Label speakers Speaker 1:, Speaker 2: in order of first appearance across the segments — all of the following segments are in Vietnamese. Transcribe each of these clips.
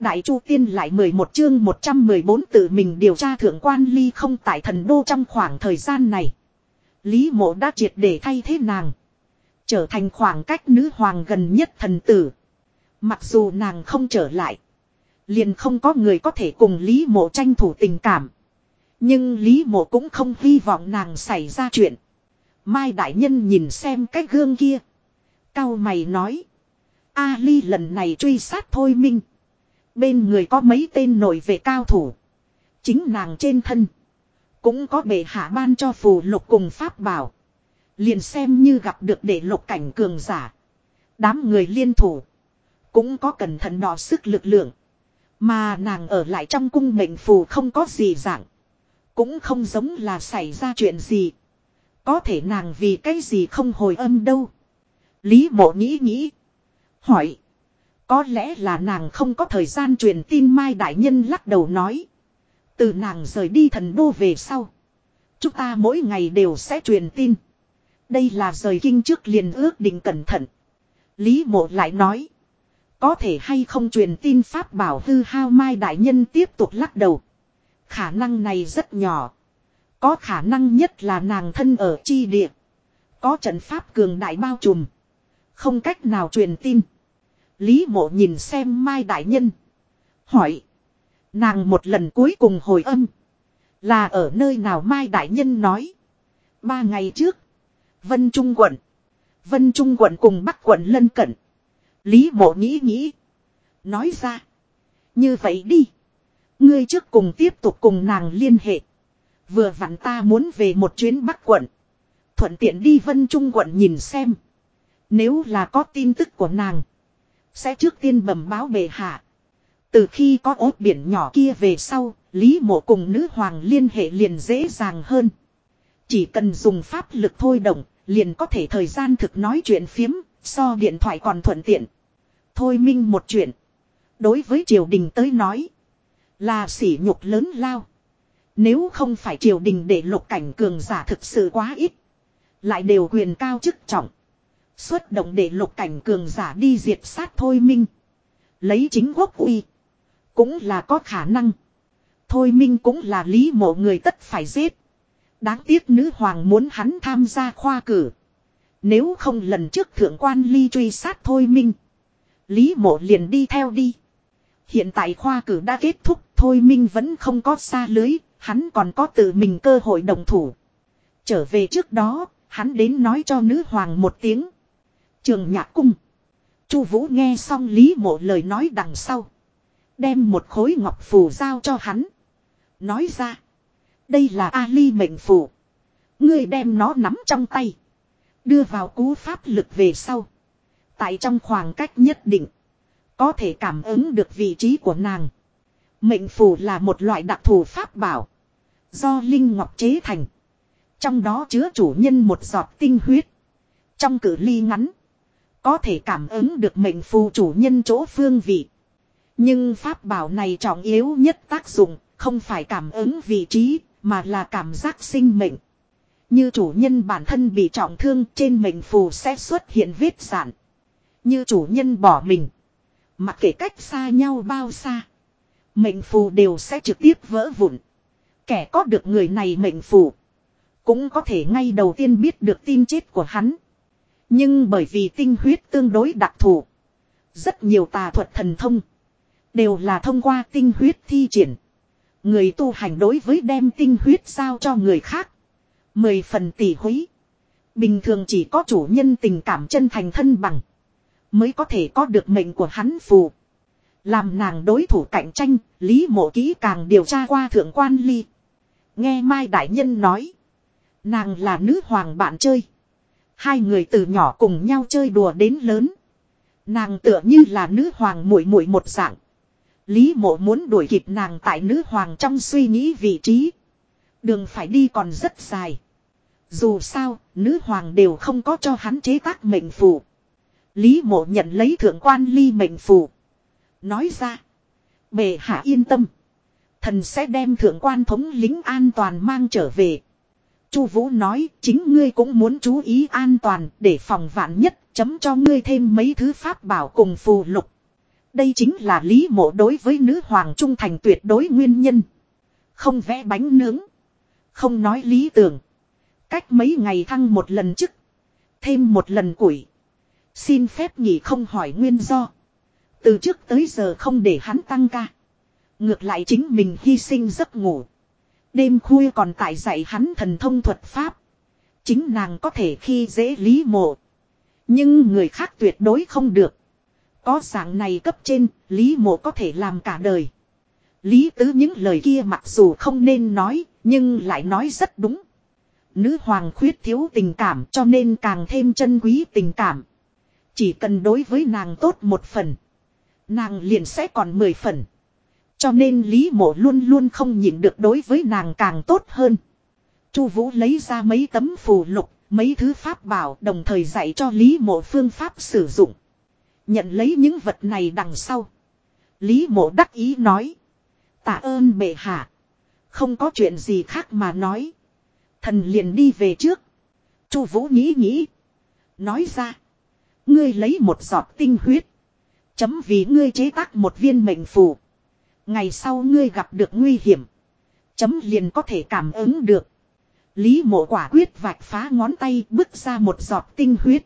Speaker 1: Đại Chu Tiên lại 11 chương 114 tự mình điều tra thượng quan ly không tại thần đô trong khoảng thời gian này. Lý mộ đã triệt để thay thế nàng. Trở thành khoảng cách nữ hoàng gần nhất thần tử. Mặc dù nàng không trở lại. Liền không có người có thể cùng Lý mộ tranh thủ tình cảm. Nhưng Lý mộ cũng không hy vọng nàng xảy ra chuyện. Mai Đại Nhân nhìn xem cái gương kia. Cao mày nói. A Ly lần này truy sát thôi minh bên người có mấy tên nổi về cao thủ. Chính nàng trên thân. Cũng có bệ hạ ban cho phù lục cùng pháp bảo. Liền xem như gặp được để lục cảnh cường giả. Đám người liên thủ. Cũng có cẩn thận đo sức lực lượng. Mà nàng ở lại trong cung mệnh phù không có gì dạng. Cũng không giống là xảy ra chuyện gì. Có thể nàng vì cái gì không hồi âm đâu. Lý mộ nghĩ nghĩ. Hỏi. Có lẽ là nàng không có thời gian truyền tin Mai Đại Nhân lắc đầu nói. Từ nàng rời đi thần đô về sau. Chúng ta mỗi ngày đều sẽ truyền tin. Đây là rời kinh trước liền ước định cẩn thận. Lý mộ lại nói. Có thể hay không truyền tin pháp bảo hư hao Mai Đại Nhân tiếp tục lắc đầu. Khả năng này rất nhỏ. Có khả năng nhất là nàng thân ở chi địa. Có trận pháp cường đại bao trùm. Không cách nào truyền tin. Lý mộ nhìn xem Mai Đại Nhân. Hỏi. Nàng một lần cuối cùng hồi âm. Là ở nơi nào Mai Đại Nhân nói. Ba ngày trước. Vân Trung quận. Vân Trung quận cùng Bắc quận lân cận. Lý mộ nghĩ nghĩ. Nói ra. Như vậy đi. Ngươi trước cùng tiếp tục cùng nàng liên hệ. Vừa vặn ta muốn về một chuyến Bắc quận. Thuận tiện đi Vân Trung quận nhìn xem. Nếu là có tin tức của nàng. Sẽ trước tiên bẩm báo bệ hạ. Từ khi có ốt biển nhỏ kia về sau, Lý Mộ cùng nữ hoàng liên hệ liền dễ dàng hơn. Chỉ cần dùng pháp lực thôi động, liền có thể thời gian thực nói chuyện phiếm, so điện thoại còn thuận tiện. Thôi minh một chuyện. Đối với triều đình tới nói, là sỉ nhục lớn lao. Nếu không phải triều đình để lục cảnh cường giả thực sự quá ít, lại đều quyền cao chức trọng. Xuất động để lục cảnh cường giả đi diệt sát thôi minh. Lấy chính quốc uy. Cũng là có khả năng. Thôi minh cũng là lý mộ người tất phải giết. Đáng tiếc nữ hoàng muốn hắn tham gia khoa cử. Nếu không lần trước thượng quan ly truy sát thôi minh. Lý mộ liền đi theo đi. Hiện tại khoa cử đã kết thúc thôi minh vẫn không có xa lưới. Hắn còn có tự mình cơ hội đồng thủ. Trở về trước đó, hắn đến nói cho nữ hoàng một tiếng. Trường nhạc cung. Chu Vũ nghe xong Lý Mộ lời nói đằng sau, đem một khối ngọc phù giao cho hắn, nói ra, đây là a ly mệnh phù, ngươi đem nó nắm trong tay, đưa vào cú pháp lực về sau, tại trong khoảng cách nhất định, có thể cảm ứng được vị trí của nàng. Mệnh phù là một loại đặc thù pháp bảo, do linh ngọc chế thành, trong đó chứa chủ nhân một giọt tinh huyết. Trong cử ly ngắn, có thể cảm ứng được mệnh phù chủ nhân chỗ phương vị. Nhưng pháp bảo này trọng yếu nhất tác dụng, không phải cảm ứng vị trí, mà là cảm giác sinh mệnh. Như chủ nhân bản thân bị trọng thương trên mệnh phù sẽ xuất hiện vết sản. Như chủ nhân bỏ mình. Mặc kệ cách xa nhau bao xa. Mệnh phù đều sẽ trực tiếp vỡ vụn. Kẻ có được người này mệnh phù. Cũng có thể ngay đầu tiên biết được tin chết của hắn. Nhưng bởi vì tinh huyết tương đối đặc thù. Rất nhiều tà thuật thần thông. Đều là thông qua tinh huyết thi triển. Người tu hành đối với đem tinh huyết giao cho người khác. Mười phần tỷ húy. Bình thường chỉ có chủ nhân tình cảm chân thành thân bằng. Mới có thể có được mệnh của hắn phù. Làm nàng đối thủ cạnh tranh, Lý Mộ Kỹ càng điều tra qua thượng quan ly. Nghe Mai Đại Nhân nói. Nàng là nữ hoàng bạn chơi. Hai người từ nhỏ cùng nhau chơi đùa đến lớn. Nàng tựa như là nữ hoàng muội muội một dạng. Lý mộ muốn đuổi kịp nàng tại nữ hoàng trong suy nghĩ vị trí. Đường phải đi còn rất dài. Dù sao, nữ hoàng đều không có cho hắn chế tác mệnh phù. Lý mộ nhận lấy thượng quan ly mệnh phù. Nói ra. Bệ hạ yên tâm. Thần sẽ đem thượng quan thống lính an toàn mang trở về. Chu Vũ nói, chính ngươi cũng muốn chú ý an toàn, để phòng vạn nhất, chấm cho ngươi thêm mấy thứ pháp bảo cùng phù lục. Đây chính là lý mộ đối với nữ hoàng trung thành tuyệt đối nguyên nhân. Không vẽ bánh nướng, không nói lý tưởng, cách mấy ngày thăng một lần chức, thêm một lần củi. Xin phép nhị không hỏi nguyên do. Từ trước tới giờ không để hắn tăng ca. Ngược lại chính mình hy sinh giấc ngủ. Đêm khuya còn tại dạy hắn thần thông thuật pháp. Chính nàng có thể khi dễ lý mộ. Nhưng người khác tuyệt đối không được. Có dạng này cấp trên, lý mộ có thể làm cả đời. Lý tứ những lời kia mặc dù không nên nói, nhưng lại nói rất đúng. Nữ hoàng khuyết thiếu tình cảm cho nên càng thêm chân quý tình cảm. Chỉ cần đối với nàng tốt một phần. Nàng liền sẽ còn mười phần. Cho nên Lý Mộ luôn luôn không nhịn được đối với nàng càng tốt hơn. Chu Vũ lấy ra mấy tấm phù lục, mấy thứ pháp bảo đồng thời dạy cho Lý Mộ phương pháp sử dụng. Nhận lấy những vật này đằng sau. Lý Mộ đắc ý nói. Tạ ơn bệ hạ. Không có chuyện gì khác mà nói. Thần liền đi về trước. Chu Vũ nghĩ nghĩ. Nói ra. Ngươi lấy một giọt tinh huyết. Chấm vì ngươi chế tác một viên mệnh phù. Ngày sau ngươi gặp được nguy hiểm. Chấm liền có thể cảm ứng được. Lý mộ quả quyết vạch phá ngón tay bước ra một giọt tinh huyết.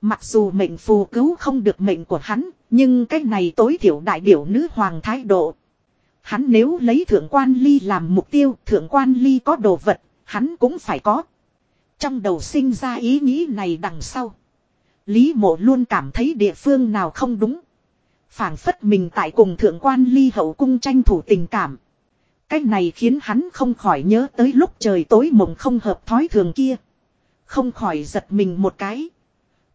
Speaker 1: Mặc dù mệnh phù cứu không được mệnh của hắn, nhưng cái này tối thiểu đại biểu nữ hoàng thái độ. Hắn nếu lấy thượng quan ly làm mục tiêu, thượng quan ly có đồ vật, hắn cũng phải có. Trong đầu sinh ra ý nghĩ này đằng sau. Lý mộ luôn cảm thấy địa phương nào không đúng phảng phất mình tại cùng thượng quan ly hậu cung tranh thủ tình cảm. Cách này khiến hắn không khỏi nhớ tới lúc trời tối mộng không hợp thói thường kia. Không khỏi giật mình một cái.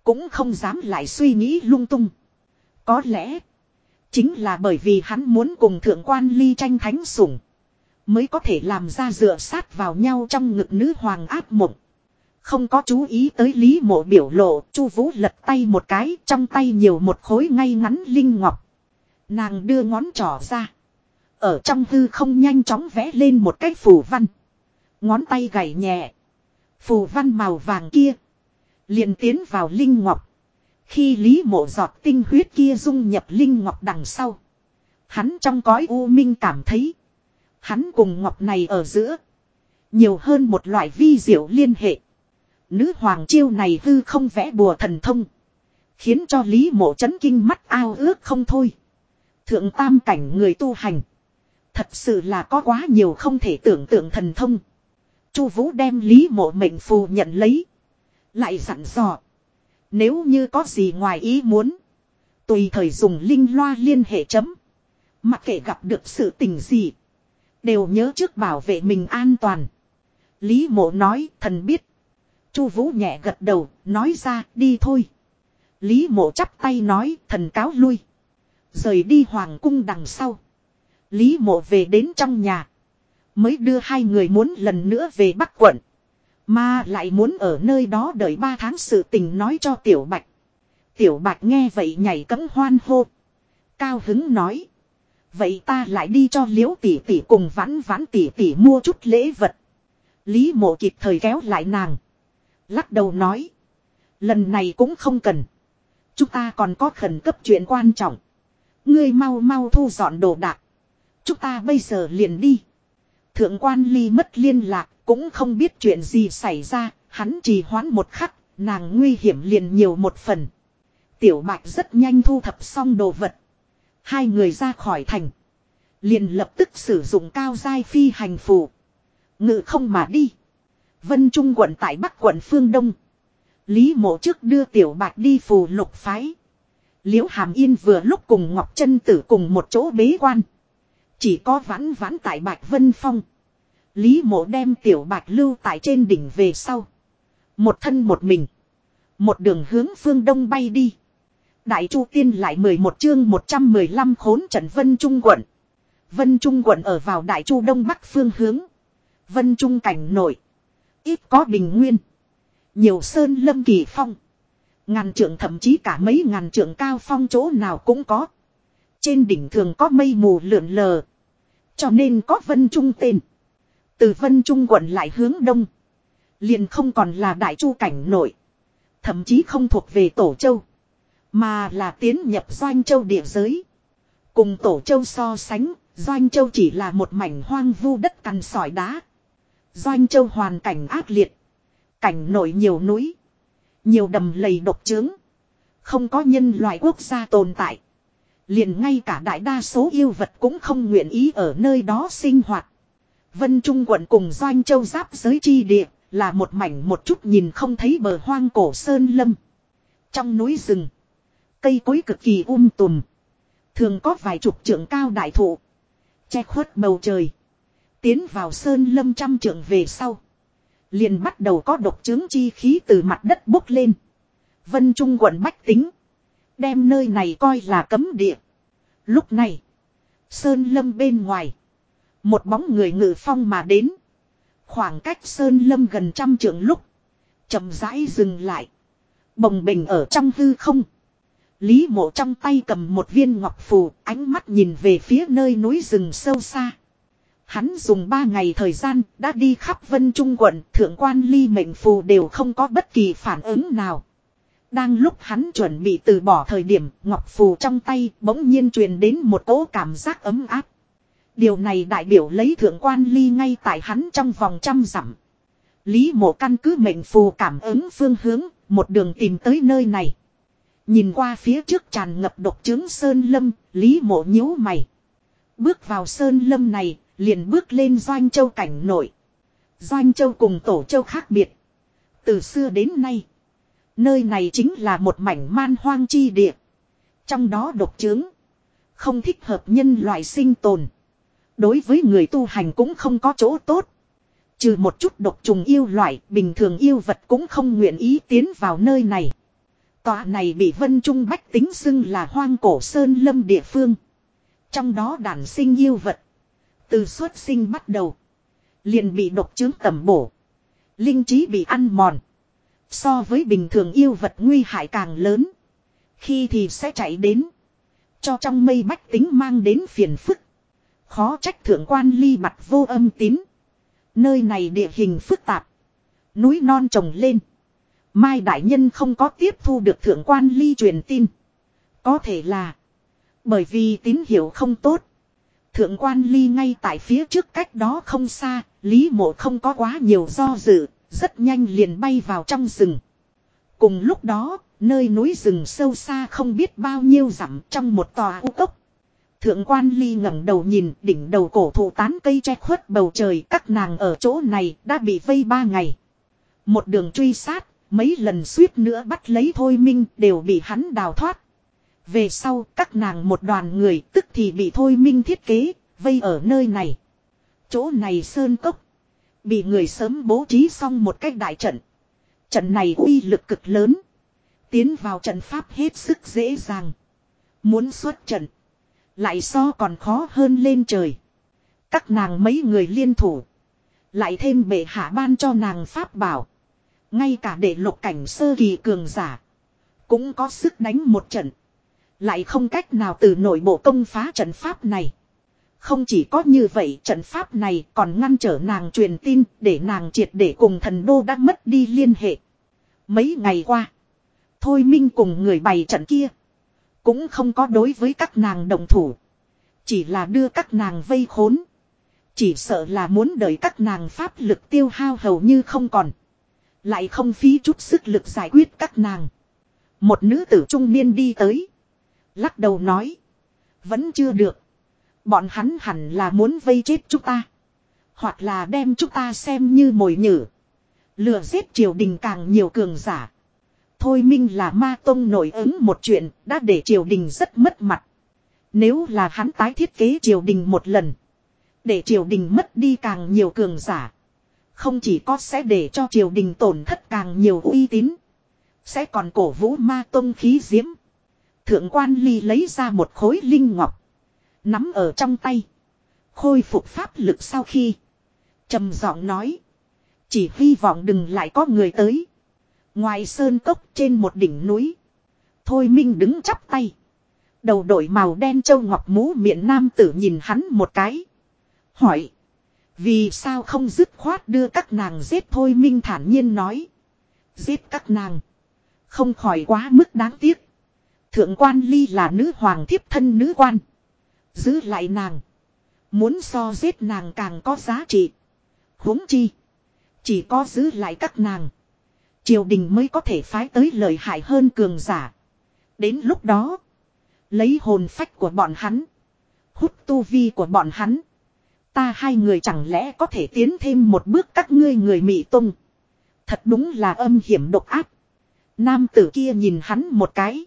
Speaker 1: Cũng không dám lại suy nghĩ lung tung. Có lẽ. Chính là bởi vì hắn muốn cùng thượng quan ly tranh thánh sủng. Mới có thể làm ra dựa sát vào nhau trong ngực nữ hoàng áp mộng. Không có chú ý tới Lý Mộ biểu lộ, Chu Vũ lật tay một cái, trong tay nhiều một khối ngay ngắn linh ngọc. Nàng đưa ngón trỏ ra, ở trong hư không nhanh chóng vẽ lên một cái phù văn. Ngón tay gảy nhẹ, phù văn màu vàng kia liền tiến vào linh ngọc. Khi Lý Mộ giọt tinh huyết kia dung nhập linh ngọc đằng sau, hắn trong cõi u minh cảm thấy, hắn cùng ngọc này ở giữa, nhiều hơn một loại vi diệu liên hệ nữ hoàng chiêu này hư không vẽ bùa thần thông. Khiến cho Lý Mộ chấn kinh mắt ao ước không thôi. Thượng tam cảnh người tu hành. Thật sự là có quá nhiều không thể tưởng tượng thần thông. Chu Vũ đem Lý Mộ mệnh phù nhận lấy. Lại dặn dò. Nếu như có gì ngoài ý muốn. Tùy thời dùng linh loa liên hệ chấm. Mặc kệ gặp được sự tình gì. Đều nhớ trước bảo vệ mình an toàn. Lý mộ nói thần biết Chu Vũ nhẹ gật đầu, nói ra, đi thôi. Lý Mộ chắp tay nói, thần cáo lui. Rời đi hoàng cung đằng sau, Lý Mộ về đến trong nhà, mới đưa hai người muốn lần nữa về Bắc quận, mà lại muốn ở nơi đó đợi ba tháng sự tình nói cho Tiểu Bạch. Tiểu Bạch nghe vậy nhảy cẫng hoan hô, cao hứng nói: "Vậy ta lại đi cho Liễu tỷ tỷ cùng Vãn Vãn tỷ tỷ mua chút lễ vật." Lý Mộ kịp thời kéo lại nàng. Lắc đầu nói. Lần này cũng không cần. Chúng ta còn có khẩn cấp chuyện quan trọng. Ngươi mau mau thu dọn đồ đạc. Chúng ta bây giờ liền đi. Thượng quan ly mất liên lạc, cũng không biết chuyện gì xảy ra, hắn trì hoãn một khắc, nàng nguy hiểm liền nhiều một phần. Tiểu bạch rất nhanh thu thập xong đồ vật. Hai người ra khỏi thành. Liền lập tức sử dụng cao giai phi hành phù. Ngự không mà đi. Vân Trung quận tại Bắc quận phương Đông. Lý mộ trước đưa Tiểu Bạch đi phù lục phái. Liễu Hàm Yên vừa lúc cùng Ngọc Trân Tử cùng một chỗ bế quan. Chỉ có vãn vãn tại Bạch Vân Phong. Lý mộ đem Tiểu Bạch lưu tại trên đỉnh về sau. Một thân một mình. Một đường hướng phương Đông bay đi. Đại Chu Tiên lại 11 chương 115 khốn trận Vân Trung quận. Vân Trung quận ở vào Đại Chu Đông Bắc phương hướng. Vân Trung cảnh nổi. Ít có bình nguyên. Nhiều sơn lâm kỳ phong. Ngàn trượng thậm chí cả mấy ngàn trượng cao phong chỗ nào cũng có. Trên đỉnh thường có mây mù lượn lờ. Cho nên có vân trung tên. Từ vân trung quận lại hướng đông. Liền không còn là đại chu cảnh nội. Thậm chí không thuộc về tổ châu. Mà là tiến nhập doanh châu địa giới. Cùng tổ châu so sánh, doanh châu chỉ là một mảnh hoang vu đất cằn sỏi đá. Doanh châu hoàn cảnh ác liệt. Cảnh nổi nhiều núi. Nhiều đầm lầy độc trướng. Không có nhân loại quốc gia tồn tại. Liền ngay cả đại đa số yêu vật cũng không nguyện ý ở nơi đó sinh hoạt. Vân Trung quận cùng Doanh châu giáp giới chi địa là một mảnh một chút nhìn không thấy bờ hoang cổ sơn lâm. Trong núi rừng, cây cối cực kỳ um tùm. Thường có vài chục trượng cao đại thụ, che khuất bầu trời. Tiến vào sơn lâm trăm trượng về sau. Liền bắt đầu có độc chứng chi khí từ mặt đất bốc lên. Vân Trung quận Bách Tính. Đem nơi này coi là cấm địa. Lúc này. Sơn lâm bên ngoài. Một bóng người ngự phong mà đến. Khoảng cách sơn lâm gần trăm trượng lúc. chậm rãi dừng lại. Bồng bình ở trong hư không. Lý mộ trong tay cầm một viên ngọc phù, ánh mắt nhìn về phía nơi núi rừng sâu xa. Hắn dùng 3 ngày thời gian đã đi khắp vân trung quận, thượng quan ly mệnh phù đều không có bất kỳ phản ứng nào. Đang lúc hắn chuẩn bị từ bỏ thời điểm, ngọc phù trong tay bỗng nhiên truyền đến một cỗ cảm giác ấm áp. Điều này đại biểu lấy thượng quan ly ngay tại hắn trong vòng trăm dặm. Lý mộ căn cứ mệnh phù cảm ứng phương hướng, một đường tìm tới nơi này. Nhìn qua phía trước tràn ngập độc chứng Sơn Lâm, Lý mộ nhíu mày. Bước vào Sơn Lâm này, liền bước lên Doanh Châu cảnh nội. Doanh Châu cùng Tổ Châu khác biệt. Từ xưa đến nay, nơi này chính là một mảnh man hoang chi địa. Trong đó độc trướng, không thích hợp nhân loại sinh tồn. Đối với người tu hành cũng không có chỗ tốt. Trừ một chút độc trùng yêu loại, bình thường yêu vật cũng không nguyện ý tiến vào nơi này. Tòa này bị Vân Trung Bách tính xưng là hoang cổ sơn lâm địa phương. Trong đó đàn sinh yêu vật. Từ xuất sinh bắt đầu. Liền bị độc chứng tẩm bổ. Linh trí bị ăn mòn. So với bình thường yêu vật nguy hại càng lớn. Khi thì sẽ chạy đến. Cho trong mây bách tính mang đến phiền phức. Khó trách thượng quan ly mặt vô âm tín. Nơi này địa hình phức tạp. Núi non trồng lên. Mai Đại Nhân không có tiếp thu được thượng quan ly truyền tin. Có thể là. Bởi vì tín hiệu không tốt. Thượng quan ly ngay tại phía trước cách đó không xa, Lý mộ không có quá nhiều do dự, rất nhanh liền bay vào trong rừng. Cùng lúc đó, nơi núi rừng sâu xa không biết bao nhiêu dặm trong một tòa u cốc. Thượng quan ly ngẩng đầu nhìn đỉnh đầu cổ thụ tán cây che khuất bầu trời các nàng ở chỗ này đã bị vây ba ngày. Một đường truy sát, mấy lần suýt nữa bắt lấy thôi minh đều bị hắn đào thoát, về sau các nàng một đoàn người tức thì bị thôi minh thiết kế, vây ở nơi này. Chỗ này sơn cốc. Bị người sớm bố trí xong một cách đại trận. Trận này uy lực cực lớn. Tiến vào trận pháp hết sức dễ dàng. Muốn xuất trận. Lại so còn khó hơn lên trời. Các nàng mấy người liên thủ. Lại thêm bệ hạ ban cho nàng pháp bảo. Ngay cả để lục cảnh sơ kỳ cường giả. Cũng có sức đánh một trận. Lại không cách nào từ nội bộ công phá trận pháp này. Không chỉ có như vậy trận pháp này còn ngăn trở nàng truyền tin để nàng triệt để cùng thần đô đã mất đi liên hệ. Mấy ngày qua, Thôi Minh cùng người bày trận kia, cũng không có đối với các nàng đồng thủ. Chỉ là đưa các nàng vây khốn. Chỉ sợ là muốn đợi các nàng pháp lực tiêu hao hầu như không còn. Lại không phí chút sức lực giải quyết các nàng. Một nữ tử trung niên đi tới. Lắc đầu nói. Vẫn chưa được. Bọn hắn hẳn là muốn vây chết chúng ta. Hoặc là đem chúng ta xem như mồi nhử. Lừa giết triều đình càng nhiều cường giả. Thôi minh là ma tông nổi ứng một chuyện đã để triều đình rất mất mặt. Nếu là hắn tái thiết kế triều đình một lần. Để triều đình mất đi càng nhiều cường giả. Không chỉ có sẽ để cho triều đình tổn thất càng nhiều uy tín. Sẽ còn cổ vũ ma tông khí diễm. Thượng quan ly lấy ra một khối linh ngọc. Nắm ở trong tay. Khôi phục pháp lực sau khi. trầm giọng nói. Chỉ hy vọng đừng lại có người tới. Ngoài sơn cốc trên một đỉnh núi. Thôi Minh đứng chắp tay. Đầu đội màu đen châu ngọc mũ miệng nam tử nhìn hắn một cái. Hỏi. Vì sao không dứt khoát đưa các nàng giết Thôi Minh thản nhiên nói. Giết các nàng. Không khỏi quá mức đáng tiếc. Thượng quan ly là nữ hoàng thiếp thân nữ quan. Giữ lại nàng. Muốn so giết nàng càng có giá trị. huống chi. Chỉ có giữ lại các nàng. Triều đình mới có thể phái tới lợi hại hơn cường giả. Đến lúc đó. Lấy hồn phách của bọn hắn. Hút tu vi của bọn hắn. Ta hai người chẳng lẽ có thể tiến thêm một bước các ngươi người mị tung. Thật đúng là âm hiểm độc áp. Nam tử kia nhìn hắn một cái.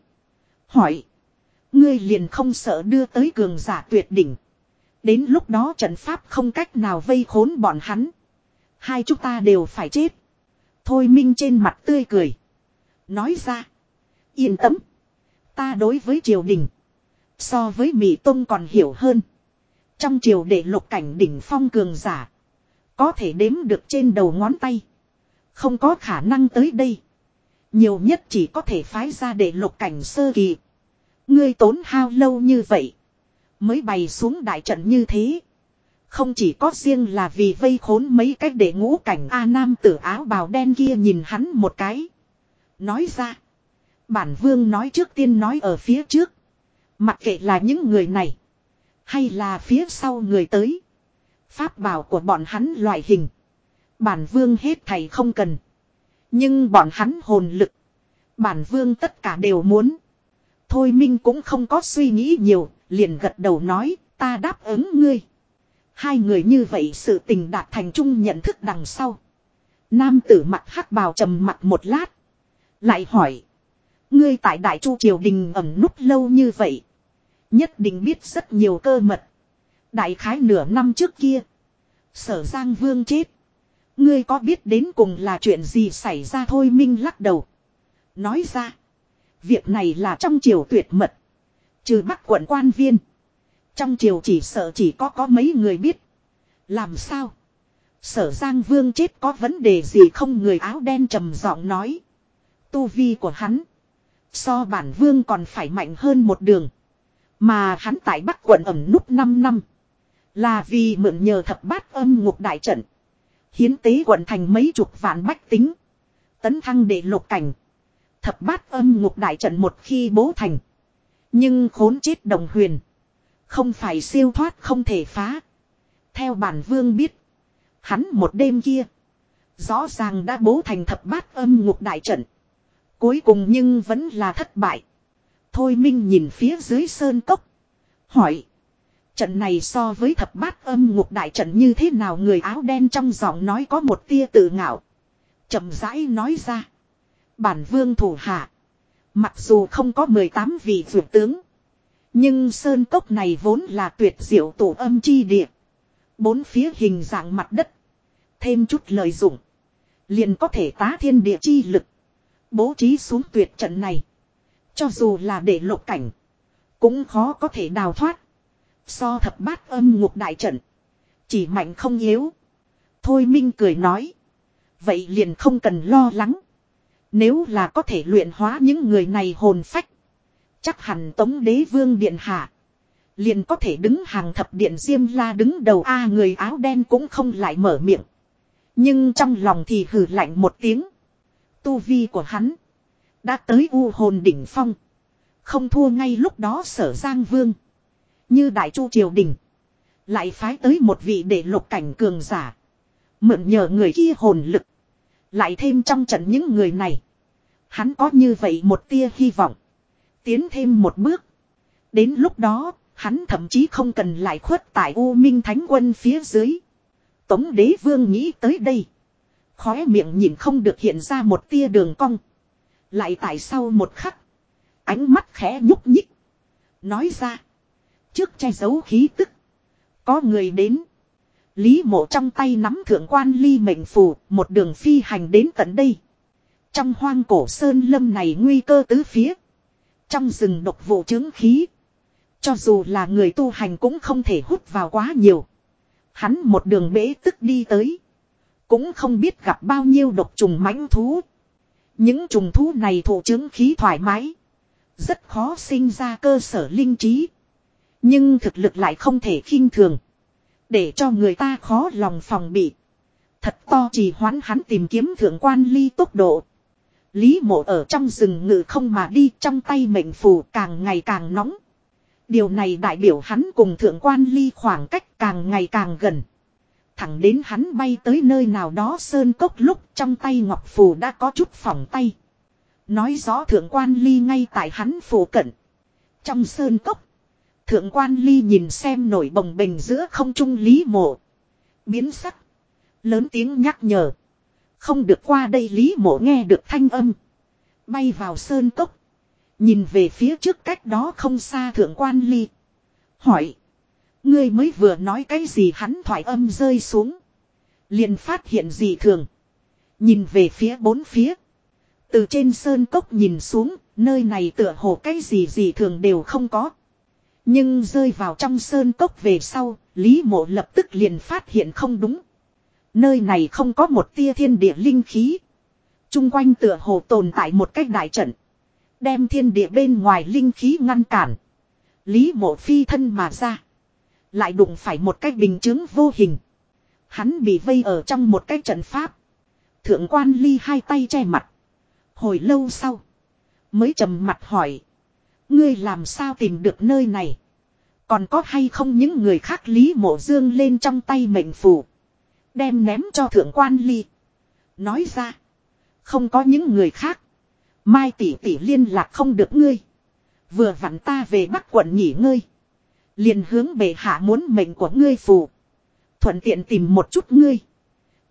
Speaker 1: Hỏi. Ngươi liền không sợ đưa tới cường giả tuyệt đỉnh. Đến lúc đó trận pháp không cách nào vây khốn bọn hắn. Hai chúng ta đều phải chết. Thôi Minh trên mặt tươi cười. Nói ra. Yên tâm. Ta đối với triều đình. So với Mỹ Tông còn hiểu hơn. Trong triều đệ lục cảnh đỉnh phong cường giả. Có thể đếm được trên đầu ngón tay. Không có khả năng tới đây. Nhiều nhất chỉ có thể phái ra để lục cảnh sơ kỳ. Ngươi tốn hao lâu như vậy. Mới bày xuống đại trận như thế. Không chỉ có riêng là vì vây khốn mấy cách để ngũ cảnh A Nam tử áo bào đen kia nhìn hắn một cái. Nói ra. Bản vương nói trước tiên nói ở phía trước. Mặc kệ là những người này. Hay là phía sau người tới. Pháp bảo của bọn hắn loại hình. Bản vương hết thầy không cần. Nhưng bọn hắn hồn lực. Bản vương tất cả đều muốn. Thôi Minh cũng không có suy nghĩ nhiều, liền gật đầu nói, ta đáp ứng ngươi. Hai người như vậy sự tình đạt thành chung nhận thức đằng sau. Nam tử mặt hắc bào trầm mặt một lát. Lại hỏi. Ngươi tại Đại Chu Triều Đình ẩm núp lâu như vậy. Nhất định biết rất nhiều cơ mật. Đại khái nửa năm trước kia. Sở Giang Vương chết. Ngươi có biết đến cùng là chuyện gì xảy ra thôi Minh lắc đầu. Nói ra. Việc này là trong triều tuyệt mật. Trừ bắc quận quan viên. Trong triều chỉ sợ chỉ có có mấy người biết. Làm sao? Sở Giang Vương chết có vấn đề gì không người áo đen trầm giọng nói. Tu vi của hắn. So bản vương còn phải mạnh hơn một đường. Mà hắn tại Bắc quận ẩm nút 5 năm. Là vì mượn nhờ thập bát âm ngục đại trận. Hiến tế quận thành mấy chục vạn bách tính. Tấn thăng để lục cảnh. Thập bát âm ngục đại trận một khi bố thành. Nhưng khốn chết đồng huyền. Không phải siêu thoát không thể phá. Theo bản vương biết. Hắn một đêm kia. Rõ ràng đã bố thành thập bát âm ngục đại trận. Cuối cùng nhưng vẫn là thất bại. Thôi Minh nhìn phía dưới sơn cốc. Hỏi. Trận này so với thập bát âm ngục đại trận như thế nào người áo đen trong giọng nói có một tia tự ngạo. chậm rãi nói ra. Bản vương thủ hạ. Mặc dù không có 18 vị vượt tướng. Nhưng sơn cốc này vốn là tuyệt diệu tổ âm chi địa. Bốn phía hình dạng mặt đất. Thêm chút lợi dụng. Liền có thể tá thiên địa chi lực. Bố trí xuống tuyệt trận này. Cho dù là để lộ cảnh. Cũng khó có thể đào thoát. So thập bát âm ngục đại trận. Chỉ mạnh không yếu. Thôi Minh cười nói. Vậy liền không cần lo lắng. Nếu là có thể luyện hóa những người này hồn phách. Chắc hẳn tống đế vương điện hạ. Liền có thể đứng hàng thập điện diêm la đứng đầu A người áo đen cũng không lại mở miệng. Nhưng trong lòng thì hử lạnh một tiếng. Tu vi của hắn. Đã tới u hồn đỉnh phong. Không thua ngay lúc đó sở giang vương. Như Đại Chu Triều Đình. Lại phái tới một vị để lục cảnh cường giả. Mượn nhờ người kia hồn lực. Lại thêm trong trận những người này. Hắn có như vậy một tia hy vọng. Tiến thêm một bước. Đến lúc đó, hắn thậm chí không cần lại khuất tại U Minh Thánh Quân phía dưới. Tống đế vương nghĩ tới đây. khói miệng nhìn không được hiện ra một tia đường cong. Lại tại sau một khắc. Ánh mắt khẽ nhúc nhích. Nói ra trước che giấu khí tức. Có người đến. Lý mộ trong tay nắm thượng quan ly mệnh phù, một đường phi hành đến tận đây. Trong hoang cổ sơn lâm này nguy cơ tứ phía. Trong rừng độc vụ chứng khí. Cho dù là người tu hành cũng không thể hút vào quá nhiều. Hắn một đường bế tức đi tới. Cũng không biết gặp bao nhiêu độc trùng mãnh thú. Những trùng thú này thụ chứng khí thoải mái. Rất khó sinh ra cơ sở linh trí. Nhưng thực lực lại không thể khinh thường. Để cho người ta khó lòng phòng bị. Thật to chỉ hoán hắn tìm kiếm thượng quan ly tốc độ. Lý mộ ở trong rừng ngự không mà đi trong tay mệnh phù càng ngày càng nóng. Điều này đại biểu hắn cùng thượng quan ly khoảng cách càng ngày càng gần. Thẳng đến hắn bay tới nơi nào đó sơn cốc lúc trong tay ngọc phù đã có chút phỏng tay. Nói rõ thượng quan ly ngay tại hắn phù cận. Trong sơn cốc. Thượng quan ly nhìn xem nổi bồng bềnh giữa không trung lý mộ. Biến sắc. Lớn tiếng nhắc nhở. Không được qua đây lý mộ nghe được thanh âm. Bay vào sơn cốc. Nhìn về phía trước cách đó không xa thượng quan ly. Hỏi. Ngươi mới vừa nói cái gì hắn thoại âm rơi xuống. liền phát hiện gì thường. Nhìn về phía bốn phía. Từ trên sơn cốc nhìn xuống, nơi này tựa hồ cái gì gì thường đều không có, nhưng rơi vào trong sơn cốc về sau, Lý Mộ lập tức liền phát hiện không đúng. Nơi này không có một tia thiên địa linh khí. Trung quanh tựa hồ tồn tại một cách đại trận. Đem thiên địa bên ngoài linh khí ngăn cản. Lý mộ phi thân mà ra. Lại đụng phải một cách bình chứng vô hình. Hắn bị vây ở trong một cách trận pháp. Thượng quan ly hai tay che mặt. Hồi lâu sau. Mới trầm mặt hỏi. Ngươi làm sao tìm được nơi này? Còn có hay không những người khác Lý Mộ Dương lên trong tay mệnh phủ Đem ném cho thượng quan ly. Nói ra. Không có những người khác. Mai tỷ tỷ liên lạc không được ngươi. Vừa vặn ta về bắc quận nghỉ ngơi. Liền hướng bệ hạ muốn mệnh của ngươi phù. Thuận tiện tìm một chút ngươi.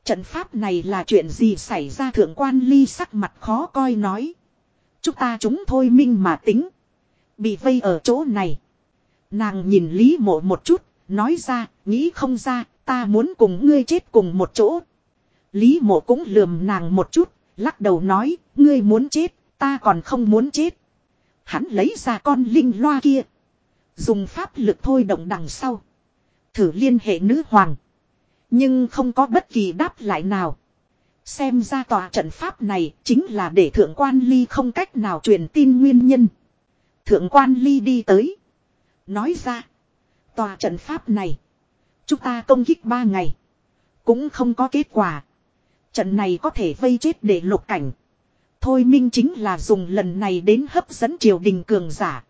Speaker 1: Trận pháp này là chuyện gì xảy ra thượng quan ly sắc mặt khó coi nói. Chúng ta chúng thôi minh mà tính. Bị vây ở chỗ này. Nàng nhìn Lý mộ một chút, nói ra, nghĩ không ra, ta muốn cùng ngươi chết cùng một chỗ. Lý mộ cũng lườm nàng một chút, lắc đầu nói, ngươi muốn chết, ta còn không muốn chết. Hắn lấy ra con linh loa kia. Dùng pháp lực thôi động đằng sau. Thử liên hệ nữ hoàng. Nhưng không có bất kỳ đáp lại nào. Xem ra tòa trận pháp này chính là để thượng quan ly không cách nào truyền tin nguyên nhân. Thượng quan ly đi tới. Nói ra. Tòa trận pháp này. Chúng ta công kích ba ngày. Cũng không có kết quả. Trận này có thể vây chết để lục cảnh. Thôi minh chính là dùng lần này đến hấp dẫn triều đình cường giả.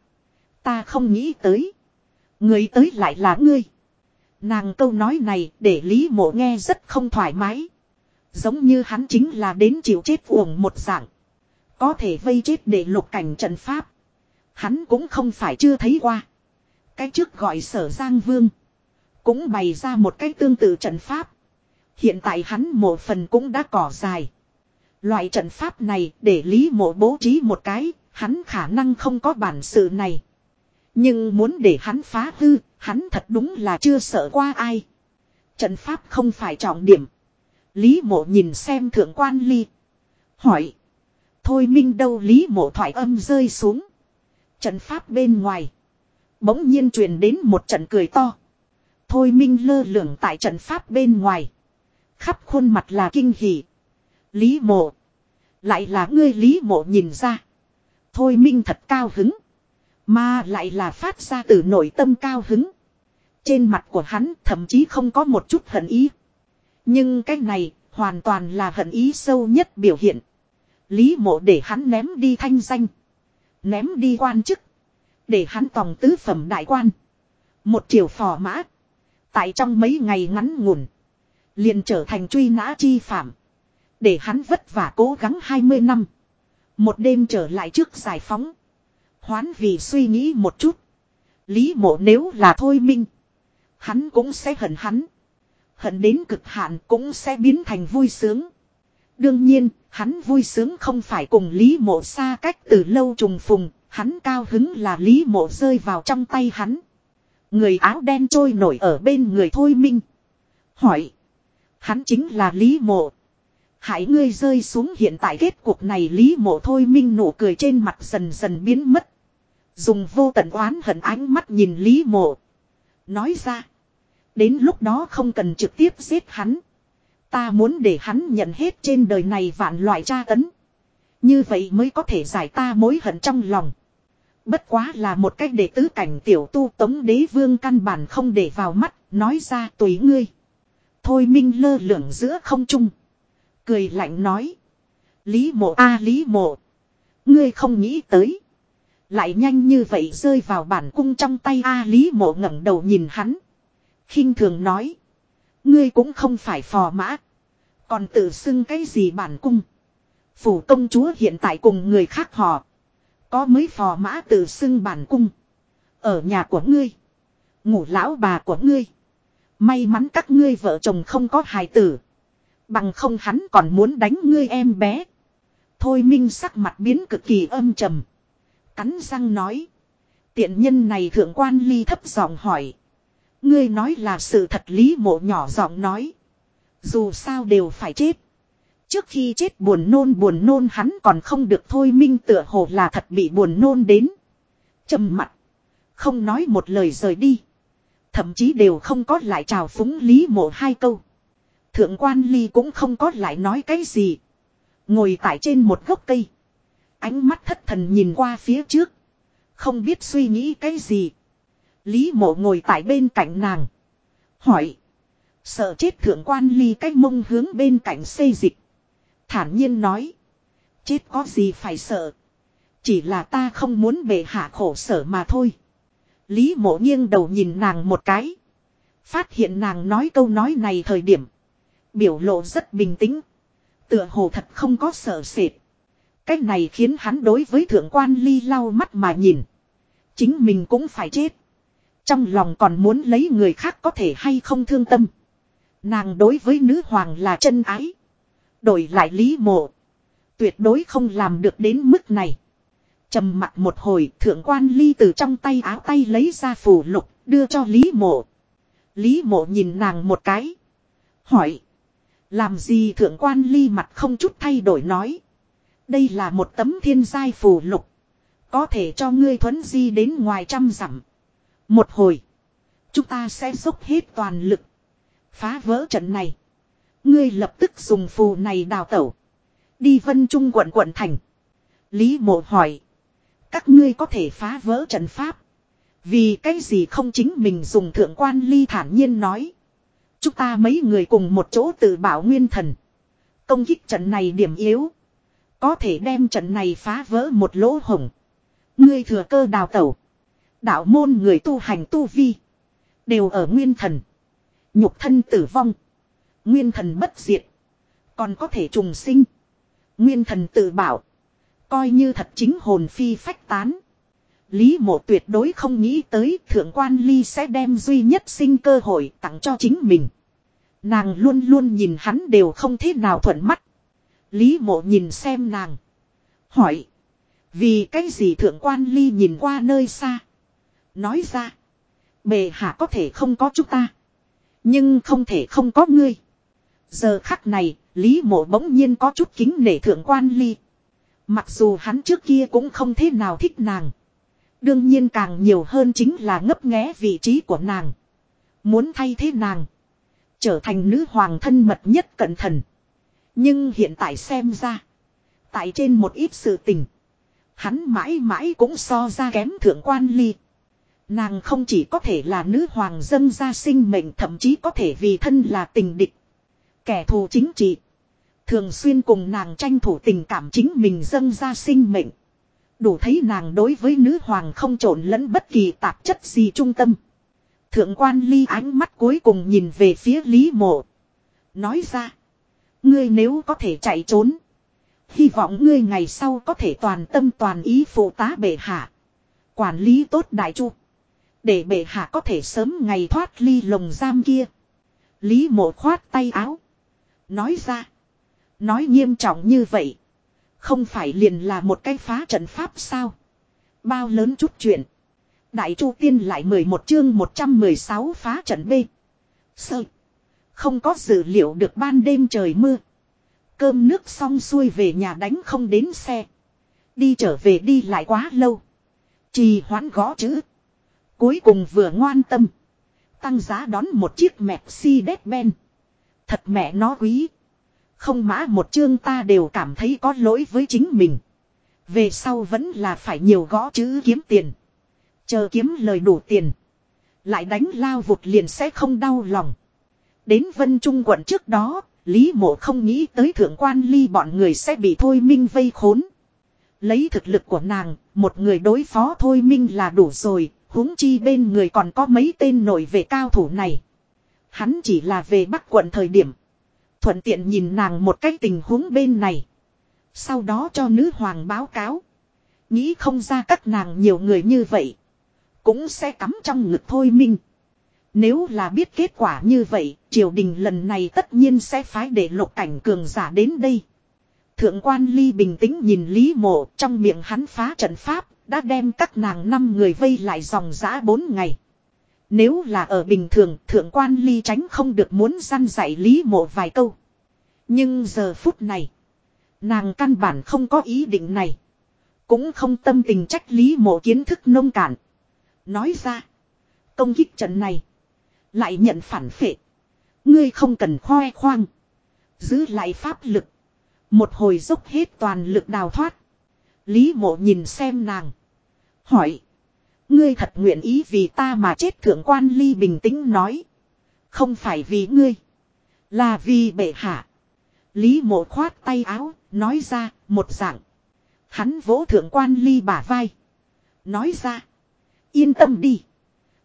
Speaker 1: Ta không nghĩ tới. Người tới lại là ngươi. Nàng câu nói này để Lý Mộ nghe rất không thoải mái. Giống như hắn chính là đến chịu chết uổng một dạng. Có thể vây chết để lục cảnh trận pháp. Hắn cũng không phải chưa thấy qua. Cái trước gọi sở Giang Vương. Cũng bày ra một cái tương tự trận pháp. Hiện tại hắn một phần cũng đã cỏ dài. Loại trận pháp này để lý mộ bố trí một cái, hắn khả năng không có bản sự này. Nhưng muốn để hắn phá hư, hắn thật đúng là chưa sợ qua ai. Trận pháp không phải trọng điểm. Lý mộ nhìn xem thượng quan ly. Hỏi. Thôi minh đâu lý mộ thoại âm rơi xuống. Trận pháp bên ngoài. Bỗng nhiên truyền đến một trận cười to. Thôi minh lơ lửng tại trận pháp bên ngoài. Khắp khuôn mặt là kinh hỉ. Lý mộ. Lại là ngươi lý mộ nhìn ra. Thôi minh thật cao hứng. Mà lại là phát ra từ nội tâm cao hứng. Trên mặt của hắn thậm chí không có một chút hận ý. Nhưng cái này hoàn toàn là hận ý sâu nhất biểu hiện. Lý mộ để hắn ném đi thanh danh. Ném đi quan chức. Để hắn tòng tứ phẩm đại quan. Một triều phò mã. Tại trong mấy ngày ngắn ngủn. Liền trở thành truy nã chi phạm. Để hắn vất vả cố gắng hai mươi năm. Một đêm trở lại trước giải phóng. Hoán vì suy nghĩ một chút. Lý mộ nếu là thôi minh. Hắn cũng sẽ hận hắn. Hận đến cực hạn cũng sẽ biến thành vui sướng. Đương nhiên, hắn vui sướng không phải cùng Lý Mộ xa cách từ lâu trùng phùng, hắn cao hứng là Lý Mộ rơi vào trong tay hắn. Người áo đen trôi nổi ở bên người Thôi Minh. Hỏi. Hắn chính là Lý Mộ. Hãy ngươi rơi xuống hiện tại kết cuộc này Lý Mộ Thôi Minh nụ cười trên mặt dần dần biến mất. Dùng vô tận oán hận ánh mắt nhìn Lý Mộ. Nói ra. Đến lúc đó không cần trực tiếp giết hắn. Ta muốn để hắn nhận hết trên đời này vạn loại tra tấn. Như vậy mới có thể giải ta mối hận trong lòng. Bất quá là một cách để tứ cảnh tiểu tu tống đế vương căn bản không để vào mắt, nói ra tùy ngươi. Thôi minh lơ lửng giữa không trung. Cười lạnh nói. Lý mộ a lý mộ. Ngươi không nghĩ tới. Lại nhanh như vậy rơi vào bản cung trong tay a lý mộ ngẩng đầu nhìn hắn. khinh thường nói. Ngươi cũng không phải phò mã. Còn tự xưng cái gì bản cung. Phủ công chúa hiện tại cùng người khác họ. Có mấy phò mã tự xưng bản cung. Ở nhà của ngươi. Ngủ lão bà của ngươi. May mắn các ngươi vợ chồng không có hài tử. Bằng không hắn còn muốn đánh ngươi em bé. Thôi minh sắc mặt biến cực kỳ âm trầm. Cắn răng nói. Tiện nhân này thượng quan ly thấp giọng hỏi. Ngươi nói là sự thật lý mộ nhỏ giọng nói. Dù sao đều phải chết. Trước khi chết buồn nôn buồn nôn hắn còn không được thôi minh tựa hồ là thật bị buồn nôn đến. trầm mặt. Không nói một lời rời đi. Thậm chí đều không có lại chào phúng lý mộ hai câu. Thượng quan ly cũng không có lại nói cái gì. Ngồi tại trên một gốc cây. Ánh mắt thất thần nhìn qua phía trước. Không biết suy nghĩ cái gì. Lý mộ ngồi tại bên cạnh nàng. Hỏi. Sợ chết thượng quan ly cách mông hướng bên cạnh xây dịch. Thản nhiên nói. Chết có gì phải sợ. Chỉ là ta không muốn bệ hạ khổ sở mà thôi. Lý mộ nghiêng đầu nhìn nàng một cái. Phát hiện nàng nói câu nói này thời điểm. Biểu lộ rất bình tĩnh. Tựa hồ thật không có sợ sệt. Cách này khiến hắn đối với thượng quan ly lau mắt mà nhìn. Chính mình cũng phải chết. Trong lòng còn muốn lấy người khác có thể hay không thương tâm. Nàng đối với nữ hoàng là chân ái. Đổi lại lý mộ. Tuyệt đối không làm được đến mức này. trầm mặt một hồi thượng quan ly từ trong tay áo tay lấy ra phù lục đưa cho lý mộ. Lý mộ nhìn nàng một cái. Hỏi. Làm gì thượng quan ly mặt không chút thay đổi nói. Đây là một tấm thiên giai phù lục. Có thể cho ngươi thuấn di đến ngoài trăm dặm. Một hồi. Chúng ta sẽ dốc hết toàn lực. Phá vỡ trận này. Ngươi lập tức dùng phù này đào tẩu. Đi vân trung quận quận thành. Lý mộ hỏi. Các ngươi có thể phá vỡ trận pháp. Vì cái gì không chính mình dùng thượng quan ly thản nhiên nói. Chúng ta mấy người cùng một chỗ tự bảo nguyên thần. Công kích trận này điểm yếu. Có thể đem trận này phá vỡ một lỗ hổng. Ngươi thừa cơ đào tẩu đạo môn người tu hành tu vi. Đều ở nguyên thần. Nhục thân tử vong. Nguyên thần bất diệt. Còn có thể trùng sinh. Nguyên thần tự bảo. Coi như thật chính hồn phi phách tán. Lý mộ tuyệt đối không nghĩ tới thượng quan ly sẽ đem duy nhất sinh cơ hội tặng cho chính mình. Nàng luôn luôn nhìn hắn đều không thế nào thuận mắt. Lý mộ nhìn xem nàng. Hỏi. Vì cái gì thượng quan ly nhìn qua nơi xa. Nói ra. Bề hạ có thể không có chúng ta. Nhưng không thể không có ngươi. Giờ khắc này, Lý Mộ bỗng nhiên có chút kính nể thượng quan ly. Mặc dù hắn trước kia cũng không thế nào thích nàng. Đương nhiên càng nhiều hơn chính là ngấp nghé vị trí của nàng. Muốn thay thế nàng. Trở thành nữ hoàng thân mật nhất cẩn thận. Nhưng hiện tại xem ra. Tại trên một ít sự tình. Hắn mãi mãi cũng so ra kém thượng quan ly. Nàng không chỉ có thể là nữ hoàng dân gia sinh mệnh thậm chí có thể vì thân là tình địch. Kẻ thù chính trị. Thường xuyên cùng nàng tranh thủ tình cảm chính mình dân gia sinh mệnh. Đủ thấy nàng đối với nữ hoàng không trộn lẫn bất kỳ tạp chất gì trung tâm. Thượng quan ly ánh mắt cuối cùng nhìn về phía Lý Mộ. Nói ra. Ngươi nếu có thể chạy trốn. Hy vọng ngươi ngày sau có thể toàn tâm toàn ý phụ tá bệ hạ. Quản lý tốt đại chu để bệ hạ có thể sớm ngày thoát ly lồng giam kia. Lý mộ khoát tay áo. Nói ra. Nói nghiêm trọng như vậy. Không phải liền là một cái phá trận pháp sao. Bao lớn chút chuyện. Đại chu tiên lại 11 chương 116 phá trận B. Sợ, Không có dự liệu được ban đêm trời mưa. Cơm nước xong xuôi về nhà đánh không đến xe. Đi trở về đi lại quá lâu. Trì hoãn gõ chữ. Cuối cùng vừa ngoan tâm. Tăng giá đón một chiếc Mercedes-Benz. Thật mẹ nó quý. Không mã một chương ta đều cảm thấy có lỗi với chính mình. Về sau vẫn là phải nhiều gõ chữ kiếm tiền. Chờ kiếm lời đủ tiền. Lại đánh lao vụt liền sẽ không đau lòng. Đến Vân Trung quận trước đó, Lý Mộ không nghĩ tới thượng quan ly bọn người sẽ bị Thôi Minh vây khốn. Lấy thực lực của nàng, một người đối phó Thôi Minh là đủ rồi, huống chi bên người còn có mấy tên nổi về cao thủ này. Hắn chỉ là về bắc quận thời điểm. Thuận tiện nhìn nàng một cách tình huống bên này. Sau đó cho nữ hoàng báo cáo. Nghĩ không ra các nàng nhiều người như vậy. Cũng sẽ cắm trong ngực thôi minh. Nếu là biết kết quả như vậy, triều đình lần này tất nhiên sẽ phái để lục cảnh cường giả đến đây. Thượng quan ly bình tĩnh nhìn Lý Mộ trong miệng hắn phá trận pháp đã đem các nàng năm người vây lại dòng giã bốn ngày. Nếu là ở bình thường thượng quan ly tránh không được muốn săn dạy lý mộ vài câu. Nhưng giờ phút này. Nàng căn bản không có ý định này. Cũng không tâm tình trách lý mộ kiến thức nông cạn. Nói ra. Công kích trận này. Lại nhận phản phệ. Ngươi không cần khoe khoang. Giữ lại pháp lực. Một hồi dốc hết toàn lực đào thoát. Lý mộ nhìn xem nàng. Hỏi. Ngươi thật nguyện ý vì ta mà chết thượng quan ly bình tĩnh nói. Không phải vì ngươi. Là vì bệ hạ. Lý mộ khoát tay áo, nói ra, một dạng. Hắn vỗ thượng quan ly bả vai. Nói ra. Yên tâm đi.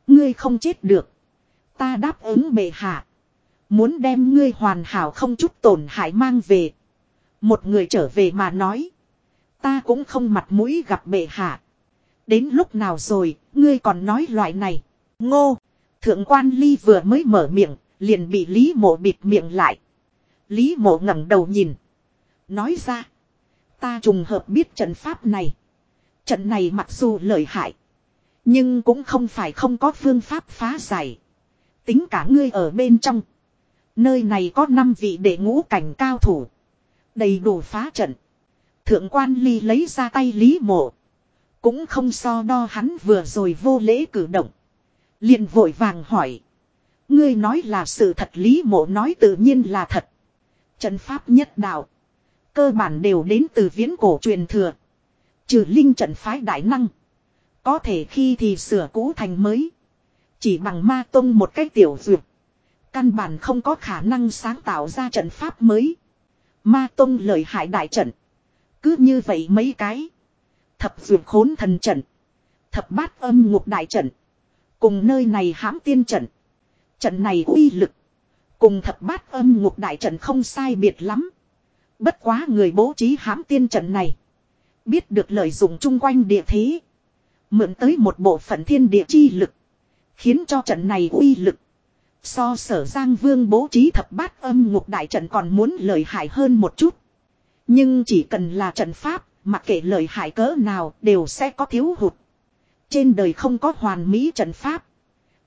Speaker 1: Ngươi không chết được. Ta đáp ứng bệ hạ. Muốn đem ngươi hoàn hảo không chút tổn hại mang về. Một người trở về mà nói. Ta cũng không mặt mũi gặp bệ hạ. Đến lúc nào rồi, ngươi còn nói loại này. Ngô, thượng quan ly vừa mới mở miệng, liền bị Lý mộ bịt miệng lại. Lý mộ ngẩng đầu nhìn. Nói ra, ta trùng hợp biết trận pháp này. Trận này mặc dù lợi hại, nhưng cũng không phải không có phương pháp phá giải. Tính cả ngươi ở bên trong. Nơi này có 5 vị đệ ngũ cảnh cao thủ. Đầy đủ phá trận. Thượng quan ly lấy ra tay lý mộ. Cũng không so đo hắn vừa rồi vô lễ cử động. liền vội vàng hỏi. Ngươi nói là sự thật lý mộ nói tự nhiên là thật. Trận pháp nhất đạo. Cơ bản đều đến từ viễn cổ truyền thừa. Trừ linh trận phái đại năng. Có thể khi thì sửa cũ thành mới. Chỉ bằng ma tông một cái tiểu duyệt. Căn bản không có khả năng sáng tạo ra trận pháp mới. Ma tông lợi hại đại trận cứ như vậy mấy cái. Thập dược khốn thần trận. Thập bát âm ngục đại trận. Cùng nơi này hãm tiên trận. Trận này uy lực. Cùng thập bát âm ngục đại trận không sai biệt lắm. Bất quá người bố trí hãm tiên trận này. Biết được lợi dụng chung quanh địa thế. Mượn tới một bộ phận thiên địa chi lực. Khiến cho trận này uy lực. So sở Giang Vương bố trí thập bát âm ngục đại trận còn muốn lợi hại hơn một chút. Nhưng chỉ cần là trận pháp, mặc kệ lời hại cỡ nào đều sẽ có thiếu hụt. Trên đời không có hoàn mỹ trận pháp.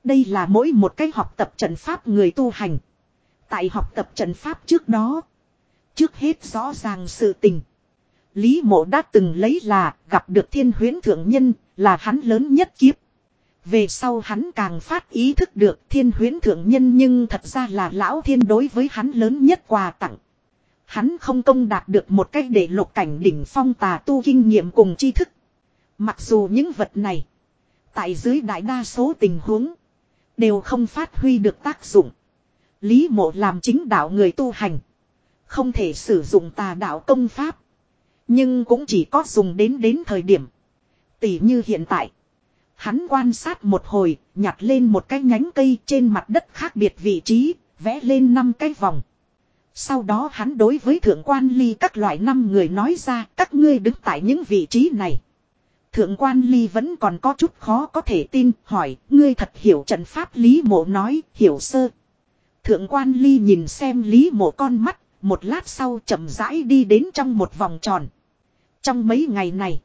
Speaker 1: Đây là mỗi một cái học tập trận pháp người tu hành. Tại học tập trận pháp trước đó. Trước hết rõ ràng sự tình. Lý mộ đã từng lấy là gặp được thiên huyến thượng nhân là hắn lớn nhất kiếp. Về sau hắn càng phát ý thức được thiên huyến thượng nhân nhưng thật ra là lão thiên đối với hắn lớn nhất quà tặng. Hắn không công đạt được một cách để lục cảnh đỉnh phong tà tu kinh nghiệm cùng tri thức. Mặc dù những vật này, tại dưới đại đa số tình huống, đều không phát huy được tác dụng. Lý mộ làm chính đạo người tu hành. Không thể sử dụng tà đạo công pháp. Nhưng cũng chỉ có dùng đến đến thời điểm. Tỷ như hiện tại. Hắn quan sát một hồi, nhặt lên một cái nhánh cây trên mặt đất khác biệt vị trí, vẽ lên năm cái vòng. Sau đó hắn đối với thượng quan ly các loại năm người nói ra các ngươi đứng tại những vị trí này. Thượng quan ly vẫn còn có chút khó có thể tin, hỏi, ngươi thật hiểu trận pháp Lý Mộ nói, hiểu sơ. Thượng quan ly nhìn xem Lý Mộ con mắt, một lát sau chậm rãi đi đến trong một vòng tròn. Trong mấy ngày này,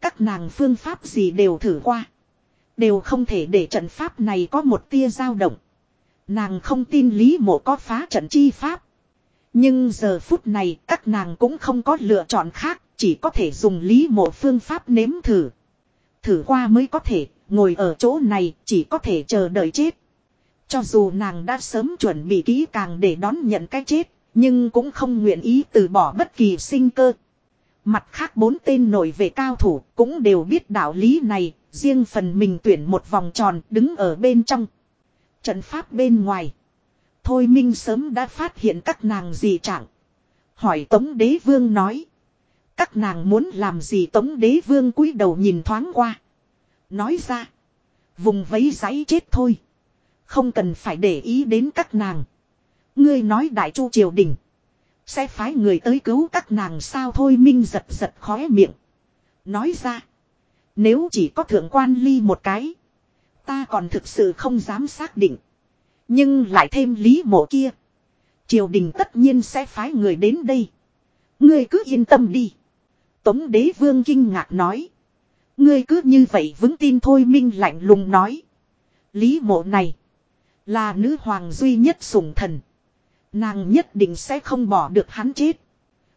Speaker 1: các nàng phương pháp gì đều thử qua. Đều không thể để trận pháp này có một tia dao động. Nàng không tin Lý Mộ có phá trận chi pháp. Nhưng giờ phút này các nàng cũng không có lựa chọn khác, chỉ có thể dùng lý mộ phương pháp nếm thử. Thử qua mới có thể, ngồi ở chỗ này chỉ có thể chờ đợi chết. Cho dù nàng đã sớm chuẩn bị kỹ càng để đón nhận cái chết, nhưng cũng không nguyện ý từ bỏ bất kỳ sinh cơ. Mặt khác bốn tên nổi về cao thủ cũng đều biết đạo lý này, riêng phần mình tuyển một vòng tròn đứng ở bên trong. Trận pháp bên ngoài thôi minh sớm đã phát hiện các nàng gì chẳng. Hỏi Tống Đế Vương nói. Các nàng muốn làm gì Tống Đế Vương cúi đầu nhìn thoáng qua. Nói ra. Vùng vấy giấy chết thôi. Không cần phải để ý đến các nàng. Ngươi nói đại chu triều đình. Sẽ phái người tới cứu các nàng sao thôi minh giật giật khóe miệng. Nói ra. Nếu chỉ có thượng quan ly một cái. Ta còn thực sự không dám xác định. Nhưng lại thêm lý mộ kia. Triều đình tất nhiên sẽ phái người đến đây. Ngươi cứ yên tâm đi. Tống đế vương kinh ngạc nói. Ngươi cứ như vậy vững tin thôi minh lạnh lùng nói. Lý mộ này. Là nữ hoàng duy nhất sủng thần. Nàng nhất định sẽ không bỏ được hắn chết.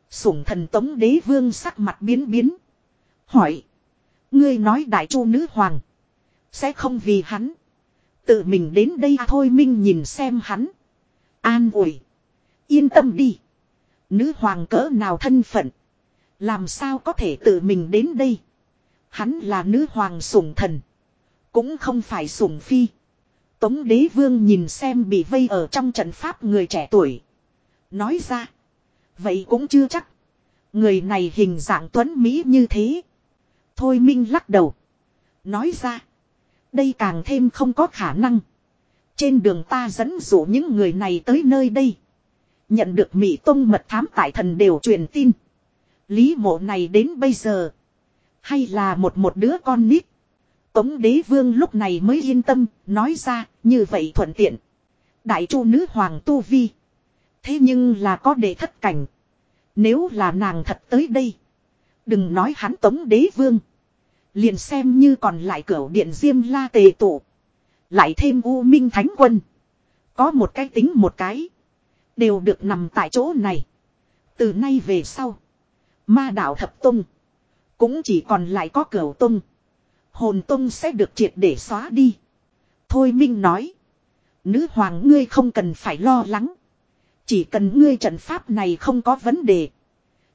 Speaker 1: Sủng thần tống đế vương sắc mặt biến biến. Hỏi. Ngươi nói đại chu nữ hoàng. Sẽ không vì hắn. Tự mình đến đây à thôi Minh nhìn xem hắn. An ủi. Yên tâm đi. Nữ hoàng cỡ nào thân phận. Làm sao có thể tự mình đến đây. Hắn là nữ hoàng sủng thần. Cũng không phải sủng phi. Tống đế vương nhìn xem bị vây ở trong trận pháp người trẻ tuổi. Nói ra. Vậy cũng chưa chắc. Người này hình dạng tuấn Mỹ như thế. Thôi Minh lắc đầu. Nói ra. Đây càng thêm không có khả năng. Trên đường ta dẫn dụ những người này tới nơi đây. Nhận được Mỹ Tông mật thám tại thần đều truyền tin. Lý mộ này đến bây giờ. Hay là một một đứa con nít. Tống đế vương lúc này mới yên tâm, nói ra, như vậy thuận tiện. Đại chu nữ hoàng tu vi. Thế nhưng là có đệ thất cảnh. Nếu là nàng thật tới đây. Đừng nói hắn tống đế vương. Liền xem như còn lại cửa điện diêm la tề tụ. Lại thêm U Minh Thánh Quân. Có một cái tính một cái. Đều được nằm tại chỗ này. Từ nay về sau. Ma đạo thập tung. Cũng chỉ còn lại có cửa tung. Hồn tung sẽ được triệt để xóa đi. Thôi Minh nói. Nữ hoàng ngươi không cần phải lo lắng. Chỉ cần ngươi trận pháp này không có vấn đề.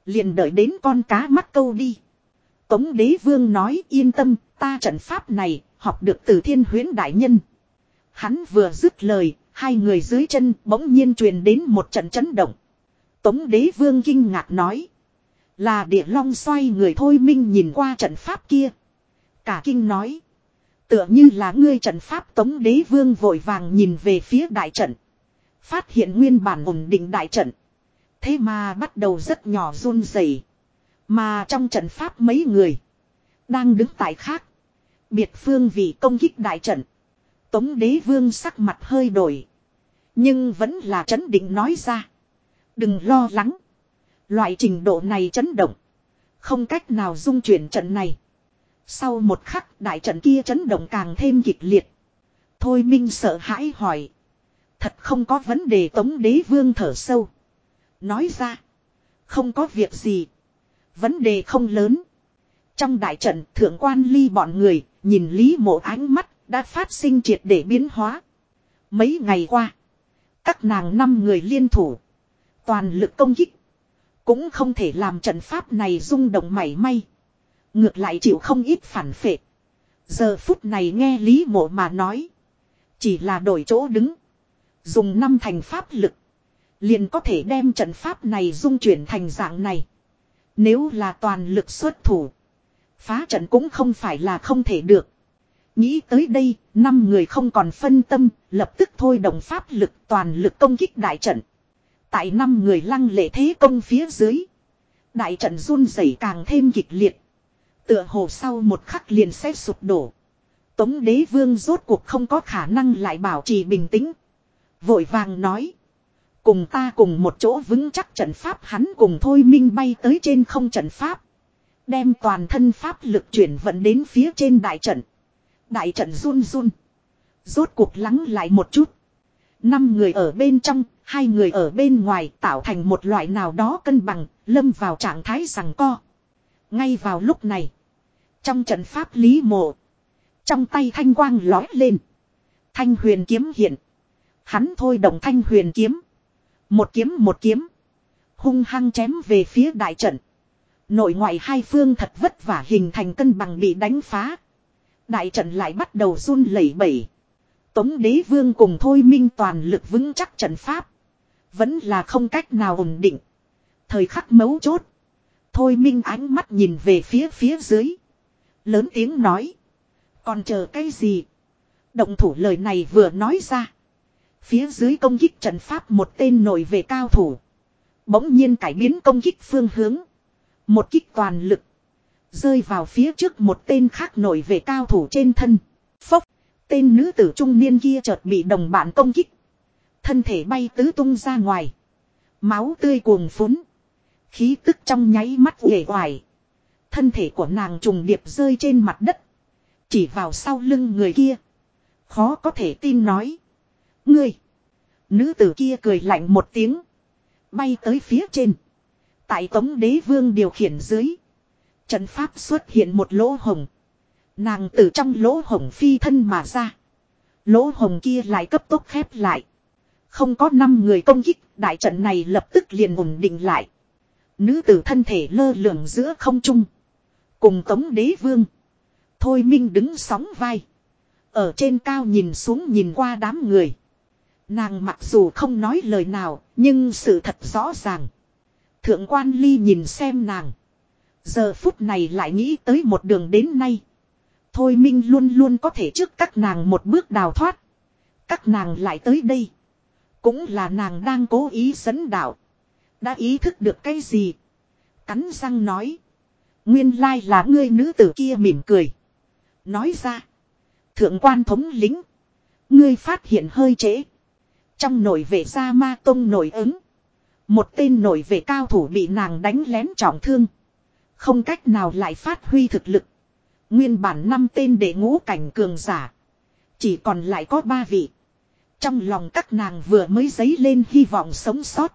Speaker 1: Liền đợi đến con cá mắt câu đi. Tống đế vương nói yên tâm, ta trận pháp này, học được từ thiên huyến đại nhân. Hắn vừa dứt lời, hai người dưới chân bỗng nhiên truyền đến một trận chấn động. Tống đế vương kinh ngạc nói. Là địa long xoay người thôi minh nhìn qua trận pháp kia. Cả kinh nói. Tựa như là ngươi trận pháp tống đế vương vội vàng nhìn về phía đại trận. Phát hiện nguyên bản ổn định đại trận. Thế mà bắt đầu rất nhỏ run rẩy mà trong trận pháp mấy người. Đang đứng tại khác. Biệt phương vì công kích đại trận. Tống đế vương sắc mặt hơi đổi. Nhưng vẫn là chấn định nói ra. Đừng lo lắng. Loại trình độ này chấn động. Không cách nào dung chuyển trận này. Sau một khắc đại trận kia chấn động càng thêm kịch liệt. Thôi Minh sợ hãi hỏi. Thật không có vấn đề Tống Đế Vương thở sâu. Nói ra. Không có việc gì. Vấn đề không lớn. Trong đại trận thượng quan ly bọn người, nhìn Lý mộ ánh mắt, đã phát sinh triệt để biến hóa. Mấy ngày qua, các nàng năm người liên thủ. Toàn lực công kích. Cũng không thể làm trận pháp này rung động mảy may. Ngược lại chịu không ít phản phệ. Giờ phút này nghe Lý mộ mà nói. Chỉ là đổi chỗ đứng. Dùng năm thành pháp lực. Liền có thể đem trận pháp này dung chuyển thành dạng này. Nếu là toàn lực xuất thủ. Phá trận cũng không phải là không thể được. Nghĩ tới đây, năm người không còn phân tâm, lập tức thôi đồng pháp lực toàn lực công kích đại trận. Tại năm người lăng lệ thế công phía dưới. Đại trận run rẩy càng thêm kịch liệt. Tựa hồ sau một khắc liền sẽ sụp đổ. Tống đế vương rốt cuộc không có khả năng lại bảo trì bình tĩnh. Vội vàng nói. Cùng ta cùng một chỗ vững chắc trận pháp hắn cùng thôi minh bay tới trên không trận pháp. Đem toàn thân pháp lực chuyển vận đến phía trên đại trận. Đại trận run run. Rốt cuộc lắng lại một chút. Năm người ở bên trong, hai người ở bên ngoài tạo thành một loại nào đó cân bằng, lâm vào trạng thái rằng co. Ngay vào lúc này, trong trận pháp lý mộ, trong tay thanh quang lói lên. Thanh huyền kiếm hiện. Hắn thôi động thanh huyền kiếm. Một kiếm một kiếm. Hung hăng chém về phía đại trận. Nội ngoại hai phương thật vất vả hình thành cân bằng bị đánh phá. Đại trận lại bắt đầu run lẩy bẩy. Tống đế vương cùng thôi minh toàn lực vững chắc trận pháp. Vẫn là không cách nào ổn định. Thời khắc mấu chốt. Thôi minh ánh mắt nhìn về phía phía dưới. Lớn tiếng nói. Còn chờ cái gì? Động thủ lời này vừa nói ra. Phía dưới công kích trận pháp một tên nổi về cao thủ. Bỗng nhiên cải biến công kích phương hướng. Một kích toàn lực. Rơi vào phía trước một tên khác nổi về cao thủ trên thân. Phốc. Tên nữ tử trung niên kia chợt bị đồng bạn công kích. Thân thể bay tứ tung ra ngoài. Máu tươi cuồng phún. Khí tức trong nháy mắt uể hoài Thân thể của nàng trùng điệp rơi trên mặt đất. Chỉ vào sau lưng người kia. Khó có thể tin nói. Ngươi. Nữ tử kia cười lạnh một tiếng. Bay tới phía trên. Tại tống đế vương điều khiển dưới. Trận pháp xuất hiện một lỗ hồng. Nàng từ trong lỗ hồng phi thân mà ra. Lỗ hồng kia lại cấp tốc khép lại. Không có 5 người công kích, đại trận này lập tức liền ổn định lại. Nữ tử thân thể lơ lửng giữa không trung. Cùng tống đế vương. Thôi Minh đứng sóng vai. Ở trên cao nhìn xuống nhìn qua đám người. Nàng mặc dù không nói lời nào, nhưng sự thật rõ ràng. Thượng quan ly nhìn xem nàng. Giờ phút này lại nghĩ tới một đường đến nay. Thôi Minh luôn luôn có thể trước các nàng một bước đào thoát. Các nàng lại tới đây. Cũng là nàng đang cố ý dẫn đạo. Đã ý thức được cái gì? Cắn răng nói. Nguyên lai là ngươi nữ tử kia mỉm cười. Nói ra. Thượng quan thống lính. Ngươi phát hiện hơi trễ. Trong nổi về gia ma tông nổi ứng. Một tên nổi về cao thủ bị nàng đánh lén trọng thương. Không cách nào lại phát huy thực lực. Nguyên bản năm tên để ngũ cảnh cường giả. Chỉ còn lại có ba vị. Trong lòng các nàng vừa mới dấy lên hy vọng sống sót.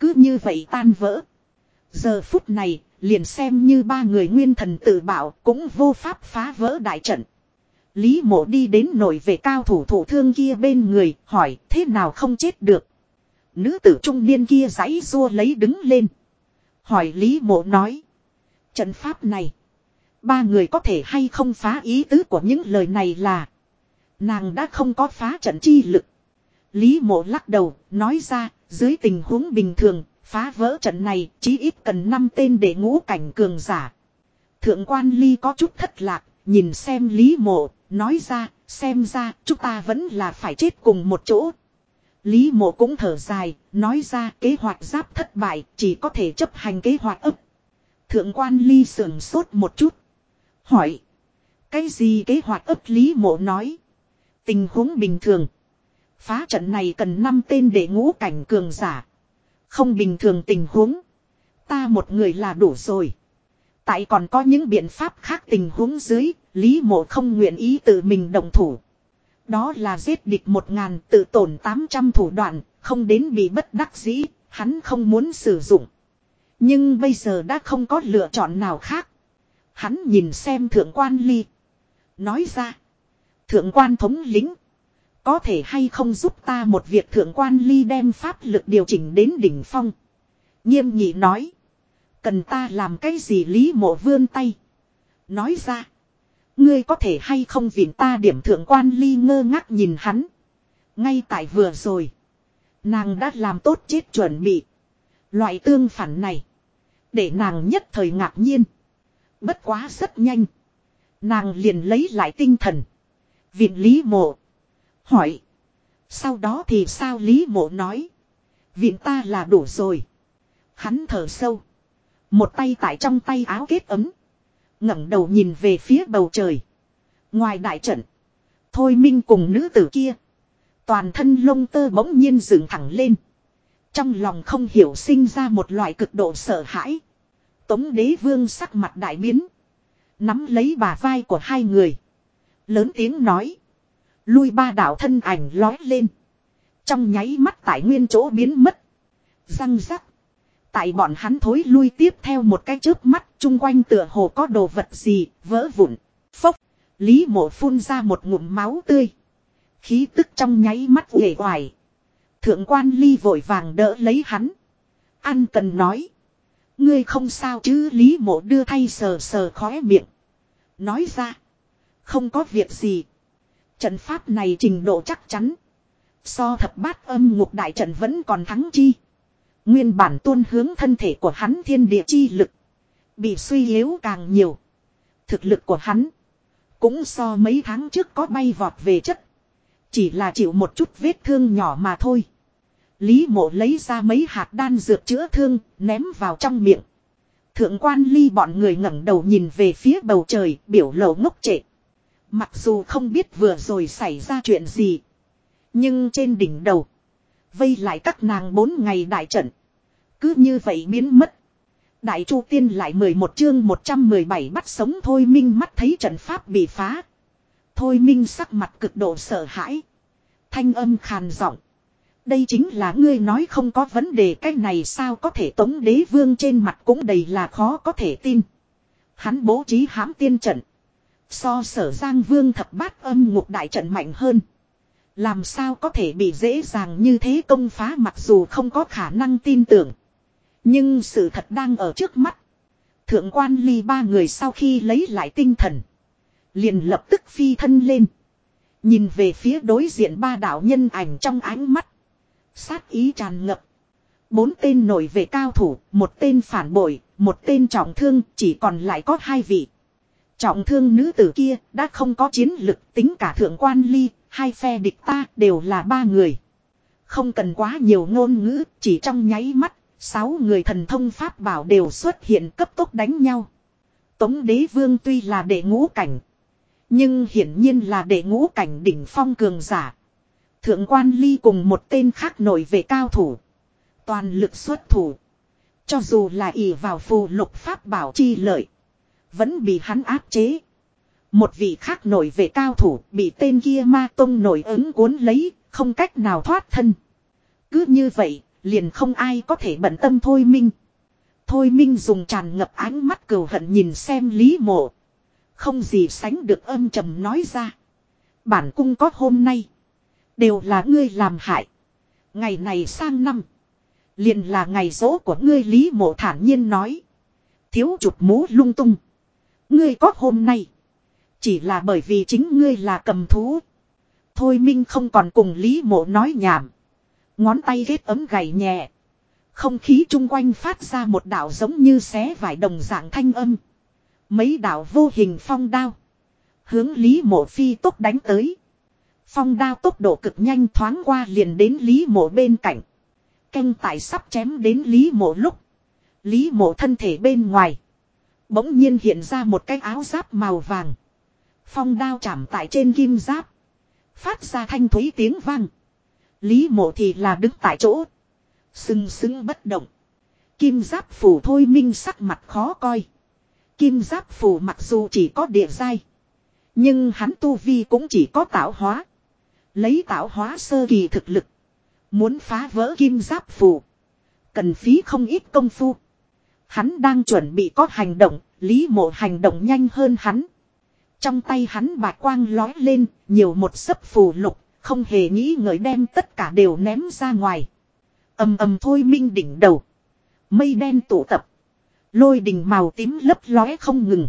Speaker 1: Cứ như vậy tan vỡ. Giờ phút này, liền xem như ba người nguyên thần tự bảo cũng vô pháp phá vỡ đại trận. Lý mộ đi đến nội về cao thủ thủ thương kia bên người, hỏi thế nào không chết được. Nữ tử trung niên kia giãy xua lấy đứng lên. Hỏi Lý mộ nói. Trận pháp này. Ba người có thể hay không phá ý tứ của những lời này là. Nàng đã không có phá trận chi lực. Lý mộ lắc đầu, nói ra, dưới tình huống bình thường, phá vỡ trận này, chí ít cần năm tên để ngũ cảnh cường giả. Thượng quan ly có chút thất lạc, nhìn xem lý mộ, Nói ra, xem ra, chúng ta vẫn là phải chết cùng một chỗ. Lý mộ cũng thở dài, nói ra kế hoạch giáp thất bại, chỉ có thể chấp hành kế hoạch ấp. Thượng quan ly sườn sốt một chút. Hỏi. Cái gì kế hoạch ấp Lý mộ nói. Tình huống bình thường. Phá trận này cần năm tên để ngũ cảnh cường giả. Không bình thường tình huống. Ta một người là đủ rồi. Tại còn có những biện pháp khác tình huống dưới, Lý mộ không nguyện ý tự mình đồng thủ. Đó là giết địch một ngàn tự tổn tám trăm thủ đoạn, không đến bị bất đắc dĩ, hắn không muốn sử dụng. Nhưng bây giờ đã không có lựa chọn nào khác. Hắn nhìn xem thượng quan ly. Nói ra. Thượng quan thống lĩnh, Có thể hay không giúp ta một việc thượng quan ly đem pháp lực điều chỉnh đến đỉnh phong. Nghiêm nhị nói. Cần ta làm cái gì lý mộ vươn tay. Nói ra. Ngươi có thể hay không viện ta điểm thượng quan ly ngơ ngác nhìn hắn. Ngay tại vừa rồi. Nàng đã làm tốt chết chuẩn bị. Loại tương phản này. Để nàng nhất thời ngạc nhiên. Bất quá rất nhanh. Nàng liền lấy lại tinh thần. Viện Lý Mộ. Hỏi. Sau đó thì sao Lý Mộ nói. Viện ta là đủ rồi. Hắn thở sâu. Một tay tại trong tay áo kết ấm ngẩng đầu nhìn về phía bầu trời. Ngoài đại trận. Thôi Minh cùng nữ tử kia. Toàn thân lông tơ bỗng nhiên dựng thẳng lên. Trong lòng không hiểu sinh ra một loại cực độ sợ hãi. Tống đế vương sắc mặt đại biến. Nắm lấy bà vai của hai người. Lớn tiếng nói. Lui ba đạo thân ảnh lói lên. Trong nháy mắt tại nguyên chỗ biến mất. Răng rắc. Tại bọn hắn thối lui tiếp theo một cái chớp mắt, chung quanh tựa hồ có đồ vật gì, vỡ vụn. Phốc, Lý mộ phun ra một ngụm máu tươi. Khí tức trong nháy mắt uể oải. Thượng quan ly vội vàng đỡ lấy hắn. an cần nói. Ngươi không sao chứ Lý mộ đưa thay sờ sờ khóe miệng. Nói ra. Không có việc gì. Trận pháp này trình độ chắc chắn. So thập bát âm ngục đại trận vẫn còn thắng chi. Nguyên bản tuôn hướng thân thể của hắn thiên địa chi lực. Bị suy yếu càng nhiều. Thực lực của hắn. Cũng so mấy tháng trước có bay vọt về chất. Chỉ là chịu một chút vết thương nhỏ mà thôi. Lý mộ lấy ra mấy hạt đan dược chữa thương, ném vào trong miệng. Thượng quan ly bọn người ngẩng đầu nhìn về phía bầu trời, biểu lộ ngốc trệ. Mặc dù không biết vừa rồi xảy ra chuyện gì. Nhưng trên đỉnh đầu. Vây lại các nàng bốn ngày đại trận. Cứ như vậy biến mất. Đại Chu Tiên lại 11 chương 117 bắt sống Thôi Minh mắt thấy trận pháp bị phá. Thôi Minh sắc mặt cực độ sợ hãi. Thanh âm khàn giọng. Đây chính là ngươi nói không có vấn đề cái này sao có thể tống đế vương trên mặt cũng đầy là khó có thể tin. Hắn bố trí hãm tiên trận. So sở giang vương thập bát âm ngục đại trận mạnh hơn. Làm sao có thể bị dễ dàng như thế công phá mặc dù không có khả năng tin tưởng. Nhưng sự thật đang ở trước mắt. Thượng quan ly ba người sau khi lấy lại tinh thần. Liền lập tức phi thân lên. Nhìn về phía đối diện ba đạo nhân ảnh trong ánh mắt. Sát ý tràn ngập. Bốn tên nổi về cao thủ, một tên phản bội, một tên trọng thương, chỉ còn lại có hai vị. Trọng thương nữ tử kia đã không có chiến lực tính cả thượng quan ly, hai phe địch ta đều là ba người. Không cần quá nhiều ngôn ngữ, chỉ trong nháy mắt, sáu người thần thông pháp bảo đều xuất hiện cấp tốc đánh nhau. Tống đế vương tuy là đệ ngũ cảnh, nhưng hiển nhiên là đệ ngũ cảnh đỉnh phong cường giả. Thượng quan ly cùng một tên khác nổi về cao thủ. Toàn lực xuất thủ. Cho dù là ỷ vào phù lục pháp bảo chi lợi. Vẫn bị hắn áp chế. Một vị khác nổi về cao thủ bị tên kia ma tông nổi ứng cuốn lấy, không cách nào thoát thân. Cứ như vậy, liền không ai có thể bận tâm thôi minh. Thôi minh dùng tràn ngập ánh mắt cừu hận nhìn xem lý mộ. Không gì sánh được âm trầm nói ra. Bản cung có hôm nay. Đều là ngươi làm hại. Ngày này sang năm. Liền là ngày rỗ của ngươi lý mộ thản nhiên nói. Thiếu chụp mũ lung tung. Ngươi có hôm nay chỉ là bởi vì chính ngươi là cầm thú. Thôi Minh không còn cùng Lý Mộ nói nhảm. Ngón tay ghét ấm gầy nhẹ. Không khí chung quanh phát ra một đạo giống như xé vải đồng dạng thanh âm. Mấy đạo vô hình phong đao. Hướng Lý Mộ phi tốc đánh tới. Phong đao tốc độ cực nhanh thoáng qua liền đến Lý Mộ bên cạnh. Canh tài sắp chém đến Lý Mộ lúc. Lý Mộ thân thể bên ngoài. Bỗng nhiên hiện ra một cái áo giáp màu vàng. Phong đao chạm tại trên kim giáp. Phát ra thanh thúy tiếng vang. Lý mộ thì là đứng tại chỗ. Sưng sững bất động. Kim giáp phủ thôi minh sắc mặt khó coi. Kim giáp phủ mặc dù chỉ có địa giai. Nhưng hắn tu vi cũng chỉ có tạo hóa. Lấy tạo hóa sơ kỳ thực lực. Muốn phá vỡ kim giáp phủ. Cần phí không ít công phu. Hắn đang chuẩn bị có hành động. Lý mộ hành động nhanh hơn hắn. Trong tay hắn bạc quang lói lên, nhiều một sấp phù lục, không hề nghĩ ngợi đem tất cả đều ném ra ngoài. ầm ầm thôi minh đỉnh đầu. Mây đen tụ tập. Lôi đỉnh màu tím lấp lói không ngừng.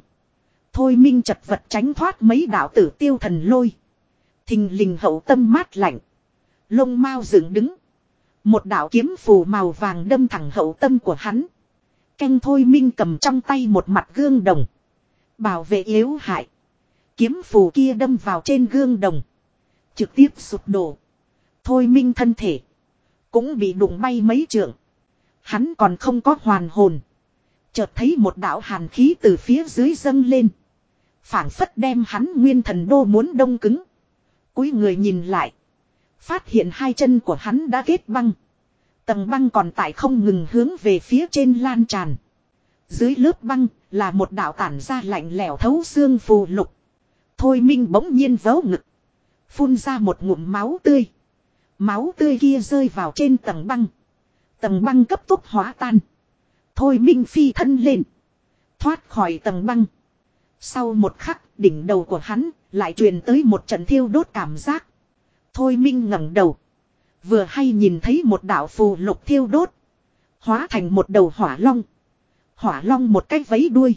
Speaker 1: Thôi minh chật vật tránh thoát mấy đạo tử tiêu thần lôi. Thình lình hậu tâm mát lạnh. Lông mau dựng đứng. Một đạo kiếm phù màu vàng đâm thẳng hậu tâm của hắn. Canh thôi minh cầm trong tay một mặt gương đồng. Bảo vệ yếu hại. Kiếm phù kia đâm vào trên gương đồng. Trực tiếp sụp đổ. Thôi minh thân thể. Cũng bị đụng bay mấy trượng. Hắn còn không có hoàn hồn. Chợt thấy một đạo hàn khí từ phía dưới dâng lên. phản phất đem hắn nguyên thần đô muốn đông cứng. cúi người nhìn lại. Phát hiện hai chân của hắn đã kết băng. Tầng băng còn tại không ngừng hướng về phía trên lan tràn. Dưới lớp băng là một đạo tản ra lạnh lẽo thấu xương phù lục Thôi Minh bỗng nhiên vớ ngực. Phun ra một ngụm máu tươi. Máu tươi kia rơi vào trên tầng băng. Tầng băng cấp tốc hóa tan. Thôi Minh phi thân lên. Thoát khỏi tầng băng. Sau một khắc, đỉnh đầu của hắn lại truyền tới một trận thiêu đốt cảm giác. Thôi Minh ngẩng đầu. Vừa hay nhìn thấy một đạo phù lục thiêu đốt. Hóa thành một đầu hỏa long. Hỏa long một cái vấy đuôi.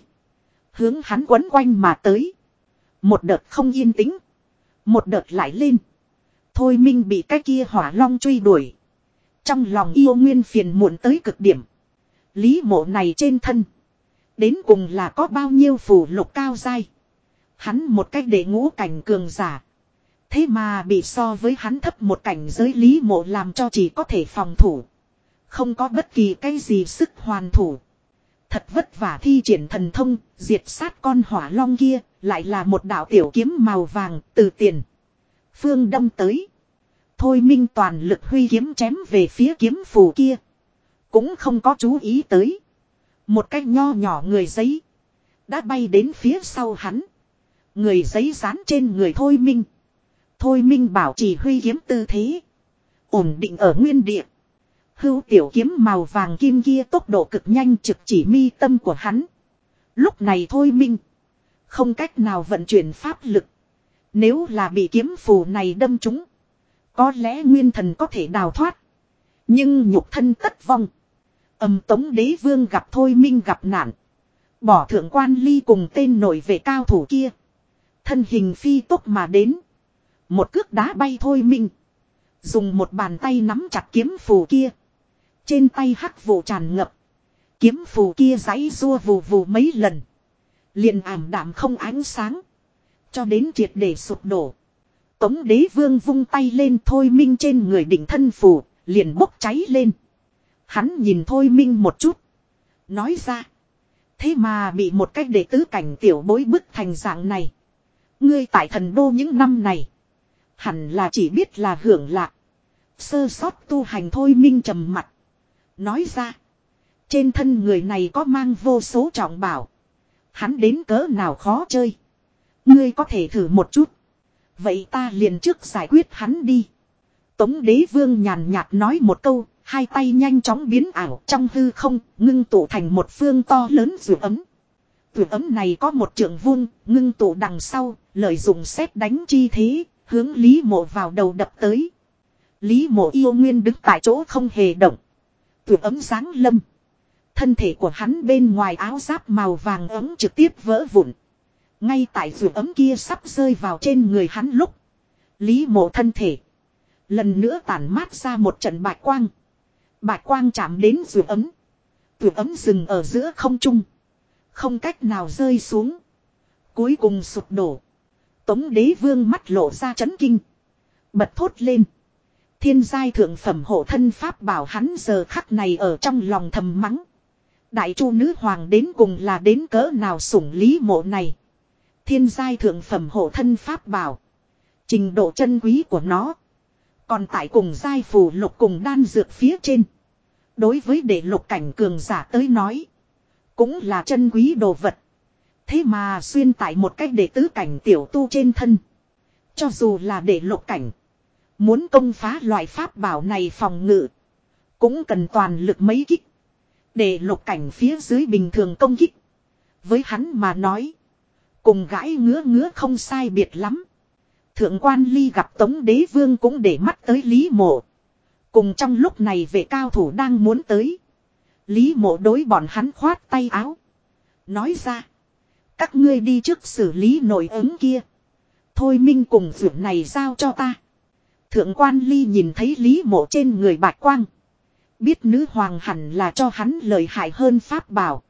Speaker 1: Hướng hắn quấn quanh mà tới. Một đợt không yên tĩnh. Một đợt lại lên. Thôi minh bị cái kia hỏa long truy đuổi. Trong lòng yêu nguyên phiền muộn tới cực điểm. Lý mộ này trên thân. Đến cùng là có bao nhiêu phù lục cao dai. Hắn một cách để ngũ cảnh cường giả. Thế mà bị so với hắn thấp một cảnh giới lý mộ làm cho chỉ có thể phòng thủ. Không có bất kỳ cái gì sức hoàn thủ. Thật vất vả thi triển thần thông, diệt sát con hỏa long kia, lại là một đạo tiểu kiếm màu vàng, từ tiền. Phương đâm tới. Thôi minh toàn lực huy kiếm chém về phía kiếm phù kia. Cũng không có chú ý tới. Một cái nho nhỏ người giấy. Đã bay đến phía sau hắn. Người giấy dán trên người thôi minh. Thôi minh bảo chỉ huy kiếm tư thế. Ổn định ở nguyên địa. Hưu tiểu kiếm màu vàng kim kia tốc độ cực nhanh trực chỉ mi tâm của hắn. Lúc này thôi minh. Không cách nào vận chuyển pháp lực. Nếu là bị kiếm phù này đâm trúng. Có lẽ nguyên thần có thể đào thoát. Nhưng nhục thân tất vong. Âm tống đế vương gặp thôi minh gặp nạn. Bỏ thượng quan ly cùng tên nổi về cao thủ kia. Thân hình phi tốc mà đến. Một cước đá bay thôi minh. Dùng một bàn tay nắm chặt kiếm phù kia. Trên tay hắc vụ tràn ngập. Kiếm phù kia giấy rua vù vù mấy lần. liền ảm đạm không ánh sáng. Cho đến triệt để sụp đổ. Tống đế vương vung tay lên thôi minh trên người đỉnh thân phù. Liền bốc cháy lên. Hắn nhìn thôi minh một chút. Nói ra. Thế mà bị một cách đệ tứ cảnh tiểu bối bức thành dạng này. Ngươi tại thần đô những năm này. Hẳn là chỉ biết là hưởng lạc. Sơ sót tu hành thôi minh trầm mặt. Nói ra. Trên thân người này có mang vô số trọng bảo. Hắn đến cỡ nào khó chơi. Ngươi có thể thử một chút. Vậy ta liền trước giải quyết hắn đi. Tống đế vương nhàn nhạt nói một câu. Hai tay nhanh chóng biến ảo trong hư không. Ngưng tụ thành một phương to lớn dù ấm. Dù ấm này có một trường vuông. Ngưng tụ đằng sau. Lợi dụng xét đánh chi thế. Hướng lý mộ vào đầu đập tới. Lý mộ yêu nguyên đứng tại chỗ không hề động. Tử ấm sáng lâm. Thân thể của hắn bên ngoài áo giáp màu vàng ấm trực tiếp vỡ vụn. Ngay tại rượu ấm kia sắp rơi vào trên người hắn lúc. Lý mộ thân thể. Lần nữa tản mát ra một trận bạch quang. Bạch quang chạm đến rượu ấm. Rượu ấm dừng ở giữa không trung. Không cách nào rơi xuống. Cuối cùng sụp đổ. Tống đế vương mắt lộ ra chấn kinh. Bật thốt lên. Thiên giai thượng phẩm hộ thân pháp bảo hắn giờ khắc này ở trong lòng thầm mắng. Đại chu nữ hoàng đến cùng là đến cỡ nào sủng lý mộ này. Thiên giai thượng phẩm hộ thân pháp bảo. Trình độ chân quý của nó. Còn tại cùng giai phù lục cùng đan dược phía trên. Đối với đệ lục cảnh cường giả tới nói. Cũng là chân quý đồ vật. Thế mà xuyên tại một cách đệ tứ cảnh tiểu tu trên thân. Cho dù là đệ lục cảnh. Muốn công phá loại pháp bảo này phòng ngự. Cũng cần toàn lực mấy kích. Để lục cảnh phía dưới bình thường công kích. Với hắn mà nói. Cùng gãi ngứa ngứa không sai biệt lắm. Thượng quan ly gặp tống đế vương cũng để mắt tới lý mộ. Cùng trong lúc này về cao thủ đang muốn tới. Lý mộ đối bọn hắn khoát tay áo. Nói ra. Các ngươi đi trước xử lý nội ứng kia. Thôi minh cùng dưỡng này giao cho ta. Thượng quan ly nhìn thấy lý mộ trên người bạch quang. Biết nữ hoàng hẳn là cho hắn lời hại hơn pháp bảo.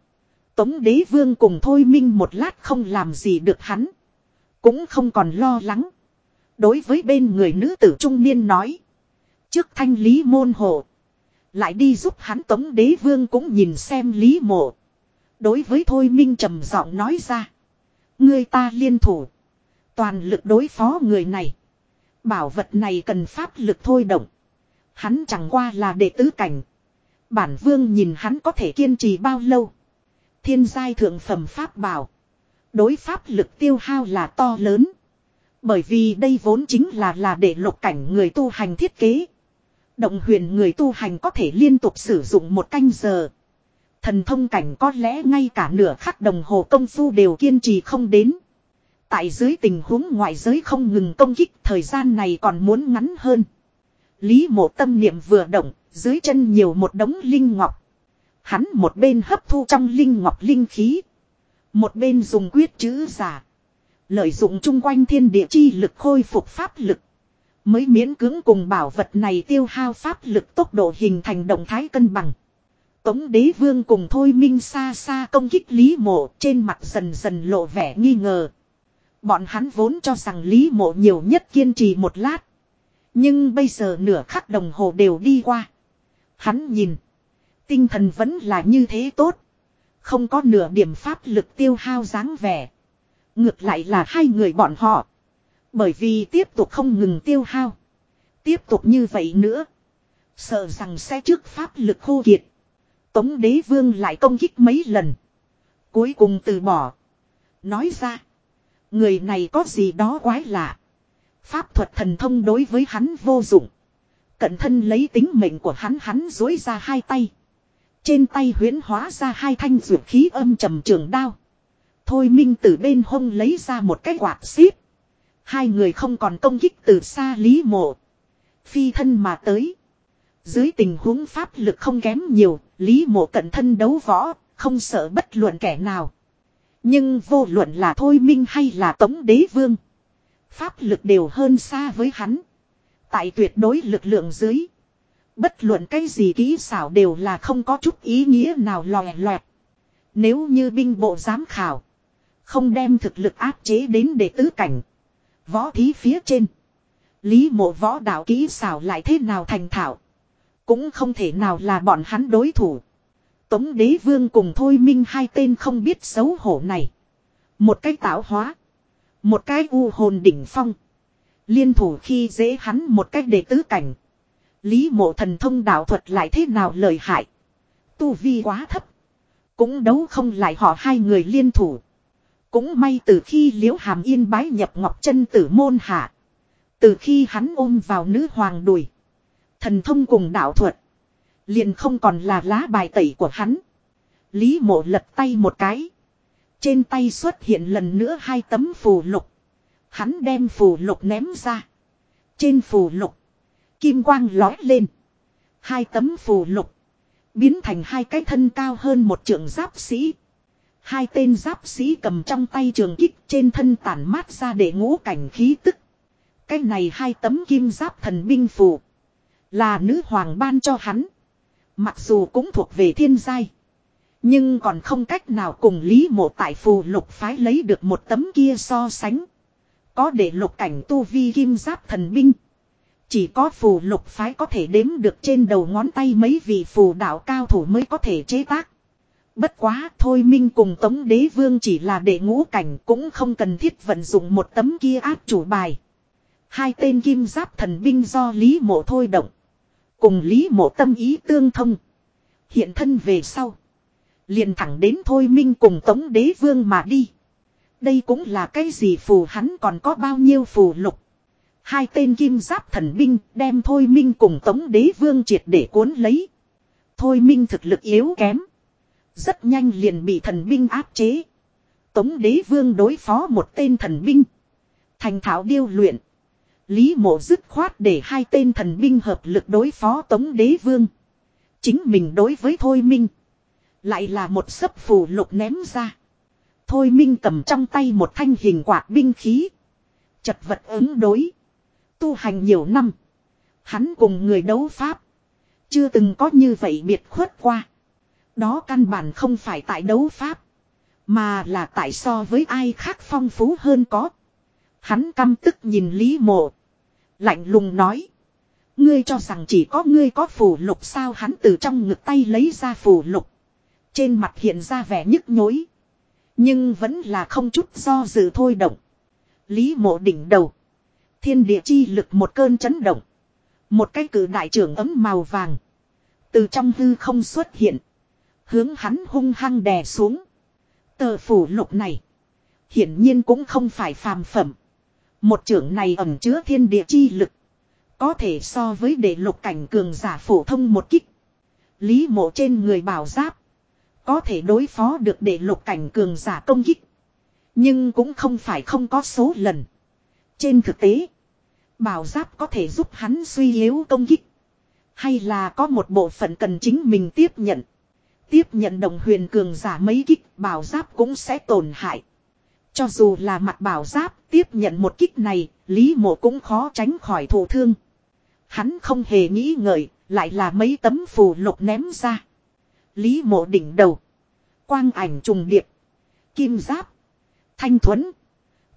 Speaker 1: Tống đế vương cùng thôi minh một lát không làm gì được hắn. Cũng không còn lo lắng. Đối với bên người nữ tử trung niên nói. Trước thanh lý môn hộ. Lại đi giúp hắn tống đế vương cũng nhìn xem lý mộ. Đối với thôi minh trầm giọng nói ra. Người ta liên thủ. Toàn lực đối phó người này. Bảo vật này cần pháp lực thôi động. Hắn chẳng qua là đệ tứ cảnh. Bản vương nhìn hắn có thể kiên trì bao lâu. Thiên giai thượng phẩm pháp bảo. Đối pháp lực tiêu hao là to lớn. Bởi vì đây vốn chính là là để lục cảnh người tu hành thiết kế. Động huyền người tu hành có thể liên tục sử dụng một canh giờ. Thần thông cảnh có lẽ ngay cả nửa khắc đồng hồ công phu đều kiên trì không đến. Tại dưới tình huống ngoại giới không ngừng công kích thời gian này còn muốn ngắn hơn. Lý mộ tâm niệm vừa động, dưới chân nhiều một đống linh ngọc. Hắn một bên hấp thu trong linh ngọc linh khí. Một bên dùng quyết chữ giả. Lợi dụng chung quanh thiên địa chi lực khôi phục pháp lực. Mới miễn cưỡng cùng bảo vật này tiêu hao pháp lực tốc độ hình thành động thái cân bằng. Tống đế vương cùng thôi minh xa xa công kích lý mộ trên mặt dần dần lộ vẻ nghi ngờ. Bọn hắn vốn cho rằng Lý Mộ nhiều nhất kiên trì một lát. Nhưng bây giờ nửa khắc đồng hồ đều đi qua. Hắn nhìn. Tinh thần vẫn là như thế tốt. Không có nửa điểm pháp lực tiêu hao dáng vẻ. Ngược lại là hai người bọn họ. Bởi vì tiếp tục không ngừng tiêu hao. Tiếp tục như vậy nữa. Sợ rằng sẽ trước pháp lực khô kiệt. Tống đế vương lại công kích mấy lần. Cuối cùng từ bỏ. Nói ra. Người này có gì đó quái lạ. Pháp thuật thần thông đối với hắn vô dụng. Cận thân lấy tính mệnh của hắn hắn dối ra hai tay. Trên tay huyễn hóa ra hai thanh ruột khí âm trầm trường đao. Thôi minh từ bên hông lấy ra một cái quạt xíp. Hai người không còn công kích từ xa lý mộ. Phi thân mà tới. Dưới tình huống pháp lực không kém nhiều, lý mộ cận thân đấu võ, không sợ bất luận kẻ nào. Nhưng vô luận là Thôi Minh hay là Tống Đế Vương. Pháp lực đều hơn xa với hắn. Tại tuyệt đối lực lượng dưới. Bất luận cái gì kỹ xảo đều là không có chút ý nghĩa nào lòe loẹt. Nếu như binh bộ giám khảo. Không đem thực lực áp chế đến để tứ cảnh. Võ thí phía trên. Lý mộ võ đạo kỹ xảo lại thế nào thành thạo. Cũng không thể nào là bọn hắn đối thủ. Tống đế vương cùng thôi minh hai tên không biết xấu hổ này. Một cái tạo hóa. Một cái u hồn đỉnh phong. Liên thủ khi dễ hắn một cách đệ tứ cảnh. Lý mộ thần thông đạo thuật lại thế nào lợi hại. Tu vi quá thấp. Cũng đấu không lại họ hai người liên thủ. Cũng may từ khi liễu hàm yên bái nhập ngọc chân tử môn hạ. Từ khi hắn ôm vào nữ hoàng đùi. Thần thông cùng đạo thuật. Liền không còn là lá bài tẩy của hắn. Lý mộ lật tay một cái. Trên tay xuất hiện lần nữa hai tấm phù lục. Hắn đem phù lục ném ra. Trên phù lục. Kim quang lói lên. Hai tấm phù lục. Biến thành hai cái thân cao hơn một trưởng giáp sĩ. Hai tên giáp sĩ cầm trong tay trường kích trên thân tản mát ra để ngũ cảnh khí tức. Cái này hai tấm kim giáp thần binh phù. Là nữ hoàng ban cho hắn. Mặc dù cũng thuộc về thiên giai. Nhưng còn không cách nào cùng Lý Mộ tại phù lục phái lấy được một tấm kia so sánh. Có để lục cảnh tu vi kim giáp thần binh. Chỉ có phù lục phái có thể đếm được trên đầu ngón tay mấy vị phù đạo cao thủ mới có thể chế tác. Bất quá thôi minh cùng tống đế vương chỉ là đệ ngũ cảnh cũng không cần thiết vận dụng một tấm kia áp chủ bài. Hai tên kim giáp thần binh do Lý Mộ thôi động. Cùng Lý Mộ tâm ý tương thông. Hiện thân về sau. Liền thẳng đến Thôi Minh cùng Tống Đế Vương mà đi. Đây cũng là cái gì phù hắn còn có bao nhiêu phù lục. Hai tên kim giáp thần binh đem Thôi Minh cùng Tống Đế Vương triệt để cuốn lấy. Thôi Minh thực lực yếu kém. Rất nhanh liền bị thần binh áp chế. Tống Đế Vương đối phó một tên thần binh. Thành thảo điêu luyện. Lý mộ dứt khoát để hai tên thần binh hợp lực đối phó tống đế vương. Chính mình đối với Thôi Minh. Lại là một sấp phù lục ném ra. Thôi Minh cầm trong tay một thanh hình quạt binh khí. Chật vật ứng đối. Tu hành nhiều năm. Hắn cùng người đấu pháp. Chưa từng có như vậy biệt khuất qua. Đó căn bản không phải tại đấu pháp. Mà là tại so với ai khác phong phú hơn có. Hắn căm tức nhìn Lý Mộ. Lạnh lùng nói. Ngươi cho rằng chỉ có ngươi có phù lục sao hắn từ trong ngực tay lấy ra phù lục. Trên mặt hiện ra vẻ nhức nhối. Nhưng vẫn là không chút do dự thôi động. Lý mộ đỉnh đầu. Thiên địa chi lực một cơn chấn động. Một cái cử đại trưởng ấm màu vàng. Từ trong hư không xuất hiện. Hướng hắn hung hăng đè xuống. Tờ phủ lục này. Hiển nhiên cũng không phải phàm phẩm. Một trưởng này ẩm chứa thiên địa chi lực. Có thể so với đệ lục cảnh cường giả phổ thông một kích. Lý mộ trên người bảo giáp. Có thể đối phó được đệ lục cảnh cường giả công kích. Nhưng cũng không phải không có số lần. Trên thực tế. Bảo giáp có thể giúp hắn suy yếu công kích. Hay là có một bộ phận cần chính mình tiếp nhận. Tiếp nhận đồng huyền cường giả mấy kích bảo giáp cũng sẽ tổn hại. Cho dù là mặt bảo giáp tiếp nhận một kích này, Lý Mộ cũng khó tránh khỏi thụ thương. Hắn không hề nghĩ ngợi, lại là mấy tấm phù lục ném ra. Lý Mộ đỉnh đầu. Quang ảnh trùng điệp. Kim giáp. Thanh thuấn.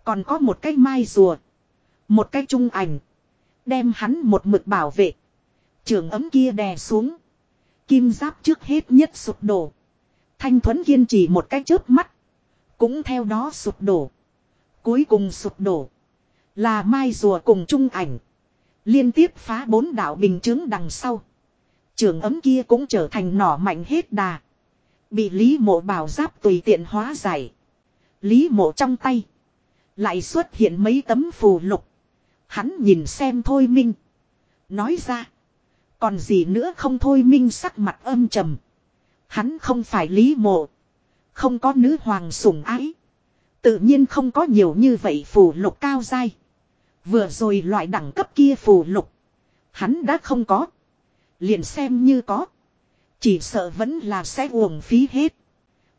Speaker 1: Còn có một cái mai rùa. Một cái trung ảnh. Đem hắn một mực bảo vệ. Trường ấm kia đè xuống. Kim giáp trước hết nhất sụp đổ. Thanh thuấn kiên trì một cái chớp mắt. Cũng theo đó sụp đổ. Cuối cùng sụp đổ. Là mai rùa cùng trung ảnh. Liên tiếp phá bốn đảo bình chứng đằng sau. Trường ấm kia cũng trở thành nỏ mạnh hết đà. Bị Lý mộ bảo giáp tùy tiện hóa giải. Lý mộ trong tay. Lại xuất hiện mấy tấm phù lục. Hắn nhìn xem thôi minh. Nói ra. Còn gì nữa không thôi minh sắc mặt âm trầm. Hắn không phải Lý mộ. Không có nữ hoàng sủng ái. Tự nhiên không có nhiều như vậy phù lục cao dai. Vừa rồi loại đẳng cấp kia phù lục. Hắn đã không có. Liền xem như có. Chỉ sợ vẫn là sẽ uổng phí hết.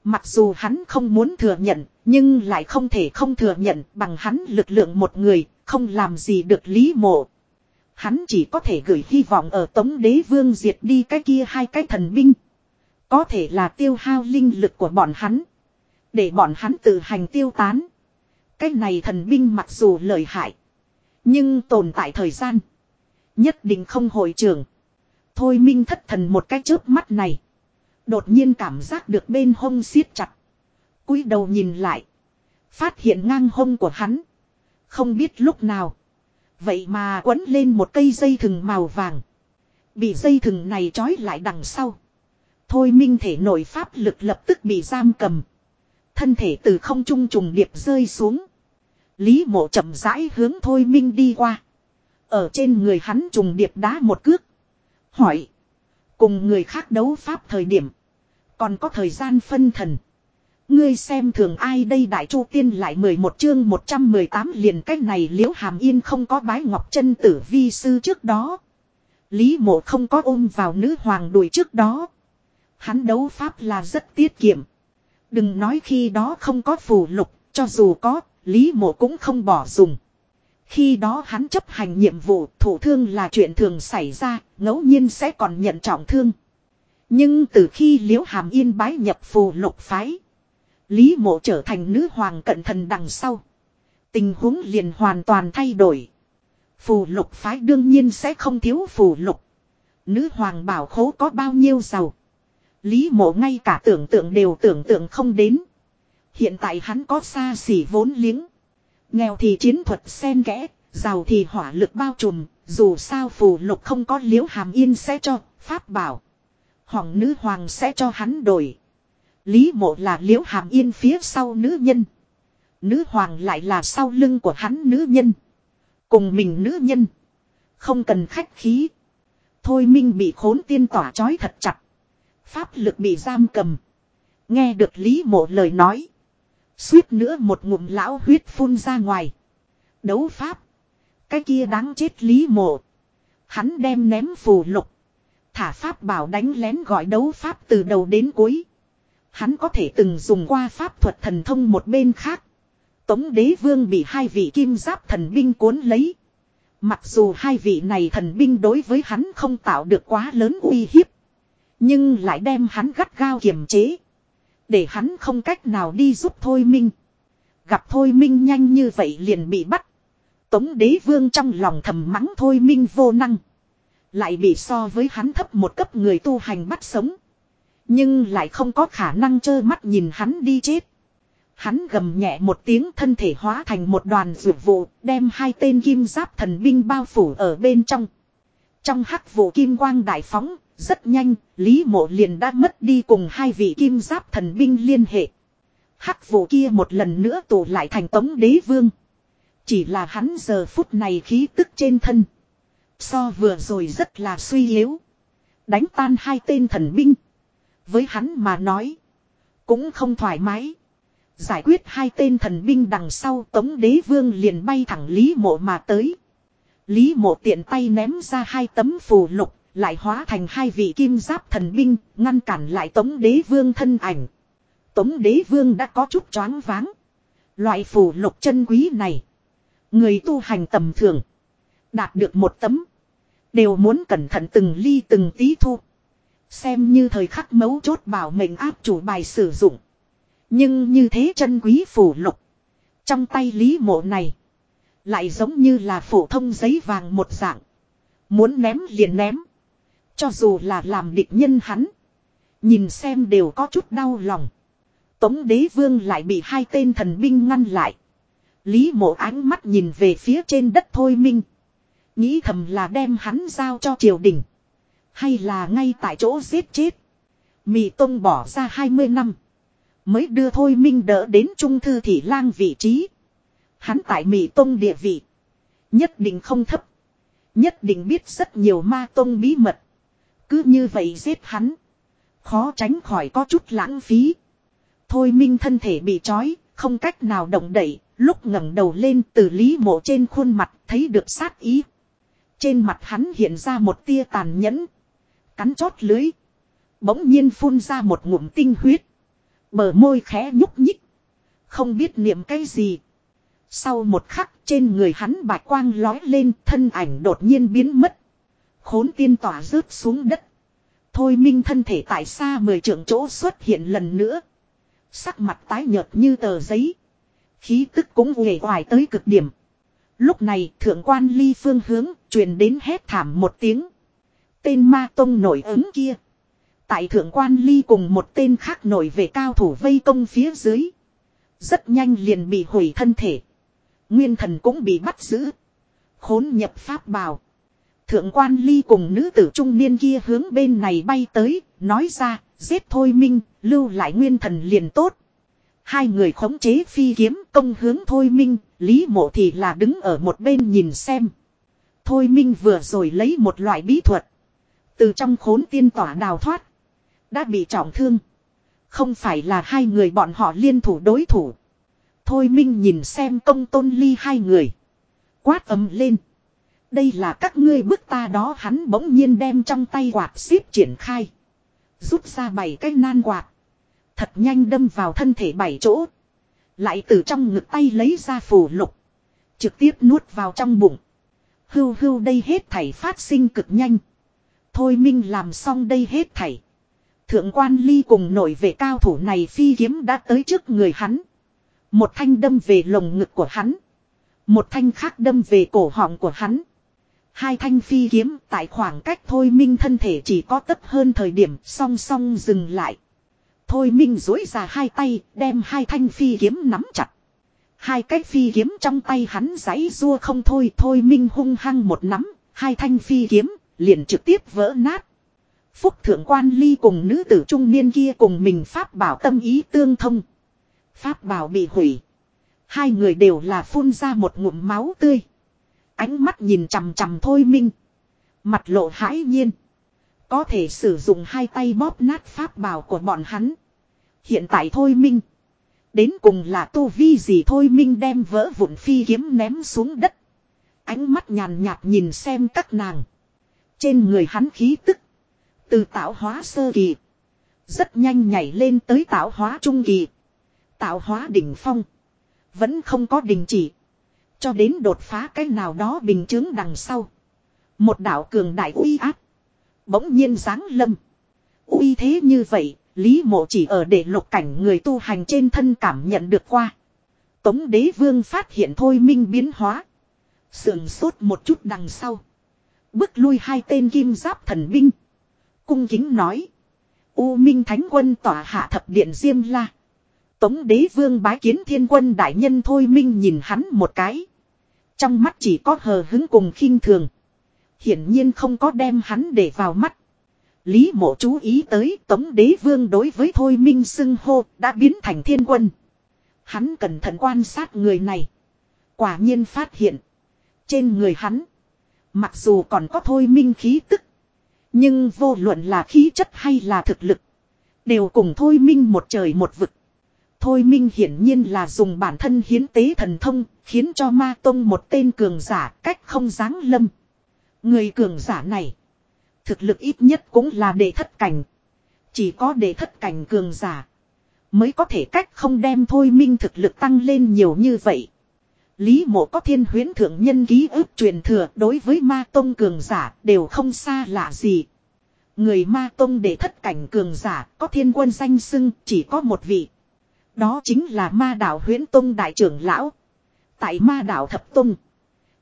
Speaker 1: Mặc dù hắn không muốn thừa nhận, nhưng lại không thể không thừa nhận bằng hắn lực lượng một người, không làm gì được lý mộ. Hắn chỉ có thể gửi hy vọng ở Tống Đế Vương diệt đi cái kia hai cái thần binh. Có thể là tiêu hao linh lực của bọn hắn. Để bọn hắn tự hành tiêu tán. Cái này thần binh mặc dù lợi hại. Nhưng tồn tại thời gian. Nhất định không hồi trường. Thôi minh thất thần một cái trước mắt này. Đột nhiên cảm giác được bên hông siết chặt. cúi đầu nhìn lại. Phát hiện ngang hông của hắn. Không biết lúc nào. Vậy mà quấn lên một cây dây thừng màu vàng. Bị dây thừng này trói lại đằng sau thôi minh thể nội pháp lực lập tức bị giam cầm. Thân thể từ không trung trùng điệp rơi xuống. Lý mộ chậm rãi hướng thôi minh đi qua. Ở trên người hắn trùng điệp đá một cước. Hỏi. Cùng người khác đấu pháp thời điểm. Còn có thời gian phân thần. Ngươi xem thường ai đây đại chu tiên lại 11 chương 118 liền cách này liễu hàm yên không có bái ngọc chân tử vi sư trước đó. Lý mộ không có ôm vào nữ hoàng đuổi trước đó hắn đấu pháp là rất tiết kiệm. Đừng nói khi đó không có phù lục, cho dù có, Lý Mộ cũng không bỏ dùng. Khi đó hắn chấp hành nhiệm vụ thủ thương là chuyện thường xảy ra, ngẫu nhiên sẽ còn nhận trọng thương. Nhưng từ khi Liễu Hàm Yên bái nhập phù lục phái, Lý Mộ trở thành nữ hoàng cận thần đằng sau. Tình huống liền hoàn toàn thay đổi. Phù lục phái đương nhiên sẽ không thiếu phù lục. Nữ hoàng bảo khố có bao nhiêu giàu. Lý mộ ngay cả tưởng tượng đều tưởng tượng không đến. Hiện tại hắn có xa xỉ vốn liếng. Nghèo thì chiến thuật sen kẽ, giàu thì hỏa lực bao trùm, dù sao phù lục không có liễu hàm yên sẽ cho, pháp bảo. hoàng nữ hoàng sẽ cho hắn đổi. Lý mộ là liễu hàm yên phía sau nữ nhân. Nữ hoàng lại là sau lưng của hắn nữ nhân. Cùng mình nữ nhân. Không cần khách khí. Thôi minh bị khốn tiên tỏa trói thật chặt. Pháp lực bị giam cầm. Nghe được Lý Mộ lời nói. Suýt nữa một ngụm lão huyết phun ra ngoài. Đấu Pháp. Cái kia đáng chết Lý Mộ. Hắn đem ném phù lục. Thả Pháp bảo đánh lén gọi đấu Pháp từ đầu đến cuối. Hắn có thể từng dùng qua pháp thuật thần thông một bên khác. Tống đế vương bị hai vị kim giáp thần binh cuốn lấy. Mặc dù hai vị này thần binh đối với hắn không tạo được quá lớn uy hiếp. Nhưng lại đem hắn gắt gao kiềm chế. Để hắn không cách nào đi giúp Thôi Minh. Gặp Thôi Minh nhanh như vậy liền bị bắt. Tống đế vương trong lòng thầm mắng Thôi Minh vô năng. Lại bị so với hắn thấp một cấp người tu hành bắt sống. Nhưng lại không có khả năng trơ mắt nhìn hắn đi chết. Hắn gầm nhẹ một tiếng thân thể hóa thành một đoàn rượu vụ, đem hai tên kim giáp thần binh bao phủ ở bên trong. Trong hắc vụ kim quang đại phóng, rất nhanh, Lý Mộ liền đã mất đi cùng hai vị kim giáp thần binh liên hệ. Hắc vụ kia một lần nữa tụ lại thành tống đế vương. Chỉ là hắn giờ phút này khí tức trên thân. So vừa rồi rất là suy yếu. Đánh tan hai tên thần binh. Với hắn mà nói. Cũng không thoải mái. Giải quyết hai tên thần binh đằng sau tống đế vương liền bay thẳng Lý Mộ mà tới. Lý mộ tiện tay ném ra hai tấm phù lục, lại hóa thành hai vị kim giáp thần binh, ngăn cản lại tống đế vương thân ảnh. Tống đế vương đã có chút choáng váng. Loại phù lục chân quý này. Người tu hành tầm thường. Đạt được một tấm. Đều muốn cẩn thận từng ly từng tí thu. Xem như thời khắc mấu chốt bảo mệnh áp chủ bài sử dụng. Nhưng như thế chân quý phù lục. Trong tay lý mộ này. Lại giống như là phổ thông giấy vàng một dạng. Muốn ném liền ném. Cho dù là làm địch nhân hắn. Nhìn xem đều có chút đau lòng. Tống đế vương lại bị hai tên thần binh ngăn lại. Lý mộ ánh mắt nhìn về phía trên đất thôi minh. Nghĩ thầm là đem hắn giao cho triều đình. Hay là ngay tại chỗ giết chết. Mì Tông bỏ ra 20 năm. Mới đưa thôi minh đỡ đến trung thư thị lang vị trí. Hắn tại Mỹ Tông địa vị. Nhất định không thấp. Nhất định biết rất nhiều ma tông bí mật. Cứ như vậy giết hắn. Khó tránh khỏi có chút lãng phí. Thôi minh thân thể bị trói, không cách nào động đậy, lúc ngẩng đầu lên từ lý mộ trên khuôn mặt thấy được sát ý. Trên mặt hắn hiện ra một tia tàn nhẫn. Cắn chót lưới. Bỗng nhiên phun ra một ngụm tinh huyết. Bờ môi khẽ nhúc nhích. Không biết niệm cái gì. Sau một khắc trên người hắn bạch quang lói lên thân ảnh đột nhiên biến mất. Khốn tiên tỏa rớt xuống đất. Thôi minh thân thể tại xa mười trưởng chỗ xuất hiện lần nữa. Sắc mặt tái nhợt như tờ giấy. Khí tức cũng nghề hoài tới cực điểm. Lúc này thượng quan ly phương hướng truyền đến hét thảm một tiếng. Tên ma tông nổi ứng kia. Tại thượng quan ly cùng một tên khác nổi về cao thủ vây công phía dưới. Rất nhanh liền bị hủy thân thể. Nguyên thần cũng bị bắt giữ. Khốn nhập pháp bào. Thượng quan ly cùng nữ tử trung niên kia hướng bên này bay tới, nói ra, giết thôi minh, lưu lại nguyên thần liền tốt. Hai người khống chế phi kiếm công hướng thôi minh, lý mộ thì là đứng ở một bên nhìn xem. Thôi minh vừa rồi lấy một loại bí thuật. Từ trong khốn tiên tỏa đào thoát. Đã bị trọng thương. Không phải là hai người bọn họ liên thủ đối thủ. Thôi Minh nhìn xem công tôn ly hai người. Quát ấm lên. Đây là các ngươi bước ta đó hắn bỗng nhiên đem trong tay quạt xếp triển khai. Rút ra bảy cái nan quạt. Thật nhanh đâm vào thân thể bảy chỗ. Lại từ trong ngực tay lấy ra phù lục. Trực tiếp nuốt vào trong bụng. Hưu hưu đây hết thảy phát sinh cực nhanh. Thôi Minh làm xong đây hết thảy. Thượng quan ly cùng nổi về cao thủ này phi kiếm đã tới trước người hắn. Một thanh đâm về lồng ngực của hắn. Một thanh khác đâm về cổ họng của hắn. Hai thanh phi kiếm tại khoảng cách thôi minh thân thể chỉ có tấp hơn thời điểm song song dừng lại. Thôi minh dối ra hai tay đem hai thanh phi kiếm nắm chặt. Hai cái phi kiếm trong tay hắn giấy rua không thôi thôi minh hung hăng một nắm, hai thanh phi kiếm liền trực tiếp vỡ nát. Phúc thượng quan ly cùng nữ tử trung niên kia cùng mình pháp bảo tâm ý tương thông. Pháp bảo bị hủy. Hai người đều là phun ra một ngụm máu tươi. Ánh mắt nhìn chằm chằm thôi minh. Mặt lộ hãi nhiên. Có thể sử dụng hai tay bóp nát pháp bảo của bọn hắn. Hiện tại thôi minh. Đến cùng là tu vi gì thôi minh đem vỡ vụn phi kiếm ném xuống đất. Ánh mắt nhàn nhạt nhìn xem các nàng. Trên người hắn khí tức. Từ tạo hóa sơ kỳ. Rất nhanh nhảy lên tới tạo hóa trung kỳ tạo hóa đỉnh phong. Vẫn không có đình chỉ. Cho đến đột phá cái nào đó bình chứng đằng sau. Một đạo cường đại uy áp. Bỗng nhiên giáng lâm. Uy thế như vậy, Lý mộ chỉ ở để lục cảnh người tu hành trên thân cảm nhận được qua. Tống đế vương phát hiện thôi minh biến hóa. Sườn sốt một chút đằng sau. Bước lui hai tên kim giáp thần binh. Cung kính nói. U Minh Thánh Quân tỏa hạ thập điện Diêm La. Tống đế vương bái kiến thiên quân đại nhân thôi minh nhìn hắn một cái. Trong mắt chỉ có hờ hứng cùng khinh thường. Hiển nhiên không có đem hắn để vào mắt. Lý mộ chú ý tới tống đế vương đối với thôi minh xưng hô đã biến thành thiên quân. Hắn cẩn thận quan sát người này. Quả nhiên phát hiện. Trên người hắn. Mặc dù còn có thôi minh khí tức. Nhưng vô luận là khí chất hay là thực lực. Đều cùng thôi minh một trời một vực. Thôi Minh hiển nhiên là dùng bản thân hiến tế thần thông, khiến cho ma tông một tên cường giả cách không dáng lâm. Người cường giả này, thực lực ít nhất cũng là đệ thất cảnh. Chỉ có đệ thất cảnh cường giả, mới có thể cách không đem Thôi Minh thực lực tăng lên nhiều như vậy. Lý mộ có thiên huyến thượng nhân ký ức truyền thừa đối với ma tông cường giả đều không xa lạ gì. Người ma tông đệ thất cảnh cường giả có thiên quân danh xưng chỉ có một vị đó chính là ma Đảo huyễn tông đại trưởng lão. Tại ma Đảo thập tông.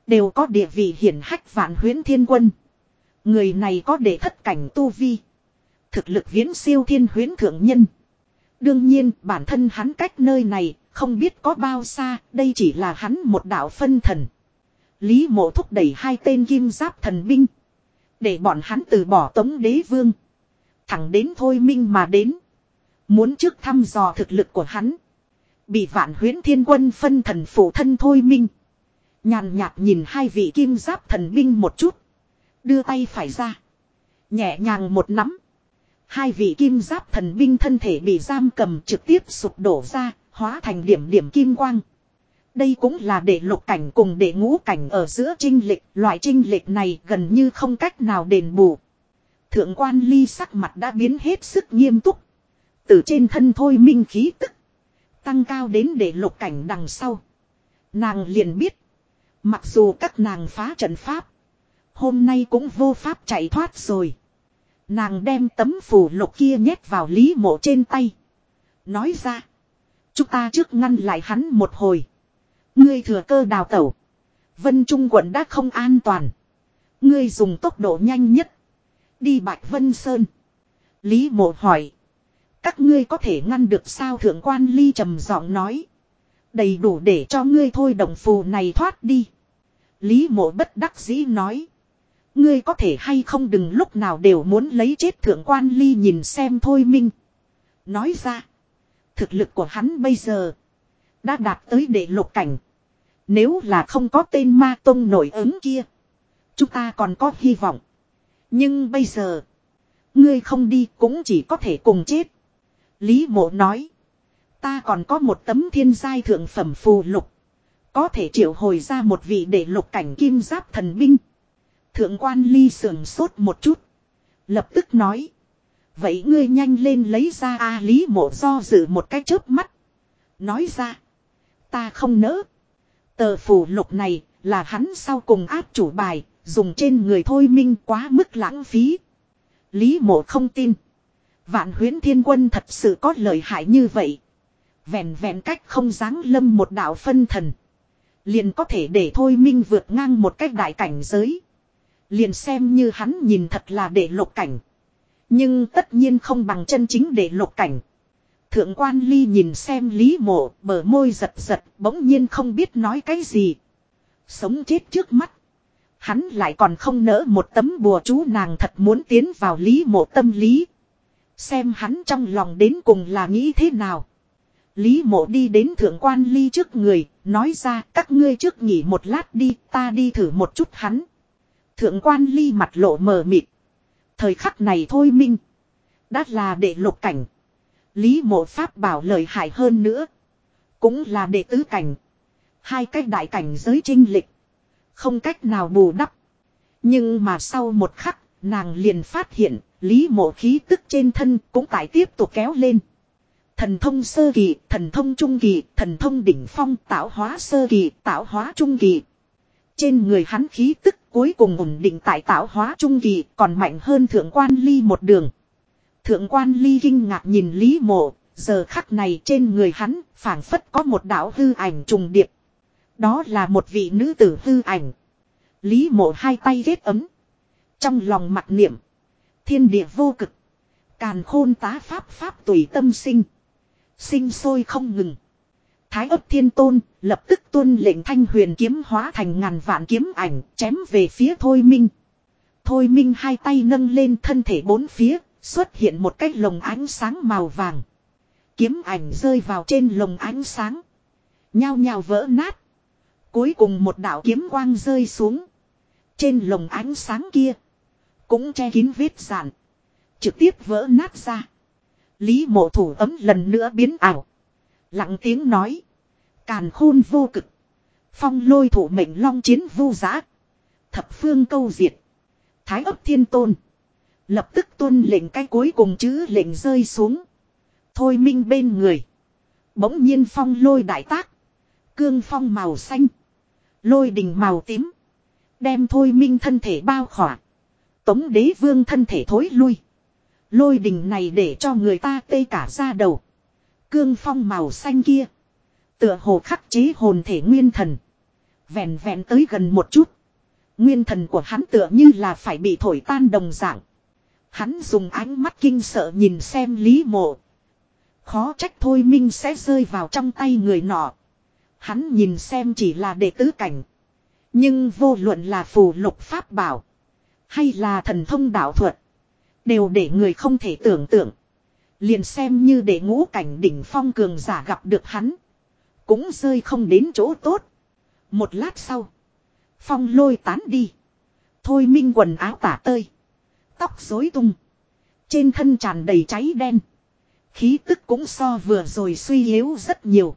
Speaker 1: Đều có địa vị hiển hách vạn huyễn thiên quân. Người này có đệ thất cảnh tu vi. Thực lực viễn siêu thiên huyễn thượng nhân. Đương nhiên bản thân hắn cách nơi này không biết có bao xa, đây chỉ là hắn một đạo phân thần. Lý mộ thúc đẩy hai tên kim giáp thần binh. Để bọn hắn từ bỏ tống đế vương. Thẳng đến thôi minh mà đến. Muốn trước thăm dò thực lực của hắn. Bị vạn huyến thiên quân phân thần phụ thân thôi minh. Nhàn nhạt nhìn hai vị kim giáp thần binh một chút. Đưa tay phải ra. Nhẹ nhàng một nắm. Hai vị kim giáp thần binh thân thể bị giam cầm trực tiếp sụp đổ ra, hóa thành điểm điểm kim quang. Đây cũng là để lục cảnh cùng để ngũ cảnh ở giữa trinh lịch, loại trinh lịch này gần như không cách nào đền bù. Thượng quan ly sắc mặt đã biến hết sức nghiêm túc, từ trên thân thôi minh khí tức. Tăng cao đến để lục cảnh đằng sau. Nàng liền biết. Mặc dù các nàng phá trận pháp. Hôm nay cũng vô pháp chạy thoát rồi. Nàng đem tấm phù lục kia nhét vào lý mộ trên tay. Nói ra. Chúng ta trước ngăn lại hắn một hồi. Ngươi thừa cơ đào tẩu. Vân Trung quận đã không an toàn. Ngươi dùng tốc độ nhanh nhất. Đi Bạch Vân Sơn. Lý mộ hỏi. Các ngươi có thể ngăn được sao thượng quan ly trầm giọng nói. Đầy đủ để cho ngươi thôi đồng phù này thoát đi. Lý mộ bất đắc dĩ nói. Ngươi có thể hay không đừng lúc nào đều muốn lấy chết thượng quan ly nhìn xem thôi minh. Nói ra. Thực lực của hắn bây giờ. Đã đạt tới đệ lục cảnh. Nếu là không có tên ma tông nổi ứng kia. Chúng ta còn có hy vọng. Nhưng bây giờ. Ngươi không đi cũng chỉ có thể cùng chết. Lý mộ nói. Ta còn có một tấm thiên giai thượng phẩm phù lục. Có thể triệu hồi ra một vị để lục cảnh kim giáp thần binh. Thượng quan ly sườn sốt một chút. Lập tức nói. Vậy ngươi nhanh lên lấy ra A Lý mộ do dự một cái chớp mắt. Nói ra. Ta không nỡ. Tờ phù lục này là hắn sau cùng áp chủ bài. Dùng trên người thôi minh quá mức lãng phí. Lý mộ không tin. Vạn huyến thiên quân thật sự có lợi hại như vậy. Vẹn vẹn cách không dáng lâm một đạo phân thần. Liền có thể để thôi minh vượt ngang một cách đại cảnh giới. Liền xem như hắn nhìn thật là để lục cảnh. Nhưng tất nhiên không bằng chân chính để lục cảnh. Thượng quan ly nhìn xem lý mộ bờ môi giật giật bỗng nhiên không biết nói cái gì. Sống chết trước mắt. Hắn lại còn không nỡ một tấm bùa chú nàng thật muốn tiến vào lý mộ tâm lý. Xem hắn trong lòng đến cùng là nghĩ thế nào. Lý mộ đi đến thượng quan ly trước người, nói ra các ngươi trước nghỉ một lát đi, ta đi thử một chút hắn. Thượng quan ly mặt lộ mờ mịt. Thời khắc này thôi minh. Đã là để lục cảnh. Lý mộ pháp bảo lời hại hơn nữa. Cũng là đệ tứ cảnh. Hai cách đại cảnh giới trinh lịch. Không cách nào bù đắp. Nhưng mà sau một khắc, nàng liền phát hiện Lý mộ khí tức trên thân cũng tại tiếp tục kéo lên. Thần thông sơ kỳ, thần thông trung kỳ, thần thông đỉnh phong, tạo hóa sơ kỳ, tạo hóa trung kỳ. Trên người hắn khí tức cuối cùng ổn định tại tạo hóa trung kỳ còn mạnh hơn thượng quan ly một đường. Thượng quan ly kinh ngạc nhìn Lý mộ, giờ khắc này trên người hắn phảng phất có một đạo hư ảnh trùng điệp. Đó là một vị nữ tử hư ảnh. Lý mộ hai tay ghét ấm. Trong lòng mặt niệm. Thiên địa vô cực. Càn khôn tá pháp pháp tùy tâm sinh. Sinh sôi không ngừng. Thái ấp thiên tôn lập tức tuân lệnh thanh huyền kiếm hóa thành ngàn vạn kiếm ảnh chém về phía thôi minh. Thôi minh hai tay nâng lên thân thể bốn phía xuất hiện một cái lồng ánh sáng màu vàng. Kiếm ảnh rơi vào trên lồng ánh sáng. Nhao nhao vỡ nát. Cuối cùng một đạo kiếm quang rơi xuống. Trên lồng ánh sáng kia cũng che kín vết giản. Trực tiếp vỡ nát ra. Lý mộ thủ ấm lần nữa biến ảo. Lặng tiếng nói. Càn khôn vô cực. Phong lôi thủ mệnh long chiến vô giá. Thập phương câu diệt. Thái ấp thiên tôn. Lập tức tuân lệnh cái cuối cùng chứ lệnh rơi xuống. Thôi minh bên người. Bỗng nhiên phong lôi đại tác. Cương phong màu xanh. Lôi đình màu tím. Đem thôi minh thân thể bao khỏa. Tống đế vương thân thể thối lui. Lôi đình này để cho người ta tê cả ra đầu. Cương phong màu xanh kia. Tựa hồ khắc chế hồn thể nguyên thần. Vẹn vẹn tới gần một chút. Nguyên thần của hắn tựa như là phải bị thổi tan đồng dạng. Hắn dùng ánh mắt kinh sợ nhìn xem lý mộ. Khó trách thôi minh sẽ rơi vào trong tay người nọ. Hắn nhìn xem chỉ là đệ tứ cảnh. Nhưng vô luận là phù lục pháp bảo hay là thần thông đạo thuật, đều để người không thể tưởng tượng. Liền xem như để ngũ cảnh đỉnh phong cường giả gặp được hắn, cũng rơi không đến chỗ tốt. Một lát sau, phong lôi tán đi. Thôi minh quần áo tả tơi, tóc rối tung, trên thân tràn đầy cháy đen. Khí tức cũng so vừa rồi suy yếu rất nhiều.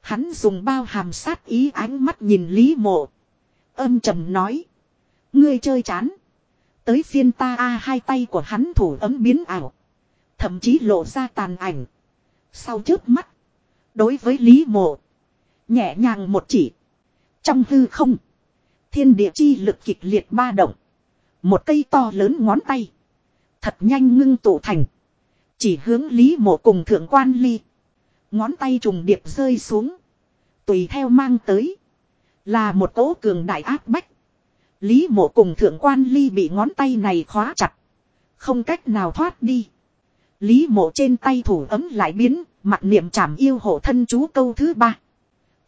Speaker 1: Hắn dùng bao hàm sát ý ánh mắt nhìn Lý Mộ. Âm trầm nói. Ngươi chơi chán tới phiên ta a hai tay của hắn thủ ấm biến ảo. Thậm chí lộ ra tàn ảnh. Sau trước mắt. Đối với Lý Mộ. Nhẹ nhàng một chỉ. Trong hư không. Thiên địa chi lực kịch liệt ba động. Một cây to lớn ngón tay. Thật nhanh ngưng tụ thành. Chỉ hướng Lý Mộ cùng thượng quan ly. Ngón tay trùng điệp rơi xuống. Tùy theo mang tới. Là một cỗ cường đại áp bách. Lý mộ cùng thượng quan ly bị ngón tay này khóa chặt. Không cách nào thoát đi. Lý mộ trên tay thủ ấm lại biến, mặt niệm trảm yêu hộ thân chú câu thứ ba.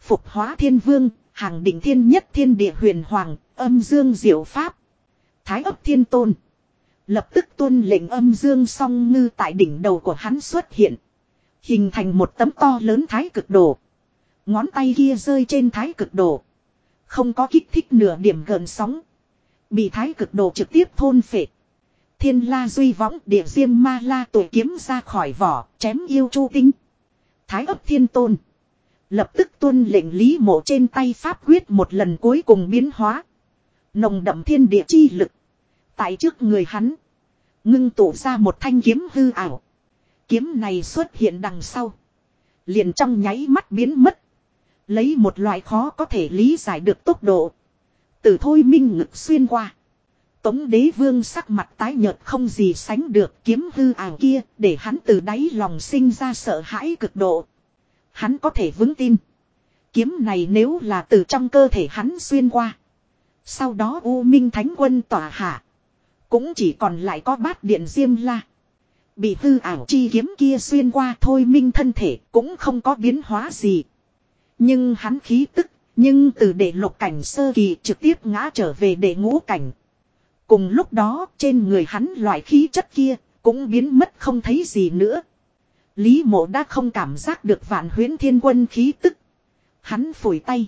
Speaker 1: Phục hóa thiên vương, hàng đỉnh thiên nhất thiên địa huyền hoàng, âm dương diệu pháp. Thái ấp thiên tôn. Lập tức tuân lệnh âm dương song ngư tại đỉnh đầu của hắn xuất hiện. Hình thành một tấm to lớn thái cực đồ. Ngón tay kia rơi trên thái cực đồ. Không có kích thích nửa điểm gần sóng. Bị thái cực đồ trực tiếp thôn phệ. Thiên la duy võng địa diêm ma la tuổi kiếm ra khỏi vỏ, chém yêu chu tinh. Thái ấp thiên tôn. Lập tức tuân lệnh lý mộ trên tay pháp quyết một lần cuối cùng biến hóa. Nồng đậm thiên địa chi lực. Tại trước người hắn. Ngưng tụ ra một thanh kiếm hư ảo. Kiếm này xuất hiện đằng sau. Liền trong nháy mắt biến mất Lấy một loại khó có thể lý giải được tốc độ. Từ thôi minh ngực xuyên qua. Tống đế vương sắc mặt tái nhợt không gì sánh được kiếm hư ảo kia để hắn từ đáy lòng sinh ra sợ hãi cực độ. Hắn có thể vững tin. Kiếm này nếu là từ trong cơ thể hắn xuyên qua. Sau đó U Minh Thánh Quân tỏa hạ. Cũng chỉ còn lại có bát điện diêm la. Bị hư ảo chi kiếm kia xuyên qua thôi minh thân thể cũng không có biến hóa gì. Nhưng hắn khí tức, nhưng từ đệ lục cảnh sơ kỳ trực tiếp ngã trở về đệ ngũ cảnh. Cùng lúc đó, trên người hắn loại khí chất kia, cũng biến mất không thấy gì nữa. Lý mộ đã không cảm giác được vạn huyến thiên quân khí tức. Hắn phủi tay.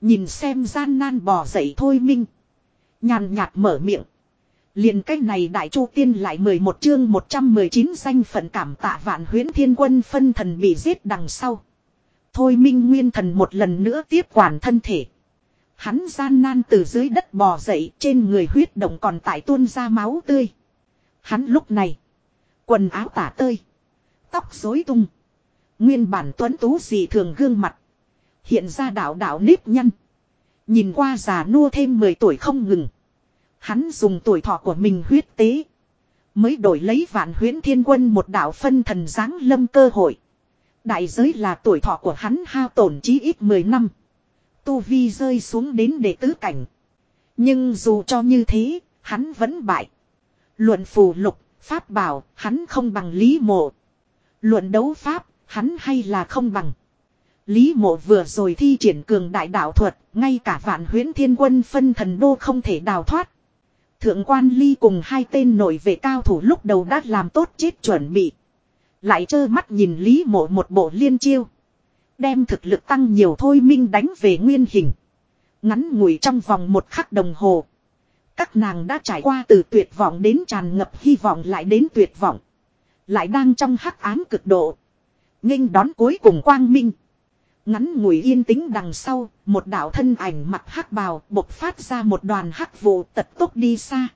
Speaker 1: Nhìn xem gian nan bò dậy thôi minh. Nhàn nhạt mở miệng. liền cách này đại chu tiên lại 11 chương 119 danh phận cảm tạ vạn huyến thiên quân phân thần bị giết đằng sau. Thôi minh nguyên thần một lần nữa tiếp quản thân thể. Hắn gian nan từ dưới đất bò dậy trên người huyết động còn tại tuôn ra máu tươi. Hắn lúc này. Quần áo tả tơi. Tóc rối tung. Nguyên bản tuấn tú dị thường gương mặt. Hiện ra đảo đảo nếp nhăn. Nhìn qua già nua thêm 10 tuổi không ngừng. Hắn dùng tuổi thọ của mình huyết tế. Mới đổi lấy vạn huyến thiên quân một đạo phân thần giáng lâm cơ hội. Đại giới là tuổi thọ của hắn hao tổn chí ít 10 năm. Tu Vi rơi xuống đến đệ tứ cảnh. Nhưng dù cho như thế, hắn vẫn bại. Luận phù lục, pháp bảo, hắn không bằng lý mộ. Luận đấu pháp, hắn hay là không bằng. Lý mộ vừa rồi thi triển cường đại đạo thuật, ngay cả vạn huyễn thiên quân phân thần đô không thể đào thoát. Thượng quan ly cùng hai tên nổi về cao thủ lúc đầu đã làm tốt chết chuẩn bị. Lại trơ mắt nhìn Lý mộ một bộ liên chiêu. Đem thực lực tăng nhiều thôi minh đánh về nguyên hình. Ngắn ngủi trong vòng một khắc đồng hồ. Các nàng đã trải qua từ tuyệt vọng đến tràn ngập hy vọng lại đến tuyệt vọng. Lại đang trong hắc ám cực độ. nghênh đón cuối cùng quang minh. Ngắn ngủi yên tĩnh đằng sau, một đạo thân ảnh mặt hắc bào bộc phát ra một đoàn hắc vụ tật tốc đi xa.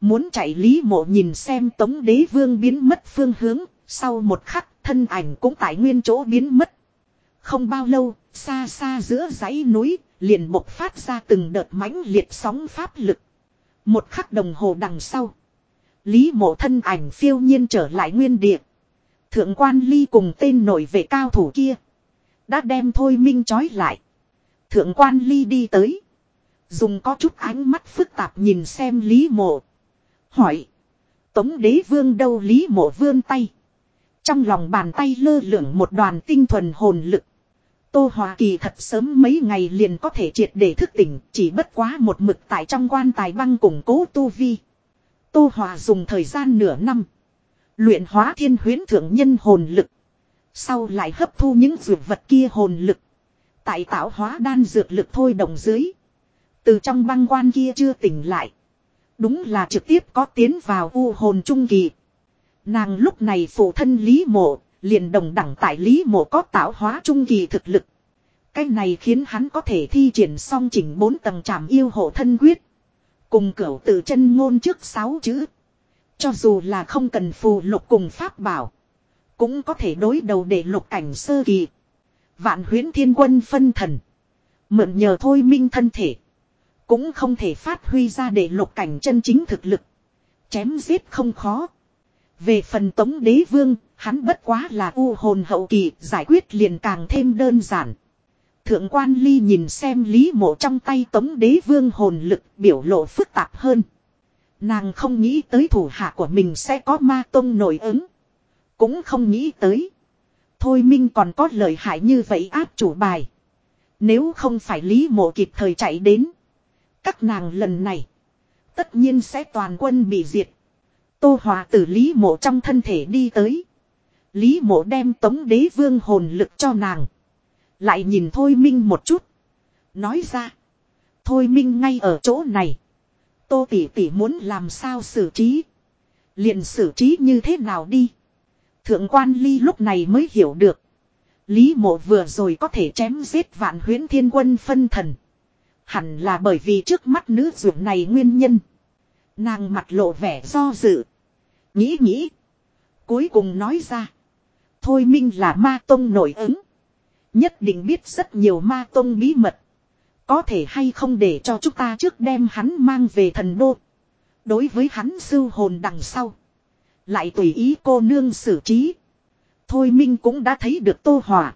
Speaker 1: Muốn chạy lý mộ nhìn xem tống đế vương biến mất phương hướng, sau một khắc, thân ảnh cũng tại nguyên chỗ biến mất. Không bao lâu, xa xa giữa dãy núi, liền bộc phát ra từng đợt mãnh liệt sóng pháp lực. Một khắc đồng hồ đằng sau. Lý mộ thân ảnh phiêu nhiên trở lại nguyên địa. Thượng quan ly cùng tên nổi về cao thủ kia. Đã đem thôi minh trói lại. Thượng quan ly đi tới. Dùng có chút ánh mắt phức tạp nhìn xem Lý mộ. Hỏi. Tống đế vương đâu Lý mộ vương tay. Trong lòng bàn tay lơ lửng một đoàn tinh thuần hồn lực. Tô Hòa Kỳ thật sớm mấy ngày liền có thể triệt để thức tỉnh, chỉ bất quá một mực tại trong quan tài băng củng cố Tu Vi. Tô Hòa dùng thời gian nửa năm. Luyện hóa thiên huyến thượng nhân hồn lực. Sau lại hấp thu những dược vật kia hồn lực. Tại tạo hóa đan dược lực thôi đồng dưới. Từ trong băng quan kia chưa tỉnh lại. Đúng là trực tiếp có tiến vào u hồn trung kỳ. Nàng lúc này phụ thân Lý Mộ, liền đồng đẳng tại Lý Mộ có tạo hóa trung kỳ thực lực. Cái này khiến hắn có thể thi triển song chỉnh bốn tầng trảm yêu hộ thân quyết. Cùng cửu tự chân ngôn trước sáu chữ. Cho dù là không cần phù lục cùng pháp bảo. Cũng có thể đối đầu để lục cảnh sơ kỳ. Vạn huyến thiên quân phân thần. Mượn nhờ thôi minh thân thể. Cũng không thể phát huy ra để lục cảnh chân chính thực lực. Chém giết không khó. Về phần tống đế vương, hắn bất quá là u hồn hậu kỳ, giải quyết liền càng thêm đơn giản. Thượng quan ly nhìn xem lý mộ trong tay tống đế vương hồn lực biểu lộ phức tạp hơn. Nàng không nghĩ tới thủ hạ của mình sẽ có ma tông nổi ứng. Cũng không nghĩ tới. Thôi minh còn có lời hại như vậy áp chủ bài. Nếu không phải lý mộ kịp thời chạy đến. Các nàng lần này. Tất nhiên sẽ toàn quân bị diệt. Tô Hòa Tử Lý Mộ trong thân thể đi tới. Lý Mộ đem tống đế vương hồn lực cho nàng. Lại nhìn Thôi Minh một chút. Nói ra. Thôi Minh ngay ở chỗ này. Tô Tỷ Tỷ muốn làm sao xử trí. liền xử trí như thế nào đi. Thượng quan ly lúc này mới hiểu được. Lý mộ vừa rồi có thể chém giết vạn huyến thiên quân phân thần. Hẳn là bởi vì trước mắt nữ dưỡng này nguyên nhân. Nàng mặt lộ vẻ do dự. Nghĩ nghĩ. Cuối cùng nói ra. Thôi minh là ma tông nổi ứng. Nhất định biết rất nhiều ma tông bí mật. Có thể hay không để cho chúng ta trước đem hắn mang về thần đô. Đối với hắn sư hồn đằng sau. Lại tùy ý cô nương xử trí. Thôi minh cũng đã thấy được tô hòa.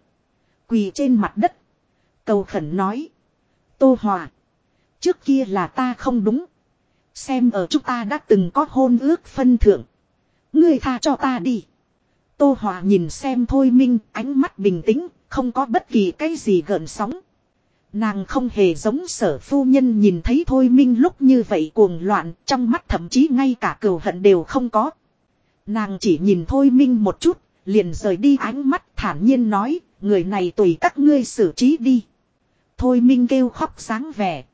Speaker 1: Quỳ trên mặt đất. Cầu khẩn nói. Tô hòa. Trước kia là ta không đúng. Xem ở chúng ta đã từng có hôn ước phân thượng. Ngươi tha cho ta đi. Tô Hòa nhìn xem Thôi Minh ánh mắt bình tĩnh, không có bất kỳ cái gì gợn sóng. Nàng không hề giống sở phu nhân nhìn thấy Thôi Minh lúc như vậy cuồng loạn, trong mắt thậm chí ngay cả cừu hận đều không có. Nàng chỉ nhìn Thôi Minh một chút, liền rời đi ánh mắt thản nhiên nói, người này tùy các ngươi xử trí đi. Thôi Minh kêu khóc sáng vẻ.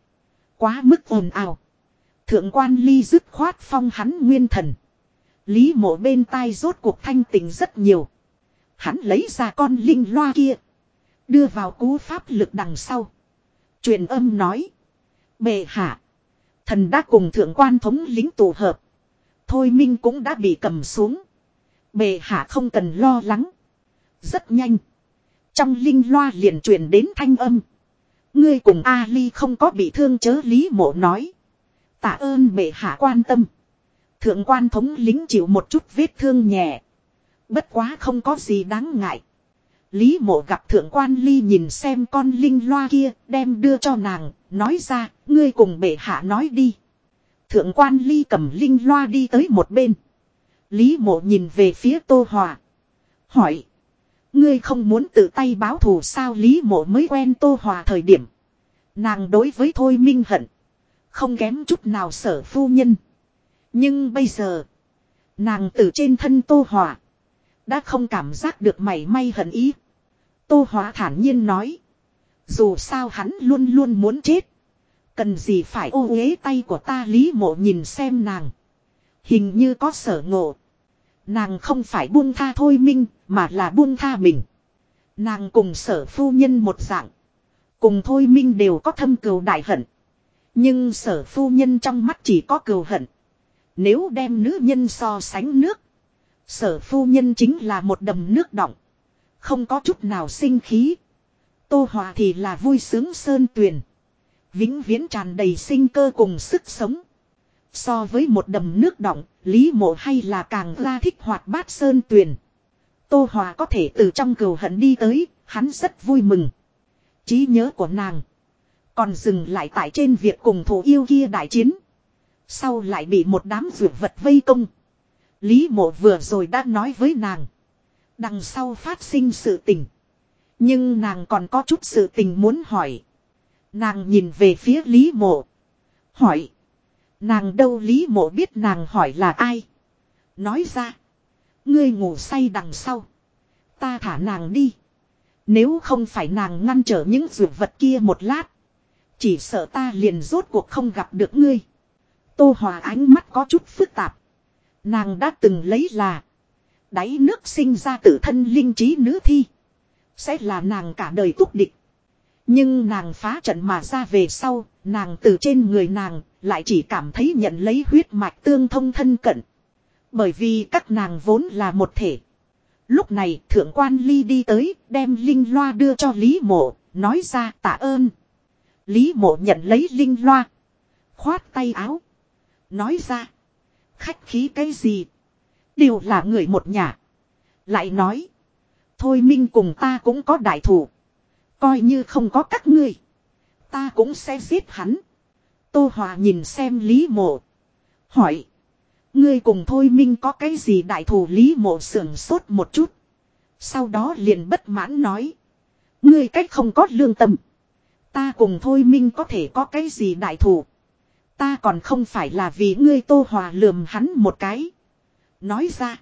Speaker 1: Quá mức ồn ào. Thượng quan ly dứt khoát phong hắn nguyên thần. Lý mộ bên tai rốt cuộc thanh tình rất nhiều. Hắn lấy ra con linh loa kia. Đưa vào cú pháp lực đằng sau. truyền âm nói. Bệ hạ. Thần đã cùng thượng quan thống lính tụ hợp. Thôi minh cũng đã bị cầm xuống. Bệ hạ không cần lo lắng. Rất nhanh. Trong linh loa liền truyền đến thanh âm. Ngươi cùng a Ali không có bị thương chớ lý mộ nói. Tạ ơn bệ hạ quan tâm. Thượng quan thống lính chịu một chút vết thương nhẹ. Bất quá không có gì đáng ngại. Lý mộ gặp thượng quan ly nhìn xem con linh loa kia đem đưa cho nàng, nói ra, ngươi cùng bệ hạ nói đi. Thượng quan ly cầm linh loa đi tới một bên. Lý mộ nhìn về phía tô hòa. Hỏi. Ngươi không muốn tự tay báo thù sao Lý mộ mới quen tô hòa thời điểm. Nàng đối với thôi minh hận. Không kém chút nào sở phu nhân. Nhưng bây giờ. Nàng từ trên thân tô hỏa. Đã không cảm giác được mảy may hận ý. Tô hỏa thản nhiên nói. Dù sao hắn luôn luôn muốn chết. Cần gì phải ô uế tay của ta lý mộ nhìn xem nàng. Hình như có sở ngộ. Nàng không phải buông tha thôi minh, mà là buông tha mình. Nàng cùng sở phu nhân một dạng. Cùng thôi minh đều có thâm cừu đại hận. Nhưng sở phu nhân trong mắt chỉ có cừu hận. Nếu đem nữ nhân so sánh nước. Sở phu nhân chính là một đầm nước động, Không có chút nào sinh khí. Tô Hòa thì là vui sướng sơn tuyền. Vĩnh viễn tràn đầy sinh cơ cùng sức sống. So với một đầm nước động, Lý Mộ hay là càng ra thích hoạt bát sơn tuyền. Tô Hòa có thể từ trong cừu hận đi tới, hắn rất vui mừng. Trí nhớ của nàng còn dừng lại tại trên việc cùng thủ yêu kia đại chiến. Sau lại bị một đám dược vật vây công. Lý mộ vừa rồi đã nói với nàng. Đằng sau phát sinh sự tình. Nhưng nàng còn có chút sự tình muốn hỏi. Nàng nhìn về phía Lý mộ. Hỏi. Nàng đâu Lý mộ biết nàng hỏi là ai. Nói ra. Ngươi ngủ say đằng sau. Ta thả nàng đi. Nếu không phải nàng ngăn trở những dược vật kia một lát. Chỉ sợ ta liền rốt cuộc không gặp được ngươi. Tô Hòa ánh mắt có chút phức tạp. Nàng đã từng lấy là. Đáy nước sinh ra tự thân linh trí nữ thi. Sẽ là nàng cả đời túc địch. Nhưng nàng phá trận mà ra về sau, nàng từ trên người nàng, lại chỉ cảm thấy nhận lấy huyết mạch tương thông thân cận. Bởi vì các nàng vốn là một thể. Lúc này thượng quan ly đi tới, đem linh loa đưa cho Lý Mộ, nói ra tạ ơn, Lý mộ nhận lấy linh loa. Khoát tay áo. Nói ra. Khách khí cái gì. Đều là người một nhà. Lại nói. Thôi minh cùng ta cũng có đại thủ. Coi như không có các ngươi. Ta cũng sẽ giết hắn. Tô Hòa nhìn xem Lý mộ. Hỏi. Ngươi cùng thôi minh có cái gì đại thủ Lý mộ sưởng sốt một chút. Sau đó liền bất mãn nói. Ngươi cách không có lương tâm. Ta cùng thôi minh có thể có cái gì đại thủ. Ta còn không phải là vì ngươi tô hòa lườm hắn một cái. Nói ra.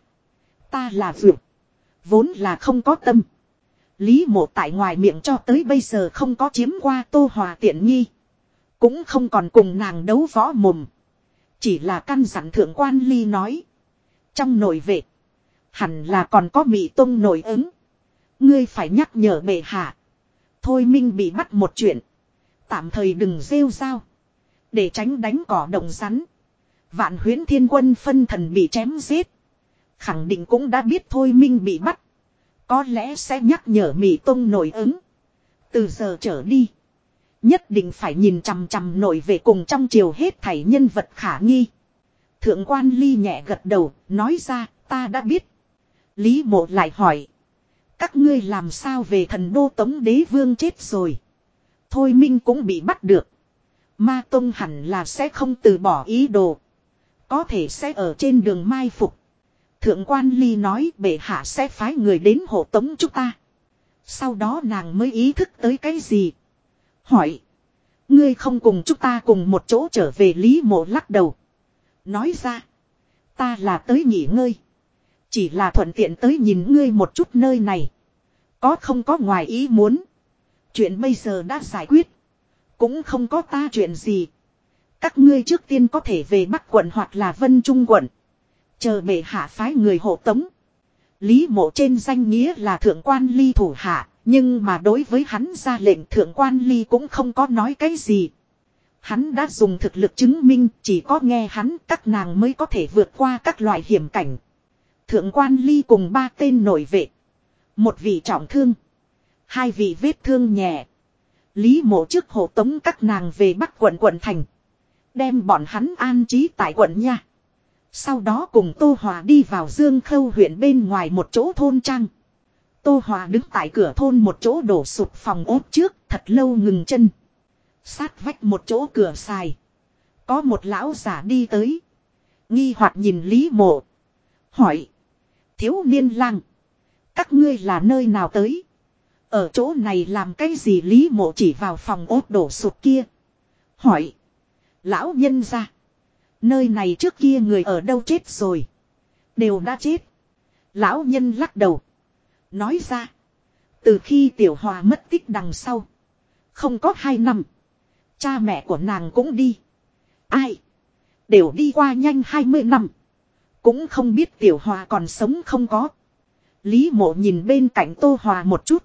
Speaker 1: Ta là vượt. Vốn là không có tâm. Lý mộ tại ngoài miệng cho tới bây giờ không có chiếm qua tô hòa tiện nghi. Cũng không còn cùng nàng đấu võ mồm. Chỉ là căn dặn thượng quan ly nói. Trong nội vệ. Hẳn là còn có mị tông nổi ứng. Ngươi phải nhắc nhở bệ hạ. Thôi minh bị bắt một chuyện. Tạm thời đừng rêu rao. Để tránh đánh cỏ động rắn. Vạn huyến thiên quân phân thần bị chém giết. Khẳng định cũng đã biết thôi minh bị bắt. Có lẽ sẽ nhắc nhở Mỹ Tông nổi ứng. Từ giờ trở đi. Nhất định phải nhìn chằm chằm nổi về cùng trong chiều hết thảy nhân vật khả nghi. Thượng quan ly nhẹ gật đầu, nói ra, ta đã biết. Lý mộ lại hỏi. Các ngươi làm sao về thần đô tống đế vương chết rồi thôi minh cũng bị bắt được. Ma Tông hẳn là sẽ không từ bỏ ý đồ. Có thể sẽ ở trên đường mai phục. Thượng quan ly nói bệ hạ sẽ phái người đến hộ tống chúng ta. Sau đó nàng mới ý thức tới cái gì. Hỏi. Ngươi không cùng chúng ta cùng một chỗ trở về Lý Mộ lắc đầu. Nói ra. Ta là tới nghỉ ngơi. Chỉ là thuận tiện tới nhìn ngươi một chút nơi này. Có không có ngoài ý muốn. Chuyện bây giờ đã giải quyết. Cũng không có ta chuyện gì. Các ngươi trước tiên có thể về Bắc quận hoặc là Vân Trung quận. Chờ bệ hạ phái người hộ tống. Lý mộ trên danh nghĩa là thượng quan ly thủ hạ. Nhưng mà đối với hắn ra lệnh thượng quan ly cũng không có nói cái gì. Hắn đã dùng thực lực chứng minh chỉ có nghe hắn các nàng mới có thể vượt qua các loại hiểm cảnh. Thượng quan ly cùng ba tên nổi vệ. Một vị trọng thương. Hai vị vết thương nhẹ. Lý mộ trước hộ tống các nàng về bắc quận quận thành. Đem bọn hắn an trí tại quận nha. Sau đó cùng Tô Hòa đi vào Dương Khâu huyện bên ngoài một chỗ thôn trang. Tô Hòa đứng tại cửa thôn một chỗ đổ sụp phòng ốt trước, thật lâu ngừng chân. Sát vách một chỗ cửa xài. Có một lão giả đi tới. Nghi hoặc nhìn Lý Mộ. Hỏi. Thiếu niên lăng, Các ngươi là nơi nào tới? Ở chỗ này làm cái gì Lý Mộ chỉ vào phòng ốt đổ sụp kia. Hỏi. Lão nhân ra. Nơi này trước kia người ở đâu chết rồi. Đều đã chết. Lão nhân lắc đầu. Nói ra. Từ khi tiểu hòa mất tích đằng sau. Không có hai năm. Cha mẹ của nàng cũng đi. Ai. Đều đi qua nhanh hai mươi năm. Cũng không biết tiểu hòa còn sống không có. Lý mộ nhìn bên cạnh tô hòa một chút.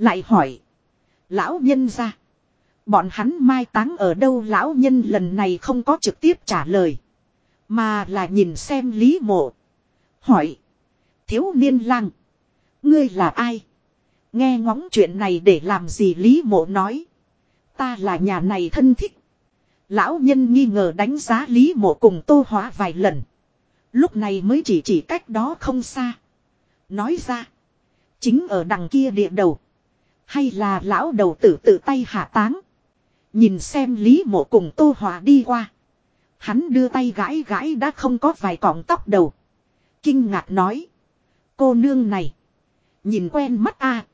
Speaker 1: Lại hỏi. Lão nhân ra. Bọn hắn mai táng ở đâu lão nhân lần này không có trực tiếp trả lời. Mà là nhìn xem lý mộ. Hỏi. Thiếu niên lang. Ngươi là ai? Nghe ngóng chuyện này để làm gì lý mộ nói. Ta là nhà này thân thích. Lão nhân nghi ngờ đánh giá lý mộ cùng tô hóa vài lần. Lúc này mới chỉ chỉ cách đó không xa. Nói ra. Chính ở đằng kia địa đầu. Hay là lão đầu tử tự tay hạ táng. Nhìn xem Lý Mộ cùng Tô Hòa đi qua. Hắn đưa tay gãi gãi đã không có vài cọng tóc đầu. Kinh ngạc nói. Cô nương này. Nhìn quen mắt a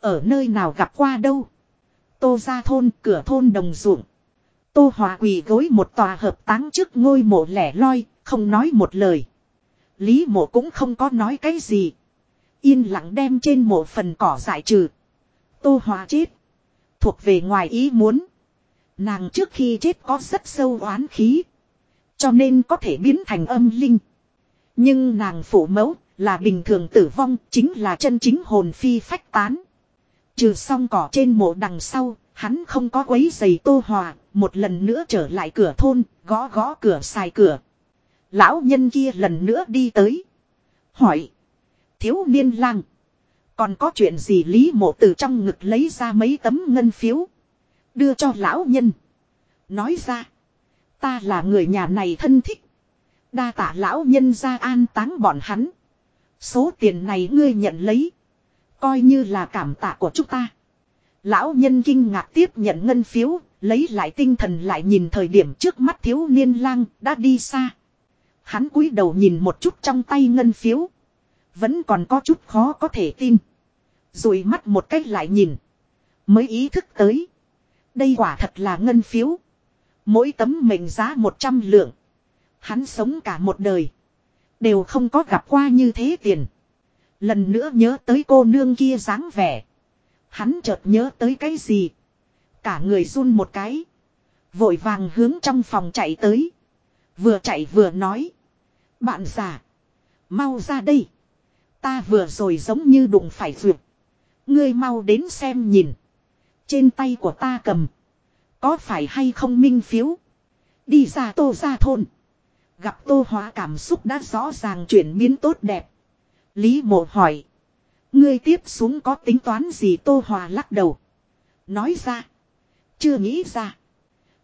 Speaker 1: Ở nơi nào gặp qua đâu. Tô ra thôn cửa thôn đồng ruộng. Tô Hòa quỳ gối một tòa hợp táng trước ngôi mộ lẻ loi. Không nói một lời. Lý mộ cũng không có nói cái gì. Yên lặng đem trên mộ phần cỏ giải trừ. Tô Hòa chết. Thuộc về ngoài ý muốn. Nàng trước khi chết có rất sâu oán khí. Cho nên có thể biến thành âm linh. Nhưng nàng phủ mẫu là bình thường tử vong chính là chân chính hồn phi phách tán. Trừ song cỏ trên mộ đằng sau, hắn không có quấy giày tô hòa, một lần nữa trở lại cửa thôn, gõ gõ cửa xài cửa. Lão nhân kia lần nữa đi tới. Hỏi. Thiếu niên lang. Còn có chuyện gì Lý Mộ từ trong ngực lấy ra mấy tấm ngân phiếu. Đưa cho lão nhân. Nói ra. Ta là người nhà này thân thích. Đa tả lão nhân ra an táng bọn hắn. Số tiền này ngươi nhận lấy. Coi như là cảm tạ của chúng ta. Lão nhân kinh ngạc tiếp nhận ngân phiếu. Lấy lại tinh thần lại nhìn thời điểm trước mắt thiếu niên lang đã đi xa. Hắn cúi đầu nhìn một chút trong tay ngân phiếu. Vẫn còn có chút khó có thể tin. Rồi mắt một cách lại nhìn. Mới ý thức tới. Đây quả thật là ngân phiếu. Mỗi tấm mệnh giá 100 lượng. Hắn sống cả một đời. Đều không có gặp qua như thế tiền. Lần nữa nhớ tới cô nương kia dáng vẻ. Hắn chợt nhớ tới cái gì. Cả người run một cái. Vội vàng hướng trong phòng chạy tới. Vừa chạy vừa nói. Bạn già. Mau ra đây. Ta vừa rồi giống như đụng phải vượt. Ngươi mau đến xem nhìn. Trên tay của ta cầm. Có phải hay không minh phiếu? Đi ra tô ra thôn. Gặp tô hóa cảm xúc đã rõ ràng chuyển biến tốt đẹp. Lý mộ hỏi. Ngươi tiếp xuống có tính toán gì tô hòa lắc đầu. Nói ra. Chưa nghĩ ra.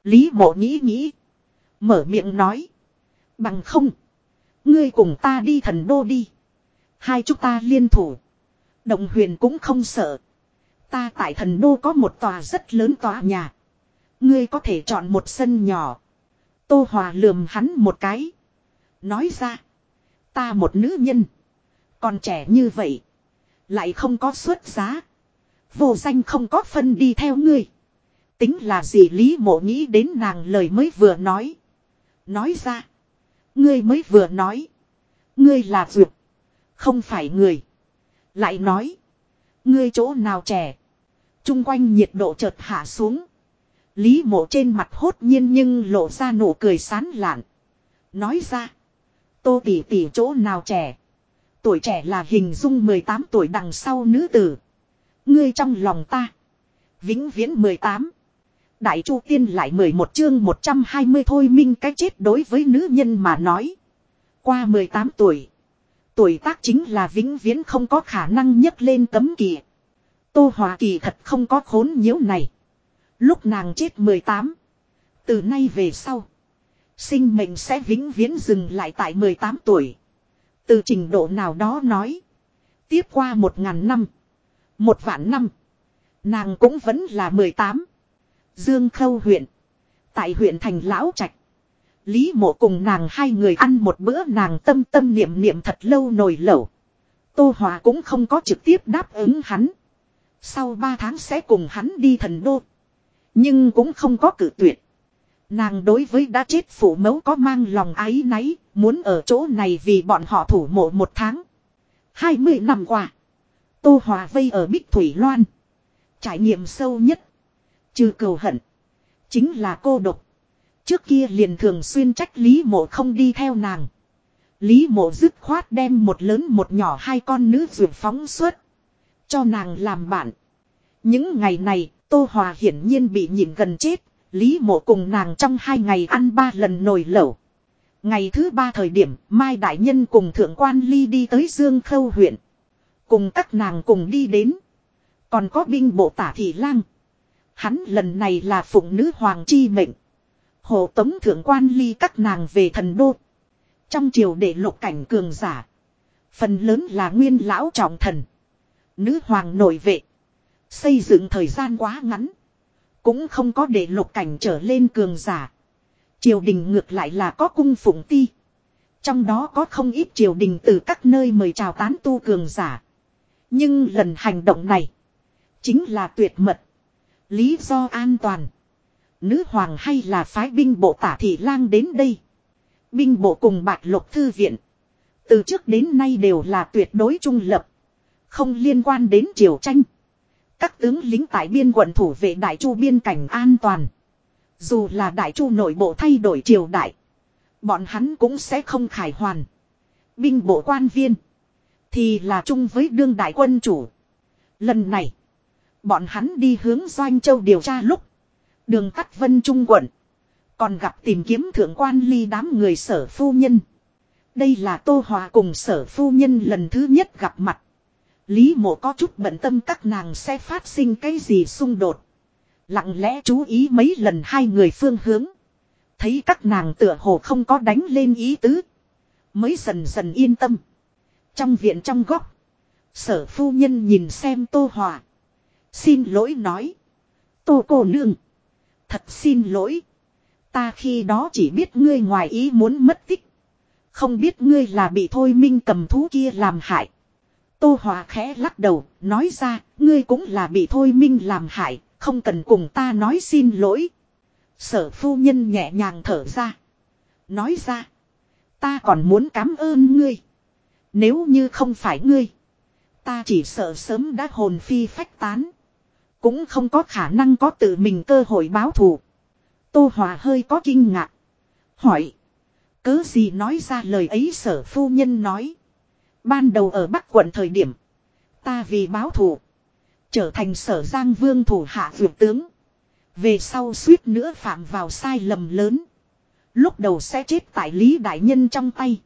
Speaker 1: Lý mộ nghĩ nghĩ. Mở miệng nói. Bằng không. Ngươi cùng ta đi thần đô đi. Hai chúng ta liên thủ. Động huyền cũng không sợ. Ta tại thần đô có một tòa rất lớn tòa nhà. Ngươi có thể chọn một sân nhỏ. Tô Hòa lườm hắn một cái. Nói ra. Ta một nữ nhân. Còn trẻ như vậy. Lại không có xuất giá. Vô danh không có phân đi theo ngươi. Tính là gì Lý mộ nghĩ đến nàng lời mới vừa nói. Nói ra. Ngươi mới vừa nói. Ngươi là ruột, Không phải người. Lại nói. Ngươi chỗ nào trẻ. Trung quanh nhiệt độ chợt hạ xuống. Lý mộ trên mặt hốt nhiên nhưng lộ ra nụ cười sán lạn. Nói ra. Tô tỷ tỷ chỗ nào trẻ. Tuổi trẻ là hình dung 18 tuổi đằng sau nữ tử. Ngươi trong lòng ta. Vĩnh viễn 18. Đại Chu Tiên lại 11 chương 120 thôi minh cái chết đối với nữ nhân mà nói. Qua 18 tuổi. Tuổi tác chính là vĩnh viễn không có khả năng nhấc lên tấm kỳ. Tô Hòa Kỳ thật không có khốn nhiễu này. Lúc nàng chết 18. Từ nay về sau. Sinh mệnh sẽ vĩnh viễn dừng lại tại 18 tuổi. Từ trình độ nào đó nói. Tiếp qua 1.000 năm. Một vạn năm. Nàng cũng vẫn là 18. Dương Khâu huyện. Tại huyện thành Lão Trạch. Lý mộ cùng nàng hai người ăn một bữa nàng tâm tâm niệm niệm thật lâu nổi lẩu. Tô Hòa cũng không có trực tiếp đáp ứng hắn. Sau ba tháng sẽ cùng hắn đi thần đô. Nhưng cũng không có cử tuyệt. Nàng đối với đã chết phụ mẫu có mang lòng ái náy, muốn ở chỗ này vì bọn họ thủ mộ một tháng. hai mươi năm qua, Tô Hòa vây ở Bích Thủy Loan. Trải nghiệm sâu nhất, trừ cầu hận, chính là cô độc. Trước kia liền thường xuyên trách Lý Mộ không đi theo nàng. Lý Mộ dứt khoát đem một lớn một nhỏ hai con nữ ruột phóng suốt. Cho nàng làm bạn. Những ngày này, Tô Hòa hiển nhiên bị nhịn gần chết. Lý Mộ cùng nàng trong hai ngày ăn ba lần nồi lẩu. Ngày thứ ba thời điểm, Mai Đại Nhân cùng Thượng Quan Ly đi tới Dương Khâu huyện. Cùng các nàng cùng đi đến. Còn có binh bộ tả thị lang. Hắn lần này là phụng nữ hoàng chi mệnh. Hộ tống thượng quan ly các nàng về thần đô. Trong triều để lục cảnh cường giả. Phần lớn là nguyên lão trọng thần. Nữ hoàng nội vệ. Xây dựng thời gian quá ngắn. Cũng không có để lục cảnh trở lên cường giả. Triều đình ngược lại là có cung phụng ti. Trong đó có không ít triều đình từ các nơi mời chào tán tu cường giả. Nhưng lần hành động này. Chính là tuyệt mật. Lý do an toàn. Nữ hoàng hay là phái binh bộ tả thị lang đến đây. Binh bộ cùng bạc lục thư viện. Từ trước đến nay đều là tuyệt đối trung lập. Không liên quan đến triều tranh. Các tướng lính tại biên quận thủ vệ đại chu biên cảnh an toàn. Dù là đại chu nội bộ thay đổi triều đại. Bọn hắn cũng sẽ không khải hoàn. Binh bộ quan viên. Thì là chung với đương đại quân chủ. Lần này. Bọn hắn đi hướng Doanh Châu điều tra lúc. Đường cắt vân trung quận. Còn gặp tìm kiếm thượng quan ly đám người sở phu nhân. Đây là Tô Hòa cùng sở phu nhân lần thứ nhất gặp mặt. Lý mộ có chút bận tâm các nàng sẽ phát sinh cái gì xung đột. Lặng lẽ chú ý mấy lần hai người phương hướng. Thấy các nàng tựa hồ không có đánh lên ý tứ. Mới dần dần yên tâm. Trong viện trong góc. Sở phu nhân nhìn xem Tô Hòa. Xin lỗi nói. Tô cô nương. Thật xin lỗi. Ta khi đó chỉ biết ngươi ngoài ý muốn mất tích. Không biết ngươi là bị thôi minh cầm thú kia làm hại. Tô Hòa khẽ lắc đầu, nói ra, ngươi cũng là bị thôi minh làm hại, không cần cùng ta nói xin lỗi. Sở phu nhân nhẹ nhàng thở ra. Nói ra, ta còn muốn cảm ơn ngươi. Nếu như không phải ngươi, ta chỉ sợ sớm đã hồn phi phách tán. Cũng không có khả năng có tự mình cơ hội báo thù. Tô Hòa hơi có kinh ngạc. Hỏi. Cứ gì nói ra lời ấy sở phu nhân nói. Ban đầu ở Bắc quận thời điểm. Ta vì báo thù. Trở thành sở giang vương thủ hạ vượt tướng. Về sau suýt nữa phạm vào sai lầm lớn. Lúc đầu sẽ chết tại Lý Đại Nhân trong tay.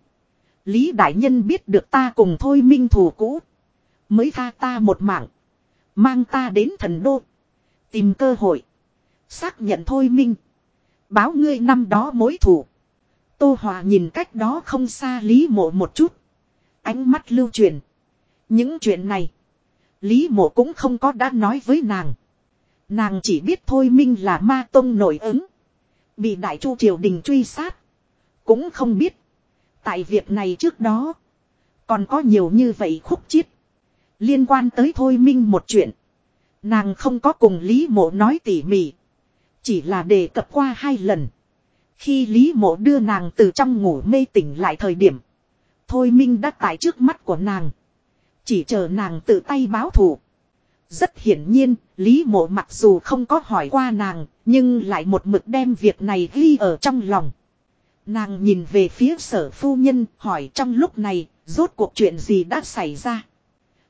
Speaker 1: Lý Đại Nhân biết được ta cùng thôi minh thù cũ. Mới tha ta một mạng. Mang ta đến thần đô. Tìm cơ hội. Xác nhận thôi minh. Báo ngươi năm đó mối thủ. Tô Hòa nhìn cách đó không xa Lý Mộ một chút. Ánh mắt lưu truyền. Những chuyện này. Lý Mộ cũng không có đã nói với nàng. Nàng chỉ biết thôi minh là ma tông nổi ứng. Bị đại chu triều đình truy sát. Cũng không biết. Tại việc này trước đó. Còn có nhiều như vậy khúc chiết. Liên quan tới thôi minh một chuyện. Nàng không có cùng Lý Mộ nói tỉ mỉ. Chỉ là đề cập qua hai lần. Khi Lý Mộ đưa nàng từ trong ngủ mê tỉnh lại thời điểm. Thôi minh đã tại trước mắt của nàng. Chỉ chờ nàng tự tay báo thù. Rất hiển nhiên, Lý Mộ mặc dù không có hỏi qua nàng, nhưng lại một mực đem việc này ghi ở trong lòng. Nàng nhìn về phía sở phu nhân hỏi trong lúc này, rốt cuộc chuyện gì đã xảy ra.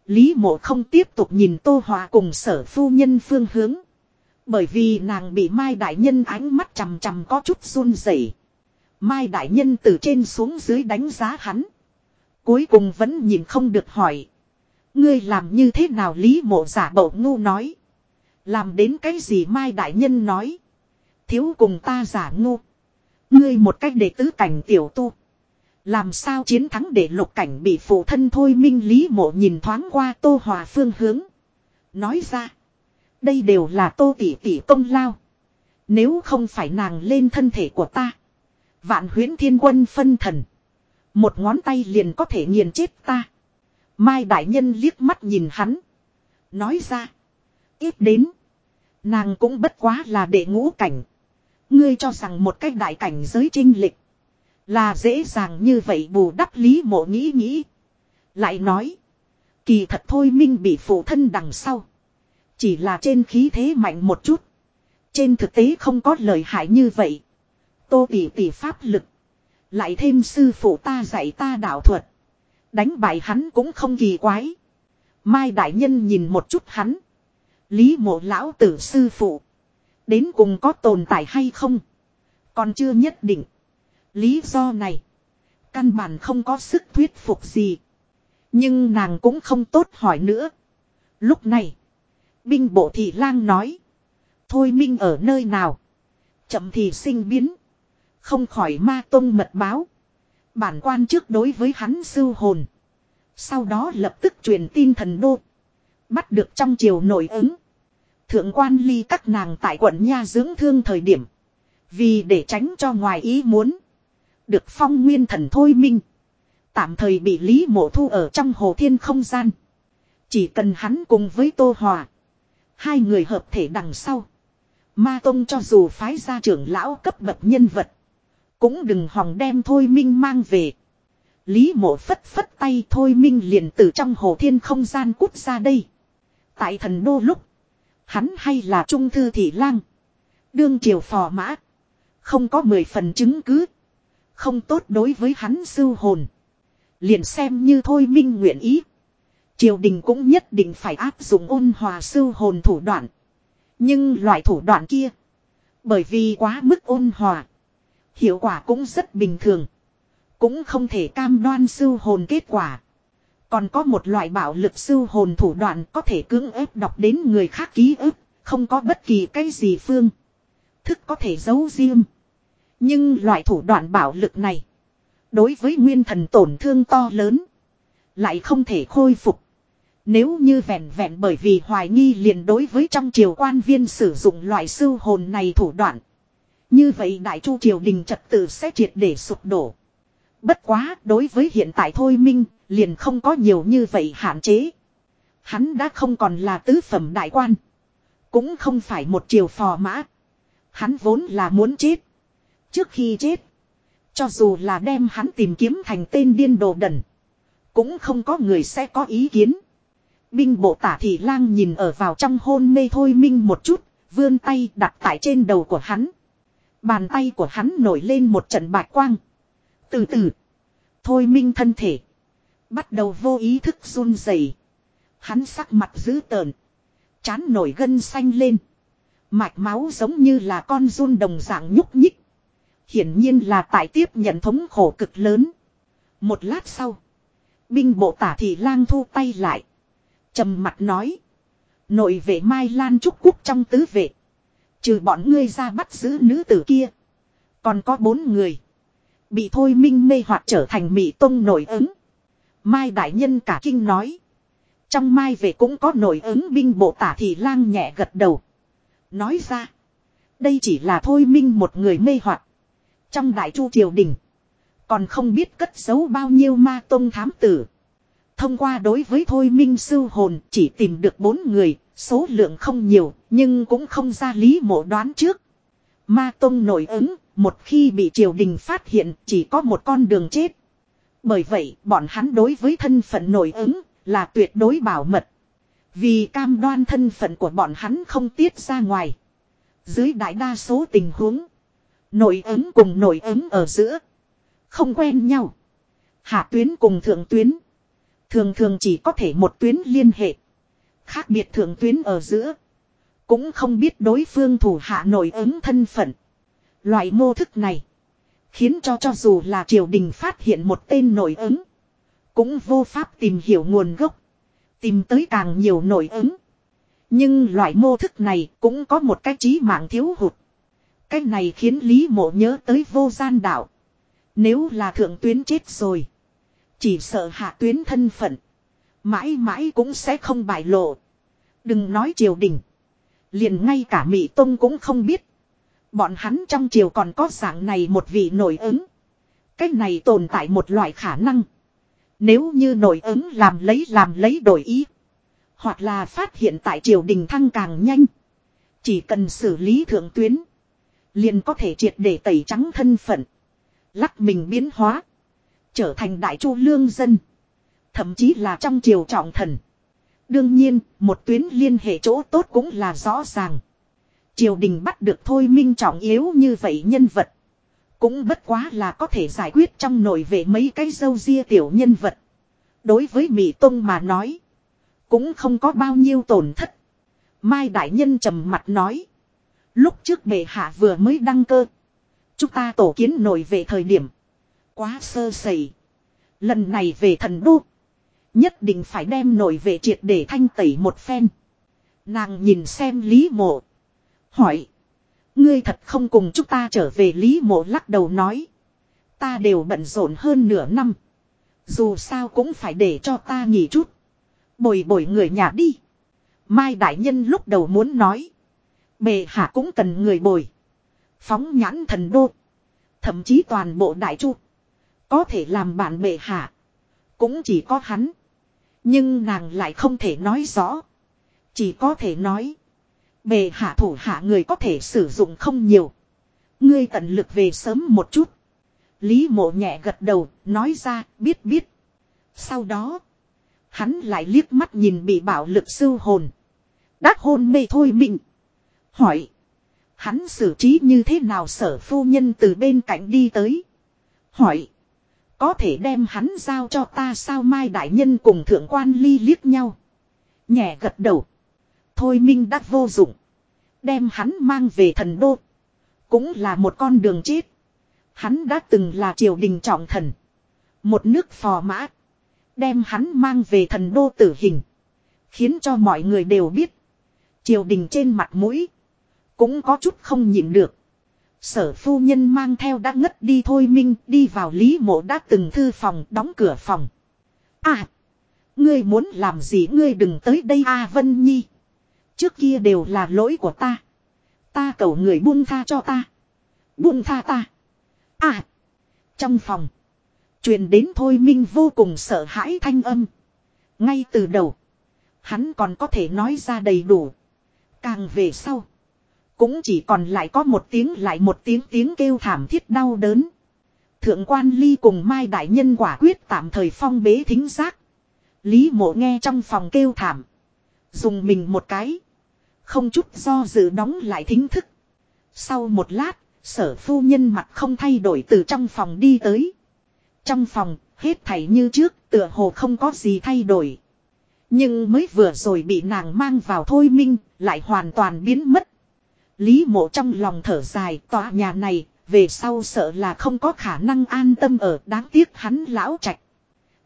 Speaker 1: Lý mộ không tiếp tục nhìn tô hòa cùng sở phu nhân phương hướng. Bởi vì nàng bị Mai Đại Nhân ánh mắt chằm chằm có chút run rẩy. Mai Đại Nhân từ trên xuống dưới đánh giá hắn. Cuối cùng vẫn nhìn không được hỏi. Ngươi làm như thế nào Lý mộ giả bộ ngu nói. Làm đến cái gì Mai Đại Nhân nói. Thiếu cùng ta giả ngu. Ngươi một cách để tứ cảnh tiểu tu. Làm sao chiến thắng để lục cảnh bị phụ thân thôi minh lý mộ nhìn thoáng qua tô hòa phương hướng. Nói ra. Đây đều là tô tỷ tỷ công lao. Nếu không phải nàng lên thân thể của ta. Vạn huyến thiên quân phân thần. Một ngón tay liền có thể nghiền chết ta. Mai đại nhân liếc mắt nhìn hắn. Nói ra. Ít đến. Nàng cũng bất quá là đệ ngũ cảnh. Ngươi cho rằng một cách đại cảnh giới trinh lịch. Là dễ dàng như vậy bù đắp lý mộ nghĩ nghĩ. Lại nói. Kỳ thật thôi minh bị phụ thân đằng sau. Chỉ là trên khí thế mạnh một chút. Trên thực tế không có lời hại như vậy. Tô tỷ tỷ pháp lực. Lại thêm sư phụ ta dạy ta đạo thuật. Đánh bại hắn cũng không kỳ quái. Mai đại nhân nhìn một chút hắn. Lý mộ lão tử sư phụ. Đến cùng có tồn tại hay không? Còn chưa nhất định. Lý do này. Căn bản không có sức thuyết phục gì. Nhưng nàng cũng không tốt hỏi nữa. Lúc này. Binh bộ thị lang nói. Thôi minh ở nơi nào. Chậm thì sinh biến. Không khỏi ma tông mật báo. Bản quan trước đối với hắn sư hồn. Sau đó lập tức truyền tin thần đô. Bắt được trong chiều nổi ứng. Thượng quan ly các nàng tại quận Nha dưỡng thương thời điểm. Vì để tránh cho ngoài ý muốn được phong nguyên thần thôi minh. Tạm thời bị Lý Mộ Thu ở trong hồ thiên không gian. Chỉ cần hắn cùng với Tô Hòa. Hai người hợp thể đằng sau. Ma Tông cho dù phái ra trưởng lão cấp bậc nhân vật. Cũng đừng hòng đem thôi minh mang về. Lý mộ phất phất tay thôi minh liền từ trong hồ thiên không gian cút ra đây. Tại thần đô lúc. Hắn hay là trung thư thị lang. Đương triều phò mã. Không có mười phần chứng cứ không tốt đối với hắn sưu hồn. Liền xem như thôi minh nguyện ý. Triều đình cũng nhất định phải áp dụng ôn hòa sưu hồn thủ đoạn. Nhưng loại thủ đoạn kia. Bởi vì quá mức ôn hòa. Hiệu quả cũng rất bình thường. Cũng không thể cam đoan sưu hồn kết quả. Còn có một loại bạo lực sưu hồn thủ đoạn có thể cưỡng ép đọc đến người khác ký ức. Không có bất kỳ cái gì phương. Thức có thể giấu riêng. Nhưng loại thủ đoạn bạo lực này. Đối với nguyên thần tổn thương to lớn. Lại không thể khôi phục. Nếu như vẹn vẹn bởi vì hoài nghi liền đối với trong triều quan viên sử dụng loại sư hồn này thủ đoạn. Như vậy đại chu triều đình trật tự sẽ triệt để sụp đổ. Bất quá đối với hiện tại thôi minh liền không có nhiều như vậy hạn chế. Hắn đã không còn là tứ phẩm đại quan. Cũng không phải một triều phò mã. Hắn vốn là muốn chết. Trước khi chết. Cho dù là đem hắn tìm kiếm thành tên điên đồ đần. Cũng không có người sẽ có ý kiến. Binh bộ tả thị lang nhìn ở vào trong hôn mê thôi minh một chút. Vươn tay đặt tại trên đầu của hắn. Bàn tay của hắn nổi lên một trận bạch quang. Từ từ. Thôi minh thân thể. Bắt đầu vô ý thức run rẩy. Hắn sắc mặt dữ tợn. Chán nổi gân xanh lên. Mạch máu giống như là con run đồng dạng nhúc nhích. Hiển nhiên là tại tiếp nhận thống khổ cực lớn. Một lát sau. Binh bộ tả thị lang thu tay lại. trầm mặt nói. Nội vệ Mai Lan Trúc Quốc trong tứ vệ. Trừ bọn ngươi ra bắt giữ nữ tử kia. Còn có bốn người. Bị thôi minh mê hoặc trở thành mỹ tông nổi ứng. Mai Đại Nhân cả kinh nói. Trong mai về cũng có nổi ứng binh bộ tả thị lang nhẹ gật đầu. Nói ra. Đây chỉ là thôi minh một người mê hoặc trong đại chu triều đình. Còn không biết cất giấu bao nhiêu ma tông thám tử. Thông qua đối với Thôi Minh Sư Hồn chỉ tìm được bốn người, số lượng không nhiều, nhưng cũng không ra lý mộ đoán trước. Ma Tông nổi ứng, một khi bị triều đình phát hiện chỉ có một con đường chết. Bởi vậy, bọn hắn đối với thân phận nổi ứng là tuyệt đối bảo mật. Vì cam đoan thân phận của bọn hắn không tiết ra ngoài. Dưới đại đa số tình huống, Nội ứng cùng nội ứng ở giữa. Không quen nhau. Hạ tuyến cùng thượng tuyến. Thường thường chỉ có thể một tuyến liên hệ. Khác biệt thượng tuyến ở giữa. Cũng không biết đối phương thủ hạ nội ứng thân phận. Loại mô thức này. Khiến cho cho dù là triều đình phát hiện một tên nội ứng. Cũng vô pháp tìm hiểu nguồn gốc. Tìm tới càng nhiều nội ứng. Nhưng loại mô thức này cũng có một cái trí mạng thiếu hụt. Cái này khiến Lý Mộ nhớ tới vô gian đạo. Nếu là thượng tuyến chết rồi. Chỉ sợ hạ tuyến thân phận. Mãi mãi cũng sẽ không bại lộ. Đừng nói triều đình. liền ngay cả Mỹ Tông cũng không biết. Bọn hắn trong triều còn có dạng này một vị nổi ứng. Cái này tồn tại một loại khả năng. Nếu như nổi ứng làm lấy làm lấy đổi ý. Hoặc là phát hiện tại triều đình thăng càng nhanh. Chỉ cần xử lý thượng tuyến. Liền có thể triệt để tẩy trắng thân phận. Lắc mình biến hóa. Trở thành đại chu lương dân. Thậm chí là trong triều trọng thần. Đương nhiên, một tuyến liên hệ chỗ tốt cũng là rõ ràng. Triều đình bắt được thôi minh trọng yếu như vậy nhân vật. Cũng bất quá là có thể giải quyết trong nội về mấy cái dâu ria tiểu nhân vật. Đối với Mỹ Tông mà nói. Cũng không có bao nhiêu tổn thất. Mai Đại Nhân trầm mặt nói. Lúc trước bệ hạ vừa mới đăng cơ. Chúng ta tổ kiến nổi về thời điểm. Quá sơ sẩy. Lần này về thần đô. Nhất định phải đem nổi về triệt để thanh tẩy một phen. Nàng nhìn xem Lý Mộ. Hỏi. Ngươi thật không cùng chúng ta trở về Lý Mộ lắc đầu nói. Ta đều bận rộn hơn nửa năm. Dù sao cũng phải để cho ta nghỉ chút. Bồi bồi người nhà đi. Mai Đại Nhân lúc đầu muốn nói. Bề hạ cũng cần người bồi. Phóng nhãn thần đô. Thậm chí toàn bộ đại chu. Có thể làm bạn bệ hạ. Cũng chỉ có hắn. Nhưng nàng lại không thể nói rõ. Chỉ có thể nói. Bề hạ thủ hạ người có thể sử dụng không nhiều. Ngươi tận lực về sớm một chút. Lý mộ nhẹ gật đầu, nói ra, biết biết. Sau đó, hắn lại liếc mắt nhìn bị bạo lực sưu hồn. Đắc hôn mê thôi mình. Hỏi. Hắn xử trí như thế nào sở phu nhân từ bên cạnh đi tới. Hỏi. Có thể đem hắn giao cho ta sao mai đại nhân cùng thượng quan ly liếc nhau. Nhẹ gật đầu. Thôi minh đắc vô dụng. Đem hắn mang về thần đô. Cũng là một con đường chết. Hắn đã từng là triều đình trọng thần. Một nước phò mã. Đem hắn mang về thần đô tử hình. Khiến cho mọi người đều biết. Triều đình trên mặt mũi. Cũng có chút không nhịn được. Sở phu nhân mang theo đã ngất đi thôi minh đi vào lý mộ đã từng thư phòng đóng cửa phòng. À! Ngươi muốn làm gì ngươi đừng tới đây a Vân Nhi. Trước kia đều là lỗi của ta. Ta cầu người buông tha cho ta. Buông tha ta. À! Trong phòng. truyền đến thôi minh vô cùng sợ hãi thanh âm. Ngay từ đầu. Hắn còn có thể nói ra đầy đủ. Càng về sau. Cũng chỉ còn lại có một tiếng lại một tiếng tiếng kêu thảm thiết đau đớn. Thượng quan ly cùng Mai Đại Nhân quả quyết tạm thời phong bế thính giác. Lý mộ nghe trong phòng kêu thảm. Dùng mình một cái. Không chút do dự đóng lại thính thức. Sau một lát, sở phu nhân mặt không thay đổi từ trong phòng đi tới. Trong phòng, hết thảy như trước, tựa hồ không có gì thay đổi. Nhưng mới vừa rồi bị nàng mang vào thôi minh, lại hoàn toàn biến mất Lý mộ trong lòng thở dài tòa nhà này, về sau sợ là không có khả năng an tâm ở đáng tiếc hắn lão trạch.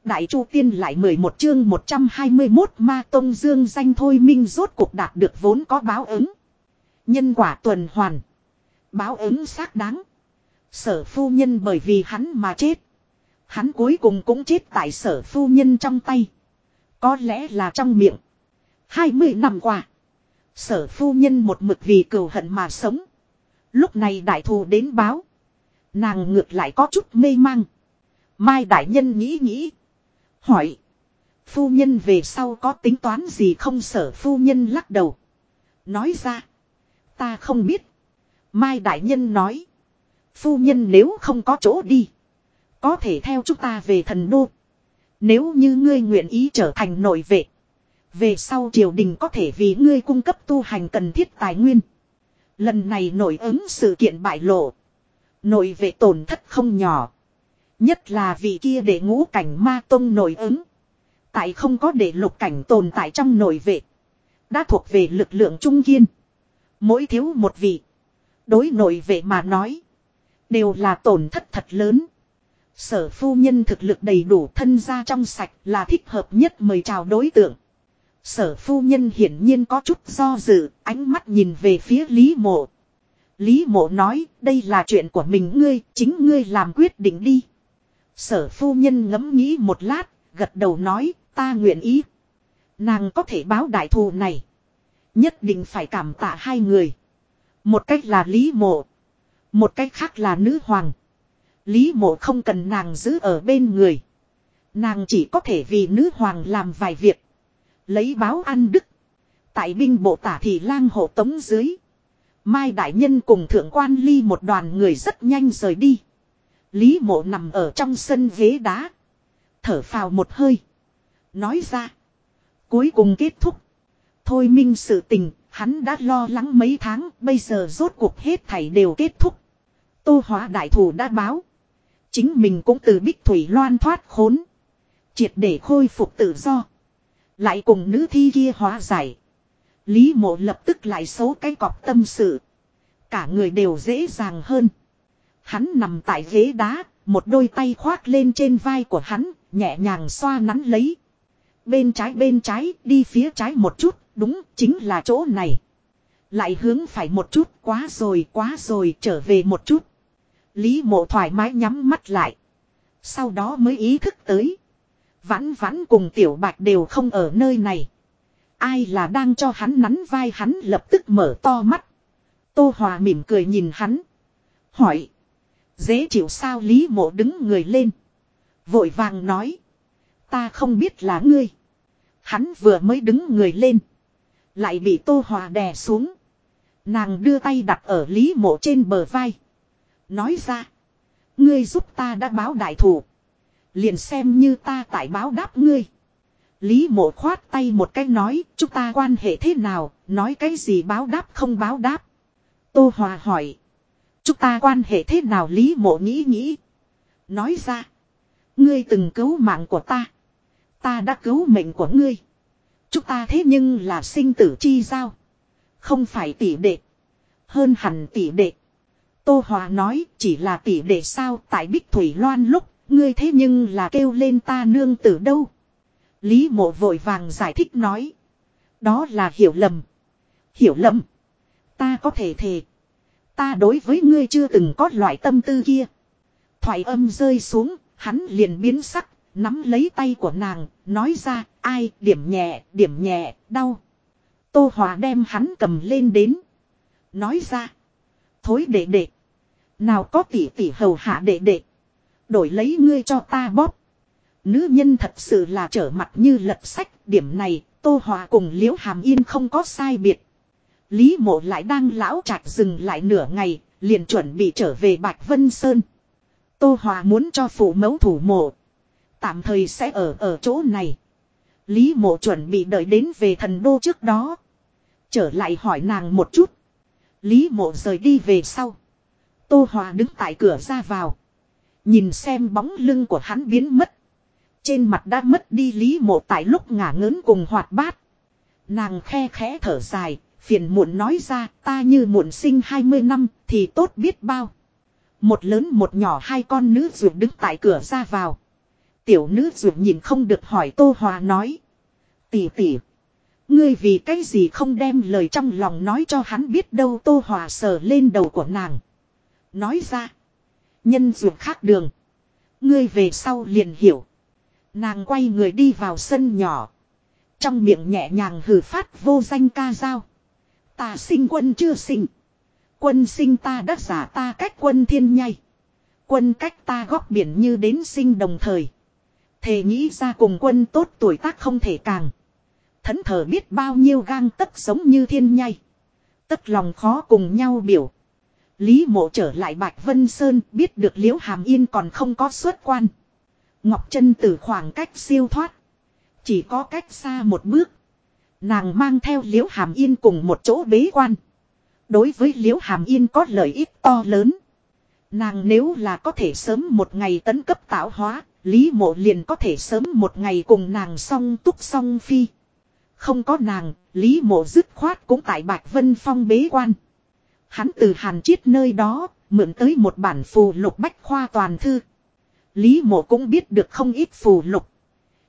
Speaker 1: Đại Chu Tiên lại 11 chương 121 ma tông dương danh thôi minh rốt cuộc đạt được vốn có báo ứng. Nhân quả tuần hoàn. Báo ứng xác đáng. Sở phu nhân bởi vì hắn mà chết. Hắn cuối cùng cũng chết tại sở phu nhân trong tay. Có lẽ là trong miệng. 20 năm qua. Sở phu nhân một mực vì cừu hận mà sống. Lúc này đại thù đến báo. Nàng ngược lại có chút mê mang. Mai đại nhân nghĩ nghĩ. Hỏi. Phu nhân về sau có tính toán gì không sở phu nhân lắc đầu. Nói ra. Ta không biết. Mai đại nhân nói. Phu nhân nếu không có chỗ đi. Có thể theo chúng ta về thần đô. Nếu như ngươi nguyện ý trở thành nội vệ. Về sau triều đình có thể vì ngươi cung cấp tu hành cần thiết tài nguyên. Lần này nổi ứng sự kiện bại lộ. Nội vệ tổn thất không nhỏ. Nhất là vị kia để ngũ cảnh ma tông nổi ứng. Tại không có để lục cảnh tồn tại trong nội vệ. Đã thuộc về lực lượng trung kiên. Mỗi thiếu một vị. Đối nội vệ mà nói. Đều là tổn thất thật lớn. Sở phu nhân thực lực đầy đủ thân gia trong sạch là thích hợp nhất mời chào đối tượng. Sở phu nhân hiển nhiên có chút do dự, ánh mắt nhìn về phía Lý Mộ. Lý Mộ nói, đây là chuyện của mình ngươi, chính ngươi làm quyết định đi. Sở phu nhân ngẫm nghĩ một lát, gật đầu nói, ta nguyện ý. Nàng có thể báo đại thù này. Nhất định phải cảm tạ hai người. Một cách là Lý Mộ. Một cách khác là nữ hoàng. Lý mộ không cần nàng giữ ở bên người. Nàng chỉ có thể vì nữ hoàng làm vài việc. Lấy báo ăn đức. Tại binh bộ tả thì lang hộ tống dưới. Mai Đại Nhân cùng thượng quan ly một đoàn người rất nhanh rời đi. Lý mộ nằm ở trong sân ghế đá. Thở phào một hơi. Nói ra. Cuối cùng kết thúc. Thôi minh sự tình, hắn đã lo lắng mấy tháng, bây giờ rốt cuộc hết thảy đều kết thúc. Tô hóa đại thủ đã báo. Chính mình cũng từ bích thủy loan thoát khốn. Triệt để khôi phục tự do. Lại cùng nữ thi kia hóa giải. Lý mộ lập tức lại xấu cái cọp tâm sự. Cả người đều dễ dàng hơn. Hắn nằm tại ghế đá, một đôi tay khoác lên trên vai của hắn, nhẹ nhàng xoa nắn lấy. Bên trái bên trái, đi phía trái một chút, đúng, chính là chỗ này. Lại hướng phải một chút, quá rồi, quá rồi, trở về một chút. Lý mộ thoải mái nhắm mắt lại. Sau đó mới ý thức tới. Vãn vãn cùng tiểu bạch đều không ở nơi này. Ai là đang cho hắn nắn vai hắn lập tức mở to mắt. Tô Hòa mỉm cười nhìn hắn. Hỏi. Dễ chịu sao Lý mộ đứng người lên. Vội vàng nói. Ta không biết là ngươi. Hắn vừa mới đứng người lên. Lại bị Tô Hòa đè xuống. Nàng đưa tay đặt ở Lý mộ trên bờ vai. Nói ra. Ngươi giúp ta đã báo đại thủ. Liền xem như ta tại báo đáp ngươi. Lý mộ khoát tay một cái nói, chúng ta quan hệ thế nào, nói cái gì báo đáp không báo đáp. Tô Hòa hỏi, chúng ta quan hệ thế nào Lý mộ nghĩ nghĩ. Nói ra, ngươi từng cứu mạng của ta. Ta đã cứu mệnh của ngươi. Chúng ta thế nhưng là sinh tử chi giao. Không phải tỷ đệ. Hơn hẳn tỷ đệ. Tô Hòa nói chỉ là tỷ đệ sao tại Bích Thủy Loan lúc Ngươi thế nhưng là kêu lên ta nương tử đâu. Lý mộ vội vàng giải thích nói. Đó là hiểu lầm. Hiểu lầm. Ta có thể thề. Ta đối với ngươi chưa từng có loại tâm tư kia. Thoại âm rơi xuống, hắn liền biến sắc, nắm lấy tay của nàng, nói ra, ai, điểm nhẹ, điểm nhẹ, đau. Tô Hòa đem hắn cầm lên đến. Nói ra. Thối đệ đệ. Nào có tỷ tỷ hầu hạ đệ đệ đổi lấy ngươi cho ta bóp. Nữ nhân thật sự là trở mặt như lật sách, điểm này, Tô Hòa cùng Liễu Hàm Yên không có sai biệt. Lý mộ lại đang lão chặt dừng lại nửa ngày, liền chuẩn bị trở về Bạch Vân Sơn. Tô Hòa muốn cho phụ mẫu thủ mộ. Tạm thời sẽ ở ở chỗ này. Lý mộ chuẩn bị đợi đến về thần đô trước đó. Trở lại hỏi nàng một chút. Lý mộ rời đi về sau. Tô Hòa đứng tại cửa ra vào. Nhìn xem bóng lưng của hắn biến mất. Trên mặt đã mất đi lý mộ tại lúc ngả ngớn cùng hoạt bát. Nàng khe khẽ thở dài, phiền muộn nói ra ta như muộn sinh 20 năm thì tốt biết bao. Một lớn một nhỏ hai con nữ ruột đứng tại cửa ra vào. Tiểu nữ ruột nhìn không được hỏi Tô Hòa nói. Tỷ tỷ. Ngươi vì cái gì không đem lời trong lòng nói cho hắn biết đâu Tô Hòa sờ lên đầu của nàng. Nói ra. Nhân ruột khác đường. Ngươi về sau liền hiểu. Nàng quay người đi vào sân nhỏ. Trong miệng nhẹ nhàng hử phát vô danh ca dao. Ta sinh quân chưa sinh. Quân sinh ta đất giả ta cách quân thiên nhai. Quân cách ta góc biển như đến sinh đồng thời. Thề nghĩ ra cùng quân tốt tuổi tác không thể càng. Thẫn thờ biết bao nhiêu gang tất sống như thiên nhai. Tất lòng khó cùng nhau biểu. Lý mộ trở lại Bạch Vân Sơn biết được Liễu Hàm Yên còn không có xuất quan. Ngọc Trân từ khoảng cách siêu thoát. Chỉ có cách xa một bước. Nàng mang theo Liễu Hàm Yên cùng một chỗ bế quan. Đối với Liễu Hàm Yên có lợi ích to lớn. Nàng nếu là có thể sớm một ngày tấn cấp tạo hóa, Lý mộ liền có thể sớm một ngày cùng nàng song túc song phi. Không có nàng, Lý mộ dứt khoát cũng tại Bạch Vân Phong bế quan. Hắn từ hàn chiết nơi đó, mượn tới một bản phù lục bách khoa toàn thư. Lý mộ cũng biết được không ít phù lục.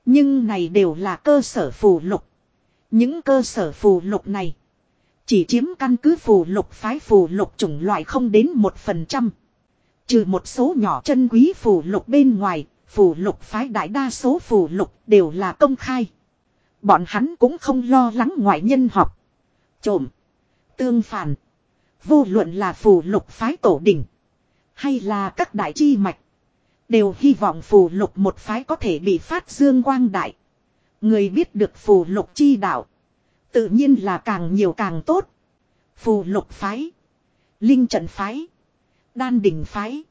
Speaker 1: Nhưng này đều là cơ sở phù lục. Những cơ sở phù lục này chỉ chiếm căn cứ phù lục phái phù lục chủng loại không đến một phần trăm. Trừ một số nhỏ chân quý phù lục bên ngoài, phù lục phái đại đa số phù lục đều là công khai. Bọn hắn cũng không lo lắng ngoại nhân học. Trộm. Tương phản. Vô luận là phù lục phái tổ đỉnh. Hay là các đại chi mạch. Đều hy vọng phù lục một phái có thể bị phát dương quang đại. Người biết được phù lục chi đạo. Tự nhiên là càng nhiều càng tốt. Phù lục phái. Linh trận phái. Đan đỉnh phái.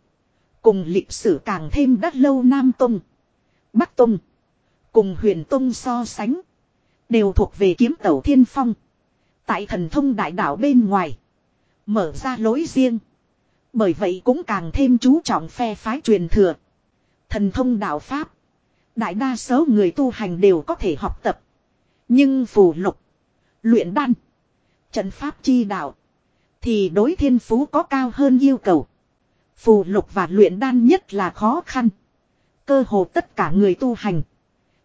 Speaker 1: Cùng lịch sử càng thêm đắt lâu Nam Tông. Bắc Tông. Cùng huyền Tông so sánh. Đều thuộc về kiếm tẩu thiên phong. Tại thần thông đại đạo bên ngoài. Mở ra lối riêng. Bởi vậy cũng càng thêm chú trọng phe phái truyền thừa. Thần thông đạo Pháp. Đại đa số người tu hành đều có thể học tập. Nhưng phù lục. Luyện đan. Trận Pháp chi đạo. Thì đối thiên phú có cao hơn yêu cầu. Phù lục và luyện đan nhất là khó khăn. Cơ hồ tất cả người tu hành.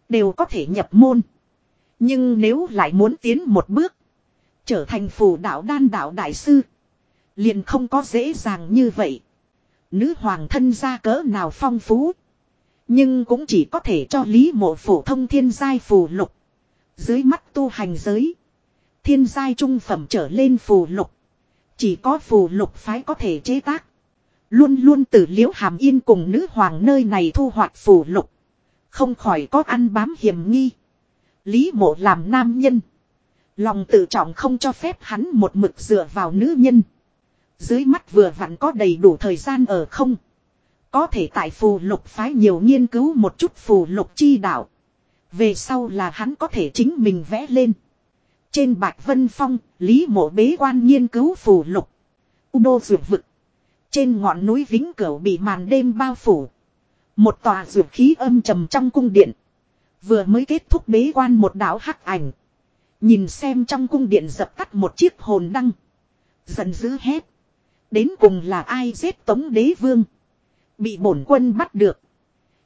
Speaker 1: Đều có thể nhập môn. Nhưng nếu lại muốn tiến một bước. Trở thành phù đạo đan đạo đại sư Liền không có dễ dàng như vậy. Nữ hoàng thân gia cỡ nào phong phú. Nhưng cũng chỉ có thể cho lý mộ phổ thông thiên giai phù lục. Dưới mắt tu hành giới. Thiên giai trung phẩm trở lên phù lục. Chỉ có phù lục phái có thể chế tác. Luôn luôn từ liễu hàm yên cùng nữ hoàng nơi này thu hoạch phù lục. Không khỏi có ăn bám hiểm nghi. Lý mộ làm nam nhân. Lòng tự trọng không cho phép hắn một mực dựa vào nữ nhân. Dưới mắt vừa vặn có đầy đủ thời gian ở không. Có thể tại phù lục phái nhiều nghiên cứu một chút phù lục chi đạo. Về sau là hắn có thể chính mình vẽ lên. Trên Bạch Vân Phong, Lý Mộ bế quan nghiên cứu phù lục. u đô dược vực. Trên ngọn núi Vĩnh Cửu bị màn đêm bao phủ. Một tòa dược khí âm trầm trong cung điện. Vừa mới kết thúc bế quan một đạo hắc ảnh. Nhìn xem trong cung điện dập tắt một chiếc hồn đăng. Giận dữ hét. Đến cùng là ai giết tống đế vương. Bị bổn quân bắt được.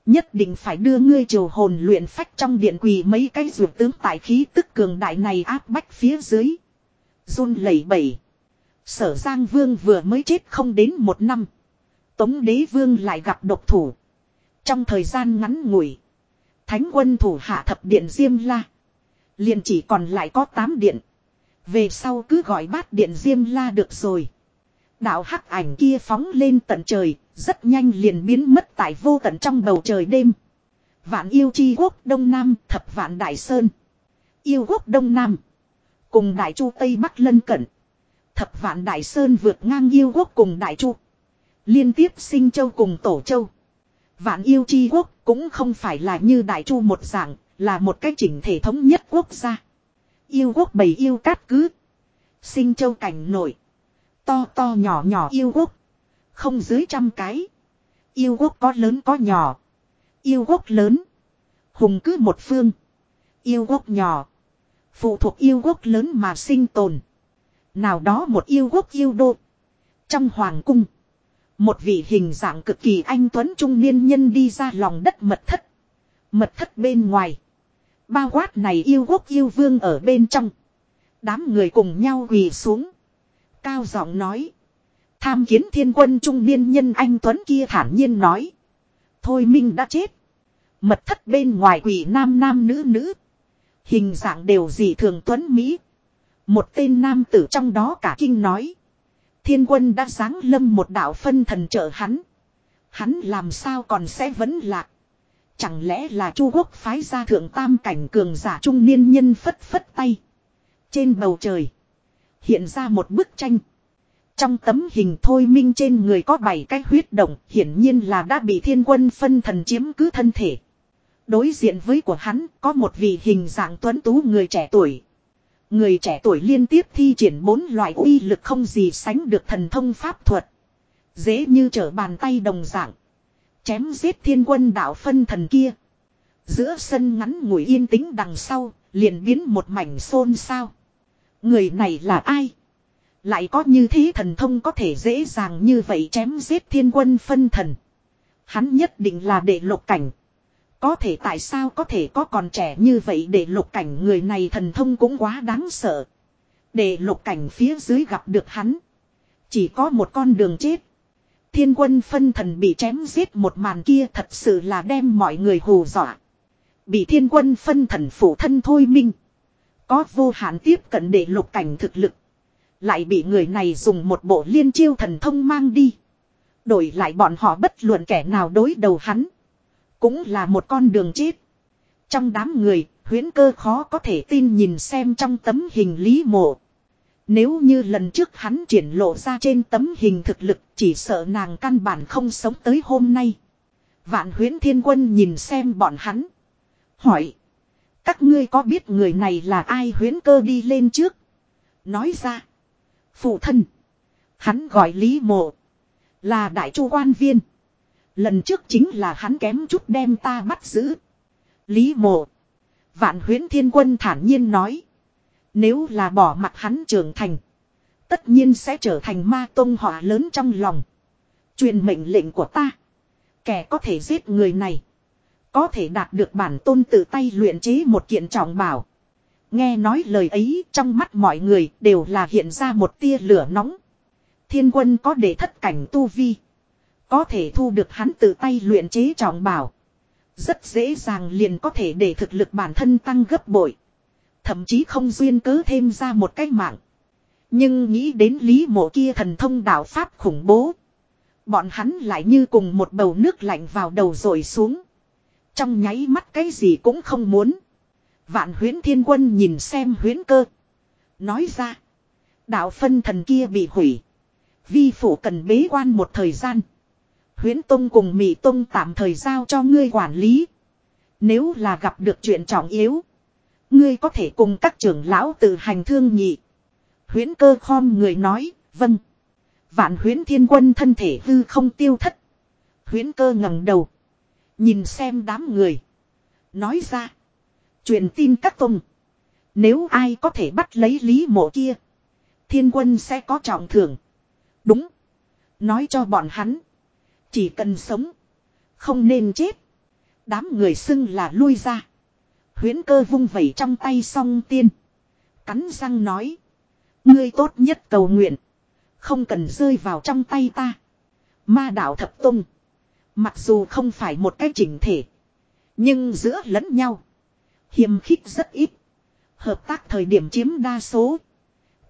Speaker 1: Nhất định phải đưa ngươi triều hồn luyện phách trong điện quỳ mấy cái ruột tướng tài khí tức cường đại này áp bách phía dưới. run lẩy bẩy. Sở Giang Vương vừa mới chết không đến một năm. Tống đế vương lại gặp độc thủ. Trong thời gian ngắn ngủi. Thánh quân thủ hạ thập điện Diêm La. liền chỉ còn lại có tám điện. Về sau cứ gọi bát điện Diêm La được rồi. Đạo hắc ảnh kia phóng lên tận trời, rất nhanh liền biến mất tại vô tận trong bầu trời đêm. Vạn yêu chi quốc Đông Nam thập vạn Đại Sơn. Yêu quốc Đông Nam. Cùng Đại Chu Tây Bắc lân cận. Thập vạn Đại Sơn vượt ngang yêu quốc cùng Đại Chu. Liên tiếp sinh châu cùng tổ châu. Vạn yêu chi quốc cũng không phải là như Đại Chu một dạng, là một cái chỉnh thể thống nhất quốc gia. Yêu quốc bầy yêu cát cứ. Sinh châu cảnh nổi. To to nhỏ nhỏ yêu quốc. Không dưới trăm cái. Yêu quốc có lớn có nhỏ. Yêu quốc lớn. Hùng cứ một phương. Yêu quốc nhỏ. Phụ thuộc yêu quốc lớn mà sinh tồn. Nào đó một yêu quốc yêu đô. Trong hoàng cung. Một vị hình dạng cực kỳ anh tuấn trung niên nhân đi ra lòng đất mật thất. Mật thất bên ngoài. ba quát này yêu quốc yêu vương ở bên trong. Đám người cùng nhau quỳ xuống. Cao giọng nói. Tham kiến thiên quân trung niên nhân anh Tuấn kia thản nhiên nói. Thôi Minh đã chết. Mật thất bên ngoài quỷ nam nam nữ nữ. Hình dạng đều gì thường Tuấn Mỹ. Một tên nam tử trong đó cả kinh nói. Thiên quân đã sáng lâm một đạo phân thần trợ hắn. Hắn làm sao còn sẽ vẫn lạc. Chẳng lẽ là Chu Quốc phái ra thượng tam cảnh cường giả trung niên nhân phất phất tay. Trên bầu trời hiện ra một bức tranh. Trong tấm hình thôi minh trên người có bảy cái huyết động, hiển nhiên là đã bị thiên quân phân thần chiếm cứ thân thể. Đối diện với của hắn có một vị hình dạng tuấn tú người trẻ tuổi. Người trẻ tuổi liên tiếp thi triển bốn loại uy lực không gì sánh được thần thông pháp thuật. Dễ như trở bàn tay đồng dạng. Chém giết thiên quân đạo phân thần kia. Giữa sân ngắn ngủi yên tĩnh đằng sau, liền biến một mảnh xôn xao. Người này là ai? Lại có như thế thần thông có thể dễ dàng như vậy chém giết thiên quân phân thần. Hắn nhất định là đệ lục cảnh. Có thể tại sao có thể có còn trẻ như vậy đệ lục cảnh người này thần thông cũng quá đáng sợ. đệ lục cảnh phía dưới gặp được hắn. Chỉ có một con đường chết. Thiên quân phân thần bị chém giết một màn kia thật sự là đem mọi người hù dọa. Bị thiên quân phân thần phủ thân thôi minh. Có vô hạn tiếp cận để lục cảnh thực lực. Lại bị người này dùng một bộ liên chiêu thần thông mang đi. Đổi lại bọn họ bất luận kẻ nào đối đầu hắn. Cũng là một con đường chết. Trong đám người, huyến cơ khó có thể tin nhìn xem trong tấm hình lý mộ. Nếu như lần trước hắn triển lộ ra trên tấm hình thực lực chỉ sợ nàng căn bản không sống tới hôm nay. Vạn huyến thiên quân nhìn xem bọn hắn. Hỏi. Các ngươi có biết người này là ai huyến cơ đi lên trước. Nói ra. Phụ thân. Hắn gọi Lý Mộ. Là đại chu quan viên. Lần trước chính là hắn kém chút đem ta bắt giữ. Lý Mộ. Vạn huyến thiên quân thản nhiên nói. Nếu là bỏ mặt hắn trưởng thành. Tất nhiên sẽ trở thành ma tôn họa lớn trong lòng. Truyền mệnh lệnh của ta. Kẻ có thể giết người này. Có thể đạt được bản tôn tự tay luyện chế một kiện trọng bảo. Nghe nói lời ấy trong mắt mọi người đều là hiện ra một tia lửa nóng. Thiên quân có để thất cảnh tu vi. Có thể thu được hắn tự tay luyện chế trọng bảo. Rất dễ dàng liền có thể để thực lực bản thân tăng gấp bội. Thậm chí không duyên cớ thêm ra một cái mạng. Nhưng nghĩ đến lý mộ kia thần thông đạo pháp khủng bố. Bọn hắn lại như cùng một bầu nước lạnh vào đầu rồi xuống. Trong nháy mắt cái gì cũng không muốn. Vạn huyến thiên quân nhìn xem huyến cơ. Nói ra. Đạo phân thần kia bị hủy. Vi phủ cần bế quan một thời gian. Huyến Tông cùng Mỹ Tông tạm thời giao cho ngươi quản lý. Nếu là gặp được chuyện trọng yếu. Ngươi có thể cùng các trưởng lão tự hành thương nhị. Huyến cơ khom người nói, vâng. Vạn huyến thiên quân thân thể hư không tiêu thất. Huyến cơ ngẩng đầu. Nhìn xem đám người. Nói ra. truyền tin các tông. Nếu ai có thể bắt lấy lý mộ kia. Thiên quân sẽ có trọng thưởng. Đúng. Nói cho bọn hắn. Chỉ cần sống. Không nên chết. Đám người xưng là lui ra. huyễn cơ vung vẩy trong tay song tiên. Cắn răng nói. Ngươi tốt nhất cầu nguyện. Không cần rơi vào trong tay ta. Ma đạo thập tung. Mặc dù không phải một cái chỉnh thể. Nhưng giữa lẫn nhau. Hiềm khích rất ít. Hợp tác thời điểm chiếm đa số.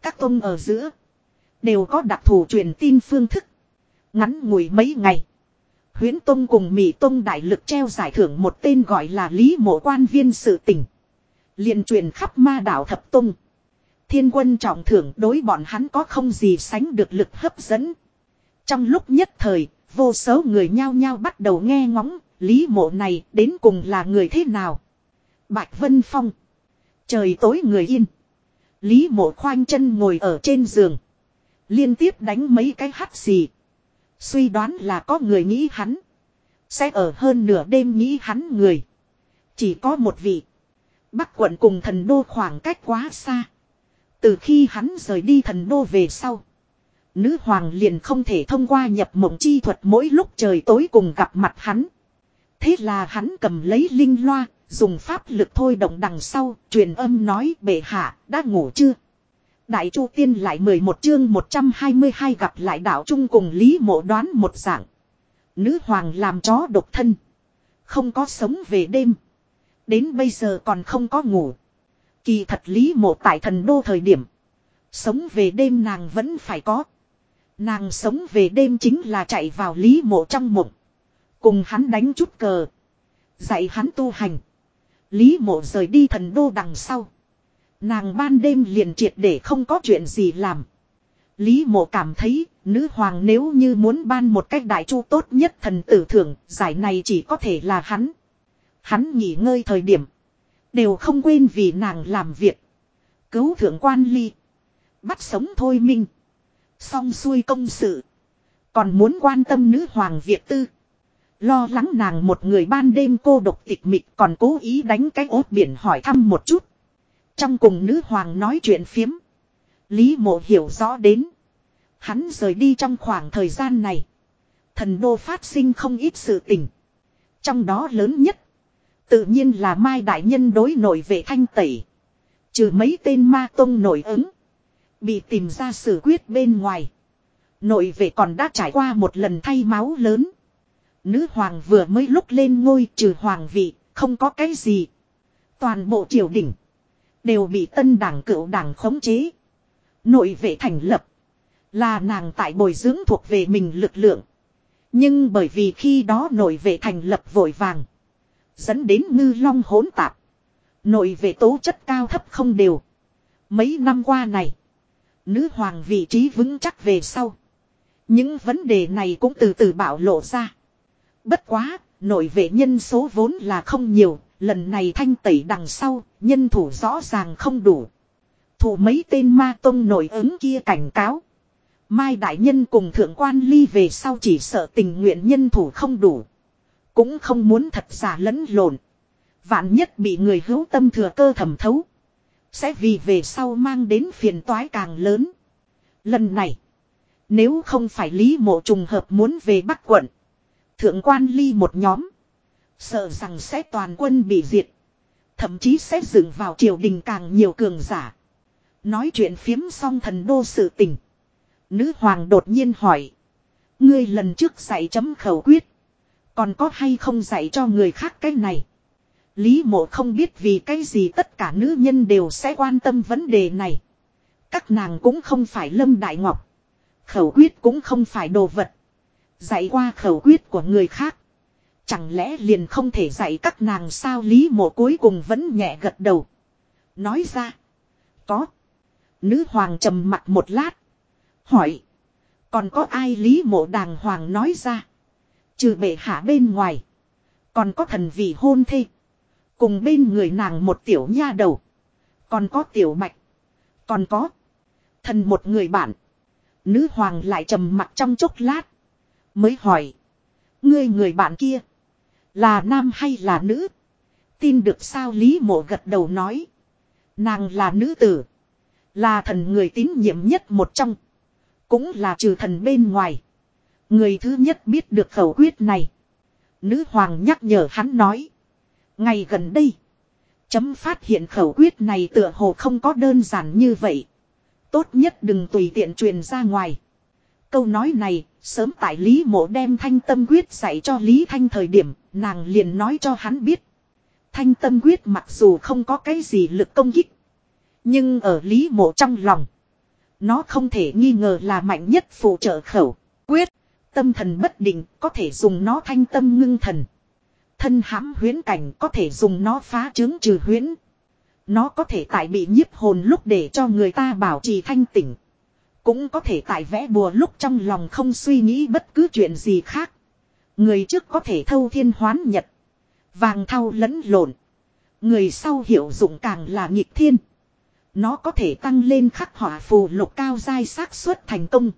Speaker 1: Các tông ở giữa. Đều có đặc thù truyền tin phương thức. Ngắn ngủi mấy ngày. Huyến Tông cùng Mỹ Tông đại lực treo giải thưởng một tên gọi là Lý Mộ Quan Viên sự tỉnh. liền truyền khắp ma đảo Thập Tông. Thiên quân trọng thưởng đối bọn hắn có không gì sánh được lực hấp dẫn. Trong lúc nhất thời, Vô số người nhao nhao bắt đầu nghe ngóng, Lý mộ này đến cùng là người thế nào? Bạch Vân Phong. Trời tối người yên. Lý mộ khoanh chân ngồi ở trên giường. Liên tiếp đánh mấy cái hắt xì. Suy đoán là có người nghĩ hắn. Sẽ ở hơn nửa đêm nghĩ hắn người. Chỉ có một vị. Bắc quận cùng thần đô khoảng cách quá xa. Từ khi hắn rời đi thần đô về sau. Nữ hoàng liền không thể thông qua nhập mộng chi thuật mỗi lúc trời tối cùng gặp mặt hắn. Thế là hắn cầm lấy linh loa, dùng pháp lực thôi động đằng sau, truyền âm nói bệ hạ, đã ngủ chưa? Đại chu tiên lại 11 chương 122 gặp lại đạo trung cùng Lý Mộ đoán một dạng. Nữ hoàng làm chó độc thân. Không có sống về đêm. Đến bây giờ còn không có ngủ. Kỳ thật Lý Mộ tại thần đô thời điểm. Sống về đêm nàng vẫn phải có. Nàng sống về đêm chính là chạy vào lý mộ trong mộng. Cùng hắn đánh chút cờ. Dạy hắn tu hành. Lý mộ rời đi thần đô đằng sau. Nàng ban đêm liền triệt để không có chuyện gì làm. Lý mộ cảm thấy nữ hoàng nếu như muốn ban một cách đại chu tốt nhất thần tử thưởng giải này chỉ có thể là hắn. Hắn nghỉ ngơi thời điểm. Đều không quên vì nàng làm việc. Cứu thượng quan ly. Bắt sống thôi minh. Xong xuôi công sự. Còn muốn quan tâm nữ hoàng Việt Tư. Lo lắng nàng một người ban đêm cô độc tịch mịch còn cố ý đánh cái ốt biển hỏi thăm một chút. Trong cùng nữ hoàng nói chuyện phiếm. Lý mộ hiểu rõ đến. Hắn rời đi trong khoảng thời gian này. Thần đô phát sinh không ít sự tình. Trong đó lớn nhất. Tự nhiên là Mai Đại Nhân đối nội về thanh tẩy. Trừ mấy tên ma tông nổi ứng. Bị tìm ra xử quyết bên ngoài. Nội vệ còn đã trải qua một lần thay máu lớn. Nữ hoàng vừa mới lúc lên ngôi trừ hoàng vị, không có cái gì. Toàn bộ triều đình. Đều bị tân đảng cựu đảng khống chế. Nội vệ thành lập. Là nàng tại bồi dưỡng thuộc về mình lực lượng. Nhưng bởi vì khi đó nội vệ thành lập vội vàng. Dẫn đến ngư long hỗn tạp. Nội vệ tố chất cao thấp không đều. Mấy năm qua này. Nữ hoàng vị trí vững chắc về sau. Những vấn đề này cũng từ từ bạo lộ ra. Bất quá, nội vệ nhân số vốn là không nhiều, lần này thanh tẩy đằng sau, nhân thủ rõ ràng không đủ. Thủ mấy tên ma tông nổi ứng kia cảnh cáo. Mai đại nhân cùng thượng quan ly về sau chỉ sợ tình nguyện nhân thủ không đủ. Cũng không muốn thật giả lẫn lộn. Vạn nhất bị người hữu tâm thừa cơ thẩm thấu. Sẽ vì về sau mang đến phiền toái càng lớn. Lần này. Nếu không phải Lý Mộ trùng hợp muốn về Bắc quận. Thượng quan ly một nhóm. Sợ rằng sẽ toàn quân bị diệt. Thậm chí sẽ dựng vào triều đình càng nhiều cường giả. Nói chuyện phiếm xong thần đô sự tình. Nữ hoàng đột nhiên hỏi. Ngươi lần trước dạy chấm khẩu quyết. Còn có hay không dạy cho người khác cái này? Lý mộ không biết vì cái gì tất cả nữ nhân đều sẽ quan tâm vấn đề này. Các nàng cũng không phải lâm đại ngọc. Khẩu quyết cũng không phải đồ vật. Dạy qua khẩu quyết của người khác. Chẳng lẽ liền không thể dạy các nàng sao lý mộ cuối cùng vẫn nhẹ gật đầu. Nói ra. Có. Nữ hoàng trầm mặt một lát. Hỏi. Còn có ai lý mộ đàng hoàng nói ra. Trừ bệ hạ bên ngoài. Còn có thần vị hôn thê. Cùng bên người nàng một tiểu nha đầu. Còn có tiểu mạch. Còn có. Thần một người bạn. Nữ hoàng lại trầm mặt trong chốc lát. Mới hỏi. Ngươi người bạn kia. Là nam hay là nữ? Tin được sao Lý mộ gật đầu nói. Nàng là nữ tử. Là thần người tín nhiệm nhất một trong. Cũng là trừ thần bên ngoài. Người thứ nhất biết được khẩu quyết này. Nữ hoàng nhắc nhở hắn nói. Ngày gần đây, chấm phát hiện khẩu quyết này tựa hồ không có đơn giản như vậy. Tốt nhất đừng tùy tiện truyền ra ngoài. Câu nói này, sớm tại Lý Mộ đem thanh tâm quyết dạy cho Lý Thanh thời điểm, nàng liền nói cho hắn biết. Thanh tâm quyết mặc dù không có cái gì lực công kích, nhưng ở Lý Mộ trong lòng, nó không thể nghi ngờ là mạnh nhất phụ trợ khẩu, quyết, tâm thần bất định, có thể dùng nó thanh tâm ngưng thần thân hãm huyến cảnh có thể dùng nó phá chứng trừ huyến. Nó có thể tại bị nhiếp hồn lúc để cho người ta bảo trì thanh tỉnh. Cũng có thể tại vẽ bùa lúc trong lòng không suy nghĩ bất cứ chuyện gì khác. Người trước có thể thâu thiên hoán nhật. Vàng thau lẫn lộn. Người sau hiểu dụng càng là nghịch thiên. Nó có thể tăng lên khắc hỏa phù lục cao dai xác suất thành công.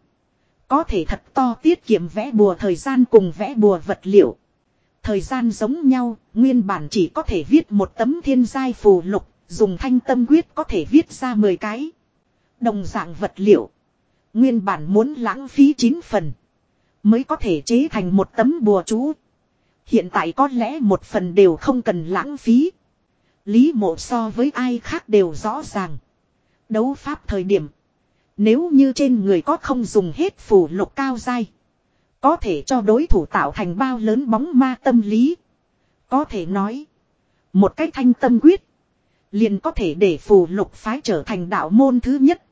Speaker 1: Có thể thật to tiết kiệm vẽ bùa thời gian cùng vẽ bùa vật liệu. Thời gian giống nhau, nguyên bản chỉ có thể viết một tấm thiên giai phù lục, dùng thanh tâm quyết có thể viết ra 10 cái. Đồng dạng vật liệu. Nguyên bản muốn lãng phí 9 phần. Mới có thể chế thành một tấm bùa chú. Hiện tại có lẽ một phần đều không cần lãng phí. Lý mộ so với ai khác đều rõ ràng. Đấu pháp thời điểm. Nếu như trên người có không dùng hết phù lục cao dai. Có thể cho đối thủ tạo thành bao lớn bóng ma tâm lý. Có thể nói. Một cách thanh tâm quyết. Liền có thể để phù lục phái trở thành đạo môn thứ nhất.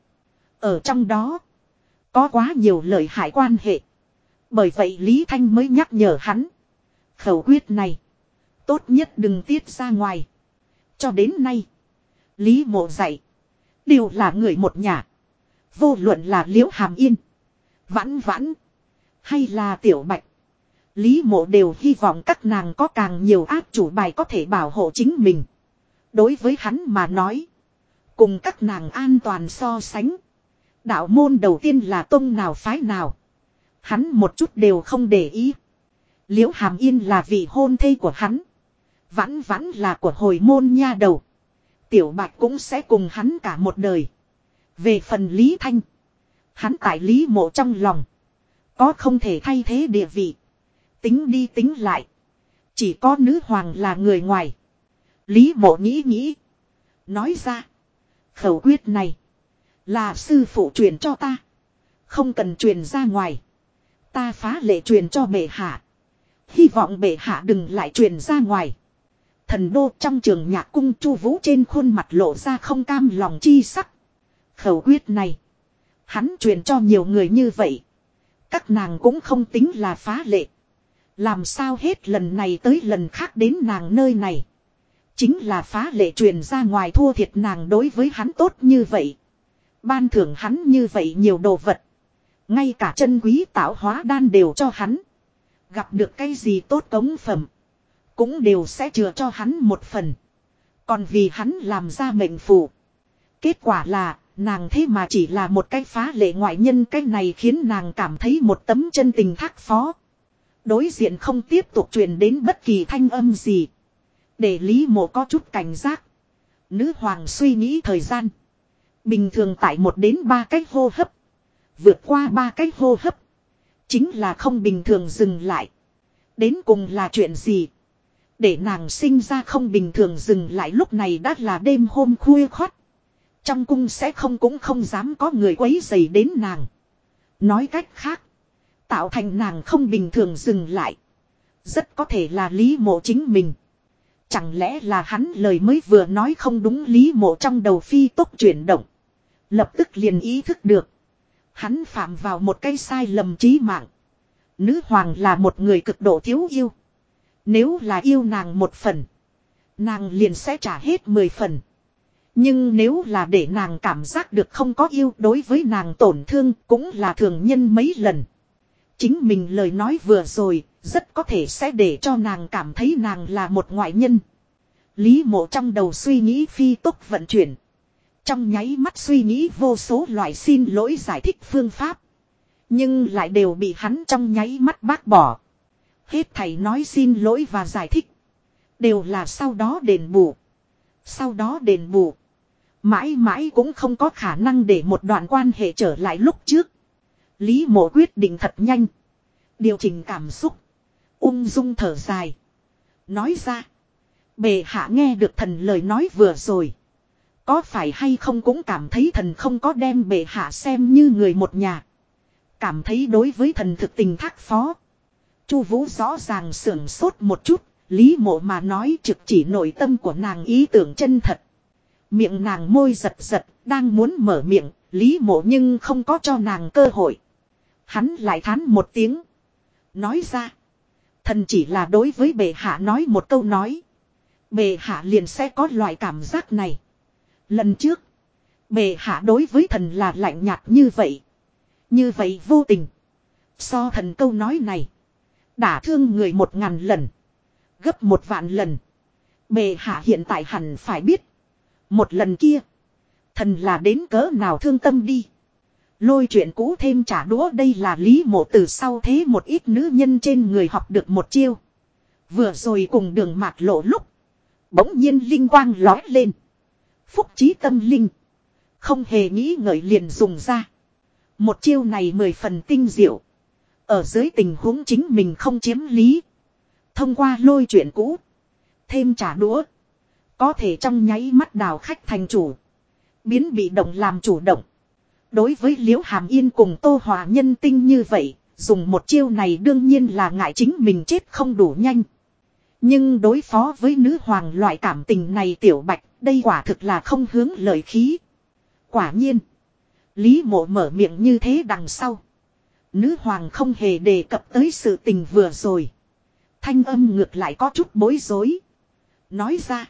Speaker 1: Ở trong đó. Có quá nhiều lợi hại quan hệ. Bởi vậy Lý Thanh mới nhắc nhở hắn. Khẩu quyết này. Tốt nhất đừng tiết ra ngoài. Cho đến nay. Lý mộ dạy. Đều là người một nhà. Vô luận là liễu hàm yên. Vãn vãn hay là tiểu bạch. Lý mộ đều hy vọng các nàng có càng nhiều ác chủ bài có thể bảo hộ chính mình. Đối với hắn mà nói. Cùng các nàng an toàn so sánh. Đạo môn đầu tiên là tông nào phái nào. Hắn một chút đều không để ý. Liễu Hàm Yên là vị hôn thê của hắn. Vãn vãn là của hồi môn nha đầu. Tiểu Bạch cũng sẽ cùng hắn cả một đời. Về phần Lý Thanh. Hắn tại Lý Mộ trong lòng. Có không thể thay thế địa vị. Tính đi tính lại. Chỉ có nữ hoàng là người ngoài. Lý bộ nghĩ nghĩ. Nói ra. Khẩu quyết này. Là sư phụ truyền cho ta. Không cần truyền ra ngoài. Ta phá lệ truyền cho bệ hạ. Hy vọng bệ hạ đừng lại truyền ra ngoài. Thần đô trong trường nhạc cung chu vũ trên khuôn mặt lộ ra không cam lòng chi sắc. Khẩu quyết này. Hắn truyền cho nhiều người như vậy. Các nàng cũng không tính là phá lệ. Làm sao hết lần này tới lần khác đến nàng nơi này. Chính là phá lệ truyền ra ngoài thua thiệt nàng đối với hắn tốt như vậy. Ban thưởng hắn như vậy nhiều đồ vật. Ngay cả chân quý tạo hóa đan đều cho hắn. Gặp được cái gì tốt cống phẩm. Cũng đều sẽ chừa cho hắn một phần. Còn vì hắn làm ra mệnh phụ. Kết quả là Nàng thế mà chỉ là một cái phá lệ ngoại nhân cái này khiến nàng cảm thấy một tấm chân tình thác phó. Đối diện không tiếp tục truyền đến bất kỳ thanh âm gì. Để Lý Mộ có chút cảnh giác. Nữ hoàng suy nghĩ thời gian. Bình thường tại một đến ba cái hô hấp. Vượt qua ba cái hô hấp. Chính là không bình thường dừng lại. Đến cùng là chuyện gì? Để nàng sinh ra không bình thường dừng lại lúc này đã là đêm hôm khuya khoắt. Trong cung sẽ không cũng không dám có người quấy dày đến nàng. Nói cách khác. Tạo thành nàng không bình thường dừng lại. Rất có thể là lý mộ chính mình. Chẳng lẽ là hắn lời mới vừa nói không đúng lý mộ trong đầu phi tốc chuyển động. Lập tức liền ý thức được. Hắn phạm vào một cái sai lầm trí mạng. Nữ hoàng là một người cực độ thiếu yêu. Nếu là yêu nàng một phần. Nàng liền sẽ trả hết mười phần. Nhưng nếu là để nàng cảm giác được không có yêu đối với nàng tổn thương cũng là thường nhân mấy lần. Chính mình lời nói vừa rồi, rất có thể sẽ để cho nàng cảm thấy nàng là một ngoại nhân. Lý mộ trong đầu suy nghĩ phi tốc vận chuyển. Trong nháy mắt suy nghĩ vô số loại xin lỗi giải thích phương pháp. Nhưng lại đều bị hắn trong nháy mắt bác bỏ. Hết thầy nói xin lỗi và giải thích. Đều là sau đó đền bù. Sau đó đền bù. Mãi mãi cũng không có khả năng để một đoạn quan hệ trở lại lúc trước. Lý mộ quyết định thật nhanh. Điều chỉnh cảm xúc. Ung dung thở dài. Nói ra. Bề hạ nghe được thần lời nói vừa rồi. Có phải hay không cũng cảm thấy thần không có đem bệ hạ xem như người một nhà. Cảm thấy đối với thần thực tình thác phó. Chu Vũ rõ ràng sưởng sốt một chút, Lý Mộ mà nói trực chỉ nội tâm của nàng ý tưởng chân thật. Miệng nàng môi giật giật, đang muốn mở miệng, lý mộ nhưng không có cho nàng cơ hội. Hắn lại thán một tiếng. Nói ra. Thần chỉ là đối với bệ hạ nói một câu nói. Bệ hạ liền sẽ có loại cảm giác này. Lần trước. Bệ hạ đối với thần là lạnh nhạt như vậy. Như vậy vô tình. So thần câu nói này. Đã thương người một ngàn lần. Gấp một vạn lần. Bệ hạ hiện tại hẳn phải biết. Một lần kia. Thần là đến cỡ nào thương tâm đi. Lôi chuyện cũ thêm trả đũa đây là lý mộ từ sau thế một ít nữ nhân trên người học được một chiêu. Vừa rồi cùng đường mạc lộ lúc. Bỗng nhiên linh quang lói lên. Phúc trí tâm linh. Không hề nghĩ ngợi liền dùng ra. Một chiêu này mười phần tinh diệu. Ở dưới tình huống chính mình không chiếm lý. Thông qua lôi chuyện cũ. Thêm trả đũa. Có thể trong nháy mắt đào khách thành chủ. Biến bị động làm chủ động. Đối với Liễu Hàm Yên cùng Tô Hòa nhân tinh như vậy, dùng một chiêu này đương nhiên là ngại chính mình chết không đủ nhanh. Nhưng đối phó với nữ hoàng loại cảm tình này tiểu bạch, đây quả thực là không hướng lời khí. Quả nhiên, Lý mộ mở miệng như thế đằng sau. Nữ hoàng không hề đề cập tới sự tình vừa rồi. Thanh âm ngược lại có chút bối rối. Nói ra,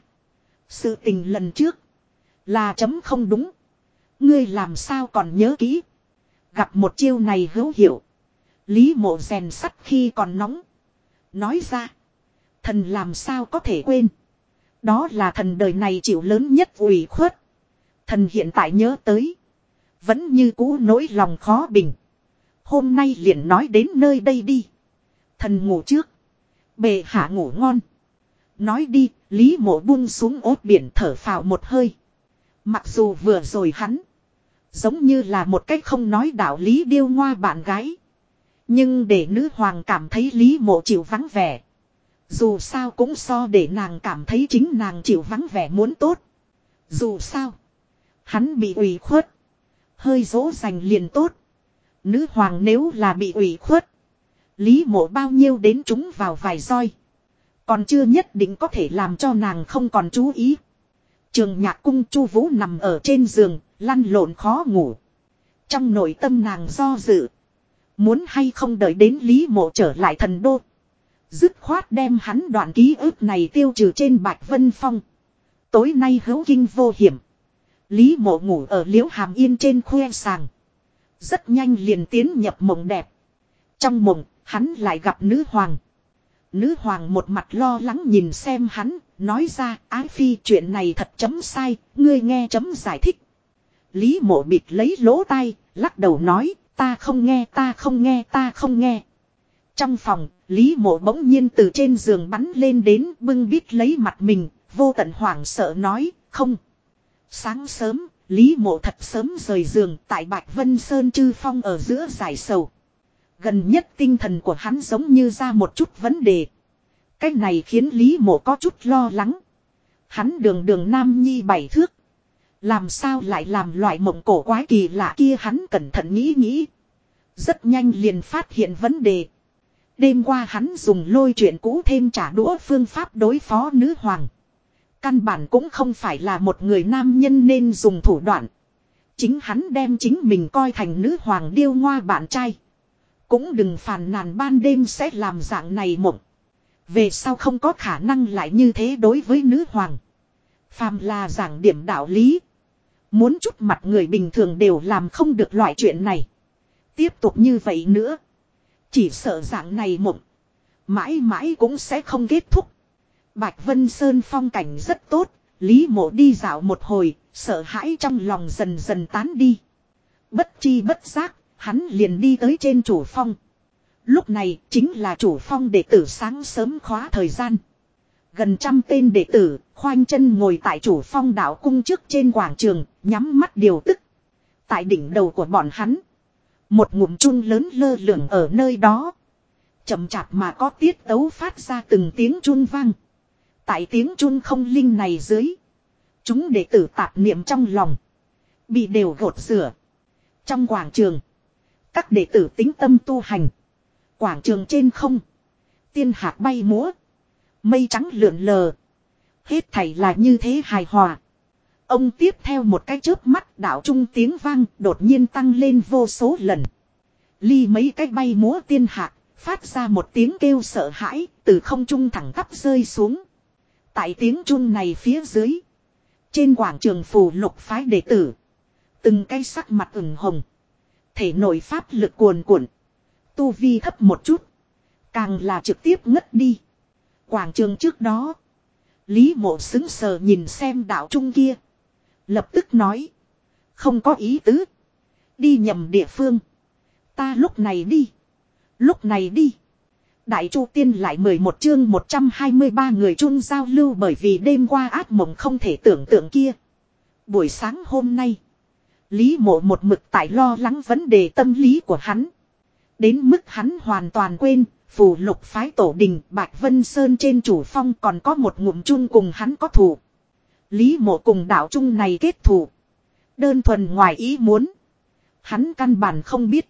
Speaker 1: sự tình lần trước. Là chấm không đúng. Ngươi làm sao còn nhớ kỹ. Gặp một chiêu này hữu hiệu. Lý mộ rèn sắt khi còn nóng. Nói ra. Thần làm sao có thể quên. Đó là thần đời này chịu lớn nhất ủy khuất. Thần hiện tại nhớ tới. Vẫn như cũ nỗi lòng khó bình. Hôm nay liền nói đến nơi đây đi. Thần ngủ trước. Bệ hạ ngủ ngon. Nói đi, Lý Mộ buông xuống ốt biển thở phào một hơi. Mặc dù vừa rồi hắn, giống như là một cách không nói đạo lý điêu ngoa bạn gái. Nhưng để nữ hoàng cảm thấy Lý Mộ chịu vắng vẻ. Dù sao cũng so để nàng cảm thấy chính nàng chịu vắng vẻ muốn tốt. Dù sao, hắn bị ủy khuất. Hơi dỗ dành liền tốt. Nữ hoàng nếu là bị ủy khuất. Lý mộ bao nhiêu đến chúng vào vài roi. Còn chưa nhất định có thể làm cho nàng không còn chú ý. Trường nhạc cung chu vũ nằm ở trên giường, lăn lộn khó ngủ. Trong nội tâm nàng do dự. Muốn hay không đợi đến Lý Mộ trở lại thần đô. Dứt khoát đem hắn đoạn ký ức này tiêu trừ trên Bạch Vân Phong. Tối nay hữu kinh vô hiểm. Lý mộ ngủ ở liễu hàm yên trên khuê sàng. Rất nhanh liền tiến nhập mộng đẹp. Trong mộng, hắn lại gặp nữ hoàng. Nữ hoàng một mặt lo lắng nhìn xem hắn, nói ra ái phi chuyện này thật chấm sai, ngươi nghe chấm giải thích. Lý mộ bịt lấy lỗ tai, lắc đầu nói, ta không nghe, ta không nghe, ta không nghe. Trong phòng, Lý mộ bỗng nhiên từ trên giường bắn lên đến bưng bít lấy mặt mình, vô tận hoảng sợ nói, không. Sáng sớm, Lý mộ thật sớm rời giường tại Bạch Vân Sơn Chư Phong ở giữa giải sầu. Gần nhất tinh thần của hắn giống như ra một chút vấn đề. Cái này khiến Lý Mộ có chút lo lắng. Hắn đường đường Nam Nhi bảy thước. Làm sao lại làm loại mộng cổ quái kỳ lạ kia hắn cẩn thận nghĩ nghĩ. Rất nhanh liền phát hiện vấn đề. Đêm qua hắn dùng lôi chuyện cũ thêm trả đũa phương pháp đối phó nữ hoàng. Căn bản cũng không phải là một người nam nhân nên dùng thủ đoạn. Chính hắn đem chính mình coi thành nữ hoàng điêu ngoa bạn trai. Cũng đừng phàn nàn ban đêm sẽ làm dạng này mộng. Về sao không có khả năng lại như thế đối với nữ hoàng. Phàm là giảng điểm đạo lý. Muốn chút mặt người bình thường đều làm không được loại chuyện này. Tiếp tục như vậy nữa. Chỉ sợ dạng này mộng. Mãi mãi cũng sẽ không kết thúc. Bạch Vân Sơn phong cảnh rất tốt. Lý mộ đi dạo một hồi. Sợ hãi trong lòng dần dần tán đi. Bất chi bất giác Hắn liền đi tới trên chủ phong. Lúc này chính là chủ phong đệ tử sáng sớm khóa thời gian. Gần trăm tên đệ tử khoanh chân ngồi tại chủ phong đạo cung trước trên quảng trường nhắm mắt điều tức. Tại đỉnh đầu của bọn hắn. Một ngụm chun lớn lơ lửng ở nơi đó. Chậm chạp mà có tiết tấu phát ra từng tiếng chun vang. Tại tiếng chun không linh này dưới. Chúng đệ tử tạp niệm trong lòng. Bị đều gột rửa. Trong quảng trường. Các đệ tử tính tâm tu hành. Quảng trường trên không. Tiên hạc bay múa. Mây trắng lượn lờ. Hết thảy là như thế hài hòa. Ông tiếp theo một cái chớp mắt đảo trung tiếng vang đột nhiên tăng lên vô số lần. Ly mấy cái bay múa tiên hạc, phát ra một tiếng kêu sợ hãi, từ không trung thẳng tắp rơi xuống. Tại tiếng trung này phía dưới. Trên quảng trường phù lục phái đệ tử. Từng cái sắc mặt ửng hồng. Thể nội pháp lực cuồn cuộn. Tu vi thấp một chút. Càng là trực tiếp ngất đi. Quảng trường trước đó. Lý mộ xứng sờ nhìn xem đạo trung kia. Lập tức nói. Không có ý tứ. Đi nhầm địa phương. Ta lúc này đi. Lúc này đi. Đại Chu Tiên lại 11 chương 123 người chung giao lưu bởi vì đêm qua ác mộng không thể tưởng tượng kia. Buổi sáng hôm nay, Lý mộ một mực tại lo lắng vấn đề tâm lý của hắn. Đến mức hắn hoàn toàn quên, phù lục phái tổ đình Bạch Vân Sơn trên chủ phong còn có một ngụm chung cùng hắn có thủ. Lý mộ cùng đạo chung này kết thù Đơn thuần ngoài ý muốn. Hắn căn bản không biết.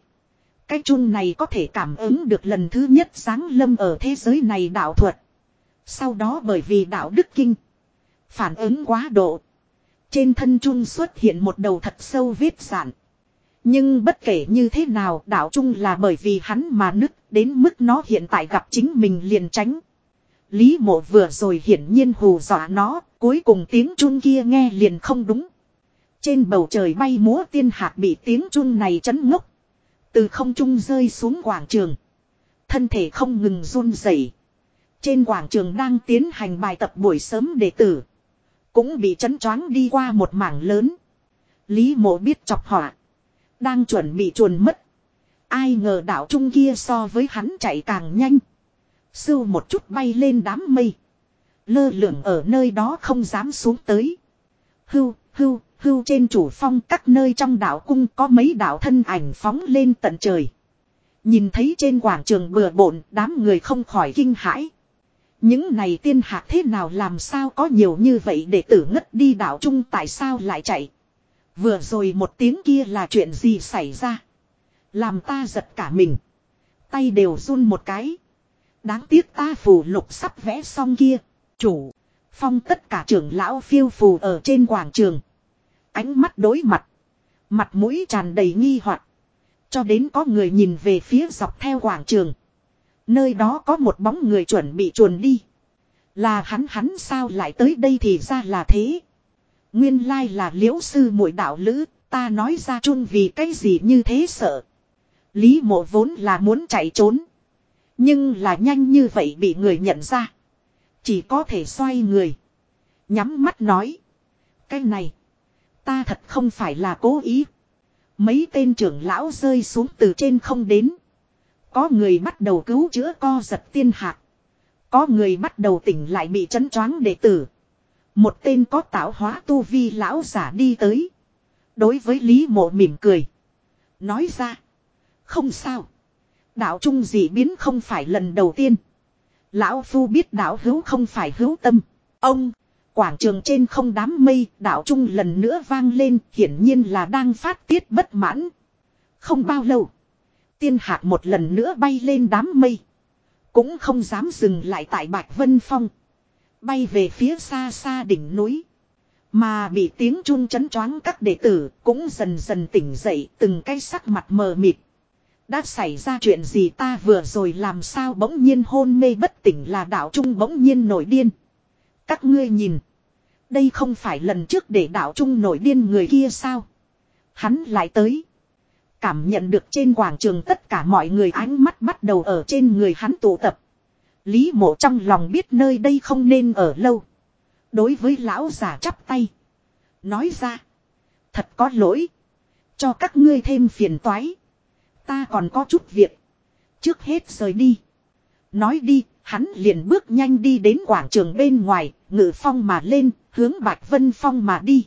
Speaker 1: Cái chung này có thể cảm ứng được lần thứ nhất sáng lâm ở thế giới này đạo thuật. Sau đó bởi vì đạo đức kinh. Phản ứng quá độ. Trên thân chun xuất hiện một đầu thật sâu vết sản. Nhưng bất kể như thế nào đảo chung là bởi vì hắn mà nứt đến mức nó hiện tại gặp chính mình liền tránh. Lý mộ vừa rồi hiển nhiên hù dọa nó, cuối cùng tiếng chun kia nghe liền không đúng. Trên bầu trời bay múa tiên hạt bị tiếng chun này chấn ngốc. Từ không trung rơi xuống quảng trường. Thân thể không ngừng run rẩy. Trên quảng trường đang tiến hành bài tập buổi sớm đệ tử. Cũng bị chấn choáng đi qua một mảng lớn. Lý mộ biết chọc họa. Đang chuẩn bị chuồn mất. Ai ngờ đảo trung kia so với hắn chạy càng nhanh. Sưu một chút bay lên đám mây. Lơ lửng ở nơi đó không dám xuống tới. Hưu, hưu, hưu trên chủ phong các nơi trong đảo cung có mấy đảo thân ảnh phóng lên tận trời. Nhìn thấy trên quảng trường bừa bộn đám người không khỏi kinh hãi. Những này tiên hạ thế nào làm sao có nhiều như vậy để tử ngất đi đảo chung tại sao lại chạy. Vừa rồi một tiếng kia là chuyện gì xảy ra. Làm ta giật cả mình. Tay đều run một cái. Đáng tiếc ta phù lục sắp vẽ xong kia. Chủ. Phong tất cả trưởng lão phiêu phù ở trên quảng trường. Ánh mắt đối mặt. Mặt mũi tràn đầy nghi hoặc Cho đến có người nhìn về phía dọc theo quảng trường. Nơi đó có một bóng người chuẩn bị chuồn đi. Là hắn hắn sao lại tới đây thì ra là thế. Nguyên lai là liễu sư muội đạo lữ, ta nói ra chung vì cái gì như thế sợ. Lý mộ vốn là muốn chạy trốn. Nhưng là nhanh như vậy bị người nhận ra. Chỉ có thể xoay người. Nhắm mắt nói. Cái này. Ta thật không phải là cố ý. Mấy tên trưởng lão rơi xuống từ trên không đến. Có người bắt đầu cứu chữa co giật tiên hạ. Có người bắt đầu tỉnh lại bị chấn choáng đệ tử. Một tên có tạo hóa tu vi lão giả đi tới. Đối với Lý mộ mỉm cười. Nói ra. Không sao. Đạo trung dị biến không phải lần đầu tiên. Lão Phu biết đạo hữu không phải hữu tâm. Ông. Quảng trường trên không đám mây. Đạo trung lần nữa vang lên. Hiển nhiên là đang phát tiết bất mãn. Không bao lâu tiên hạc một lần nữa bay lên đám mây. Cũng không dám dừng lại tại Bạch Vân Phong. Bay về phía xa xa đỉnh núi. Mà bị tiếng chuông chấn choáng các đệ tử cũng dần dần tỉnh dậy từng cái sắc mặt mờ mịt. Đã xảy ra chuyện gì ta vừa rồi làm sao bỗng nhiên hôn mê bất tỉnh là đạo trung bỗng nhiên nổi điên. Các ngươi nhìn. Đây không phải lần trước để đạo trung nổi điên người kia sao. Hắn lại tới. Cảm nhận được trên quảng trường tất cả mọi người ánh mắt bắt đầu ở trên người hắn tụ tập. Lý mộ trong lòng biết nơi đây không nên ở lâu. Đối với lão già chắp tay. Nói ra. Thật có lỗi. Cho các ngươi thêm phiền toái. Ta còn có chút việc. Trước hết rời đi. Nói đi, hắn liền bước nhanh đi đến quảng trường bên ngoài, ngự phong mà lên, hướng Bạch Vân Phong mà đi.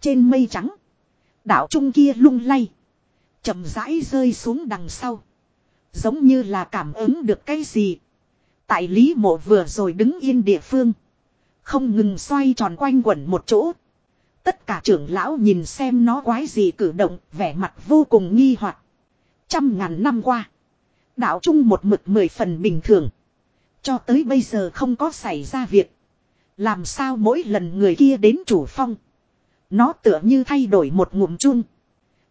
Speaker 1: Trên mây trắng, đảo trung kia lung lay chậm rãi rơi xuống đằng sau. Giống như là cảm ứng được cái gì. Tại Lý Mộ vừa rồi đứng yên địa phương. Không ngừng xoay tròn quanh quẩn một chỗ. Tất cả trưởng lão nhìn xem nó quái gì cử động, vẻ mặt vô cùng nghi hoặc. Trăm ngàn năm qua, đạo trung một mực mười phần bình thường. Cho tới bây giờ không có xảy ra việc. Làm sao mỗi lần người kia đến chủ phong. Nó tựa như thay đổi một ngụm chung.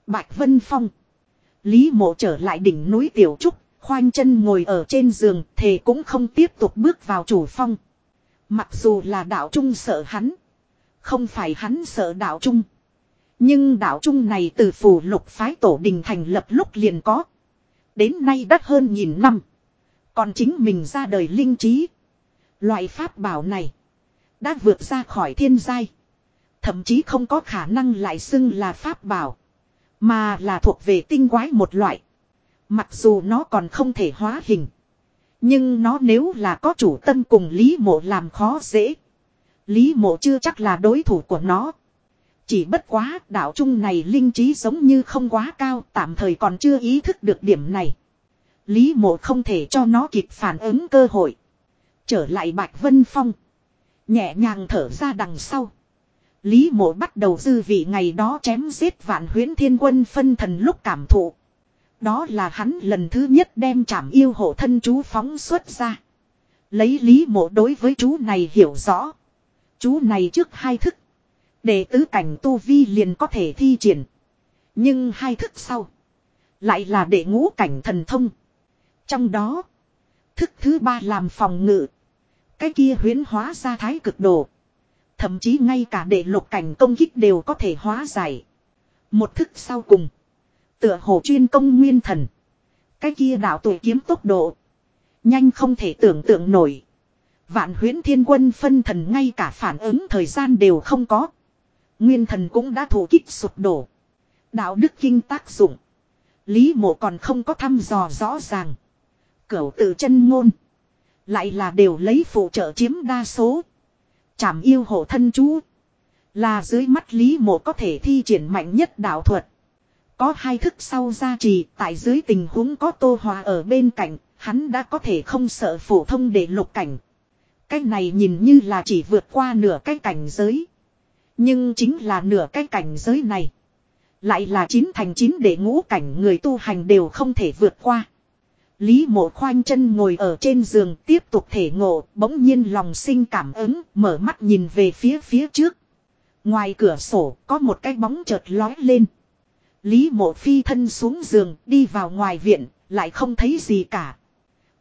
Speaker 1: Bạch Vân Phong. Lý mộ trở lại đỉnh núi Tiểu Trúc, khoanh chân ngồi ở trên giường, thề cũng không tiếp tục bước vào chủ phong. Mặc dù là đạo trung sợ hắn, không phải hắn sợ đạo trung. Nhưng đạo trung này từ phủ lục phái tổ đình thành lập lúc liền có. Đến nay đắt hơn nghìn năm. Còn chính mình ra đời linh trí. Loại pháp bảo này. Đã vượt ra khỏi thiên giai. Thậm chí không có khả năng lại xưng là pháp bảo. Mà là thuộc về tinh quái một loại. Mặc dù nó còn không thể hóa hình. Nhưng nó nếu là có chủ tâm cùng Lý Mộ làm khó dễ. Lý Mộ chưa chắc là đối thủ của nó. Chỉ bất quá đạo trung này linh trí giống như không quá cao tạm thời còn chưa ý thức được điểm này. Lý Mộ không thể cho nó kịp phản ứng cơ hội. Trở lại Bạch Vân Phong. Nhẹ nhàng thở ra đằng sau. Lý mộ bắt đầu dư vị ngày đó chém giết vạn huyễn thiên quân phân thần lúc cảm thụ. Đó là hắn lần thứ nhất đem chảm yêu hộ thân chú phóng xuất ra. Lấy lý mộ đối với chú này hiểu rõ. Chú này trước hai thức. Để tứ cảnh tu vi liền có thể thi triển. Nhưng hai thức sau. Lại là để ngũ cảnh thần thông. Trong đó. Thức thứ ba làm phòng ngự. Cái kia huyến hóa ra thái cực độ. Thậm chí ngay cả đệ lục cảnh công kích đều có thể hóa giải. Một thức sau cùng. Tựa hồ chuyên công nguyên thần. Cái kia đạo tuổi kiếm tốc độ. Nhanh không thể tưởng tượng nổi. Vạn huyến thiên quân phân thần ngay cả phản ứng thời gian đều không có. Nguyên thần cũng đã thủ kích sụp đổ. Đạo đức kinh tác dụng. Lý mộ còn không có thăm dò rõ ràng. Cửu tự chân ngôn. Lại là đều lấy phụ trợ chiếm đa số. Chảm yêu hộ thân chú. Là dưới mắt Lý Mộ có thể thi triển mạnh nhất đạo thuật. Có hai thức sau gia trì, tại dưới tình huống có Tô Hòa ở bên cạnh, hắn đã có thể không sợ phổ thông để lục cảnh. Cái này nhìn như là chỉ vượt qua nửa cái cảnh giới. Nhưng chính là nửa cái cảnh giới này. Lại là chín thành chín để ngũ cảnh người tu hành đều không thể vượt qua. Lý mộ khoanh chân ngồi ở trên giường tiếp tục thể ngộ, bỗng nhiên lòng sinh cảm ứng, mở mắt nhìn về phía phía trước. Ngoài cửa sổ có một cái bóng chợt lói lên. Lý mộ phi thân xuống giường, đi vào ngoài viện, lại không thấy gì cả.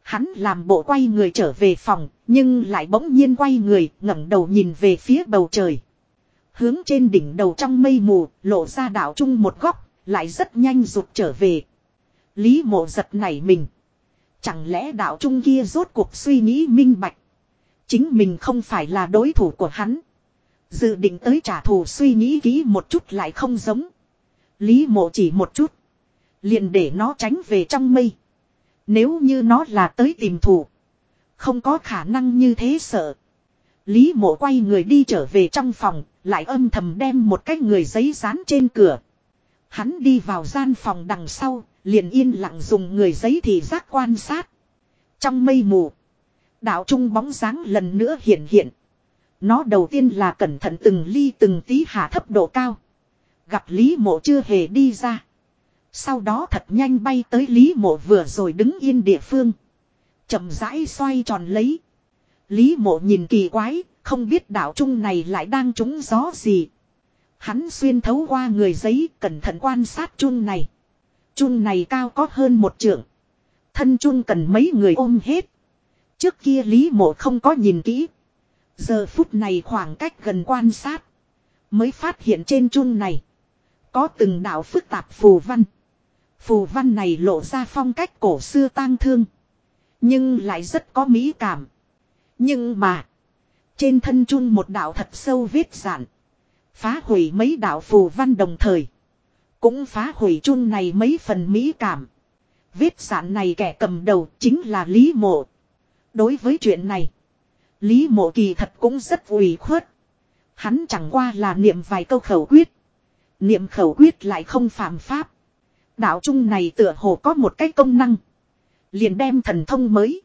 Speaker 1: Hắn làm bộ quay người trở về phòng, nhưng lại bỗng nhiên quay người, ngẩng đầu nhìn về phía bầu trời. Hướng trên đỉnh đầu trong mây mù, lộ ra đảo chung một góc, lại rất nhanh rụt trở về. Lý mộ giật nảy mình. Chẳng lẽ đạo trung kia rốt cuộc suy nghĩ minh bạch. Chính mình không phải là đối thủ của hắn. Dự định tới trả thù suy nghĩ kỹ một chút lại không giống. Lý mộ chỉ một chút. Liền để nó tránh về trong mây. Nếu như nó là tới tìm thù. Không có khả năng như thế sợ. Lý mộ quay người đi trở về trong phòng. Lại âm thầm đem một cái người giấy dán trên cửa. Hắn đi vào gian phòng đằng sau. Liền yên lặng dùng người giấy thì giác quan sát. Trong mây mù. Đạo trung bóng dáng lần nữa hiện hiện. Nó đầu tiên là cẩn thận từng ly từng tí hạ thấp độ cao. Gặp Lý mộ chưa hề đi ra. Sau đó thật nhanh bay tới Lý mộ vừa rồi đứng yên địa phương. chậm rãi xoay tròn lấy. Lý mộ nhìn kỳ quái, không biết đạo trung này lại đang trúng gió gì. Hắn xuyên thấu qua người giấy cẩn thận quan sát chung này. Chun này cao có hơn một trượng. Thân chun cần mấy người ôm hết. Trước kia Lý Mộ không có nhìn kỹ. Giờ phút này khoảng cách gần quan sát. Mới phát hiện trên chun này. Có từng đạo phức tạp phù văn. Phù văn này lộ ra phong cách cổ xưa tang thương. Nhưng lại rất có mỹ cảm. Nhưng mà. Trên thân chun một đạo thật sâu vết giản. Phá hủy mấy đạo phù văn đồng thời. Cũng phá hủy chung này mấy phần mỹ cảm. Vết sản này kẻ cầm đầu chính là Lý Mộ. Đối với chuyện này. Lý Mộ kỳ thật cũng rất ủy khuất. Hắn chẳng qua là niệm vài câu khẩu quyết. Niệm khẩu quyết lại không phạm pháp. Đạo chung này tựa hồ có một cái công năng. Liền đem thần thông mới.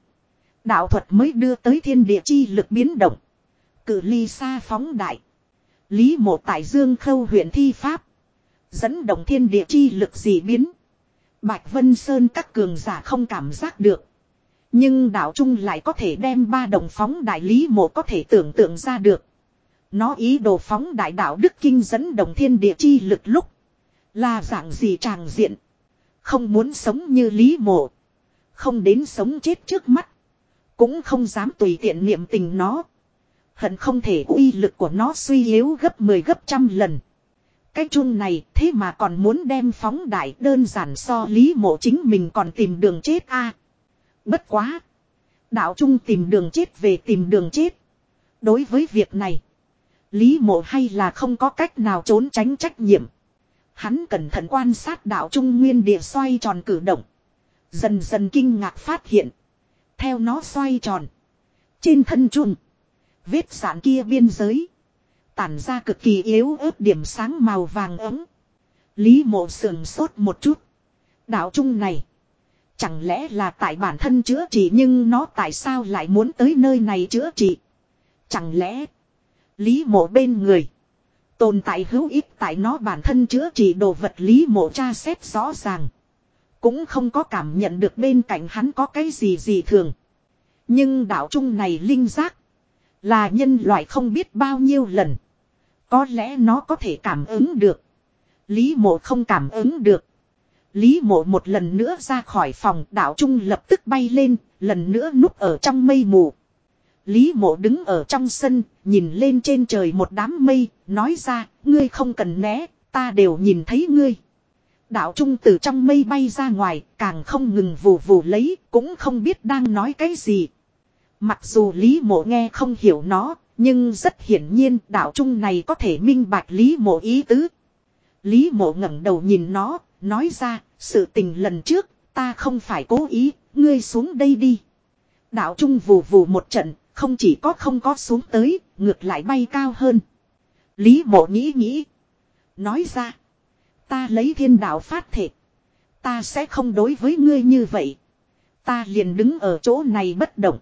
Speaker 1: Đạo thuật mới đưa tới thiên địa chi lực biến động. Cử ly xa phóng đại. Lý mộ tại Dương Khâu huyện thi pháp. Dẫn động thiên địa chi lực dị biến. Bạch Vân Sơn các cường giả không cảm giác được. Nhưng đạo trung lại có thể đem ba đồng phóng đại lý mộ có thể tưởng tượng ra được. Nó ý đồ phóng đại đạo đức kinh dẫn động thiên địa chi lực lúc. Là dạng gì tràng diện. Không muốn sống như lý mộ. Không đến sống chết trước mắt. Cũng không dám tùy tiện niệm tình nó. Hận không thể uy lực của nó suy yếu gấp 10 gấp trăm lần cái chun này thế mà còn muốn đem phóng đại đơn giản so lý mộ chính mình còn tìm đường chết a Bất quá. Đạo trung tìm đường chết về tìm đường chết. Đối với việc này. Lý mộ hay là không có cách nào trốn tránh trách nhiệm. Hắn cẩn thận quan sát đạo trung nguyên địa xoay tròn cử động. Dần dần kinh ngạc phát hiện. Theo nó xoay tròn. Trên thân trung. Vết sản kia biên giới tản ra cực kỳ yếu ớt điểm sáng màu vàng ấm. Lý mộ sườn sốt một chút. Đạo trung này. Chẳng lẽ là tại bản thân chữa trị nhưng nó tại sao lại muốn tới nơi này chữa trị? Chẳng lẽ Lý mộ bên người Tồn tại hữu ích tại nó bản thân chữa trị đồ vật Lý mộ tra xét rõ ràng Cũng không có cảm nhận được bên cạnh hắn có cái gì gì thường Nhưng đạo trung này linh giác Là nhân loại không biết bao nhiêu lần có lẽ nó có thể cảm ứng được. Lý mộ không cảm ứng được. Lý mộ một lần nữa ra khỏi phòng đạo trung lập tức bay lên, lần nữa núp ở trong mây mù. Lý mộ đứng ở trong sân, nhìn lên trên trời một đám mây, nói ra, ngươi không cần né, ta đều nhìn thấy ngươi. Đạo trung từ trong mây bay ra ngoài, càng không ngừng vù vù lấy, cũng không biết đang nói cái gì. Mặc dù Lý mộ nghe không hiểu nó, nhưng rất hiển nhiên đạo trung này có thể minh bạch Lý Mộ ý tứ. Lý Mộ ngẩng đầu nhìn nó, nói ra, sự tình lần trước, ta không phải cố ý, ngươi xuống đây đi. Đạo trung vù vù một trận, không chỉ có không có xuống tới, ngược lại bay cao hơn. Lý Mộ nghĩ nghĩ. Nói ra, ta lấy thiên đạo phát thể. Ta sẽ không đối với ngươi như vậy. Ta liền đứng ở chỗ này bất động.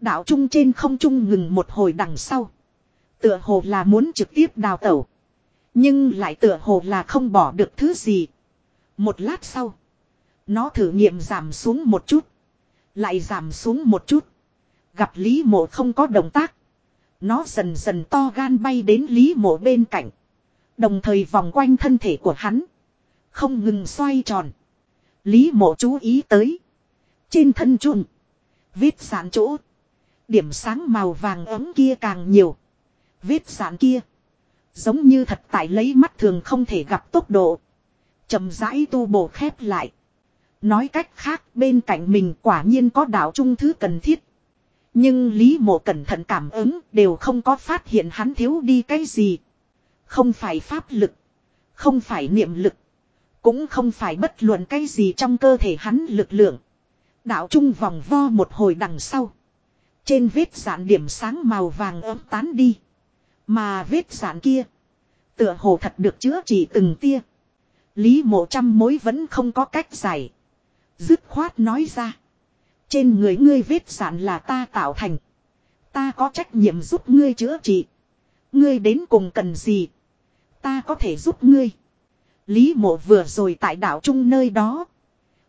Speaker 1: Đạo trung trên không trung ngừng một hồi đằng sau. Tựa hồ là muốn trực tiếp đào tẩu. Nhưng lại tựa hồ là không bỏ được thứ gì. Một lát sau. Nó thử nghiệm giảm xuống một chút. Lại giảm xuống một chút. Gặp Lý mộ không có động tác. Nó dần dần to gan bay đến Lý mộ bên cạnh. Đồng thời vòng quanh thân thể của hắn. Không ngừng xoay tròn. Lý mộ chú ý tới. Trên thân trùng. viết sạn chỗ. Điểm sáng màu vàng ấm kia càng nhiều. Vết sản kia. Giống như thật tại lấy mắt thường không thể gặp tốc độ. chậm rãi tu bổ khép lại. Nói cách khác bên cạnh mình quả nhiên có đạo trung thứ cần thiết. Nhưng Lý Mộ cẩn thận cảm ứng đều không có phát hiện hắn thiếu đi cái gì. Không phải pháp lực. Không phải niệm lực. Cũng không phải bất luận cái gì trong cơ thể hắn lực lượng. Đạo trung vòng vo một hồi đằng sau. Trên vết sạn điểm sáng màu vàng ấm tán đi. Mà vết sạn kia. Tựa hồ thật được chữa trị từng tia. Lý mộ trăm mối vẫn không có cách giải. Dứt khoát nói ra. Trên người ngươi vết sạn là ta tạo thành. Ta có trách nhiệm giúp ngươi chữa trị. Ngươi đến cùng cần gì? Ta có thể giúp ngươi. Lý mộ vừa rồi tại đảo trung nơi đó.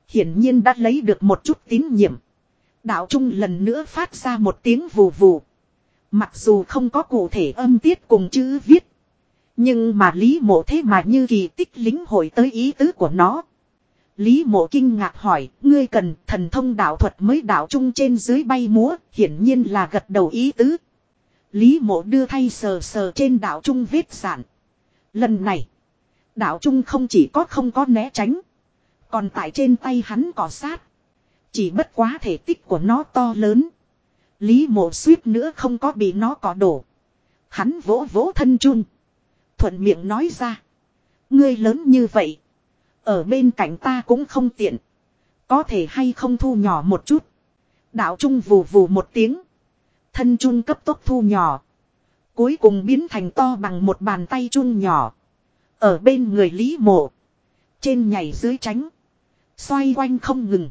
Speaker 1: Hiển nhiên đã lấy được một chút tín nhiệm. Đạo Trung lần nữa phát ra một tiếng vù vù. Mặc dù không có cụ thể âm tiết cùng chữ viết. Nhưng mà Lý Mộ thế mà như kỳ tích lính hội tới ý tứ của nó. Lý Mộ kinh ngạc hỏi, ngươi cần thần thông đạo thuật mới đạo Trung trên dưới bay múa, hiển nhiên là gật đầu ý tứ. Lý Mộ đưa thay sờ sờ trên đạo Trung vết sản. Lần này, đạo Trung không chỉ có không có né tránh, còn tại trên tay hắn cỏ sát. Chỉ bất quá thể tích của nó to lớn. Lý mộ suýt nữa không có bị nó cỏ đổ. Hắn vỗ vỗ thân chung. Thuận miệng nói ra. Ngươi lớn như vậy. Ở bên cạnh ta cũng không tiện. Có thể hay không thu nhỏ một chút. Đạo trung vù vù một tiếng. Thân chung cấp tốc thu nhỏ. Cuối cùng biến thành to bằng một bàn tay chung nhỏ. Ở bên người lý mộ. Trên nhảy dưới tránh. Xoay quanh không ngừng.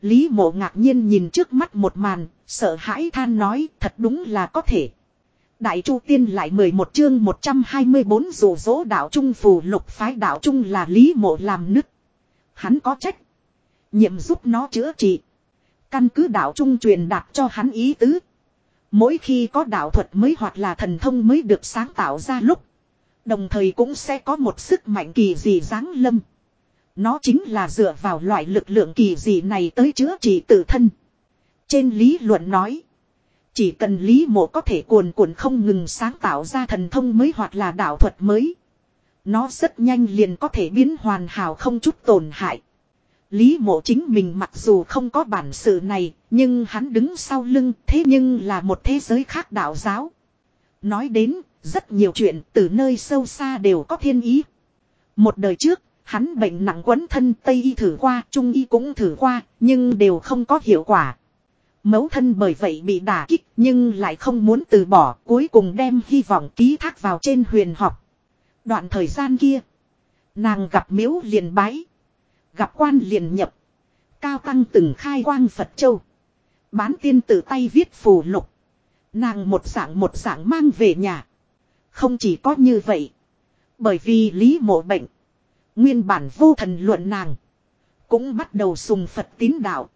Speaker 1: Lý mộ ngạc nhiên nhìn trước mắt một màn, sợ hãi than nói thật đúng là có thể. Đại Chu Tiên lại 11 chương 124 dù dỗ đạo Trung phù lục phái đạo Trung là Lý Mộ làm nứt. Hắn có trách. Nhiệm giúp nó chữa trị. Căn cứ đạo Trung truyền đạt cho hắn ý tứ. Mỗi khi có đạo thuật mới hoặc là thần thông mới được sáng tạo ra lúc. Đồng thời cũng sẽ có một sức mạnh kỳ dị giáng lâm. Nó chính là dựa vào loại lực lượng kỳ dị này tới chữa trị tự thân. Trên lý luận nói. Chỉ cần lý mộ có thể cuồn cuộn không ngừng sáng tạo ra thần thông mới hoặc là đạo thuật mới. Nó rất nhanh liền có thể biến hoàn hảo không chút tổn hại. Lý mộ chính mình mặc dù không có bản sự này, nhưng hắn đứng sau lưng thế nhưng là một thế giới khác đạo giáo. Nói đến, rất nhiều chuyện từ nơi sâu xa đều có thiên ý. Một đời trước, Hắn bệnh nặng quấn thân Tây y thử qua, Trung y cũng thử qua, nhưng đều không có hiệu quả. Mấu thân bởi vậy bị đả kích nhưng lại không muốn từ bỏ cuối cùng đem hy vọng ký thác vào trên huyền học. Đoạn thời gian kia, nàng gặp miếu liền bái, gặp quan liền nhập, cao tăng từng khai quang Phật Châu. Bán tiên tự tay viết phù lục. Nàng một dạng một dạng mang về nhà. Không chỉ có như vậy. Bởi vì lý mộ bệnh. Nguyên bản vô thần luận nàng. Cũng bắt đầu sùng Phật tín đạo.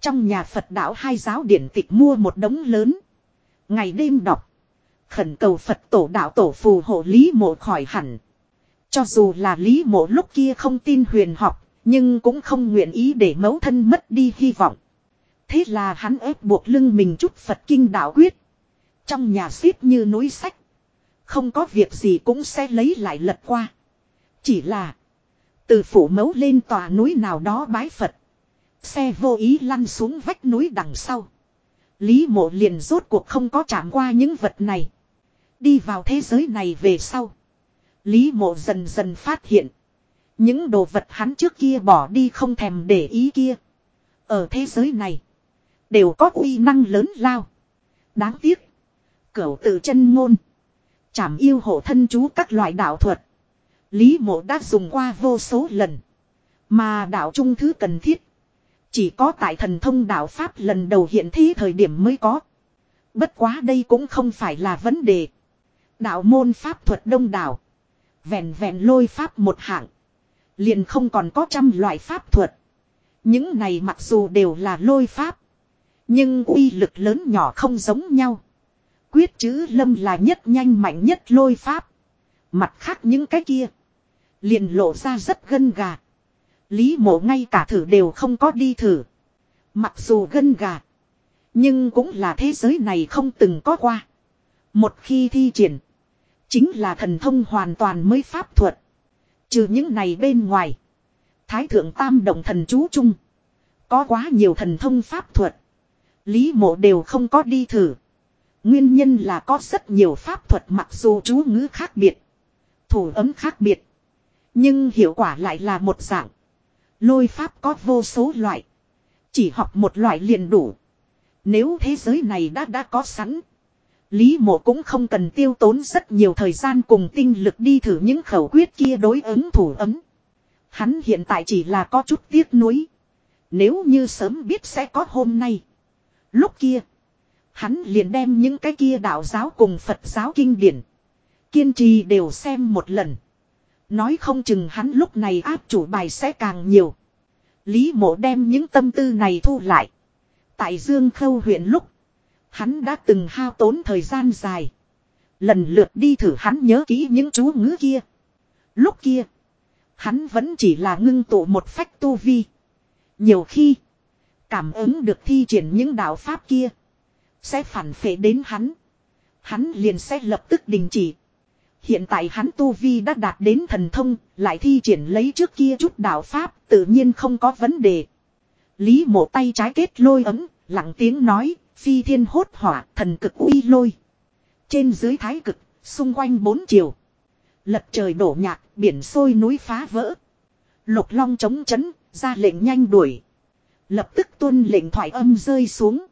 Speaker 1: Trong nhà Phật đạo hai giáo điển tịch mua một đống lớn. Ngày đêm đọc. Khẩn cầu Phật tổ đạo tổ phù hộ Lý Mộ khỏi hẳn. Cho dù là Lý Mộ lúc kia không tin huyền học. Nhưng cũng không nguyện ý để mẫu thân mất đi hy vọng. Thế là hắn ép buộc lưng mình chút Phật kinh đạo quyết. Trong nhà xếp như núi sách. Không có việc gì cũng sẽ lấy lại lật qua. Chỉ là từ phủ mẫu lên tòa núi nào đó bái Phật. Xe vô ý lăn xuống vách núi đằng sau. Lý mộ liền rốt cuộc không có chạm qua những vật này. Đi vào thế giới này về sau. Lý mộ dần dần phát hiện. Những đồ vật hắn trước kia bỏ đi không thèm để ý kia. Ở thế giới này. Đều có uy năng lớn lao. Đáng tiếc. Cửu tự chân ngôn. Chảm yêu hộ thân chú các loại đạo thuật. Lý mộ đã dùng qua vô số lần. Mà đạo trung thứ cần thiết. Chỉ có tại thần thông đạo Pháp lần đầu hiện thi thời điểm mới có. Bất quá đây cũng không phải là vấn đề. Đạo môn Pháp thuật đông đảo. Vẹn vẹn lôi Pháp một hạng. Liền không còn có trăm loại Pháp thuật. Những này mặc dù đều là lôi Pháp. Nhưng uy lực lớn nhỏ không giống nhau. Quyết chữ lâm là nhất nhanh mạnh nhất lôi Pháp. Mặt khác những cái kia. Liền lộ ra rất gân gà. Lý mộ ngay cả thử đều không có đi thử. Mặc dù gân gà. Nhưng cũng là thế giới này không từng có qua. Một khi thi triển. Chính là thần thông hoàn toàn mới pháp thuật. Trừ những này bên ngoài. Thái thượng tam động thần chú chung. Có quá nhiều thần thông pháp thuật. Lý mộ đều không có đi thử. Nguyên nhân là có rất nhiều pháp thuật mặc dù chú ngữ khác biệt. Thủ ấm khác biệt. Nhưng hiệu quả lại là một dạng. Lôi pháp có vô số loại. Chỉ học một loại liền đủ. Nếu thế giới này đã đã có sẵn. Lý mộ cũng không cần tiêu tốn rất nhiều thời gian cùng tinh lực đi thử những khẩu quyết kia đối ứng thủ ấm. Hắn hiện tại chỉ là có chút tiếc nuối. Nếu như sớm biết sẽ có hôm nay. Lúc kia. Hắn liền đem những cái kia đạo giáo cùng Phật giáo kinh điển. Kiên trì đều xem một lần. Nói không chừng hắn lúc này áp chủ bài sẽ càng nhiều. Lý mộ đem những tâm tư này thu lại. Tại Dương Khâu huyện lúc. Hắn đã từng hao tốn thời gian dài. Lần lượt đi thử hắn nhớ kỹ những chú ngữ kia. Lúc kia. Hắn vẫn chỉ là ngưng tụ một phách tu vi. Nhiều khi. Cảm ứng được thi triển những đạo pháp kia. Sẽ phản phệ đến hắn. Hắn liền sẽ lập tức đình chỉ. Hiện tại hắn Tu Vi đã đạt đến thần thông, lại thi triển lấy trước kia chút đạo Pháp, tự nhiên không có vấn đề. Lý mộ tay trái kết lôi ấm, lặng tiếng nói, phi thiên hốt hỏa, thần cực uy lôi. Trên dưới thái cực, xung quanh bốn chiều. Lật trời đổ nhạc, biển sôi núi phá vỡ. Lục long chống chấn, ra lệnh nhanh đuổi. Lập tức tuân lệnh thoại âm rơi xuống.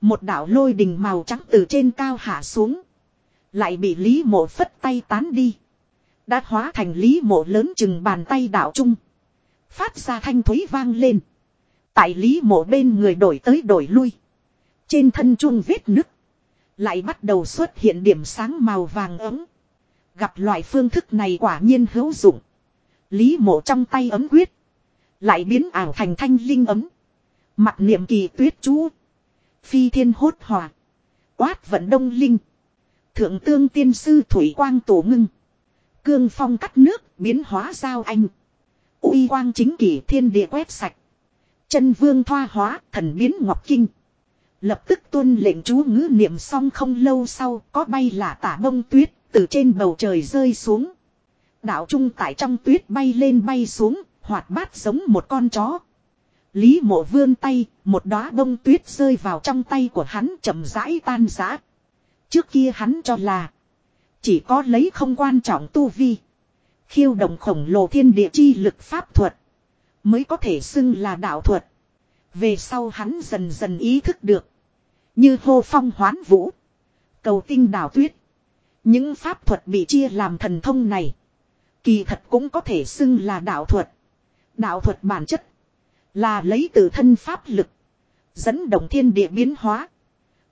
Speaker 1: Một đảo lôi đình màu trắng từ trên cao hạ xuống. Lại bị Lý Mộ phất tay tán đi. Đã hóa thành Lý Mộ lớn chừng bàn tay đạo trung. Phát ra thanh thúy vang lên. Tại Lý Mộ bên người đổi tới đổi lui. Trên thân trung vết nứt. Lại bắt đầu xuất hiện điểm sáng màu vàng ấm. Gặp loại phương thức này quả nhiên hữu dụng. Lý mộ trong tay ấm quyết. Lại biến ảo thành thanh linh ấm. Mặt niệm kỳ tuyết chú. Phi thiên hốt hòa. Quát vận đông linh. Thượng tương tiên sư Thủy Quang Tổ Ngưng. Cương phong cắt nước, biến hóa giao anh. uy quang chính kỷ thiên địa quét sạch. Chân vương thoa hóa, thần biến ngọc kinh. Lập tức tuân lệnh chú ngữ niệm xong không lâu sau có bay là tả bông tuyết từ trên bầu trời rơi xuống. Đạo trung tại trong tuyết bay lên bay xuống, hoạt bát giống một con chó. Lý mộ vươn tay, một đóa bông tuyết rơi vào trong tay của hắn chậm rãi tan rã. Trước kia hắn cho là. Chỉ có lấy không quan trọng tu vi. Khiêu động khổng lồ thiên địa chi lực pháp thuật. Mới có thể xưng là đạo thuật. Về sau hắn dần dần ý thức được. Như hô phong hoán vũ. Cầu tinh đảo tuyết. Những pháp thuật bị chia làm thần thông này. Kỳ thật cũng có thể xưng là đạo thuật. Đạo thuật bản chất. Là lấy từ thân pháp lực. Dẫn động thiên địa biến hóa.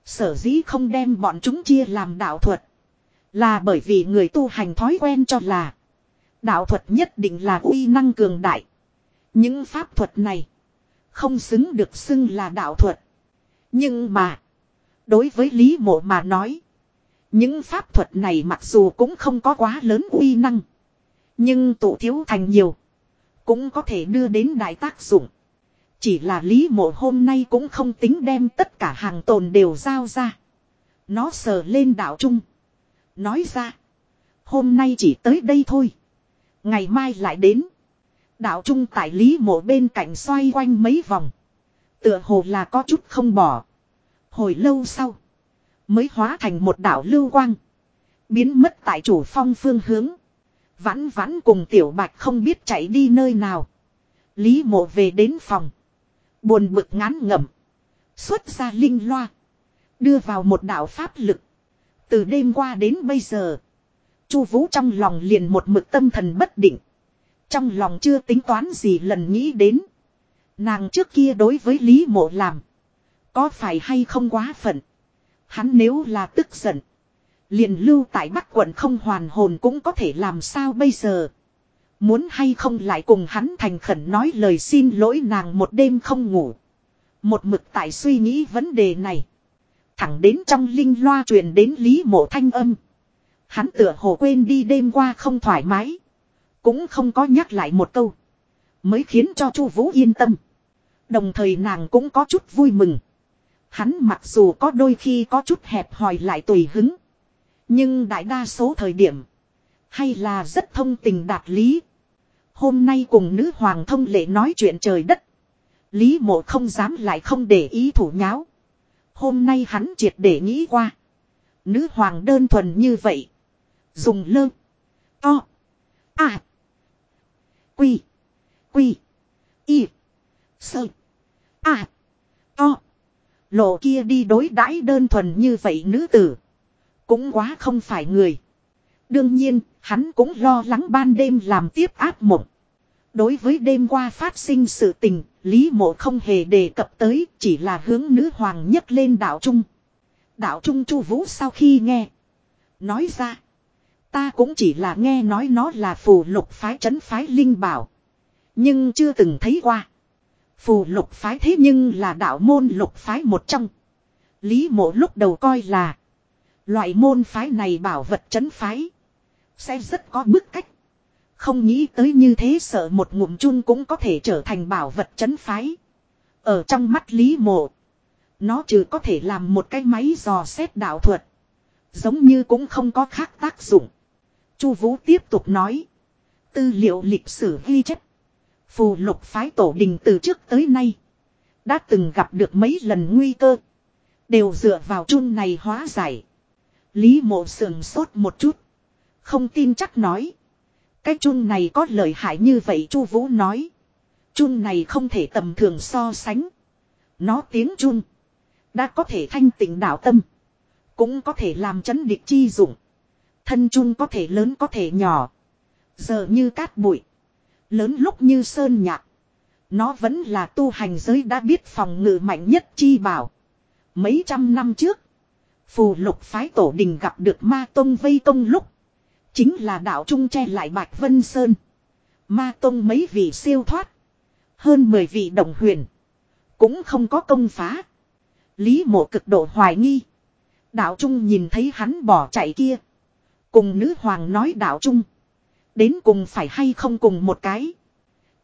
Speaker 1: Sở dĩ không đem bọn chúng chia làm đạo thuật. Là bởi vì người tu hành thói quen cho là. Đạo thuật nhất định là uy năng cường đại. Những pháp thuật này. Không xứng được xưng là đạo thuật. Nhưng mà. Đối với Lý Mộ mà nói. Những pháp thuật này mặc dù cũng không có quá lớn uy năng. Nhưng tụ thiếu thành nhiều. Cũng có thể đưa đến đại tác dụng. Chỉ là Lý Mộ hôm nay cũng không tính đem tất cả hàng tồn đều giao ra. Nó sờ lên đạo Trung. Nói ra. Hôm nay chỉ tới đây thôi. Ngày mai lại đến. đạo Trung tại Lý Mộ bên cạnh xoay quanh mấy vòng. Tựa hồ là có chút không bỏ. Hồi lâu sau. Mới hóa thành một đạo lưu quang. Biến mất tại chủ phong phương hướng. Vãn vãn cùng tiểu bạch không biết chạy đi nơi nào. Lý mộ về đến phòng. Buồn bực ngán ngẩm. Xuất ra linh loa. Đưa vào một đạo pháp lực. Từ đêm qua đến bây giờ. Chu Vũ trong lòng liền một mực tâm thần bất định. Trong lòng chưa tính toán gì lần nghĩ đến. Nàng trước kia đối với Lý Mộ làm. Có phải hay không quá phận. Hắn nếu là tức giận. Liền lưu tại Bắc quận không hoàn hồn cũng có thể làm sao bây giờ. Muốn hay không lại cùng hắn thành khẩn nói lời xin lỗi nàng một đêm không ngủ. Một mực tại suy nghĩ vấn đề này. Thẳng đến trong linh loa truyền đến Lý Mộ Thanh âm. Hắn tựa hồ quên đi đêm qua không thoải mái. Cũng không có nhắc lại một câu. Mới khiến cho Chu Vũ yên tâm. Đồng thời nàng cũng có chút vui mừng. Hắn mặc dù có đôi khi có chút hẹp hòi lại tùy hứng. Nhưng đại đa số thời điểm hay là rất thông tình đạt lý. Hôm nay cùng nữ hoàng thông lệ nói chuyện trời đất. Lý mộ không dám lại không để ý thủ nháo. Hôm nay hắn triệt để nghĩ qua. Nữ hoàng đơn thuần như vậy. Dùng lơ. To. À. Quy. Quy. Y. Sơ. À. To. Lộ kia đi đối đãi đơn thuần như vậy nữ tử. Cũng quá không phải người. Đương nhiên, Hắn cũng lo lắng ban đêm làm tiếp áp mộng. Đối với đêm qua phát sinh sự tình, Lý Mộ không hề đề cập tới, chỉ là hướng nữ hoàng nhất lên đạo Trung. đạo Trung Chu Vũ sau khi nghe. Nói ra, ta cũng chỉ là nghe nói nó là phù lục phái trấn phái Linh Bảo. Nhưng chưa từng thấy qua. Phù lục phái thế nhưng là đạo môn lục phái một trong. Lý Mộ lúc đầu coi là loại môn phái này bảo vật trấn phái. Sẽ rất có bức cách. Không nghĩ tới như thế sợ một ngụm chun cũng có thể trở thành bảo vật chấn phái. Ở trong mắt Lý Mộ. Nó trừ có thể làm một cái máy dò xét đạo thuật. Giống như cũng không có khác tác dụng. Chu Vũ tiếp tục nói. Tư liệu lịch sử ghi chép. Phù lục phái tổ đình từ trước tới nay. Đã từng gặp được mấy lần nguy cơ. Đều dựa vào chun này hóa giải. Lý mộ sườn sốt một chút. Không tin chắc nói. Cái chun này có lợi hại như vậy Chu Vũ nói. Chun này không thể tầm thường so sánh. Nó tiếng chun. Đã có thể thanh tịnh đạo tâm. Cũng có thể làm chấn địch chi dụng. Thân chun có thể lớn có thể nhỏ. Giờ như cát bụi. Lớn lúc như sơn nhạc. Nó vẫn là tu hành giới đã biết phòng ngự mạnh nhất chi bảo. Mấy trăm năm trước. Phù lục phái tổ đình gặp được ma tông vây công lúc. Chính là đạo trung che lại Bạch Vân Sơn. Ma Tông mấy vị siêu thoát. Hơn mười vị đồng huyền. Cũng không có công phá. Lý mộ cực độ hoài nghi. Đạo trung nhìn thấy hắn bỏ chạy kia. Cùng nữ hoàng nói đạo trung. Đến cùng phải hay không cùng một cái.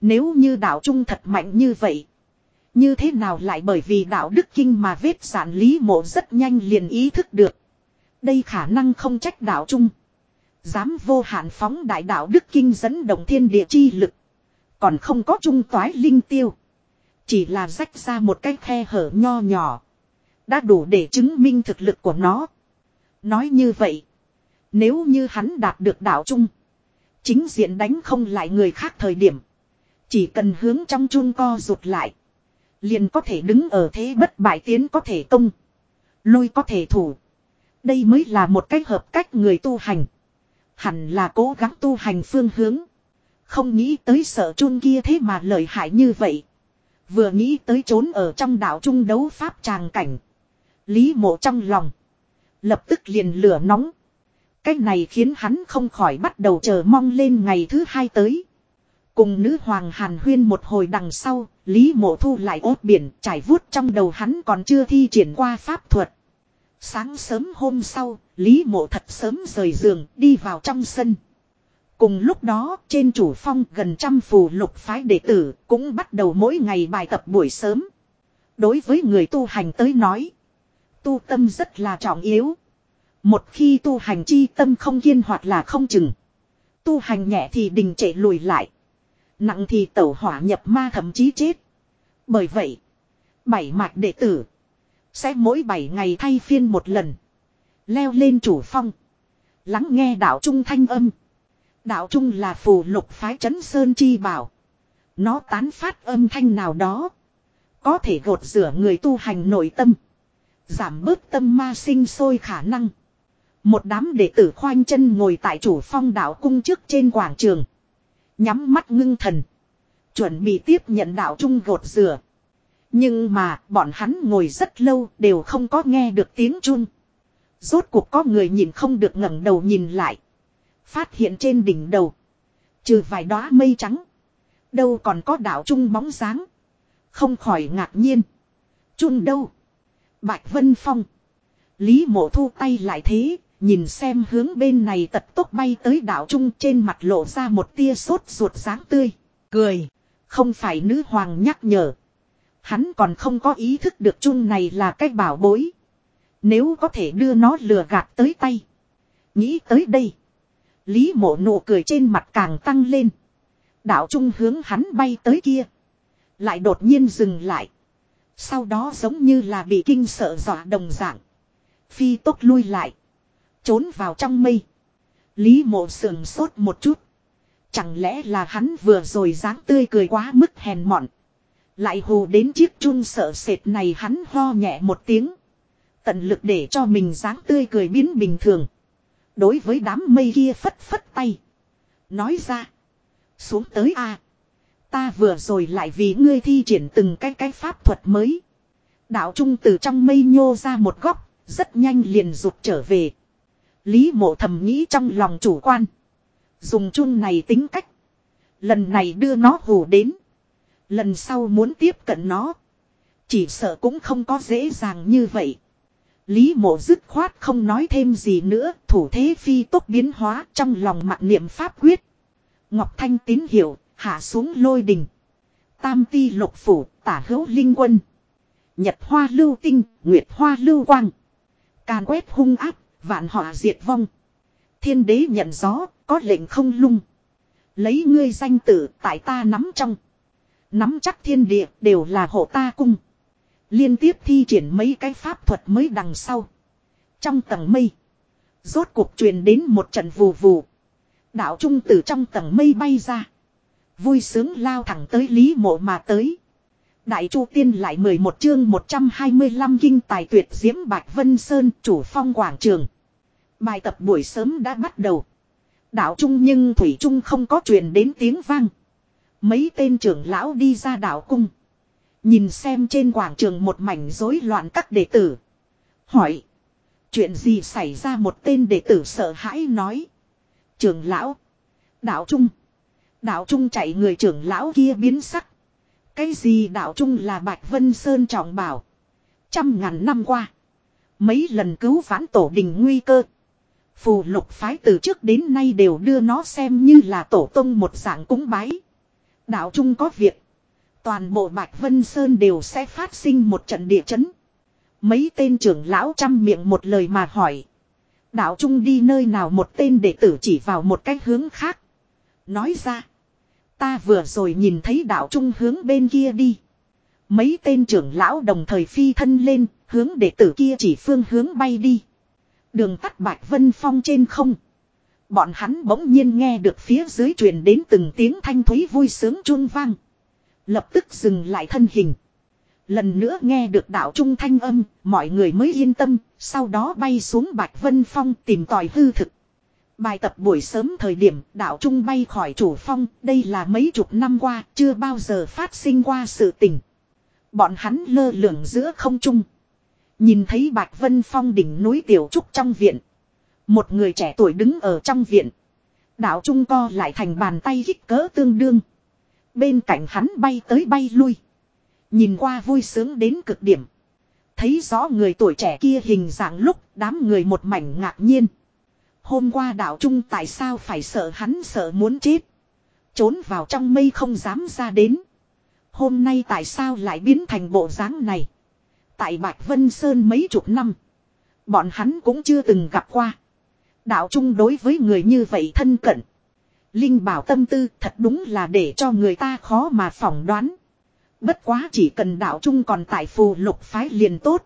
Speaker 1: Nếu như đạo trung thật mạnh như vậy. Như thế nào lại bởi vì đạo đức kinh mà vết sản lý mộ rất nhanh liền ý thức được. Đây khả năng không trách đạo trung. Dám vô hạn phóng đại đạo đức kinh dẫn động thiên địa chi lực. Còn không có trung toái linh tiêu. Chỉ là rách ra một cái khe hở nho nhỏ. Đã đủ để chứng minh thực lực của nó. Nói như vậy. Nếu như hắn đạt được đạo trung. Chính diện đánh không lại người khác thời điểm. Chỉ cần hướng trong chun co rụt lại. Liền có thể đứng ở thế bất bại tiến có thể công. Lui có thể thủ. Đây mới là một cách hợp cách người tu hành. Hẳn là cố gắng tu hành phương hướng. Không nghĩ tới sợ chun kia thế mà lợi hại như vậy. Vừa nghĩ tới trốn ở trong đảo trung đấu pháp tràng cảnh. Lý mộ trong lòng. Lập tức liền lửa nóng. Cách này khiến hắn không khỏi bắt đầu chờ mong lên ngày thứ hai tới. Cùng nữ hoàng hàn huyên một hồi đằng sau, Lý mộ thu lại ốt biển trải vuốt trong đầu hắn còn chưa thi triển qua pháp thuật. Sáng sớm hôm sau, Lý Mộ thật sớm rời giường, đi vào trong sân. Cùng lúc đó, trên chủ phong gần trăm phù lục phái đệ tử cũng bắt đầu mỗi ngày bài tập buổi sớm. Đối với người tu hành tới nói, tu tâm rất là trọng yếu. Một khi tu hành chi tâm không kiên hoạt là không chừng. Tu hành nhẹ thì đình trệ lùi lại. Nặng thì tẩu hỏa nhập ma thậm chí chết. Bởi vậy, bảy mạch đệ tử sẽ mỗi 7 ngày thay phiên một lần. Leo lên chủ phong. Lắng nghe đạo trung thanh âm. Đạo trung là phù lục phái trấn sơn chi bảo. Nó tán phát âm thanh nào đó. Có thể gột rửa người tu hành nội tâm. Giảm bớt tâm ma sinh sôi khả năng. Một đám đệ tử khoanh chân ngồi tại chủ phong đạo cung trước trên quảng trường. Nhắm mắt ngưng thần. Chuẩn bị tiếp nhận đạo trung gột rửa. Nhưng mà bọn hắn ngồi rất lâu đều không có nghe được tiếng chun. Rốt cuộc có người nhìn không được ngẩng đầu nhìn lại. Phát hiện trên đỉnh đầu. Trừ vài đóa mây trắng. Đâu còn có đảo Chung bóng sáng. Không khỏi ngạc nhiên. Chun đâu? Bạch Vân Phong. Lý mộ thu tay lại thế. Nhìn xem hướng bên này tật tốc bay tới đảo Chung trên mặt lộ ra một tia sốt ruột sáng tươi. Cười. Không phải nữ hoàng nhắc nhở. Hắn còn không có ý thức được chun này là cái bảo bối. Nếu có thể đưa nó lừa gạt tới tay. Nghĩ tới đây. Lý mộ nụ cười trên mặt càng tăng lên. Đạo trung hướng hắn bay tới kia. Lại đột nhiên dừng lại. Sau đó giống như là bị kinh sợ dọa đồng dạng. Phi tốc lui lại. Trốn vào trong mây. Lý mộ sườn sốt một chút. Chẳng lẽ là hắn vừa rồi dáng tươi cười quá mức hèn mọn. Lại hù đến chiếc chun sợ sệt này hắn ho nhẹ một tiếng. Tận lực để cho mình dáng tươi cười biến bình thường. Đối với đám mây kia phất phất tay. Nói ra. Xuống tới a Ta vừa rồi lại vì ngươi thi triển từng cái cái pháp thuật mới. Đạo trung từ trong mây nhô ra một góc. Rất nhanh liền rụt trở về. Lý mộ thầm nghĩ trong lòng chủ quan. Dùng chun này tính cách. Lần này đưa nó hù đến. Lần sau muốn tiếp cận nó. Chỉ sợ cũng không có dễ dàng như vậy. Lý mộ dứt khoát không nói thêm gì nữa. Thủ thế phi tốt biến hóa trong lòng mặt niệm pháp quyết. Ngọc Thanh tín hiệu, hạ xuống lôi đình. Tam ti lục phủ, tả hữu linh quân. Nhật hoa lưu tinh, nguyệt hoa lưu quang. Càn quét hung áp, vạn họa diệt vong. Thiên đế nhận gió, có lệnh không lung. Lấy ngươi danh tử, tại ta nắm trong. Nắm chắc thiên địa đều là hộ ta cung. Liên tiếp thi triển mấy cái pháp thuật mới đằng sau. Trong tầng mây. Rốt cuộc truyền đến một trận vù vù. Đạo trung từ trong tầng mây bay ra. Vui sướng lao thẳng tới Lý Mộ mà tới. Đại Chu Tiên lại 11 chương 125 kinh tài tuyệt diễm Bạch Vân Sơn chủ phong quảng trường. Bài tập buổi sớm đã bắt đầu. Đạo Trung nhưng Thủy Trung không có truyền đến tiếng vang. Mấy tên trưởng lão đi ra đảo cung. Nhìn xem trên quảng trường một mảnh rối loạn các đệ tử. Hỏi. Chuyện gì xảy ra một tên đệ tử sợ hãi nói. Trưởng lão. Đạo trung. Đạo trung chạy người trưởng lão kia biến sắc. Cái gì đạo trung là Bạch Vân Sơn trọng bảo. Trăm ngàn năm qua. Mấy lần cứu vãn tổ đình nguy cơ. Phù lục phái từ trước đến nay đều đưa nó xem như là tổ tông một dạng cúng bái. Đạo Trung có việc. Toàn bộ Bạch Vân Sơn đều sẽ phát sinh một trận địa chấn. Mấy tên trưởng lão chăm miệng một lời mà hỏi. Đạo Trung đi nơi nào một tên đệ tử chỉ vào một cách hướng khác. Nói ra. Ta vừa rồi nhìn thấy đạo Trung hướng bên kia đi. Mấy tên trưởng lão đồng thời phi thân lên, hướng đệ tử kia chỉ phương hướng bay đi. Đường tắt Bạch Vân Phong trên không. Bọn hắn bỗng nhiên nghe được phía dưới truyền đến từng tiếng thanh thúy vui sướng chuông vang. Lập tức dừng lại thân hình. Lần nữa nghe được đạo trung thanh âm, mọi người mới yên tâm, sau đó bay xuống Bạch Vân Phong tìm tòi hư thực. Bài tập buổi sớm thời điểm đạo trung bay khỏi chủ phong, đây là mấy chục năm qua, chưa bao giờ phát sinh qua sự tình. Bọn hắn lơ lửng giữa không trung. Nhìn thấy Bạch Vân Phong đỉnh núi tiểu trúc trong viện. Một người trẻ tuổi đứng ở trong viện. Đảo Trung co lại thành bàn tay kích cỡ tương đương. Bên cạnh hắn bay tới bay lui. Nhìn qua vui sướng đến cực điểm. Thấy rõ người tuổi trẻ kia hình dạng lúc đám người một mảnh ngạc nhiên. Hôm qua đảo Trung tại sao phải sợ hắn sợ muốn chết. Trốn vào trong mây không dám ra đến. Hôm nay tại sao lại biến thành bộ dáng này. Tại Bạch Vân Sơn mấy chục năm. Bọn hắn cũng chưa từng gặp qua. Đạo trung đối với người như vậy thân cận. Linh bảo tâm tư thật đúng là để cho người ta khó mà phỏng đoán. Bất quá chỉ cần đạo trung còn tại phù lục phái liền tốt.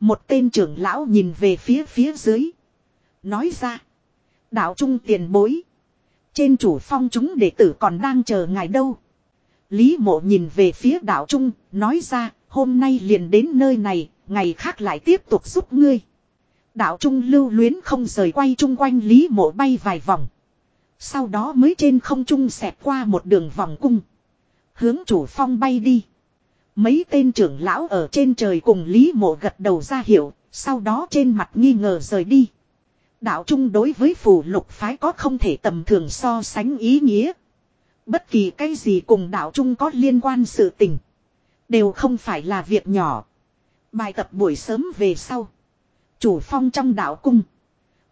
Speaker 1: Một tên trưởng lão nhìn về phía phía dưới. Nói ra. Đạo trung tiền bối. Trên chủ phong chúng đệ tử còn đang chờ ngài đâu. Lý mộ nhìn về phía đạo trung. Nói ra hôm nay liền đến nơi này. Ngày khác lại tiếp tục giúp ngươi. Đạo trung lưu luyến không rời quay chung quanh Lý Mộ bay vài vòng. Sau đó mới trên không trung xẹp qua một đường vòng cung. Hướng chủ phong bay đi. Mấy tên trưởng lão ở trên trời cùng Lý Mộ gật đầu ra hiệu, sau đó trên mặt nghi ngờ rời đi. Đạo trung đối với phù lục phái có không thể tầm thường so sánh ý nghĩa. Bất kỳ cái gì cùng đạo trung có liên quan sự tình. Đều không phải là việc nhỏ. Bài tập buổi sớm về sau. Chủ phong trong đạo cung.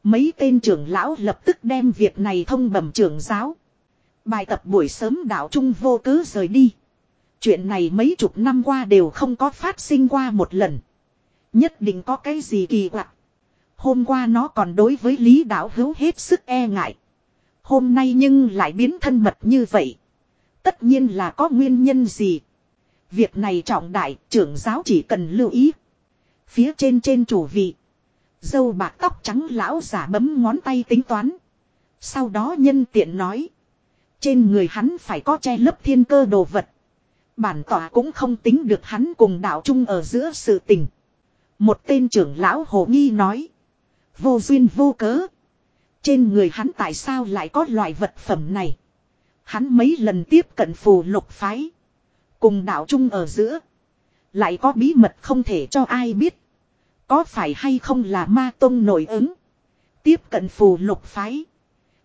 Speaker 1: Mấy tên trưởng lão lập tức đem việc này thông bẩm trưởng giáo. Bài tập buổi sớm đạo trung vô cứ rời đi. Chuyện này mấy chục năm qua đều không có phát sinh qua một lần. Nhất định có cái gì kỳ quặc. Hôm qua nó còn đối với lý đạo hữu hết sức e ngại. Hôm nay nhưng lại biến thân mật như vậy. Tất nhiên là có nguyên nhân gì. Việc này trọng đại trưởng giáo chỉ cần lưu ý. Phía trên trên chủ vị Dâu bạc tóc trắng lão giả bấm ngón tay tính toán. Sau đó nhân tiện nói. Trên người hắn phải có che lấp thiên cơ đồ vật. Bản tỏa cũng không tính được hắn cùng đạo trung ở giữa sự tình. Một tên trưởng lão hồ nghi nói. Vô duyên vô cớ. Trên người hắn tại sao lại có loại vật phẩm này. Hắn mấy lần tiếp cận phù lục phái. Cùng đạo trung ở giữa. Lại có bí mật không thể cho ai biết. Có phải hay không là ma tông nổi ứng? Tiếp cận phù lục phái.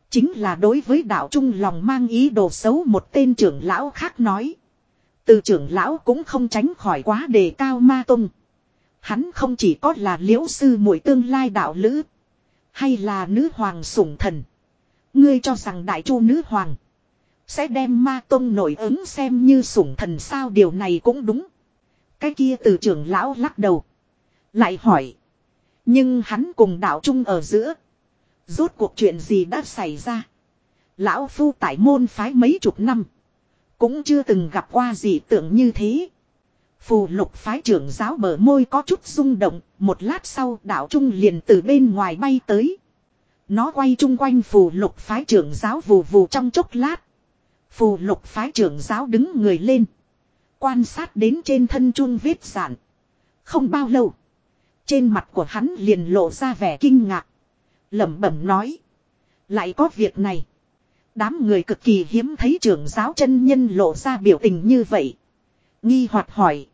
Speaker 1: Chính là đối với đạo trung lòng mang ý đồ xấu một tên trưởng lão khác nói. Từ trưởng lão cũng không tránh khỏi quá đề cao ma tông. Hắn không chỉ có là liễu sư muội tương lai đạo lữ. Hay là nữ hoàng sủng thần. Ngươi cho rằng đại chu nữ hoàng. Sẽ đem ma tông nổi ứng xem như sủng thần sao điều này cũng đúng. Cái kia từ trưởng lão lắc đầu. Lại hỏi. Nhưng hắn cùng đạo trung ở giữa. Rốt cuộc chuyện gì đã xảy ra. Lão phu tại môn phái mấy chục năm. Cũng chưa từng gặp qua gì tưởng như thế. Phù lục phái trưởng giáo bờ môi có chút rung động. Một lát sau đạo trung liền từ bên ngoài bay tới. Nó quay chung quanh phù lục phái trưởng giáo vù vù trong chốc lát. Phù lục phái trưởng giáo đứng người lên. Quan sát đến trên thân chuông viết giản. Không bao lâu. Trên mặt của hắn liền lộ ra vẻ kinh ngạc. lẩm bẩm nói. Lại có việc này. Đám người cực kỳ hiếm thấy trưởng giáo chân nhân lộ ra biểu tình như vậy. Nghi hoạt hỏi.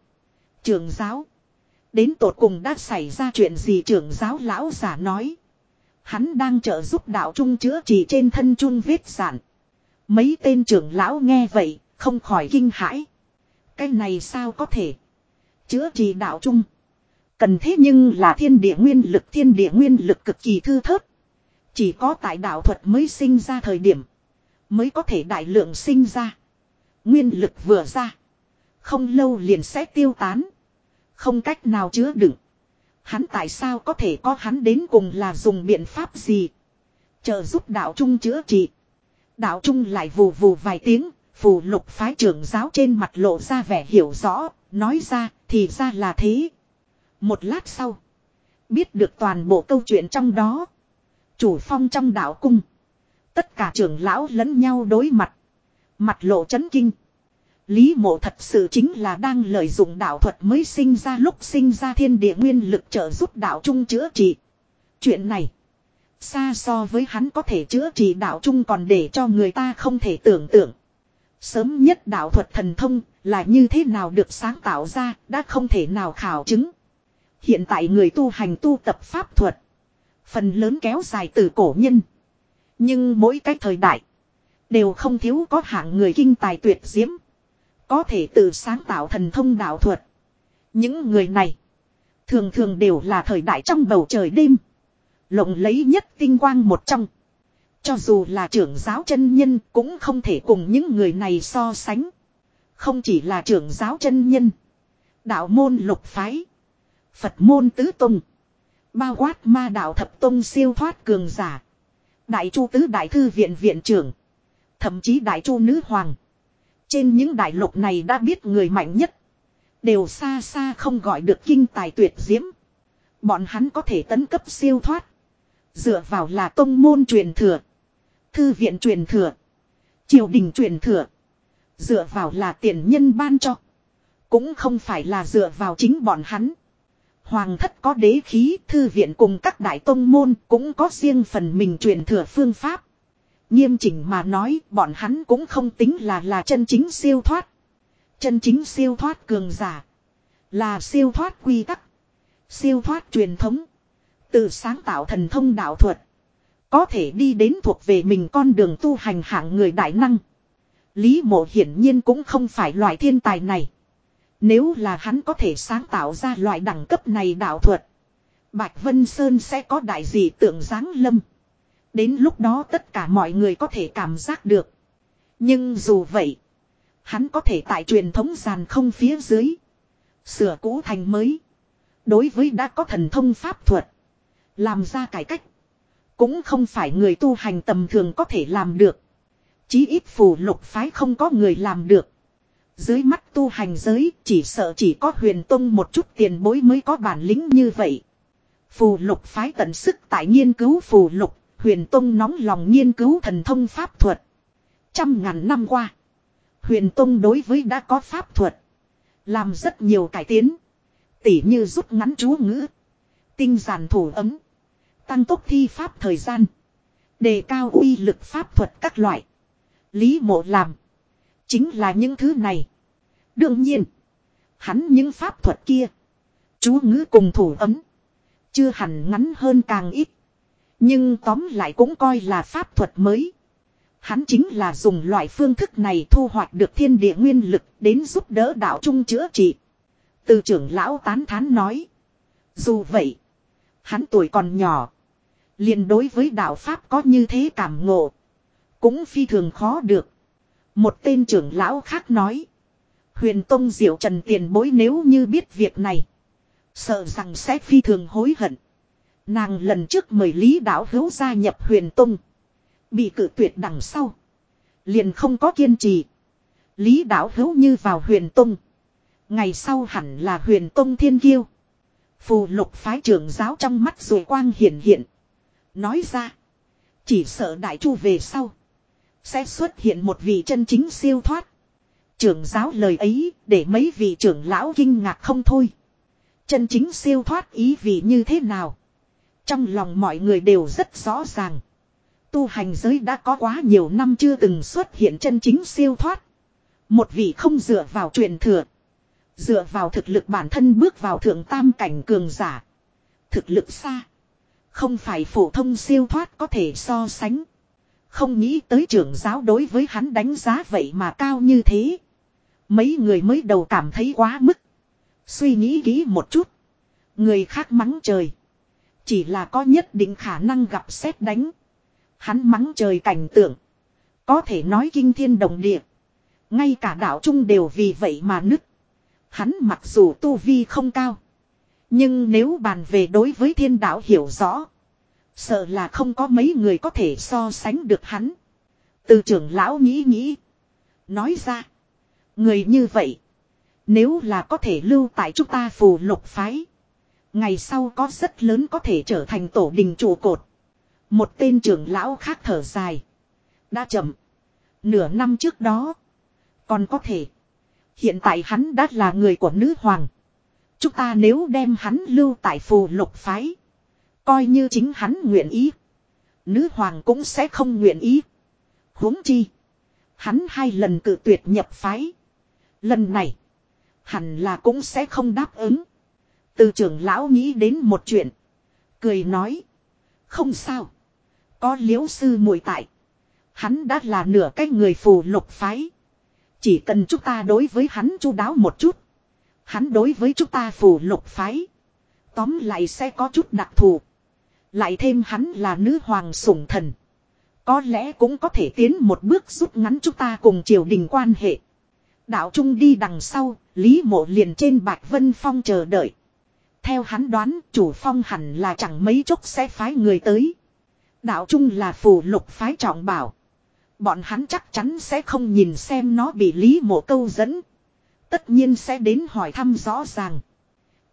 Speaker 1: Trưởng giáo. Đến tột cùng đã xảy ra chuyện gì trưởng giáo lão giả nói. Hắn đang trợ giúp đạo trung chữa trị trên thân chung vết sản. Mấy tên trưởng lão nghe vậy, không khỏi kinh hãi. Cái này sao có thể? Chữa trị đạo trung. Cần thế nhưng là thiên địa nguyên lực thiên địa nguyên lực cực kỳ thư thớt. Chỉ có tại đạo thuật mới sinh ra thời điểm. Mới có thể đại lượng sinh ra. Nguyên lực vừa ra. Không lâu liền sẽ tiêu tán. Không cách nào chứa đựng. Hắn tại sao có thể có hắn đến cùng là dùng biện pháp gì. chờ giúp đạo trung chữa trị. Đạo trung lại vù vù vài tiếng. Phù lục phái trưởng giáo trên mặt lộ ra vẻ hiểu rõ. Nói ra thì ra là thế một lát sau. Biết được toàn bộ câu chuyện trong đó. Chủ phong trong đạo cung. Tất cả trưởng lão lẫn nhau đối mặt. Mặt lộ chấn kinh. Lý mộ thật sự chính là đang lợi dụng đạo thuật mới sinh ra lúc sinh ra thiên địa nguyên lực trợ giúp đạo trung chữa trị. Chuyện này. Xa so với hắn có thể chữa trị đạo trung còn để cho người ta không thể tưởng tượng. Sớm nhất đạo thuật thần thông là như thế nào được sáng tạo ra đã không thể nào khảo chứng. Hiện tại người tu hành tu tập pháp thuật. Phần lớn kéo dài từ cổ nhân. Nhưng mỗi cái thời đại. Đều không thiếu có hạng người kinh tài tuyệt diễm. Có thể tự sáng tạo thần thông đạo thuật. Những người này. Thường thường đều là thời đại trong bầu trời đêm. Lộng lấy nhất tinh quang một trong. Cho dù là trưởng giáo chân nhân cũng không thể cùng những người này so sánh. Không chỉ là trưởng giáo chân nhân. Đạo môn lục phái. Phật môn tứ tông. Bao quát ma đạo thập tông siêu thoát cường giả. Đại chu tứ đại thư viện viện trưởng. Thậm chí đại chu nữ hoàng. Trên những đại lục này đã biết người mạnh nhất. Đều xa xa không gọi được kinh tài tuyệt diễm. Bọn hắn có thể tấn cấp siêu thoát. Dựa vào là tông môn truyền thừa. Thư viện truyền thừa. Triều đình truyền thừa. Dựa vào là tiền nhân ban cho. Cũng không phải là dựa vào chính bọn hắn. Hoàng thất có đế khí, thư viện cùng các đại tông môn cũng có riêng phần mình truyền thừa phương pháp. Nghiêm chỉnh mà nói, bọn hắn cũng không tính là là chân chính siêu thoát. Chân chính siêu thoát cường giả. Là siêu thoát quy tắc. Siêu thoát truyền thống. Tự sáng tạo thần thông đạo thuật. Có thể đi đến thuộc về mình con đường tu hành hạng người đại năng. Lý mộ hiển nhiên cũng không phải loại thiên tài này. Nếu là hắn có thể sáng tạo ra loại đẳng cấp này đạo thuật. Bạch Vân Sơn sẽ có đại dị tượng giáng lâm. Đến lúc đó tất cả mọi người có thể cảm giác được. Nhưng dù vậy, hắn có thể tại truyền thống giàn không phía dưới. Sửa cũ thành mới. Đối với đã có thần thông pháp thuật. Làm ra cải cách. Cũng không phải người tu hành tầm thường có thể làm được. Chí ít phù lục phái không có người làm được dưới mắt tu hành giới chỉ sợ chỉ có huyền tông một chút tiền bối mới có bản lĩnh như vậy. Phù lục phái tận sức tại nghiên cứu phù lục, huyền tông nóng lòng nghiên cứu thần thông pháp thuật. Trăm ngàn năm qua, huyền tông đối với đã có pháp thuật, làm rất nhiều cải tiến. Tỉ như rút ngắn chú ngữ, tinh giản thủ ấm, tăng tốc thi pháp thời gian, đề cao uy lực pháp thuật các loại. Lý mộ làm Chính là những thứ này. Đương nhiên. Hắn những pháp thuật kia. Chú ngữ cùng thủ ấm. Chưa hẳn ngắn hơn càng ít. Nhưng tóm lại cũng coi là pháp thuật mới. Hắn chính là dùng loại phương thức này thu hoạch được thiên địa nguyên lực đến giúp đỡ đạo trung chữa trị. Từ trưởng lão tán thán nói. Dù vậy. Hắn tuổi còn nhỏ. liền đối với đạo Pháp có như thế cảm ngộ. Cũng phi thường khó được. Một tên trưởng lão khác nói. Huyền Tông Diệu Trần tiền bối nếu như biết việc này. Sợ rằng sẽ phi thường hối hận. Nàng lần trước mời Lý Đạo Hữu gia nhập Huyền Tông. Bị cử tuyệt đằng sau. Liền không có kiên trì. Lý Đạo Hữu như vào Huyền Tông. Ngày sau hẳn là Huyền Tông Thiên Kiêu. Phù lục phái trưởng giáo trong mắt rồi quang hiển hiện. Nói ra. Chỉ sợ đại chu về sau. Sẽ xuất hiện một vị chân chính siêu thoát. Trưởng giáo lời ấy để mấy vị trưởng lão kinh ngạc không thôi. Chân chính siêu thoát ý vị như thế nào? Trong lòng mọi người đều rất rõ ràng. Tu hành giới đã có quá nhiều năm chưa từng xuất hiện chân chính siêu thoát. Một vị không dựa vào truyền thừa. Dựa vào thực lực bản thân bước vào thượng tam cảnh cường giả. Thực lực xa. Không phải phổ thông siêu thoát có thể so sánh. Không nghĩ tới trưởng giáo đối với hắn đánh giá vậy mà cao như thế. Mấy người mới đầu cảm thấy quá mức. Suy nghĩ kỹ một chút. Người khác mắng trời. Chỉ là có nhất định khả năng gặp xét đánh. Hắn mắng trời cảnh tượng. Có thể nói kinh thiên đồng địa. Ngay cả đạo trung đều vì vậy mà nứt. Hắn mặc dù tu vi không cao. Nhưng nếu bàn về đối với thiên đạo hiểu rõ. Sợ là không có mấy người có thể so sánh được hắn. Từ trưởng lão nghĩ nghĩ. Nói ra. Người như vậy. Nếu là có thể lưu tại chúng ta phù lục phái. Ngày sau có rất lớn có thể trở thành tổ đình trụ cột. Một tên trưởng lão khác thở dài. Đã chậm. Nửa năm trước đó. Còn có thể. Hiện tại hắn đã là người của nữ hoàng. Chúng ta nếu đem hắn lưu tại phù lục phái coi như chính hắn nguyện ý. Nữ hoàng cũng sẽ không nguyện ý. huống chi. Hắn hai lần cự tuyệt nhập phái. Lần này. Hẳn là cũng sẽ không đáp ứng. Từ trưởng lão nghĩ đến một chuyện. Cười nói. Không sao. Có liễu sư muội tại. Hắn đã là nửa cái người phù lục phái. Chỉ cần chúng ta đối với hắn chu đáo một chút. Hắn đối với chúng ta phù lục phái. Tóm lại sẽ có chút đặc thù. Lại thêm hắn là nữ hoàng sủng thần. Có lẽ cũng có thể tiến một bước rút ngắn chúng ta cùng triều đình quan hệ. Đạo Trung đi đằng sau, Lý Mộ liền trên Bạch Vân Phong chờ đợi. Theo hắn đoán, chủ phong hẳn là chẳng mấy chốc sẽ phái người tới. Đạo Trung là phù lục phái trọng bảo. Bọn hắn chắc chắn sẽ không nhìn xem nó bị Lý Mộ câu dẫn. Tất nhiên sẽ đến hỏi thăm rõ ràng.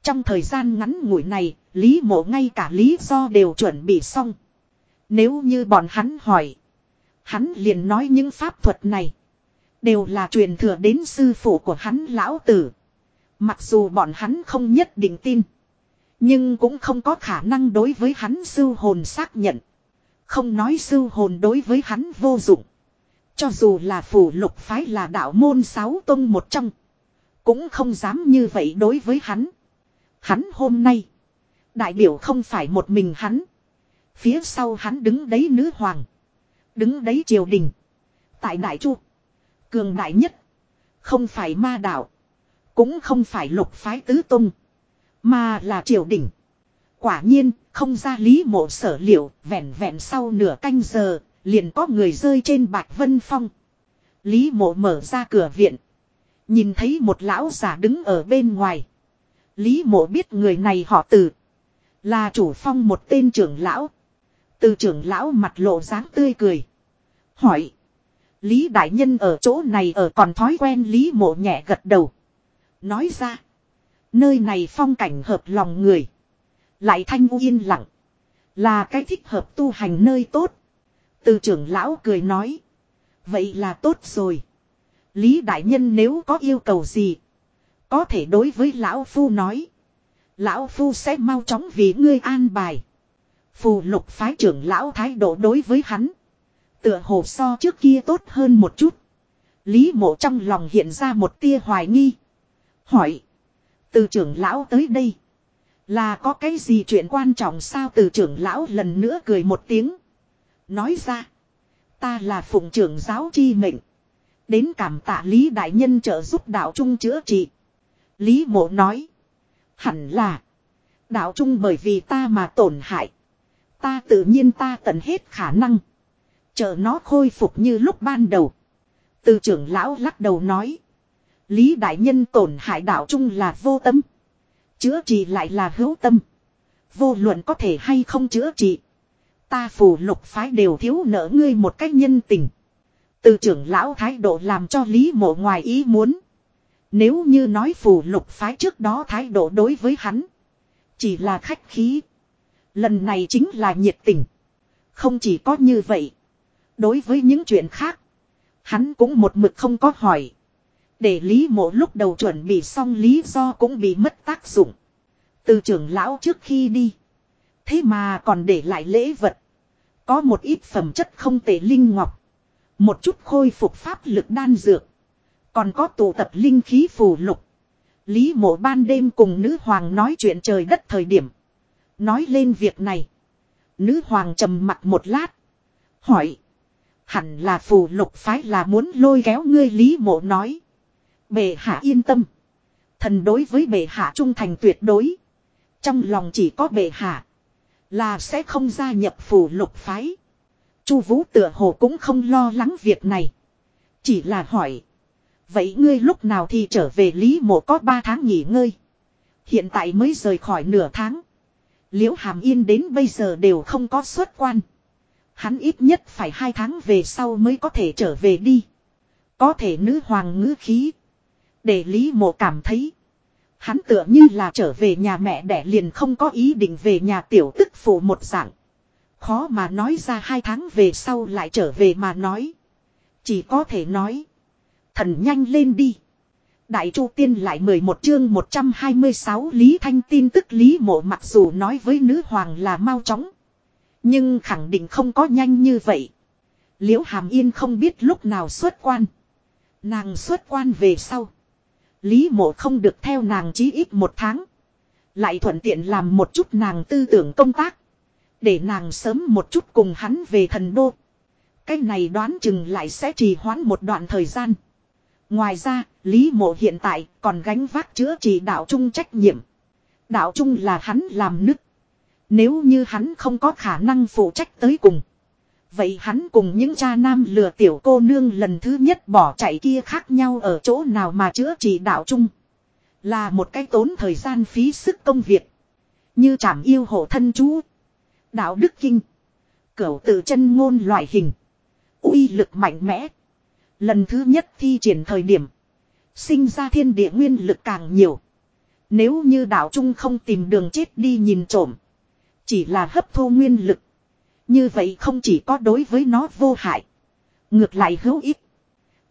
Speaker 1: Trong thời gian ngắn ngủi này, Lý mộ ngay cả lý do đều chuẩn bị xong. Nếu như bọn hắn hỏi. Hắn liền nói những pháp thuật này. Đều là truyền thừa đến sư phụ của hắn lão tử. Mặc dù bọn hắn không nhất định tin. Nhưng cũng không có khả năng đối với hắn sư hồn xác nhận. Không nói sư hồn đối với hắn vô dụng. Cho dù là phủ lục phái là đạo môn sáu tông một trong. Cũng không dám như vậy đối với hắn. Hắn hôm nay. Đại biểu không phải một mình hắn. Phía sau hắn đứng đấy nữ hoàng. Đứng đấy triều đình. Tại đại chu. Cường đại nhất. Không phải ma đạo. Cũng không phải lục phái tứ tung. Mà là triều đình. Quả nhiên, không ra lý mộ sở liệu, vẹn vẹn sau nửa canh giờ, liền có người rơi trên bạch vân phong. Lý mộ mở ra cửa viện. Nhìn thấy một lão giả đứng ở bên ngoài. Lý mộ biết người này họ tử. Là chủ phong một tên trưởng lão. Từ trưởng lão mặt lộ dáng tươi cười. Hỏi. Lý Đại Nhân ở chỗ này ở còn thói quen Lý Mộ nhẹ gật đầu. Nói ra. Nơi này phong cảnh hợp lòng người. Lại thanh yên lặng. Là cái thích hợp tu hành nơi tốt. Từ trưởng lão cười nói. Vậy là tốt rồi. Lý Đại Nhân nếu có yêu cầu gì. Có thể đối với lão phu nói. Lão Phu sẽ mau chóng vì ngươi an bài. Phù lục phái trưởng lão thái độ đối với hắn. Tựa hồ so trước kia tốt hơn một chút. Lý mộ trong lòng hiện ra một tia hoài nghi. Hỏi. Từ trưởng lão tới đây. Là có cái gì chuyện quan trọng sao từ trưởng lão lần nữa cười một tiếng. Nói ra. Ta là phụng trưởng giáo chi mệnh. Đến cảm tạ Lý Đại Nhân trợ giúp đạo trung chữa trị. Lý mộ nói. Hẳn là. Đạo trung bởi vì ta mà tổn hại. Ta tự nhiên ta tận hết khả năng. Chờ nó khôi phục như lúc ban đầu. Từ trưởng lão lắc đầu nói. Lý đại nhân tổn hại đạo trung là vô tâm. Chữa trị lại là hữu tâm. Vô luận có thể hay không chữa trị. Ta phù lục phái đều thiếu nợ ngươi một cách nhân tình. Từ trưởng lão thái độ làm cho Lý mộ ngoài ý muốn. Nếu như nói phù lục phái trước đó thái độ đối với hắn. Chỉ là khách khí. Lần này chính là nhiệt tình. Không chỉ có như vậy. Đối với những chuyện khác. Hắn cũng một mực không có hỏi. Để Lý Mộ lúc đầu chuẩn bị xong lý do cũng bị mất tác dụng. Từ trưởng lão trước khi đi. Thế mà còn để lại lễ vật. Có một ít phẩm chất không tệ linh ngọc. Một chút khôi phục pháp lực đan dược. Còn có tụ tập linh khí phù lục. Lý mộ ban đêm cùng nữ hoàng nói chuyện trời đất thời điểm. Nói lên việc này. Nữ hoàng trầm mặt một lát. Hỏi. Hẳn là phù lục phái là muốn lôi kéo ngươi Lý mộ nói. Bệ hạ yên tâm. Thần đối với bệ hạ trung thành tuyệt đối. Trong lòng chỉ có bệ hạ. Là sẽ không gia nhập phù lục phái. Chu vũ tựa hồ cũng không lo lắng việc này. Chỉ là hỏi. Vậy ngươi lúc nào thì trở về Lý Mộ có 3 tháng nghỉ ngơi. Hiện tại mới rời khỏi nửa tháng. Liễu Hàm Yên đến bây giờ đều không có xuất quan. Hắn ít nhất phải 2 tháng về sau mới có thể trở về đi. Có thể nữ hoàng ngữ khí. Để Lý Mộ cảm thấy. Hắn tựa như là trở về nhà mẹ đẻ liền không có ý định về nhà tiểu tức phụ một dạng. Khó mà nói ra hai tháng về sau lại trở về mà nói. Chỉ có thể nói thần nhanh lên đi. Đại Chu Tiên lại 11 chương 126 Lý Thanh tin tức Lý Mộ mặc dù nói với nữ hoàng là mau chóng. Nhưng khẳng định không có nhanh như vậy. Liễu Hàm Yên không biết lúc nào xuất quan. Nàng xuất quan về sau. Lý mộ không được theo nàng chí ít một tháng. Lại thuận tiện làm một chút nàng tư tưởng công tác. Để nàng sớm một chút cùng hắn về thần đô. Cái này đoán chừng lại sẽ trì hoãn một đoạn thời gian. Ngoài ra, Lý Mộ hiện tại còn gánh vác chữa trị đạo trung trách nhiệm. Đạo trung là hắn làm nứt. Nếu như hắn không có khả năng phụ trách tới cùng. Vậy hắn cùng những cha nam lừa tiểu cô nương lần thứ nhất bỏ chạy kia khác nhau ở chỗ nào mà chữa trị đạo trung. Là một cái tốn thời gian phí sức công việc. Như chảm yêu hộ thân chú. Đạo đức kinh. Cửu tự chân ngôn loại hình. uy lực mạnh mẽ. Lần thứ nhất thi triển thời điểm. Sinh ra thiên địa nguyên lực càng nhiều. Nếu như đạo trung không tìm đường chết đi nhìn trộm. Chỉ là hấp thu nguyên lực. Như vậy không chỉ có đối với nó vô hại. Ngược lại hữu ích.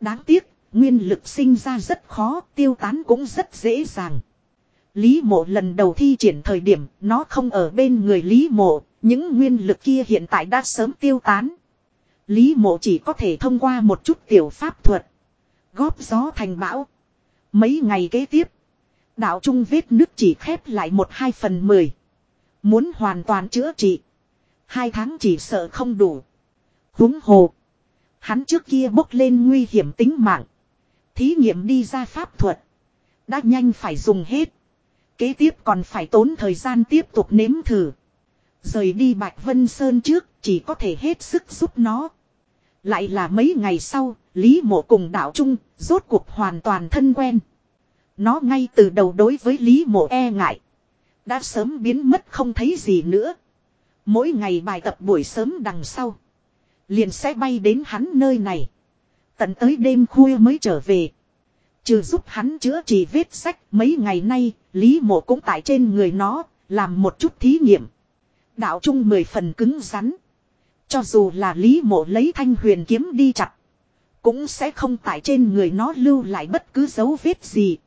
Speaker 1: Đáng tiếc, nguyên lực sinh ra rất khó, tiêu tán cũng rất dễ dàng. Lý mộ lần đầu thi triển thời điểm, nó không ở bên người lý mộ, những nguyên lực kia hiện tại đã sớm tiêu tán. Lý mộ chỉ có thể thông qua một chút tiểu pháp thuật. Góp gió thành bão. Mấy ngày kế tiếp. Đạo trung vết nước chỉ khép lại một hai phần mười. Muốn hoàn toàn chữa trị. Hai tháng chỉ sợ không đủ. Húng hồ. Hắn trước kia bốc lên nguy hiểm tính mạng. Thí nghiệm đi ra pháp thuật. Đã nhanh phải dùng hết. Kế tiếp còn phải tốn thời gian tiếp tục nếm thử. Rời đi Bạch Vân Sơn trước chỉ có thể hết sức giúp nó. Lại là mấy ngày sau, Lý Mộ cùng đạo Trung, rốt cuộc hoàn toàn thân quen. Nó ngay từ đầu đối với Lý Mộ e ngại. Đã sớm biến mất không thấy gì nữa. Mỗi ngày bài tập buổi sớm đằng sau. Liền sẽ bay đến hắn nơi này. Tận tới đêm khuya mới trở về. Trừ giúp hắn chữa trị vết sách mấy ngày nay, Lý Mộ cũng tại trên người nó, làm một chút thí nghiệm. Đạo Trung mười phần cứng rắn. Cho dù là Lý Mộ lấy thanh huyền kiếm đi chặt. Cũng sẽ không tại trên người nó lưu lại bất cứ dấu vết gì.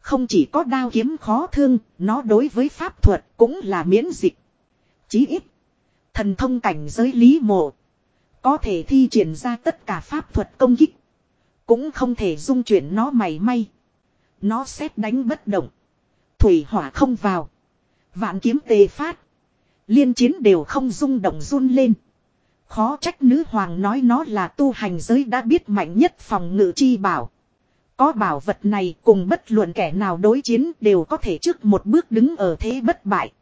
Speaker 1: Không chỉ có đao kiếm khó thương, nó đối với pháp thuật cũng là miễn dịch. Chí ít. Thần thông cảnh giới Lý Mộ. Có thể thi triển ra tất cả pháp thuật công kích. Cũng không thể dung chuyển nó mày may. Nó xét đánh bất động. Thủy hỏa không vào. Vạn kiếm tề phát. Liên chiến đều không rung động run lên. Khó trách nữ hoàng nói nó là tu hành giới đã biết mạnh nhất phòng ngự chi bảo. Có bảo vật này cùng bất luận kẻ nào đối chiến đều có thể trước một bước đứng ở thế bất bại.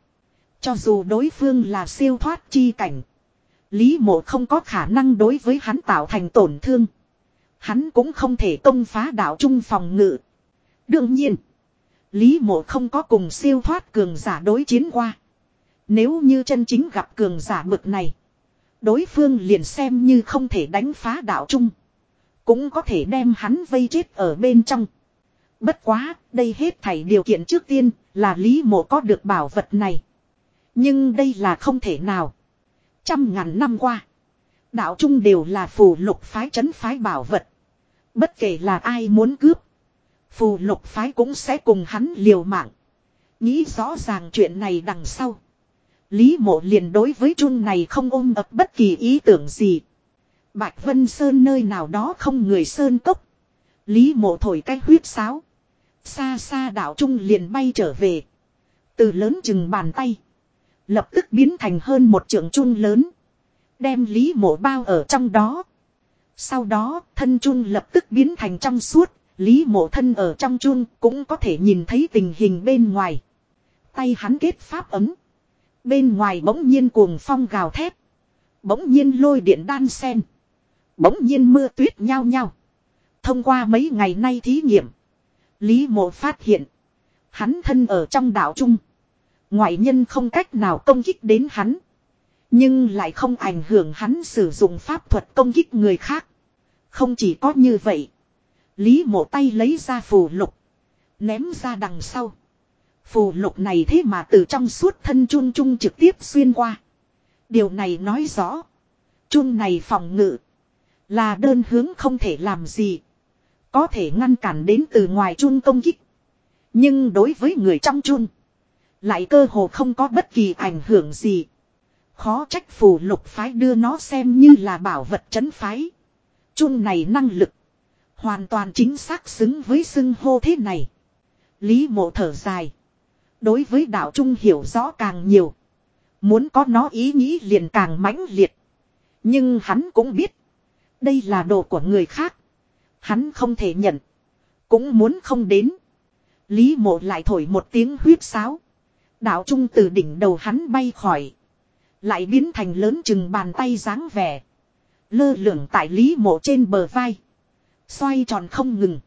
Speaker 1: Cho dù đối phương là siêu thoát chi cảnh. Lý mộ không có khả năng đối với hắn tạo thành tổn thương. Hắn cũng không thể công phá đạo trung phòng ngự. Đương nhiên. Lý mộ không có cùng siêu thoát cường giả đối chiến qua. Nếu như chân chính gặp cường giả bực này. Đối phương liền xem như không thể đánh phá đạo trung. Cũng có thể đem hắn vây chết ở bên trong. Bất quá, đây hết thảy điều kiện trước tiên là Lý Mộ có được bảo vật này. Nhưng đây là không thể nào. Trăm ngàn năm qua, đạo trung đều là phù lục phái chấn phái bảo vật. Bất kể là ai muốn cướp, phù lục phái cũng sẽ cùng hắn liều mạng. Nghĩ rõ ràng chuyện này đằng sau. Lý mộ liền đối với chung này không ôm ập bất kỳ ý tưởng gì. Bạch Vân Sơn nơi nào đó không người Sơn cốc. Lý mộ thổi cái huyết sáo. Xa xa đảo trung liền bay trở về. Từ lớn chừng bàn tay. Lập tức biến thành hơn một trường chung lớn. Đem Lý mộ bao ở trong đó. Sau đó thân Chung lập tức biến thành trong suốt. Lý mộ thân ở trong Chung cũng có thể nhìn thấy tình hình bên ngoài. Tay hắn kết pháp ấm Bên ngoài bỗng nhiên cuồng phong gào thét. Bỗng nhiên lôi điện đan sen. Bỗng nhiên mưa tuyết nhao nhao. Thông qua mấy ngày nay thí nghiệm. Lý mộ phát hiện. Hắn thân ở trong đảo Trung. Ngoại nhân không cách nào công kích đến hắn. Nhưng lại không ảnh hưởng hắn sử dụng pháp thuật công kích người khác. Không chỉ có như vậy. Lý mộ tay lấy ra phù lục. Ném ra đằng sau. Phù lục này thế mà từ trong suốt thân chun chung trực tiếp xuyên qua. Điều này nói rõ. Chun này phòng ngự. Là đơn hướng không thể làm gì. Có thể ngăn cản đến từ ngoài chun công kích. Nhưng đối với người trong chun. Lại cơ hồ không có bất kỳ ảnh hưởng gì. Khó trách phù lục phái đưa nó xem như là bảo vật chấn phái. Chun này năng lực. Hoàn toàn chính xác xứng với xưng hô thế này. Lý mộ thở dài. Đối với đạo trung hiểu rõ càng nhiều. Muốn có nó ý nghĩ liền càng mãnh liệt. Nhưng hắn cũng biết. Đây là đồ của người khác. Hắn không thể nhận. Cũng muốn không đến. Lý mộ lại thổi một tiếng huyết sáo. Đạo trung từ đỉnh đầu hắn bay khỏi. Lại biến thành lớn chừng bàn tay dáng vẻ. Lơ lửng tại lý mộ trên bờ vai. Xoay tròn không ngừng.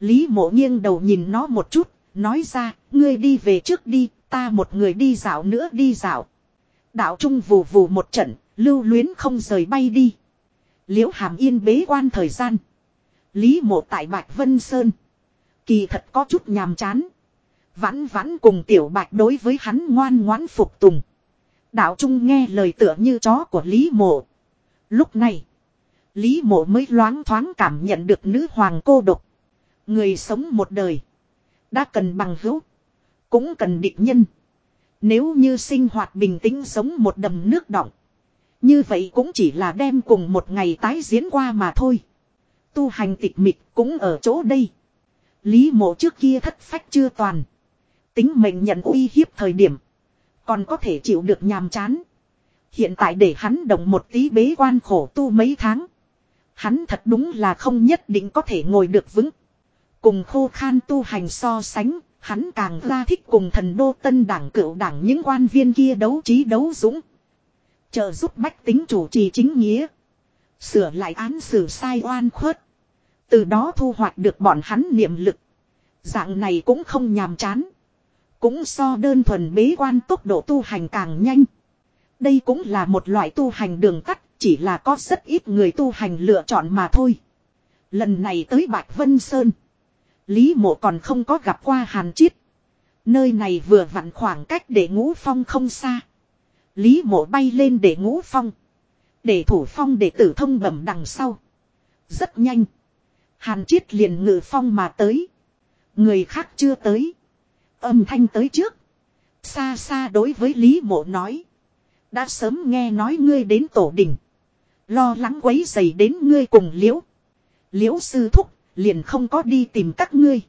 Speaker 1: Lý mộ nghiêng đầu nhìn nó một chút nói ra, ngươi đi về trước đi, ta một người đi dạo nữa đi dạo. Đạo Trung vù vù một trận, lưu luyến không rời bay đi. Liễu Hàm Yên bế quan thời gian. Lý mộ tại Bạch Vân Sơn. Kỳ thật có chút nhàm chán. Vãn vãn cùng tiểu bạch đối với hắn ngoan ngoãn phục tùng. Đạo Trung nghe lời tựa như chó của Lý mộ. Lúc này, Lý mộ mới loáng thoáng cảm nhận được nữ hoàng cô độc. Người sống một đời. Đã cần bằng hữu. Cũng cần địch nhân. Nếu như sinh hoạt bình tĩnh sống một đầm nước động Như vậy cũng chỉ là đem cùng một ngày tái diễn qua mà thôi. Tu hành tịch mịch cũng ở chỗ đây. Lý mộ trước kia thất phách chưa toàn. Tính mệnh nhận uy hiếp thời điểm. Còn có thể chịu được nhàm chán. Hiện tại để hắn động một tí bế quan khổ tu mấy tháng. Hắn thật đúng là không nhất định có thể ngồi được vững. Cùng khô khan tu hành so sánh, hắn càng ra thích cùng thần đô tân đảng cựu đảng những quan viên kia đấu trí đấu dũng. Trợ giúp bách tính chủ trì chính nghĩa. Sửa lại án xử sai oan khuất. Từ đó thu hoạch được bọn hắn niệm lực. Dạng này cũng không nhàm chán. Cũng so đơn thuần bế quan tốc độ tu hành càng nhanh. Đây cũng là một loại tu hành đường tắt, chỉ là có rất ít người tu hành lựa chọn mà thôi. Lần này tới Bạch Vân Sơn. Lý mộ còn không có gặp qua hàn chiết. Nơi này vừa vặn khoảng cách để ngũ phong không xa. Lý mộ bay lên để ngũ phong. Để thủ phong để tử thông bẩm đằng sau. Rất nhanh. Hàn chiết liền ngự phong mà tới. Người khác chưa tới. Âm thanh tới trước. Xa xa đối với Lý mộ nói. Đã sớm nghe nói ngươi đến tổ đình. Lo lắng quấy dày đến ngươi cùng liễu. Liễu sư thúc liền không có đi tìm các ngươi.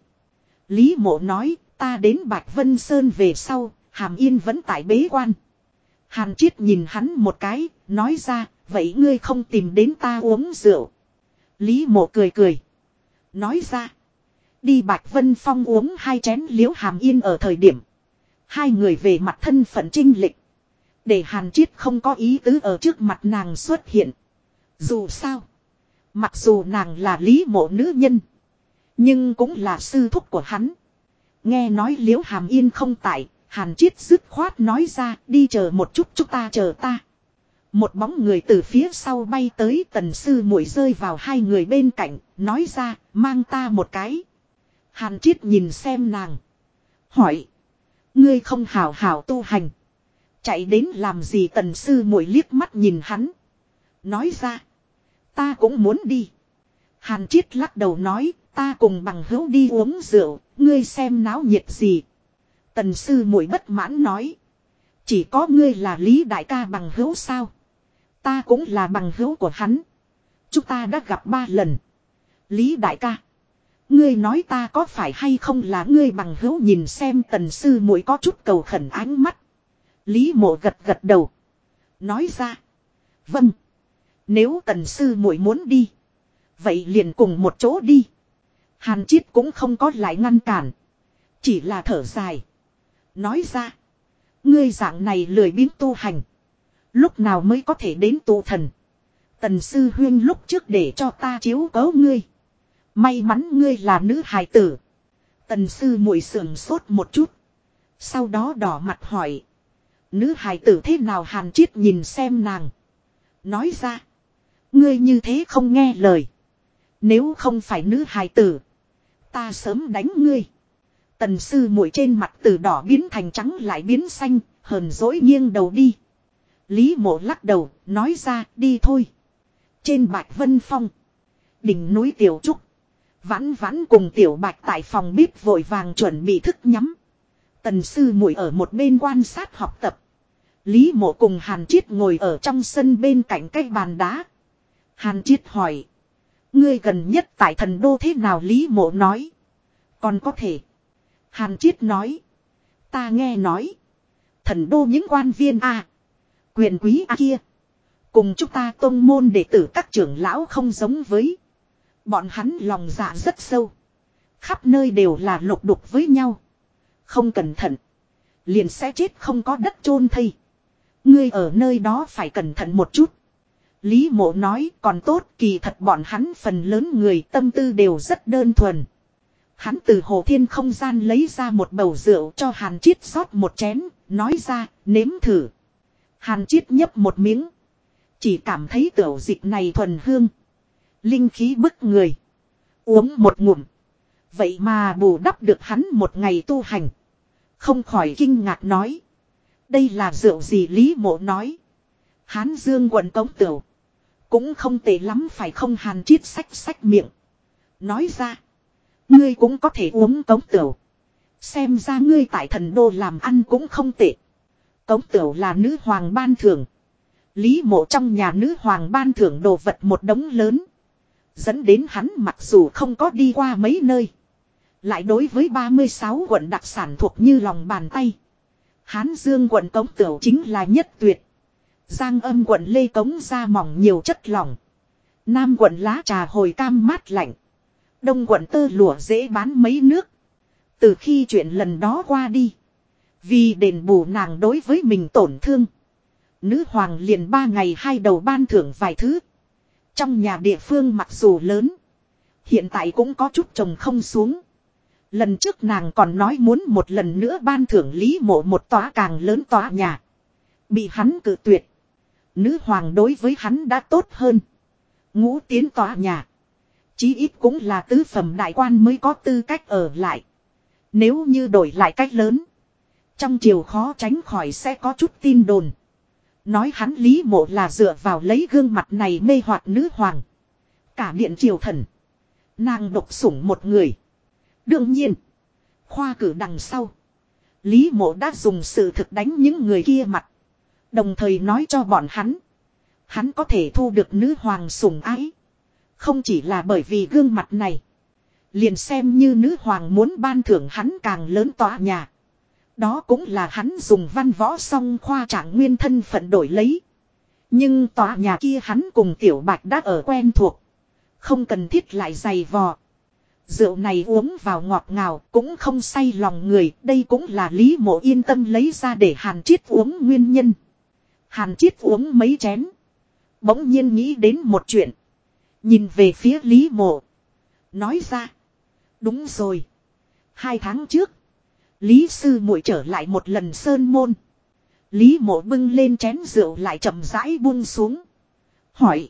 Speaker 1: Lý mộ nói, ta đến Bạch Vân Sơn về sau, hàm yên vẫn tại bế quan. Hàn Chiết nhìn hắn một cái, nói ra, vậy ngươi không tìm đến ta uống rượu. Lý mộ cười cười. Nói ra, đi Bạch Vân Phong uống hai chén liễu hàm yên ở thời điểm. Hai người về mặt thân phận trinh lịch. Để Hàn Chiết không có ý tứ ở trước mặt nàng xuất hiện. Dù sao Mặc dù nàng là lý mộ nữ nhân. Nhưng cũng là sư thúc của hắn. Nghe nói liễu hàm yên không tại. Hàn chiết dứt khoát nói ra đi chờ một chút chúng ta chờ ta. Một bóng người từ phía sau bay tới tần sư muội rơi vào hai người bên cạnh. Nói ra mang ta một cái. Hàn chiết nhìn xem nàng. Hỏi. Ngươi không hào hào tu hành. Chạy đến làm gì tần sư muội liếc mắt nhìn hắn. Nói ra. Ta cũng muốn đi. Hàn chiết lắc đầu nói, ta cùng bằng hữu đi uống rượu, ngươi xem náo nhiệt gì. Tần sư muội bất mãn nói. Chỉ có ngươi là Lý Đại ca bằng hữu sao? Ta cũng là bằng hữu của hắn. Chúng ta đã gặp ba lần. Lý Đại ca. Ngươi nói ta có phải hay không là ngươi bằng hữu nhìn xem tần sư muội có chút cầu khẩn ánh mắt. Lý mộ gật gật đầu. Nói ra. Vâng. Nếu tần sư muội muốn đi. Vậy liền cùng một chỗ đi. Hàn chiết cũng không có lại ngăn cản. Chỉ là thở dài. Nói ra. Ngươi dạng này lười biến tu hành. Lúc nào mới có thể đến tu thần. Tần sư huyên lúc trước để cho ta chiếu cố ngươi. May mắn ngươi là nữ hài tử. Tần sư muội sườn sốt một chút. Sau đó đỏ mặt hỏi. Nữ hài tử thế nào hàn chiết nhìn xem nàng. Nói ra. Ngươi như thế không nghe lời. Nếu không phải nữ hài tử. Ta sớm đánh ngươi. Tần sư mũi trên mặt từ đỏ biến thành trắng lại biến xanh. Hờn dỗi nghiêng đầu đi. Lý mộ lắc đầu. Nói ra đi thôi. Trên bạch vân phong. Đỉnh núi tiểu trúc. Vãn vãn cùng tiểu bạch tại phòng bếp vội vàng chuẩn bị thức nhắm. Tần sư muội ở một bên quan sát học tập. Lý mộ cùng hàn chiết ngồi ở trong sân bên cạnh cái bàn đá. Hàn Chiết hỏi. Ngươi gần nhất tại thần đô thế nào Lý Mộ nói. Còn có thể. Hàn Chiết nói. Ta nghe nói. Thần đô những quan viên a Quyền quý a kia. Cùng chúng ta tôn môn đệ tử các trưởng lão không giống với. Bọn hắn lòng dạ rất sâu. Khắp nơi đều là lục đục với nhau. Không cẩn thận. Liền sẽ chết không có đất chôn thây. Ngươi ở nơi đó phải cẩn thận một chút. Lý mộ nói còn tốt kỳ thật bọn hắn phần lớn người tâm tư đều rất đơn thuần. Hắn từ hồ thiên không gian lấy ra một bầu rượu cho hàn chiết xót một chén, nói ra, nếm thử. Hàn chiết nhấp một miếng. Chỉ cảm thấy tiểu dịch này thuần hương. Linh khí bức người. Uống một ngụm. Vậy mà bù đắp được hắn một ngày tu hành. Không khỏi kinh ngạc nói. Đây là rượu gì Lý Mộ nói. Hán Dương quận Tống Tửu. Cũng không tệ lắm phải không hàn chiết sách sách miệng. Nói ra. Ngươi cũng có thể uống cống tửu. Xem ra ngươi tại thần đô làm ăn cũng không tệ. Cống tửu là nữ hoàng ban thưởng. Lý mộ trong nhà nữ hoàng ban thưởng đồ vật một đống lớn. Dẫn đến hắn mặc dù không có đi qua mấy nơi. Lại đối với 36 quận đặc sản thuộc như lòng bàn tay. Hán Dương quận Cống Tửu chính là nhất tuyệt. Giang âm quận lê cống ra mỏng nhiều chất lỏng. Nam quận lá trà hồi cam mát lạnh. Đông quận tơ lụa dễ bán mấy nước. Từ khi chuyện lần đó qua đi. Vì đền bù nàng đối với mình tổn thương. Nữ hoàng liền ba ngày hai đầu ban thưởng vài thứ. Trong nhà địa phương mặc dù lớn. Hiện tại cũng có chút trồng không xuống. Lần trước nàng còn nói muốn một lần nữa ban thưởng lý mộ một tòa càng lớn tòa nhà. Bị hắn cự tuyệt. Nữ hoàng đối với hắn đã tốt hơn. Ngũ tiến tòa nhà. Chí ít cũng là tứ phẩm đại quan mới có tư cách ở lại. Nếu như đổi lại cách lớn. Trong chiều khó tránh khỏi sẽ có chút tin đồn. Nói hắn lý mộ là dựa vào lấy gương mặt này mê hoặc nữ hoàng. Cả điện triều thần. Nàng độc sủng một người. Đương nhiên. Khoa cử đằng sau. Lý mộ đã dùng sự thực đánh những người kia mặt. Đồng thời nói cho bọn hắn. Hắn có thể thu được nữ hoàng sủng ái. Không chỉ là bởi vì gương mặt này. Liền xem như nữ hoàng muốn ban thưởng hắn càng lớn tòa nhà. Đó cũng là hắn dùng văn võ song khoa trạng nguyên thân phận đổi lấy. Nhưng tòa nhà kia hắn cùng tiểu bạch đã ở quen thuộc. Không cần thiết lại dày vò. Rượu này uống vào ngọt ngào cũng không say lòng người. Đây cũng là lý mộ yên tâm lấy ra để hàn chiết uống nguyên nhân. Hàn Chiết uống mấy chén. Bỗng nhiên nghĩ đến một chuyện. Nhìn về phía Lý Mộ. Nói ra. Đúng rồi. Hai tháng trước. Lý Sư muội trở lại một lần sơn môn. Lý Mộ bưng lên chén rượu lại chậm rãi buông xuống. Hỏi.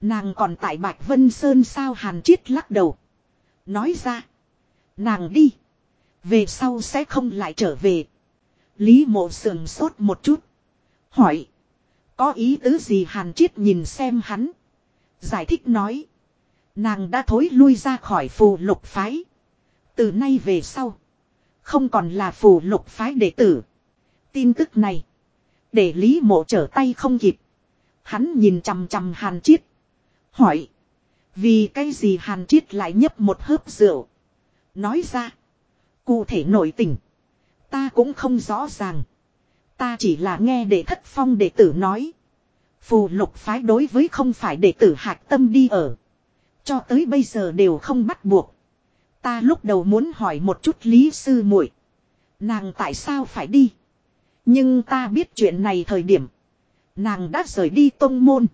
Speaker 1: Nàng còn tại Bạch Vân Sơn sao Hàn Chiết lắc đầu. Nói ra. Nàng đi. Về sau sẽ không lại trở về. Lý mộ sườn sốt một chút. Hỏi. Có ý tứ gì hàn triết nhìn xem hắn. Giải thích nói. Nàng đã thối lui ra khỏi phù lục phái. Từ nay về sau. Không còn là phù lục phái đệ tử. Tin tức này. Để Lý Mộ trở tay không kịp. Hắn nhìn chằm chằm hàn triết. Hỏi. Vì cái gì hàn triết lại nhấp một hớp rượu. Nói ra. Cụ thể nội tình. Ta cũng không rõ ràng. Ta chỉ là nghe để thất phong đệ tử nói. Phù lục phái đối với không phải đệ tử hạc tâm đi ở. Cho tới bây giờ đều không bắt buộc. Ta lúc đầu muốn hỏi một chút lý sư muội Nàng tại sao phải đi? Nhưng ta biết chuyện này thời điểm. Nàng đã rời đi tông môn.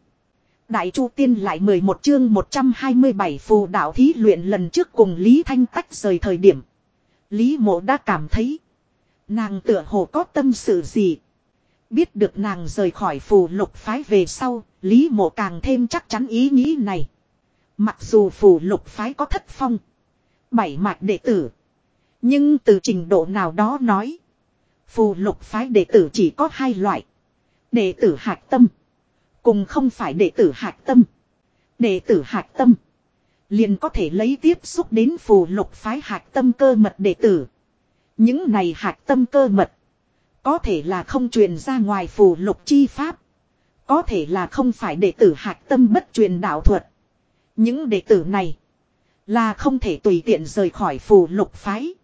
Speaker 1: Đại Chu Tiên lại 11 chương 127 phù đạo thí luyện lần trước cùng Lý Thanh tách rời thời điểm. Lý mộ đã cảm thấy. Nàng tựa hồ có tâm sự gì. Biết được nàng rời khỏi phù lục phái về sau, Lý mộ càng thêm chắc chắn ý nghĩ này. Mặc dù phù lục phái có thất phong. Bảy mạch đệ tử. Nhưng từ trình độ nào đó nói. Phù lục phái đệ tử chỉ có hai loại. Đệ tử hạc tâm. Cùng không phải đệ tử hạc tâm. Đệ tử hạc tâm. Liền có thể lấy tiếp xúc đến phù lục phái hạc tâm cơ mật đệ tử. Những này hạch tâm cơ mật. Có thể là không truyền ra ngoài phù lục chi pháp. Có thể là không phải đệ tử hạch tâm bất truyền đạo thuật. Những đệ tử này. Là không thể tùy tiện rời khỏi phù lục phái.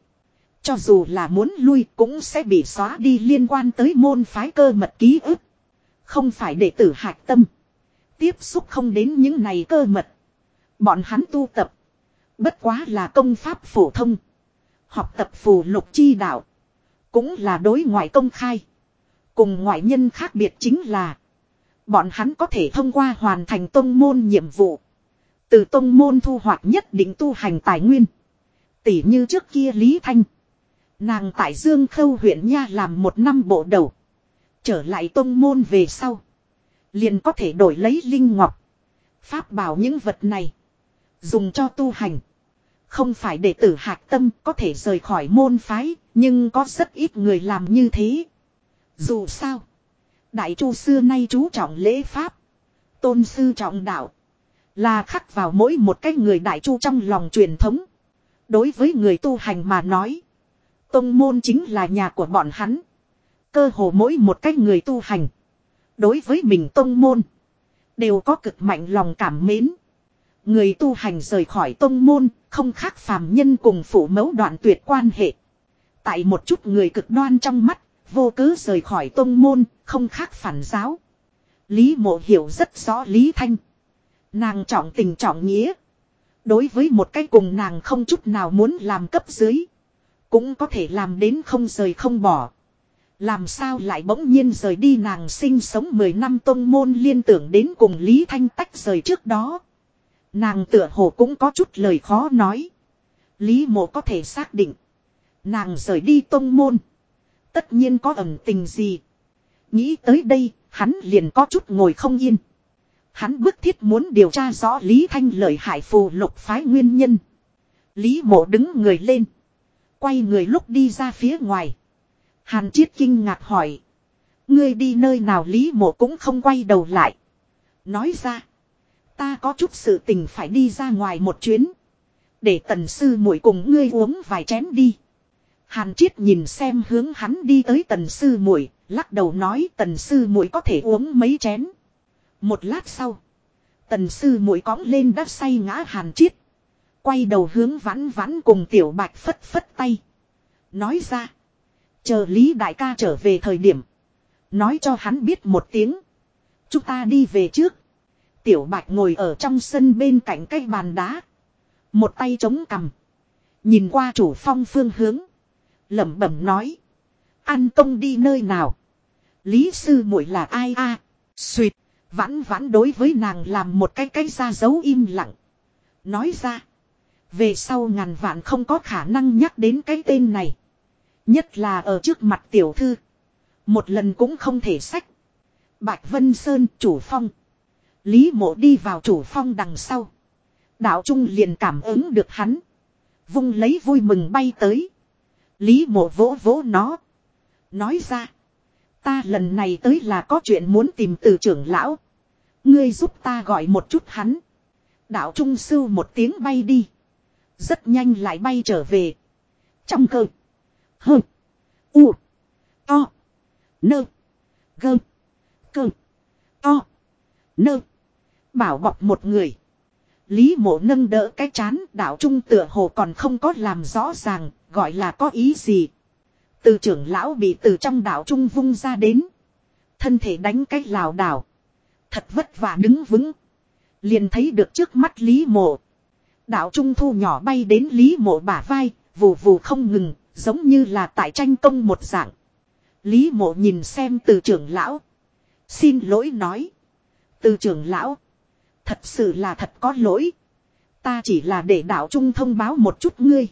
Speaker 1: Cho dù là muốn lui cũng sẽ bị xóa đi liên quan tới môn phái cơ mật ký ức. Không phải đệ tử hạch tâm. Tiếp xúc không đến những này cơ mật. Bọn hắn tu tập. Bất quá là công pháp phổ thông. Học tập phù lục chi đạo. Cũng là đối ngoại công khai. Cùng ngoại nhân khác biệt chính là. Bọn hắn có thể thông qua hoàn thành tôn môn nhiệm vụ. Từ tôn môn thu hoạch nhất định tu hành tài nguyên. Tỷ như trước kia Lý Thanh. Nàng tại Dương Khâu huyện Nha làm một năm bộ đầu. Trở lại tôn môn về sau. Liền có thể đổi lấy Linh Ngọc. Pháp bảo những vật này. Dùng cho tu hành. Không phải đệ tử hạc tâm có thể rời khỏi môn phái, nhưng có rất ít người làm như thế. Dù sao, Đại Chu xưa nay chú trọng lễ pháp, tôn sư trọng đạo, là khắc vào mỗi một cái người Đại Chu trong lòng truyền thống. Đối với người tu hành mà nói, tông môn chính là nhà của bọn hắn. Cơ hồ mỗi một cái người tu hành, đối với mình tông môn, đều có cực mạnh lòng cảm mến. Người tu hành rời khỏi tông môn không khác phàm nhân cùng phủ mẫu đoạn tuyệt quan hệ. Tại một chút người cực đoan trong mắt, vô cứ rời khỏi tông môn, không khác phản giáo. Lý mộ hiểu rất rõ Lý Thanh. Nàng trọng tình trọng nghĩa. Đối với một cái cùng nàng không chút nào muốn làm cấp dưới. Cũng có thể làm đến không rời không bỏ. Làm sao lại bỗng nhiên rời đi nàng sinh sống 10 năm tông môn liên tưởng đến cùng Lý Thanh tách rời trước đó. Nàng tựa hồ cũng có chút lời khó nói. Lý mộ có thể xác định. Nàng rời đi tông môn. Tất nhiên có ẩn tình gì. Nghĩ tới đây, hắn liền có chút ngồi không yên. Hắn bức thiết muốn điều tra rõ Lý Thanh lợi hại phù lục phái nguyên nhân. Lý mộ đứng người lên. Quay người lúc đi ra phía ngoài. Hàn Chiết kinh ngạc hỏi. Ngươi đi nơi nào Lý mộ cũng không quay đầu lại. Nói ra. Ta có chút sự tình phải đi ra ngoài một chuyến. Để tần sư muội cùng ngươi uống vài chén đi. Hàn Triết nhìn xem hướng hắn đi tới tần sư muội, lắc đầu nói tần sư muội có thể uống mấy chén. Một lát sau, tần sư muội cõng lên đắp say ngã Hàn Triết, quay đầu hướng vãn vãn cùng tiểu Bạch phất phất tay, nói ra, chờ Lý đại ca trở về thời điểm, nói cho hắn biết một tiếng, chúng ta đi về trước. Tiểu Bạch ngồi ở trong sân bên cạnh cái bàn đá. Một tay chống cằm. Nhìn qua chủ phong phương hướng. lẩm bẩm nói. An công đi nơi nào. Lý sư muội là ai a? À? Xuyệt. Vãn vãn đối với nàng làm một cái cái ra dấu im lặng. Nói ra. Về sau ngàn vạn không có khả năng nhắc đến cái tên này. Nhất là ở trước mặt tiểu thư. Một lần cũng không thể sách. Bạch Vân Sơn chủ phong. Lý mộ đi vào chủ phong đằng sau. Đạo Trung liền cảm ứng được hắn. Vung lấy vui mừng bay tới. Lý mộ vỗ vỗ nó. Nói ra. Ta lần này tới là có chuyện muốn tìm từ trưởng lão. Ngươi giúp ta gọi một chút hắn. Đạo Trung Sưu một tiếng bay đi. Rất nhanh lại bay trở về. Trong cơ. Hơ. U. To. Nơ. Gơ. Cơ. To. Nơ. Bảo bọc một người. Lý mộ nâng đỡ cái chán đạo trung tựa hồ còn không có làm rõ ràng, gọi là có ý gì. Từ trưởng lão bị từ trong đạo trung vung ra đến. Thân thể đánh cách lào đảo. Thật vất vả đứng vững. Liền thấy được trước mắt Lý mộ. Đạo trung thu nhỏ bay đến Lý mộ bả vai, vù vù không ngừng, giống như là tại tranh công một dạng. Lý mộ nhìn xem từ trưởng lão. Xin lỗi nói. Từ trưởng lão. Thật sự là thật có lỗi. Ta chỉ là để đạo trung thông báo một chút ngươi.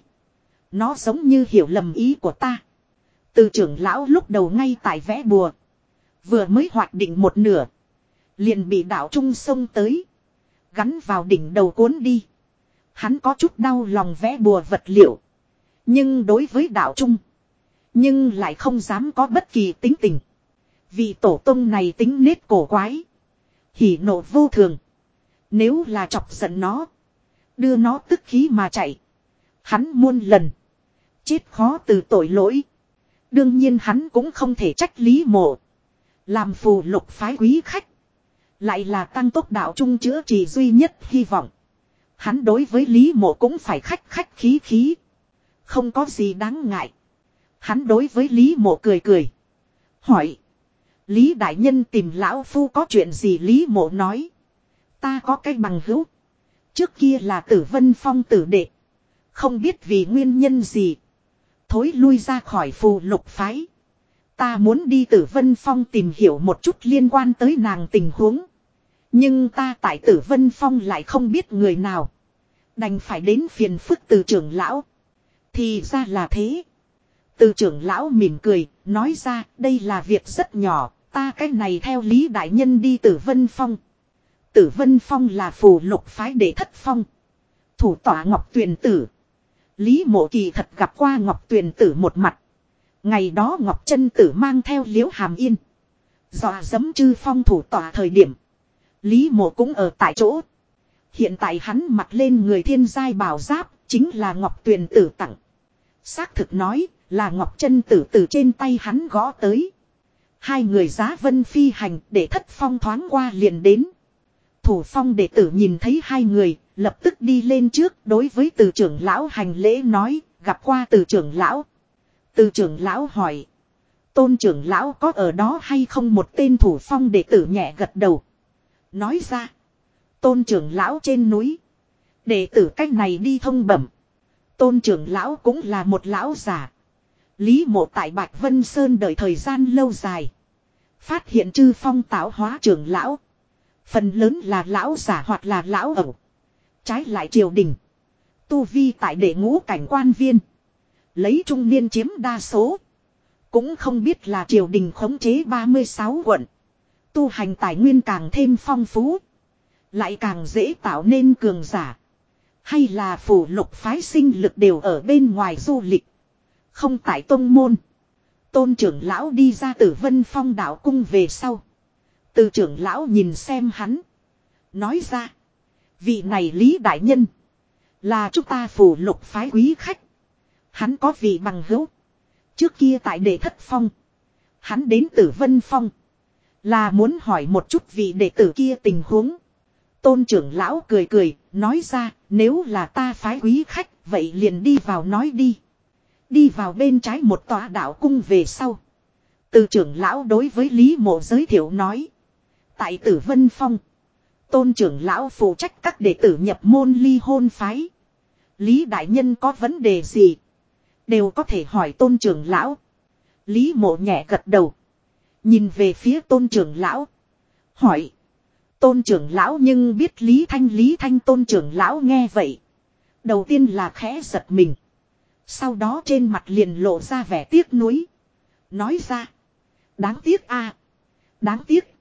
Speaker 1: Nó giống như hiểu lầm ý của ta. Từ trưởng lão lúc đầu ngay tại vẽ bùa. Vừa mới hoạt định một nửa. Liền bị đạo trung xông tới. Gắn vào đỉnh đầu cuốn đi. Hắn có chút đau lòng vẽ bùa vật liệu. Nhưng đối với đạo trung. Nhưng lại không dám có bất kỳ tính tình. Vì tổ tông này tính nết cổ quái. Hỉ nộ vô thường. Nếu là chọc giận nó. Đưa nó tức khí mà chạy. Hắn muôn lần. Chết khó từ tội lỗi. Đương nhiên hắn cũng không thể trách lý mộ. Làm phù lục phái quý khách. Lại là tăng tốc đạo trung chữa trị duy nhất hy vọng. Hắn đối với lý mộ cũng phải khách khách khí khí. Không có gì đáng ngại. Hắn đối với lý mộ cười cười. Hỏi. Lý đại nhân tìm lão phu có chuyện gì lý mộ nói ta có cái bằng hữu. Trước kia là tử vân phong tử đệ. Không biết vì nguyên nhân gì. Thối lui ra khỏi phù lục phái. Ta muốn đi tử vân phong tìm hiểu một chút liên quan tới nàng tình huống. Nhưng ta tại tử vân phong lại không biết người nào. Đành phải đến phiền phức từ trưởng lão. Thì ra là thế. Từ trưởng lão mỉm cười, nói ra đây là việc rất nhỏ, ta cách này theo lý đại nhân đi tử vân phong. Tử Vân Phong là phù lục phái đệ thất phong. Thủ tỏa Ngọc Tuyền Tử. Lý Mộ Kỳ thật gặp qua Ngọc Tuyền Tử một mặt. Ngày đó Ngọc chân Tử mang theo liễu hàm yên. Dọa dấm chư phong thủ tỏa thời điểm. Lý Mộ cũng ở tại chỗ. Hiện tại hắn mặc lên người thiên giai bảo giáp, chính là Ngọc Tuyền Tử tặng. Xác thực nói, là Ngọc chân Tử từ trên tay hắn gõ tới. Hai người giá vân phi hành để thất phong thoáng qua liền đến thủ phong đệ tử nhìn thấy hai người, lập tức đi lên trước đối với từ trưởng lão hành lễ nói, gặp qua từ trưởng lão. Từ trưởng lão hỏi, tôn trưởng lão có ở đó hay không một tên thủ phong đệ tử nhẹ gật đầu. Nói ra, tôn trưởng lão trên núi, đệ tử cách này đi thông bẩm. Tôn trưởng lão cũng là một lão già Lý mộ tại Bạch Vân Sơn đợi thời gian lâu dài. Phát hiện chư phong tạo hóa trưởng lão. Phần lớn là lão giả hoặc là lão ẩu. Trái lại triều đình. Tu vi tại đệ ngũ cảnh quan viên. Lấy trung niên chiếm đa số. Cũng không biết là triều đình khống chế 36 quận. Tu hành tài nguyên càng thêm phong phú. Lại càng dễ tạo nên cường giả. Hay là phủ lục phái sinh lực đều ở bên ngoài du lịch. Không tại tông môn. Tôn trưởng lão đi ra tử vân phong đạo cung về sau. Từ trưởng lão nhìn xem hắn. Nói ra. Vị này Lý Đại Nhân. Là chúng ta phủ lục phái quý khách. Hắn có vị bằng hữu. Trước kia tại đệ thất phong. Hắn đến từ vân phong. Là muốn hỏi một chút vị đệ tử kia tình huống. Tôn trưởng lão cười cười, nói ra, nếu là ta phái quý khách, vậy liền đi vào nói đi. Đi vào bên trái một tòa đạo cung về sau. Từ trưởng lão đối với Lý Mộ giới thiệu nói. Tại tử Vân Phong. Tôn trưởng lão phụ trách các đệ tử nhập môn ly hôn phái. Lý Đại Nhân có vấn đề gì? Đều có thể hỏi tôn trưởng lão. Lý mộ nhẹ gật đầu. Nhìn về phía tôn trưởng lão. Hỏi. Tôn trưởng lão nhưng biết Lý Thanh Lý Thanh tôn trưởng lão nghe vậy. Đầu tiên là khẽ giật mình. Sau đó trên mặt liền lộ ra vẻ tiếc nuối. Nói ra. Đáng tiếc a Đáng tiếc.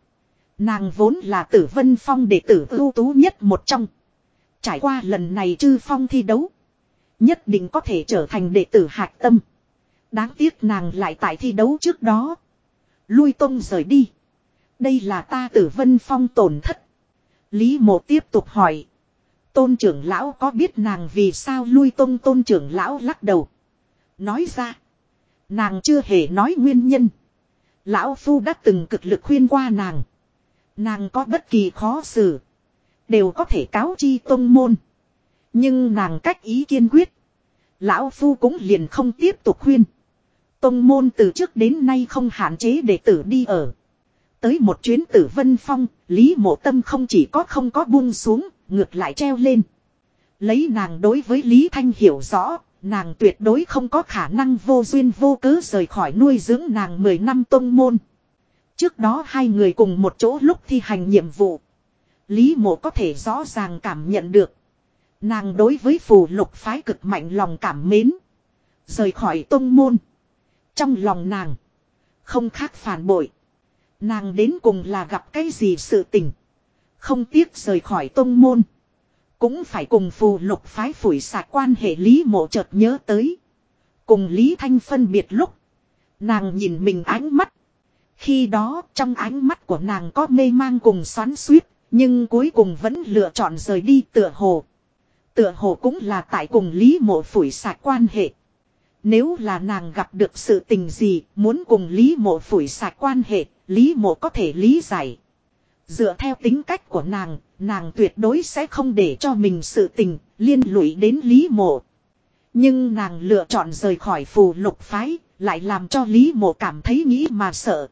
Speaker 1: Nàng vốn là tử vân phong đệ tử ưu tú nhất một trong. Trải qua lần này chư phong thi đấu. Nhất định có thể trở thành đệ tử hạc tâm. Đáng tiếc nàng lại tại thi đấu trước đó. Lui tông rời đi. Đây là ta tử vân phong tổn thất. Lý mộ tiếp tục hỏi. Tôn trưởng lão có biết nàng vì sao lui tông tôn trưởng lão lắc đầu. Nói ra. Nàng chưa hề nói nguyên nhân. Lão Phu đã từng cực lực khuyên qua nàng. Nàng có bất kỳ khó xử. Đều có thể cáo chi tông môn. Nhưng nàng cách ý kiên quyết. Lão Phu cũng liền không tiếp tục khuyên. Tông môn từ trước đến nay không hạn chế đệ tử đi ở. Tới một chuyến tử vân phong, Lý Mộ Tâm không chỉ có không có buông xuống, ngược lại treo lên. Lấy nàng đối với Lý Thanh hiểu rõ, nàng tuyệt đối không có khả năng vô duyên vô cớ rời khỏi nuôi dưỡng nàng 10 năm tông môn. Trước đó hai người cùng một chỗ lúc thi hành nhiệm vụ. Lý mộ có thể rõ ràng cảm nhận được. Nàng đối với phù lục phái cực mạnh lòng cảm mến. Rời khỏi tông môn. Trong lòng nàng. Không khác phản bội. Nàng đến cùng là gặp cái gì sự tình. Không tiếc rời khỏi tông môn. Cũng phải cùng phù lục phái phủi sạc quan hệ Lý mộ chợt nhớ tới. Cùng Lý Thanh phân biệt lúc. Nàng nhìn mình ánh mắt. Khi đó trong ánh mắt của nàng có mê mang cùng xoắn suýt, nhưng cuối cùng vẫn lựa chọn rời đi tựa hồ. Tựa hồ cũng là tại cùng Lý Mộ phủi sạch quan hệ. Nếu là nàng gặp được sự tình gì muốn cùng Lý Mộ phủi sạch quan hệ, Lý Mộ có thể lý giải. Dựa theo tính cách của nàng, nàng tuyệt đối sẽ không để cho mình sự tình liên lụy đến Lý Mộ. Nhưng nàng lựa chọn rời khỏi phù lục phái, lại làm cho Lý Mộ cảm thấy nghĩ mà sợ.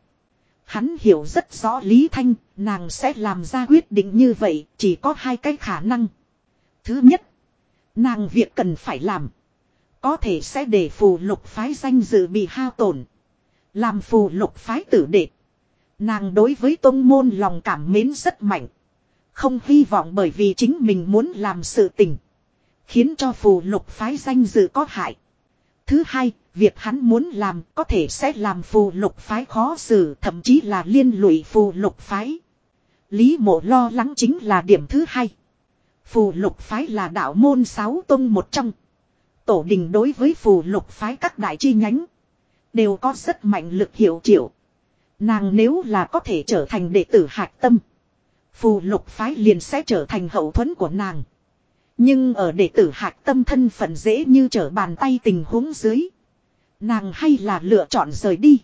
Speaker 1: Hắn hiểu rất rõ Lý Thanh, nàng sẽ làm ra quyết định như vậy, chỉ có hai cái khả năng. Thứ nhất, nàng việc cần phải làm. Có thể sẽ để phù lục phái danh dự bị hao tổn. Làm phù lục phái tử đệ. Nàng đối với tôn môn lòng cảm mến rất mạnh. Không hy vọng bởi vì chính mình muốn làm sự tình. Khiến cho phù lục phái danh dự có hại. Thứ hai, Việc hắn muốn làm có thể sẽ làm phù lục phái khó xử thậm chí là liên lụy phù lục phái. Lý mộ lo lắng chính là điểm thứ hai. Phù lục phái là đạo môn sáu tông một trong. Tổ đình đối với phù lục phái các đại chi nhánh. Đều có rất mạnh lực hiệu triệu. Nàng nếu là có thể trở thành đệ tử hạc tâm. Phù lục phái liền sẽ trở thành hậu thuẫn của nàng. Nhưng ở đệ tử hạc tâm thân phận dễ như trở bàn tay tình huống dưới. Nàng hay là lựa chọn rời đi.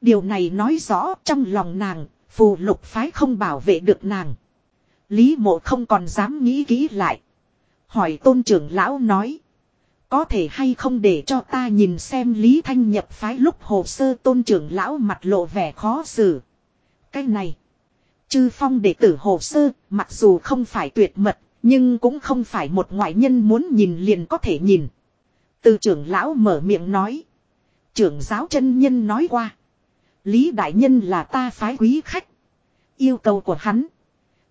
Speaker 1: Điều này nói rõ trong lòng nàng, phù lục phái không bảo vệ được nàng. Lý mộ không còn dám nghĩ kỹ lại. Hỏi tôn trưởng lão nói. Có thể hay không để cho ta nhìn xem Lý Thanh nhập phái lúc hồ sơ tôn trưởng lão mặt lộ vẻ khó xử. Cái này. Chư phong đệ tử hồ sơ, mặc dù không phải tuyệt mật, nhưng cũng không phải một ngoại nhân muốn nhìn liền có thể nhìn. Từ trưởng lão mở miệng nói. Trưởng giáo chân nhân nói qua. Lý Đại Nhân là ta phái quý khách. Yêu cầu của hắn.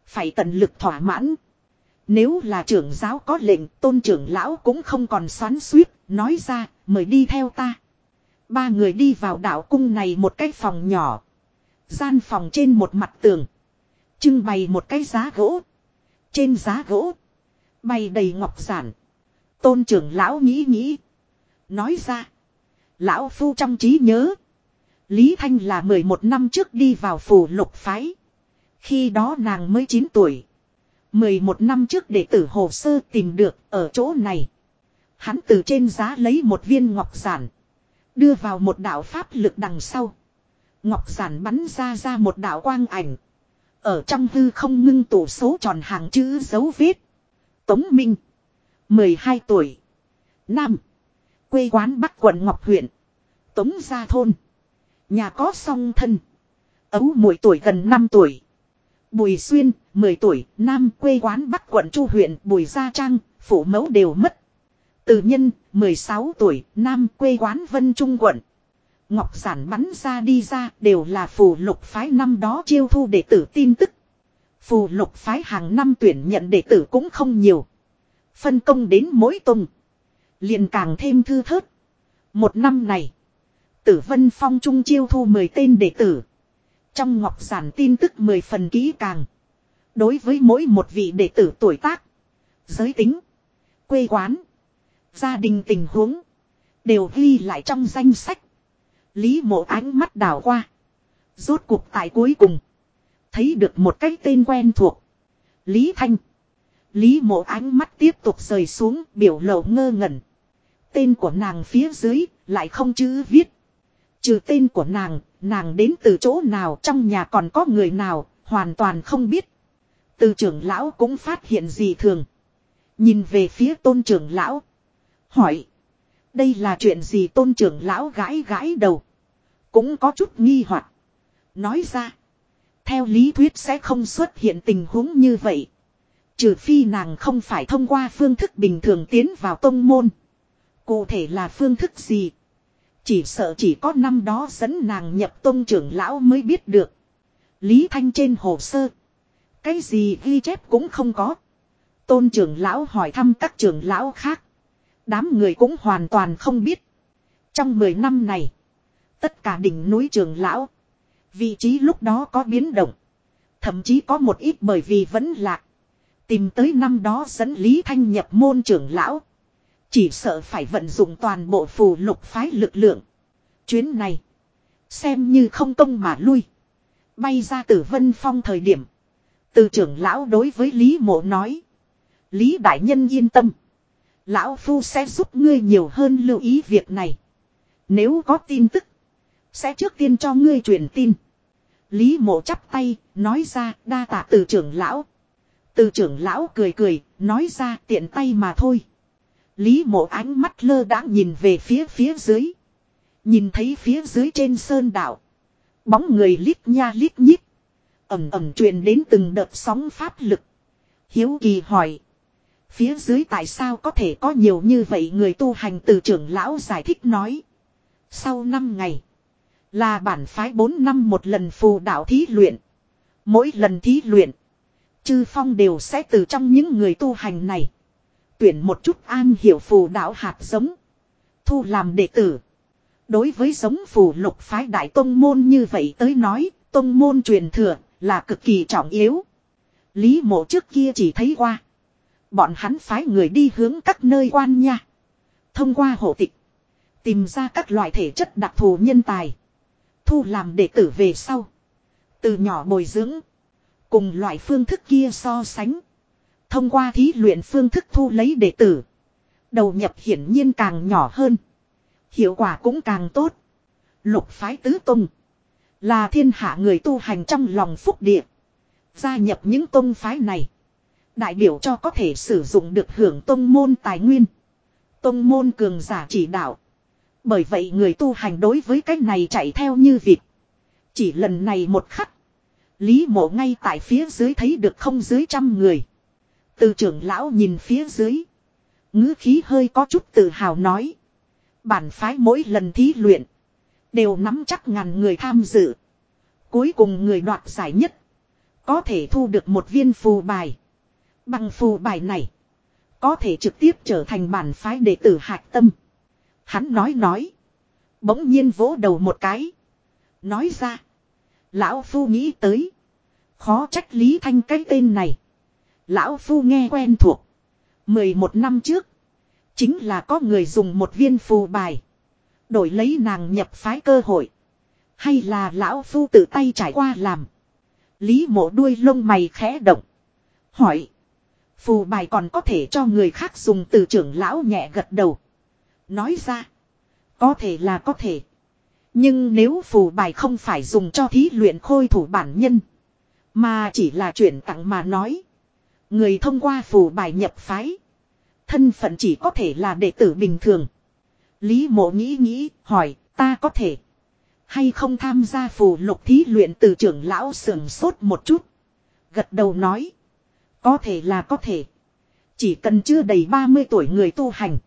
Speaker 1: Phải tận lực thỏa mãn. Nếu là trưởng giáo có lệnh tôn trưởng lão cũng không còn xoắn suýt. Nói ra mời đi theo ta. Ba người đi vào đạo cung này một cái phòng nhỏ. Gian phòng trên một mặt tường. Trưng bày một cái giá gỗ. Trên giá gỗ. Bày đầy ngọc giản. Tôn trưởng lão nghĩ nghĩ. Nói ra. Lão Phu trong trí nhớ. Lý Thanh là 11 năm trước đi vào phủ lục phái. Khi đó nàng mới 9 tuổi. 11 năm trước đệ tử hồ sơ tìm được ở chỗ này. Hắn từ trên giá lấy một viên ngọc giản. Đưa vào một đạo pháp lực đằng sau. Ngọc giản bắn ra ra một đạo quang ảnh. Ở trong hư không ngưng tủ số tròn hàng chữ dấu vết. Tống Minh. 12 tuổi. Nam. Quê quán Bắc quận Ngọc huyện. Tống gia thôn. Nhà có song thân. Ấu mỗi tuổi gần năm tuổi. Bùi Xuyên, mười tuổi, nam quê quán Bắc quận Chu huyện, Bùi Gia Trang, phủ mẫu đều mất. Từ nhân, mười sáu tuổi, nam quê quán Vân Trung quận. Ngọc Giản bắn ra đi ra đều là phù lục phái năm đó chiêu thu đệ tử tin tức. Phù lục phái hàng năm tuyển nhận đệ tử cũng không nhiều. Phân công đến mỗi tùng liền càng thêm thư thớt. Một năm này, tử vân phong trung chiêu thu 10 tên đệ tử. Trong ngọc giản tin tức 10 phần kỹ càng. Đối với mỗi một vị đệ tử tuổi tác, giới tính, quê quán, gia đình tình huống, đều ghi lại trong danh sách. Lý mộ ánh mắt đảo qua. Rốt cuộc tại cuối cùng. Thấy được một cái tên quen thuộc. Lý Thanh. Lý mộ ánh mắt tiếp tục rời xuống biểu lộ ngơ ngẩn Tên của nàng phía dưới lại không chữ viết. Trừ tên của nàng, nàng đến từ chỗ nào trong nhà còn có người nào, hoàn toàn không biết. Từ trưởng lão cũng phát hiện gì thường. Nhìn về phía tôn trưởng lão. Hỏi. Đây là chuyện gì tôn trưởng lão gãi gãi đầu. Cũng có chút nghi hoặc Nói ra. Theo lý thuyết sẽ không xuất hiện tình huống như vậy. Trừ phi nàng không phải thông qua phương thức bình thường tiến vào tông môn. Cụ thể là phương thức gì? Chỉ sợ chỉ có năm đó dẫn nàng nhập tôn trưởng lão mới biết được. Lý Thanh trên hồ sơ. Cái gì ghi chép cũng không có. Tôn trưởng lão hỏi thăm các trưởng lão khác. Đám người cũng hoàn toàn không biết. Trong 10 năm này. Tất cả đỉnh núi trưởng lão. Vị trí lúc đó có biến động. Thậm chí có một ít bởi vì vẫn lạc. Tìm tới năm đó dẫn Lý Thanh nhập môn trưởng lão. Chỉ sợ phải vận dụng toàn bộ phù lục phái lực lượng. Chuyến này. Xem như không công mà lui. Bay ra tử vân phong thời điểm. Từ trưởng lão đối với Lý mộ nói. Lý đại nhân yên tâm. Lão Phu sẽ giúp ngươi nhiều hơn lưu ý việc này. Nếu có tin tức. Sẽ trước tiên cho ngươi truyền tin. Lý mộ chắp tay, nói ra đa tạ từ trưởng lão. Từ trưởng lão cười cười, nói ra tiện tay mà thôi. Lý mộ ánh mắt lơ đãng nhìn về phía phía dưới. Nhìn thấy phía dưới trên sơn đảo. Bóng người lít nha lít nhít. Ẩm ẩm truyền đến từng đợt sóng pháp lực. Hiếu kỳ hỏi. Phía dưới tại sao có thể có nhiều như vậy người tu hành từ trưởng lão giải thích nói. Sau năm ngày. Là bản phái 4 năm một lần phù đạo thí luyện. Mỗi lần thí luyện. Chư Phong đều sẽ từ trong những người tu hành này. Tuyển một chút an hiểu phù đạo hạt giống. Thu làm đệ tử. Đối với giống phù lục phái đại tông môn như vậy tới nói, tông môn truyền thừa là cực kỳ trọng yếu. Lý mộ trước kia chỉ thấy qua. Bọn hắn phái người đi hướng các nơi quan nha. Thông qua hộ tịch. Tìm ra các loại thể chất đặc thù nhân tài. Thu làm đệ tử về sau. Từ nhỏ bồi dưỡng. Cùng loại phương thức kia so sánh. Thông qua thí luyện phương thức thu lấy đệ tử. Đầu nhập hiển nhiên càng nhỏ hơn. Hiệu quả cũng càng tốt. Lục phái tứ tông Là thiên hạ người tu hành trong lòng phúc địa. Gia nhập những tông phái này. Đại biểu cho có thể sử dụng được hưởng tông môn tài nguyên. Tông môn cường giả chỉ đạo. Bởi vậy người tu hành đối với cách này chạy theo như vịt. Chỉ lần này một khắc. Lý mộ ngay tại phía dưới thấy được không dưới trăm người. Từ trưởng lão nhìn phía dưới. ngữ khí hơi có chút tự hào nói. Bản phái mỗi lần thí luyện. Đều nắm chắc ngàn người tham dự. Cuối cùng người đoạt giải nhất. Có thể thu được một viên phù bài. Bằng phù bài này. Có thể trực tiếp trở thành bản phái đệ tử hạch tâm. Hắn nói nói. Bỗng nhiên vỗ đầu một cái. Nói ra. Lão phu nghĩ tới. Khó trách Lý Thanh cái tên này. Lão Phu nghe quen thuộc. 11 năm trước. Chính là có người dùng một viên phù bài. Đổi lấy nàng nhập phái cơ hội. Hay là Lão Phu tự tay trải qua làm. Lý mộ đuôi lông mày khẽ động. Hỏi. Phù bài còn có thể cho người khác dùng từ trưởng lão nhẹ gật đầu. Nói ra. Có thể là có thể. Nhưng nếu phù bài không phải dùng cho thí luyện khôi thủ bản nhân. Mà chỉ là chuyển tặng mà nói. Người thông qua phù bài nhập phái. Thân phận chỉ có thể là đệ tử bình thường. Lý mộ nghĩ nghĩ, hỏi, ta có thể. Hay không tham gia phù lục thí luyện từ trưởng lão sườn sốt một chút. Gật đầu nói. Có thể là có thể. Chỉ cần chưa đầy 30 tuổi người tu hành.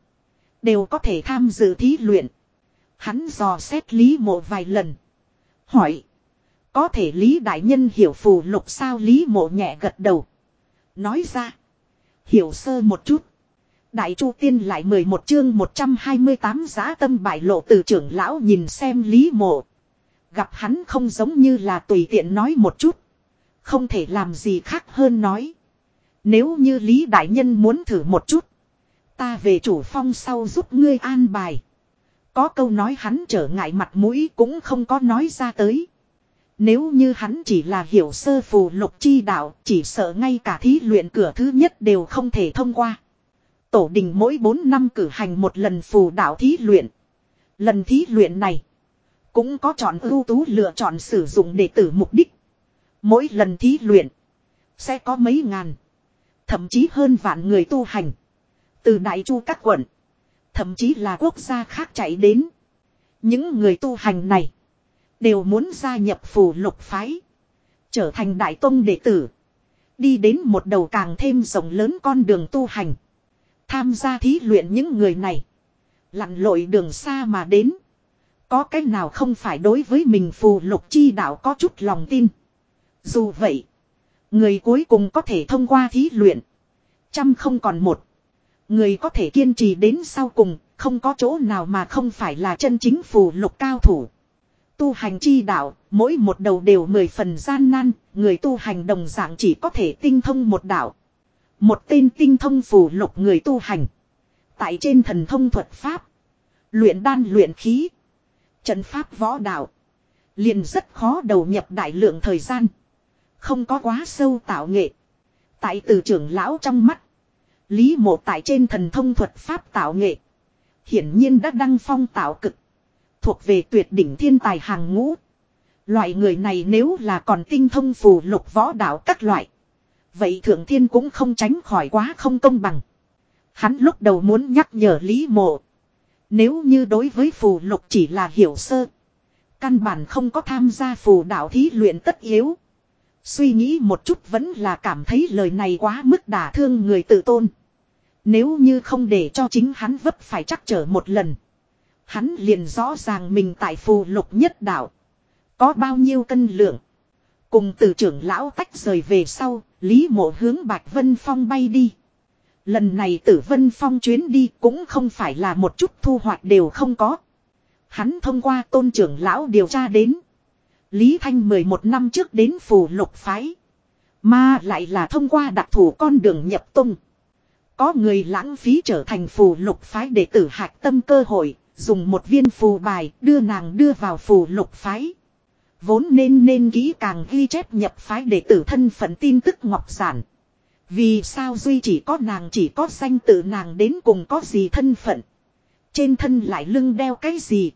Speaker 1: Đều có thể tham dự thí luyện. Hắn dò xét Lý mộ vài lần. Hỏi. Có thể Lý Đại Nhân hiểu phù lục sao Lý mộ nhẹ gật đầu. Nói ra. Hiểu sơ một chút. Đại Chu Tiên lại 11 chương 128 giá tâm bại lộ từ trưởng lão nhìn xem Lý Mộ. Gặp hắn không giống như là tùy tiện nói một chút. Không thể làm gì khác hơn nói. Nếu như Lý Đại Nhân muốn thử một chút. Ta về chủ phong sau giúp ngươi an bài. Có câu nói hắn trở ngại mặt mũi cũng không có nói ra tới. Nếu như hắn chỉ là hiểu sơ phù lục chi đạo, chỉ sợ ngay cả thí luyện cửa thứ nhất đều không thể thông qua. Tổ đình mỗi 4 năm cử hành một lần phù đạo thí luyện. Lần thí luyện này, cũng có chọn ưu tú lựa chọn sử dụng để tử mục đích. Mỗi lần thí luyện, sẽ có mấy ngàn, thậm chí hơn vạn người tu hành. Từ đại chu các quận, thậm chí là quốc gia khác chạy đến. Những người tu hành này Đều muốn gia nhập phù lục phái. Trở thành đại tông đệ tử. Đi đến một đầu càng thêm rộng lớn con đường tu hành. Tham gia thí luyện những người này. Lặn lội đường xa mà đến. Có cái nào không phải đối với mình phù lục chi đạo có chút lòng tin. Dù vậy. Người cuối cùng có thể thông qua thí luyện. Trăm không còn một. Người có thể kiên trì đến sau cùng, không có chỗ nào mà không phải là chân chính phù lục cao thủ. Tu hành chi đạo, mỗi một đầu đều mười phần gian nan, người tu hành đồng dạng chỉ có thể tinh thông một đạo. Một tên tinh thông phù lục người tu hành. Tại trên thần thông thuật pháp, luyện đan luyện khí, trận pháp võ đạo, liền rất khó đầu nhập đại lượng thời gian. Không có quá sâu tạo nghệ. Tại từ trưởng lão trong mắt, Lý mộ tại trên thần thông thuật pháp tạo nghệ. Hiển nhiên đã đăng phong tạo cực thuộc về tuyệt đỉnh thiên tài hàng ngũ. Loại người này nếu là còn tinh thông phù lục võ đạo các loại. Vậy thượng thiên cũng không tránh khỏi quá không công bằng. Hắn lúc đầu muốn nhắc nhở Lý Mộ. Nếu như đối với phù lục chỉ là hiểu sơ. Căn bản không có tham gia phù đạo thí luyện tất yếu. Suy nghĩ một chút vẫn là cảm thấy lời này quá mức đả thương người tự tôn. Nếu như không để cho chính hắn vấp phải chắc trở một lần. Hắn liền rõ ràng mình tại phù lục nhất đạo. Có bao nhiêu cân lượng. Cùng từ trưởng lão tách rời về sau, Lý Mộ hướng Bạch Vân Phong bay đi. Lần này tử Vân Phong chuyến đi cũng không phải là một chút thu hoạch đều không có. Hắn thông qua tôn trưởng lão điều tra đến. Lý Thanh 11 năm trước đến phù lục phái. Mà lại là thông qua đặc thù con đường nhập tung. Có người lãng phí trở thành phù lục phái đệ tử hạch tâm cơ hội, dùng một viên phù bài đưa nàng đưa vào phù lục phái. Vốn nên nên ký càng ghi chép nhập phái để tử thân phận tin tức ngọc giản. Vì sao duy chỉ có nàng chỉ có danh tự nàng đến cùng có gì thân phận. Trên thân lại lưng đeo cái gì.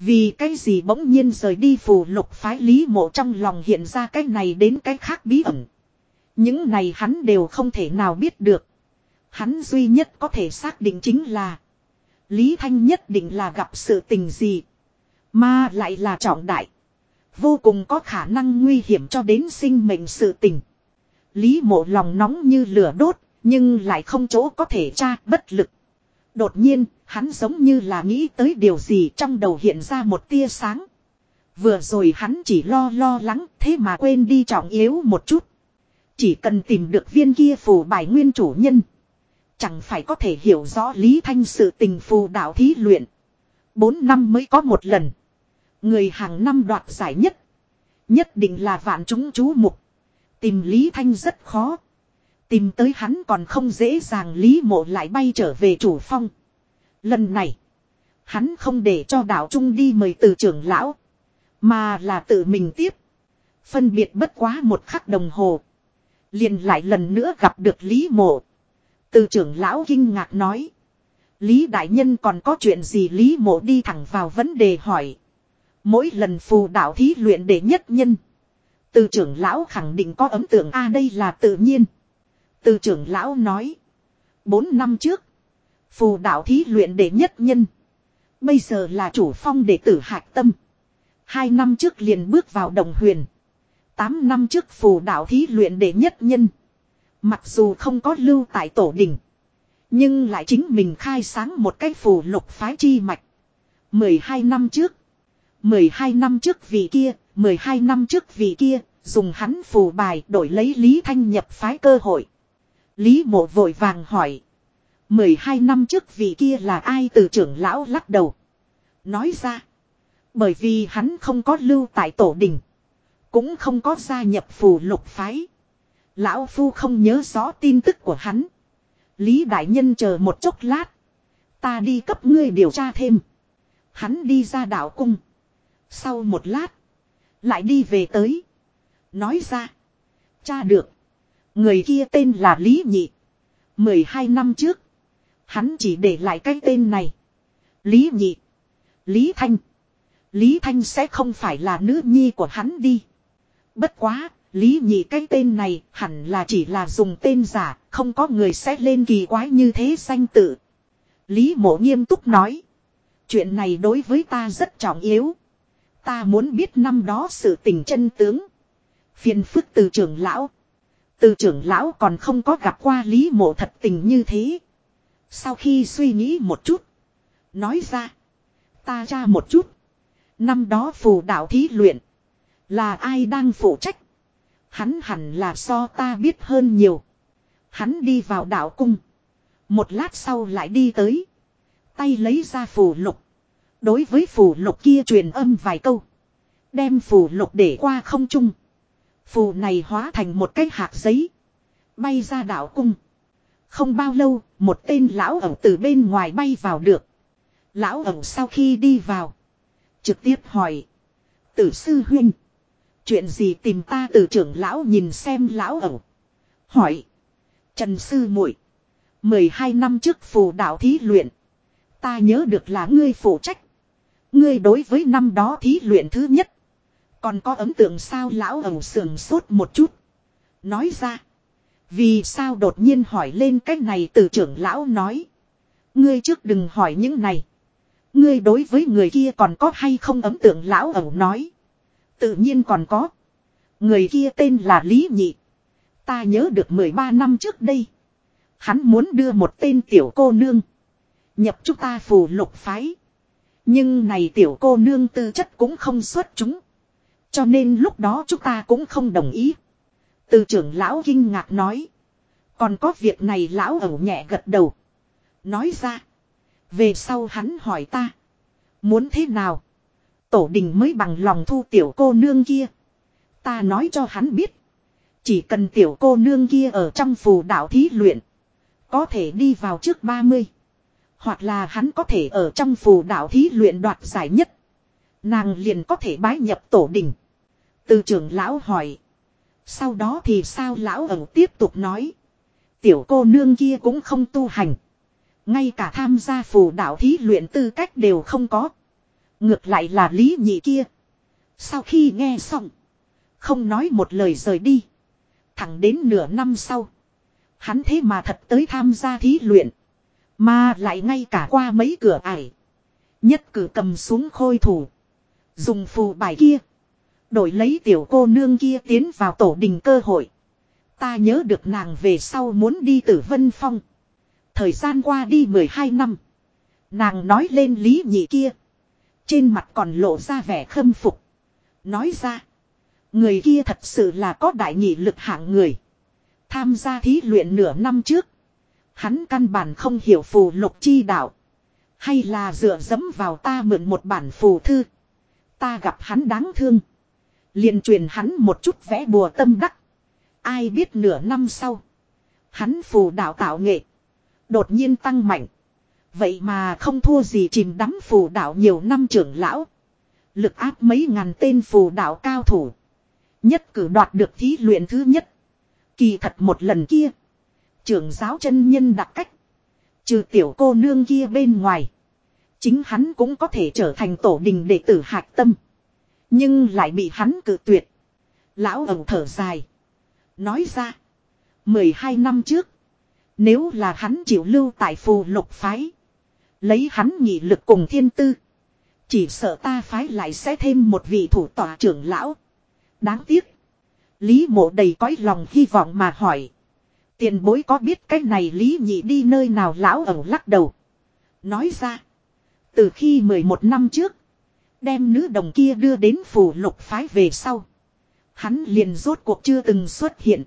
Speaker 1: Vì cái gì bỗng nhiên rời đi phù lục phái lý mộ trong lòng hiện ra cái này đến cái khác bí ẩn. Những này hắn đều không thể nào biết được. Hắn duy nhất có thể xác định chính là Lý Thanh nhất định là gặp sự tình gì. Mà lại là trọng đại. Vô cùng có khả năng nguy hiểm cho đến sinh mệnh sự tình. Lý mộ lòng nóng như lửa đốt, nhưng lại không chỗ có thể tra bất lực. Đột nhiên, hắn giống như là nghĩ tới điều gì trong đầu hiện ra một tia sáng. Vừa rồi hắn chỉ lo lo lắng, thế mà quên đi trọng yếu một chút. Chỉ cần tìm được viên kia phù bài nguyên chủ nhân. Chẳng phải có thể hiểu rõ Lý Thanh sự tình phù đạo thí luyện. Bốn năm mới có một lần. Người hàng năm đoạt giải nhất. Nhất định là vạn chúng chú mục. Tìm Lý Thanh rất khó. Tìm tới hắn còn không dễ dàng Lý mộ lại bay trở về chủ phong. Lần này. Hắn không để cho đạo trung đi mời từ trưởng lão. Mà là tự mình tiếp. Phân biệt bất quá một khắc đồng hồ. Liền lại lần nữa gặp được Lý mộ. Từ trưởng lão kinh ngạc nói. Lý đại nhân còn có chuyện gì Lý mộ đi thẳng vào vấn đề hỏi. Mỗi lần phù đạo thí luyện để nhất nhân. Từ trưởng lão khẳng định có ấm tượng a đây là tự nhiên. Từ trưởng lão nói. Bốn năm trước. Phù đạo thí luyện để nhất nhân. Bây giờ là chủ phong đệ tử hạc tâm. Hai năm trước liền bước vào đồng huyền. Tám năm trước phù đạo thí luyện đệ nhất nhân. Mặc dù không có lưu tại tổ đình. Nhưng lại chính mình khai sáng một cái phù lục phái chi mạch. 12 năm trước. 12 năm trước vị kia, 12 năm trước vị kia, dùng hắn phù bài đổi lấy Lý Thanh nhập phái cơ hội. Lý mộ vội vàng hỏi. 12 năm trước vị kia là ai từ trưởng lão lắc đầu. Nói ra. Bởi vì hắn không có lưu tại tổ đình. Cũng không có gia nhập phù lục phái. Lão Phu không nhớ rõ tin tức của hắn. Lý Đại Nhân chờ một chốc lát. Ta đi cấp ngươi điều tra thêm. Hắn đi ra đảo cung. Sau một lát. Lại đi về tới. Nói ra. Cha được. Người kia tên là Lý Nhị. 12 năm trước. Hắn chỉ để lại cái tên này. Lý Nhị. Lý Thanh. Lý Thanh sẽ không phải là nữ nhi của hắn đi. Bất quá, Lý nhị cái tên này hẳn là chỉ là dùng tên giả, không có người sẽ lên kỳ quái như thế danh tự. Lý mộ nghiêm túc nói. Chuyện này đối với ta rất trọng yếu. Ta muốn biết năm đó sự tình chân tướng. Phiền phức từ trưởng lão. Từ trưởng lão còn không có gặp qua lý mộ thật tình như thế. Sau khi suy nghĩ một chút. Nói ra. Ta ra một chút. Năm đó phù đạo thí luyện. Là ai đang phụ trách. Hắn hẳn là so ta biết hơn nhiều. Hắn đi vào đảo cung. Một lát sau lại đi tới. Tay lấy ra phù lục. Đối với phù lục kia truyền âm vài câu. Đem phù lục để qua không trung. Phù này hóa thành một cái hạt giấy. Bay ra đảo cung. Không bao lâu, một tên lão ẩu từ bên ngoài bay vào được. Lão ẩu sau khi đi vào. Trực tiếp hỏi. Tử sư huynh Chuyện gì tìm ta từ trưởng lão nhìn xem lão ẩu. Hỏi. Trần Sư muội 12 năm trước phù đạo thí luyện. Ta nhớ được là ngươi phụ trách. Ngươi đối với năm đó thí luyện thứ nhất. Còn có ấn tượng sao lão ẩu sườn sốt một chút. Nói ra. Vì sao đột nhiên hỏi lên cách này từ trưởng lão nói. Ngươi trước đừng hỏi những này. Ngươi đối với người kia còn có hay không ấn tượng lão ẩu nói. Tự nhiên còn có. Người kia tên là Lý Nhị. Ta nhớ được 13 năm trước đây. Hắn muốn đưa một tên tiểu cô nương. Nhập chúng ta phù lục phái. Nhưng này tiểu cô nương tư chất cũng không xuất chúng. Cho nên lúc đó chúng ta cũng không đồng ý. Từ trưởng lão kinh ngạc nói. Còn có việc này lão ẩu nhẹ gật đầu. Nói ra. Về sau hắn hỏi ta. Muốn thế nào? Tổ đình mới bằng lòng thu tiểu cô nương kia. Ta nói cho hắn biết. Chỉ cần tiểu cô nương kia ở trong phù đạo thí luyện. Có thể đi vào trước 30. Hoặc là hắn có thể ở trong phù đạo thí luyện đoạt giải nhất. Nàng liền có thể bái nhập tổ đình. Từ trưởng lão hỏi. Sau đó thì sao lão ẩn tiếp tục nói. Tiểu cô nương kia cũng không tu hành. Ngay cả tham gia phù đạo thí luyện tư cách đều không có. Ngược lại là lý nhị kia. Sau khi nghe xong. Không nói một lời rời đi. Thẳng đến nửa năm sau. Hắn thế mà thật tới tham gia thí luyện. Mà lại ngay cả qua mấy cửa ải. Nhất cử cầm xuống khôi thủ. Dùng phù bài kia. Đổi lấy tiểu cô nương kia tiến vào tổ đình cơ hội. Ta nhớ được nàng về sau muốn đi tử vân phong. Thời gian qua đi 12 năm. Nàng nói lên lý nhị kia. Trên mặt còn lộ ra vẻ khâm phục. Nói ra. Người kia thật sự là có đại nghị lực hạng người. Tham gia thí luyện nửa năm trước. Hắn căn bản không hiểu phù lục chi đạo. Hay là dựa dẫm vào ta mượn một bản phù thư. Ta gặp hắn đáng thương. liền truyền hắn một chút vẽ bùa tâm đắc. Ai biết nửa năm sau. Hắn phù đạo tạo nghệ. Đột nhiên tăng mạnh. Vậy mà không thua gì chìm đắm phù đạo nhiều năm trưởng lão. Lực áp mấy ngàn tên phù đạo cao thủ. Nhất cử đoạt được thí luyện thứ nhất. Kỳ thật một lần kia. Trưởng giáo chân nhân đặc cách. Trừ tiểu cô nương kia bên ngoài. Chính hắn cũng có thể trở thành tổ đình đệ tử hạc tâm. Nhưng lại bị hắn cự tuyệt. Lão ẩu thở dài. Nói ra. 12 năm trước. Nếu là hắn chịu lưu tại phù lục phái. Lấy hắn nghị lực cùng thiên tư. Chỉ sợ ta phái lại sẽ thêm một vị thủ tòa trưởng lão. Đáng tiếc. Lý mộ đầy cõi lòng hy vọng mà hỏi. Tiền bối có biết cái này lý nhị đi nơi nào lão ẩu lắc đầu. Nói ra. Từ khi 11 năm trước. Đem nữ đồng kia đưa đến phủ lục phái về sau. Hắn liền rốt cuộc chưa từng xuất hiện.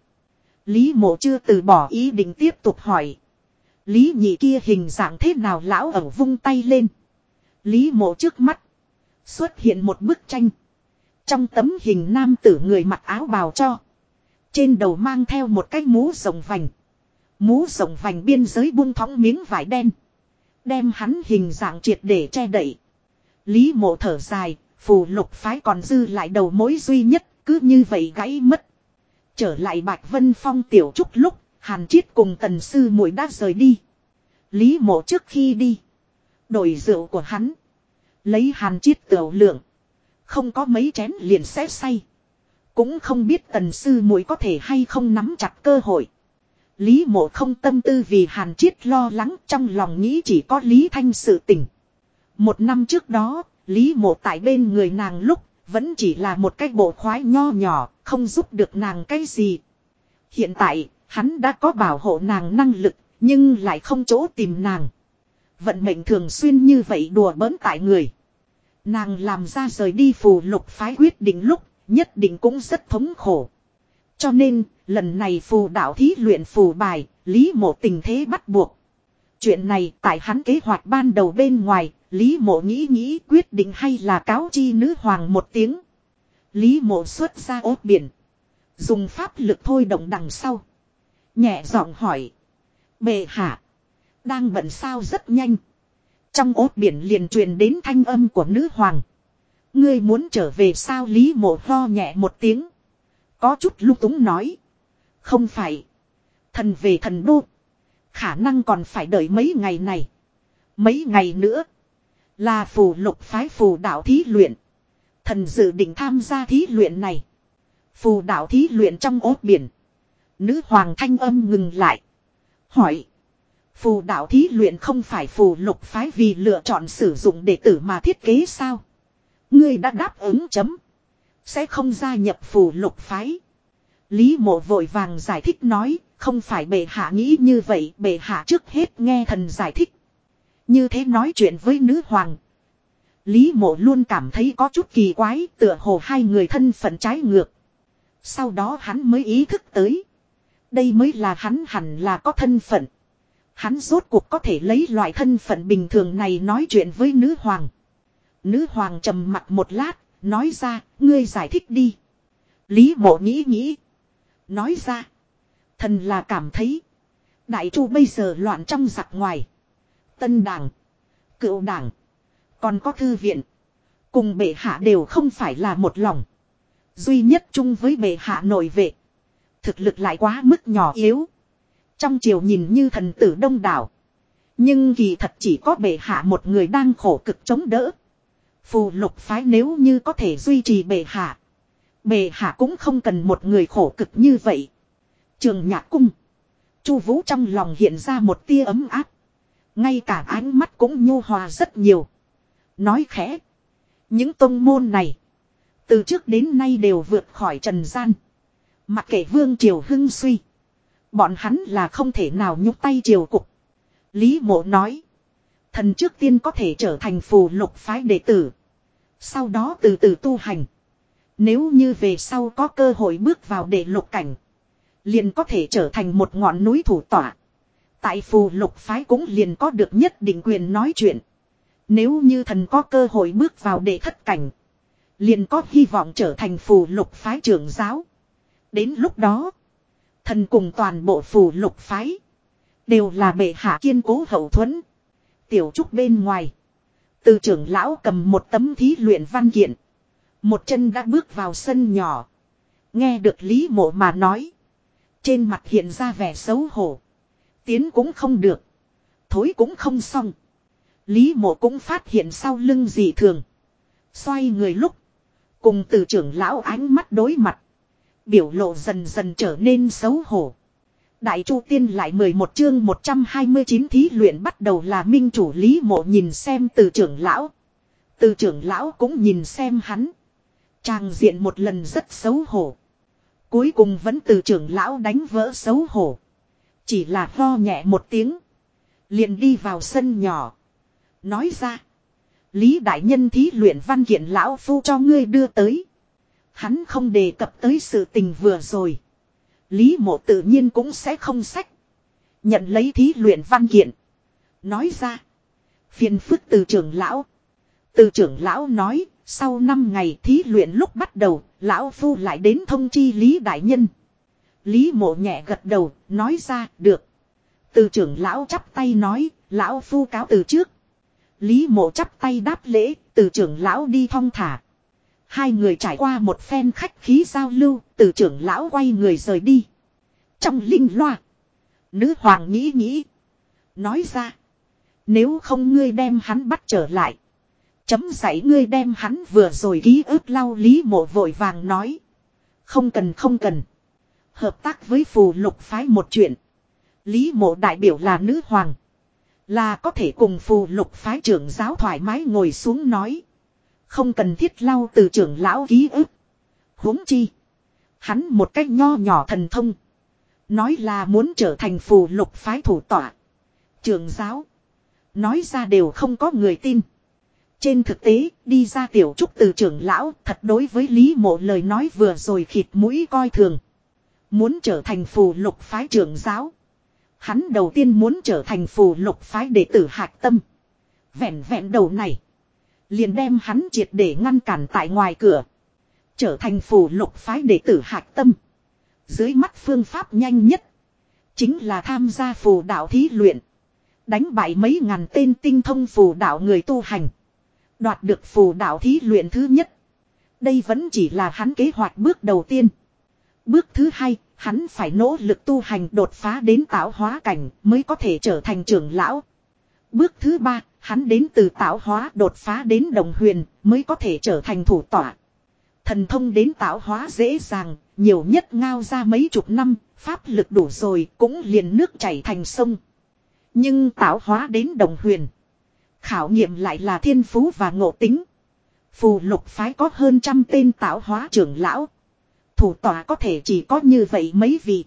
Speaker 1: Lý mộ chưa từ bỏ ý định tiếp tục hỏi. Lý nhị kia hình dạng thế nào lão ẩu vung tay lên. Lý mộ trước mắt. Xuất hiện một bức tranh. Trong tấm hình nam tử người mặc áo bào cho. Trên đầu mang theo một cái mũ rồng vành. Mũ rồng vành biên giới buông thóng miếng vải đen. Đem hắn hình dạng triệt để che đậy. Lý mộ thở dài, phù lục phái còn dư lại đầu mối duy nhất, cứ như vậy gãy mất. Trở lại Bạch Vân Phong tiểu trúc lúc, Hàn Chiết cùng tần sư muội đã rời đi. Lý mộ trước khi đi. Đổi rượu của hắn. Lấy Hàn Chiết tiểu lượng. Không có mấy chén liền sẽ say. Cũng không biết tần sư muội có thể hay không nắm chặt cơ hội. Lý mộ không tâm tư vì Hàn Chiết lo lắng trong lòng nghĩ chỉ có Lý Thanh sự tỉnh. Một năm trước đó, Lý mộ tại bên người nàng lúc, vẫn chỉ là một cái bộ khoái nho nhỏ, không giúp được nàng cái gì. Hiện tại, Hắn đã có bảo hộ nàng năng lực, nhưng lại không chỗ tìm nàng. Vận mệnh thường xuyên như vậy đùa bỡn tại người. Nàng làm ra rời đi phù lục phái quyết định lúc, nhất định cũng rất thống khổ. Cho nên, lần này phù đạo thí luyện phù bài, Lý Mộ tình thế bắt buộc. Chuyện này, tại hắn kế hoạch ban đầu bên ngoài, Lý Mộ nghĩ nghĩ quyết định hay là cáo chi nữ hoàng một tiếng. Lý Mộ xuất ra ốt biển. Dùng pháp lực thôi động đằng sau. Nhẹ giọng hỏi. Bệ hạ. Đang bận sao rất nhanh. Trong ốt biển liền truyền đến thanh âm của nữ hoàng. Ngươi muốn trở về sao Lý mộ ho nhẹ một tiếng. Có chút lúc túng nói. Không phải. Thần về thần đô. Khả năng còn phải đợi mấy ngày này. Mấy ngày nữa. Là phù lục phái phù đạo thí luyện. Thần dự định tham gia thí luyện này. Phù đạo thí luyện trong ốt biển. Nữ hoàng thanh âm ngừng lại. Hỏi. Phù đạo thí luyện không phải phù lục phái vì lựa chọn sử dụng đệ tử mà thiết kế sao? Ngươi đã đáp ứng chấm. Sẽ không gia nhập phù lục phái. Lý mộ vội vàng giải thích nói, không phải bệ hạ nghĩ như vậy, bệ hạ trước hết nghe thần giải thích. Như thế nói chuyện với nữ hoàng. Lý mộ luôn cảm thấy có chút kỳ quái, tựa hồ hai người thân phận trái ngược. Sau đó hắn mới ý thức tới. Đây mới là hắn hẳn là có thân phận. Hắn rốt cuộc có thể lấy loại thân phận bình thường này nói chuyện với nữ hoàng. Nữ hoàng trầm mặt một lát, nói ra, ngươi giải thích đi. Lý mộ nghĩ nghĩ. Nói ra, thần là cảm thấy. Đại chu bây giờ loạn trong giặc ngoài. Tân đảng, cựu đảng, còn có thư viện. Cùng bệ hạ đều không phải là một lòng. Duy nhất chung với bệ hạ nội vệ thực lực lại quá mức nhỏ yếu. Trong chiều nhìn như thần tử đông đảo. Nhưng kỳ thật chỉ có bệ hạ một người đang khổ cực chống đỡ. Phù lục phái nếu như có thể duy trì bệ hạ. Bệ hạ cũng không cần một người khổ cực như vậy. Trường nhạc cung. Chu Vũ trong lòng hiện ra một tia ấm áp. Ngay cả ánh mắt cũng nhu hòa rất nhiều. Nói khẽ. Những tông môn này. Từ trước đến nay đều vượt khỏi trần gian. Mặc kệ vương triều hưng suy. Bọn hắn là không thể nào nhúc tay triều cục. Lý mộ nói. Thần trước tiên có thể trở thành phù lục phái đệ tử. Sau đó từ từ tu hành. Nếu như về sau có cơ hội bước vào đệ lục cảnh. Liền có thể trở thành một ngọn núi thủ tỏa. Tại phù lục phái cũng liền có được nhất định quyền nói chuyện. Nếu như thần có cơ hội bước vào đệ thất cảnh. Liền có hy vọng trở thành phù lục phái trưởng giáo. Đến lúc đó. Thần cùng toàn bộ phủ lục phái. Đều là bệ hạ kiên cố hậu thuẫn. Tiểu trúc bên ngoài. Từ trưởng lão cầm một tấm thí luyện văn kiện. Một chân đã bước vào sân nhỏ. Nghe được Lý Mộ mà nói. Trên mặt hiện ra vẻ xấu hổ. Tiến cũng không được. Thối cũng không xong. Lý Mộ cũng phát hiện sau lưng dị thường. Xoay người lúc. Cùng từ trưởng lão ánh mắt đối mặt. Biểu lộ dần dần trở nên xấu hổ. Đại Chu Tiên lại 11 chương 129 thí luyện bắt đầu là minh chủ Lý Mộ nhìn xem từ trưởng lão. Từ trưởng lão cũng nhìn xem hắn. trang diện một lần rất xấu hổ. Cuối cùng vẫn từ trưởng lão đánh vỡ xấu hổ. Chỉ là ho nhẹ một tiếng. Liền đi vào sân nhỏ. Nói ra. Lý đại nhân thí luyện văn kiện lão phu cho ngươi đưa tới. Hắn không đề cập tới sự tình vừa rồi. Lý mộ tự nhiên cũng sẽ không sách. Nhận lấy thí luyện văn kiện. Nói ra. Phiền phức từ trưởng lão. Từ trưởng lão nói, sau 5 ngày thí luyện lúc bắt đầu, lão phu lại đến thông chi Lý Đại Nhân. Lý mộ nhẹ gật đầu, nói ra, được. Từ trưởng lão chắp tay nói, lão phu cáo từ trước. Lý mộ chắp tay đáp lễ, từ trưởng lão đi thong thả. Hai người trải qua một phen khách khí giao lưu, từ trưởng lão quay người rời đi. Trong linh loa, nữ hoàng nghĩ nghĩ. Nói ra, nếu không ngươi đem hắn bắt trở lại. Chấm dạy ngươi đem hắn vừa rồi ký ức lau lý mộ vội vàng nói. Không cần không cần. Hợp tác với phù lục phái một chuyện. Lý mộ đại biểu là nữ hoàng. Là có thể cùng phù lục phái trưởng giáo thoải mái ngồi xuống nói. Không cần thiết lau từ trưởng lão ký ức. huống chi. Hắn một cách nho nhỏ thần thông. Nói là muốn trở thành phù lục phái thủ tọa. Trường giáo. Nói ra đều không có người tin. Trên thực tế, đi ra tiểu trúc từ trưởng lão thật đối với Lý Mộ lời nói vừa rồi khịt mũi coi thường. Muốn trở thành phù lục phái trưởng giáo. Hắn đầu tiên muốn trở thành phù lục phái đệ tử hạt tâm. Vẹn vẹn đầu này. Liền đem hắn triệt để ngăn cản tại ngoài cửa. Trở thành phù lục phái đệ tử hạc tâm. Dưới mắt phương pháp nhanh nhất. Chính là tham gia phù đạo thí luyện. Đánh bại mấy ngàn tên tinh thông phù đạo người tu hành. Đoạt được phù đạo thí luyện thứ nhất. Đây vẫn chỉ là hắn kế hoạch bước đầu tiên. Bước thứ hai, hắn phải nỗ lực tu hành đột phá đến táo hóa cảnh mới có thể trở thành trưởng lão. Bước thứ ba, Hắn đến từ tạo hóa đột phá đến đồng huyền mới có thể trở thành thủ tọa Thần thông đến tạo hóa dễ dàng, nhiều nhất ngao ra mấy chục năm, pháp lực đủ rồi cũng liền nước chảy thành sông. Nhưng tạo hóa đến đồng huyền. Khảo nghiệm lại là thiên phú và ngộ tính. Phù lục phái có hơn trăm tên tạo hóa trưởng lão. Thủ tọa có thể chỉ có như vậy mấy vị.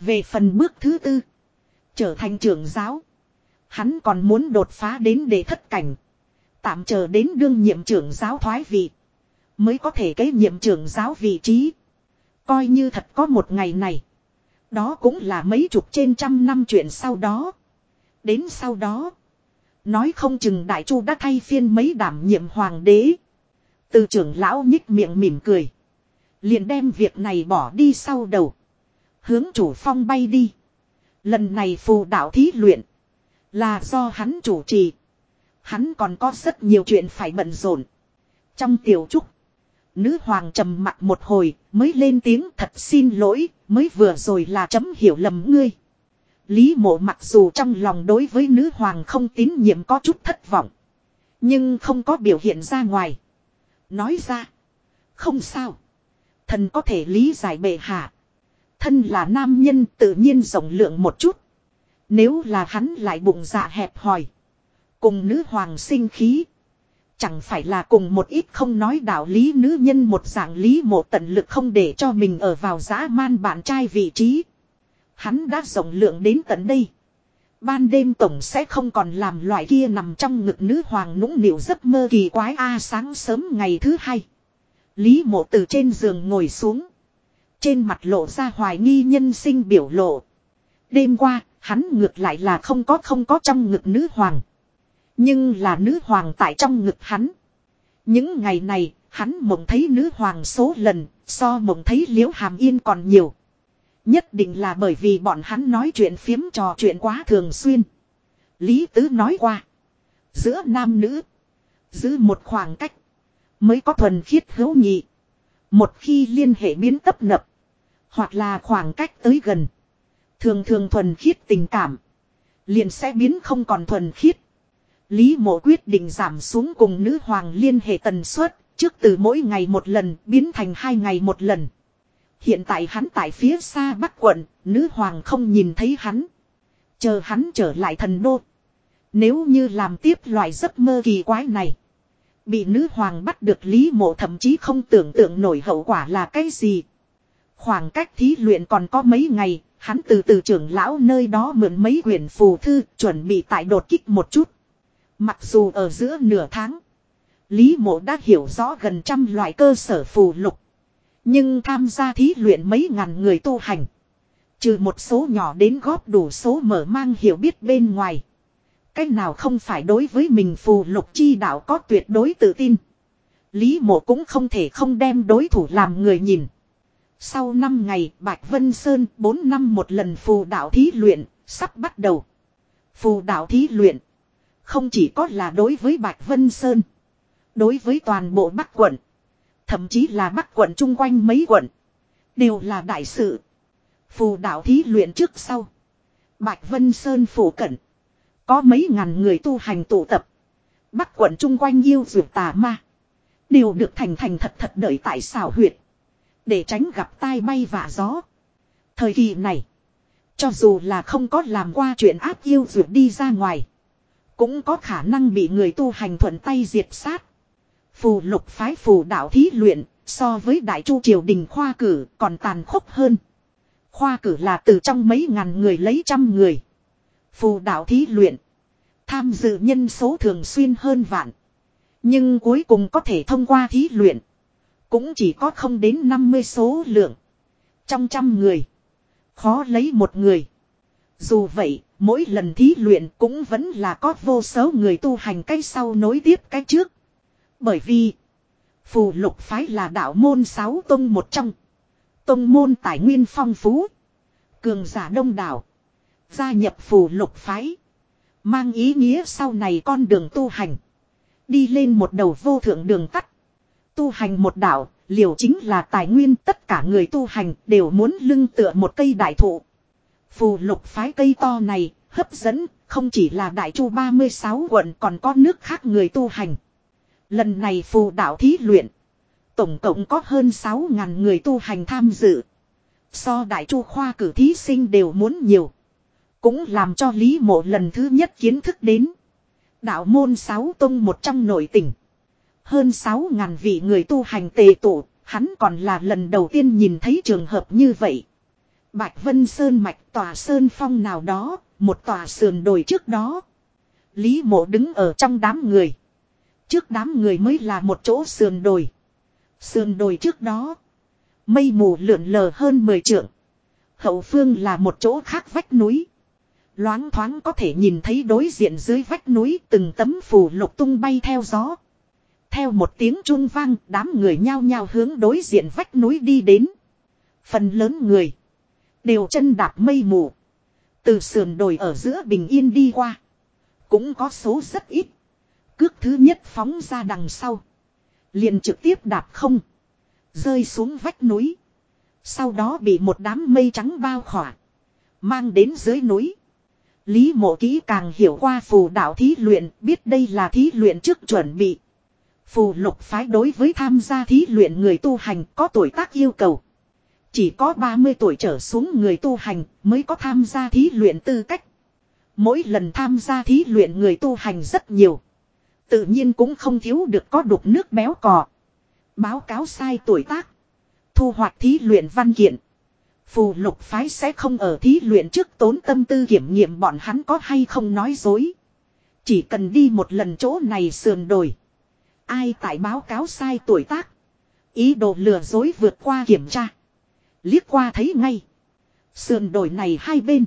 Speaker 1: Về phần bước thứ tư. Trở thành trưởng giáo. Hắn còn muốn đột phá đến để thất cảnh. Tạm chờ đến đương nhiệm trưởng giáo thoái vị. Mới có thể cái nhiệm trưởng giáo vị trí. Coi như thật có một ngày này. Đó cũng là mấy chục trên trăm năm chuyện sau đó. Đến sau đó. Nói không chừng đại chu đã thay phiên mấy đảm nhiệm hoàng đế. Từ trưởng lão nhích miệng mỉm cười. Liền đem việc này bỏ đi sau đầu. Hướng chủ phong bay đi. Lần này phù đạo thí luyện. Là do hắn chủ trì. Hắn còn có rất nhiều chuyện phải bận rộn. Trong tiểu trúc. Nữ hoàng trầm mặt một hồi mới lên tiếng thật xin lỗi. Mới vừa rồi là chấm hiểu lầm ngươi. Lý mộ mặc dù trong lòng đối với nữ hoàng không tín nhiệm có chút thất vọng. Nhưng không có biểu hiện ra ngoài. Nói ra. Không sao. Thần có thể lý giải bệ hạ. Thân là nam nhân tự nhiên rộng lượng một chút. Nếu là hắn lại bụng dạ hẹp hòi. Cùng nữ hoàng sinh khí. Chẳng phải là cùng một ít không nói đạo lý nữ nhân một dạng lý mộ tận lực không để cho mình ở vào dã man bạn trai vị trí. Hắn đã rộng lượng đến tận đây. Ban đêm tổng sẽ không còn làm loại kia nằm trong ngực nữ hoàng nũng nịu giấc mơ kỳ quái a sáng sớm ngày thứ hai. Lý mộ từ trên giường ngồi xuống. Trên mặt lộ ra hoài nghi nhân sinh biểu lộ. Đêm qua, hắn ngược lại là không có không có trong ngực nữ hoàng. Nhưng là nữ hoàng tại trong ngực hắn. Những ngày này, hắn mộng thấy nữ hoàng số lần, so mộng thấy liễu hàm yên còn nhiều. Nhất định là bởi vì bọn hắn nói chuyện phiếm trò chuyện quá thường xuyên. Lý Tứ nói qua. Giữa nam nữ. Giữ một khoảng cách. Mới có thuần khiết hữu nhị. Một khi liên hệ biến tấp nập. Hoặc là khoảng cách tới gần. Thường thường thuần khiết tình cảm. Liền sẽ biến không còn thuần khiết. Lý mộ quyết định giảm xuống cùng nữ hoàng liên hệ tần suất, trước từ mỗi ngày một lần biến thành hai ngày một lần. Hiện tại hắn tại phía xa bắc quận, nữ hoàng không nhìn thấy hắn. Chờ hắn trở lại thần đô. Nếu như làm tiếp loại giấc mơ kỳ quái này. Bị nữ hoàng bắt được lý mộ thậm chí không tưởng tượng nổi hậu quả là cái gì. Khoảng cách thí luyện còn có mấy ngày, hắn từ từ trưởng lão nơi đó mượn mấy quyển phù thư chuẩn bị tại đột kích một chút. Mặc dù ở giữa nửa tháng, Lý Mộ đã hiểu rõ gần trăm loại cơ sở phù lục. Nhưng tham gia thí luyện mấy ngàn người tu hành. Trừ một số nhỏ đến góp đủ số mở mang hiểu biết bên ngoài. Cách nào không phải đối với mình phù lục chi đạo có tuyệt đối tự tin. Lý mộ cũng không thể không đem đối thủ làm người nhìn. Sau 5 ngày, Bạch Vân Sơn 4 năm một lần phù đạo thí luyện, sắp bắt đầu. Phù đạo thí luyện không chỉ có là đối với Bạch Vân Sơn, đối với toàn bộ Bắc quận, thậm chí là Bắc quận chung quanh mấy quận, đều là đại sự. Phù đạo thí luyện trước sau, Bạch Vân Sơn phủ cận, có mấy ngàn người tu hành tụ tập, Bắc quận chung quanh yêu dược tà ma, đều được thành thành thật thật đợi tại xảo huyệt. Để tránh gặp tai bay vạ gió. Thời kỳ này. Cho dù là không có làm qua chuyện ác yêu dược đi ra ngoài. Cũng có khả năng bị người tu hành thuận tay diệt sát. Phù lục phái phù đạo thí luyện. So với đại chu triều đình khoa cử còn tàn khốc hơn. Khoa cử là từ trong mấy ngàn người lấy trăm người. Phù đạo thí luyện. Tham dự nhân số thường xuyên hơn vạn. Nhưng cuối cùng có thể thông qua thí luyện. Cũng chỉ có không đến 50 số lượng. Trong trăm người. Khó lấy một người. Dù vậy, mỗi lần thí luyện cũng vẫn là có vô số người tu hành cái sau nối tiếp cái trước. Bởi vì, phù lục phái là đạo môn sáu tông một trong. Tông môn tài nguyên phong phú. Cường giả đông đảo. Gia nhập phù lục phái. Mang ý nghĩa sau này con đường tu hành. Đi lên một đầu vô thượng đường tắt. Tu hành một đạo, liều chính là tài nguyên tất cả người tu hành đều muốn lưng tựa một cây đại thụ. Phù lục phái cây to này, hấp dẫn, không chỉ là đại chu 36 quận còn có nước khác người tu hành. Lần này phù đạo thí luyện, tổng cộng có hơn 6.000 người tu hành tham dự. So đại chu khoa cử thí sinh đều muốn nhiều. Cũng làm cho Lý Mộ lần thứ nhất kiến thức đến. Đạo môn sáu tông một trong nội tỉnh. Hơn 6 ngàn vị người tu hành tề tụ, hắn còn là lần đầu tiên nhìn thấy trường hợp như vậy. Bạch Vân Sơn mạch tòa sơn phong nào đó, một tòa sườn đồi trước đó. Lý mộ đứng ở trong đám người. Trước đám người mới là một chỗ sườn đồi. Sườn đồi trước đó. Mây mù lượn lờ hơn 10 trượng. Hậu phương là một chỗ khác vách núi. Loáng thoáng có thể nhìn thấy đối diện dưới vách núi từng tấm phù lục tung bay theo gió. Theo một tiếng trung vang, đám người nhao nhao hướng đối diện vách núi đi đến. Phần lớn người đều chân đạp mây mù, từ sườn đồi ở giữa bình yên đi qua, cũng có số rất ít. Cước thứ nhất phóng ra đằng sau, liền trực tiếp đạp không, rơi xuống vách núi. Sau đó bị một đám mây trắng bao khỏa, mang đến dưới núi. Lý mộ kỹ càng hiểu qua phù đạo thí luyện, biết đây là thí luyện trước chuẩn bị. Phù lục phái đối với tham gia thí luyện người tu hành có tuổi tác yêu cầu. Chỉ có 30 tuổi trở xuống người tu hành mới có tham gia thí luyện tư cách. Mỗi lần tham gia thí luyện người tu hành rất nhiều. Tự nhiên cũng không thiếu được có đục nước béo cò. Báo cáo sai tuổi tác. Thu hoạch thí luyện văn kiện. Phù lục phái sẽ không ở thí luyện trước tốn tâm tư kiểm nghiệm bọn hắn có hay không nói dối. Chỉ cần đi một lần chỗ này sườn đổi Ai tại báo cáo sai tuổi tác. Ý đồ lừa dối vượt qua kiểm tra. Liếc qua thấy ngay. Sườn đồi này hai bên.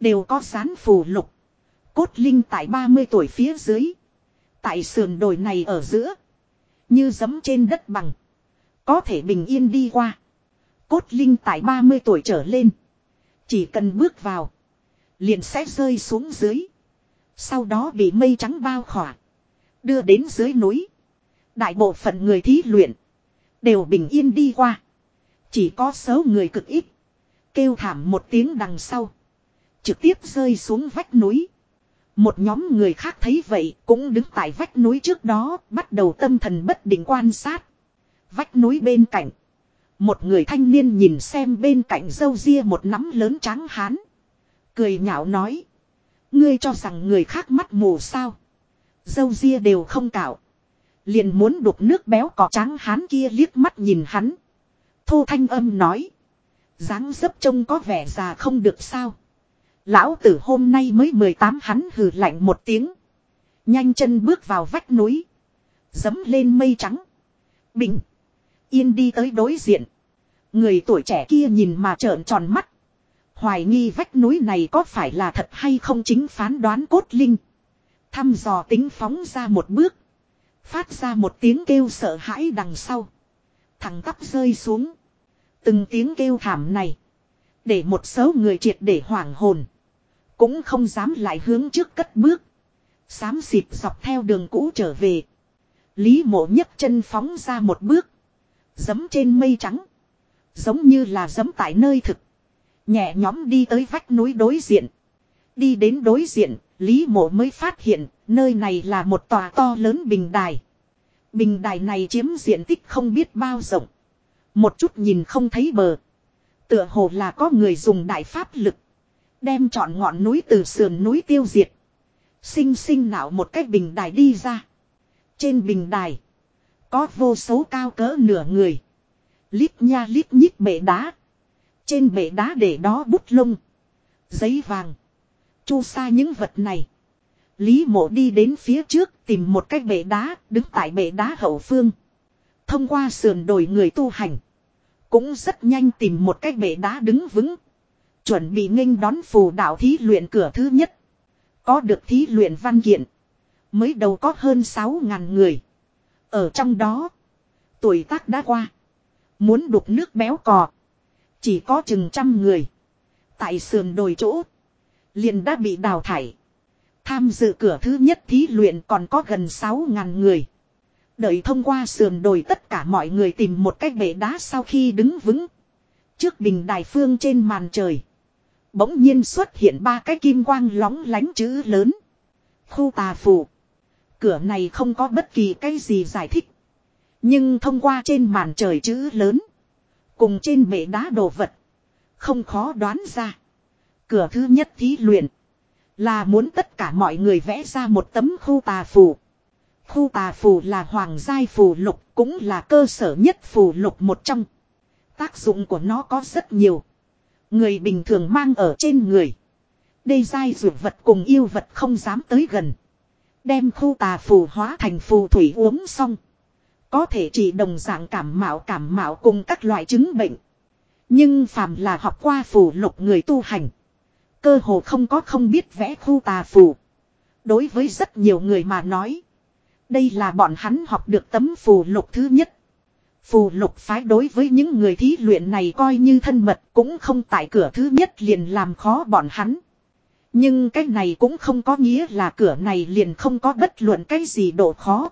Speaker 1: Đều có sán phù lục. Cốt linh tại 30 tuổi phía dưới. Tại sườn đồi này ở giữa. Như giấm trên đất bằng. Có thể bình yên đi qua. Cốt linh tại 30 tuổi trở lên. Chỉ cần bước vào. Liền sẽ rơi xuống dưới. Sau đó bị mây trắng bao khỏa. Đưa đến dưới núi. Đại bộ phận người thí luyện. Đều bình yên đi qua. Chỉ có số người cực ít. Kêu thảm một tiếng đằng sau. Trực tiếp rơi xuống vách núi. Một nhóm người khác thấy vậy cũng đứng tại vách núi trước đó bắt đầu tâm thần bất định quan sát. Vách núi bên cạnh. Một người thanh niên nhìn xem bên cạnh dâu ria một nắm lớn trắng hán. Cười nhạo nói. Ngươi cho rằng người khác mắt mù sao. Dâu ria đều không cạo. Liền muốn đục nước béo cỏ trắng hán kia liếc mắt nhìn hắn. thu thanh âm nói. dáng dấp trông có vẻ già không được sao. Lão tử hôm nay mới 18 hắn hừ lạnh một tiếng. Nhanh chân bước vào vách núi. Dấm lên mây trắng. Bình. Yên đi tới đối diện. Người tuổi trẻ kia nhìn mà trợn tròn mắt. Hoài nghi vách núi này có phải là thật hay không chính phán đoán cốt linh. Thăm dò tính phóng ra một bước. Phát ra một tiếng kêu sợ hãi đằng sau. Thằng tắp rơi xuống. Từng tiếng kêu thảm này. Để một số người triệt để hoảng hồn. Cũng không dám lại hướng trước cất bước. Xám xịt dọc theo đường cũ trở về. Lý mộ nhấc chân phóng ra một bước. Dấm trên mây trắng. Giống như là dấm tại nơi thực. Nhẹ nhóm đi tới vách núi đối diện. Đi đến đối diện, Lý mộ mới phát hiện, nơi này là một tòa to lớn bình đài. Bình đài này chiếm diện tích không biết bao rộng. Một chút nhìn không thấy bờ. Tựa hồ là có người dùng đại pháp lực. Đem chọn ngọn núi từ sườn núi tiêu diệt. Sinh sinh nảo một cái bình đài đi ra. Trên bình đài. Có vô số cao cỡ nửa người. Lít nha lít nhít bể đá. Trên bể đá để đó bút lông. Giấy vàng chu sa những vật này. Lý mộ đi đến phía trước tìm một cái bệ đá, đứng tại bệ đá hậu phương. Thông qua sườn đồi người tu hành. Cũng rất nhanh tìm một cái bệ đá đứng vững. Chuẩn bị nghênh đón phù đạo thí luyện cửa thứ nhất. Có được thí luyện văn kiện. Mới đầu có hơn 6.000 người. Ở trong đó. Tuổi tác đã qua. Muốn đục nước béo cò. Chỉ có chừng trăm người. Tại sườn đồi chỗ liền đã bị đào thải. Tham dự cửa thứ nhất thí luyện còn có gần 6.000 người. Đợi thông qua sườn đồi tất cả mọi người tìm một cái bể đá sau khi đứng vững. Trước bình đài phương trên màn trời. Bỗng nhiên xuất hiện ba cái kim quang lóng lánh chữ lớn. Khu tà phù. Cửa này không có bất kỳ cái gì giải thích. Nhưng thông qua trên màn trời chữ lớn. Cùng trên bể đá đồ vật. Không khó đoán ra cửa thứ nhất thí luyện. Là muốn tất cả mọi người vẽ ra một tấm khu tà phù. Khu tà phù là hoàng giai phù lục, cũng là cơ sở nhất phù lục một trong. Tác dụng của nó có rất nhiều. Người bình thường mang ở trên người. Đây giai ruột vật cùng yêu vật không dám tới gần. Đem khu tà phù hóa thành phù thủy uống xong. Có thể chỉ đồng dạng cảm mạo cảm mạo cùng các loại chứng bệnh. Nhưng phàm là học qua phù lục người tu hành. Cơ hồ không có không biết vẽ khu tà phù. Đối với rất nhiều người mà nói. Đây là bọn hắn học được tấm phù lục thứ nhất. Phù lục phái đối với những người thí luyện này coi như thân mật cũng không tại cửa thứ nhất liền làm khó bọn hắn. Nhưng cái này cũng không có nghĩa là cửa này liền không có bất luận cái gì độ khó.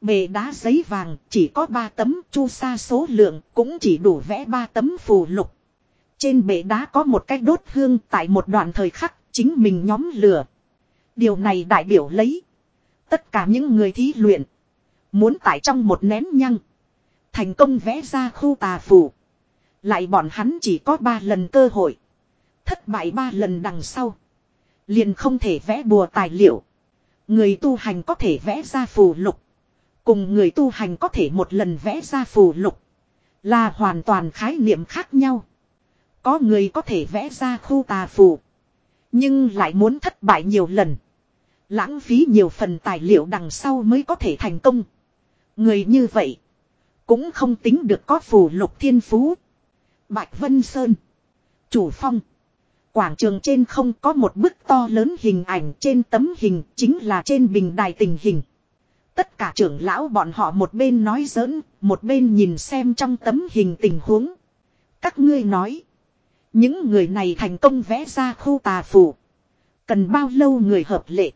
Speaker 1: Bề đá giấy vàng chỉ có 3 tấm chu sa số lượng cũng chỉ đủ vẽ 3 tấm phù lục. Trên bệ đá có một cái đốt hương tại một đoạn thời khắc chính mình nhóm lửa. Điều này đại biểu lấy. Tất cả những người thí luyện. Muốn tại trong một nén nhăng. Thành công vẽ ra khu tà phù. Lại bọn hắn chỉ có ba lần cơ hội. Thất bại ba lần đằng sau. Liền không thể vẽ bùa tài liệu. Người tu hành có thể vẽ ra phù lục. Cùng người tu hành có thể một lần vẽ ra phù lục. Là hoàn toàn khái niệm khác nhau. Có người có thể vẽ ra khu tà phù. Nhưng lại muốn thất bại nhiều lần. Lãng phí nhiều phần tài liệu đằng sau mới có thể thành công. Người như vậy. Cũng không tính được có phù lục thiên phú. Bạch Vân Sơn. Chủ phong. Quảng trường trên không có một bức to lớn hình ảnh trên tấm hình chính là trên bình đài tình hình. Tất cả trưởng lão bọn họ một bên nói giỡn, một bên nhìn xem trong tấm hình tình huống. Các ngươi nói. Những người này thành công vẽ ra khu tà phù Cần bao lâu người hợp lệ.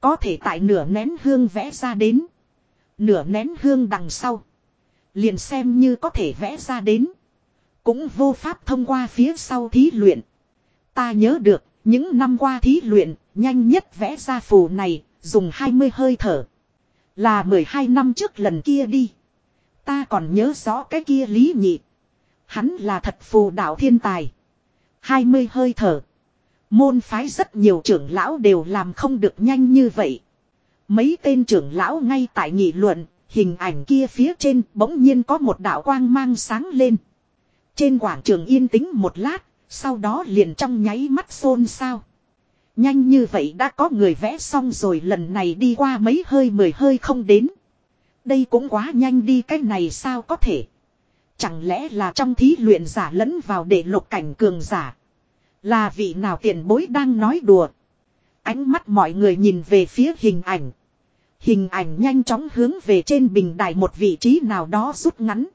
Speaker 1: Có thể tại nửa nén hương vẽ ra đến. Nửa nén hương đằng sau. Liền xem như có thể vẽ ra đến. Cũng vô pháp thông qua phía sau thí luyện. Ta nhớ được, những năm qua thí luyện, nhanh nhất vẽ ra phù này, dùng 20 hơi thở. Là 12 năm trước lần kia đi. Ta còn nhớ rõ cái kia lý nhị. Hắn là thật phù đạo thiên tài. 20 hơi thở. Môn phái rất nhiều trưởng lão đều làm không được nhanh như vậy. Mấy tên trưởng lão ngay tại nghị luận, hình ảnh kia phía trên bỗng nhiên có một đạo quang mang sáng lên. Trên quảng trường yên tĩnh một lát, sau đó liền trong nháy mắt xôn xao. Nhanh như vậy đã có người vẽ xong rồi lần này đi qua mấy hơi mười hơi không đến. Đây cũng quá nhanh đi cái này sao có thể. Chẳng lẽ là trong thí luyện giả lẫn vào để lục cảnh cường giả. Là vị nào tiền bối đang nói đùa. Ánh mắt mọi người nhìn về phía hình ảnh. Hình ảnh nhanh chóng hướng về trên bình đài một vị trí nào đó rút ngắn.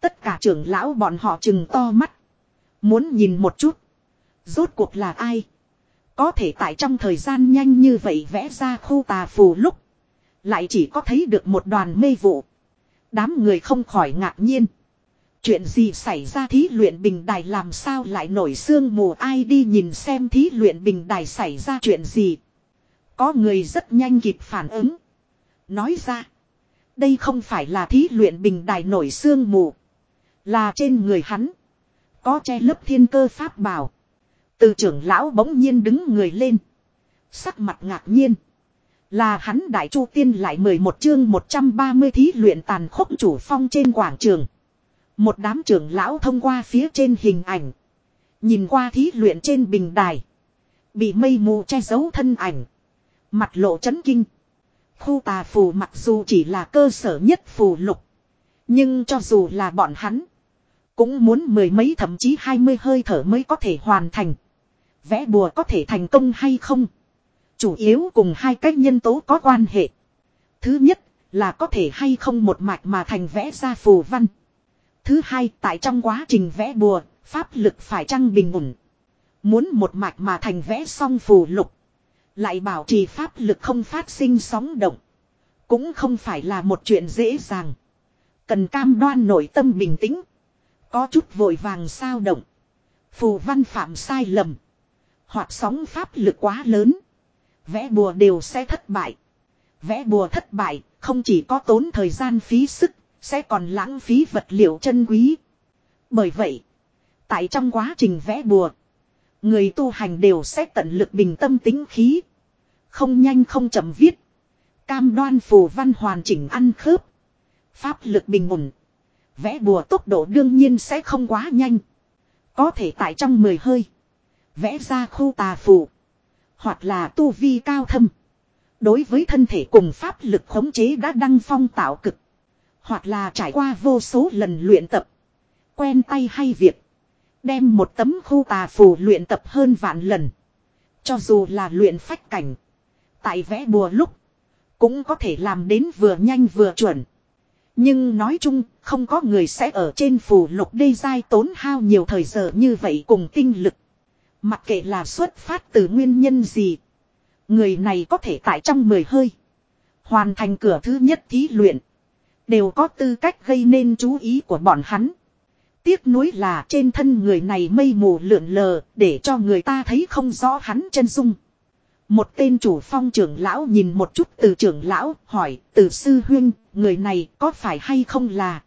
Speaker 1: Tất cả trưởng lão bọn họ chừng to mắt. Muốn nhìn một chút. Rốt cuộc là ai? Có thể tại trong thời gian nhanh như vậy vẽ ra khu tà phù lúc. Lại chỉ có thấy được một đoàn mê vụ. Đám người không khỏi ngạc nhiên. Chuyện gì xảy ra thí luyện bình đài làm sao lại nổi xương mù ai đi nhìn xem thí luyện bình đài xảy ra chuyện gì. Có người rất nhanh kịp phản ứng. Nói ra. Đây không phải là thí luyện bình đài nổi xương mù. Là trên người hắn. Có che lớp thiên cơ pháp bảo. Từ trưởng lão bỗng nhiên đứng người lên. Sắc mặt ngạc nhiên. Là hắn đại chu tiên lại 11 chương 130 thí luyện tàn khốc chủ phong trên quảng trường. Một đám trưởng lão thông qua phía trên hình ảnh. Nhìn qua thí luyện trên bình đài. Bị mây mù che giấu thân ảnh. Mặt lộ chấn kinh. Khu tà phù mặc dù chỉ là cơ sở nhất phù lục. Nhưng cho dù là bọn hắn. Cũng muốn mười mấy thậm chí hai mươi hơi thở mới có thể hoàn thành. Vẽ bùa có thể thành công hay không? Chủ yếu cùng hai cách nhân tố có quan hệ. Thứ nhất là có thể hay không một mạch mà thành vẽ ra phù văn. Thứ hai, tại trong quá trình vẽ bùa, pháp lực phải trăng bình ổn. Muốn một mạch mà thành vẽ xong phù lục. Lại bảo trì pháp lực không phát sinh sóng động. Cũng không phải là một chuyện dễ dàng. Cần cam đoan nội tâm bình tĩnh. Có chút vội vàng sao động. Phù văn phạm sai lầm. Hoặc sóng pháp lực quá lớn. Vẽ bùa đều sẽ thất bại. Vẽ bùa thất bại không chỉ có tốn thời gian phí sức sẽ còn lãng phí vật liệu chân quý. Bởi vậy, tại trong quá trình vẽ bùa, người tu hành đều sẽ tận lực bình tâm tính khí. Không nhanh không chậm viết. Cam đoan phù văn hoàn chỉnh ăn khớp. Pháp lực bình ổn. Vẽ bùa tốc độ đương nhiên sẽ không quá nhanh. Có thể tại trong mười hơi. Vẽ ra khu tà phù. Hoặc là tu vi cao thâm. Đối với thân thể cùng pháp lực khống chế đã đăng phong tạo cực. Hoặc là trải qua vô số lần luyện tập. Quen tay hay việc. Đem một tấm khu tà phù luyện tập hơn vạn lần. Cho dù là luyện phách cảnh. Tại vẽ bùa lúc. Cũng có thể làm đến vừa nhanh vừa chuẩn. Nhưng nói chung, không có người sẽ ở trên phù lục đê dai tốn hao nhiều thời giờ như vậy cùng tinh lực. Mặc kệ là xuất phát từ nguyên nhân gì. Người này có thể tại trong mười hơi. Hoàn thành cửa thứ nhất thí luyện. Đều có tư cách gây nên chú ý của bọn hắn. Tiếc nuối là trên thân người này mây mù lượn lờ để cho người ta thấy không rõ hắn chân dung. Một tên chủ phong trưởng lão nhìn một chút từ trưởng lão hỏi từ sư huyên người này có phải hay không là.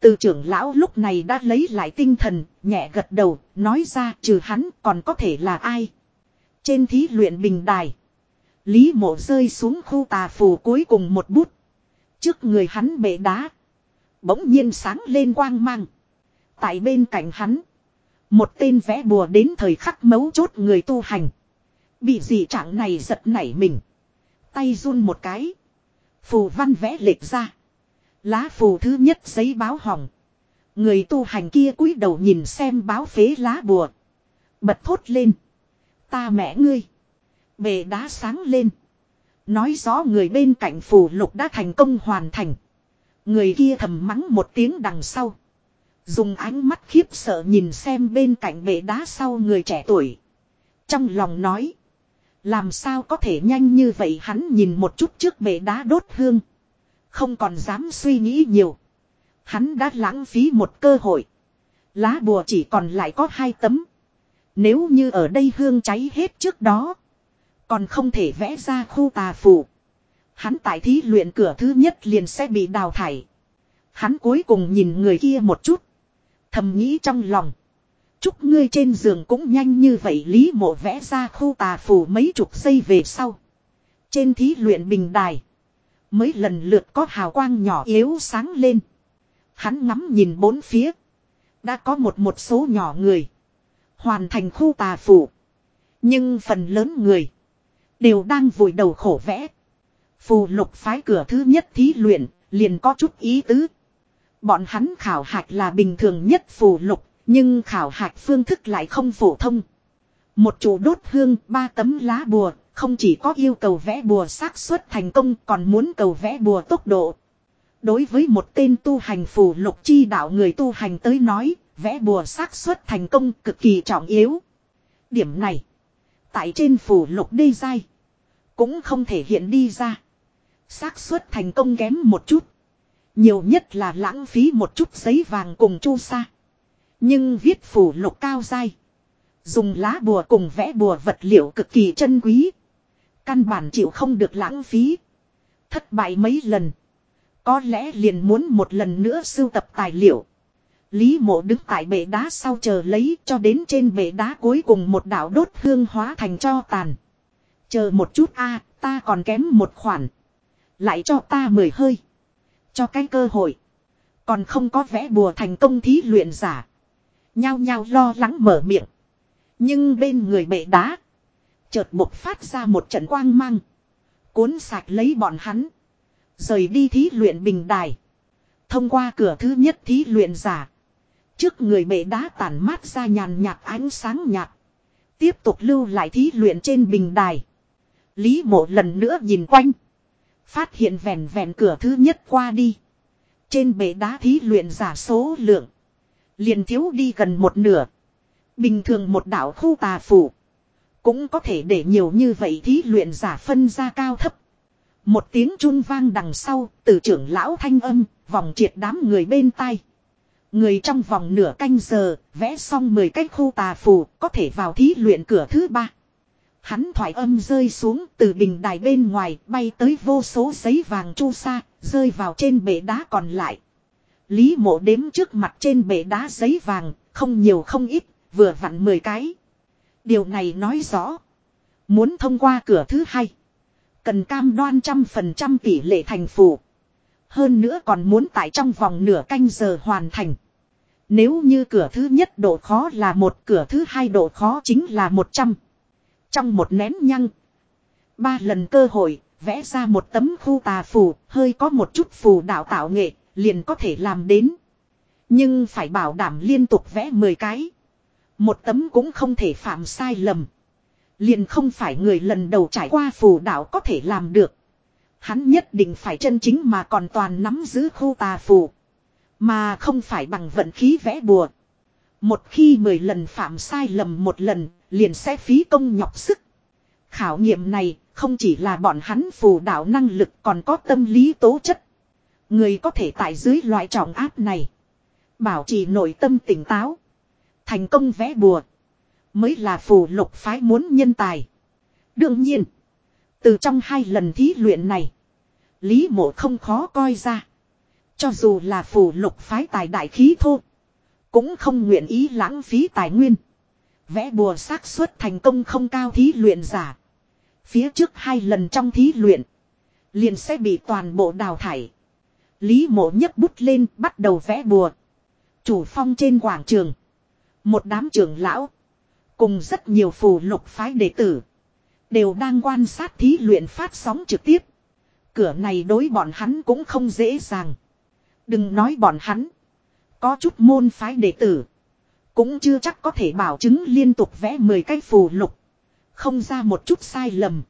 Speaker 1: Từ trưởng lão lúc này đã lấy lại tinh thần nhẹ gật đầu nói ra trừ hắn còn có thể là ai. Trên thí luyện bình đài. Lý mộ rơi xuống khu tà phù cuối cùng một bút. Trước người hắn bệ đá. Bỗng nhiên sáng lên quang mang. Tại bên cạnh hắn. Một tên vẽ bùa đến thời khắc mấu chốt người tu hành. Bị dị trạng này giật nảy mình. Tay run một cái. Phù văn vẽ lệch ra. Lá phù thứ nhất giấy báo hỏng. Người tu hành kia cúi đầu nhìn xem báo phế lá bùa. Bật thốt lên. Ta mẹ ngươi. Bề đá sáng lên. Nói rõ người bên cạnh phù lục đã thành công hoàn thành. Người kia thầm mắng một tiếng đằng sau. Dùng ánh mắt khiếp sợ nhìn xem bên cạnh bệ đá sau người trẻ tuổi. Trong lòng nói. Làm sao có thể nhanh như vậy hắn nhìn một chút trước bệ đá đốt hương. Không còn dám suy nghĩ nhiều. Hắn đã lãng phí một cơ hội. Lá bùa chỉ còn lại có hai tấm. Nếu như ở đây hương cháy hết trước đó. Còn không thể vẽ ra khu tà phủ. Hắn tại thí luyện cửa thứ nhất liền sẽ bị đào thải. Hắn cuối cùng nhìn người kia một chút. Thầm nghĩ trong lòng. Chúc ngươi trên giường cũng nhanh như vậy lý mộ vẽ ra khu tà phủ mấy chục giây về sau. Trên thí luyện bình đài. mấy lần lượt có hào quang nhỏ yếu sáng lên. Hắn ngắm nhìn bốn phía. Đã có một một số nhỏ người. Hoàn thành khu tà phủ. Nhưng phần lớn người. Đều đang vùi đầu khổ vẽ. Phù lục phái cửa thứ nhất thí luyện, liền có chút ý tứ. Bọn hắn khảo hạch là bình thường nhất phù lục, nhưng khảo hạch phương thức lại không phổ thông. Một chủ đốt hương, ba tấm lá bùa, không chỉ có yêu cầu vẽ bùa xác suất thành công còn muốn cầu vẽ bùa tốc độ. Đối với một tên tu hành phù lục chi đạo người tu hành tới nói, vẽ bùa xác suất thành công cực kỳ trọng yếu. Điểm này, tại trên phủ lục đê dai. Cũng không thể hiện đi ra. xác suất thành công kém một chút. Nhiều nhất là lãng phí một chút giấy vàng cùng chu sa. Nhưng viết phủ lục cao dai. Dùng lá bùa cùng vẽ bùa vật liệu cực kỳ chân quý. Căn bản chịu không được lãng phí. Thất bại mấy lần. Có lẽ liền muốn một lần nữa sưu tập tài liệu. Lý mộ đứng tại bệ đá sau chờ lấy cho đến trên bệ đá cuối cùng một đảo đốt hương hóa thành cho tàn. Chờ một chút a ta còn kém một khoản. Lại cho ta mười hơi. Cho cái cơ hội. Còn không có vẽ bùa thành công thí luyện giả. Nhao nhao lo lắng mở miệng. Nhưng bên người bệ đá. Chợt một phát ra một trận quang mang. Cuốn sạch lấy bọn hắn. Rời đi thí luyện bình đài. Thông qua cửa thứ nhất thí luyện giả. Trước người bệ đá tản mát ra nhàn nhạt ánh sáng nhạt. Tiếp tục lưu lại thí luyện trên bình đài. Lý mộ lần nữa nhìn quanh. Phát hiện vẹn vẹn cửa thứ nhất qua đi. Trên bệ đá thí luyện giả số lượng. liền thiếu đi gần một nửa. Bình thường một đảo khu tà phủ. Cũng có thể để nhiều như vậy thí luyện giả phân ra cao thấp. Một tiếng chun vang đằng sau, từ trưởng lão thanh âm, vòng triệt đám người bên tai. Người trong vòng nửa canh giờ, vẽ xong 10 cái khu tà phù, có thể vào thí luyện cửa thứ ba. Hắn thoại âm rơi xuống từ bình đài bên ngoài, bay tới vô số giấy vàng chu sa, rơi vào trên bể đá còn lại. Lý mộ đếm trước mặt trên bể đá giấy vàng, không nhiều không ít, vừa vặn 10 cái. Điều này nói rõ. Muốn thông qua cửa thứ hai. Cần cam đoan trăm phần trăm tỷ lệ thành phủ. Hơn nữa còn muốn tại trong vòng nửa canh giờ hoàn thành. Nếu như cửa thứ nhất độ khó là một cửa thứ hai độ khó chính là 100. Trong một nén nhăng. Ba lần cơ hội, vẽ ra một tấm khu tà phù, hơi có một chút phù đạo tạo nghệ, liền có thể làm đến. Nhưng phải bảo đảm liên tục vẽ 10 cái. Một tấm cũng không thể phạm sai lầm. Liền không phải người lần đầu trải qua phù đạo có thể làm được. Hắn nhất định phải chân chính mà còn toàn nắm giữ khu tà phù. Mà không phải bằng vận khí vẽ bùa. Một khi mười lần phạm sai lầm một lần, liền sẽ phí công nhọc sức. Khảo nghiệm này không chỉ là bọn hắn phù đạo năng lực còn có tâm lý tố chất. Người có thể tại dưới loại trọng áp này. Bảo trì nội tâm tỉnh táo. Thành công vẽ bùa. Mới là phù lục phái muốn nhân tài. Đương nhiên. Từ trong hai lần thí luyện này. Lý mộ không khó coi ra. Cho dù là phủ lục phái tài đại khí thô. Cũng không nguyện ý lãng phí tài nguyên. Vẽ bùa xác suất thành công không cao thí luyện giả. Phía trước hai lần trong thí luyện. Liền sẽ bị toàn bộ đào thải. Lý mộ nhấc bút lên bắt đầu vẽ bùa. Chủ phong trên quảng trường. Một đám trưởng lão. Cùng rất nhiều phù lục phái đệ tử. Đều đang quan sát thí luyện phát sóng trực tiếp. Cửa này đối bọn hắn cũng không dễ dàng. Đừng nói bọn hắn. Có chút môn phái đệ tử. Cũng chưa chắc có thể bảo chứng liên tục vẽ 10 cái phù lục. Không ra một chút sai lầm.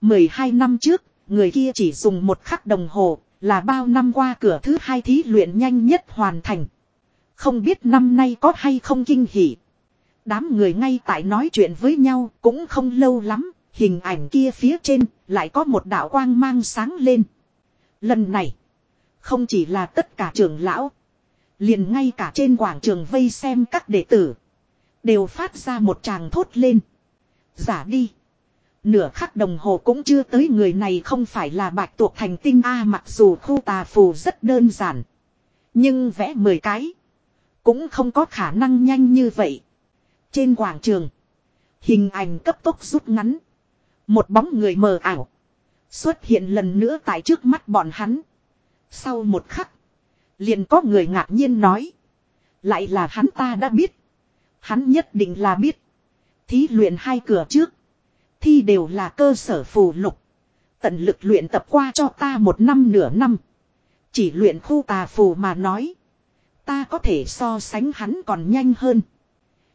Speaker 1: 12 năm trước, người kia chỉ dùng một khắc đồng hồ, là bao năm qua cửa thứ hai thí luyện nhanh nhất hoàn thành. Không biết năm nay có hay không kinh hỉ. Đám người ngay tại nói chuyện với nhau cũng không lâu lắm, hình ảnh kia phía trên lại có một đạo quang mang sáng lên. Lần này, không chỉ là tất cả trưởng lão. Liền ngay cả trên quảng trường vây xem các đệ tử. Đều phát ra một tràng thốt lên. Giả đi. Nửa khắc đồng hồ cũng chưa tới người này không phải là bạch tuộc thành tinh A mặc dù khu tà phù rất đơn giản. Nhưng vẽ 10 cái. Cũng không có khả năng nhanh như vậy. Trên quảng trường. Hình ảnh cấp tốc rút ngắn. Một bóng người mờ ảo. Xuất hiện lần nữa tại trước mắt bọn hắn. Sau một khắc, liền có người ngạc nhiên nói. Lại là hắn ta đã biết. Hắn nhất định là biết. Thí luyện hai cửa trước. Thi đều là cơ sở phù lục. Tận lực luyện tập qua cho ta một năm nửa năm. Chỉ luyện khu tà phù mà nói. Ta có thể so sánh hắn còn nhanh hơn.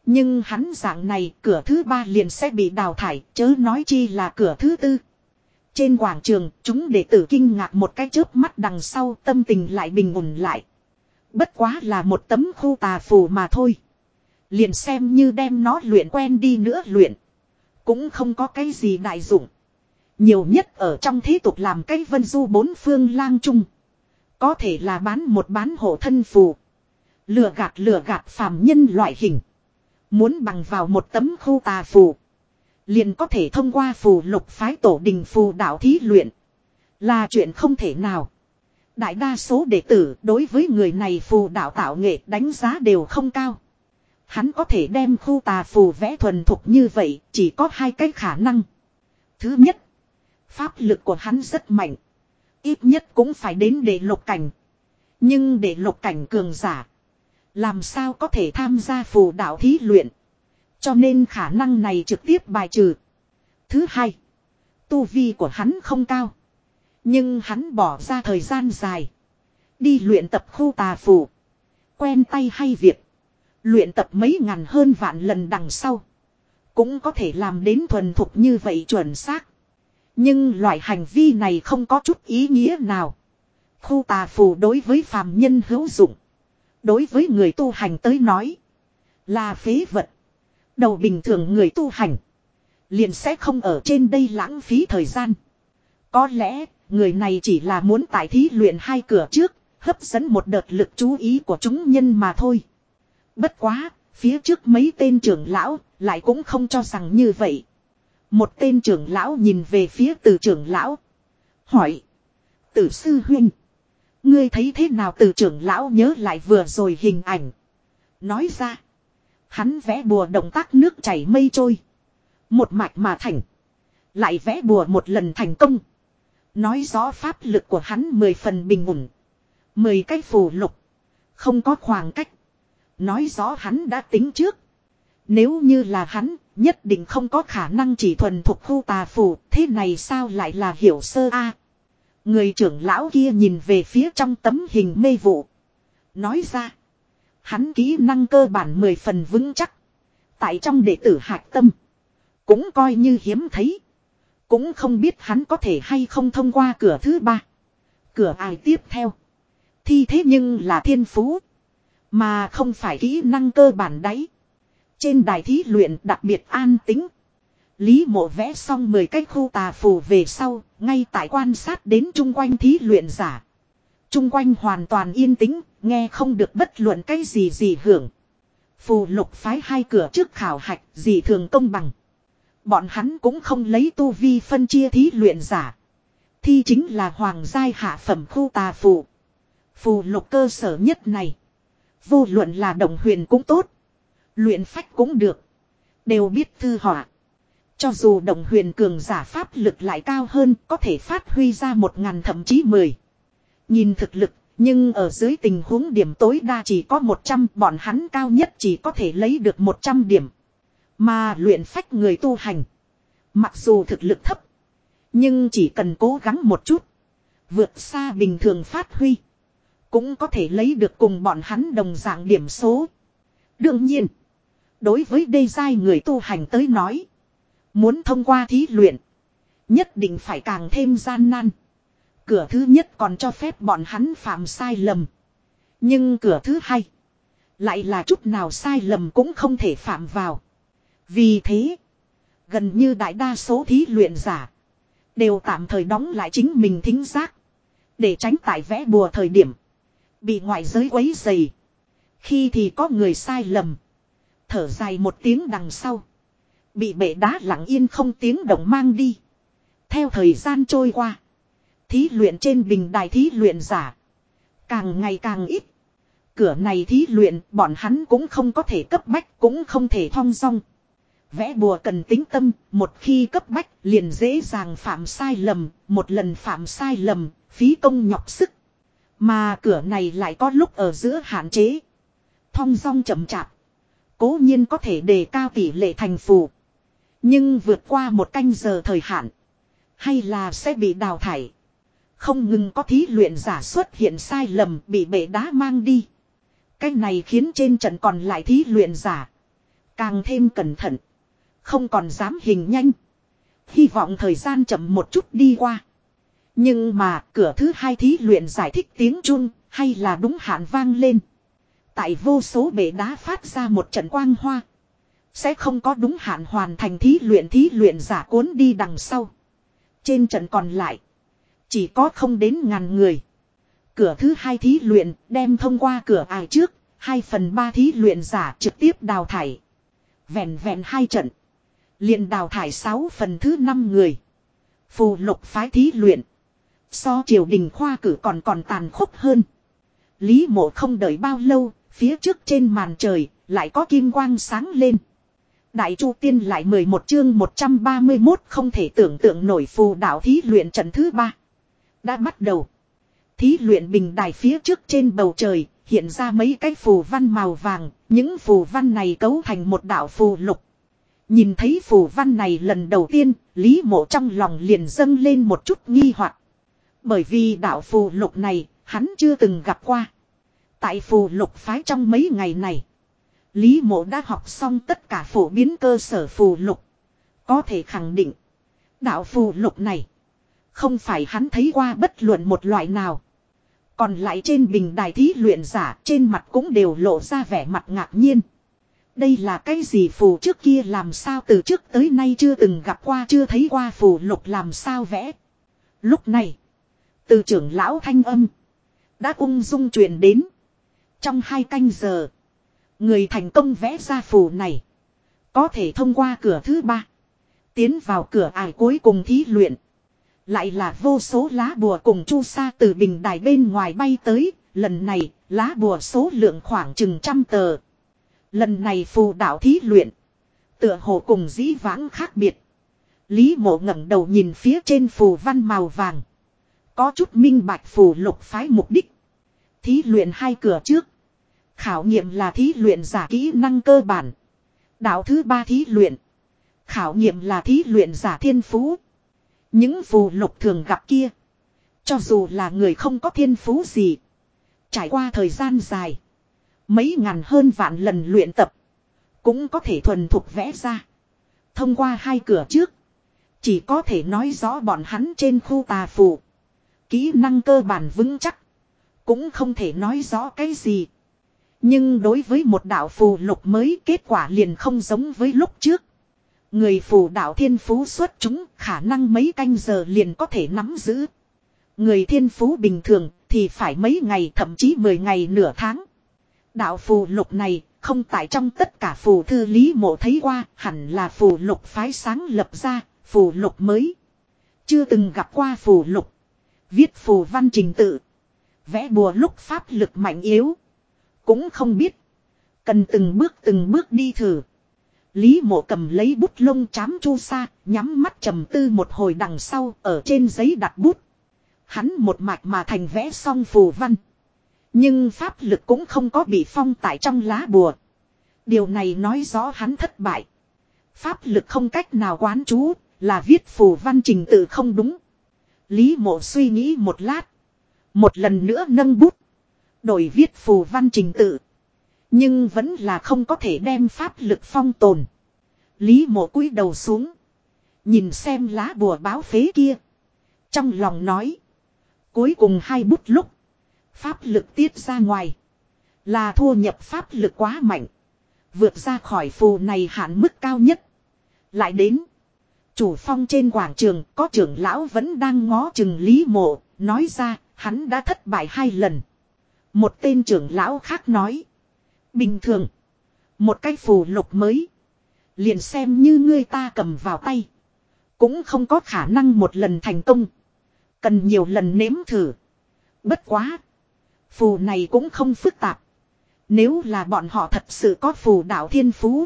Speaker 1: Nhưng hắn dạng này cửa thứ ba liền sẽ bị đào thải chớ nói chi là cửa thứ tư. Trên quảng trường, chúng đệ tử kinh ngạc một cái chớp mắt đằng sau tâm tình lại bình ổn lại. Bất quá là một tấm khu tà phù mà thôi. Liền xem như đem nó luyện quen đi nữa luyện. Cũng không có cái gì đại dụng. Nhiều nhất ở trong thế tục làm cái vân du bốn phương lang trung. Có thể là bán một bán hộ thân phù. Lừa gạt lừa gạt phàm nhân loại hình. Muốn bằng vào một tấm khu tà phù liền có thể thông qua phù lục phái tổ đình phù đạo thí luyện. Là chuyện không thể nào. Đại đa số đệ tử đối với người này phù đạo tạo nghệ đánh giá đều không cao. Hắn có thể đem khu tà phù vẽ thuần thục như vậy chỉ có hai cái khả năng. Thứ nhất, pháp lực của hắn rất mạnh. Ít nhất cũng phải đến để lục cảnh. Nhưng để lục cảnh cường giả. Làm sao có thể tham gia phù đạo thí luyện. Cho nên khả năng này trực tiếp bài trừ. Thứ hai, tu vi của hắn không cao. Nhưng hắn bỏ ra thời gian dài. Đi luyện tập khu tà phù. Quen tay hay việc. Luyện tập mấy ngàn hơn vạn lần đằng sau. Cũng có thể làm đến thuần thục như vậy chuẩn xác. Nhưng loại hành vi này không có chút ý nghĩa nào. Khu tà phù đối với phàm nhân hữu dụng. Đối với người tu hành tới nói. Là phế vật đầu bình thường người tu hành. Liền sẽ không ở trên đây lãng phí thời gian. Có lẽ, người này chỉ là muốn tại thí luyện hai cửa trước, hấp dẫn một đợt lực chú ý của chúng nhân mà thôi. Bất quá, phía trước mấy tên trưởng lão, lại cũng không cho rằng như vậy. Một tên trưởng lão nhìn về phía từ trưởng lão. Hỏi. Tử sư huynh. Ngươi thấy thế nào từ trưởng lão nhớ lại vừa rồi hình ảnh. Nói ra. Hắn vẽ bùa động tác nước chảy mây trôi. Một mạch mà thành. Lại vẽ bùa một lần thành công. Nói rõ pháp lực của hắn mười phần bình ổn. Mười cái phù lục. Không có khoảng cách. Nói rõ hắn đã tính trước. Nếu như là hắn, nhất định không có khả năng chỉ thuần thuộc khu tà phù. Thế này sao lại là hiểu sơ a Người trưởng lão kia nhìn về phía trong tấm hình mê vụ. Nói ra. Hắn kỹ năng cơ bản mười phần vững chắc. Tại trong đệ tử hạc tâm. Cũng coi như hiếm thấy. Cũng không biết hắn có thể hay không thông qua cửa thứ ba. Cửa ai tiếp theo. Thi thế nhưng là thiên phú. Mà không phải kỹ năng cơ bản đấy. Trên đài thí luyện đặc biệt an tính. Lý mộ vẽ xong 10 cái khu tà phù về sau, ngay tại quan sát đến chung quanh thí luyện giả. Chung quanh hoàn toàn yên tĩnh, Nghe không được bất luận cái gì gì hưởng. Phù lục phái hai cửa trước khảo hạch gì thường công bằng. Bọn hắn cũng không lấy tu vi phân chia thí luyện giả. Thi chính là hoàng giai hạ phẩm khu tà phù. Phù lục cơ sở nhất này. Vô luận là đồng huyền cũng tốt. Luyện phách cũng được. Đều biết thư họa. Cho dù đồng huyền cường giả pháp lực lại cao hơn có thể phát huy ra một ngàn thậm chí mười. Nhìn thực lực nhưng ở dưới tình huống điểm tối đa chỉ có 100, bọn hắn cao nhất chỉ có thể lấy được 100 điểm. Mà luyện phách người tu hành. Mặc dù thực lực thấp, nhưng chỉ cần cố gắng một chút. Vượt xa bình thường phát huy. Cũng có thể lấy được cùng bọn hắn đồng dạng điểm số. Đương nhiên, đối với đê giai người tu hành tới nói. Muốn thông qua thí luyện, nhất định phải càng thêm gian nan. Cửa thứ nhất còn cho phép bọn hắn phạm sai lầm. Nhưng cửa thứ hai. Lại là chút nào sai lầm cũng không thể phạm vào. Vì thế. Gần như đại đa số thí luyện giả. Đều tạm thời đóng lại chính mình thính giác. Để tránh tại vẽ bùa thời điểm. Bị ngoại giới quấy dày. Khi thì có người sai lầm. Thở dài một tiếng đằng sau. Bị bệ đá lặng yên không tiếng động mang đi. Theo thời gian trôi qua. Thí luyện trên bình đài thí luyện giả. Càng ngày càng ít. Cửa này thí luyện bọn hắn cũng không có thể cấp bách cũng không thể thong dong. Vẽ bùa cần tính tâm, một khi cấp bách liền dễ dàng phạm sai lầm, một lần phạm sai lầm, phí công nhọc sức. Mà cửa này lại có lúc ở giữa hạn chế. Thong dong chậm chạp. Cố nhiên có thể đề cao tỷ lệ thành phù. Nhưng vượt qua một canh giờ thời hạn. Hay là sẽ bị đào thải. Không ngừng có thí luyện giả xuất hiện sai lầm bị bể đá mang đi. Cái này khiến trên trận còn lại thí luyện giả. Càng thêm cẩn thận. Không còn dám hình nhanh. Hy vọng thời gian chậm một chút đi qua. Nhưng mà cửa thứ hai thí luyện giải thích tiếng chun hay là đúng hạn vang lên. Tại vô số bể đá phát ra một trận quang hoa. Sẽ không có đúng hạn hoàn thành thí luyện thí luyện giả cuốn đi đằng sau. Trên trận còn lại. Chỉ có không đến ngàn người. Cửa thứ hai thí luyện đem thông qua cửa ai trước, 2 phần 3 thí luyện giả trực tiếp đào thải. Vẹn vẹn hai trận. liền đào thải 6 phần thứ 5 người. Phù lục phái thí luyện. So triều đình khoa cử còn còn tàn khốc hơn. Lý mộ không đợi bao lâu, phía trước trên màn trời, lại có kim quang sáng lên. Đại Chu Tiên lại 11 chương 131 không thể tưởng tượng nổi phù đạo thí luyện trận thứ 3 đã bắt đầu. Thí luyện bình đài phía trước trên bầu trời, hiện ra mấy cái phù văn màu vàng, những phù văn này cấu thành một đạo phù lục. Nhìn thấy phù văn này lần đầu tiên, Lý Mộ trong lòng liền dâng lên một chút nghi hoặc. Bởi vì đạo phù lục này, hắn chưa từng gặp qua. Tại phù lục phái trong mấy ngày này, Lý Mộ đã học xong tất cả phổ biến cơ sở phù lục. Có thể khẳng định, đạo phù lục này không phải hắn thấy qua bất luận một loại nào. Còn lại trên bình đài thí luyện giả trên mặt cũng đều lộ ra vẻ mặt ngạc nhiên. Đây là cái gì phù trước kia làm sao từ trước tới nay chưa từng gặp qua chưa thấy qua phù lục làm sao vẽ. Lúc này, từ trưởng lão thanh âm, đã ung dung truyền đến. Trong hai canh giờ, người thành công vẽ ra phù này, có thể thông qua cửa thứ ba, tiến vào cửa ải cuối cùng thí luyện. Lại là vô số lá bùa cùng chu sa từ bình đài bên ngoài bay tới, lần này, lá bùa số lượng khoảng chừng trăm tờ. Lần này phù đạo thí luyện, tựa hồ cùng dĩ vãng khác biệt. Lý mộ ngẩng đầu nhìn phía trên phù văn màu vàng. Có chút minh bạch phù lục phái mục đích. Thí luyện hai cửa trước. Khảo nghiệm là thí luyện giả kỹ năng cơ bản. Đạo thứ ba thí luyện. Khảo nghiệm là thí luyện giả thiên phú. Những phù lục thường gặp kia. Cho dù là người không có thiên phú gì. Trải qua thời gian dài. Mấy ngàn hơn vạn lần luyện tập. Cũng có thể thuần thục vẽ ra. Thông qua hai cửa trước. Chỉ có thể nói rõ bọn hắn trên khu tà phù. Kỹ năng cơ bản vững chắc. Cũng không thể nói rõ cái gì. Nhưng đối với một đạo phù lục mới kết quả liền không giống với lúc trước. Người phù đạo thiên phú xuất chúng khả năng mấy canh giờ liền có thể nắm giữ. Người thiên phú bình thường thì phải mấy ngày thậm chí 10 ngày nửa tháng. Đạo phù lục này không tại trong tất cả phù thư lý mộ thấy qua hẳn là phù lục phái sáng lập ra, phù lục mới. Chưa từng gặp qua phù lục. Viết phù văn trình tự. Vẽ bùa lúc pháp lực mạnh yếu. Cũng không biết. Cần từng bước từng bước đi thử. Lý mộ cầm lấy bút lông chám chu sa, nhắm mắt trầm tư một hồi đằng sau ở trên giấy đặt bút. Hắn một mạch mà thành vẽ xong phù văn. Nhưng pháp lực cũng không có bị phong tại trong lá bùa. Điều này nói rõ hắn thất bại. Pháp lực không cách nào quán chú, là viết phù văn trình tự không đúng. Lý mộ suy nghĩ một lát. Một lần nữa nâng bút. Đổi viết phù văn trình tự. Nhưng vẫn là không có thể đem pháp lực phong tồn. Lý mộ cúi đầu xuống. Nhìn xem lá bùa báo phế kia. Trong lòng nói. Cuối cùng hai bút lúc. Pháp lực tiết ra ngoài. Là thua nhập pháp lực quá mạnh. Vượt ra khỏi phù này hạn mức cao nhất. Lại đến. Chủ phong trên quảng trường có trưởng lão vẫn đang ngó chừng lý mộ. Nói ra hắn đã thất bại hai lần. Một tên trưởng lão khác nói. Bình thường. Một cái phù lục mới. Liền xem như ngươi ta cầm vào tay. Cũng không có khả năng một lần thành công. Cần nhiều lần nếm thử. Bất quá. Phù này cũng không phức tạp. Nếu là bọn họ thật sự có phù đạo thiên phú.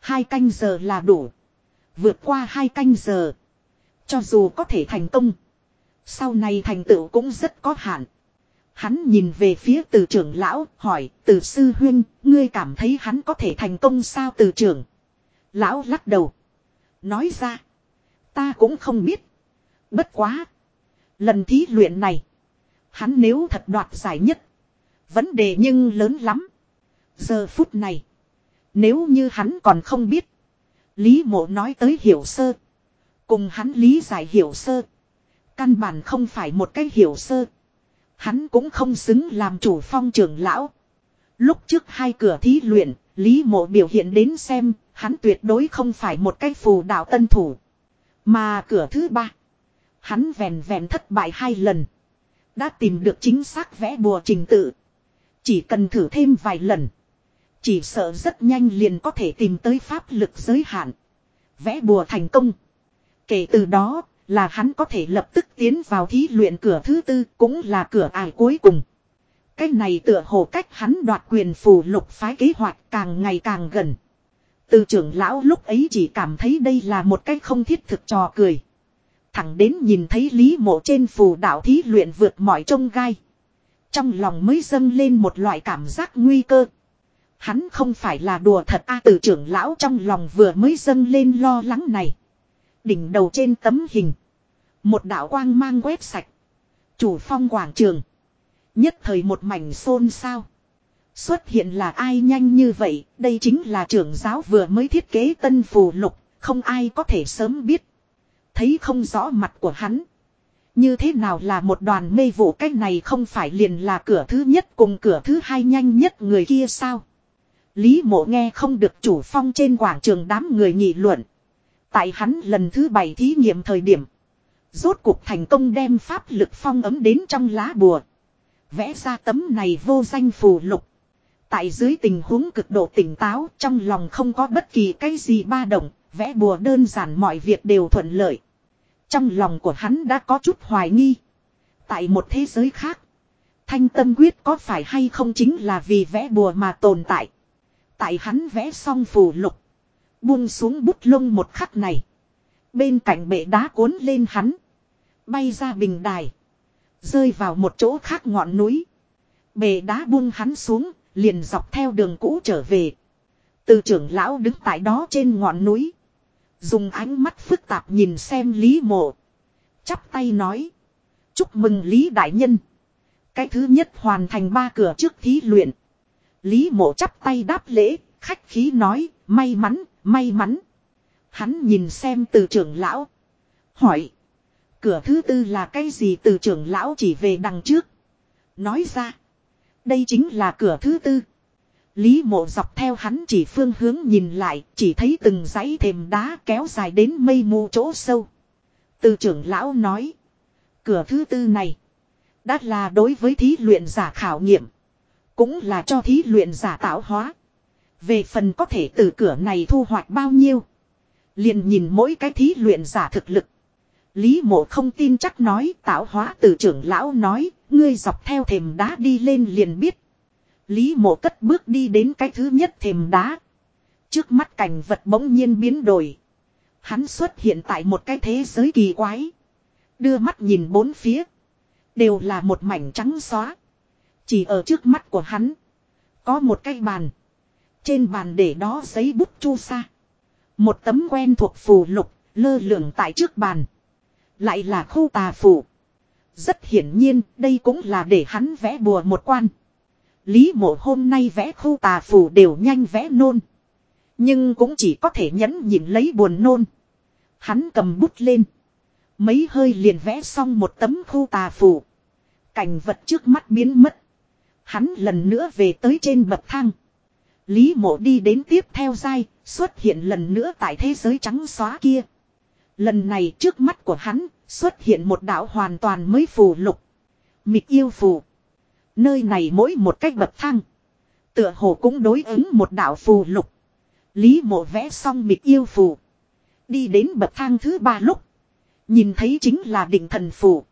Speaker 1: Hai canh giờ là đủ. Vượt qua hai canh giờ. Cho dù có thể thành công. Sau này thành tựu cũng rất có hạn. Hắn nhìn về phía từ trưởng lão, hỏi, từ sư huyên, ngươi cảm thấy hắn có thể thành công sao từ trưởng. Lão lắc đầu. Nói ra, ta cũng không biết. Bất quá. Lần thí luyện này, hắn nếu thật đoạt giải nhất, vấn đề nhưng lớn lắm. Giờ phút này, nếu như hắn còn không biết, Lý mộ nói tới hiểu sơ. Cùng hắn lý giải hiểu sơ. Căn bản không phải một cái hiểu sơ hắn cũng không xứng làm chủ phong trưởng lão. Lúc trước hai cửa thí luyện, Lý Mộ biểu hiện đến xem, hắn tuyệt đối không phải một cái phù đạo tân thủ. Mà cửa thứ ba, hắn vèn vèn thất bại hai lần. Đã tìm được chính xác vẽ bùa trình tự. Chỉ cần thử thêm vài lần. Chỉ sợ rất nhanh liền có thể tìm tới pháp lực giới hạn. Vẽ bùa thành công. Kể từ đó, là hắn có thể lập tức tiến vào thí luyện cửa thứ tư cũng là cửa ải cuối cùng. Cái này tựa hồ cách hắn đoạt quyền phù lục phái kế hoạch càng ngày càng gần. Từ trưởng lão lúc ấy chỉ cảm thấy đây là một cái không thiết thực trò cười. Thẳng đến nhìn thấy lý mộ trên phù đạo thí luyện vượt mọi trông gai. Trong lòng mới dâng lên một loại cảm giác nguy cơ. Hắn không phải là đùa thật a à, từ trưởng lão trong lòng vừa mới dâng lên lo lắng này. Đỉnh đầu trên tấm hình. Một đạo quang mang quét sạch. Chủ phong quảng trường. Nhất thời một mảnh xôn xao. Xuất hiện là ai nhanh như vậy, đây chính là trưởng giáo vừa mới thiết kế tân phù lục, không ai có thể sớm biết. Thấy không rõ mặt của hắn. Như thế nào là một đoàn mê vụ cách này không phải liền là cửa thứ nhất cùng cửa thứ hai nhanh nhất người kia sao? Lý mộ nghe không được chủ phong trên quảng trường đám người nghị luận. Tại hắn lần thứ bảy thí nghiệm thời điểm. Rốt cuộc thành công đem pháp lực phong ấm đến trong lá bùa. Vẽ ra tấm này vô danh phù lục. Tại dưới tình huống cực độ tỉnh táo trong lòng không có bất kỳ cái gì ba động, vẽ bùa đơn giản mọi việc đều thuận lợi. Trong lòng của hắn đã có chút hoài nghi. Tại một thế giới khác, thanh tâm quyết có phải hay không chính là vì vẽ bùa mà tồn tại. Tại hắn vẽ xong phù lục, buông xuống bút lông một khắc này. Bên cạnh bệ đá cuốn lên hắn. Bay ra bình đài. Rơi vào một chỗ khác ngọn núi. Bệ đá buông hắn xuống, liền dọc theo đường cũ trở về. Từ trưởng lão đứng tại đó trên ngọn núi. Dùng ánh mắt phức tạp nhìn xem Lý Mộ. Chắp tay nói. Chúc mừng Lý Đại Nhân. Cái thứ nhất hoàn thành ba cửa trước thí luyện. Lý Mộ chắp tay đáp lễ, khách khí nói, may mắn, may mắn. Hắn nhìn xem từ trưởng lão. Hỏi. Cửa thứ tư là cái gì từ trưởng lão chỉ về đằng trước. Nói ra. Đây chính là cửa thứ tư. Lý mộ dọc theo hắn chỉ phương hướng nhìn lại, chỉ thấy từng dãy thềm đá kéo dài đến mây mù chỗ sâu. Từ trưởng lão nói, cửa thứ tư này, đã là đối với thí luyện giả khảo nghiệm, cũng là cho thí luyện giả tạo hóa. Về phần có thể từ cửa này thu hoạch bao nhiêu, Liền nhìn mỗi cái thí luyện giả thực lực. Lý mộ không tin chắc nói tạo hóa từ trưởng lão nói, ngươi dọc theo thềm đá đi lên liền biết. Lý mộ cất bước đi đến cái thứ nhất thềm đá. Trước mắt cảnh vật bỗng nhiên biến đổi. Hắn xuất hiện tại một cái thế giới kỳ quái. Đưa mắt nhìn bốn phía. Đều là một mảnh trắng xóa. Chỉ ở trước mắt của hắn. Có một cái bàn. Trên bàn để đó giấy bút chu sa. Một tấm quen thuộc phù lục, lơ lửng tại trước bàn. Lại là khu tà phù. Rất hiển nhiên, đây cũng là để hắn vẽ bùa một quan. Lý mộ hôm nay vẽ khu tà phù đều nhanh vẽ nôn. Nhưng cũng chỉ có thể nhẫn nhịn lấy buồn nôn. Hắn cầm bút lên. Mấy hơi liền vẽ xong một tấm khu tà phù. Cảnh vật trước mắt biến mất. Hắn lần nữa về tới trên bậc thang. Lý mộ đi đến tiếp theo dai, xuất hiện lần nữa tại thế giới trắng xóa kia. Lần này trước mắt của hắn, xuất hiện một đạo hoàn toàn mới phù lục. Mịch yêu phù. Nơi này mỗi một cách bậc thang. Tựa hồ cũng đối ứng một đạo phù lục. Lý mộ vẽ xong mịch yêu phù. Đi đến bậc thang thứ ba lúc. Nhìn thấy chính là định thần phù.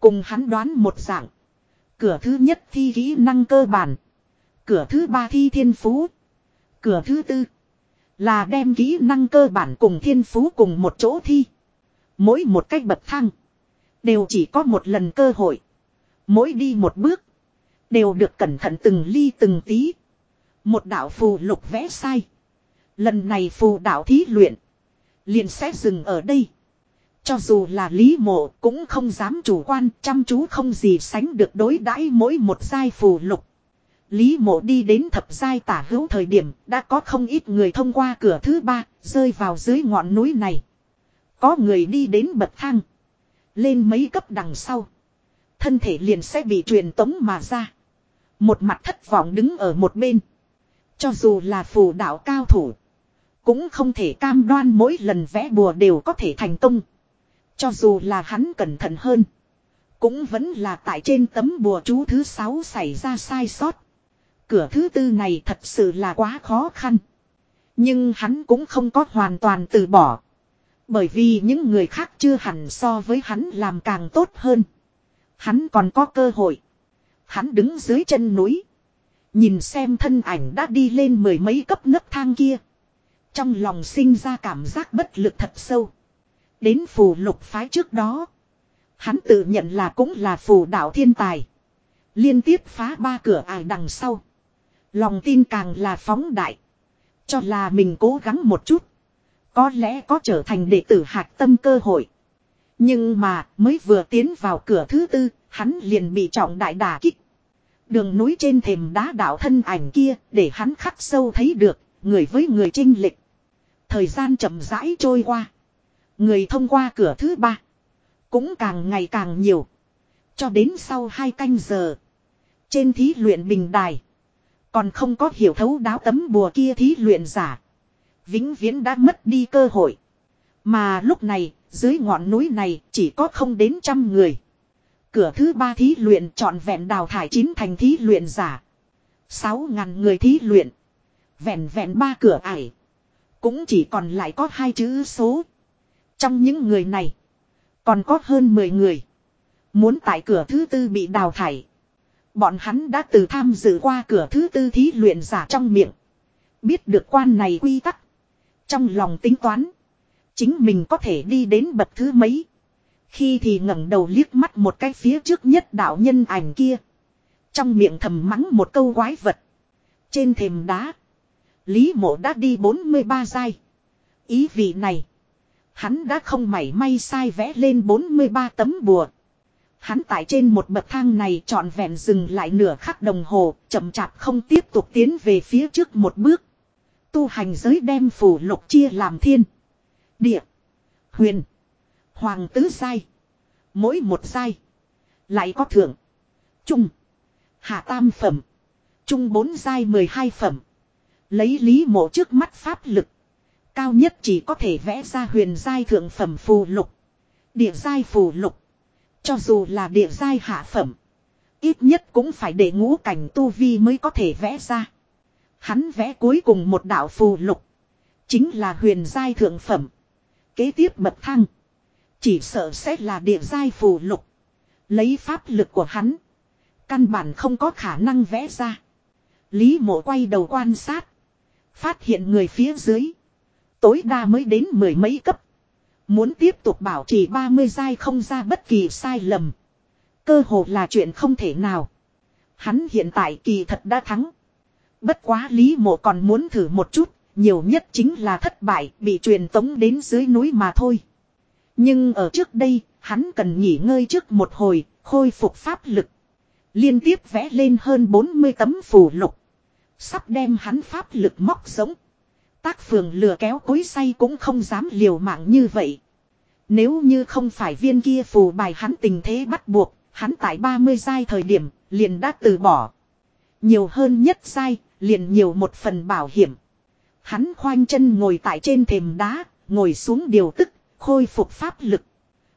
Speaker 1: Cùng hắn đoán một dạng. Cửa thứ nhất thi kỹ năng cơ bản. Cửa thứ ba thi thiên phú. Cửa thứ tư là đem kỹ năng cơ bản cùng thiên phú cùng một chỗ thi. Mỗi một cách bậc thang đều chỉ có một lần cơ hội. Mỗi đi một bước đều được cẩn thận từng ly từng tí. Một đạo phù lục vẽ sai. Lần này phù đạo thí luyện liền sẽ dừng ở đây. Cho dù là lý mộ cũng không dám chủ quan chăm chú không gì sánh được đối đãi mỗi một giai phù lục. Lý mộ đi đến thập giai tả hữu thời điểm đã có không ít người thông qua cửa thứ ba rơi vào dưới ngọn núi này. Có người đi đến bậc thang. Lên mấy cấp đằng sau. Thân thể liền sẽ bị truyền tống mà ra. Một mặt thất vọng đứng ở một bên. Cho dù là phù đạo cao thủ. Cũng không thể cam đoan mỗi lần vẽ bùa đều có thể thành công. Cho dù là hắn cẩn thận hơn. Cũng vẫn là tại trên tấm bùa chú thứ sáu xảy ra sai sót. Cửa thứ tư này thật sự là quá khó khăn. Nhưng hắn cũng không có hoàn toàn từ bỏ. Bởi vì những người khác chưa hẳn so với hắn làm càng tốt hơn. Hắn còn có cơ hội. Hắn đứng dưới chân núi. Nhìn xem thân ảnh đã đi lên mười mấy cấp nấc thang kia. Trong lòng sinh ra cảm giác bất lực thật sâu. Đến phù lục phái trước đó. Hắn tự nhận là cũng là phù đạo thiên tài. Liên tiếp phá ba cửa ải đằng sau. Lòng tin càng là phóng đại. Cho là mình cố gắng một chút. Có lẽ có trở thành đệ tử hạc tâm cơ hội. Nhưng mà mới vừa tiến vào cửa thứ tư, hắn liền bị trọng đại đà kích. Đường núi trên thềm đá đảo thân ảnh kia để hắn khắc sâu thấy được, người với người trinh lịch. Thời gian chậm rãi trôi qua. Người thông qua cửa thứ ba. Cũng càng ngày càng nhiều. Cho đến sau hai canh giờ. Trên thí luyện bình đài. Còn không có hiểu thấu đáo tấm bùa kia thí luyện giả. Vĩnh viễn đã mất đi cơ hội. Mà lúc này, dưới ngọn núi này chỉ có không đến trăm người. Cửa thứ ba thí luyện trọn vẹn đào thải chín thành thí luyện giả. Sáu ngàn người thí luyện. Vẹn vẹn ba cửa ải. Cũng chỉ còn lại có hai chữ số. Trong những người này, còn có hơn mười người. Muốn tại cửa thứ tư bị đào thải. Bọn hắn đã từ tham dự qua cửa thứ tư thí luyện giả trong miệng. Biết được quan này quy tắc. Trong lòng tính toán. Chính mình có thể đi đến bậc thứ mấy. Khi thì ngẩng đầu liếc mắt một cái phía trước nhất đạo nhân ảnh kia. Trong miệng thầm mắng một câu quái vật. Trên thềm đá. Lý mộ đã đi 43 giai. Ý vị này. Hắn đã không mảy may sai vẽ lên 43 tấm bùa hắn tại trên một bậc thang này trọn vẹn dừng lại nửa khắc đồng hồ, chậm chạp không tiếp tục tiến về phía trước một bước. Tu hành giới đem phủ lục chia làm thiên, địa, huyền, hoàng tứ sai. Mỗi một sai, lại có thượng, trung, hạ tam phẩm, trung bốn sai mười hai phẩm. Lấy lý mộ trước mắt pháp lực, cao nhất chỉ có thể vẽ ra huyền sai thượng phẩm phù lục, địa sai phù lục cho dù là địa giai hạ phẩm. Ít nhất cũng phải để ngũ cảnh tu vi mới có thể vẽ ra. Hắn vẽ cuối cùng một đạo phù lục. Chính là huyền giai thượng phẩm. Kế tiếp bậc thăng. Chỉ sợ sẽ là địa giai phù lục. Lấy pháp lực của hắn. Căn bản không có khả năng vẽ ra. Lý mộ quay đầu quan sát. Phát hiện người phía dưới. Tối đa mới đến mười mấy cấp. Muốn tiếp tục bảo trì 30 giai không ra bất kỳ sai lầm. Cơ hồ là chuyện không thể nào. Hắn hiện tại kỳ thật đã thắng. Bất quá Lý Mộ còn muốn thử một chút, nhiều nhất chính là thất bại, bị truyền tống đến dưới núi mà thôi. Nhưng ở trước đây, hắn cần nghỉ ngơi trước một hồi, khôi phục pháp lực. Liên tiếp vẽ lên hơn 40 tấm phù lục. Sắp đem hắn pháp lực móc sống tác phường lừa kéo cối say cũng không dám liều mạng như vậy. Nếu như không phải viên kia phù bài hắn tình thế bắt buộc, hắn tại 30 giai thời điểm, liền đã từ bỏ. Nhiều hơn nhất giai, liền nhiều một phần bảo hiểm. Hắn khoanh chân ngồi tại trên thềm đá, ngồi xuống điều tức, khôi phục pháp lực.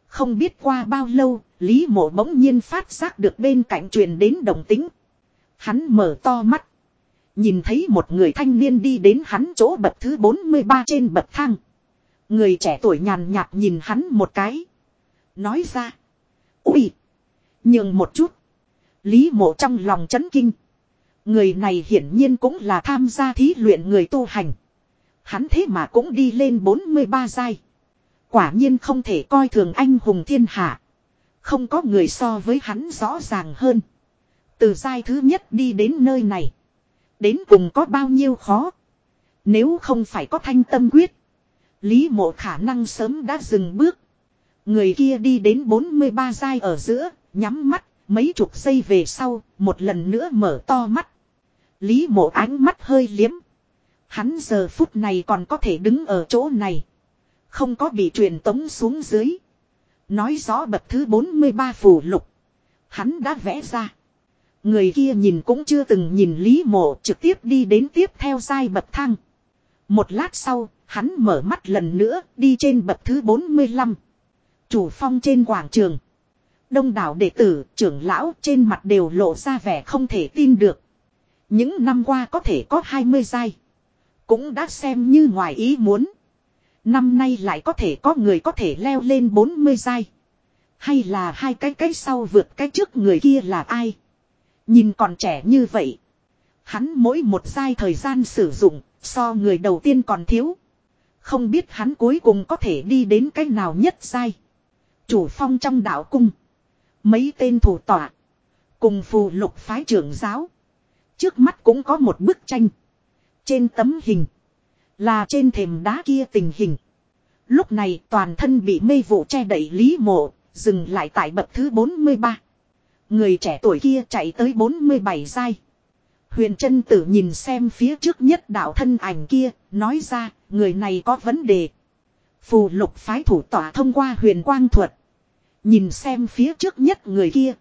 Speaker 1: Không biết qua bao lâu, Lý Mộ bỗng nhiên phát giác được bên cạnh truyền đến đồng tính. Hắn mở to mắt, Nhìn thấy một người thanh niên đi đến hắn chỗ bậc thứ 43 trên bậc thang. Người trẻ tuổi nhàn nhạt nhìn hắn một cái. Nói ra. Úi. Nhường một chút. Lý mộ trong lòng chấn kinh. Người này hiển nhiên cũng là tham gia thí luyện người tu hành. Hắn thế mà cũng đi lên 43 giai. Quả nhiên không thể coi thường anh hùng thiên hạ. Không có người so với hắn rõ ràng hơn. Từ giai thứ nhất đi đến nơi này. Đến cùng có bao nhiêu khó. Nếu không phải có thanh tâm quyết. Lý mộ khả năng sớm đã dừng bước. Người kia đi đến 43 giai ở giữa, nhắm mắt, mấy chục giây về sau, một lần nữa mở to mắt. Lý mộ ánh mắt hơi liếm. Hắn giờ phút này còn có thể đứng ở chỗ này. Không có bị truyền tống xuống dưới. Nói rõ bậc thứ 43 phù lục. Hắn đã vẽ ra. Người kia nhìn cũng chưa từng nhìn Lý Mộ trực tiếp đi đến tiếp theo giai bậc thang. Một lát sau, hắn mở mắt lần nữa đi trên bậc thứ 45. Chủ phong trên quảng trường. Đông đảo đệ tử, trưởng lão trên mặt đều lộ ra vẻ không thể tin được. Những năm qua có thể có 20 giai. Cũng đã xem như ngoài ý muốn. Năm nay lại có thể có người có thể leo lên 40 giai. Hay là hai cái cái sau vượt cái trước người kia là ai? Nhìn còn trẻ như vậy. Hắn mỗi một giai thời gian sử dụng, so người đầu tiên còn thiếu. Không biết hắn cuối cùng có thể đi đến cái nào nhất giai. Chủ phong trong đạo cung. Mấy tên thủ tọa. Cùng phù lục phái trưởng giáo. Trước mắt cũng có một bức tranh. Trên tấm hình. Là trên thềm đá kia tình hình. Lúc này toàn thân bị mê vụ che đậy lý mộ. Dừng lại tại bậc thứ 43. Người trẻ tuổi kia chạy tới 47 giai. Huyền chân tử nhìn xem phía trước nhất đạo thân ảnh kia, nói ra, người này có vấn đề. Phù lục phái thủ tỏa thông qua huyền quang thuật. Nhìn xem phía trước nhất người kia.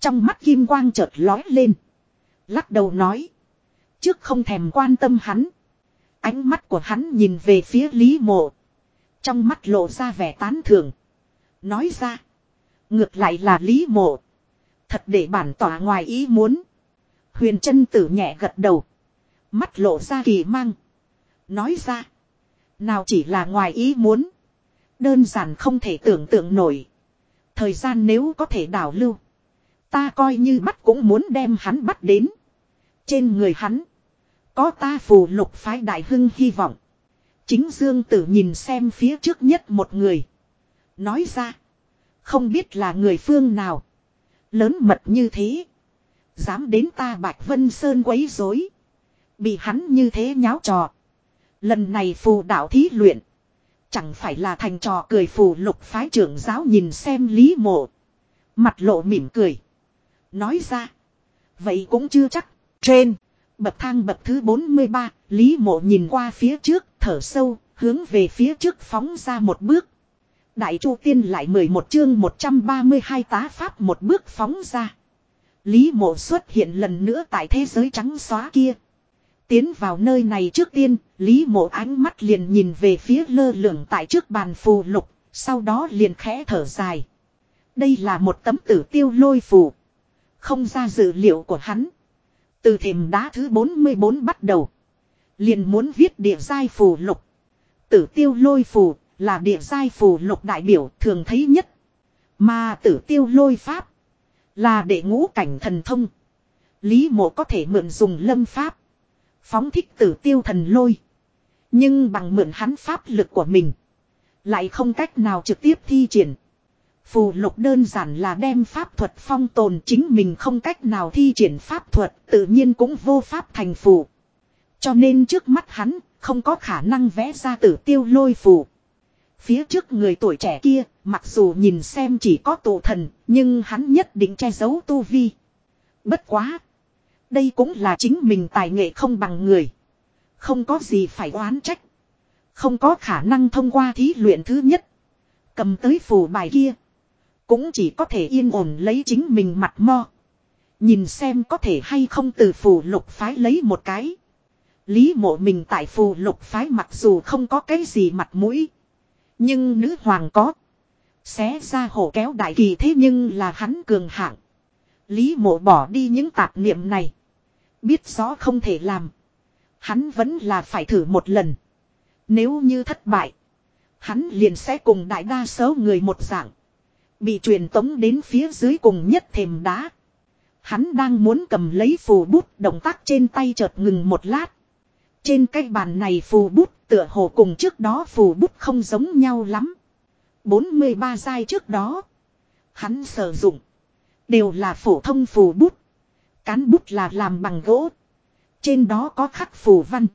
Speaker 1: Trong mắt kim quang chợt lói lên. Lắc đầu nói. Trước không thèm quan tâm hắn. Ánh mắt của hắn nhìn về phía Lý Mộ. Trong mắt lộ ra vẻ tán thưởng. Nói ra. Ngược lại là Lý Mộ. Thật để bản tỏa ngoài ý muốn. Huyền chân tử nhẹ gật đầu. Mắt lộ ra kỳ mang. Nói ra. Nào chỉ là ngoài ý muốn. Đơn giản không thể tưởng tượng nổi. Thời gian nếu có thể đảo lưu. Ta coi như bắt cũng muốn đem hắn bắt đến. Trên người hắn. Có ta phù lục phái đại hưng hy vọng. Chính Dương Tử nhìn xem phía trước nhất một người. Nói ra. Không biết là người phương nào. Lớn mật như thế. Dám đến ta Bạch Vân Sơn quấy rối. Bị hắn như thế nháo trò. Lần này phù đạo thí luyện. Chẳng phải là thành trò cười phù lục phái trưởng giáo nhìn xem lý mộ. Mặt lộ mỉm cười. Nói ra. Vậy cũng chưa chắc. Trên. Bậc thang bậc thứ 43. Lý mộ nhìn qua phía trước. Thở sâu. Hướng về phía trước phóng ra một bước. Đại Chu Tiên lại 11 chương 132 tá pháp một bước phóng ra. Lý mộ xuất hiện lần nữa tại thế giới trắng xóa kia. Tiến vào nơi này trước tiên, Lý mộ ánh mắt liền nhìn về phía lơ lửng tại trước bàn phù lục, sau đó liền khẽ thở dài. Đây là một tấm tử tiêu lôi phù. Không ra dự liệu của hắn. Từ thềm đá thứ 44 bắt đầu. Liền muốn viết địa giai phù lục. Tử tiêu lôi phù là địa giai phù lục đại biểu thường thấy nhất. Mà tử tiêu lôi pháp. Là đệ ngũ cảnh thần thông. Lý mộ có thể mượn dùng lâm pháp. Phóng thích tử tiêu thần lôi. Nhưng bằng mượn hắn pháp lực của mình. Lại không cách nào trực tiếp thi triển. Phù lục đơn giản là đem pháp thuật phong tồn chính mình không cách nào thi triển pháp thuật tự nhiên cũng vô pháp thành phù. Cho nên trước mắt hắn không có khả năng vẽ ra tử tiêu lôi phù. Phía trước người tuổi trẻ kia, mặc dù nhìn xem chỉ có tổ thần, nhưng hắn nhất định che giấu tu vi. Bất quá. Đây cũng là chính mình tài nghệ không bằng người. Không có gì phải oán trách. Không có khả năng thông qua thí luyện thứ nhất. Cầm tới phù bài kia. Cũng chỉ có thể yên ổn lấy chính mình mặt mo. Nhìn xem có thể hay không từ phù lục phái lấy một cái. Lý mộ mình tại phù lục phái mặc dù không có cái gì mặt mũi. Nhưng nữ hoàng có. Xé ra hổ kéo đại kỳ thế nhưng là hắn cường hạng. Lý mộ bỏ đi những tạp niệm này. Biết rõ không thể làm. Hắn vẫn là phải thử một lần. Nếu như thất bại. Hắn liền sẽ cùng đại đa số người một dạng. Bị truyền tống đến phía dưới cùng nhất thềm đá. Hắn đang muốn cầm lấy phù bút động tác trên tay chợt ngừng một lát. Trên cái bàn này phù bút tựa hồ cùng trước đó phù bút không giống nhau lắm. 43 giai trước đó. Hắn sử dụng. Đều là phổ thông phù bút. Cán bút là làm bằng gỗ. Trên đó có khắc phù văn.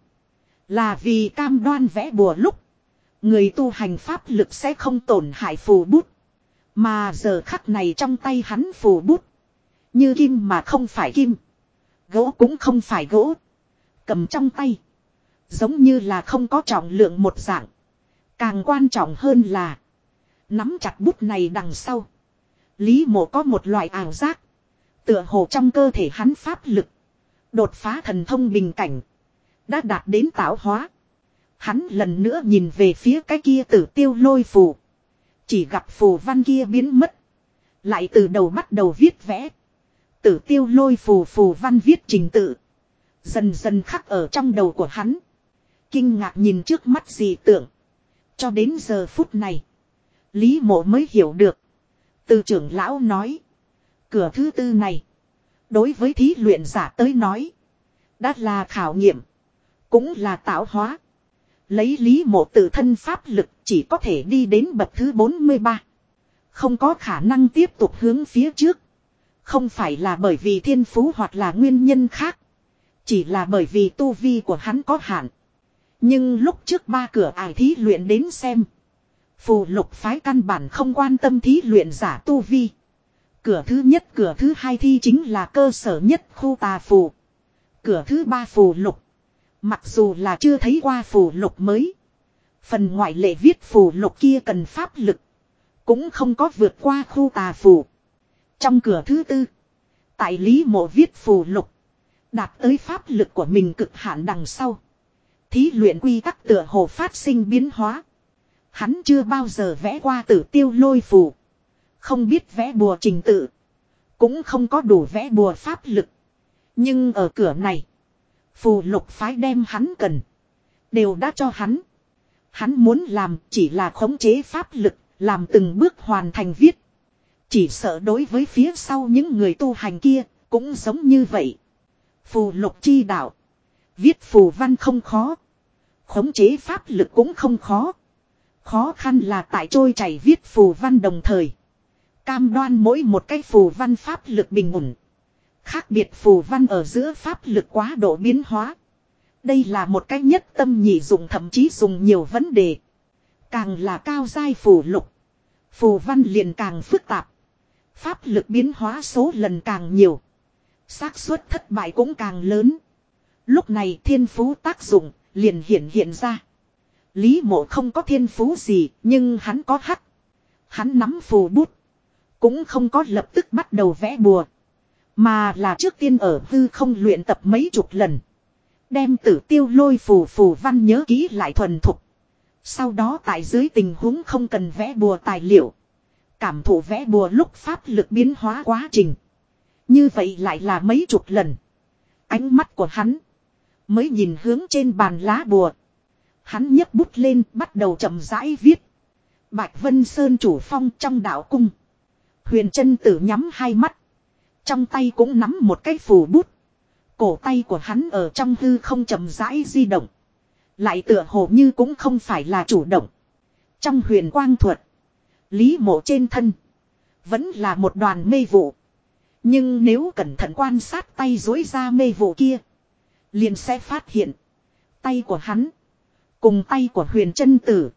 Speaker 1: Là vì cam đoan vẽ bùa lúc. Người tu hành pháp lực sẽ không tổn hại phù bút. Mà giờ khắc này trong tay hắn phù bút. Như kim mà không phải kim. Gỗ cũng không phải gỗ. Cầm trong tay. Giống như là không có trọng lượng một dạng. Càng quan trọng hơn là. Nắm chặt bút này đằng sau. Lý mộ có một loại ảo giác. Tựa hồ trong cơ thể hắn pháp lực. Đột phá thần thông bình cảnh. Đã đạt đến tạo hóa. Hắn lần nữa nhìn về phía cái kia tử tiêu lôi phù. Chỉ gặp phù văn kia biến mất. Lại từ đầu bắt đầu viết vẽ. Tử tiêu lôi phù phù văn viết trình tự. Dần dần khắc ở trong đầu của hắn. Kinh ngạc nhìn trước mắt dị tưởng Cho đến giờ phút này. Lý mộ mới hiểu được. Từ trưởng lão nói. Cửa thứ tư này. Đối với thí luyện giả tới nói. Đã là khảo nghiệm. Cũng là tạo hóa. Lấy lý mộ tự thân pháp lực chỉ có thể đi đến bậc thứ 43. Không có khả năng tiếp tục hướng phía trước. Không phải là bởi vì thiên phú hoặc là nguyên nhân khác. Chỉ là bởi vì tu vi của hắn có hạn. Nhưng lúc trước ba cửa ải thí luyện đến xem. Phù lục phái căn bản không quan tâm thí luyện giả tu vi. Cửa thứ nhất cửa thứ hai thi chính là cơ sở nhất khu tà phù. Cửa thứ ba phù lục. Mặc dù là chưa thấy qua phù lục mới. Phần ngoại lệ viết phù lục kia cần pháp lực. Cũng không có vượt qua khu tà phù. Trong cửa thứ tư. Tại lý mộ viết phù lục. Đạt tới pháp lực của mình cực hạn đằng sau. Thí luyện quy tắc tựa hồ phát sinh biến hóa. Hắn chưa bao giờ vẽ qua tử tiêu lôi phù. Không biết vẽ bùa trình tự. Cũng không có đủ vẽ bùa pháp lực. Nhưng ở cửa này. Phù lục phái đem hắn cần. Đều đã cho hắn. Hắn muốn làm chỉ là khống chế pháp lực. Làm từng bước hoàn thành viết. Chỉ sợ đối với phía sau những người tu hành kia. Cũng giống như vậy. Phù lục chi đạo. Viết phù văn không khó. Khống chế pháp lực cũng không khó. Khó khăn là tại trôi chảy viết phù văn đồng thời. Cam đoan mỗi một cái phù văn pháp lực bình ổn. Khác biệt phù văn ở giữa pháp lực quá độ biến hóa. Đây là một cái nhất tâm nhị dùng thậm chí dùng nhiều vấn đề. Càng là cao giai phù lục. Phù văn liền càng phức tạp. Pháp lực biến hóa số lần càng nhiều. xác suất thất bại cũng càng lớn. Lúc này thiên phú tác dụng liền hiện hiện ra. Lý mộ không có thiên phú gì, nhưng hắn có hắc. Hắn nắm phù bút. Cũng không có lập tức bắt đầu vẽ bùa. Mà là trước tiên ở hư không luyện tập mấy chục lần. Đem tử tiêu lôi phù phù văn nhớ ký lại thuần thục. Sau đó tại dưới tình huống không cần vẽ bùa tài liệu. Cảm thụ vẽ bùa lúc pháp lực biến hóa quá trình. Như vậy lại là mấy chục lần. Ánh mắt của hắn Mới nhìn hướng trên bàn lá bùa. Hắn nhấc bút lên bắt đầu chậm rãi viết. Bạch Vân Sơn chủ phong trong đạo cung. Huyền chân tử nhắm hai mắt. Trong tay cũng nắm một cái phù bút. Cổ tay của hắn ở trong hư không chậm rãi di động. Lại tựa hồ như cũng không phải là chủ động. Trong huyền quang thuật. Lý mộ trên thân. Vẫn là một đoàn mê vụ. Nhưng nếu cẩn thận quan sát tay dối ra mê vụ kia liền sẽ phát hiện tay của hắn cùng tay của huyền chân tử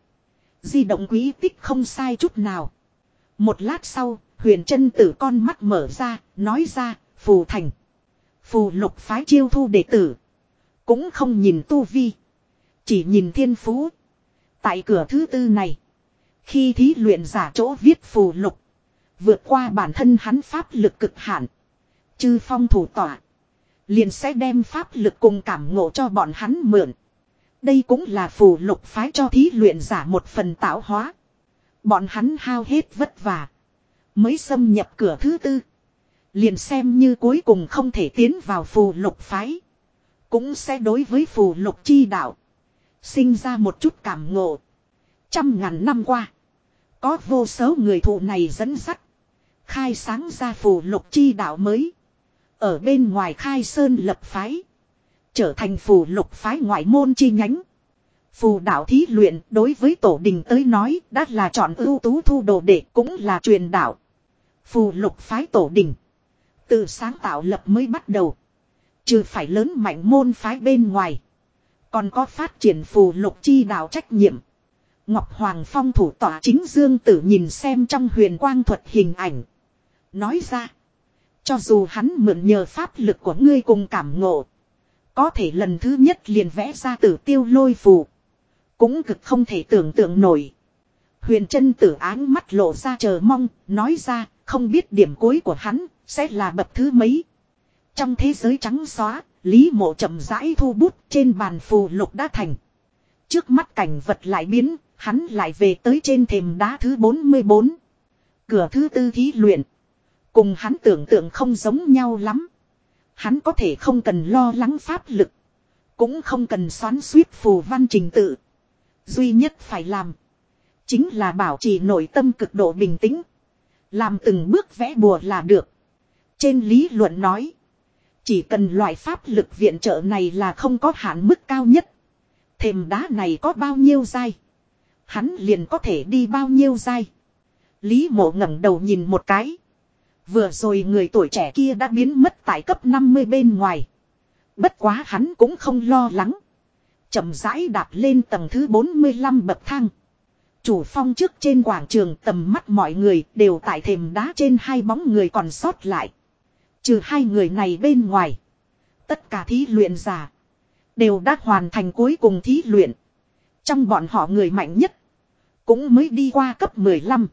Speaker 1: di động quý tích không sai chút nào một lát sau huyền chân tử con mắt mở ra nói ra phù thành phù lục phái chiêu thu đệ tử cũng không nhìn tu vi chỉ nhìn thiên phú tại cửa thứ tư này khi thí luyện giả chỗ viết phù lục vượt qua bản thân hắn pháp lực cực hạn chư phong thủ tọa Liền sẽ đem pháp lực cùng cảm ngộ cho bọn hắn mượn. Đây cũng là phù lục phái cho thí luyện giả một phần tạo hóa. Bọn hắn hao hết vất vả. Mới xâm nhập cửa thứ tư. Liền xem như cuối cùng không thể tiến vào phù lục phái. Cũng sẽ đối với phù lục chi đạo. Sinh ra một chút cảm ngộ. Trăm ngàn năm qua. Có vô số người thụ này dẫn sắt. Khai sáng ra phù lục chi đạo mới. Ở bên ngoài khai sơn lập phái. Trở thành phù lục phái ngoại môn chi nhánh. Phù đạo thí luyện đối với tổ đình tới nói đã là chọn ưu tú thu đồ đệ cũng là truyền đạo. Phù lục phái tổ đình. Từ sáng tạo lập mới bắt đầu. Trừ phải lớn mạnh môn phái bên ngoài. Còn có phát triển phù lục chi đạo trách nhiệm. Ngọc Hoàng Phong thủ tỏa chính Dương Tử nhìn xem trong huyền quang thuật hình ảnh. Nói ra. Cho dù hắn mượn nhờ pháp lực của ngươi cùng cảm ngộ. Có thể lần thứ nhất liền vẽ ra tử tiêu lôi phù. Cũng cực không thể tưởng tượng nổi. Huyền chân tử áng mắt lộ ra chờ mong, nói ra, không biết điểm cuối của hắn, sẽ là bậc thứ mấy. Trong thế giới trắng xóa, Lý mộ chậm rãi thu bút trên bàn phù lục đã thành. Trước mắt cảnh vật lại biến, hắn lại về tới trên thềm đá thứ 44. Cửa thứ tư thí luyện. Cùng hắn tưởng tượng không giống nhau lắm. Hắn có thể không cần lo lắng pháp lực. Cũng không cần xoắn suýt phù văn trình tự. Duy nhất phải làm. Chính là bảo trì nội tâm cực độ bình tĩnh. Làm từng bước vẽ bùa là được. Trên lý luận nói. Chỉ cần loại pháp lực viện trợ này là không có hạn mức cao nhất. Thềm đá này có bao nhiêu dai. Hắn liền có thể đi bao nhiêu dai. Lý mộ ngẩng đầu nhìn một cái. Vừa rồi người tuổi trẻ kia đã biến mất tại cấp 50 bên ngoài. Bất quá hắn cũng không lo lắng. chậm rãi đạp lên tầng thứ 45 bậc thang. Chủ phong trước trên quảng trường tầm mắt mọi người đều tại thềm đá trên hai bóng người còn sót lại. Trừ hai người này bên ngoài. Tất cả thí luyện giả. Đều đã hoàn thành cuối cùng thí luyện. Trong bọn họ người mạnh nhất. Cũng mới đi qua cấp 15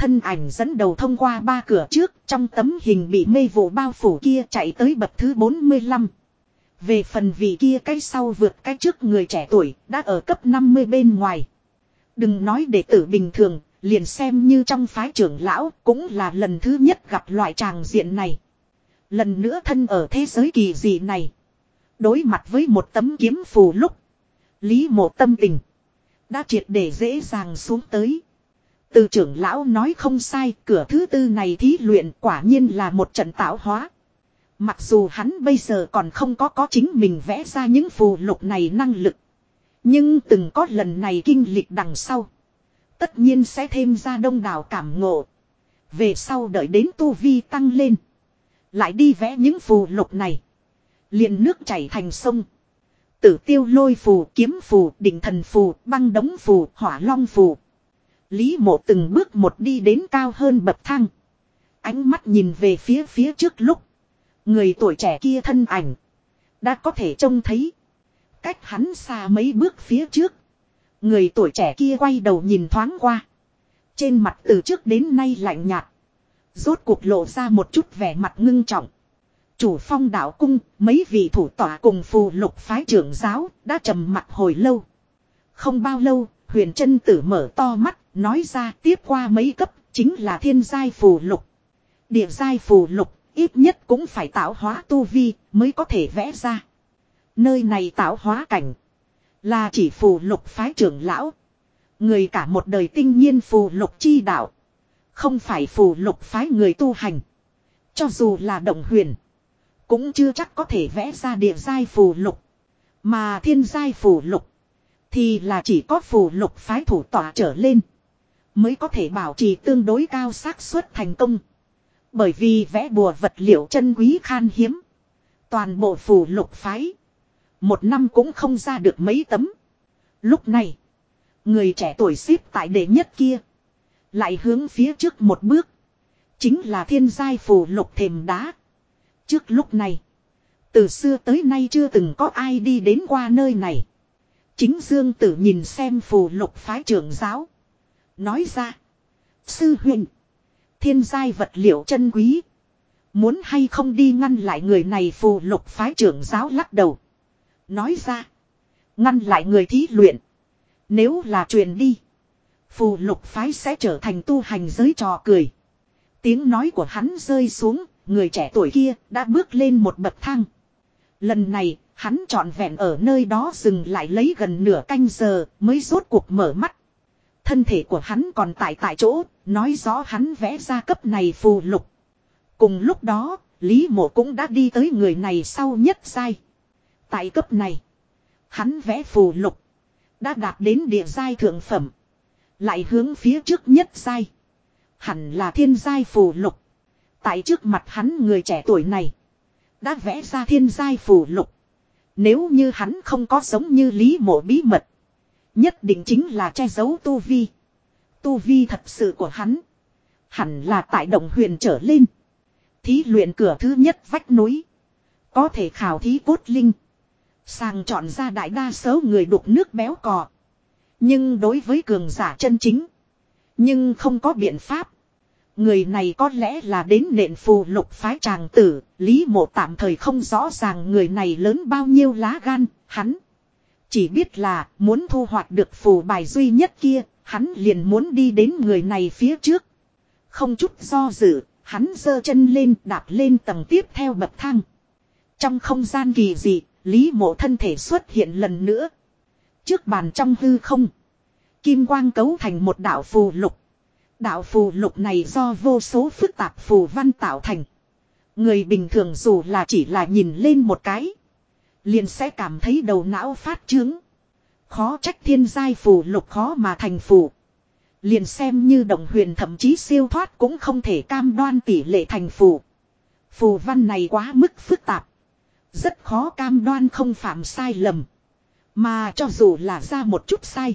Speaker 1: thân ảnh dẫn đầu thông qua ba cửa trước trong tấm hình bị mê vụ bao phủ kia chạy tới bậc thứ 45. Về phần vị kia cái sau vượt cái trước người trẻ tuổi đã ở cấp 50 bên ngoài. Đừng nói đệ tử bình thường, liền xem như trong phái trưởng lão cũng là lần thứ nhất gặp loại tràng diện này. Lần nữa thân ở thế giới kỳ dị này. Đối mặt với một tấm kiếm phù lúc. Lý mộ tâm tình. Đã triệt để dễ dàng xuống tới. Từ trưởng lão nói không sai, cửa thứ tư này thí luyện quả nhiên là một trận tạo hóa. Mặc dù hắn bây giờ còn không có có chính mình vẽ ra những phù lục này năng lực. Nhưng từng có lần này kinh lịch đằng sau. Tất nhiên sẽ thêm ra đông đảo cảm ngộ. Về sau đợi đến tu vi tăng lên. Lại đi vẽ những phù lục này. liền nước chảy thành sông. Tử tiêu lôi phù, kiếm phù, định thần phù, băng đống phù, hỏa long phù. Lý mộ từng bước một đi đến cao hơn bậc thang. Ánh mắt nhìn về phía phía trước lúc. Người tuổi trẻ kia thân ảnh. Đã có thể trông thấy. Cách hắn xa mấy bước phía trước. Người tuổi trẻ kia quay đầu nhìn thoáng qua. Trên mặt từ trước đến nay lạnh nhạt. Rốt cuộc lộ ra một chút vẻ mặt ngưng trọng. Chủ phong đạo cung, mấy vị thủ tỏa cùng phù lục phái trưởng giáo, đã trầm mặt hồi lâu. Không bao lâu, huyền chân tử mở to mắt, Nói ra tiếp qua mấy cấp chính là thiên giai phù lục. Địa giai phù lục ít nhất cũng phải tạo hóa tu vi mới có thể vẽ ra. Nơi này tạo hóa cảnh là chỉ phù lục phái trưởng lão. Người cả một đời tinh nhiên phù lục chi đạo. Không phải phù lục phái người tu hành. Cho dù là động huyền. Cũng chưa chắc có thể vẽ ra địa giai phù lục. Mà thiên giai phù lục. Thì là chỉ có phù lục phái thủ tỏa trở lên mới có thể bảo trì tương đối cao xác suất thành công. Bởi vì vẽ bùa vật liệu chân quý khan hiếm. Toàn bộ phù lục phái. Một năm cũng không ra được mấy tấm. Lúc này, người trẻ tuổi xếp tại đệ nhất kia. Lại hướng phía trước một bước. Chính là thiên giai phù lục thềm đá. Trước lúc này, từ xưa tới nay chưa từng có ai đi đến qua nơi này. Chính Dương Tử nhìn xem phù lục phái trưởng giáo. Nói ra. Sư huynh Thiên giai vật liệu chân quý. Muốn hay không đi ngăn lại người này phù lục phái trưởng giáo lắc đầu. Nói ra. Ngăn lại người thí luyện. Nếu là truyền đi. Phù lục phái sẽ trở thành tu hành giới trò cười. Tiếng nói của hắn rơi xuống. Người trẻ tuổi kia đã bước lên một bậc thang. Lần này hắn trọn vẹn ở nơi đó dừng lại lấy gần nửa canh giờ mới rốt cuộc mở mắt. Thân thể của hắn còn tại tại chỗ, nói rõ hắn vẽ ra cấp này phù lục. Cùng lúc đó, Lý Mộ cũng đã đi tới người này sau nhất sai. Tại cấp này, hắn vẽ phù lục. Đã đạt đến địa giai thượng phẩm. Lại hướng phía trước nhất giai. Hẳn là thiên giai phù lục. Tại trước mặt hắn người trẻ tuổi này. Đã vẽ ra thiên giai phù lục. Nếu như hắn không có sống như Lý Mộ bí mật. Nhất định chính là che giấu tu vi. Tu vi thật sự của hắn. Hẳn là tại động huyền trở lên. Thí luyện cửa thứ nhất vách núi. Có thể khảo thí cốt linh. Sàng chọn ra đại đa số người đục nước béo cò. Nhưng đối với cường giả chân chính. Nhưng không có biện pháp. Người này có lẽ là đến nện phù lục phái tràng tử, Lý Mộ tạm thời không rõ ràng người này lớn bao nhiêu lá gan, hắn chỉ biết là muốn thu hoạch được phù bài duy nhất kia, hắn liền muốn đi đến người này phía trước. Không chút do dự, hắn giơ chân lên đạp lên tầng tiếp theo bậc thang. Trong không gian kỳ dị, Lý mộ thân thể xuất hiện lần nữa. Trước bàn trong hư không. Kim quang cấu thành một đạo phù lục. Đạo phù lục này do vô số phức tạp phù văn tạo thành. Người bình thường dù là chỉ là nhìn lên một cái. Liền sẽ cảm thấy đầu não phát trướng. Khó trách thiên giai phù lục khó mà thành phù. Liền xem như đồng huyền thậm chí siêu thoát cũng không thể cam đoan tỷ lệ thành phù. Phù văn này quá mức phức tạp. Rất khó cam đoan không phạm sai lầm. Mà cho dù là ra một chút sai.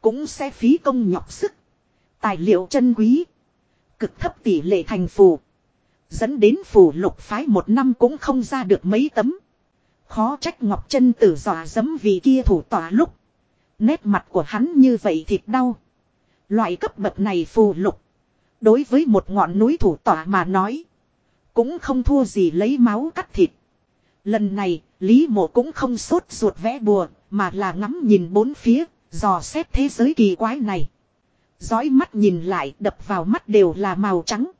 Speaker 1: Cũng sẽ phí công nhọc sức. Tài liệu chân quý. Cực thấp tỷ lệ thành phù. Dẫn đến phù lục phái một năm cũng không ra được mấy tấm. Khó trách Ngọc Trân tử dọa dẫm vì kia thủ tỏa lúc. Nét mặt của hắn như vậy thịt đau. Loại cấp bậc này phù lục. Đối với một ngọn núi thủ tỏa mà nói. Cũng không thua gì lấy máu cắt thịt. Lần này, Lý Mộ cũng không sốt ruột vẽ bùa, mà là ngắm nhìn bốn phía, dò xét thế giới kỳ quái này. Dõi mắt nhìn lại đập vào mắt đều là màu trắng.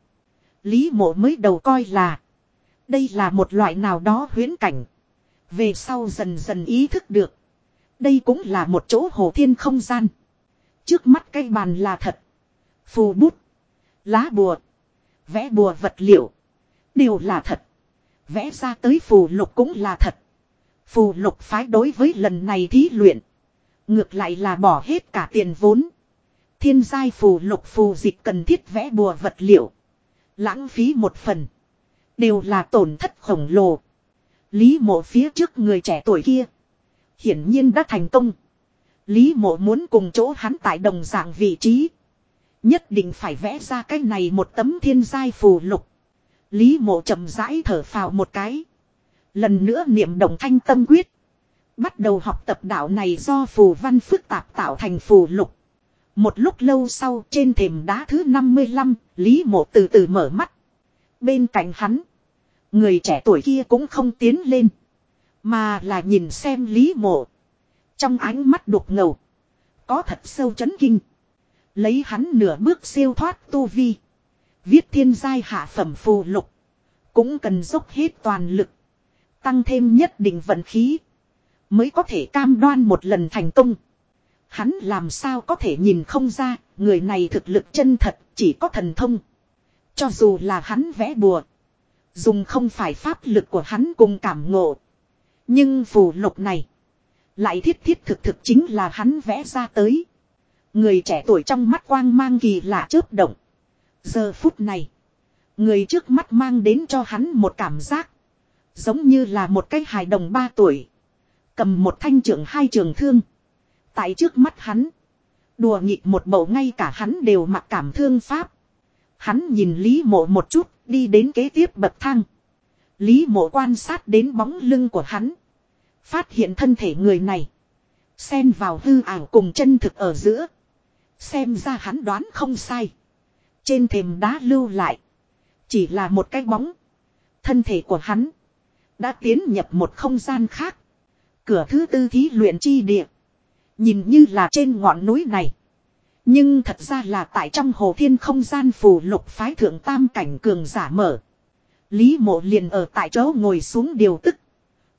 Speaker 1: Lý Mộ mới đầu coi là. Đây là một loại nào đó huyễn cảnh. Về sau dần dần ý thức được. Đây cũng là một chỗ hồ thiên không gian. Trước mắt cây bàn là thật. Phù bút. Lá bùa. Vẽ bùa vật liệu. Đều là thật. Vẽ ra tới phù lục cũng là thật. Phù lục phái đối với lần này thí luyện. Ngược lại là bỏ hết cả tiền vốn. Thiên giai phù lục phù dịch cần thiết vẽ bùa vật liệu. Lãng phí một phần. Đều là tổn thất khổng lồ. Lý mộ phía trước người trẻ tuổi kia. Hiển nhiên đã thành công. Lý mộ muốn cùng chỗ hắn tại đồng dạng vị trí. Nhất định phải vẽ ra cái này một tấm thiên giai phù lục. Lý mộ chậm rãi thở phào một cái. Lần nữa niệm đồng thanh tâm quyết. Bắt đầu học tập đạo này do phù văn phức tạp tạo thành phù lục. Một lúc lâu sau trên thềm đá thứ 55, Lý Mộ từ từ mở mắt. Bên cạnh hắn, Người trẻ tuổi kia cũng không tiến lên. Mà là nhìn xem Lý Mộ. Trong ánh mắt đục ngầu. Có thật sâu chấn kinh. Lấy hắn nửa bước siêu thoát tu vi. Viết thiên giai hạ phẩm phù lục. Cũng cần dốc hết toàn lực. Tăng thêm nhất định vận khí. Mới có thể cam đoan một lần thành công. Hắn làm sao có thể nhìn không ra. Người này thực lực chân thật chỉ có thần thông. Cho dù là hắn vẽ bùa Dùng không phải pháp lực của hắn cùng cảm ngộ. Nhưng phù lục này. Lại thiết thiết thực thực chính là hắn vẽ ra tới. Người trẻ tuổi trong mắt quang mang kỳ lạ chớp động. Giờ phút này. Người trước mắt mang đến cho hắn một cảm giác. Giống như là một cái hài đồng ba tuổi. Cầm một thanh trưởng hai trường thương. Tại trước mắt hắn. Đùa nghịch một bầu ngay cả hắn đều mặc cảm thương pháp. Hắn nhìn Lý mộ một chút, Đi đến kế tiếp bậc thang. Lý mộ quan sát đến bóng lưng của hắn. Phát hiện thân thể người này. Xen vào hư ảo cùng chân thực ở giữa. Xem ra hắn đoán không sai. Trên thềm đá lưu lại. Chỉ là một cái bóng. Thân thể của hắn. Đã tiến nhập một không gian khác. Cửa thứ tư thí luyện chi địa. Nhìn như là trên ngọn núi này. Nhưng thật ra là tại trong hồ thiên không gian phù lục phái thượng tam cảnh cường giả mở. Lý mộ liền ở tại chỗ ngồi xuống điều tức.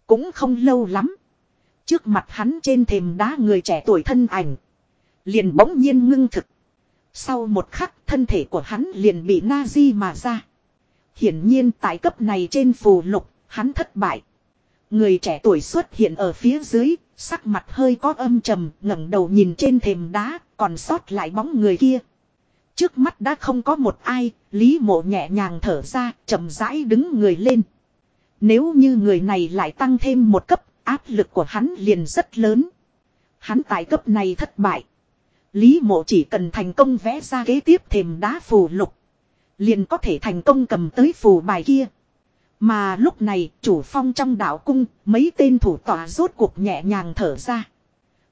Speaker 1: Cũng không lâu lắm. Trước mặt hắn trên thềm đá người trẻ tuổi thân ảnh. Liền bỗng nhiên ngưng thực. Sau một khắc thân thể của hắn liền bị na di mà ra. Hiển nhiên tại cấp này trên phù lục hắn thất bại. Người trẻ tuổi xuất hiện ở phía dưới Sắc mặt hơi có âm trầm ngẩng đầu nhìn trên thềm đá còn sót lại bóng người kia. Trước mắt đã không có một ai, Lý Mộ nhẹ nhàng thở ra, chậm rãi đứng người lên. Nếu như người này lại tăng thêm một cấp, áp lực của hắn liền rất lớn. Hắn tại cấp này thất bại. Lý Mộ chỉ cần thành công vẽ ra kế tiếp thềm đá phù lục. Liền có thể thành công cầm tới phù bài kia. Mà lúc này chủ phong trong đạo cung mấy tên thủ tỏa rốt cuộc nhẹ nhàng thở ra.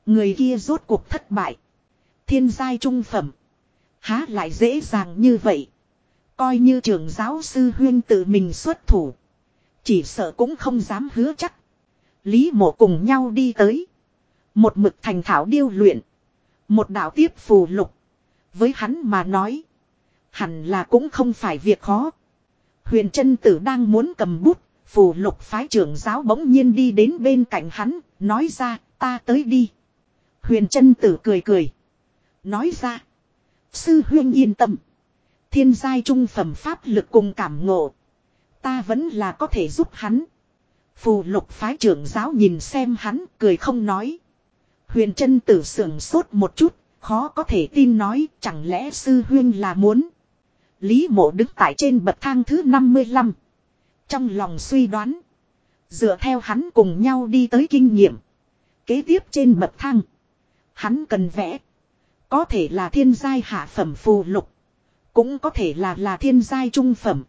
Speaker 1: Người kia rốt cuộc thất bại. Thiên giai trung phẩm. Há lại dễ dàng như vậy. Coi như trường giáo sư huyên tự mình xuất thủ. Chỉ sợ cũng không dám hứa chắc. Lý mộ cùng nhau đi tới. Một mực thành thảo điêu luyện. Một đạo tiếp phù lục. Với hắn mà nói. Hẳn là cũng không phải việc khó. Huyền chân tử đang muốn cầm bút, phù lục phái trưởng giáo bỗng nhiên đi đến bên cạnh hắn, nói ra, ta tới đi. Huyền chân tử cười cười. Nói ra, sư huyên yên tâm. Thiên giai trung phẩm pháp lực cùng cảm ngộ. Ta vẫn là có thể giúp hắn. Phù lục phái trưởng giáo nhìn xem hắn cười không nói. Huyền chân tử sưởng sốt một chút, khó có thể tin nói chẳng lẽ sư huyên là muốn. Lý mộ đứng tại trên bậc thang thứ 55. Trong lòng suy đoán. Dựa theo hắn cùng nhau đi tới kinh nghiệm. Kế tiếp trên bậc thang. Hắn cần vẽ. Có thể là thiên giai hạ phẩm phù lục. Cũng có thể là là thiên giai trung phẩm.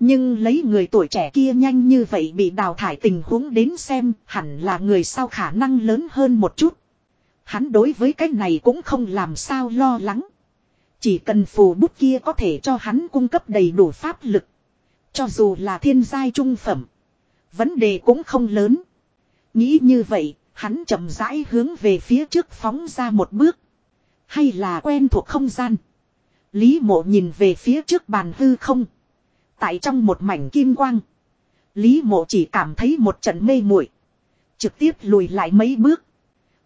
Speaker 1: Nhưng lấy người tuổi trẻ kia nhanh như vậy bị đào thải tình huống đến xem hẳn là người sau khả năng lớn hơn một chút. Hắn đối với cái này cũng không làm sao lo lắng. Chỉ cần phù bút kia có thể cho hắn cung cấp đầy đủ pháp lực. Cho dù là thiên giai trung phẩm. Vấn đề cũng không lớn. Nghĩ như vậy, hắn chậm rãi hướng về phía trước phóng ra một bước. Hay là quen thuộc không gian. Lý mộ nhìn về phía trước bàn hư không. Tại trong một mảnh kim quang. Lý mộ chỉ cảm thấy một trận mê muội Trực tiếp lùi lại mấy bước.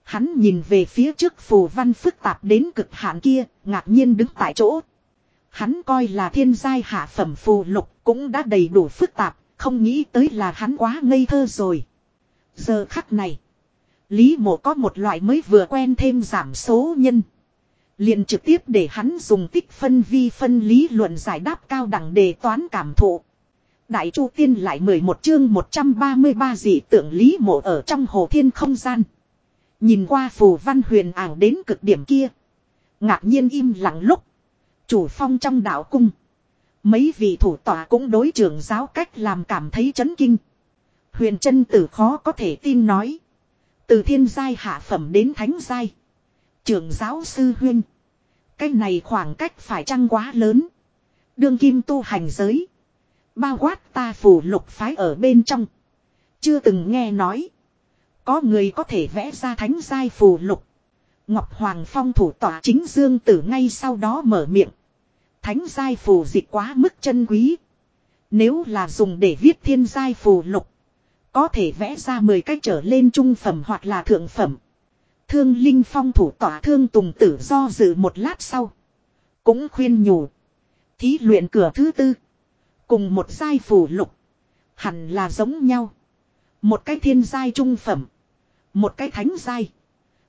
Speaker 1: Hắn nhìn về phía trước phù văn phức tạp đến cực hạn kia, ngạc nhiên đứng tại chỗ. Hắn coi là thiên giai hạ phẩm phù lục cũng đã đầy đủ phức tạp, không nghĩ tới là hắn quá ngây thơ rồi. Giờ khắc này, Lý mộ có một loại mới vừa quen thêm giảm số nhân. liền trực tiếp để hắn dùng tích phân vi phân lý luận giải đáp cao đẳng đề toán cảm thụ. Đại Chu Tiên lại 11 chương 133 dị tượng Lý Mộ ở trong hồ thiên không gian. Nhìn qua phù văn huyền ảo đến cực điểm kia. Ngạc nhiên im lặng lúc. Chủ phong trong đạo cung. Mấy vị thủ tòa cũng đối trưởng giáo cách làm cảm thấy chấn kinh. Huyền chân tử khó có thể tin nói. Từ thiên giai hạ phẩm đến thánh giai. Trưởng giáo sư huyên. cách này khoảng cách phải chăng quá lớn. Đương kim tu hành giới. Bao quát ta phù lục phái ở bên trong. Chưa từng nghe nói. Có người có thể vẽ ra thánh giai phù lục. Ngọc Hoàng Phong thủ tỏa chính Dương Tử ngay sau đó mở miệng. Thánh giai phù dịch quá mức chân quý. Nếu là dùng để viết thiên giai phù lục. Có thể vẽ ra 10 cách trở lên trung phẩm hoặc là thượng phẩm. Thương Linh Phong thủ tỏa thương tùng tử do dự một lát sau. Cũng khuyên nhủ. Thí luyện cửa thứ tư. Cùng một giai phù lục. Hẳn là giống nhau. Một cái thiên giai trung phẩm. Một cái thánh giai.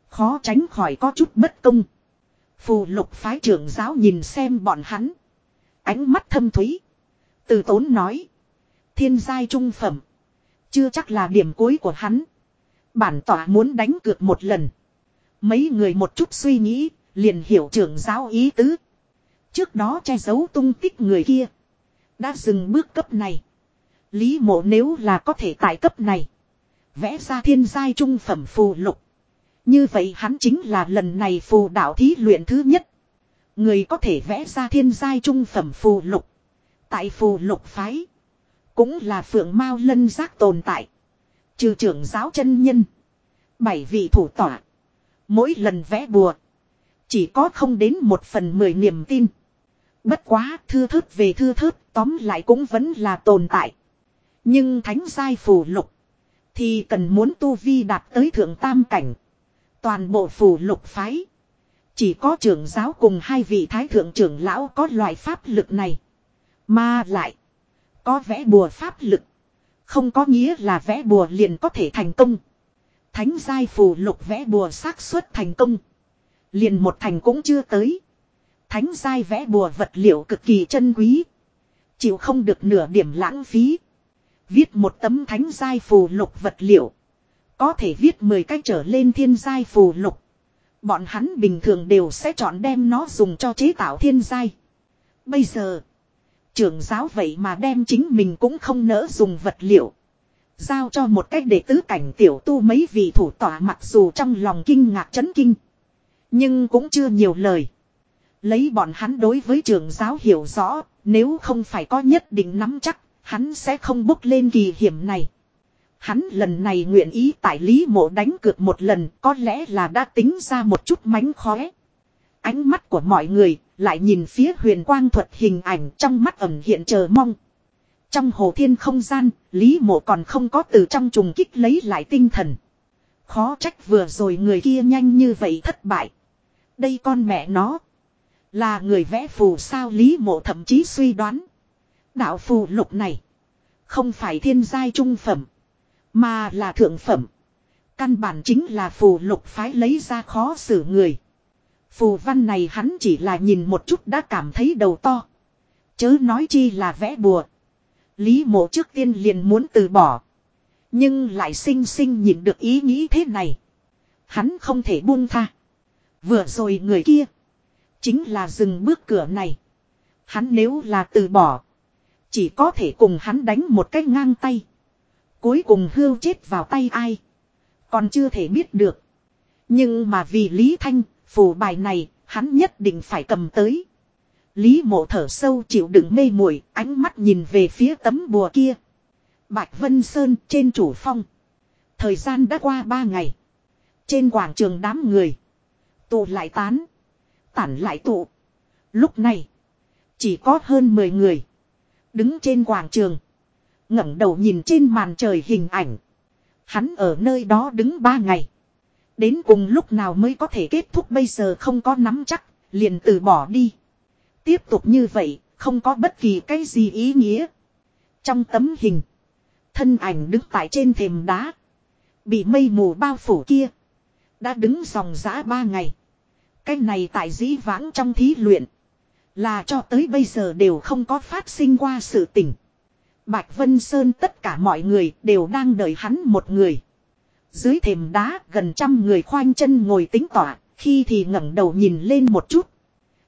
Speaker 1: Khó tránh khỏi có chút bất công. Phù lục phái trưởng giáo nhìn xem bọn hắn. Ánh mắt thâm thúy. Từ tốn nói. Thiên giai trung phẩm. Chưa chắc là điểm cuối của hắn. Bản tỏa muốn đánh cược một lần. Mấy người một chút suy nghĩ. Liền hiểu trưởng giáo ý tứ. Trước đó che giấu tung tích người kia. Đã dừng bước cấp này. Lý mộ nếu là có thể tại cấp này vẽ ra thiên giai trung phẩm phù lục. Như vậy hắn chính là lần này phù đạo thí luyện thứ nhất. Người có thể vẽ ra thiên giai trung phẩm phù lục. Tại phù lục phái. Cũng là phượng mao lân giác tồn tại. Trừ trưởng giáo chân nhân. Bảy vị thủ tỏa. Mỗi lần vẽ bùa. Chỉ có không đến một phần mười niềm tin. Bất quá thư thớt về thư thớt tóm lại cũng vẫn là tồn tại. Nhưng thánh giai phù lục. Thì cần muốn tu vi đạt tới thượng tam cảnh. Toàn bộ phủ lục phái. Chỉ có trưởng giáo cùng hai vị thái thượng trưởng lão có loại pháp lực này. Mà lại. Có vẽ bùa pháp lực. Không có nghĩa là vẽ bùa liền có thể thành công. Thánh giai phù lục vẽ bùa xác suất thành công. Liền một thành cũng chưa tới. Thánh giai vẽ bùa vật liệu cực kỳ chân quý. Chịu không được nửa điểm lãng phí. Viết một tấm thánh giai phù lục vật liệu. Có thể viết 10 cách trở lên thiên giai phù lục. Bọn hắn bình thường đều sẽ chọn đem nó dùng cho chế tạo thiên giai. Bây giờ, trưởng giáo vậy mà đem chính mình cũng không nỡ dùng vật liệu. Giao cho một cách để tứ cảnh tiểu tu mấy vị thủ tỏa mặc dù trong lòng kinh ngạc chấn kinh. Nhưng cũng chưa nhiều lời. Lấy bọn hắn đối với trường giáo hiểu rõ, nếu không phải có nhất định nắm chắc, Hắn sẽ không bốc lên kỳ hiểm này. Hắn lần này nguyện ý tại Lý Mộ đánh cược một lần có lẽ là đã tính ra một chút mánh khóe. Ánh mắt của mọi người lại nhìn phía huyền quang thuật hình ảnh trong mắt ẩn hiện chờ mong. Trong hồ thiên không gian, Lý Mộ còn không có từ trong trùng kích lấy lại tinh thần. Khó trách vừa rồi người kia nhanh như vậy thất bại. Đây con mẹ nó. Là người vẽ phù sao Lý Mộ thậm chí suy đoán đạo phù lục này không phải thiên giai trung phẩm, mà là thượng phẩm. Căn bản chính là phù lục phái lấy ra khó xử người. Phù văn này hắn chỉ là nhìn một chút đã cảm thấy đầu to. Chớ nói chi là vẽ bùa. Lý mộ trước tiên liền muốn từ bỏ. Nhưng lại sinh sinh nhìn được ý nghĩ thế này. Hắn không thể buông tha. Vừa rồi người kia. Chính là dừng bước cửa này. Hắn nếu là từ bỏ chỉ có thể cùng hắn đánh một cái ngang tay. Cuối cùng hưu chết vào tay ai. Còn chưa thể biết được. Nhưng mà vì Lý Thanh, phù bài này, hắn nhất định phải cầm tới. Lý mộ thở sâu chịu đựng mê muội ánh mắt nhìn về phía tấm bùa kia. Bạch Vân Sơn trên chủ phong. Thời gian đã qua ba ngày. Trên quảng trường đám người. Tụ lại tán. Tản lại tụ. Lúc này. Chỉ có hơn 10 người. Đứng trên quảng trường. ngẩng đầu nhìn trên màn trời hình ảnh. Hắn ở nơi đó đứng ba ngày. Đến cùng lúc nào mới có thể kết thúc bây giờ không có nắm chắc, liền từ bỏ đi. Tiếp tục như vậy, không có bất kỳ cái gì ý nghĩa. Trong tấm hình, thân ảnh đứng tại trên thềm đá. Bị mây mù bao phủ kia. Đã đứng dòng giã ba ngày. Cái này tại dĩ vãng trong thí luyện. Là cho tới bây giờ đều không có phát sinh qua sự tình. Bạch Vân Sơn tất cả mọi người đều đang đợi hắn một người. Dưới thềm đá gần trăm người khoanh chân ngồi tính tỏa, khi thì ngẩng đầu nhìn lên một chút.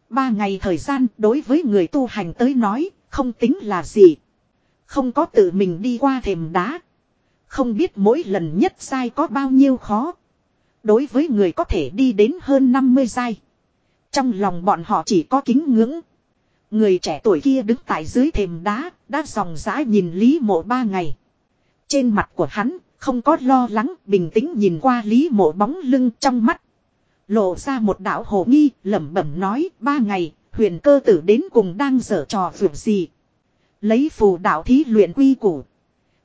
Speaker 1: Ba ngày thời gian đối với người tu hành tới nói, không tính là gì. Không có tự mình đi qua thềm đá. Không biết mỗi lần nhất sai có bao nhiêu khó. Đối với người có thể đi đến hơn 50 sai. Trong lòng bọn họ chỉ có kính ngưỡng. Người trẻ tuổi kia đứng tại dưới thềm đá, đã dòng dã nhìn Lý Mộ ba ngày. Trên mặt của hắn, không có lo lắng, bình tĩnh nhìn qua Lý Mộ bóng lưng trong mắt. Lộ ra một đạo hồ nghi, lẩm bẩm nói, ba ngày, huyền cơ tử đến cùng đang dở trò vượt gì. Lấy phù đạo thí luyện quy củ.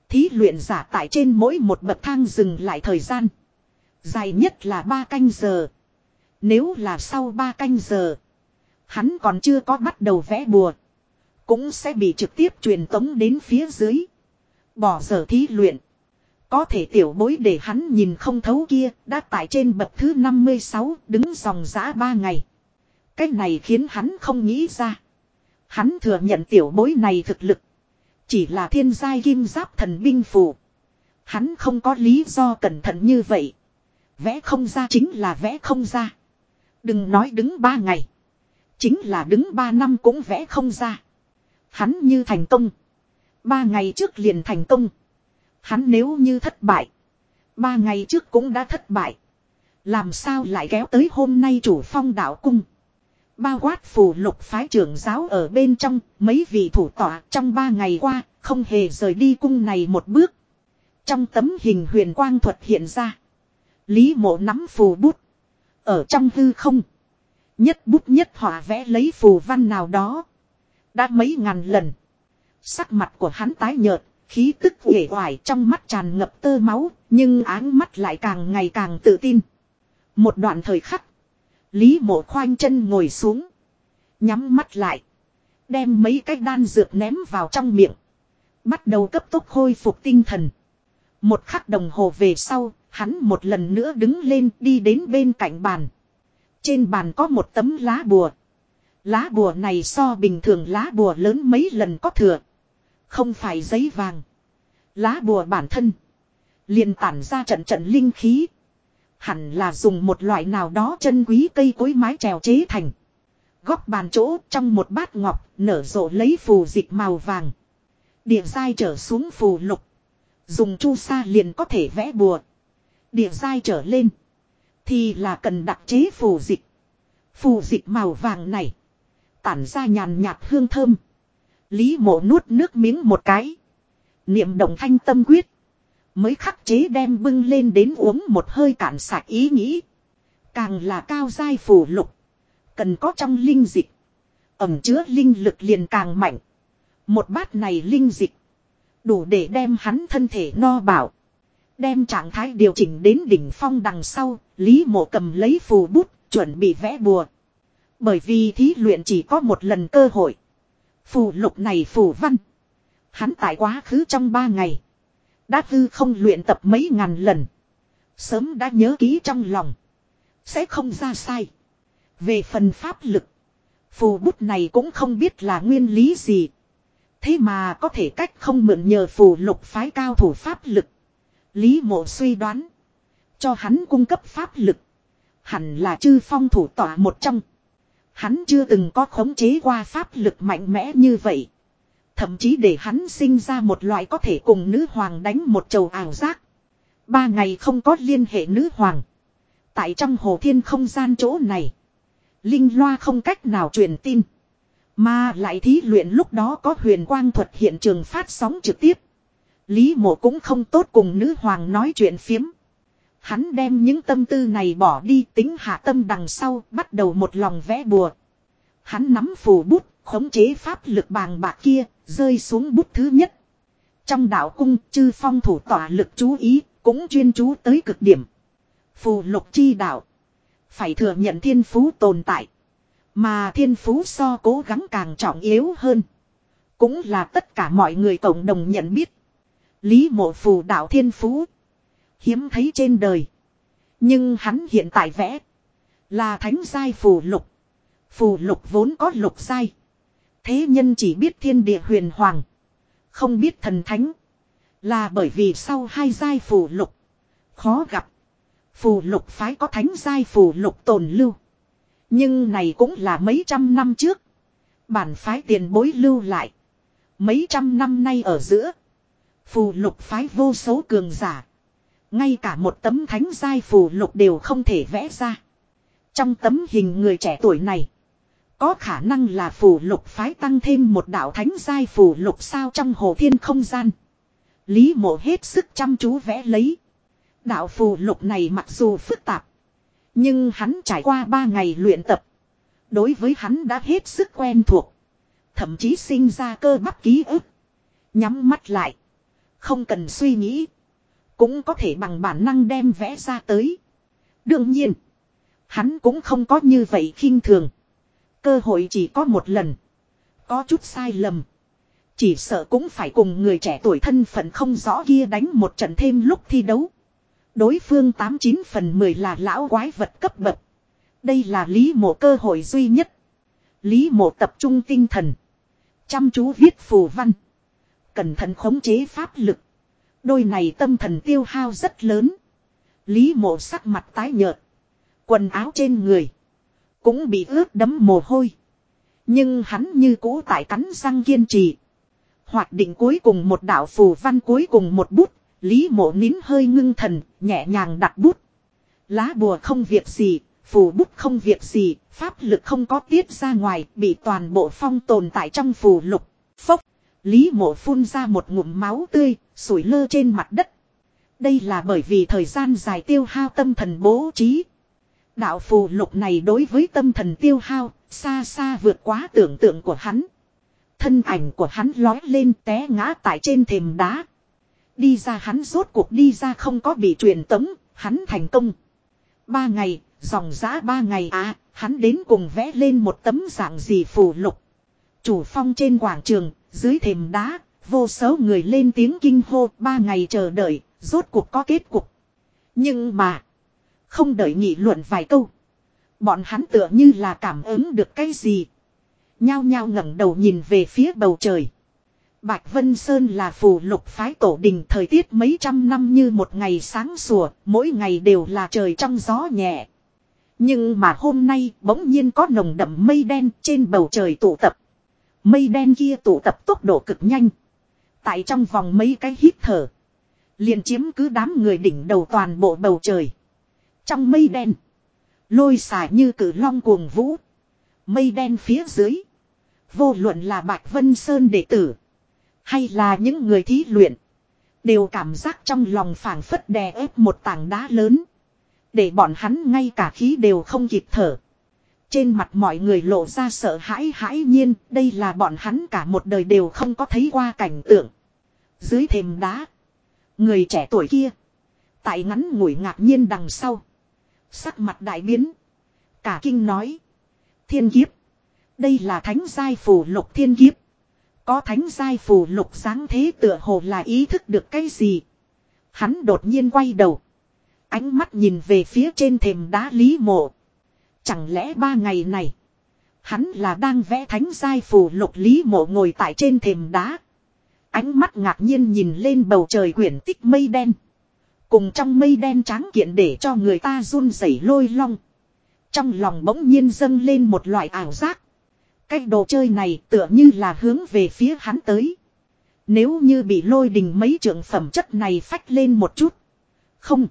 Speaker 1: Thí luyện giả tại trên mỗi một bậc thang dừng lại thời gian. Dài nhất là ba canh giờ. Nếu là sau 3 canh giờ, hắn còn chưa có bắt đầu vẽ bùa, cũng sẽ bị trực tiếp truyền tống đến phía dưới. Bỏ giờ thí luyện. Có thể tiểu bối để hắn nhìn không thấu kia, đã tại trên bậc thứ 56, đứng dòng giã 3 ngày. Cái này khiến hắn không nghĩ ra. Hắn thừa nhận tiểu bối này thực lực. Chỉ là thiên giai kim giáp thần binh phù. Hắn không có lý do cẩn thận như vậy. Vẽ không ra chính là vẽ không ra. Đừng nói đứng ba ngày. Chính là đứng ba năm cũng vẽ không ra. Hắn như thành công. Ba ngày trước liền thành công. Hắn nếu như thất bại. Ba ngày trước cũng đã thất bại. Làm sao lại kéo tới hôm nay chủ phong đạo cung. Bao quát phù lục phái trưởng giáo ở bên trong, mấy vị thủ tọa trong ba ngày qua, không hề rời đi cung này một bước. Trong tấm hình huyền quang thuật hiện ra. Lý mộ nắm phù bút. Ở trong hư không. Nhất bút nhất họa vẽ lấy phù văn nào đó. Đã mấy ngàn lần. Sắc mặt của hắn tái nhợt. Khí tức uể oải trong mắt tràn ngập tơ máu. Nhưng áng mắt lại càng ngày càng tự tin. Một đoạn thời khắc. Lý mộ khoanh chân ngồi xuống. Nhắm mắt lại. Đem mấy cái đan dược ném vào trong miệng. Bắt đầu cấp tốc khôi phục tinh thần. Một khắc đồng hồ về sau, Hắn một lần nữa đứng lên đi đến bên cạnh bàn. Trên bàn có một tấm lá bùa. Lá bùa này so bình thường lá bùa lớn mấy lần có thừa. Không phải giấy vàng. Lá bùa bản thân. liền tản ra trận trận linh khí. Hẳn là dùng một loại nào đó chân quý cây cối mái trèo chế thành. Góc bàn chỗ trong một bát ngọc nở rộ lấy phù dịch màu vàng. Địa dai trở xuống phù lục. Dùng chu sa liền có thể vẽ bùa. Địa giai trở lên. Thì là cần đặc chế phù dịch. Phù dịch màu vàng này. Tản ra nhàn nhạt hương thơm. Lý mộ nuốt nước miếng một cái. Niệm động thanh tâm quyết. Mới khắc chế đem bưng lên đến uống một hơi cạn sạch ý nghĩ. Càng là cao giai phù lục. Cần có trong linh dịch. Ẩm chứa linh lực liền càng mạnh. Một bát này linh dịch. Đủ để đem hắn thân thể no bảo. Đem trạng thái điều chỉnh đến đỉnh phong đằng sau, Lý Mộ cầm lấy phù bút, chuẩn bị vẽ bùa. Bởi vì thí luyện chỉ có một lần cơ hội. Phù lục này phù văn. Hắn tại quá khứ trong ba ngày. Đã hư không luyện tập mấy ngàn lần. Sớm đã nhớ ký trong lòng. Sẽ không ra sai. Về phần pháp lực. Phù bút này cũng không biết là nguyên lý gì. Thế mà có thể cách không mượn nhờ phù lục phái cao thủ pháp lực. Lý mộ suy đoán. Cho hắn cung cấp pháp lực. Hẳn là chư phong thủ tỏa một trong. Hắn chưa từng có khống chế qua pháp lực mạnh mẽ như vậy. Thậm chí để hắn sinh ra một loại có thể cùng nữ hoàng đánh một chầu ảo giác. Ba ngày không có liên hệ nữ hoàng. Tại trong hồ thiên không gian chỗ này. Linh loa không cách nào truyền tin. Mà lại thí luyện lúc đó có huyền quang thuật hiện trường phát sóng trực tiếp. Lý mộ cũng không tốt cùng nữ hoàng nói chuyện phiếm. Hắn đem những tâm tư này bỏ đi tính hạ tâm đằng sau bắt đầu một lòng vẽ bùa. Hắn nắm phù bút, khống chế pháp lực bàng bạc kia, rơi xuống bút thứ nhất. Trong đạo cung, chư phong thủ tỏa lực chú ý, cũng chuyên chú tới cực điểm. Phù lục chi đạo. Phải thừa nhận thiên phú tồn tại. Mà thiên phú so cố gắng càng trọng yếu hơn. Cũng là tất cả mọi người cộng đồng nhận biết. Lý mộ phù đạo thiên phú. Hiếm thấy trên đời. Nhưng hắn hiện tại vẽ. Là thánh giai phù lục. Phù lục vốn có lục giai. Thế nhân chỉ biết thiên địa huyền hoàng. Không biết thần thánh. Là bởi vì sau hai giai phù lục. Khó gặp. Phù lục phái có thánh giai phù lục tồn lưu. Nhưng này cũng là mấy trăm năm trước. Bản phái tiền bối lưu lại. Mấy trăm năm nay ở giữa. Phù lục phái vô số cường giả. Ngay cả một tấm thánh giai phù lục đều không thể vẽ ra. Trong tấm hình người trẻ tuổi này. Có khả năng là phù lục phái tăng thêm một đạo thánh giai phù lục sao trong hồ thiên không gian. Lý mộ hết sức chăm chú vẽ lấy. Đạo phù lục này mặc dù phức tạp. Nhưng hắn trải qua ba ngày luyện tập. Đối với hắn đã hết sức quen thuộc. Thậm chí sinh ra cơ bắp ký ức. Nhắm mắt lại. Không cần suy nghĩ. Cũng có thể bằng bản năng đem vẽ ra tới. Đương nhiên. Hắn cũng không có như vậy khinh thường. Cơ hội chỉ có một lần. Có chút sai lầm. Chỉ sợ cũng phải cùng người trẻ tuổi thân phận không rõ kia đánh một trận thêm lúc thi đấu. Đối phương tám chín phần mười là lão quái vật cấp bậc. Đây là lý mộ cơ hội duy nhất. Lý mộ tập trung tinh thần. Chăm chú viết phù văn cẩn thận khống chế pháp lực. Đôi này tâm thần tiêu hao rất lớn. Lý mộ sắc mặt tái nhợt. Quần áo trên người. Cũng bị ướt đấm mồ hôi. Nhưng hắn như cũ tại cắn răng kiên trì. Hoạt định cuối cùng một đạo phù văn cuối cùng một bút. Lý mộ nín hơi ngưng thần, nhẹ nhàng đặt bút. Lá bùa không việc gì, phù bút không việc gì, pháp lực không có tiết ra ngoài, bị toàn bộ phong tồn tại trong phù lục. Phốc, Lý mộ phun ra một ngụm máu tươi, sủi lơ trên mặt đất. Đây là bởi vì thời gian dài tiêu hao tâm thần bố trí. Đạo phù lục này đối với tâm thần tiêu hao, xa xa vượt quá tưởng tượng của hắn. Thân ảnh của hắn lói lên té ngã tại trên thềm đá. Đi ra hắn rốt cuộc đi ra không có bị truyền tống, hắn thành công. Ba ngày, dòng giã ba ngày à, hắn đến cùng vẽ lên một tấm dạng gì phù lục. Chủ phong trên quảng trường, dưới thềm đá, vô số người lên tiếng kinh hô ba ngày chờ đợi, rốt cuộc có kết cục. Nhưng mà, không đợi nghị luận vài câu. Bọn hắn tựa như là cảm ứng được cái gì. Nhao nhao ngẩng đầu nhìn về phía bầu trời. Bạch Vân Sơn là phù lục phái tổ đình thời tiết mấy trăm năm như một ngày sáng sủa, mỗi ngày đều là trời trong gió nhẹ. Nhưng mà hôm nay bỗng nhiên có nồng đậm mây đen trên bầu trời tụ tập. Mây đen kia tụ tập tốc độ cực nhanh. Tại trong vòng mấy cái hít thở. liền chiếm cứ đám người đỉnh đầu toàn bộ bầu trời. Trong mây đen. Lôi xả như cử long cuồng vũ. Mây đen phía dưới. Vô luận là Bạch Vân Sơn đệ tử. Hay là những người thí luyện. Đều cảm giác trong lòng phảng phất đè ép một tảng đá lớn. Để bọn hắn ngay cả khí đều không kịp thở. Trên mặt mọi người lộ ra sợ hãi hãi nhiên, đây là bọn hắn cả một đời đều không có thấy qua cảnh tượng. Dưới thềm đá, người trẻ tuổi kia, tại ngắn ngủi ngạc nhiên đằng sau. Sắc mặt đại biến, cả kinh nói. Thiên kiếp, đây là thánh giai phù lục thiên kiếp. Có thánh giai phù lục sáng thế tựa hồ là ý thức được cái gì. Hắn đột nhiên quay đầu. Ánh mắt nhìn về phía trên thềm đá lý mộ. Chẳng lẽ ba ngày này. Hắn là đang vẽ thánh giai phù lục lý mộ ngồi tại trên thềm đá. Ánh mắt ngạc nhiên nhìn lên bầu trời quyển tích mây đen. Cùng trong mây đen tráng kiện để cho người ta run rẩy lôi long. Trong lòng bỗng nhiên dâng lên một loại ảo giác. Cái đồ chơi này tựa như là hướng về phía hắn tới. Nếu như bị lôi đình mấy trưởng phẩm chất này phách lên một chút. Không.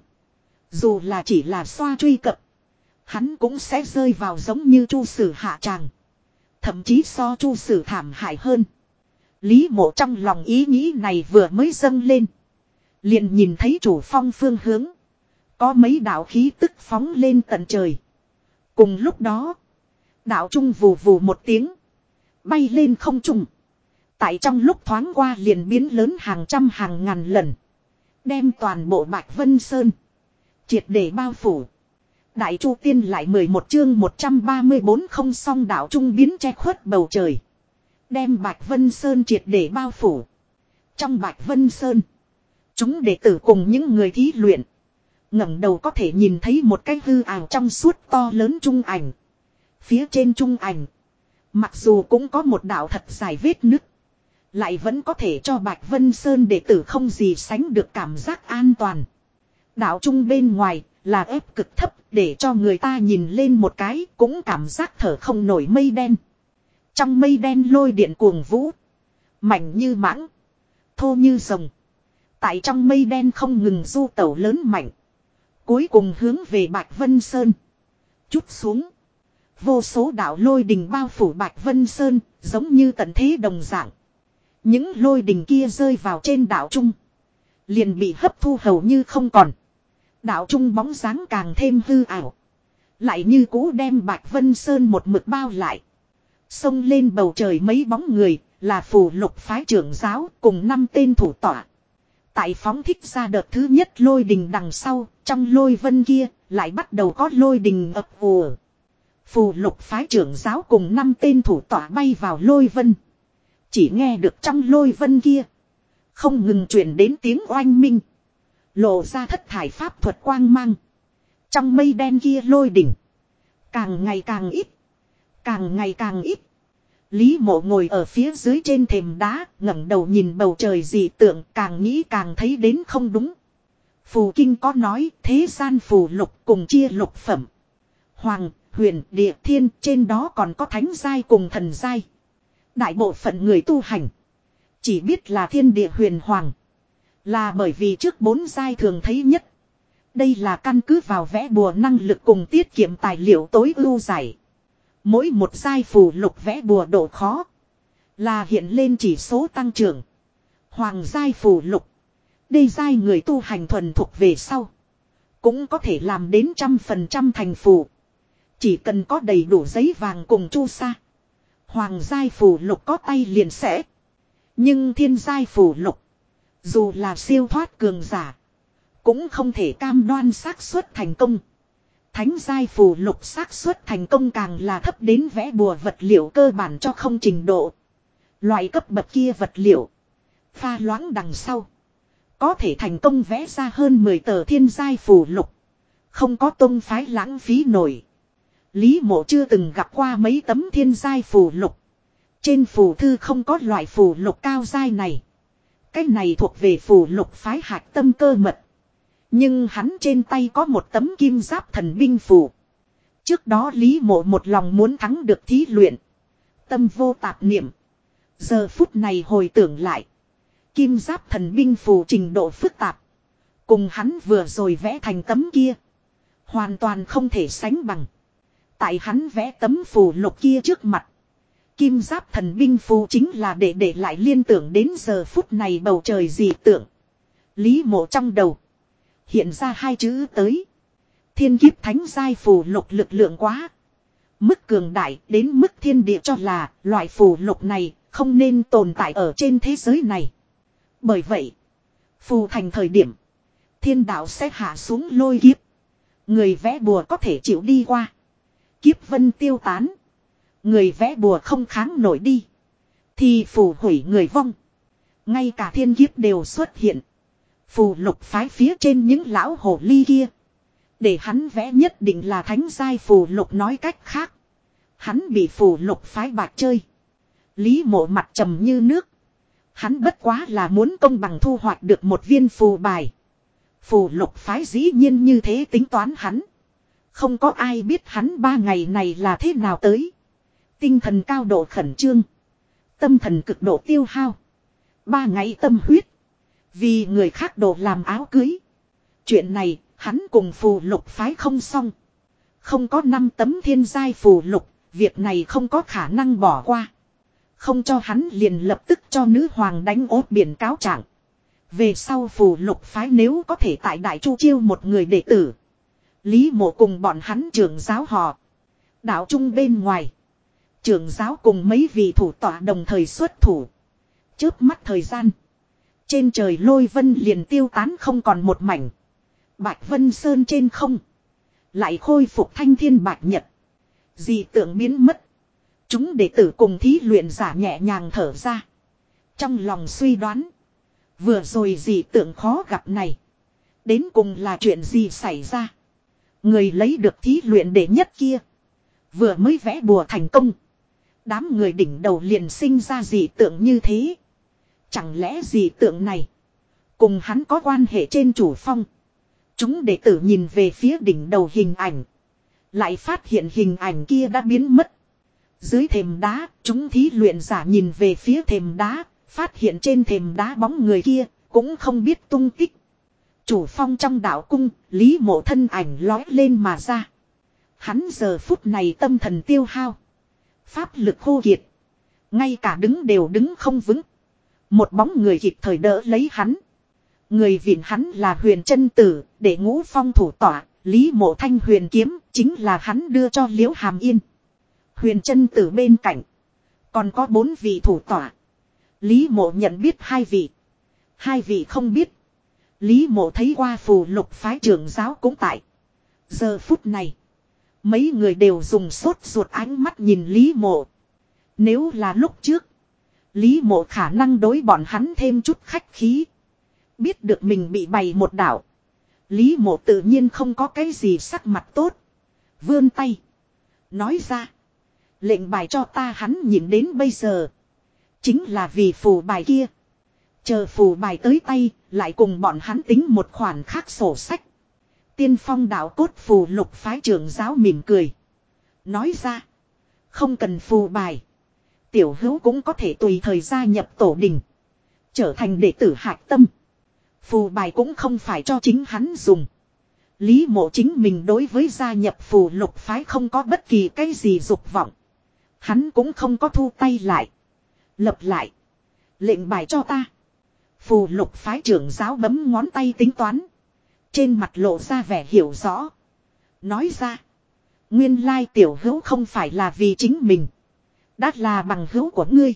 Speaker 1: Dù là chỉ là xoa truy cập hắn cũng sẽ rơi vào giống như chu sử hạ tràng. Thậm chí so chu sử thảm hại hơn. Lý mộ trong lòng ý nghĩ này vừa mới dâng lên. Liền nhìn thấy chủ phong phương hướng. Có mấy đạo khí tức phóng lên tận trời. Cùng lúc đó. Đạo trung vù vù một tiếng. Bay lên không trung. Tại trong lúc thoáng qua liền biến lớn hàng trăm hàng ngàn lần. Đem toàn bộ Bạch Vân Sơn. Triệt để bao phủ. Đại Chu Tiên lại 11 chương 134 không song đảo trung biến che khuất bầu trời. Đem Bạch Vân Sơn triệt để bao phủ. Trong Bạch Vân Sơn, chúng đệ tử cùng những người thí luyện. ngẩng đầu có thể nhìn thấy một cái hư ảo trong suốt to lớn trung ảnh. Phía trên trung ảnh, mặc dù cũng có một đảo thật dài vết nứt. Lại vẫn có thể cho Bạch Vân Sơn đệ tử không gì sánh được cảm giác an toàn. Đảo trung bên ngoài, là ép cực thấp để cho người ta nhìn lên một cái cũng cảm giác thở không nổi mây đen. Trong mây đen lôi điện cuồng vũ, mạnh như mãng, thô như rồng. Tại trong mây đen không ngừng du tẩu lớn mạnh. Cuối cùng hướng về Bạch Vân Sơn. Chút xuống. Vô số đạo lôi đình bao phủ Bạch Vân Sơn, giống như tận thế đồng dạng. Những lôi đình kia rơi vào trên đảo trung. Liền bị hấp thu hầu như không còn. Đạo trung bóng dáng càng thêm hư ảo. Lại như cũ đem Bạch Vân Sơn một mực bao lại. Xông lên bầu trời mấy bóng người là phù lục phái trưởng giáo cùng năm tên thủ tọa. Tại phóng thích ra đợt thứ nhất lôi đình đằng sau, trong lôi vân kia lại bắt đầu có lôi đình ập ùa. Phù lục phái trưởng giáo cùng năm tên thủ tọa bay vào lôi vân. Chỉ nghe được trong lôi vân kia. Không ngừng truyền đến tiếng oanh minh. Lộ ra thất thải pháp thuật quang mang. Trong mây đen kia lôi đỉnh. Càng ngày càng ít. Càng ngày càng ít. Lý mộ ngồi ở phía dưới trên thềm đá, ngẩng đầu nhìn bầu trời dị tượng càng nghĩ càng thấy đến không đúng. Phù Kinh có nói thế gian phù lục cùng chia lục phẩm. Hoàng, huyền, địa thiên trên đó còn có thánh giai cùng thần giai. Đại bộ phận người tu hành. Chỉ biết là thiên địa huyền hoàng. Là bởi vì trước bốn giai thường thấy nhất. Đây là căn cứ vào vẽ bùa năng lực cùng tiết kiệm tài liệu tối ưu giải. Mỗi một giai phù lục vẽ bùa độ khó. Là hiện lên chỉ số tăng trưởng. Hoàng giai phù lục. Đây giai người tu hành thuần thuộc về sau. Cũng có thể làm đến trăm phần trăm thành phù. Chỉ cần có đầy đủ giấy vàng cùng chu sa. Hoàng giai phù lục có tay liền sẽ. Nhưng thiên giai phù lục dù là siêu thoát cường giả. Cũng không thể cam đoan xác suất thành công. Thánh giai phù lục xác suất thành công càng là thấp đến vẽ bùa vật liệu cơ bản cho không trình độ. Loại cấp bậc kia vật liệu. Pha loãng đằng sau. Có thể thành công vẽ ra hơn mười tờ thiên giai phù lục. Không có tôn phái lãng phí nổi. Lý mộ chưa từng gặp qua mấy tấm thiên giai phù lục. Trên phù thư không có loại phù lục cao giai này cái này thuộc về phù lục phái hạt tâm cơ mật. Nhưng hắn trên tay có một tấm kim giáp thần binh phù. Trước đó Lý Mộ một lòng muốn thắng được thí luyện. Tâm vô tạp niệm. Giờ phút này hồi tưởng lại. Kim giáp thần binh phù trình độ phức tạp. Cùng hắn vừa rồi vẽ thành tấm kia. Hoàn toàn không thể sánh bằng. Tại hắn vẽ tấm phù lục kia trước mặt. Kim giáp thần binh phù chính là để để lại liên tưởng đến giờ phút này bầu trời dị tưởng. Lý mộ trong đầu. Hiện ra hai chữ tới. Thiên kiếp thánh giai phù lục lực lượng quá. Mức cường đại đến mức thiên địa cho là loại phù lục này không nên tồn tại ở trên thế giới này. Bởi vậy, phù thành thời điểm, thiên đạo sẽ hạ xuống lôi kiếp. Người vẽ bùa có thể chịu đi qua. Kiếp vân tiêu tán. Người vẽ bùa không kháng nổi đi. Thì phù hủy người vong. Ngay cả thiên kiếp đều xuất hiện. Phù lục phái phía trên những lão hồ ly kia. Để hắn vẽ nhất định là thánh giai phù lục nói cách khác. Hắn bị phù lục phái bạc chơi. Lý mộ mặt trầm như nước. Hắn bất quá là muốn công bằng thu hoạch được một viên phù bài. Phù lục phái dĩ nhiên như thế tính toán hắn. Không có ai biết hắn ba ngày này là thế nào tới. Tinh thần cao độ khẩn trương. Tâm thần cực độ tiêu hao. Ba ngày tâm huyết. Vì người khác đồ làm áo cưới. Chuyện này, hắn cùng phù lục phái không xong. Không có năm tấm thiên giai phù lục, việc này không có khả năng bỏ qua. Không cho hắn liền lập tức cho nữ hoàng đánh ốt biển cáo trạng. Về sau phù lục phái nếu có thể tại đại chu chiêu một người đệ tử. Lý mộ cùng bọn hắn trưởng giáo họ. Đạo trung bên ngoài trưởng giáo cùng mấy vị thủ tọa đồng thời xuất thủ. trước mắt thời gian. Trên trời lôi vân liền tiêu tán không còn một mảnh. Bạch Vân Sơn trên không. Lại khôi phục thanh thiên bạch nhật. Dị tượng biến mất. Chúng đệ tử cùng thí luyện giả nhẹ nhàng thở ra. Trong lòng suy đoán. Vừa rồi dị tượng khó gặp này. Đến cùng là chuyện gì xảy ra. Người lấy được thí luyện đệ nhất kia. Vừa mới vẽ bùa thành công. Đám người đỉnh đầu liền sinh ra dị tượng như thế. Chẳng lẽ dị tượng này. Cùng hắn có quan hệ trên chủ phong. Chúng đệ tử nhìn về phía đỉnh đầu hình ảnh. Lại phát hiện hình ảnh kia đã biến mất. Dưới thềm đá, chúng thí luyện giả nhìn về phía thềm đá, phát hiện trên thềm đá bóng người kia, cũng không biết tung tích. Chủ phong trong đạo cung, Lý mộ thân ảnh lói lên mà ra. Hắn giờ phút này tâm thần tiêu hao. Pháp lực khô kiệt. Ngay cả đứng đều đứng không vững. Một bóng người kịp thời đỡ lấy hắn. Người viện hắn là huyền chân tử, để ngũ phong thủ tỏa, lý mộ thanh huyền kiếm, chính là hắn đưa cho liễu hàm yên. Huyền chân tử bên cạnh. Còn có bốn vị thủ tỏa. Lý mộ nhận biết hai vị. Hai vị không biết. Lý mộ thấy qua phù lục phái trưởng giáo cũng tại. Giờ phút này. Mấy người đều dùng sốt ruột ánh mắt nhìn Lý Mộ. Nếu là lúc trước, Lý Mộ khả năng đối bọn hắn thêm chút khách khí. Biết được mình bị bày một đảo. Lý Mộ tự nhiên không có cái gì sắc mặt tốt. Vươn tay. Nói ra. Lệnh bài cho ta hắn nhìn đến bây giờ. Chính là vì phù bài kia. Chờ phù bài tới tay, lại cùng bọn hắn tính một khoản khác sổ sách. Tiên phong đạo cốt phù lục phái trưởng giáo mỉm cười. Nói ra. Không cần phù bài. Tiểu hữu cũng có thể tùy thời gia nhập tổ đình. Trở thành đệ tử hạc tâm. Phù bài cũng không phải cho chính hắn dùng. Lý mộ chính mình đối với gia nhập phù lục phái không có bất kỳ cái gì dục vọng. Hắn cũng không có thu tay lại. Lập lại. Lệnh bài cho ta. Phù lục phái trưởng giáo bấm ngón tay tính toán. Trên mặt lộ ra vẻ hiểu rõ. Nói ra. Nguyên lai tiểu hữu không phải là vì chính mình. Đã là bằng hữu của ngươi.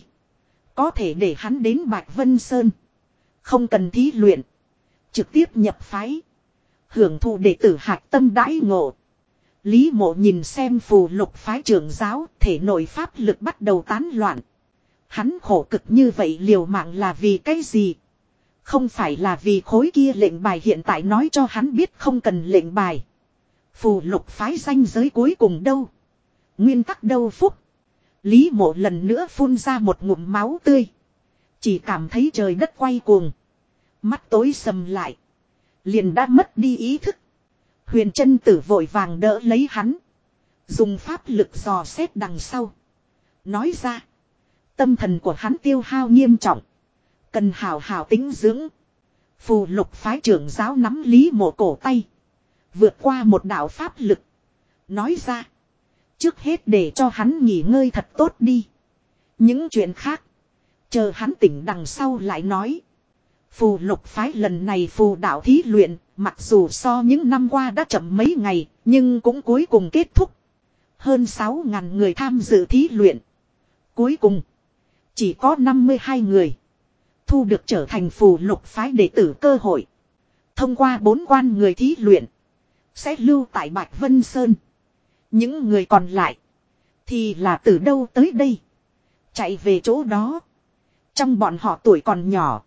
Speaker 1: Có thể để hắn đến Bạch Vân Sơn. Không cần thí luyện. Trực tiếp nhập phái. Hưởng thụ đệ tử hạc tâm đãi ngộ. Lý mộ nhìn xem phù lục phái trưởng giáo thể nội pháp lực bắt đầu tán loạn. Hắn khổ cực như vậy liều mạng là vì cái gì không phải là vì khối kia lệnh bài hiện tại nói cho hắn biết không cần lệnh bài. Phù lục phái danh giới cuối cùng đâu. Nguyên tắc đâu phúc. Lý mộ lần nữa phun ra một ngụm máu tươi. Chỉ cảm thấy trời đất quay cuồng. Mắt tối sầm lại. Liền đã mất đi ý thức. Huyền chân tử vội vàng đỡ lấy hắn. Dùng pháp lực dò xét đằng sau. Nói ra. Tâm thần của hắn tiêu hao nghiêm trọng. Cần hào hào tính dưỡng. Phù lục phái trưởng giáo nắm lý mộ cổ tay. Vượt qua một đạo pháp lực. Nói ra. Trước hết để cho hắn nghỉ ngơi thật tốt đi. Những chuyện khác. Chờ hắn tỉnh đằng sau lại nói. Phù lục phái lần này phù đạo thí luyện. Mặc dù so những năm qua đã chậm mấy ngày. Nhưng cũng cuối cùng kết thúc. Hơn 6.000 người tham dự thí luyện. Cuối cùng. Chỉ có 52 người thu được trở thành phù lục phái đệ tử cơ hội. Thông qua bốn quan người thí luyện. Sẽ lưu tại Bạch Vân Sơn. Những người còn lại. Thì là từ đâu tới đây. Chạy về chỗ đó. Trong bọn họ tuổi còn nhỏ.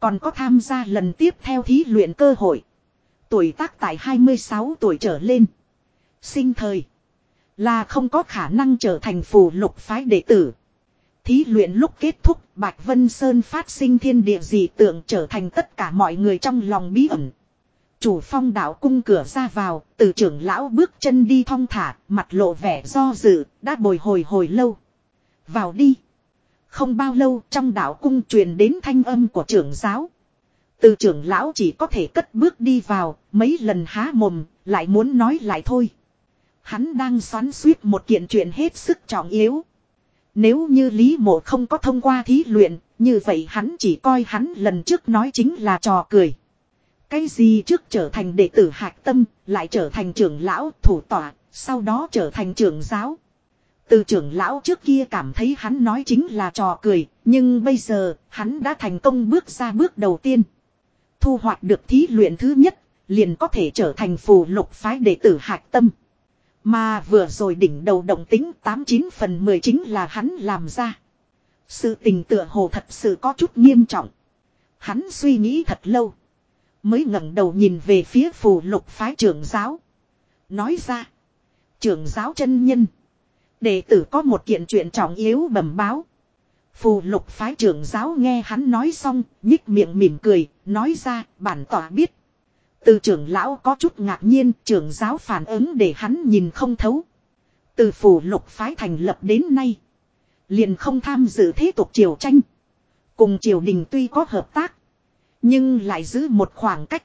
Speaker 1: Còn có tham gia lần tiếp theo thí luyện cơ hội. Tuổi tác tại 26 tuổi trở lên. Sinh thời. Là không có khả năng trở thành phù lục phái đệ tử. Thí luyện lúc kết thúc Bạch Vân Sơn phát sinh thiên địa dị tượng trở thành tất cả mọi người trong lòng bí ẩn. Chủ phong đạo cung cửa ra vào, từ trưởng lão bước chân đi thong thả, mặt lộ vẻ do dự, đã bồi hồi hồi lâu. Vào đi. Không bao lâu trong đạo cung truyền đến thanh âm của trưởng giáo. Từ trưởng lão chỉ có thể cất bước đi vào, mấy lần há mồm, lại muốn nói lại thôi. Hắn đang xoắn suýt một kiện chuyện hết sức trọng yếu. Nếu như Lý Mộ không có thông qua thí luyện, như vậy hắn chỉ coi hắn lần trước nói chính là trò cười. Cái gì trước trở thành đệ tử hạc tâm, lại trở thành trưởng lão, thủ tọa, sau đó trở thành trưởng giáo. Từ trưởng lão trước kia cảm thấy hắn nói chính là trò cười, nhưng bây giờ, hắn đã thành công bước ra bước đầu tiên. Thu hoạch được thí luyện thứ nhất, liền có thể trở thành phù lục phái đệ tử hạc tâm. Mà vừa rồi đỉnh đầu động tính 89 phần 10 chính là hắn làm ra. Sự tình tựa hồ thật sự có chút nghiêm trọng. Hắn suy nghĩ thật lâu. Mới ngẩng đầu nhìn về phía phù lục phái trưởng giáo. Nói ra. Trưởng giáo chân nhân. Đệ tử có một kiện chuyện trọng yếu bẩm báo. Phù lục phái trưởng giáo nghe hắn nói xong, nhích miệng mỉm cười, nói ra, bản tỏa biết từ trưởng lão có chút ngạc nhiên trưởng giáo phản ứng để hắn nhìn không thấu. Từ phủ lục phái thành lập đến nay. Liền không tham dự thế tục triều tranh. Cùng triều đình tuy có hợp tác. Nhưng lại giữ một khoảng cách.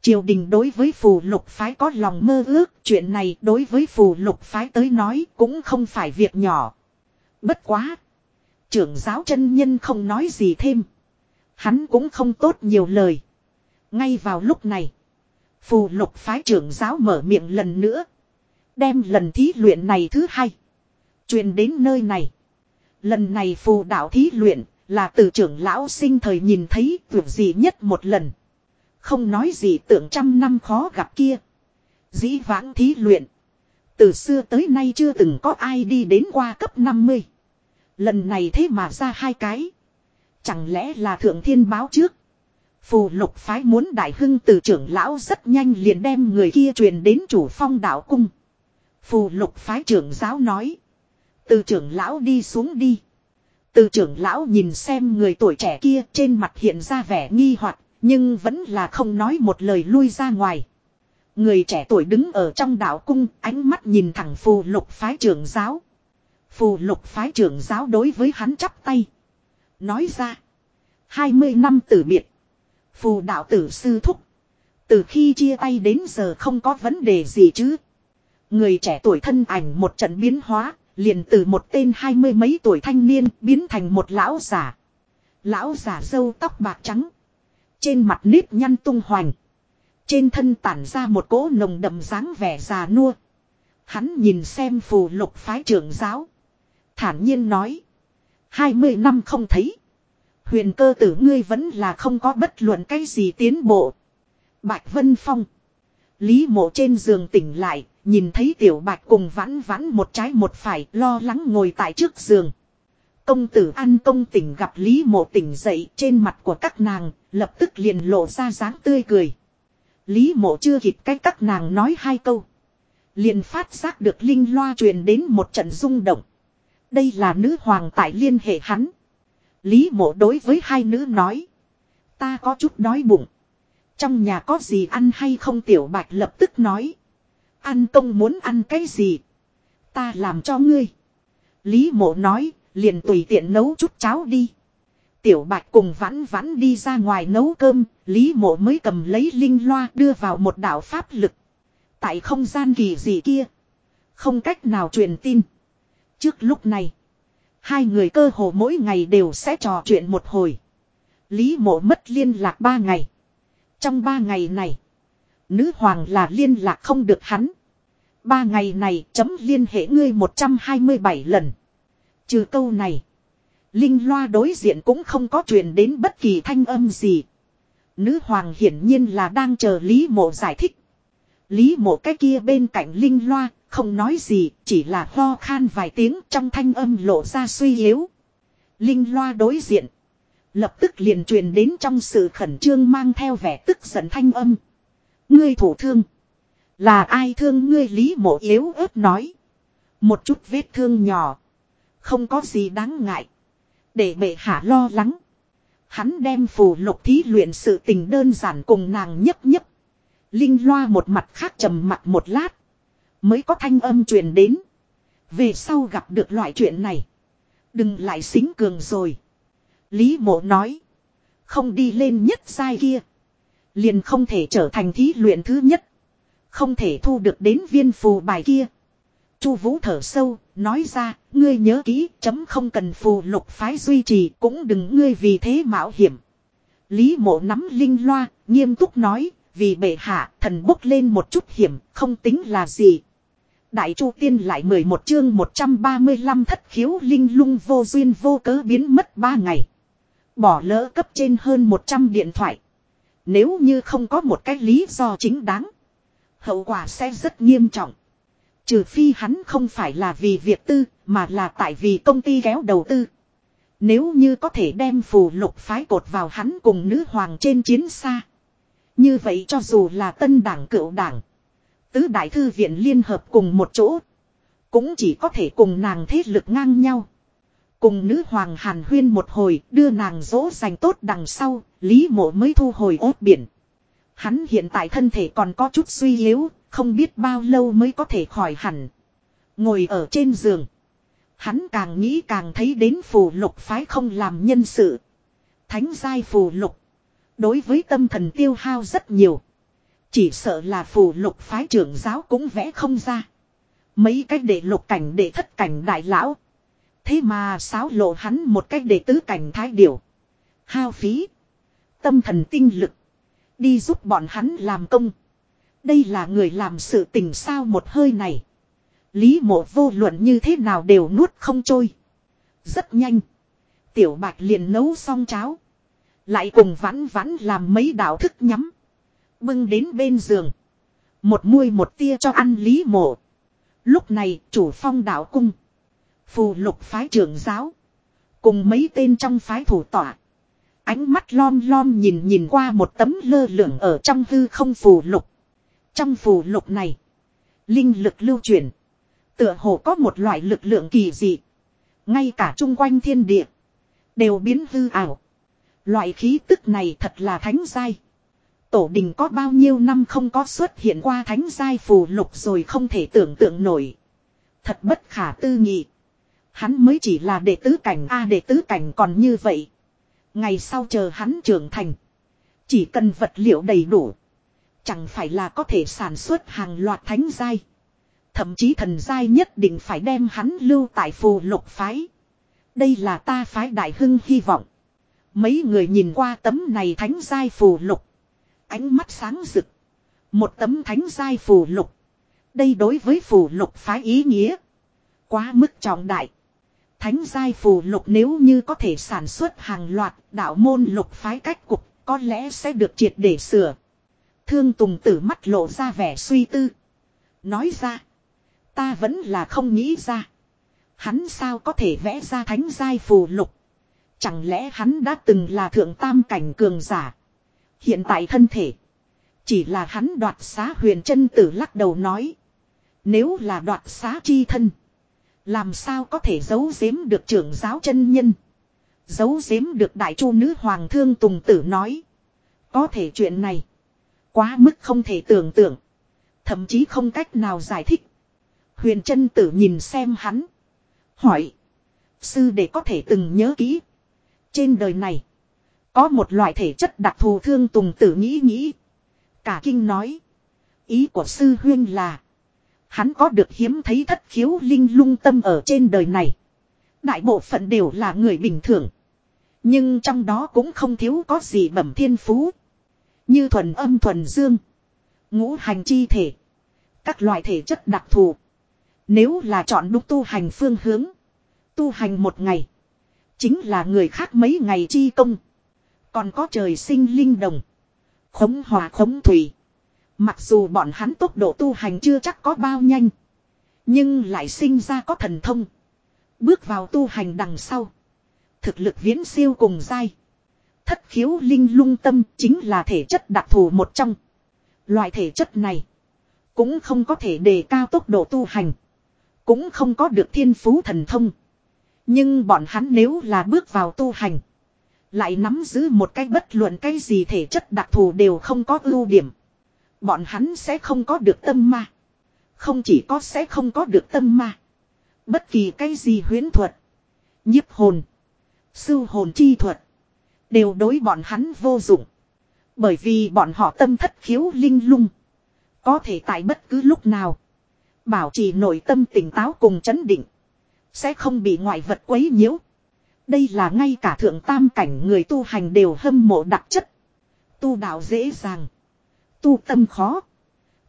Speaker 1: Triều đình đối với phù lục phái có lòng mơ ước. Chuyện này đối với phù lục phái tới nói cũng không phải việc nhỏ. Bất quá. Trưởng giáo chân nhân không nói gì thêm. Hắn cũng không tốt nhiều lời. Ngay vào lúc này. Phù lục phái trưởng giáo mở miệng lần nữa. Đem lần thí luyện này thứ hai. truyền đến nơi này. Lần này phù đạo thí luyện là từ trưởng lão sinh thời nhìn thấy tưởng gì nhất một lần. Không nói gì tưởng trăm năm khó gặp kia. Dĩ vãng thí luyện. Từ xưa tới nay chưa từng có ai đi đến qua cấp 50. Lần này thế mà ra hai cái. Chẳng lẽ là thượng thiên báo trước. Phù lục phái muốn đại hưng từ trưởng lão rất nhanh liền đem người kia truyền đến chủ phong đạo cung. Phù lục phái trưởng giáo nói. Từ trưởng lão đi xuống đi. Từ trưởng lão nhìn xem người tuổi trẻ kia trên mặt hiện ra vẻ nghi hoặc nhưng vẫn là không nói một lời lui ra ngoài. Người trẻ tuổi đứng ở trong đạo cung, ánh mắt nhìn thẳng phù lục phái trưởng giáo. Phù lục phái trưởng giáo đối với hắn chắp tay. Nói ra, 20 năm tử biệt. Phù đạo tử sư thúc. Từ khi chia tay đến giờ không có vấn đề gì chứ. Người trẻ tuổi thân ảnh một trận biến hóa, liền từ một tên hai mươi mấy tuổi thanh niên biến thành một lão giả. Lão giả râu tóc bạc trắng. Trên mặt nếp nhăn tung hoành. Trên thân tản ra một cỗ nồng đậm dáng vẻ già nua. Hắn nhìn xem phù lục phái trưởng giáo. Thản nhiên nói. hai mươi năm không thấy. Huyền cơ tử ngươi vẫn là không có bất luận cái gì tiến bộ. Bạch Vân Phong. Lý mộ trên giường tỉnh lại, nhìn thấy tiểu bạch cùng vãn vãn một trái một phải lo lắng ngồi tại trước giường. Công tử An công tỉnh gặp Lý mộ tỉnh dậy trên mặt của các nàng, lập tức liền lộ ra dáng tươi cười. Lý mộ chưa kịp cách các nàng nói hai câu. Liền phát giác được linh loa truyền đến một trận rung động. Đây là nữ hoàng tại liên hệ hắn. Lý mộ đối với hai nữ nói. Ta có chút đói bụng. Trong nhà có gì ăn hay không tiểu bạch lập tức nói. Ăn công muốn ăn cái gì. Ta làm cho ngươi. Lý mộ nói, liền tùy tiện nấu chút cháo đi. Tiểu bạch cùng vãn vãn đi ra ngoài nấu cơm, Lý mộ mới cầm lấy linh loa đưa vào một đạo pháp lực. Tại không gian kỳ gì kia. Không cách nào truyền tin. Trước lúc này, Hai người cơ hồ mỗi ngày đều sẽ trò chuyện một hồi. Lý mộ mất liên lạc ba ngày. Trong ba ngày này, nữ hoàng là liên lạc không được hắn. Ba ngày này chấm liên hệ ngươi 127 lần. Trừ câu này, Linh loa đối diện cũng không có truyền đến bất kỳ thanh âm gì. Nữ hoàng hiển nhiên là đang chờ Lý mộ giải thích. Lý mộ cái kia bên cạnh Linh loa không nói gì, chỉ là ho khan vài tiếng trong thanh âm lộ ra suy yếu. Linh loa đối diện. Lập tức liền truyền đến trong sự khẩn trương mang theo vẻ tức giận thanh âm. Ngươi thủ thương. Là ai thương ngươi lý mộ yếu ớt nói. Một chút vết thương nhỏ. Không có gì đáng ngại. Để bệ hạ lo lắng. Hắn đem phù lục thí luyện sự tình đơn giản cùng nàng nhấp nhấp. Linh loa một mặt khác trầm mặt một lát. Mới có thanh âm truyền đến. Về sau gặp được loại chuyện này. Đừng lại xính cường rồi. Lý mộ nói. Không đi lên nhất sai kia. Liền không thể trở thành thí luyện thứ nhất. Không thể thu được đến viên phù bài kia. Chu Vũ thở sâu, nói ra, ngươi nhớ kỹ, chấm không cần phù lục phái duy trì, cũng đừng ngươi vì thế mạo hiểm. Lý Mộ nắm linh loa, nghiêm túc nói, vì bệ hạ thần bốc lên một chút hiểm không tính là gì đại chu tiên lại mười một chương một trăm ba mươi lăm thất khiếu linh lung vô duyên vô cớ biến mất ba ngày bỏ lỡ cấp trên hơn một trăm điện thoại nếu như không có một cái lý do chính đáng hậu quả sẽ rất nghiêm trọng trừ phi hắn không phải là vì việc tư mà là tại vì công ty kéo đầu tư nếu như có thể đem phù lục phái cột vào hắn cùng nữ hoàng trên chiến xa như vậy cho dù là tân đảng cựu đảng. Tứ đại thư viện liên hợp cùng một chỗ. Cũng chỉ có thể cùng nàng thế lực ngang nhau. Cùng nữ hoàng hàn huyên một hồi đưa nàng dỗ dành tốt đằng sau. Lý mộ mới thu hồi ốt biển. Hắn hiện tại thân thể còn có chút suy yếu. Không biết bao lâu mới có thể khỏi hẳn. Ngồi ở trên giường. Hắn càng nghĩ càng thấy đến phù lục phái không làm nhân sự. Thánh giai phù lục. Đối với tâm thần tiêu hao rất nhiều. Chỉ sợ là phù lục phái trưởng giáo cũng vẽ không ra. Mấy cách để lục cảnh để thất cảnh đại lão. Thế mà sáo lộ hắn một cách để tứ cảnh thái điểu. Hao phí. Tâm thần tinh lực. Đi giúp bọn hắn làm công. Đây là người làm sự tình sao một hơi này. Lý mộ vô luận như thế nào đều nuốt không trôi. Rất nhanh. Tiểu bạch liền nấu xong cháo. Lại cùng vãn vãn làm mấy đạo thức nhắm. Bưng đến bên giường. Một muôi một tia cho ăn lý mộ. Lúc này chủ phong đạo cung. Phù lục phái trưởng giáo. Cùng mấy tên trong phái thủ tọa. Ánh mắt lom lom nhìn nhìn qua một tấm lơ lửng ở trong hư không phù lục. Trong phù lục này. Linh lực lưu truyền. Tựa hồ có một loại lực lượng kỳ dị. Ngay cả chung quanh thiên địa. Đều biến hư ảo Loại khí tức này thật là thánh giai. Tổ đình có bao nhiêu năm không có xuất hiện qua thánh giai phù lục rồi không thể tưởng tượng nổi. Thật bất khả tư nghị. Hắn mới chỉ là đệ tứ cảnh A đệ tứ cảnh còn như vậy. Ngày sau chờ hắn trưởng thành. Chỉ cần vật liệu đầy đủ. Chẳng phải là có thể sản xuất hàng loạt thánh giai. Thậm chí thần giai nhất định phải đem hắn lưu tại phù lục phái. Đây là ta phái đại hưng hy vọng. Mấy người nhìn qua tấm này thánh giai phù lục. Ánh mắt sáng rực. Một tấm thánh giai phù lục. Đây đối với phù lục phái ý nghĩa. Quá mức trọng đại. Thánh giai phù lục nếu như có thể sản xuất hàng loạt đạo môn lục phái cách cục có lẽ sẽ được triệt để sửa. Thương Tùng tử mắt lộ ra vẻ suy tư. Nói ra. Ta vẫn là không nghĩ ra. Hắn sao có thể vẽ ra thánh giai phù lục. Chẳng lẽ hắn đã từng là thượng tam cảnh cường giả. Hiện tại thân thể. Chỉ là hắn đoạt xá huyền chân tử lắc đầu nói. Nếu là đoạt xá chi thân. Làm sao có thể giấu giếm được trưởng giáo chân nhân. Giấu giếm được đại chu nữ hoàng thương tùng tử nói. Có thể chuyện này. Quá mức không thể tưởng tượng. Thậm chí không cách nào giải thích. Huyền chân tử nhìn xem hắn. Hỏi. Sư để có thể từng nhớ kỹ trên đời này, có một loại thể chất đặc thù thương tùng tử nghĩ nghĩ. Cả kinh nói, ý của sư huyên là, hắn có được hiếm thấy thất khiếu linh lung tâm ở trên đời này. Đại bộ phận đều là người bình thường. Nhưng trong đó cũng không thiếu có gì bẩm thiên phú. Như thuần âm thuần dương. Ngũ hành chi thể. Các loại thể chất đặc thù. Nếu là chọn đúng tu hành phương hướng. Tu hành một ngày. Chính là người khác mấy ngày chi công. Còn có trời sinh linh đồng. Khống hòa khống thủy. Mặc dù bọn hắn tốc độ tu hành chưa chắc có bao nhanh. Nhưng lại sinh ra có thần thông. Bước vào tu hành đằng sau. Thực lực viễn siêu cùng dai. Thất khiếu linh lung tâm chính là thể chất đặc thù một trong. Loại thể chất này. Cũng không có thể đề cao tốc độ tu hành. Cũng không có được thiên phú thần thông. Nhưng bọn hắn nếu là bước vào tu hành. Lại nắm giữ một cái bất luận cái gì thể chất đặc thù đều không có ưu điểm. Bọn hắn sẽ không có được tâm ma. Không chỉ có sẽ không có được tâm ma. Bất kỳ cái gì huyến thuật. nhiếp hồn. Sư hồn chi thuật. Đều đối bọn hắn vô dụng. Bởi vì bọn họ tâm thất khiếu linh lung. Có thể tại bất cứ lúc nào. Bảo trì nội tâm tỉnh táo cùng chấn định. Sẽ không bị ngoại vật quấy nhiễu. Đây là ngay cả thượng tam cảnh người tu hành đều hâm mộ đặc chất. Tu đạo dễ dàng. Tu tâm khó.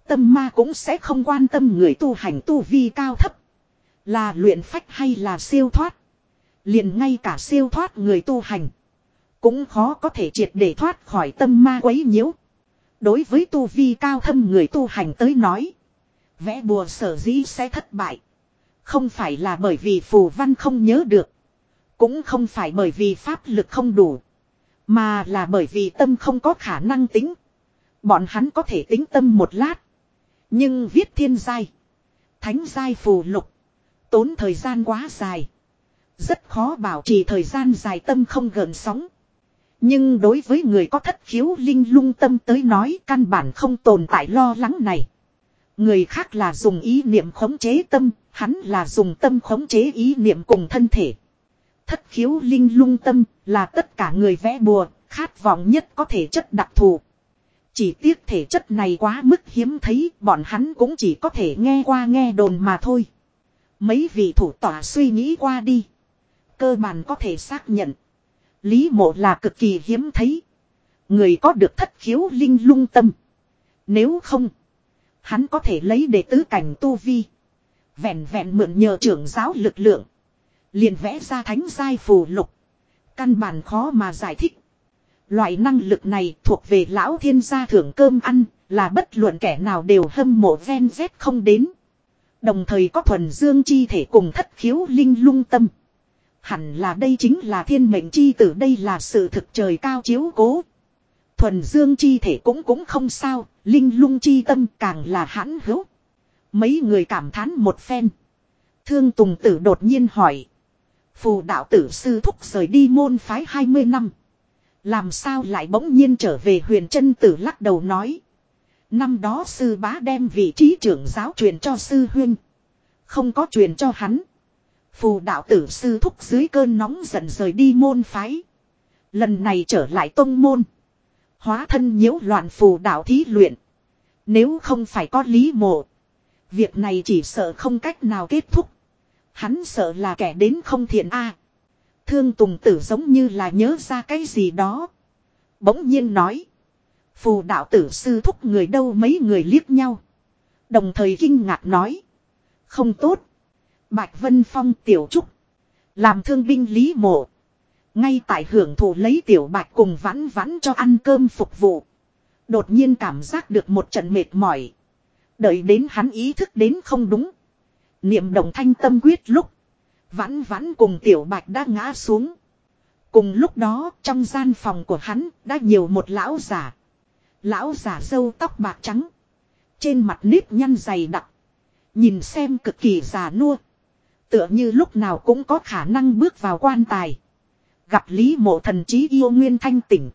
Speaker 1: Tâm ma cũng sẽ không quan tâm người tu hành tu vi cao thấp. Là luyện phách hay là siêu thoát. Liền ngay cả siêu thoát người tu hành. Cũng khó có thể triệt để thoát khỏi tâm ma quấy nhiễu. Đối với tu vi cao thâm người tu hành tới nói. Vẽ bùa sở dĩ sẽ thất bại. Không phải là bởi vì phù văn không nhớ được. Cũng không phải bởi vì pháp lực không đủ. Mà là bởi vì tâm không có khả năng tính. Bọn hắn có thể tính tâm một lát. Nhưng viết thiên giai. Thánh giai phù lục. Tốn thời gian quá dài. Rất khó bảo trì thời gian dài tâm không gần sóng. Nhưng đối với người có thất khiếu linh lung tâm tới nói căn bản không tồn tại lo lắng này. Người khác là dùng ý niệm khống chế tâm, Hắn là dùng tâm khống chế ý niệm cùng thân thể. Thất khiếu linh lung tâm là tất cả người vẽ bùa, khát vọng nhất có thể chất đặc thù. Chỉ tiếc thể chất này quá mức hiếm thấy, bọn hắn cũng chỉ có thể nghe qua nghe đồn mà thôi. Mấy vị thủ tỏa suy nghĩ qua đi. Cơ bản có thể xác nhận. Lý mộ là cực kỳ hiếm thấy. Người có được thất khiếu linh lung tâm. Nếu không, hắn có thể lấy để tứ cảnh tu vi. Vẹn vẹn mượn nhờ trưởng giáo lực lượng. Liền vẽ ra thánh giai phù lục. Căn bản khó mà giải thích. Loại năng lực này thuộc về lão thiên gia thưởng cơm ăn, là bất luận kẻ nào đều hâm mộ ven dép không đến. Đồng thời có thuần dương chi thể cùng thất khiếu linh lung tâm. Hẳn là đây chính là thiên mệnh chi tử đây là sự thực trời cao chiếu cố. Thuần dương chi thể cũng cũng không sao, linh lung chi tâm càng là hãn hữu. Mấy người cảm thán một phen. Thương Tùng Tử đột nhiên hỏi. Phù đạo tử sư thúc rời đi môn phái 20 năm. Làm sao lại bỗng nhiên trở về huyền chân tử lắc đầu nói. Năm đó sư bá đem vị trí trưởng giáo truyền cho sư huyên. Không có truyền cho hắn. Phù đạo tử sư thúc dưới cơn nóng giận rời đi môn phái. Lần này trở lại tông môn. Hóa thân nhiễu loạn phù đạo thí luyện. Nếu không phải có lý mộ. Việc này chỉ sợ không cách nào kết thúc. Hắn sợ là kẻ đến không thiện a. thương Tùng Tử giống như là nhớ ra cái gì đó. Bỗng nhiên nói. Phù đạo tử sư thúc người đâu mấy người liếc nhau. Đồng thời kinh ngạc nói. Không tốt. Bạch Vân Phong tiểu trúc. Làm thương binh lý mộ. Ngay tại hưởng thụ lấy tiểu bạch cùng vãn vãn cho ăn cơm phục vụ. Đột nhiên cảm giác được một trận mệt mỏi. Đợi đến hắn ý thức đến không đúng. Niệm đồng thanh tâm quyết lúc. Vãn vãn cùng tiểu bạch đã ngã xuống. Cùng lúc đó trong gian phòng của hắn đã nhiều một lão giả. Lão giả râu tóc bạc trắng. Trên mặt nếp nhăn dày đặc. Nhìn xem cực kỳ già nua. Tựa như lúc nào cũng có khả năng bước vào quan tài. Gặp Lý mộ thần trí yêu nguyên thanh tỉnh.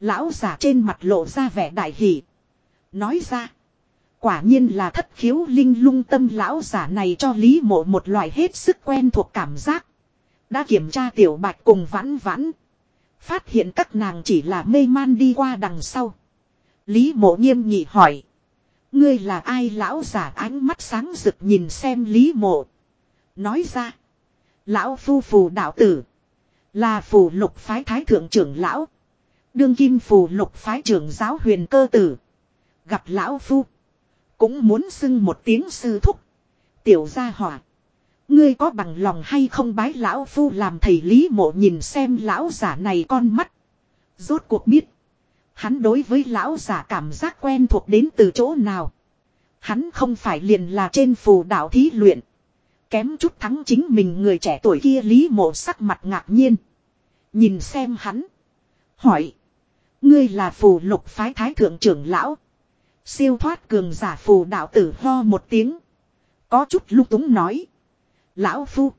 Speaker 1: Lão giả trên mặt lộ ra vẻ đại hỷ. Nói ra. Quả nhiên là thất khiếu linh lung tâm lão giả này cho Lý Mộ một loại hết sức quen thuộc cảm giác. Đã kiểm tra tiểu bạch cùng vãn vãn. Phát hiện các nàng chỉ là mê man đi qua đằng sau. Lý mộ nghiêm nghị hỏi. Ngươi là ai lão giả ánh mắt sáng rực nhìn xem lý mộ. Nói ra. Lão phu phù đạo tử. Là phù lục phái thái thượng trưởng lão. Đương kim phù lục phái trưởng giáo huyền cơ tử. Gặp lão phu. Cũng muốn xưng một tiếng sư thúc. Tiểu gia hỏa. Ngươi có bằng lòng hay không bái lão phu làm thầy lý mộ nhìn xem lão giả này con mắt. Rốt cuộc biết. Hắn đối với lão giả cảm giác quen thuộc đến từ chỗ nào. Hắn không phải liền là trên phù đạo thí luyện. Kém chút thắng chính mình người trẻ tuổi kia lý mộ sắc mặt ngạc nhiên. Nhìn xem hắn. Hỏi. Ngươi là phù lục phái thái thượng trưởng lão. Siêu thoát cường giả phù đạo tử ho một tiếng. Có chút lung túng nói. Lão Phu.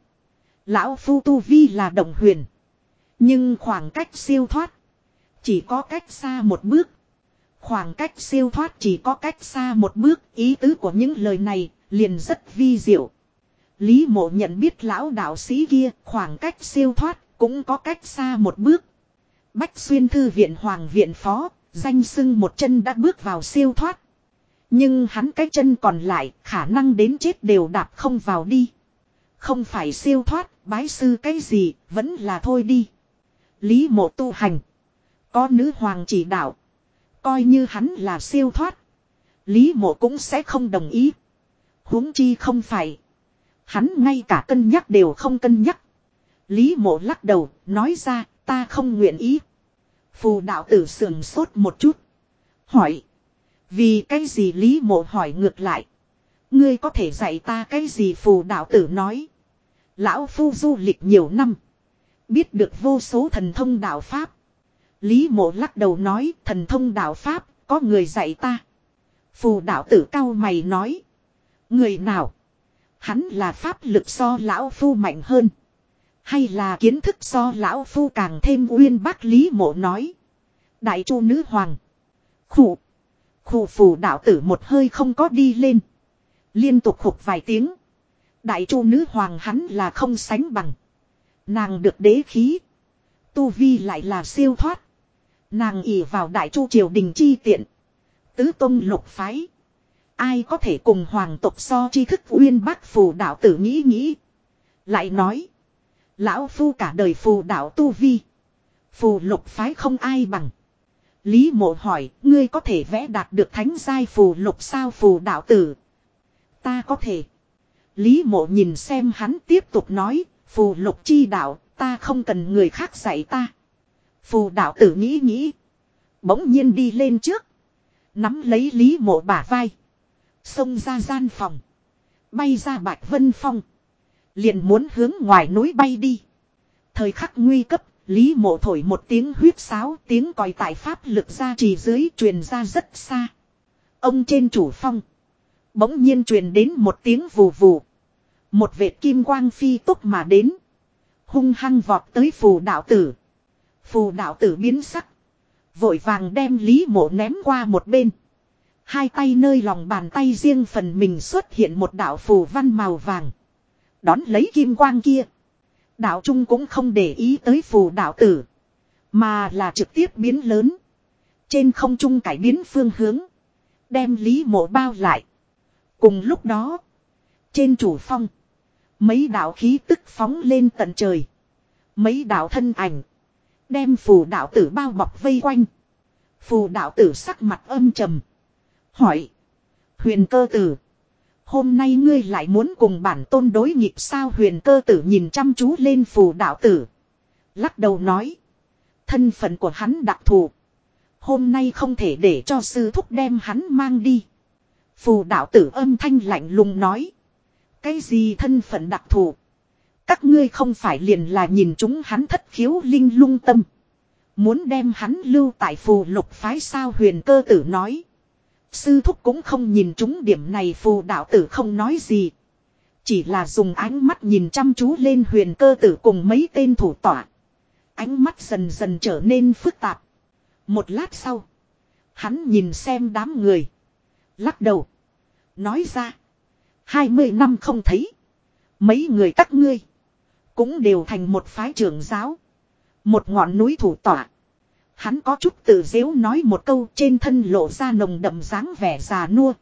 Speaker 1: Lão Phu Tu Vi là đồng huyền. Nhưng khoảng cách siêu thoát. Chỉ có cách xa một bước. Khoảng cách siêu thoát chỉ có cách xa một bước. Ý tứ của những lời này liền rất vi diệu. Lý mộ nhận biết lão đạo sĩ kia khoảng cách siêu thoát cũng có cách xa một bước. Bách xuyên thư viện hoàng viện phó Danh sưng một chân đã bước vào siêu thoát. Nhưng hắn cái chân còn lại khả năng đến chết đều đạp không vào đi. Không phải siêu thoát, bái sư cái gì, vẫn là thôi đi. Lý mộ tu hành. Có nữ hoàng chỉ đạo. Coi như hắn là siêu thoát. Lý mộ cũng sẽ không đồng ý. huống chi không phải. Hắn ngay cả cân nhắc đều không cân nhắc. Lý mộ lắc đầu, nói ra, ta không nguyện ý. Phù đạo tử sườn sốt một chút. Hỏi. Vì cái gì Lý Mộ hỏi ngược lại. Ngươi có thể dạy ta cái gì phù đạo tử nói. Lão Phu du lịch nhiều năm. Biết được vô số thần thông đạo Pháp. Lý Mộ lắc đầu nói thần thông đạo Pháp có người dạy ta. Phù đạo tử cao mày nói. Người nào? Hắn là pháp lực so lão phu mạnh hơn. Hay là kiến thức so lão phu càng thêm uyên bác lý mộ nói. Đại chu nữ hoàng. khụ khụ phù đạo tử một hơi không có đi lên. Liên tục khục vài tiếng. Đại chu nữ hoàng hắn là không sánh bằng. Nàng được đế khí. Tu vi lại là siêu thoát. Nàng ỉ vào đại chu triều đình chi tiện. Tứ tông lục phái. Ai có thể cùng hoàng tộc so chi thức uyên bác phù đạo tử nghĩ nghĩ. Lại nói. Lão Phu cả đời phù đạo tu vi. Phù lục phái không ai bằng. Lý mộ hỏi, ngươi có thể vẽ đạt được thánh giai phù lục sao phù đạo tử? Ta có thể. Lý mộ nhìn xem hắn tiếp tục nói, phù lục chi đạo, ta không cần người khác dạy ta. Phù đạo tử nghĩ nghĩ. Bỗng nhiên đi lên trước. Nắm lấy Lý mộ bả vai. Xông ra gian phòng. Bay ra bạch vân phong. Liền muốn hướng ngoài núi bay đi. Thời khắc nguy cấp, Lý mộ thổi một tiếng huyết sáo tiếng còi tại pháp lực ra trì dưới truyền ra rất xa. Ông trên chủ phong. Bỗng nhiên truyền đến một tiếng vù vù. Một vệt kim quang phi tốc mà đến. Hung hăng vọt tới phù đạo tử. Phù đạo tử biến sắc. Vội vàng đem lý mộ ném qua một bên. Hai tay nơi lòng bàn tay riêng phần mình xuất hiện một đạo phù văn màu vàng. Đón lấy kim quang kia. Đạo Trung cũng không để ý tới phù đạo tử. Mà là trực tiếp biến lớn. Trên không trung cải biến phương hướng. Đem lý mộ bao lại. Cùng lúc đó. Trên chủ phong. Mấy đạo khí tức phóng lên tận trời. Mấy đạo thân ảnh. Đem phù đạo tử bao bọc vây quanh. Phù đạo tử sắc mặt âm trầm. Hỏi. Huyền cơ tử. Hôm nay ngươi lại muốn cùng bản tôn đối nghịch sao huyền cơ tử nhìn chăm chú lên phù đạo tử. Lắc đầu nói. Thân phận của hắn đặc thù. Hôm nay không thể để cho sư thúc đem hắn mang đi. Phù đạo tử âm thanh lạnh lùng nói. Cái gì thân phận đặc thù? Các ngươi không phải liền là nhìn chúng hắn thất khiếu linh lung tâm. Muốn đem hắn lưu tại phù lục phái sao huyền cơ tử nói. Sư thúc cũng không nhìn chúng điểm này phù đạo tử không nói gì. Chỉ là dùng ánh mắt nhìn chăm chú lên huyền cơ tử cùng mấy tên thủ tỏa. Ánh mắt dần dần trở nên phức tạp. Một lát sau. Hắn nhìn xem đám người. Lắc đầu. Nói ra. hai mươi năm không thấy. Mấy người các ngươi. Cũng đều thành một phái trưởng giáo. Một ngọn núi thủ tỏa. Hắn có chút tự dễu nói một câu trên thân lộ ra nồng đậm dáng vẻ già nua.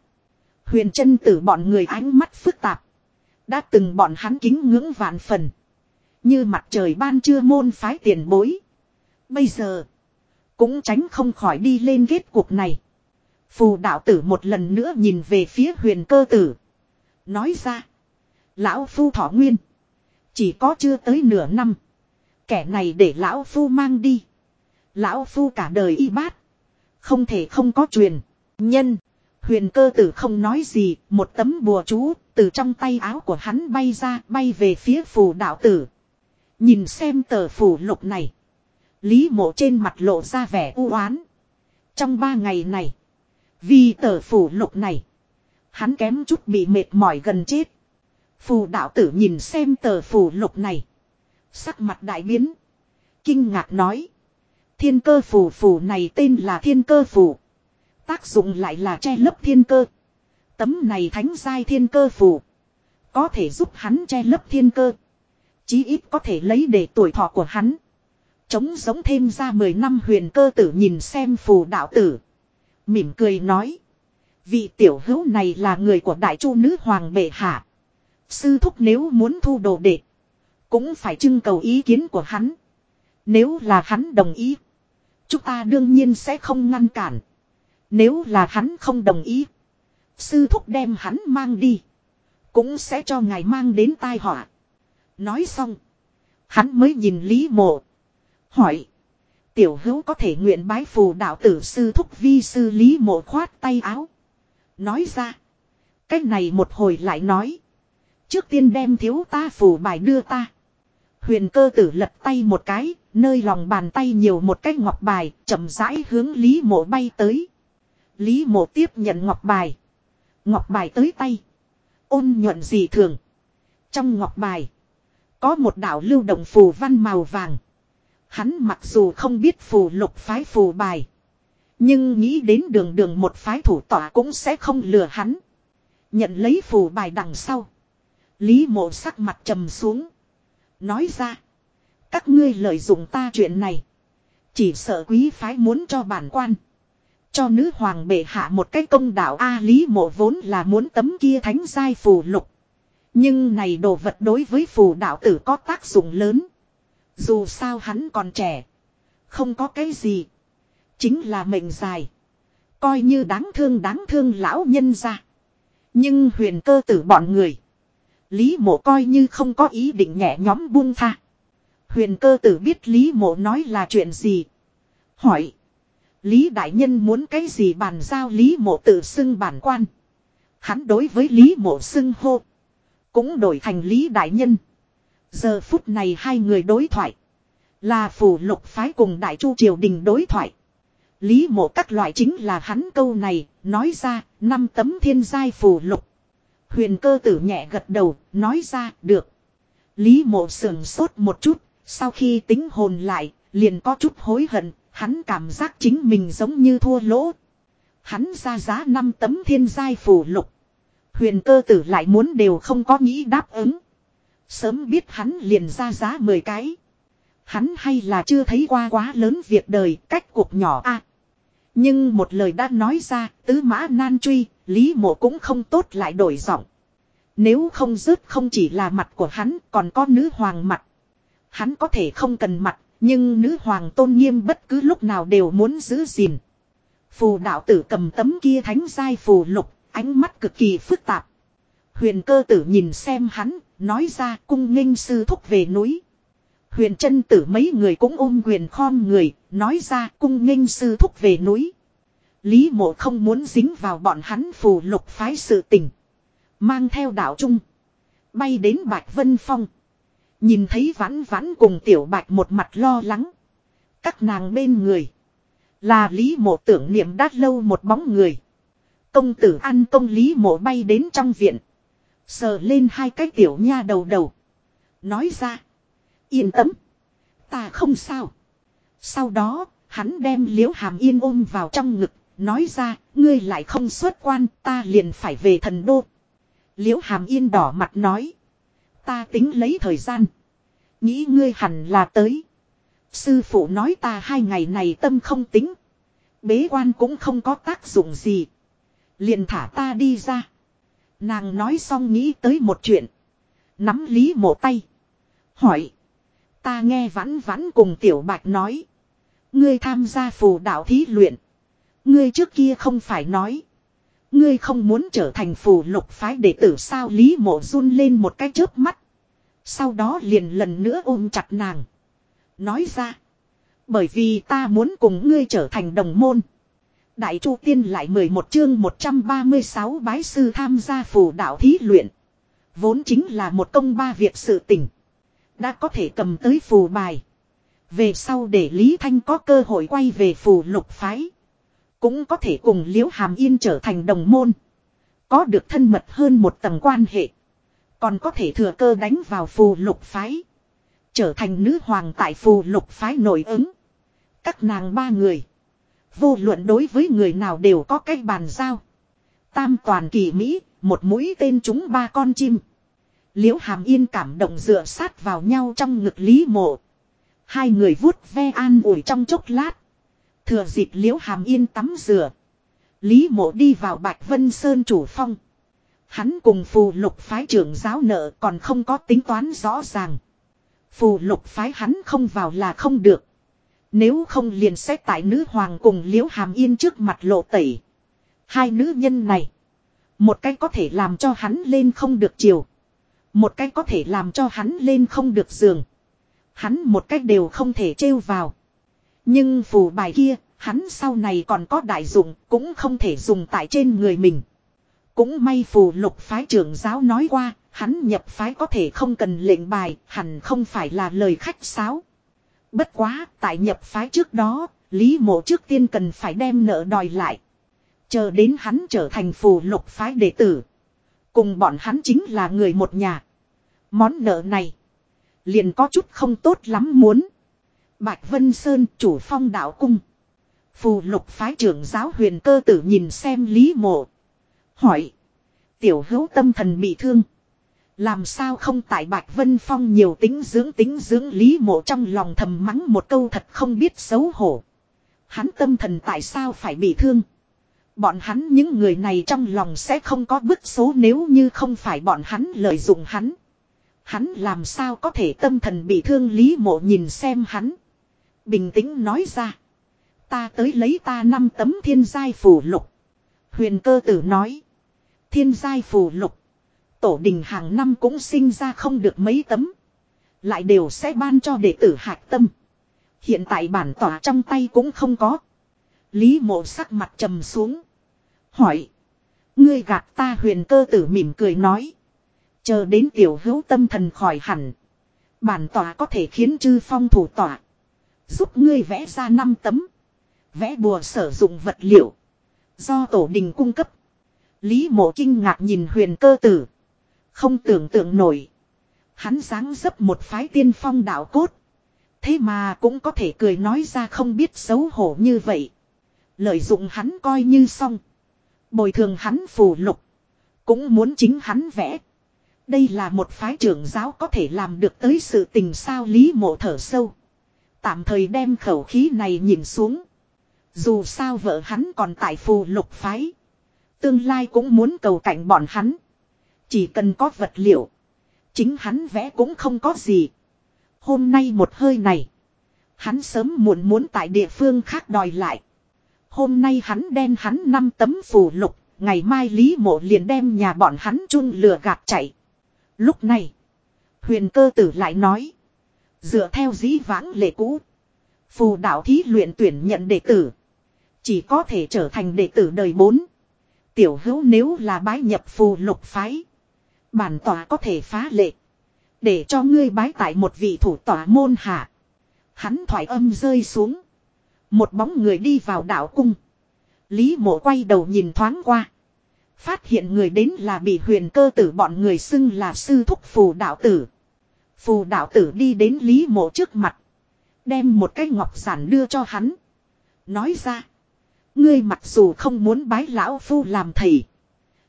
Speaker 1: Huyền chân tử bọn người ánh mắt phức tạp. Đã từng bọn hắn kính ngưỡng vạn phần. Như mặt trời ban trưa môn phái tiền bối. Bây giờ. Cũng tránh không khỏi đi lên ghét cuộc này. Phù đạo tử một lần nữa nhìn về phía huyền cơ tử. Nói ra. Lão phu thọ nguyên. Chỉ có chưa tới nửa năm. Kẻ này để lão phu mang đi. Lão phu cả đời y bát. Không thể không có truyền. Nhân. Huyền cơ tử không nói gì. Một tấm bùa chú từ trong tay áo của hắn bay ra bay về phía phù đạo tử. Nhìn xem tờ phù lục này. Lý mộ trên mặt lộ ra vẻ u oán. Trong ba ngày này. Vì tờ phù lục này. Hắn kém chút bị mệt mỏi gần chết. Phù đạo tử nhìn xem tờ phù lục này. Sắc mặt đại biến. Kinh ngạc nói. Thiên cơ phù phù này tên là thiên cơ phù Tác dụng lại là che lấp thiên cơ. Tấm này thánh giai thiên cơ phù Có thể giúp hắn che lấp thiên cơ. Chí ít có thể lấy để tuổi thọ của hắn. Chống giống thêm ra 10 năm huyền cơ tử nhìn xem phù đạo tử. Mỉm cười nói. Vị tiểu hữu này là người của đại chu nữ hoàng bệ hạ. Sư thúc nếu muốn thu đồ đệ. Cũng phải trưng cầu ý kiến của hắn. Nếu là hắn đồng ý. Chúng ta đương nhiên sẽ không ngăn cản. Nếu là hắn không đồng ý. Sư thúc đem hắn mang đi. Cũng sẽ cho ngài mang đến tai họa. Nói xong. Hắn mới nhìn Lý Mộ. Hỏi. Tiểu hữu có thể nguyện bái phù đạo tử sư thúc vi sư Lý Mộ khoát tay áo. Nói ra. Cách này một hồi lại nói. Trước tiên đem thiếu ta phù bài đưa ta. Huyền cơ tử lật tay một cái, nơi lòng bàn tay nhiều một cái ngọc bài, chậm rãi hướng Lý mộ bay tới. Lý mộ tiếp nhận ngọc bài. Ngọc bài tới tay. Ôn nhuận dị thường. Trong ngọc bài, có một đạo lưu động phù văn màu vàng. Hắn mặc dù không biết phù lục phái phù bài. Nhưng nghĩ đến đường đường một phái thủ tỏa cũng sẽ không lừa hắn. Nhận lấy phù bài đằng sau. Lý mộ sắc mặt trầm xuống. Nói ra. Các ngươi lợi dụng ta chuyện này. Chỉ sợ quý phái muốn cho bản quan. Cho nữ hoàng bệ hạ một cái công đạo A Lý mộ vốn là muốn tấm kia thánh giai phù lục. Nhưng này đồ vật đối với phù đạo tử có tác dụng lớn. Dù sao hắn còn trẻ. Không có cái gì. Chính là mệnh dài. Coi như đáng thương đáng thương lão nhân ra. Nhưng huyền cơ tử bọn người. Lý mộ coi như không có ý định nhẹ nhóm buông tha. Huyền cơ tử biết Lý mộ nói là chuyện gì. Hỏi. Lý đại nhân muốn cái gì bàn giao Lý mộ tự xưng bản quan. Hắn đối với Lý mộ xưng hô. Cũng đổi thành Lý đại nhân. Giờ phút này hai người đối thoại. Là phủ lục phái cùng đại chu triều đình đối thoại. Lý mộ các loại chính là hắn câu này, nói ra, năm tấm thiên giai phù lục. Huyền cơ tử nhẹ gật đầu, nói ra, được. Lý mộ sườn sốt một chút, sau khi tính hồn lại, liền có chút hối hận, hắn cảm giác chính mình giống như thua lỗ. Hắn ra giá năm tấm thiên giai phủ lục. Huyền cơ tử lại muốn đều không có nghĩ đáp ứng. Sớm biết hắn liền ra giá 10 cái. Hắn hay là chưa thấy qua quá lớn việc đời, cách cuộc nhỏ a Nhưng một lời đã nói ra, tứ mã nan truy, Lý mộ cũng không tốt lại đổi giọng. Nếu không rớt không chỉ là mặt của hắn còn có nữ hoàng mặt. Hắn có thể không cần mặt nhưng nữ hoàng tôn nghiêm bất cứ lúc nào đều muốn giữ gìn. Phù đạo tử cầm tấm kia thánh giai phù lục, ánh mắt cực kỳ phức tạp. Huyền cơ tử nhìn xem hắn, nói ra cung nghênh sư thúc về núi. Huyền chân tử mấy người cũng ôm quyền khom người, nói ra cung nghênh sư thúc về núi. Lý mộ không muốn dính vào bọn hắn phù lục phái sự tình. Mang theo đảo trung Bay đến Bạch Vân Phong. Nhìn thấy vãn vãn cùng tiểu bạch một mặt lo lắng. Các nàng bên người. Là Lý mộ tưởng niệm đát lâu một bóng người. Công tử ăn công Lý mộ bay đến trong viện. Sờ lên hai cái tiểu nha đầu đầu. Nói ra. Yên tâm. Ta không sao. Sau đó, hắn đem liễu hàm yên ôm vào trong ngực, nói ra, ngươi lại không xuất quan, ta liền phải về thần đô. Liễu Hàm Yên đỏ mặt nói, ta tính lấy thời gian. Nghĩ ngươi hẳn là tới. Sư phụ nói ta hai ngày này tâm không tính. Bế quan cũng không có tác dụng gì. Liền thả ta đi ra. Nàng nói xong nghĩ tới một chuyện. Nắm lý mộ tay. Hỏi. Ta nghe vãn vãn cùng tiểu bạch nói. Ngươi tham gia phù đạo thí luyện. Ngươi trước kia không phải nói. Ngươi không muốn trở thành phù lục phái đệ tử sao Lý Mộ run lên một cái chớp mắt. Sau đó liền lần nữa ôm chặt nàng. Nói ra. Bởi vì ta muốn cùng ngươi trở thành đồng môn. Đại Chu Tiên lại 11 chương 136 bái sư tham gia phù đạo thí luyện. Vốn chính là một công ba việc sự tình. Đã có thể cầm tới phù bài. Về sau để Lý Thanh có cơ hội quay về phù lục phái. Cũng có thể cùng Liễu Hàm Yên trở thành đồng môn. Có được thân mật hơn một tầng quan hệ. Còn có thể thừa cơ đánh vào phù lục phái. Trở thành nữ hoàng tại phù lục phái nổi ứng. Các nàng ba người. Vô luận đối với người nào đều có cách bàn giao. Tam toàn kỳ Mỹ, một mũi tên chúng ba con chim. Liễu Hàm Yên cảm động dựa sát vào nhau trong ngực Lý Mộ. Hai người vuốt ve an ủi trong chốc lát. Thừa dịp liễu hàm yên tắm rửa. Lý mộ đi vào Bạch Vân Sơn chủ phong. Hắn cùng phù lục phái trưởng giáo nợ còn không có tính toán rõ ràng. Phù lục phái hắn không vào là không được. Nếu không liền xét tại nữ hoàng cùng liễu hàm yên trước mặt lộ tẩy. Hai nữ nhân này. Một cái có thể làm cho hắn lên không được chiều. Một cái có thể làm cho hắn lên không được giường. Hắn một cách đều không thể trêu vào. Nhưng phù bài kia, hắn sau này còn có đại dụng, cũng không thể dùng tại trên người mình. Cũng may phù lục phái trưởng giáo nói qua, hắn nhập phái có thể không cần lệnh bài, hẳn không phải là lời khách sáo. Bất quá, tại nhập phái trước đó, Lý Mộ trước tiên cần phải đem nợ đòi lại. Chờ đến hắn trở thành phù lục phái đệ tử. Cùng bọn hắn chính là người một nhà. Món nợ này, liền có chút không tốt lắm muốn. Bạch Vân Sơn chủ phong đạo cung. Phù lục phái trưởng giáo huyền cơ tử nhìn xem Lý Mộ. Hỏi. Tiểu hữu tâm thần bị thương. Làm sao không tại Bạch Vân Phong nhiều tính dưỡng tính dưỡng Lý Mộ trong lòng thầm mắng một câu thật không biết xấu hổ. Hắn tâm thần tại sao phải bị thương. Bọn hắn những người này trong lòng sẽ không có bức số nếu như không phải bọn hắn lợi dụng hắn. Hắn làm sao có thể tâm thần bị thương Lý Mộ nhìn xem hắn. Bình tĩnh nói ra. Ta tới lấy ta năm tấm thiên giai phù lục. Huyền cơ tử nói. Thiên giai phù lục. Tổ đình hàng năm cũng sinh ra không được mấy tấm. Lại đều sẽ ban cho đệ tử hạc tâm. Hiện tại bản tỏa trong tay cũng không có. Lý mộ sắc mặt trầm xuống. Hỏi. Ngươi gạt ta huyền cơ tử mỉm cười nói. Chờ đến tiểu hữu tâm thần khỏi hẳn. Bản tỏa có thể khiến chư phong thủ tỏa. Giúp ngươi vẽ ra 5 tấm. Vẽ bùa sử dụng vật liệu. Do tổ đình cung cấp. Lý mộ kinh ngạc nhìn huyền cơ tử. Không tưởng tượng nổi. Hắn dáng dấp một phái tiên phong đạo cốt. Thế mà cũng có thể cười nói ra không biết xấu hổ như vậy. Lợi dụng hắn coi như xong. Bồi thường hắn phù lục. Cũng muốn chính hắn vẽ. Đây là một phái trưởng giáo có thể làm được tới sự tình sao lý mộ thở sâu tạm thời đem khẩu khí này nhìn xuống. Dù sao vợ hắn còn tại phù lục phái. Tương lai cũng muốn cầu cảnh bọn hắn. Chỉ cần có vật liệu. Chính hắn vẽ cũng không có gì. Hôm nay một hơi này. Hắn sớm muộn muốn tại địa phương khác đòi lại. Hôm nay hắn đen hắn năm tấm phù lục. Ngày mai Lý Mộ liền đem nhà bọn hắn chung lừa gạt chạy. Lúc này. Huyền cơ tử lại nói. Dựa theo dĩ vãng lệ cũ. Phù đạo thí luyện tuyển nhận đệ tử. Chỉ có thể trở thành đệ tử đời bốn. Tiểu hữu nếu là bái nhập phù lục phái. Bản tòa có thể phá lệ. Để cho ngươi bái tại một vị thủ tòa môn hạ. Hắn thoải âm rơi xuống. Một bóng người đi vào đạo cung. Lý mộ quay đầu nhìn thoáng qua. Phát hiện người đến là bị huyền cơ tử bọn người xưng là sư thúc phù đạo tử. Phù đạo tử đi đến Lý mộ trước mặt. Đem một cái ngọc giản đưa cho hắn. Nói ra. Ngươi mặc dù không muốn bái lão phu làm thầy.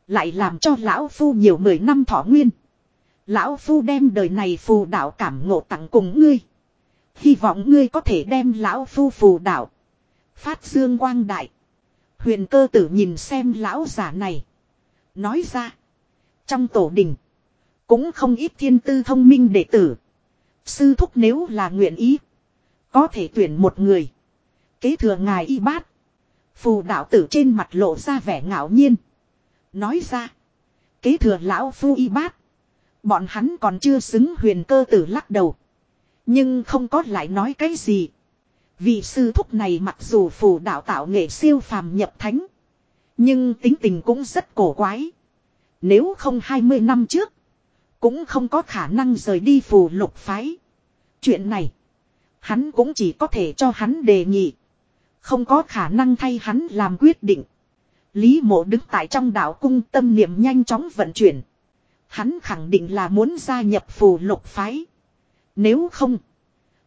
Speaker 1: Lại làm cho lão phu nhiều mười năm thọ nguyên. Lão phu đem đời này phù đạo cảm ngộ tặng cùng ngươi. Hy vọng ngươi có thể đem lão phu phù đạo. Phát dương quang đại. Huyền cơ tử nhìn xem lão giả này. Nói ra. Trong tổ đình. Cũng không ít thiên tư thông minh đệ tử. Sư thúc nếu là nguyện ý. Có thể tuyển một người. Kế thừa ngài y bát. Phù đạo tử trên mặt lộ ra vẻ ngạo nhiên. Nói ra. Kế thừa lão phu y bát. Bọn hắn còn chưa xứng huyền cơ tử lắc đầu. Nhưng không có lại nói cái gì. Vị sư thúc này mặc dù phù đạo tạo nghệ siêu phàm nhập thánh. Nhưng tính tình cũng rất cổ quái. Nếu không 20 năm trước. Cũng không có khả năng rời đi phù lục phái. Chuyện này. Hắn cũng chỉ có thể cho hắn đề nghị. Không có khả năng thay hắn làm quyết định. Lý mộ đứng tại trong đạo cung tâm niệm nhanh chóng vận chuyển. Hắn khẳng định là muốn gia nhập phù lục phái. Nếu không.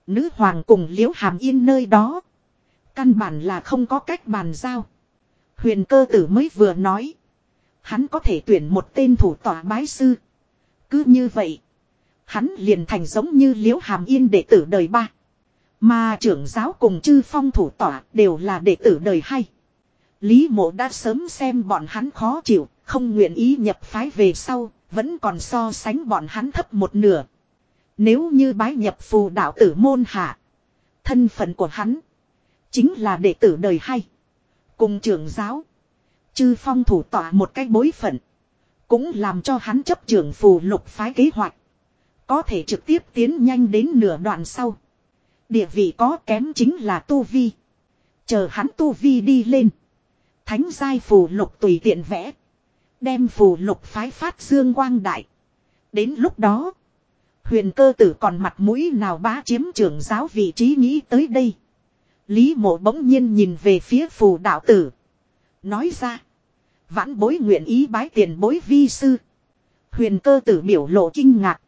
Speaker 1: Nữ hoàng cùng liễu hàm yên nơi đó. Căn bản là không có cách bàn giao. Huyền cơ tử mới vừa nói. Hắn có thể tuyển một tên thủ tòa bái sư. Cứ như vậy. Hắn liền thành giống như liễu hàm yên đệ tử đời ba. Mà trưởng giáo cùng chư phong thủ tỏa đều là đệ tử đời hai. Lý mộ đã sớm xem bọn hắn khó chịu, không nguyện ý nhập phái về sau, vẫn còn so sánh bọn hắn thấp một nửa. Nếu như bái nhập phù đạo tử môn hạ, thân phận của hắn chính là đệ tử đời hai, cùng trưởng giáo, chư phong thủ tỏa một cách bối phận. Cũng làm cho hắn chấp trưởng phù lục phái kế hoạch. Có thể trực tiếp tiến nhanh đến nửa đoạn sau. Địa vị có kém chính là Tu Vi. Chờ hắn Tu Vi đi lên. Thánh giai phù lục tùy tiện vẽ. Đem phù lục phái phát dương quang đại. Đến lúc đó. Huyền cơ tử còn mặt mũi nào bá chiếm trưởng giáo vị trí nghĩ tới đây. Lý mộ bỗng nhiên nhìn về phía phù đạo tử. Nói ra. Vãn bối nguyện ý bái tiền bối vi sư. Huyền cơ tử biểu lộ kinh ngạc.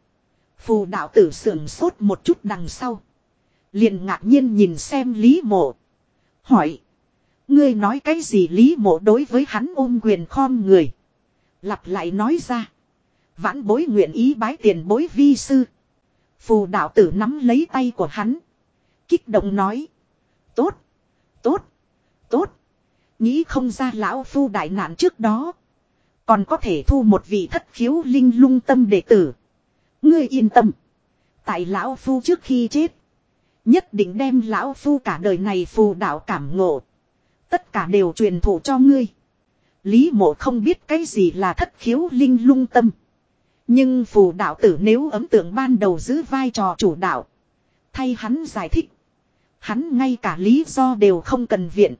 Speaker 1: Phù đạo tử sườn sốt một chút đằng sau. Liền ngạc nhiên nhìn xem Lý Mộ. Hỏi. Ngươi nói cái gì Lý Mộ đối với hắn ôm quyền khom người. Lặp lại nói ra. Vãn bối nguyện ý bái tiền bối vi sư. Phù đạo tử nắm lấy tay của hắn. Kích động nói. Tốt. Tốt. Tốt. Nghĩ không ra lão phu đại nạn trước đó. Còn có thể thu một vị thất khiếu linh lung tâm đệ tử. Ngươi yên tâm. Tại lão phu trước khi chết. Nhất định đem lão phu cả đời này phù đạo cảm ngộ. Tất cả đều truyền thụ cho ngươi. Lý mộ không biết cái gì là thất khiếu linh lung tâm. Nhưng phù đạo tử nếu ấm tượng ban đầu giữ vai trò chủ đạo. Thay hắn giải thích. Hắn ngay cả lý do đều không cần viện.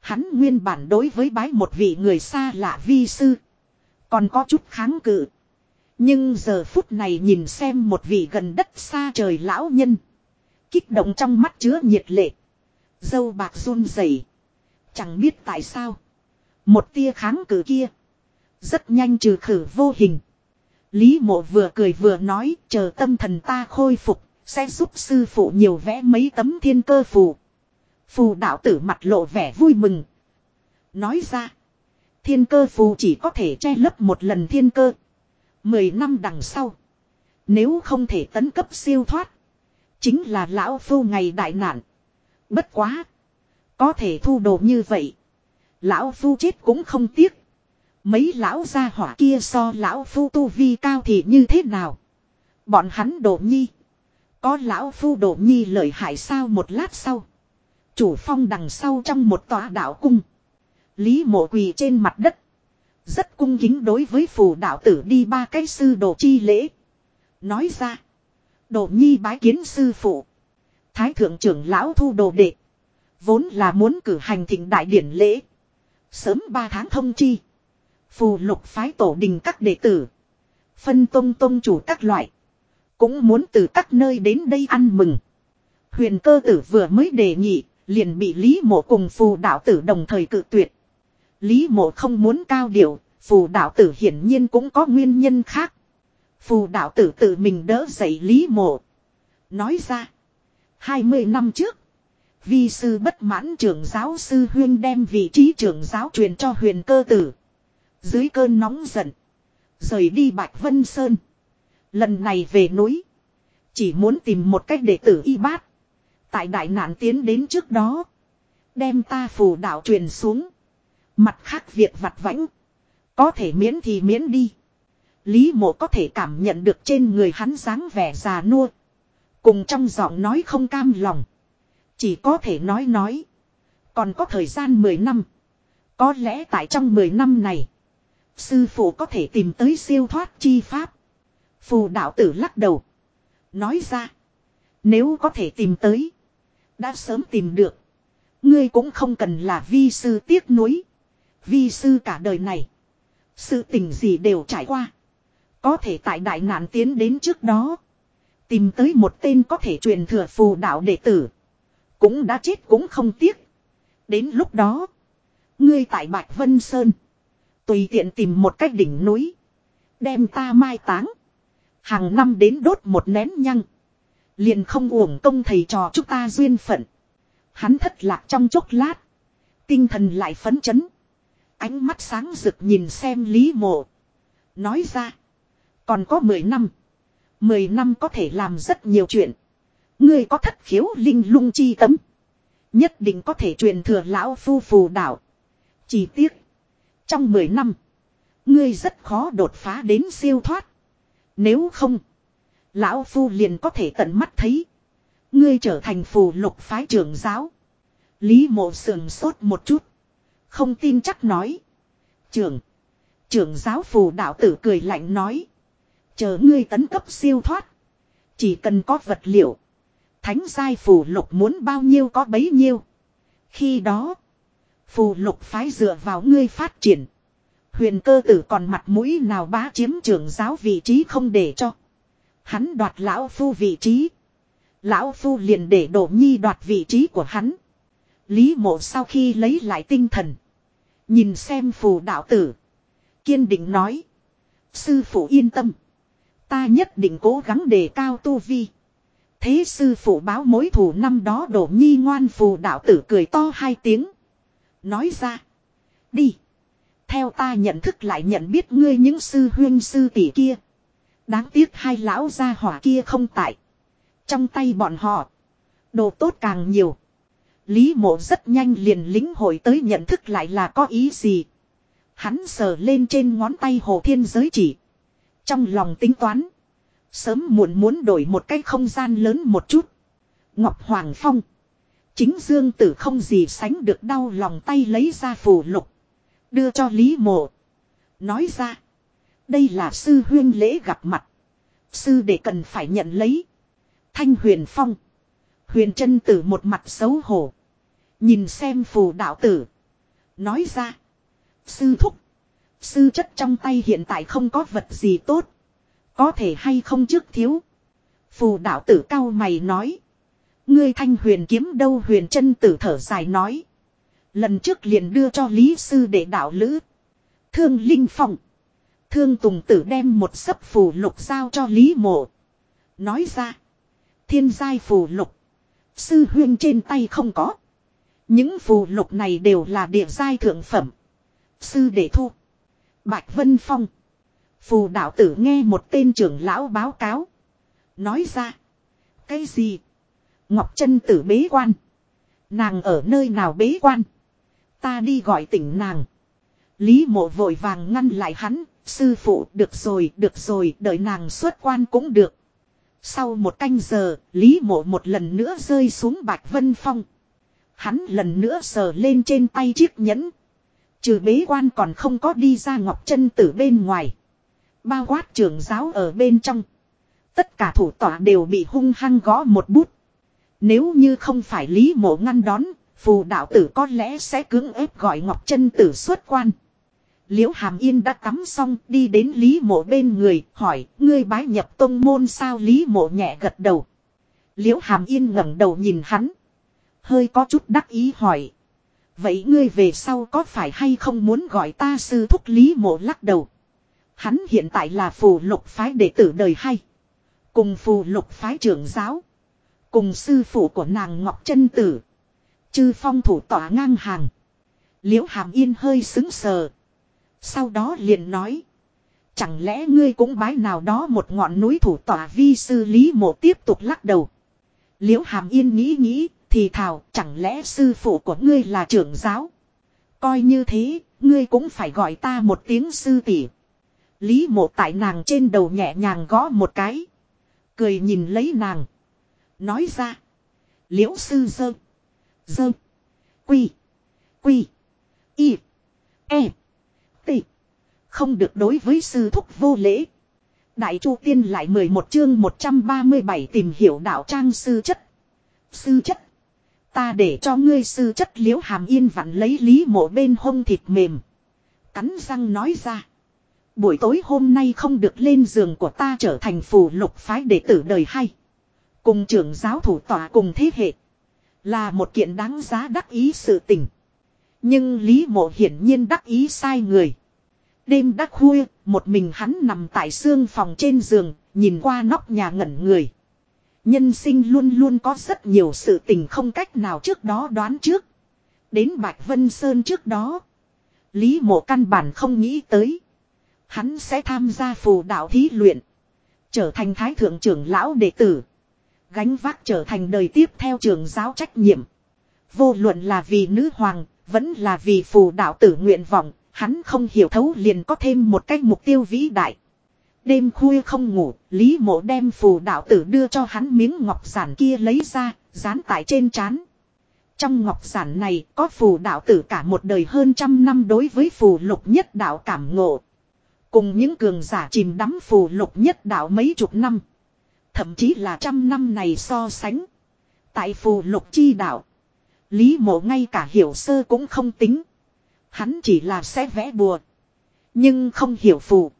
Speaker 1: Hắn nguyên bản đối với bái một vị người xa lạ vi sư. Còn có chút kháng cự. Nhưng giờ phút này nhìn xem một vị gần đất xa trời lão nhân. Kích động trong mắt chứa nhiệt lệ. Dâu bạc run rẩy, Chẳng biết tại sao. Một tia kháng cự kia. Rất nhanh trừ khử vô hình. Lý mộ vừa cười vừa nói chờ tâm thần ta khôi phục. Sẽ giúp sư phụ nhiều vẽ mấy tấm thiên cơ phù. Phù đạo tử mặt lộ vẻ vui mừng. Nói ra. Thiên cơ phù chỉ có thể che lấp một lần thiên cơ. Mười năm đằng sau. Nếu không thể tấn cấp siêu thoát. Chính là lão phu ngày đại nạn. Bất quá. Có thể thu đồ như vậy. Lão phu chết cũng không tiếc. Mấy lão gia hỏa kia so lão phu tu vi cao thì như thế nào? Bọn hắn đổ nhi. Có lão phu đổ nhi lợi hại sao một lát sau. Chủ phong đằng sau trong một tòa đạo cung. Lý mộ quỳ trên mặt đất. Rất cung kính đối với phù đạo tử đi ba cái sư đồ chi lễ. Nói ra. Đồ nhi bái kiến sư phụ. Thái thượng trưởng lão thu đồ đệ. Vốn là muốn cử hành thịnh đại điển lễ. Sớm ba tháng thông chi. Phù lục phái tổ đình các đệ tử. Phân tông tông chủ các loại. Cũng muốn từ các nơi đến đây ăn mừng. Huyền cơ tử vừa mới đề nghị liền bị Lý Mộ cùng phù đạo tử đồng thời cự tuyệt. Lý Mộ không muốn cao điệu, phù đạo tử hiển nhiên cũng có nguyên nhân khác. Phù đạo tử tự mình đỡ dậy Lý Mộ. Nói ra, 20 năm trước, vi sư bất mãn trưởng giáo sư huyên đem vị trí trưởng giáo truyền cho huyền cơ tử. Dưới cơn nóng giận, rời đi Bạch Vân Sơn. Lần này về núi, chỉ muốn tìm một cách để tử y bát. Tại đại nạn tiến đến trước đó. Đem ta phù đạo truyền xuống. Mặt khác việc vặt vãnh. Có thể miễn thì miễn đi. Lý mộ có thể cảm nhận được trên người hắn dáng vẻ già nua. Cùng trong giọng nói không cam lòng. Chỉ có thể nói nói. Còn có thời gian 10 năm. Có lẽ tại trong 10 năm này. Sư phụ có thể tìm tới siêu thoát chi pháp. Phù đạo tử lắc đầu. Nói ra. Nếu có thể tìm tới đã sớm tìm được. Ngươi cũng không cần là vi sư tiếc nuối. Vi sư cả đời này. Sự tình gì đều trải qua. Có thể tại đại nạn tiến đến trước đó. Tìm tới một tên có thể truyền thừa phù đạo đệ tử. Cũng đã chết cũng không tiếc. Đến lúc đó. Ngươi tại Bạch Vân Sơn. Tùy tiện tìm một cách đỉnh núi. Đem ta mai táng. Hàng năm đến đốt một nén nhăng. Liền không uổng công thầy trò chúng ta duyên phận. Hắn thất lạc trong chốc lát. Tinh thần lại phấn chấn. Ánh mắt sáng rực nhìn xem Lý Mộ. Nói ra. Còn có 10 năm. 10 năm có thể làm rất nhiều chuyện. Ngươi có thất khiếu linh lung chi tấm. Nhất định có thể truyền thừa lão phu phù đạo. Chỉ tiếc. Trong 10 năm. Ngươi rất khó đột phá đến siêu thoát. Nếu không. Lão Phu liền có thể tận mắt thấy. Ngươi trở thành phù lục phái trưởng giáo. Lý mộ sườn sốt một chút. Không tin chắc nói. Trưởng. Trưởng giáo phù đạo tử cười lạnh nói. Chờ ngươi tấn cấp siêu thoát. Chỉ cần có vật liệu. Thánh giai phù lục muốn bao nhiêu có bấy nhiêu. Khi đó. Phù lục phái dựa vào ngươi phát triển. Huyền cơ tử còn mặt mũi nào bá chiếm trưởng giáo vị trí không để cho. Hắn đoạt lão phu vị trí. Lão phu liền để đổ nhi đoạt vị trí của hắn. Lý mộ sau khi lấy lại tinh thần. Nhìn xem phù đạo tử. Kiên định nói. Sư phụ yên tâm. Ta nhất định cố gắng đề cao tu vi. Thế sư phụ báo mối thù năm đó đổ nhi ngoan phù đạo tử cười to hai tiếng. Nói ra. Đi. Theo ta nhận thức lại nhận biết ngươi những sư huyên sư tỷ kia. Đáng tiếc hai lão gia hỏa kia không tại. Trong tay bọn họ. Đồ tốt càng nhiều. Lý mộ rất nhanh liền lính hội tới nhận thức lại là có ý gì. Hắn sờ lên trên ngón tay hồ thiên giới chỉ. Trong lòng tính toán. Sớm muộn muốn đổi một cái không gian lớn một chút. Ngọc Hoàng Phong. Chính Dương Tử không gì sánh được đau lòng tay lấy ra phù lục. Đưa cho Lý mộ. Nói ra. Đây là sư huyên lễ gặp mặt. Sư để cần phải nhận lấy. Thanh huyền phong. Huyền chân tử một mặt xấu hổ. Nhìn xem phù đạo tử. Nói ra. Sư thúc. Sư chất trong tay hiện tại không có vật gì tốt. Có thể hay không trước thiếu. Phù đạo tử cao mày nói. Ngươi thanh huyền kiếm đâu huyền chân tử thở dài nói. Lần trước liền đưa cho lý sư để đạo lữ. Thương Linh Phong. Thương Tùng Tử đem một sấp phù lục giao cho Lý Mộ. Nói ra. Thiên giai phù lục. Sư huyên trên tay không có. Những phù lục này đều là địa giai thượng phẩm. Sư đệ thu. Bạch Vân Phong. Phù đạo tử nghe một tên trưởng lão báo cáo. Nói ra. Cái gì? Ngọc chân tử bế quan. Nàng ở nơi nào bế quan? Ta đi gọi tỉnh nàng. Lý mộ vội vàng ngăn lại hắn, Sư phụ được rồi được rồi đợi nàng xuất quan cũng được. Sau một canh giờ, Lý Mộ một lần nữa rơi xuống Bạch Vân Phong. Hắn lần nữa sờ lên trên tay chiếc nhẫn. Trừ bế quan còn không có đi ra ngọc chân tử bên ngoài. Bao quát trưởng giáo ở bên trong. Tất cả thủ tọa đều bị hung hăng gõ một bút. Nếu như không phải Lý Mộ ngăn đón, phù đạo tử có lẽ sẽ cưỡng ép gọi ngọc chân tử xuất quan. Liễu Hàm Yên đã tắm xong đi đến Lý Mộ bên người, hỏi, ngươi bái nhập tông môn sao Lý Mộ nhẹ gật đầu. Liễu Hàm Yên ngẩng đầu nhìn hắn. Hơi có chút đắc ý hỏi. Vậy ngươi về sau có phải hay không muốn gọi ta sư thúc Lý Mộ lắc đầu. Hắn hiện tại là phù lục phái đệ tử đời hay. Cùng phù lục phái trưởng giáo. Cùng sư phụ của nàng Ngọc chân Tử. Chư phong thủ tỏa ngang hàng. Liễu Hàm Yên hơi xứng sờ sau đó liền nói. Chẳng lẽ ngươi cũng bái nào đó một ngọn núi thủ tỏa vi sư lý mộ tiếp tục lắc đầu. Liễu hàm yên nghĩ nghĩ, thì thảo chẳng lẽ sư phụ của ngươi là trưởng giáo. Coi như thế, ngươi cũng phải gọi ta một tiếng sư tỷ. Lý mộ tại nàng trên đầu nhẹ nhàng gõ một cái. Cười nhìn lấy nàng. Nói ra. Liễu sư dơ. Dơ. Quy. Quy. Y. E tị. Không được đối với sư thúc vô lễ. Đại chu tiên lại 11 chương 137 tìm hiểu đạo trang sư chất. Sư chất. Ta để cho ngươi sư chất liễu hàm yên vặn lấy lý mộ bên hông thịt mềm. Cắn răng nói ra. Buổi tối hôm nay không được lên giường của ta trở thành phù lục phái đệ tử đời hay. Cùng trưởng giáo thủ tòa cùng thế hệ. Là một kiện đáng giá đắc ý sự tình. Nhưng Lý Mộ hiển nhiên đắc ý sai người. Đêm đắc khuya, một mình hắn nằm tại xương phòng trên giường, nhìn qua nóc nhà ngẩn người. Nhân sinh luôn luôn có rất nhiều sự tình không cách nào trước đó đoán trước. Đến Bạch Vân Sơn trước đó. Lý mộ căn bản không nghĩ tới. Hắn sẽ tham gia phù đạo thí luyện. Trở thành thái thượng trưởng lão đệ tử. Gánh vác trở thành đời tiếp theo trường giáo trách nhiệm. Vô luận là vì nữ hoàng, vẫn là vì phù đạo tử nguyện vọng, hắn không hiểu thấu liền có thêm một cách mục tiêu vĩ đại. Đêm khuya không ngủ, Lý Mộ đem phù đạo tử đưa cho hắn miếng ngọc giản kia lấy ra, dán tại trên trán. Trong ngọc giản này có phù đạo tử cả một đời hơn trăm năm đối với phù lục nhất đạo cảm ngộ. Cùng những cường giả chìm đắm phù lục nhất đạo mấy chục năm. Thậm chí là trăm năm này so sánh. Tại phù lục chi đạo. Lý mộ ngay cả hiểu sơ cũng không tính. Hắn chỉ là sẽ vẽ bùa. Nhưng không hiểu phù.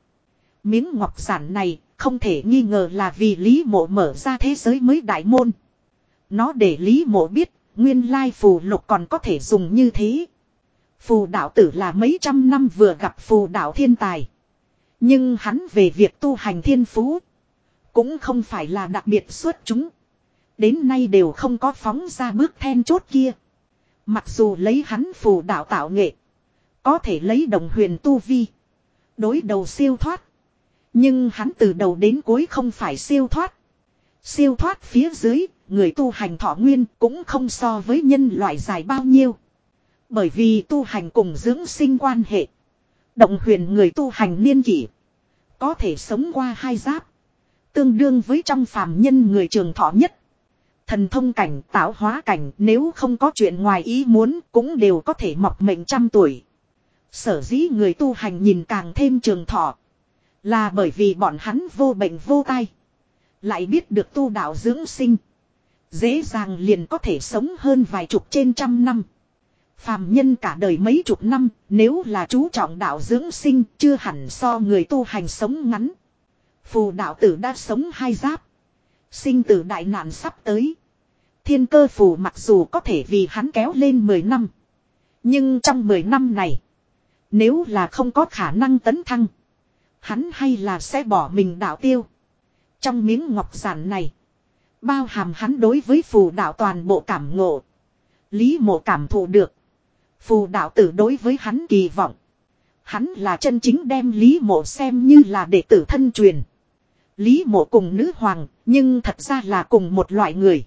Speaker 1: Miếng ngọc giản này không thể nghi ngờ là vì Lý mộ mở ra thế giới mới đại môn. Nó để Lý mộ biết nguyên lai phù lục còn có thể dùng như thế. Phù đạo tử là mấy trăm năm vừa gặp phù đạo thiên tài. Nhưng hắn về việc tu hành thiên phú. Cũng không phải là đặc biệt xuất chúng đến nay đều không có phóng ra bước then chốt kia. Mặc dù lấy hắn phù đạo tạo nghệ. Có thể lấy đồng huyền tu vi. Đối đầu siêu thoát. Nhưng hắn từ đầu đến cuối không phải siêu thoát. Siêu thoát phía dưới, người tu hành thọ nguyên cũng không so với nhân loại dài bao nhiêu. Bởi vì tu hành cùng dưỡng sinh quan hệ. Động huyền người tu hành niên kỷ. Có thể sống qua hai giáp. Tương đương với trong phàm nhân người trường thọ nhất thần thông cảnh, tạo hóa cảnh nếu không có chuyện ngoài ý muốn cũng đều có thể mọc mệnh trăm tuổi. Sở dĩ người tu hành nhìn càng thêm trường thọ. Là bởi vì bọn hắn vô bệnh vô tai. Lại biết được tu đạo dưỡng sinh. Dễ dàng liền có thể sống hơn vài chục trên trăm năm. Phàm nhân cả đời mấy chục năm, nếu là chú trọng đạo dưỡng sinh, chưa hẳn so người tu hành sống ngắn. Phù đạo tử đã sống hai giáp. Sinh tử đại nạn sắp tới thiên cơ phù mặc dù có thể vì hắn kéo lên 10 năm. Nhưng trong 10 năm này, nếu là không có khả năng tấn thăng, hắn hay là sẽ bỏ mình đạo tiêu. Trong miếng ngọc giản này, bao hàm hắn đối với phù đạo toàn bộ cảm ngộ. Lý mộ cảm thụ được. Phù đạo tử đối với hắn kỳ vọng. Hắn là chân chính đem Lý mộ xem như là đệ tử thân truyền. Lý mộ cùng nữ hoàng, nhưng thật ra là cùng một loại người.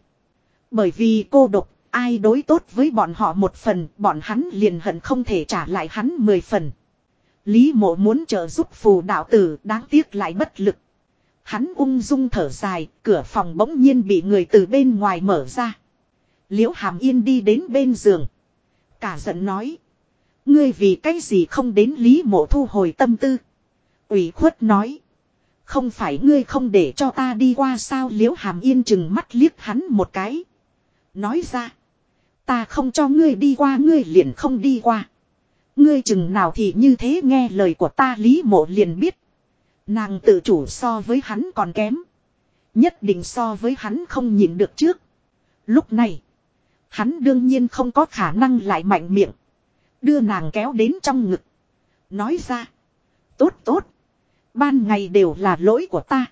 Speaker 1: Bởi vì cô độc, ai đối tốt với bọn họ một phần, bọn hắn liền hận không thể trả lại hắn mười phần. Lý mộ muốn trợ giúp phù đạo tử đáng tiếc lại bất lực. Hắn ung dung thở dài, cửa phòng bỗng nhiên bị người từ bên ngoài mở ra. Liễu hàm yên đi đến bên giường. Cả giận nói. Ngươi vì cái gì không đến Lý mộ thu hồi tâm tư. ủy khuất nói. Không phải ngươi không để cho ta đi qua sao liễu hàm yên chừng mắt liếc hắn một cái. Nói ra. Ta không cho ngươi đi qua ngươi liền không đi qua. Ngươi chừng nào thì như thế nghe lời của ta lý mộ liền biết. Nàng tự chủ so với hắn còn kém. Nhất định so với hắn không nhìn được trước. Lúc này. Hắn đương nhiên không có khả năng lại mạnh miệng. Đưa nàng kéo đến trong ngực. Nói ra. Tốt tốt. Ban ngày đều là lỗi của ta.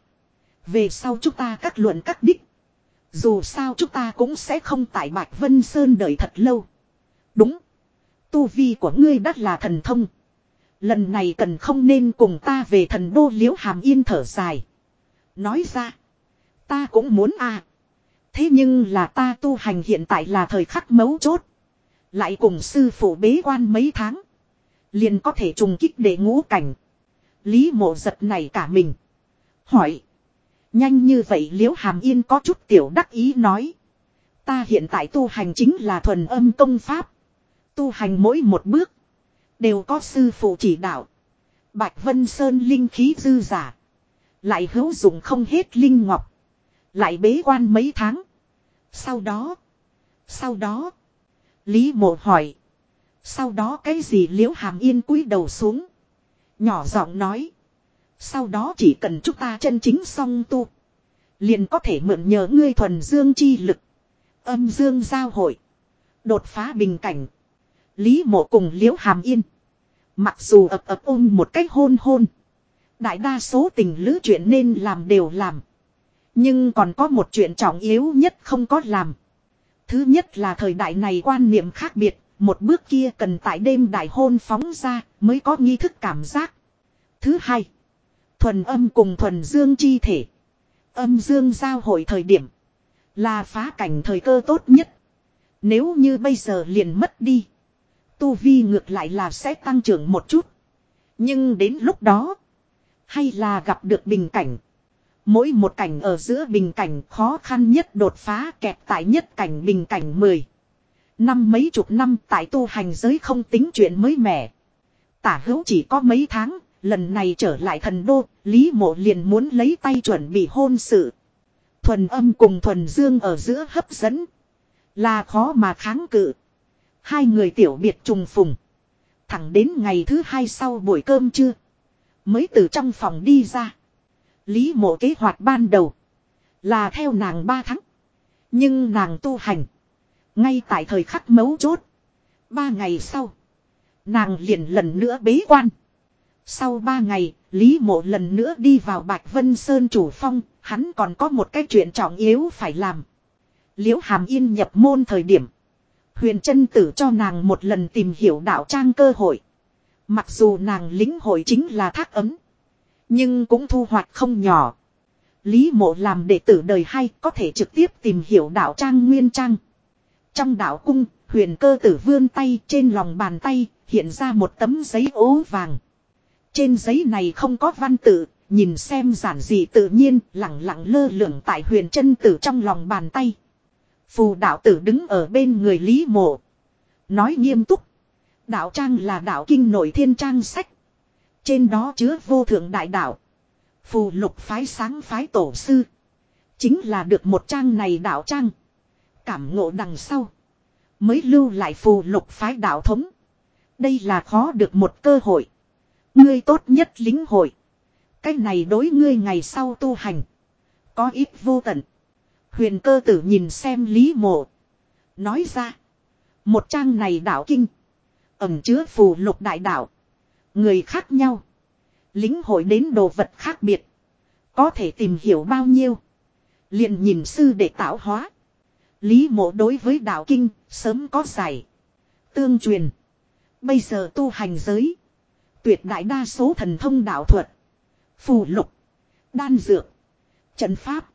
Speaker 1: Về sau chúng ta các luận các đích. Dù sao chúng ta cũng sẽ không tại Bạch Vân Sơn đợi thật lâu. Đúng. Tu vi của ngươi đắt là thần thông. Lần này cần không nên cùng ta về thần đô liễu hàm yên thở dài. Nói ra. Ta cũng muốn à. Thế nhưng là ta tu hành hiện tại là thời khắc mấu chốt. Lại cùng sư phụ bế quan mấy tháng. Liền có thể trùng kích để ngũ cảnh. Lý mộ giật này cả mình. Hỏi. Nhanh như vậy liễu hàm yên có chút tiểu đắc ý nói. Ta hiện tại tu hành chính là thuần âm công pháp. Tu hành mỗi một bước. Đều có sư phụ chỉ đạo. Bạch Vân Sơn linh khí dư giả. Lại hữu dụng không hết linh ngọc. Lại bế quan mấy tháng. Sau đó. Sau đó. Lý mộ hỏi. Sau đó cái gì liễu hàm yên cúi đầu xuống. Nhỏ giọng nói. Sau đó chỉ cần chúng ta chân chính song tu. Liền có thể mượn nhờ ngươi thuần dương chi lực. Âm dương giao hội. Đột phá bình cảnh. Lý mộ cùng liễu hàm yên. Mặc dù ập ập ôm một cách hôn hôn. Đại đa số tình lữ chuyện nên làm đều làm. Nhưng còn có một chuyện trọng yếu nhất không có làm. Thứ nhất là thời đại này quan niệm khác biệt, một bước kia cần tại đêm đại hôn phóng ra mới có nghi thức cảm giác. Thứ hai Thuần âm cùng thuần dương chi thể. Âm dương giao hội thời điểm. Là phá cảnh thời cơ tốt nhất. Nếu như bây giờ liền mất đi. Tu vi ngược lại là sẽ tăng trưởng một chút. Nhưng đến lúc đó. Hay là gặp được bình cảnh. Mỗi một cảnh ở giữa bình cảnh khó khăn nhất đột phá kẹt tại nhất cảnh bình cảnh 10. Năm mấy chục năm tại tu hành giới không tính chuyện mới mẻ. Tả hữu chỉ có mấy tháng, lần này trở lại thần đô, Lý Mộ liền muốn lấy tay chuẩn bị hôn sự. Thuần âm cùng thuần dương ở giữa hấp dẫn. Là khó mà kháng cự. Hai người tiểu biệt trùng phùng. Thẳng đến ngày thứ hai sau buổi cơm trưa. Mới từ trong phòng đi ra. Lý mộ kế hoạch ban đầu. Là theo nàng ba tháng. Nhưng nàng tu hành. Ngay tại thời khắc mấu chốt. Ba ngày sau. Nàng liền lần nữa bế quan. Sau ba ngày, Lý Mộ lần nữa đi vào Bạch Vân Sơn chủ phong, hắn còn có một cái chuyện trọng yếu phải làm. Liễu Hàm Yên nhập môn thời điểm. Huyền chân tử cho nàng một lần tìm hiểu đạo trang cơ hội. Mặc dù nàng lính hội chính là thác ấm. Nhưng cũng thu hoạch không nhỏ. Lý mộ làm đệ tử đời hay có thể trực tiếp tìm hiểu đạo trang nguyên trang. Trong đạo cung, huyền cơ tử vươn tay trên lòng bàn tay, hiện ra một tấm giấy ố vàng. Trên giấy này không có văn tự, nhìn xem giản dị tự nhiên, lặng lặng lơ lửng tại huyền chân tử trong lòng bàn tay. Phù đạo tử đứng ở bên người Lý Mộ. Nói nghiêm túc. Đạo trang là đạo kinh nổi thiên trang sách. Trên đó chứa vô thượng đại đạo. Phù lục phái sáng phái tổ sư. Chính là được một trang này đạo trang. Cảm ngộ đằng sau. Mới lưu lại phù lục phái đạo thống. Đây là khó được một cơ hội. Ngươi tốt nhất lính hội. cách này đối ngươi ngày sau tu hành. Có ít vô tận. Huyền cơ tử nhìn xem lý mộ. Nói ra. Một trang này đạo kinh. ẩn chứa phù lục đại đạo. Người khác nhau. Lính hội đến đồ vật khác biệt. Có thể tìm hiểu bao nhiêu. liền nhìn sư để tạo hóa. Lý mộ đối với đạo kinh sớm có giải. Tương truyền. Bây giờ tu hành giới. Tuyệt đại đa số thần thông đạo thuật, phù lục, đan dược, trận pháp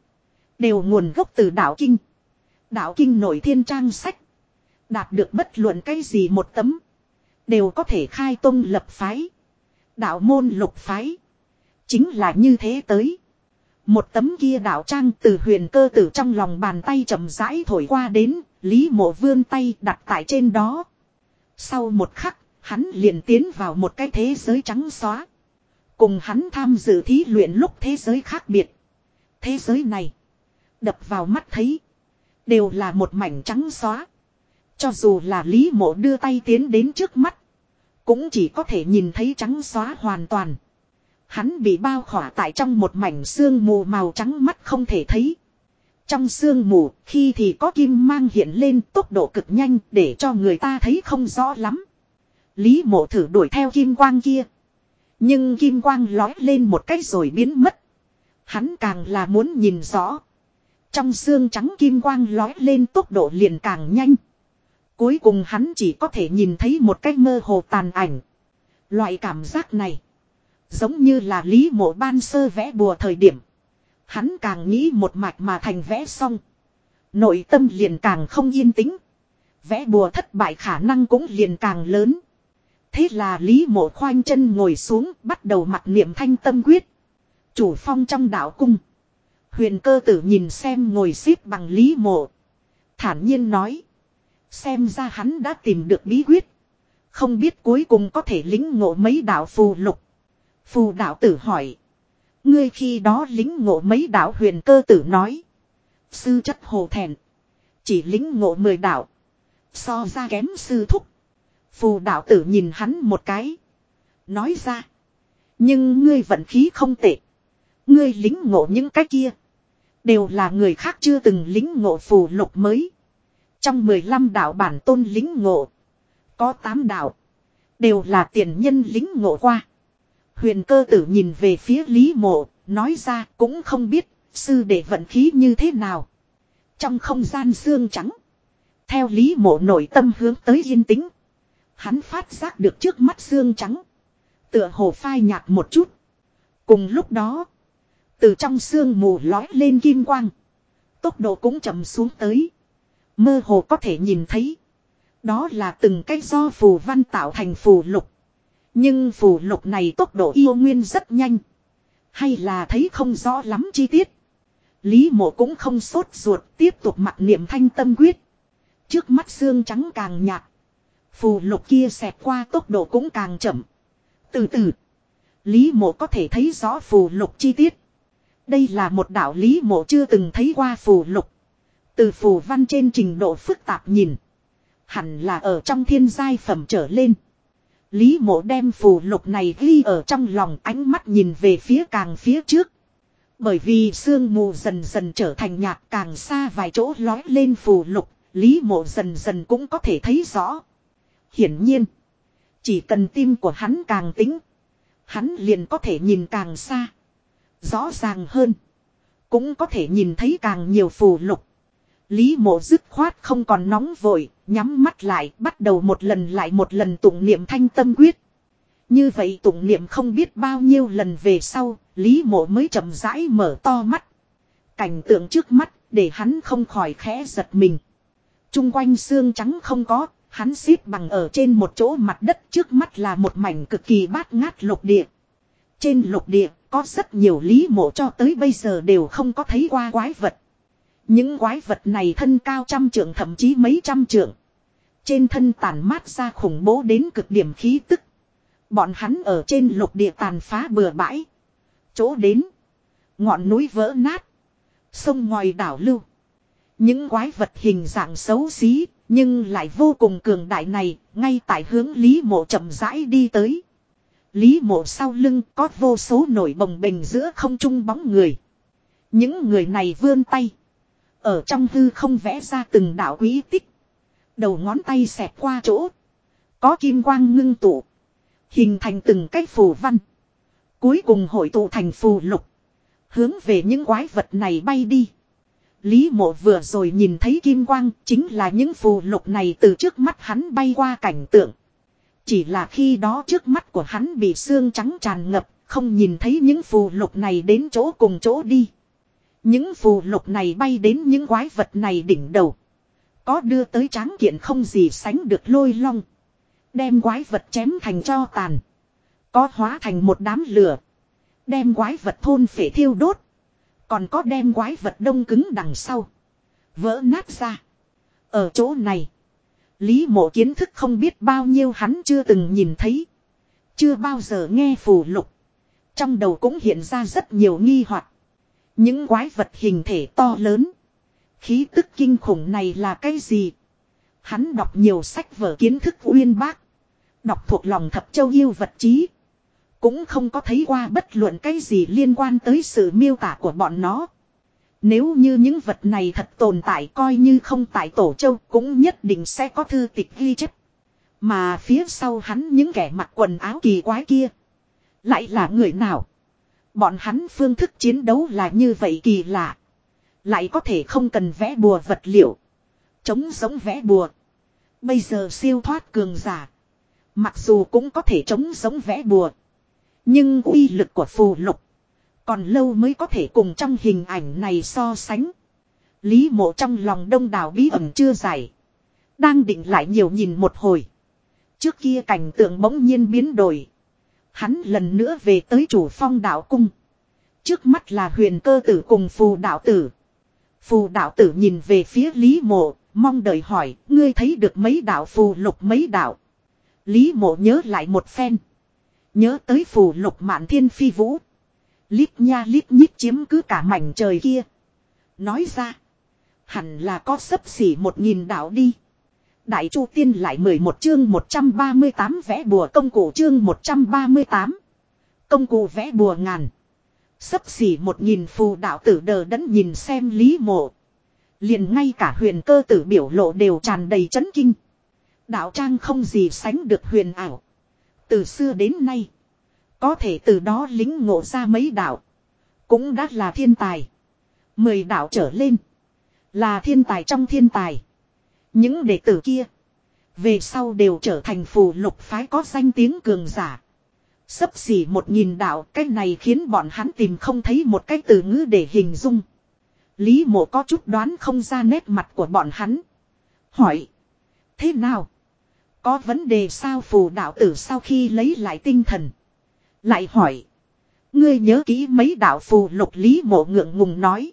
Speaker 1: đều nguồn gốc từ đạo kinh. Đạo kinh nổi thiên trang sách, đạt được bất luận cái gì một tấm, đều có thể khai tông lập phái. Đạo môn lục phái, chính là như thế tới. Một tấm kia đạo trang từ huyền cơ tử trong lòng bàn tay chậm rãi thổi qua đến, Lý Mộ vươn tay đặt tại trên đó. Sau một khắc, Hắn liền tiến vào một cái thế giới trắng xóa. Cùng hắn tham dự thí luyện lúc thế giới khác biệt. Thế giới này. Đập vào mắt thấy. Đều là một mảnh trắng xóa. Cho dù là Lý Mộ đưa tay tiến đến trước mắt. Cũng chỉ có thể nhìn thấy trắng xóa hoàn toàn. Hắn bị bao khỏa tại trong một mảnh xương mù màu trắng mắt không thể thấy. Trong sương mù, khi thì có kim mang hiện lên tốc độ cực nhanh để cho người ta thấy không rõ lắm. Lý mộ thử đuổi theo kim quang kia. Nhưng kim quang lói lên một cách rồi biến mất. Hắn càng là muốn nhìn rõ. Trong xương trắng kim quang lói lên tốc độ liền càng nhanh. Cuối cùng hắn chỉ có thể nhìn thấy một cái mơ hồ tàn ảnh. Loại cảm giác này. Giống như là lý mộ ban sơ vẽ bùa thời điểm. Hắn càng nghĩ một mạch mà thành vẽ xong. Nội tâm liền càng không yên tĩnh. Vẽ bùa thất bại khả năng cũng liền càng lớn. Thế là Lý Mộ khoanh chân ngồi xuống bắt đầu mặt niệm thanh tâm quyết. Chủ phong trong đạo cung. Huyền cơ tử nhìn xem ngồi xếp bằng Lý Mộ. Thản nhiên nói. Xem ra hắn đã tìm được bí quyết. Không biết cuối cùng có thể lính ngộ mấy đạo phù lục. Phù đạo tử hỏi. Ngươi khi đó lính ngộ mấy đạo huyền cơ tử nói. Sư chất hồ thẹn. Chỉ lính ngộ mười đạo. So ra kém sư thúc. Phù đạo tử nhìn hắn một cái. Nói ra. Nhưng ngươi vận khí không tệ. Ngươi lính ngộ những cái kia. Đều là người khác chưa từng lính ngộ phù lục mới. Trong 15 đạo bản tôn lính ngộ. Có 8 đạo. Đều là tiền nhân lính ngộ qua. Huyền cơ tử nhìn về phía Lý Mộ, nói ra cũng không biết, sư đệ vận khí như thế nào. Trong không gian xương trắng, theo Lý Mộ nội tâm hướng tới yên tĩnh. Hắn phát giác được trước mắt xương trắng. Tựa hồ phai nhạt một chút. Cùng lúc đó. Từ trong xương mù lói lên kim quang. Tốc độ cũng chậm xuống tới. Mơ hồ có thể nhìn thấy. Đó là từng cái do phù văn tạo thành phù lục. Nhưng phù lục này tốc độ yêu nguyên rất nhanh. Hay là thấy không rõ lắm chi tiết. Lý mộ cũng không sốt ruột tiếp tục mặc niệm thanh tâm quyết. Trước mắt xương trắng càng nhạt Phù lục kia xẹt qua tốc độ cũng càng chậm. Từ từ. Lý mộ có thể thấy rõ phù lục chi tiết. Đây là một đạo lý mộ chưa từng thấy qua phù lục. Từ phù văn trên trình độ phức tạp nhìn. Hẳn là ở trong thiên giai phẩm trở lên. Lý mộ đem phù lục này ghi ở trong lòng ánh mắt nhìn về phía càng phía trước. Bởi vì sương mù dần dần trở thành nhạt càng xa vài chỗ lói lên phù lục, Lý mộ dần dần cũng có thể thấy rõ. Hiển nhiên, chỉ cần tim của hắn càng tính, hắn liền có thể nhìn càng xa, rõ ràng hơn, cũng có thể nhìn thấy càng nhiều phù lục. Lý mộ dứt khoát không còn nóng vội, nhắm mắt lại, bắt đầu một lần lại một lần tụng niệm thanh tâm quyết. Như vậy tụng niệm không biết bao nhiêu lần về sau, Lý mộ mới chậm rãi mở to mắt. Cảnh tượng trước mắt, để hắn không khỏi khẽ giật mình. Trung quanh xương trắng không có, Hắn xếp bằng ở trên một chỗ mặt đất trước mắt là một mảnh cực kỳ bát ngát lục địa. Trên lục địa có rất nhiều lý mộ cho tới bây giờ đều không có thấy qua quái vật. Những quái vật này thân cao trăm trượng thậm chí mấy trăm trượng. Trên thân tàn mát ra khủng bố đến cực điểm khí tức. Bọn hắn ở trên lục địa tàn phá bừa bãi. Chỗ đến. Ngọn núi vỡ nát. Sông ngoài đảo lưu. Những quái vật hình dạng xấu xí nhưng lại vô cùng cường đại này, ngay tại hướng Lý Mộ chậm rãi đi tới. Lý Mộ sau lưng có vô số nổi bồng bềnh giữa không trung bóng người. Những người này vươn tay. Ở trong hư không vẽ ra từng đạo quý tích. Đầu ngón tay xẹp qua chỗ. Có kim quang ngưng tụ. Hình thành từng cái phù văn. Cuối cùng hội tụ thành phù lục. Hướng về những quái vật này bay đi. Lý mộ vừa rồi nhìn thấy kim quang chính là những phù lục này từ trước mắt hắn bay qua cảnh tượng. Chỉ là khi đó trước mắt của hắn bị xương trắng tràn ngập, không nhìn thấy những phù lục này đến chỗ cùng chỗ đi. Những phù lục này bay đến những quái vật này đỉnh đầu. Có đưa tới tráng kiện không gì sánh được lôi long. Đem quái vật chém thành cho tàn. Có hóa thành một đám lửa. Đem quái vật thôn phể thiêu đốt. Còn có đem quái vật đông cứng đằng sau. Vỡ nát ra. Ở chỗ này. Lý mộ kiến thức không biết bao nhiêu hắn chưa từng nhìn thấy. Chưa bao giờ nghe phù lục. Trong đầu cũng hiện ra rất nhiều nghi hoặc. Những quái vật hình thể to lớn. Khí tức kinh khủng này là cái gì? Hắn đọc nhiều sách vở kiến thức uyên bác. Đọc thuộc lòng thập châu yêu vật trí. Cũng không có thấy qua bất luận cái gì liên quan tới sự miêu tả của bọn nó. Nếu như những vật này thật tồn tại coi như không tại tổ châu cũng nhất định sẽ có thư tịch ghi chép. Mà phía sau hắn những kẻ mặc quần áo kỳ quái kia. Lại là người nào? Bọn hắn phương thức chiến đấu là như vậy kỳ lạ. Lại có thể không cần vẽ bùa vật liệu. Chống giống vẽ bùa. Bây giờ siêu thoát cường giả. Mặc dù cũng có thể chống giống vẽ bùa. Nhưng uy lực của phù lục. Còn lâu mới có thể cùng trong hình ảnh này so sánh. Lý mộ trong lòng đông đảo bí ẩn chưa giải. Đang định lại nhiều nhìn một hồi. Trước kia cảnh tượng bỗng nhiên biến đổi. Hắn lần nữa về tới chủ phong đạo cung. Trước mắt là huyền cơ tử cùng phù đạo tử. Phù đạo tử nhìn về phía Lý mộ, mong đợi hỏi, ngươi thấy được mấy đạo phù lục mấy đạo. Lý mộ nhớ lại một phen. Nhớ tới phù lục mạn thiên phi vũ. Lít nha lít nhít chiếm cứ cả mảnh trời kia. Nói ra. Hẳn là có sấp xỉ một nghìn đạo đi. Đại Chu Tiên lại 11 chương 138 vẽ bùa công cụ chương 138. Công cụ vẽ bùa ngàn. Sấp xỉ một nghìn phù đạo tử đờ đẫn nhìn xem lý mộ. liền ngay cả huyền cơ tử biểu lộ đều tràn đầy chấn kinh. Đạo trang không gì sánh được huyền ảo. Từ xưa đến nay. Có thể từ đó lính ngộ ra mấy đạo. Cũng đã là thiên tài. Mười đạo trở lên. Là thiên tài trong thiên tài. Những đệ tử kia. Về sau đều trở thành phù lục phái có danh tiếng cường giả. Sấp xỉ một nghìn đạo cái này khiến bọn hắn tìm không thấy một cái từ ngữ để hình dung. Lý mộ có chút đoán không ra nét mặt của bọn hắn. Hỏi. Thế nào? Có vấn đề sao phù đạo tử sau khi lấy lại tinh thần. Lại hỏi. Ngươi nhớ kỹ mấy đạo phù lục lý mộ ngượng ngùng nói.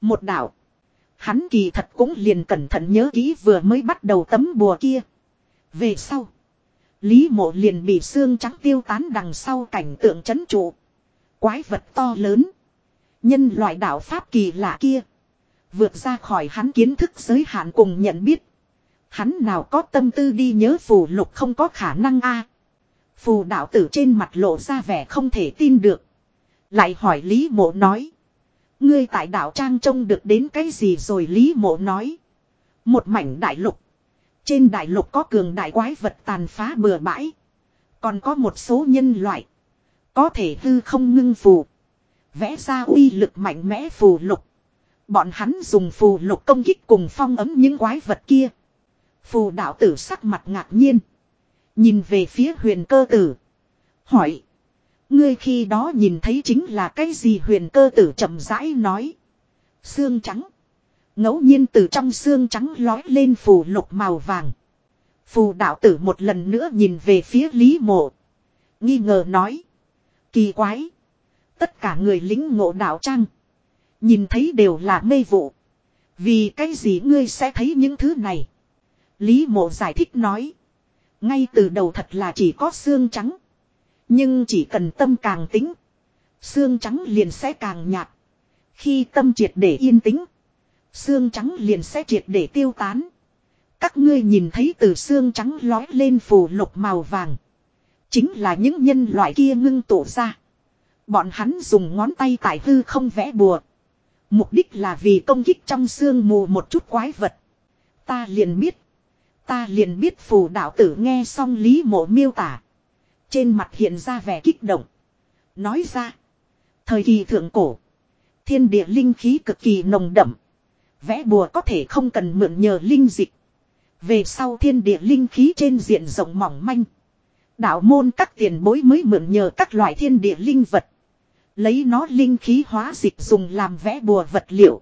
Speaker 1: Một đạo. Hắn kỳ thật cũng liền cẩn thận nhớ kỹ vừa mới bắt đầu tấm bùa kia. Về sau. Lý mộ liền bị xương trắng tiêu tán đằng sau cảnh tượng chấn trụ. Quái vật to lớn. Nhân loại đạo pháp kỳ lạ kia. Vượt ra khỏi hắn kiến thức giới hạn cùng nhận biết. Hắn nào có tâm tư đi nhớ phù lục không có khả năng a Phù đạo tử trên mặt lộ ra vẻ không thể tin được. Lại hỏi Lý mộ nói. Ngươi tại đạo trang trông được đến cái gì rồi Lý mộ nói. Một mảnh đại lục. Trên đại lục có cường đại quái vật tàn phá bừa bãi. Còn có một số nhân loại. Có thể hư không ngưng phù. Vẽ ra uy lực mạnh mẽ phù lục. Bọn hắn dùng phù lục công kích cùng phong ấm những quái vật kia. Phù đạo tử sắc mặt ngạc nhiên. Nhìn về phía huyền cơ tử. Hỏi. Ngươi khi đó nhìn thấy chính là cái gì huyền cơ tử chậm rãi nói. Xương trắng. Ngẫu nhiên từ trong xương trắng lói lên phù lục màu vàng. Phù đạo tử một lần nữa nhìn về phía Lý Mộ. Nghi ngờ nói. Kỳ quái. Tất cả người lính ngộ đạo trang. Nhìn thấy đều là mê vụ. Vì cái gì ngươi sẽ thấy những thứ này. Lý mộ giải thích nói. Ngay từ đầu thật là chỉ có xương trắng. Nhưng chỉ cần tâm càng tính. Xương trắng liền sẽ càng nhạt. Khi tâm triệt để yên tĩnh. Xương trắng liền sẽ triệt để tiêu tán. Các ngươi nhìn thấy từ xương trắng lói lên phù lục màu vàng. Chính là những nhân loại kia ngưng tụ ra. Bọn hắn dùng ngón tay tại hư không vẽ bùa. Mục đích là vì công kích trong xương mù một chút quái vật. Ta liền biết. Ta liền biết phù đạo tử nghe xong lý mộ miêu tả. Trên mặt hiện ra vẻ kích động. Nói ra. Thời kỳ thượng cổ. Thiên địa linh khí cực kỳ nồng đậm. Vẽ bùa có thể không cần mượn nhờ linh dịch. Về sau thiên địa linh khí trên diện rộng mỏng manh. Đạo môn các tiền bối mới mượn nhờ các loại thiên địa linh vật. Lấy nó linh khí hóa dịch dùng làm vẽ bùa vật liệu.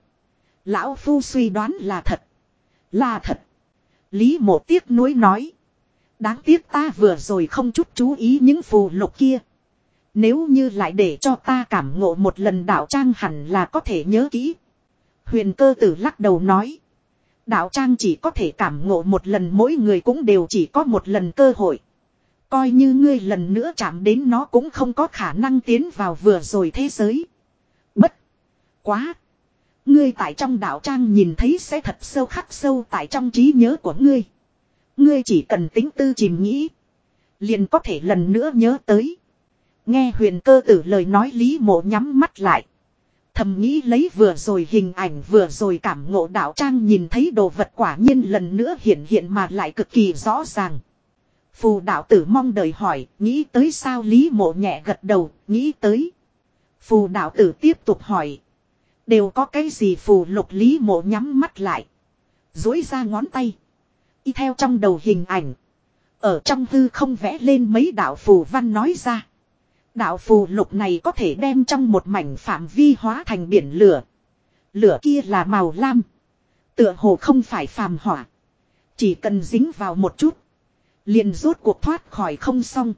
Speaker 1: Lão Phu suy đoán là thật. Là thật. Lý mộ tiếc nuối nói. Đáng tiếc ta vừa rồi không chút chú ý những phù lục kia. Nếu như lại để cho ta cảm ngộ một lần đạo trang hẳn là có thể nhớ kỹ. Huyền cơ tử lắc đầu nói. Đạo trang chỉ có thể cảm ngộ một lần mỗi người cũng đều chỉ có một lần cơ hội. Coi như ngươi lần nữa chạm đến nó cũng không có khả năng tiến vào vừa rồi thế giới. Bất. Quá. Ngươi tại trong đạo trang nhìn thấy sẽ thật sâu khắc sâu tại trong trí nhớ của ngươi. Ngươi chỉ cần tính tư chìm nghĩ. Liền có thể lần nữa nhớ tới. Nghe huyền cơ tử lời nói lý mộ nhắm mắt lại. Thầm nghĩ lấy vừa rồi hình ảnh vừa rồi cảm ngộ đạo trang nhìn thấy đồ vật quả nhiên lần nữa hiện hiện mà lại cực kỳ rõ ràng. Phù đạo tử mong đợi hỏi, nghĩ tới sao Lý Mộ nhẹ gật đầu, nghĩ tới. Phù đạo tử tiếp tục hỏi, Đều có cái gì phù lục lý mộ nhắm mắt lại. Dối ra ngón tay. Y theo trong đầu hình ảnh. Ở trong hư không vẽ lên mấy đạo phù văn nói ra. Đạo phù lục này có thể đem trong một mảnh phạm vi hóa thành biển lửa. Lửa kia là màu lam. Tựa hồ không phải phàm hỏa. Chỉ cần dính vào một chút. Liền rút cuộc thoát khỏi không xong.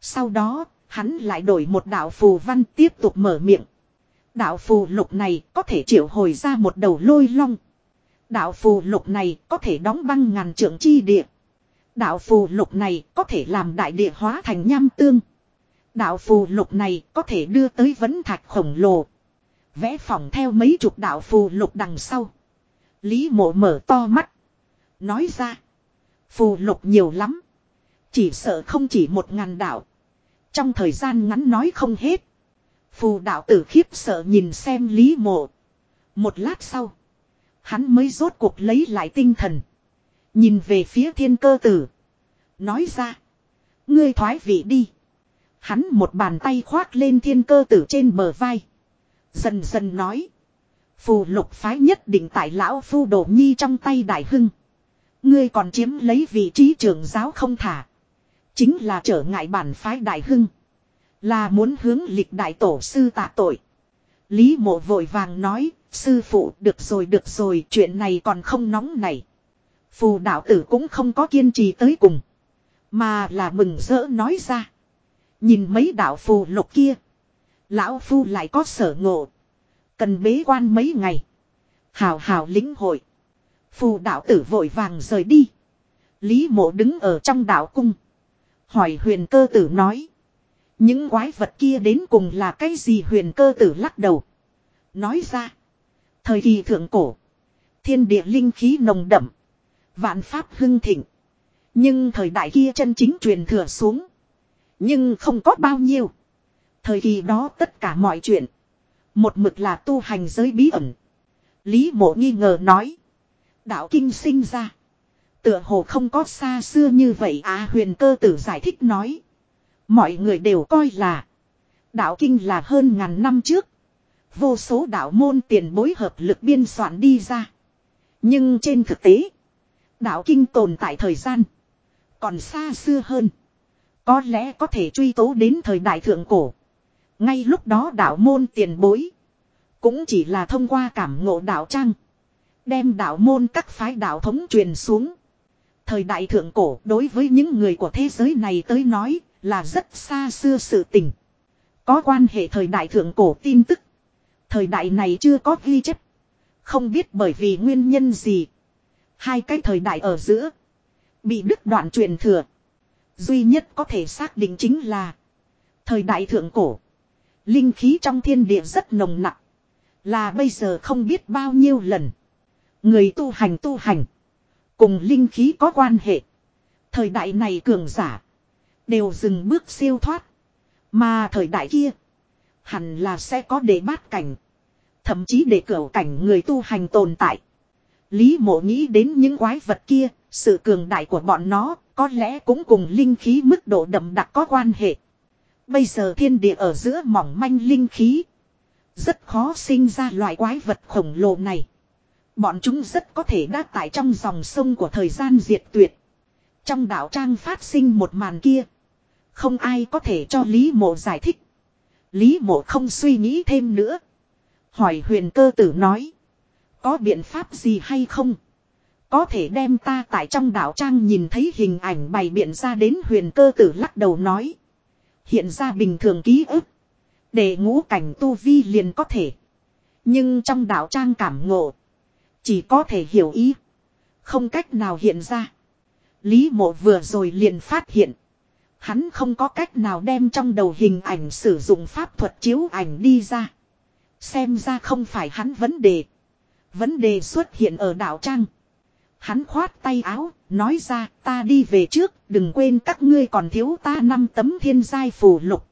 Speaker 1: Sau đó, hắn lại đổi một đạo phù văn tiếp tục mở miệng. Đạo phù lục này có thể triệu hồi ra một đầu lôi long. Đạo phù lục này có thể đóng băng ngàn trưởng chi địa. Đạo phù lục này có thể làm đại địa hóa thành nham tương. Đạo phù lục này có thể đưa tới vấn thạch khổng lồ. Vẽ phòng theo mấy chục đạo phù lục đằng sau. Lý mộ mở to mắt. Nói ra. Phù lục nhiều lắm. Chỉ sợ không chỉ một ngàn đạo. Trong thời gian ngắn nói không hết. Phù đạo tử khiếp sợ nhìn xem Lý Mộ. Một lát sau. Hắn mới rốt cuộc lấy lại tinh thần. Nhìn về phía thiên cơ tử. Nói ra. Ngươi thoái vị đi. Hắn một bàn tay khoác lên thiên cơ tử trên bờ vai. Dần dần nói. Phù lục phái nhất định tại lão phu đồ nhi trong tay đại hưng. Ngươi còn chiếm lấy vị trí trưởng giáo không thả. Chính là trở ngại bản phái đại hưng. Là muốn hướng lịch đại tổ sư tạ tội. Lý mộ vội vàng nói, sư phụ được rồi được rồi chuyện này còn không nóng này. Phù đạo tử cũng không có kiên trì tới cùng. Mà là mừng rỡ nói ra. Nhìn mấy đạo phù lục kia. Lão phu lại có sở ngộ. Cần bế quan mấy ngày. Hào hào lính hội. Phù đạo tử vội vàng rời đi. Lý mộ đứng ở trong đạo cung. Hỏi huyền cơ tử nói. Những quái vật kia đến cùng là cái gì huyền cơ tử lắc đầu. Nói ra. Thời kỳ thượng cổ. Thiên địa linh khí nồng đậm. Vạn pháp hưng thịnh. Nhưng thời đại kia chân chính truyền thừa xuống. Nhưng không có bao nhiêu. Thời kỳ đó tất cả mọi chuyện. Một mực là tu hành giới bí ẩn. Lý mộ nghi ngờ nói. Đạo kinh sinh ra. Tựa hồ không có xa xưa như vậy à huyền cơ tử giải thích nói. Mọi người đều coi là. Đạo kinh là hơn ngàn năm trước. Vô số đạo môn tiền bối hợp lực biên soạn đi ra. Nhưng trên thực tế. Đạo kinh tồn tại thời gian. Còn xa xưa hơn. Có lẽ có thể truy tố đến thời đại thượng cổ. Ngay lúc đó đạo môn tiền bối. Cũng chỉ là thông qua cảm ngộ đạo trang. Đem đạo môn các phái đạo thống truyền xuống. Thời đại thượng cổ đối với những người của thế giới này tới nói là rất xa xưa sự tình. Có quan hệ thời đại thượng cổ tin tức. Thời đại này chưa có ghi chép. Không biết bởi vì nguyên nhân gì. Hai cái thời đại ở giữa. Bị đứt đoạn truyền thừa. Duy nhất có thể xác định chính là. Thời đại thượng cổ. Linh khí trong thiên địa rất nồng nặng. Là bây giờ không biết bao nhiêu lần. Người tu hành tu hành. Cùng linh khí có quan hệ. Thời đại này cường giả. Đều dừng bước siêu thoát. Mà thời đại kia. Hẳn là sẽ có để bát cảnh. Thậm chí để cửa cảnh người tu hành tồn tại. Lý mộ nghĩ đến những quái vật kia. Sự cường đại của bọn nó có lẽ cũng cùng linh khí mức độ đậm đặc có quan hệ. Bây giờ thiên địa ở giữa mỏng manh linh khí. Rất khó sinh ra loại quái vật khổng lồ này. Bọn chúng rất có thể đã tại trong dòng sông của thời gian diệt tuyệt. Trong đảo trang phát sinh một màn kia, không ai có thể cho Lý Mộ giải thích. Lý Mộ không suy nghĩ thêm nữa. Hỏi huyền cơ tử nói. Có biện pháp gì hay không? Có thể đem ta tại trong đảo trang nhìn thấy hình ảnh bày biện ra đến huyền cơ tử lắc đầu nói. Hiện ra bình thường ký ức. Để ngũ cảnh tu vi liền có thể. Nhưng trong đảo trang cảm ngộ. Chỉ có thể hiểu ý. Không cách nào hiện ra. Lý mộ vừa rồi liền phát hiện. Hắn không có cách nào đem trong đầu hình ảnh sử dụng pháp thuật chiếu ảnh đi ra. Xem ra không phải hắn vấn đề. Vấn đề xuất hiện ở đảo Trang. Hắn khoát tay áo, nói ra ta đi về trước, đừng quên các ngươi còn thiếu ta năm tấm thiên giai phù lục.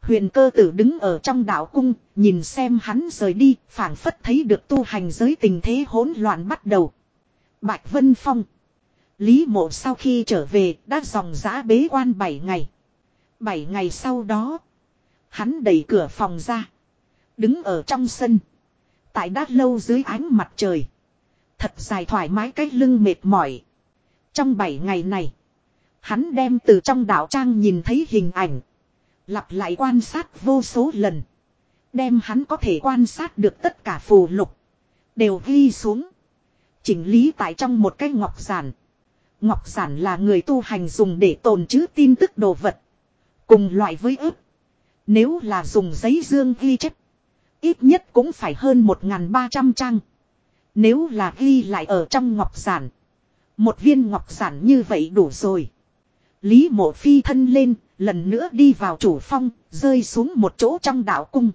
Speaker 1: Huyền cơ tử đứng ở trong đảo cung, nhìn xem hắn rời đi, phảng phất thấy được tu hành giới tình thế hỗn loạn bắt đầu. Bạch Vân Phong Lý mộ sau khi trở về đã dòng giã bế quan 7 ngày. 7 ngày sau đó, hắn đẩy cửa phòng ra. Đứng ở trong sân. Tại đát lâu dưới ánh mặt trời. Thật dài thoải mái cái lưng mệt mỏi. Trong 7 ngày này, hắn đem từ trong đảo trang nhìn thấy hình ảnh. Lặp lại quan sát vô số lần. Đem hắn có thể quan sát được tất cả phù lục. Đều ghi xuống. Chỉnh lý tại trong một cái ngọc giản. Ngọc giản là người tu hành dùng để tồn trữ tin tức đồ vật. Cùng loại với ức. Nếu là dùng giấy dương ghi chép. Ít nhất cũng phải hơn 1.300 trang. Nếu là ghi lại ở trong ngọc giản. Một viên ngọc giản như vậy đủ rồi. Lý mộ phi thân lên, lần nữa đi vào chủ phong, rơi xuống một chỗ trong đạo cung.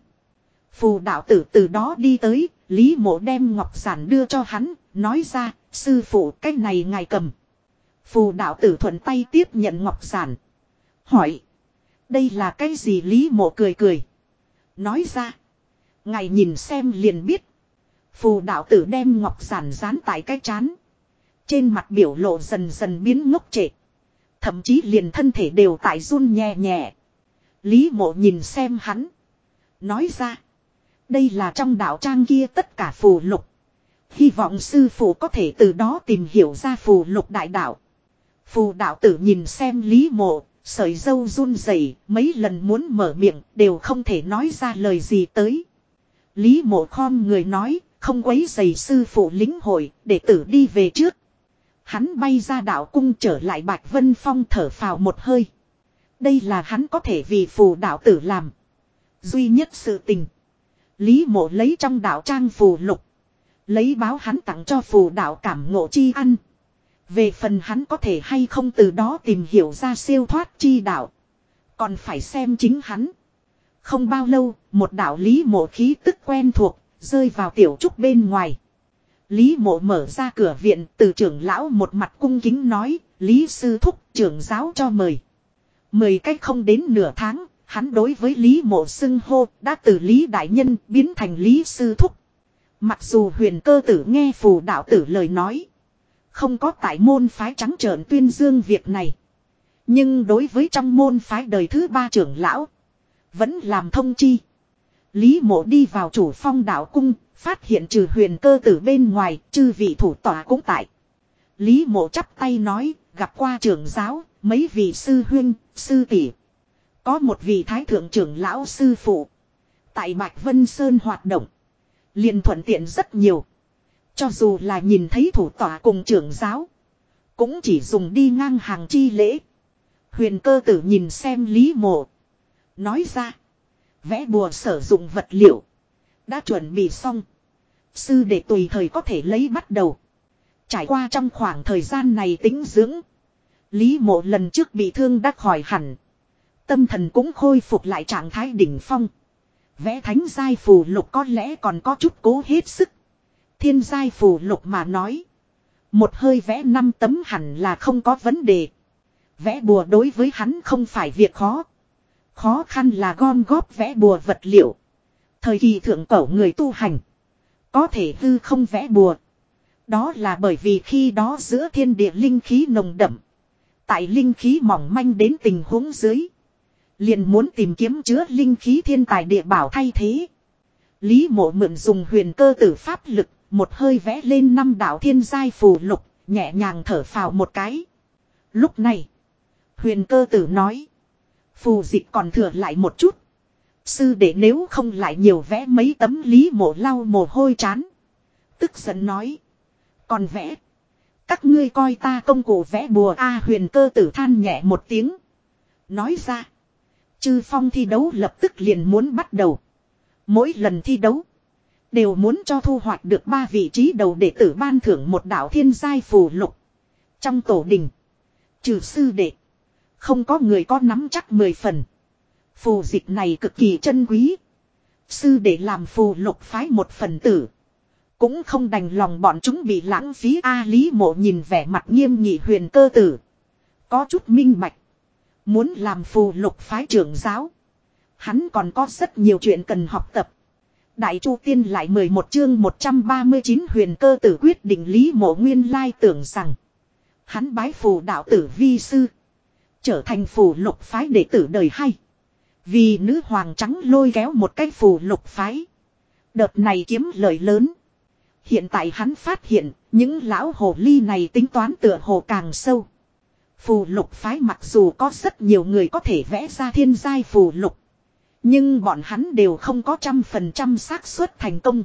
Speaker 1: Phù đạo tử từ đó đi tới, Lý mộ đem ngọc giản đưa cho hắn, nói ra, sư phụ cái này ngài cầm. Phù đạo tử thuận tay tiếp nhận ngọc giản. Hỏi. Đây là cái gì Lý mộ cười cười. Nói ra. Ngài nhìn xem liền biết. Phù đạo tử đem ngọc giản dán tại cái chán. Trên mặt biểu lộ dần dần biến ngốc trệ. Thậm chí liền thân thể đều tại run nhẹ nhẹ. Lý mộ nhìn xem hắn. Nói ra. Đây là trong đạo trang kia tất cả phù lục. Hy vọng sư phụ có thể từ đó tìm hiểu ra phù lục đại đạo. Phù đạo tử nhìn xem Lý Mộ, sợi dâu run rẩy, mấy lần muốn mở miệng đều không thể nói ra lời gì tới. Lý Mộ khom người nói, không quấy giày sư phụ lính hội, để tử đi về trước. Hắn bay ra đạo cung trở lại Bạch Vân Phong thở phào một hơi. Đây là hắn có thể vì phù đạo tử làm. Duy nhất sự tình. Lý mộ lấy trong đạo trang phù lục. Lấy báo hắn tặng cho phù đạo cảm ngộ chi ăn. Về phần hắn có thể hay không từ đó tìm hiểu ra siêu thoát chi đạo. Còn phải xem chính hắn. Không bao lâu, một đạo lý mộ khí tức quen thuộc, rơi vào tiểu trúc bên ngoài. Lý mộ mở ra cửa viện, từ trưởng lão một mặt cung kính nói, Lý sư thúc trưởng giáo cho mời. Mười cách không đến nửa tháng, hắn đối với Lý mộ xưng hô, đã từ Lý đại nhân biến thành Lý sư thúc. Mặc dù huyền cơ tử nghe phù đạo tử lời nói. Không có tại môn phái trắng trợn tuyên dương việc này. Nhưng đối với trong môn phái đời thứ ba trưởng lão. Vẫn làm thông chi. Lý mộ đi vào chủ phong đạo cung. Phát hiện trừ huyền cơ tử bên ngoài. Chư vị thủ tòa cũng tại. Lý mộ chắp tay nói. Gặp qua trưởng giáo. Mấy vị sư huyên, sư tỷ. Có một vị thái thượng trưởng lão sư phụ. Tại Bạch Vân Sơn hoạt động. liền thuận tiện rất nhiều. Cho dù là nhìn thấy thủ tọa cùng trưởng giáo. Cũng chỉ dùng đi ngang hàng chi lễ. Huyền cơ tử nhìn xem lý mộ. Nói ra. Vẽ bùa sử dụng vật liệu. Đã chuẩn bị xong. Sư để tùy thời có thể lấy bắt đầu. Trải qua trong khoảng thời gian này tính dưỡng. Lý mộ lần trước bị thương đã khỏi hẳn. Tâm thần cũng khôi phục lại trạng thái đỉnh phong. Vẽ thánh giai phù lục có lẽ còn có chút cố hết sức thiên giai phù lục mà nói. Một hơi vẽ năm tấm hẳn là không có vấn đề. Vẽ bùa đối với hắn không phải việc khó. Khó khăn là gom góp vẽ bùa vật liệu. Thời kỳ thượng cổ người tu hành. Có thể tư không vẽ bùa. Đó là bởi vì khi đó giữa thiên địa linh khí nồng đậm. Tại linh khí mỏng manh đến tình huống dưới. Liền muốn tìm kiếm chứa linh khí thiên tài địa bảo thay thế. Lý mộ mượn dùng huyền cơ tử pháp lực một hơi vẽ lên năm đạo thiên giai phù lục, nhẹ nhàng thở phào một cái. Lúc này, huyền cơ tử nói, phù dịch còn thừa lại một chút. Sư để nếu không lại nhiều vẽ mấy tấm lý mộ lau mồ hôi chán. Tức giận nói, còn vẽ, các ngươi coi ta công cụ vẽ bùa A huyền cơ tử than nhẹ một tiếng. Nói ra, chư phong thi đấu lập tức liền muốn bắt đầu. Mỗi lần thi đấu Đều muốn cho thu hoạch được ba vị trí đầu đệ tử ban thưởng một đạo thiên giai phù lục. Trong tổ đình. Trừ sư đệ. Không có người có nắm chắc mười phần. Phù dịch này cực kỳ chân quý. Sư đệ làm phù lục phái một phần tử. Cũng không đành lòng bọn chúng bị lãng phí A Lý Mộ nhìn vẻ mặt nghiêm nghị huyền cơ tử. Có chút minh bạch. Muốn làm phù lục phái trưởng giáo. Hắn còn có rất nhiều chuyện cần học tập. Đại Chu Tiên lại 11 chương 139 huyền cơ tử quyết định Lý Mộ Nguyên Lai tưởng rằng. Hắn bái phù đạo tử vi sư. Trở thành phù lục phái đệ tử đời hay. Vì nữ hoàng trắng lôi kéo một cái phù lục phái. Đợt này kiếm lợi lớn. Hiện tại hắn phát hiện, những lão hồ ly này tính toán tựa hồ càng sâu. Phù lục phái mặc dù có rất nhiều người có thể vẽ ra thiên giai phù lục. Nhưng bọn hắn đều không có trăm phần trăm xác suất thành công.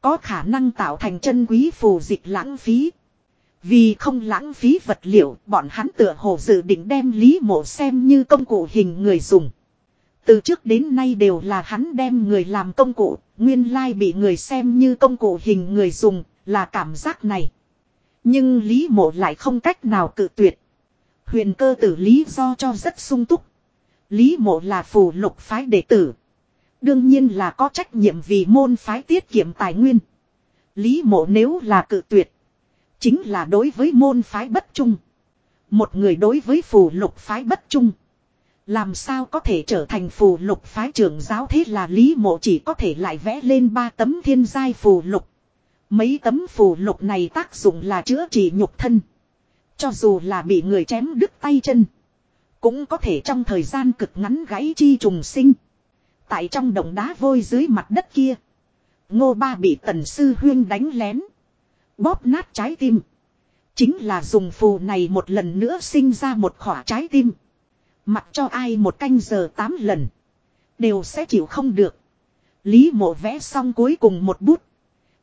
Speaker 1: Có khả năng tạo thành chân quý phù dịch lãng phí. Vì không lãng phí vật liệu, bọn hắn tựa hồ dự định đem Lý Mộ xem như công cụ hình người dùng. Từ trước đến nay đều là hắn đem người làm công cụ, nguyên lai bị người xem như công cụ hình người dùng, là cảm giác này. Nhưng Lý Mộ lại không cách nào cự tuyệt. Huyền cơ tử lý do cho rất sung túc. Lý mộ là phù lục phái đệ tử. Đương nhiên là có trách nhiệm vì môn phái tiết kiệm tài nguyên. Lý mộ nếu là cự tuyệt. Chính là đối với môn phái bất trung. Một người đối với phù lục phái bất trung. Làm sao có thể trở thành phù lục phái trưởng giáo thế là Lý mộ chỉ có thể lại vẽ lên ba tấm thiên giai phù lục. Mấy tấm phù lục này tác dụng là chữa trị nhục thân. Cho dù là bị người chém đứt tay chân. Cũng có thể trong thời gian cực ngắn gãy chi trùng sinh. Tại trong đồng đá vôi dưới mặt đất kia. Ngô ba bị tần sư huyên đánh lén. Bóp nát trái tim. Chính là dùng phù này một lần nữa sinh ra một khỏa trái tim. Mặc cho ai một canh giờ tám lần. Đều sẽ chịu không được. Lý mộ vẽ xong cuối cùng một bút.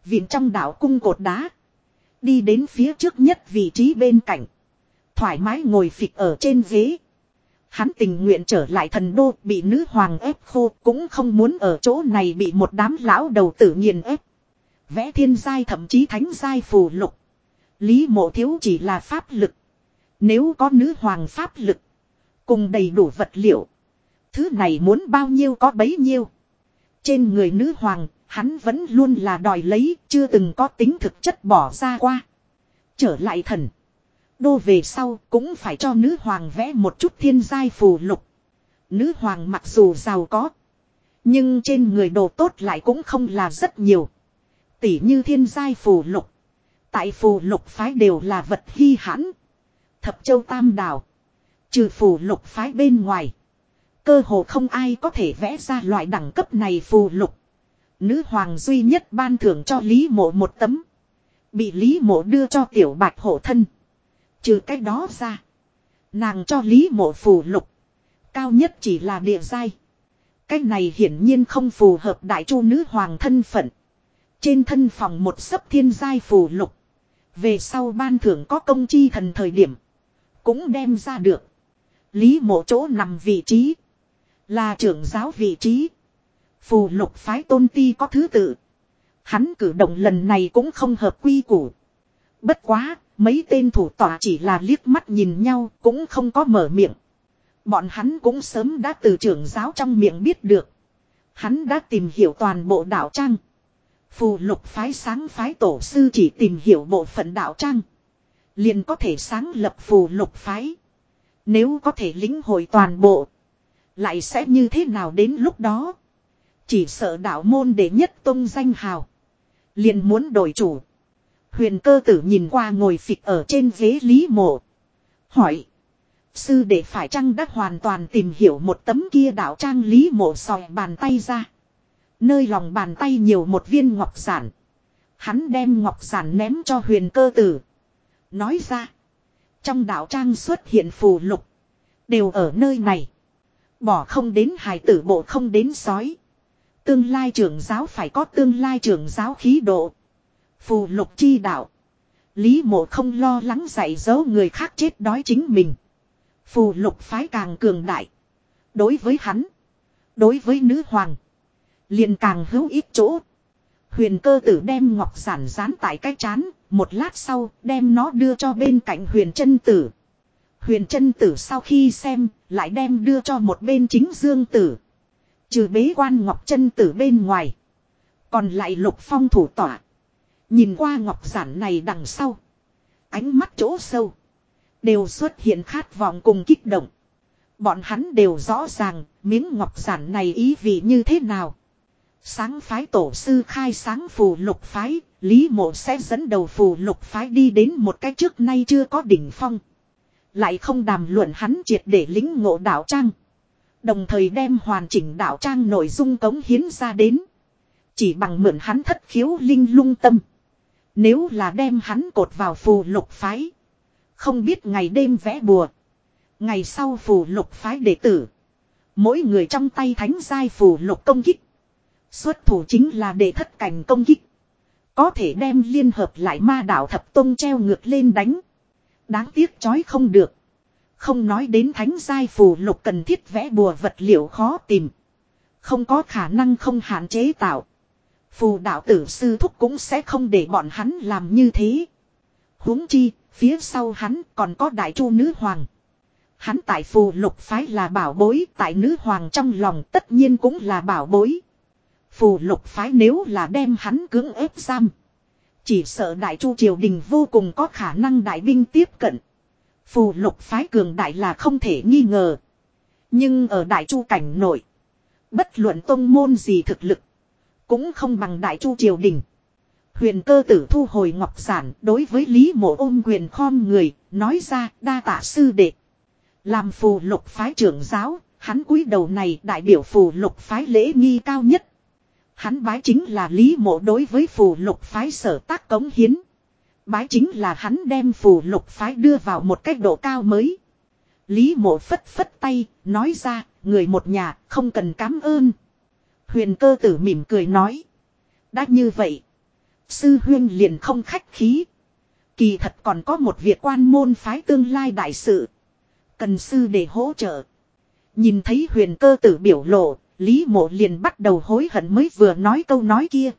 Speaker 1: Viện trong đảo cung cột đá. Đi đến phía trước nhất vị trí bên cạnh. Thoải mái ngồi phịch ở trên ghế hắn tình nguyện trở lại thần đô bị nữ hoàng ép khô cũng không muốn ở chỗ này bị một đám lão đầu tử nghiền ép. Vẽ thiên giai thậm chí thánh giai phù lục. Lý mộ thiếu chỉ là pháp lực. Nếu có nữ hoàng pháp lực, cùng đầy đủ vật liệu, thứ này muốn bao nhiêu có bấy nhiêu. Trên người nữ hoàng, hắn vẫn luôn là đòi lấy, chưa từng có tính thực chất bỏ ra qua. Trở lại thần đô về sau cũng phải cho nữ hoàng vẽ một chút thiên giai phù lục. Nữ hoàng mặc dù giàu có, nhưng trên người đồ tốt lại cũng không là rất nhiều. Tỷ như thiên giai phù lục. Tại phù lục phái đều là vật hy hãn. Thập châu tam đảo. Trừ phù lục phái bên ngoài. Cơ hồ không ai có thể vẽ ra loại đẳng cấp này phù lục. Nữ hoàng duy nhất ban thưởng cho Lý Mộ một tấm. Bị Lý Mộ đưa cho tiểu bạch hộ thân. Trừ cách đó ra. Nàng cho Lý Mộ phù lục. Cao nhất chỉ là địa giai. Cái này hiển nhiên không phù hợp đại chu nữ hoàng thân phận. Trên thân phòng một sấp thiên giai phù lục. Về sau ban thưởng có công chi thần thời điểm. Cũng đem ra được. Lý mộ chỗ nằm vị trí. Là trưởng giáo vị trí. Phù lục phái tôn ti có thứ tự. Hắn cử động lần này cũng không hợp quy củ. Bất quá, Mấy tên thủ tỏa chỉ là liếc mắt nhìn nhau cũng không có mở miệng. Bọn hắn cũng sớm đã từ trưởng giáo trong miệng biết được. Hắn đã tìm hiểu toàn bộ đạo trang. Phù lục phái sáng phái tổ sư chỉ tìm hiểu bộ phận đạo trang. Liền có thể sáng lập phù lục phái. Nếu có thể lĩnh hội toàn bộ. Lại sẽ như thế nào đến lúc đó. Chỉ sợ đạo môn để nhất tôn danh hào. Liền muốn đổi chủ. Huyền cơ tử nhìn qua ngồi phịch ở trên ghế lý mộ. Hỏi. Sư đệ phải chăng đã hoàn toàn tìm hiểu một tấm kia đạo trang lý mộ sòi bàn tay ra. Nơi lòng bàn tay nhiều một viên ngọc sản. Hắn đem ngọc sản ném cho huyền cơ tử. Nói ra. Trong đạo trang xuất hiện phù lục. Đều ở nơi này. Bỏ không đến hải tử bộ không đến sói. Tương lai trưởng giáo phải có tương lai trưởng giáo khí độ. Phù lục chi đạo. Lý mộ không lo lắng dạy dỗ người khác chết đói chính mình. Phù lục phái càng cường đại. Đối với hắn. Đối với nữ hoàng. liền càng hữu ít chỗ. Huyền cơ tử đem ngọc giản dán tại cái chán. Một lát sau đem nó đưa cho bên cạnh huyền chân tử. Huyền chân tử sau khi xem. Lại đem đưa cho một bên chính dương tử. Trừ bế quan ngọc chân tử bên ngoài. Còn lại lục phong thủ tỏa. Nhìn qua ngọc giản này đằng sau. Ánh mắt chỗ sâu. Đều xuất hiện khát vọng cùng kích động. Bọn hắn đều rõ ràng miếng ngọc giản này ý vị như thế nào. Sáng phái tổ sư khai sáng phù lục phái, Lý Mộ sẽ dẫn đầu phù lục phái đi đến một cái trước nay chưa có đỉnh phong. Lại không đàm luận hắn triệt để lính ngộ đạo trang. Đồng thời đem hoàn chỉnh đạo trang nội dung cống hiến ra đến. Chỉ bằng mượn hắn thất khiếu linh lung tâm. Nếu là đem hắn cột vào phù lục phái. Không biết ngày đêm vẽ bùa. Ngày sau phù lục phái đệ tử. Mỗi người trong tay thánh giai phù lục công kích. Xuất thủ chính là đệ thất cảnh công kích. Có thể đem liên hợp lại ma đảo thập tông treo ngược lên đánh. Đáng tiếc chói không được. Không nói đến thánh giai phù lục cần thiết vẽ bùa vật liệu khó tìm. Không có khả năng không hạn chế tạo. Phù đạo tử sư thúc cũng sẽ không để bọn hắn làm như thế. huống chi, phía sau hắn còn có đại chu nữ hoàng. Hắn tại phù lục phái là bảo bối, tại nữ hoàng trong lòng tất nhiên cũng là bảo bối. Phù lục phái nếu là đem hắn cưỡng ép giam. Chỉ sợ đại chu triều đình vô cùng có khả năng đại binh tiếp cận. Phù lục phái cường đại là không thể nghi ngờ. Nhưng ở đại chu cảnh nội. Bất luận tông môn gì thực lực. Cũng không bằng đại chu triều đình. Huyền cơ tử thu hồi ngọc giản đối với Lý mộ ôm quyền khom người, nói ra đa tạ sư đệ. Làm phù lục phái trưởng giáo, hắn cúi đầu này đại biểu phù lục phái lễ nghi cao nhất. Hắn bái chính là Lý mộ đối với phù lục phái sở tác cống hiến. Bái chính là hắn đem phù lục phái đưa vào một cách độ cao mới. Lý mộ phất phất tay, nói ra, người một nhà, không cần cảm ơn, Huyền cơ tử mỉm cười nói. Đã như vậy. Sư huyên liền không khách khí. Kỳ thật còn có một việc quan môn phái tương lai đại sự. Cần sư để hỗ trợ. Nhìn thấy huyền cơ tử biểu lộ, Lý mộ liền bắt đầu hối hận mới vừa nói câu nói kia.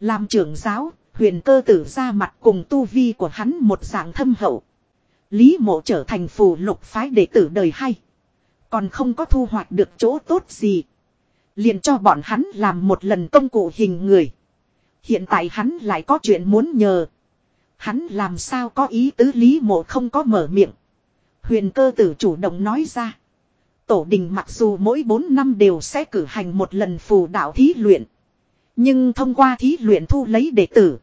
Speaker 1: Làm trưởng giáo, huyền cơ tử ra mặt cùng tu vi của hắn một dạng thâm hậu. Lý mộ trở thành phù lục phái đệ tử đời hay. Còn không có thu hoạch được chỗ tốt gì. Liền cho bọn hắn làm một lần công cụ hình người. Hiện tại hắn lại có chuyện muốn nhờ. Hắn làm sao có ý tứ lý mộ không có mở miệng. Huyền cơ tử chủ động nói ra. Tổ đình mặc dù mỗi 4 năm đều sẽ cử hành một lần phù đạo thí luyện. Nhưng thông qua thí luyện thu lấy đệ tử.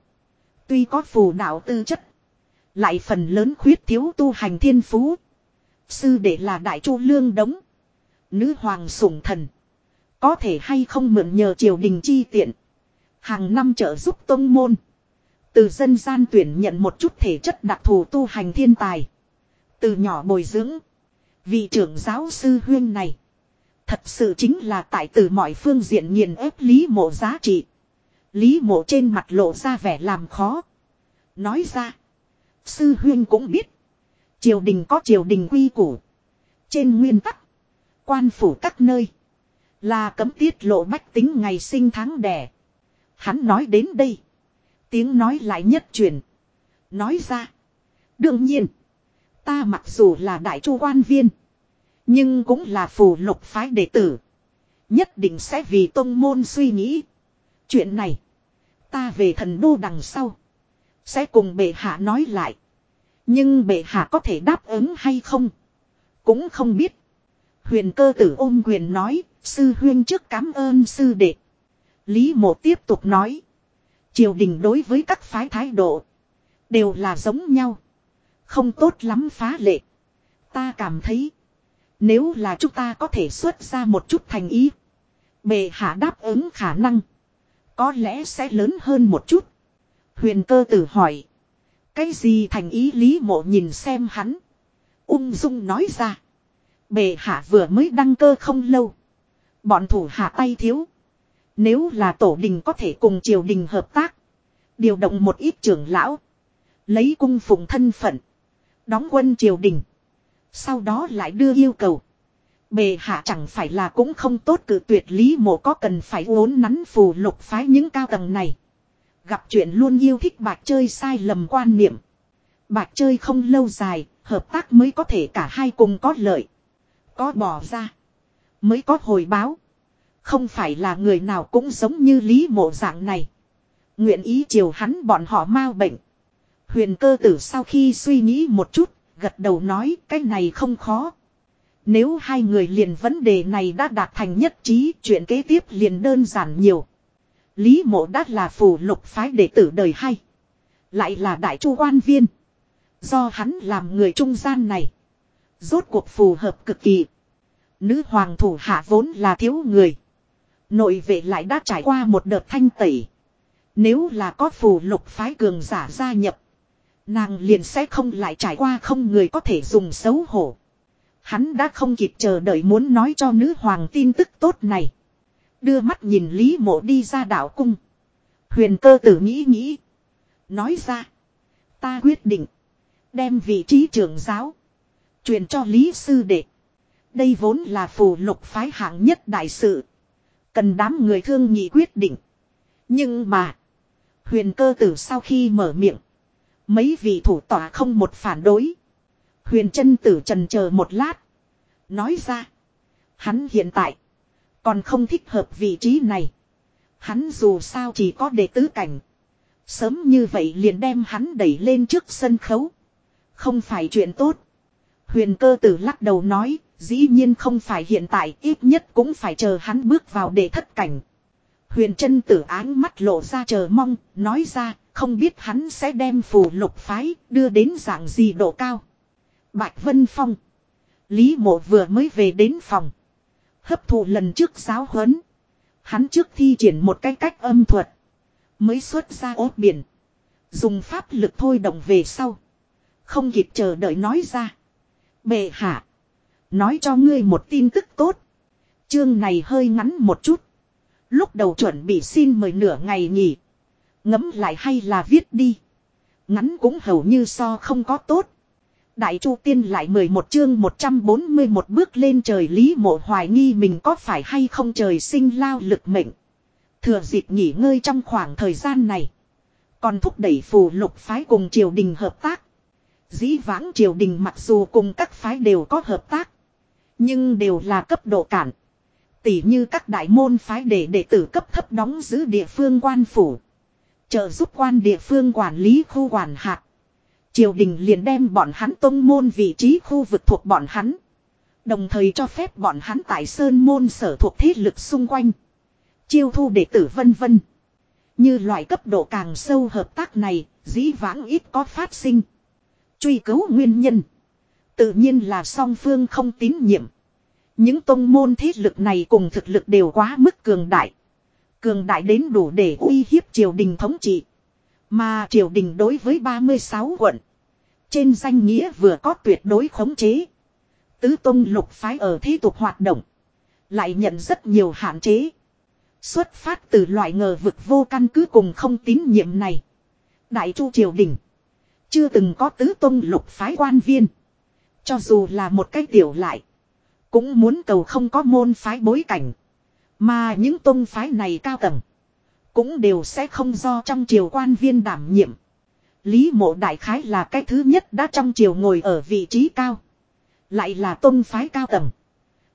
Speaker 1: Tuy có phù đạo tư chất. Lại phần lớn khuyết thiếu tu hành thiên phú. Sư đệ là đại chu lương đống. Nữ hoàng sủng thần. Có thể hay không mượn nhờ triều đình chi tiện. Hàng năm trợ giúp tông môn. Từ dân gian tuyển nhận một chút thể chất đặc thù tu hành thiên tài. Từ nhỏ bồi dưỡng. Vị trưởng giáo sư huyên này. Thật sự chính là tại từ mọi phương diện nghiền ép lý mộ giá trị. Lý mộ trên mặt lộ ra vẻ làm khó. Nói ra. Sư huyên cũng biết. Triều đình có triều đình quy củ. Trên nguyên tắc. Quan phủ các nơi. Là cấm tiết lộ bách tính ngày sinh tháng đẻ. Hắn nói đến đây. Tiếng nói lại nhất truyền. Nói ra. Đương nhiên. Ta mặc dù là đại chu quan viên. Nhưng cũng là phù lục phái đệ tử. Nhất định sẽ vì tông môn suy nghĩ. Chuyện này. Ta về thần đô đằng sau. Sẽ cùng bệ hạ nói lại. Nhưng bệ hạ có thể đáp ứng hay không. Cũng không biết. Huyền cơ tử ôm quyền nói, sư huyên trước cảm ơn sư đệ. Lý mộ tiếp tục nói. Triều đình đối với các phái thái độ. Đều là giống nhau. Không tốt lắm phá lệ. Ta cảm thấy. Nếu là chúng ta có thể xuất ra một chút thành ý. bề hạ đáp ứng khả năng. Có lẽ sẽ lớn hơn một chút. Huyền cơ tử hỏi. Cái gì thành ý lý mộ nhìn xem hắn. Ung dung nói ra. Bệ hạ vừa mới đăng cơ không lâu. Bọn thủ hạ tay thiếu. Nếu là tổ đình có thể cùng triều đình hợp tác. Điều động một ít trưởng lão. Lấy cung phụng thân phận. Đóng quân triều đình. Sau đó lại đưa yêu cầu. bệ hạ chẳng phải là cũng không tốt cử tuyệt lý mộ có cần phải uốn nắn phù lục phái những cao tầng này. Gặp chuyện luôn yêu thích bạc chơi sai lầm quan niệm. Bạc chơi không lâu dài, hợp tác mới có thể cả hai cùng có lợi có bỏ ra. Mới có hồi báo. Không phải là người nào cũng giống như lý mộ dạng này. Nguyện ý chiều hắn bọn họ mau bệnh. Huyền cơ tử sau khi suy nghĩ một chút, gật đầu nói cái này không khó. Nếu hai người liền vấn đề này đã đạt thành nhất trí, chuyện kế tiếp liền đơn giản nhiều. Lý mộ đắt là phù lục phái đệ tử đời hay. Lại là đại chu quan viên. Do hắn làm người trung gian này. Rốt cuộc phù hợp cực kỳ. Nữ hoàng thủ hạ vốn là thiếu người. Nội vệ lại đã trải qua một đợt thanh tẩy. Nếu là có phù lục phái cường giả gia nhập. Nàng liền sẽ không lại trải qua không người có thể dùng xấu hổ. Hắn đã không kịp chờ đợi muốn nói cho nữ hoàng tin tức tốt này. Đưa mắt nhìn Lý Mộ đi ra đảo cung. Huyền cơ tử nghĩ nghĩ. Nói ra. Ta quyết định. Đem vị trí trưởng giáo truyền cho Lý Sư Đệ. Đây vốn là phù lục phái hạng nhất đại sự. Cần đám người thương nghị quyết định. Nhưng mà. Huyền cơ tử sau khi mở miệng. Mấy vị thủ tỏa không một phản đối. Huyền chân tử trần chờ một lát. Nói ra. Hắn hiện tại. Còn không thích hợp vị trí này. Hắn dù sao chỉ có đệ tứ cảnh. Sớm như vậy liền đem hắn đẩy lên trước sân khấu. Không phải chuyện tốt. Huyền cơ tử lắc đầu nói, dĩ nhiên không phải hiện tại, ít nhất cũng phải chờ hắn bước vào để thất cảnh. Huyền chân tử áng mắt lộ ra chờ mong, nói ra, không biết hắn sẽ đem phù lục phái, đưa đến dạng gì độ cao. Bạch Vân Phong. Lý mộ vừa mới về đến phòng. Hấp thụ lần trước giáo huấn. Hắn trước thi triển một cái cách âm thuật. Mới xuất ra ốt biển. Dùng pháp lực thôi động về sau. Không kịp chờ đợi nói ra. Bệ hạ. Nói cho ngươi một tin tức tốt. Chương này hơi ngắn một chút. Lúc đầu chuẩn bị xin mời nửa ngày nghỉ. Ngấm lại hay là viết đi. Ngắn cũng hầu như so không có tốt. Đại Chu Tiên lại 11 chương 141 bước lên trời Lý Mộ hoài nghi mình có phải hay không trời sinh lao lực mệnh. Thừa dịp nghỉ ngơi trong khoảng thời gian này. Còn thúc đẩy phù lục phái cùng triều đình hợp tác. Dĩ vãng triều đình mặc dù cùng các phái đều có hợp tác. Nhưng đều là cấp độ cản. tỷ như các đại môn phái để đệ tử cấp thấp đóng giữ địa phương quan phủ. Trợ giúp quan địa phương quản lý khu quản hạt. Triều đình liền đem bọn hắn tông môn vị trí khu vực thuộc bọn hắn. Đồng thời cho phép bọn hắn tại sơn môn sở thuộc thế lực xung quanh. Chiêu thu đệ tử vân vân. Như loại cấp độ càng sâu hợp tác này, dĩ vãng ít có phát sinh. Truy cứu nguyên nhân. Tự nhiên là song phương không tín nhiệm. Những tông môn thế lực này cùng thực lực đều quá mức cường đại. Cường đại đến đủ để uy hiếp triều đình thống trị. Mà triều đình đối với 36 quận. Trên danh nghĩa vừa có tuyệt đối khống chế. Tứ tông lục phái ở thế tục hoạt động. Lại nhận rất nhiều hạn chế. Xuất phát từ loại ngờ vực vô căn cứ cùng không tín nhiệm này. Đại chu triều đình. Chưa từng có tứ tôn lục phái quan viên. Cho dù là một cái tiểu lại. Cũng muốn cầu không có môn phái bối cảnh. Mà những tôn phái này cao tầng. Cũng đều sẽ không do trong triều quan viên đảm nhiệm. Lý mộ đại khái là cái thứ nhất đã trong triều ngồi ở vị trí cao. Lại là tôn phái cao tầng.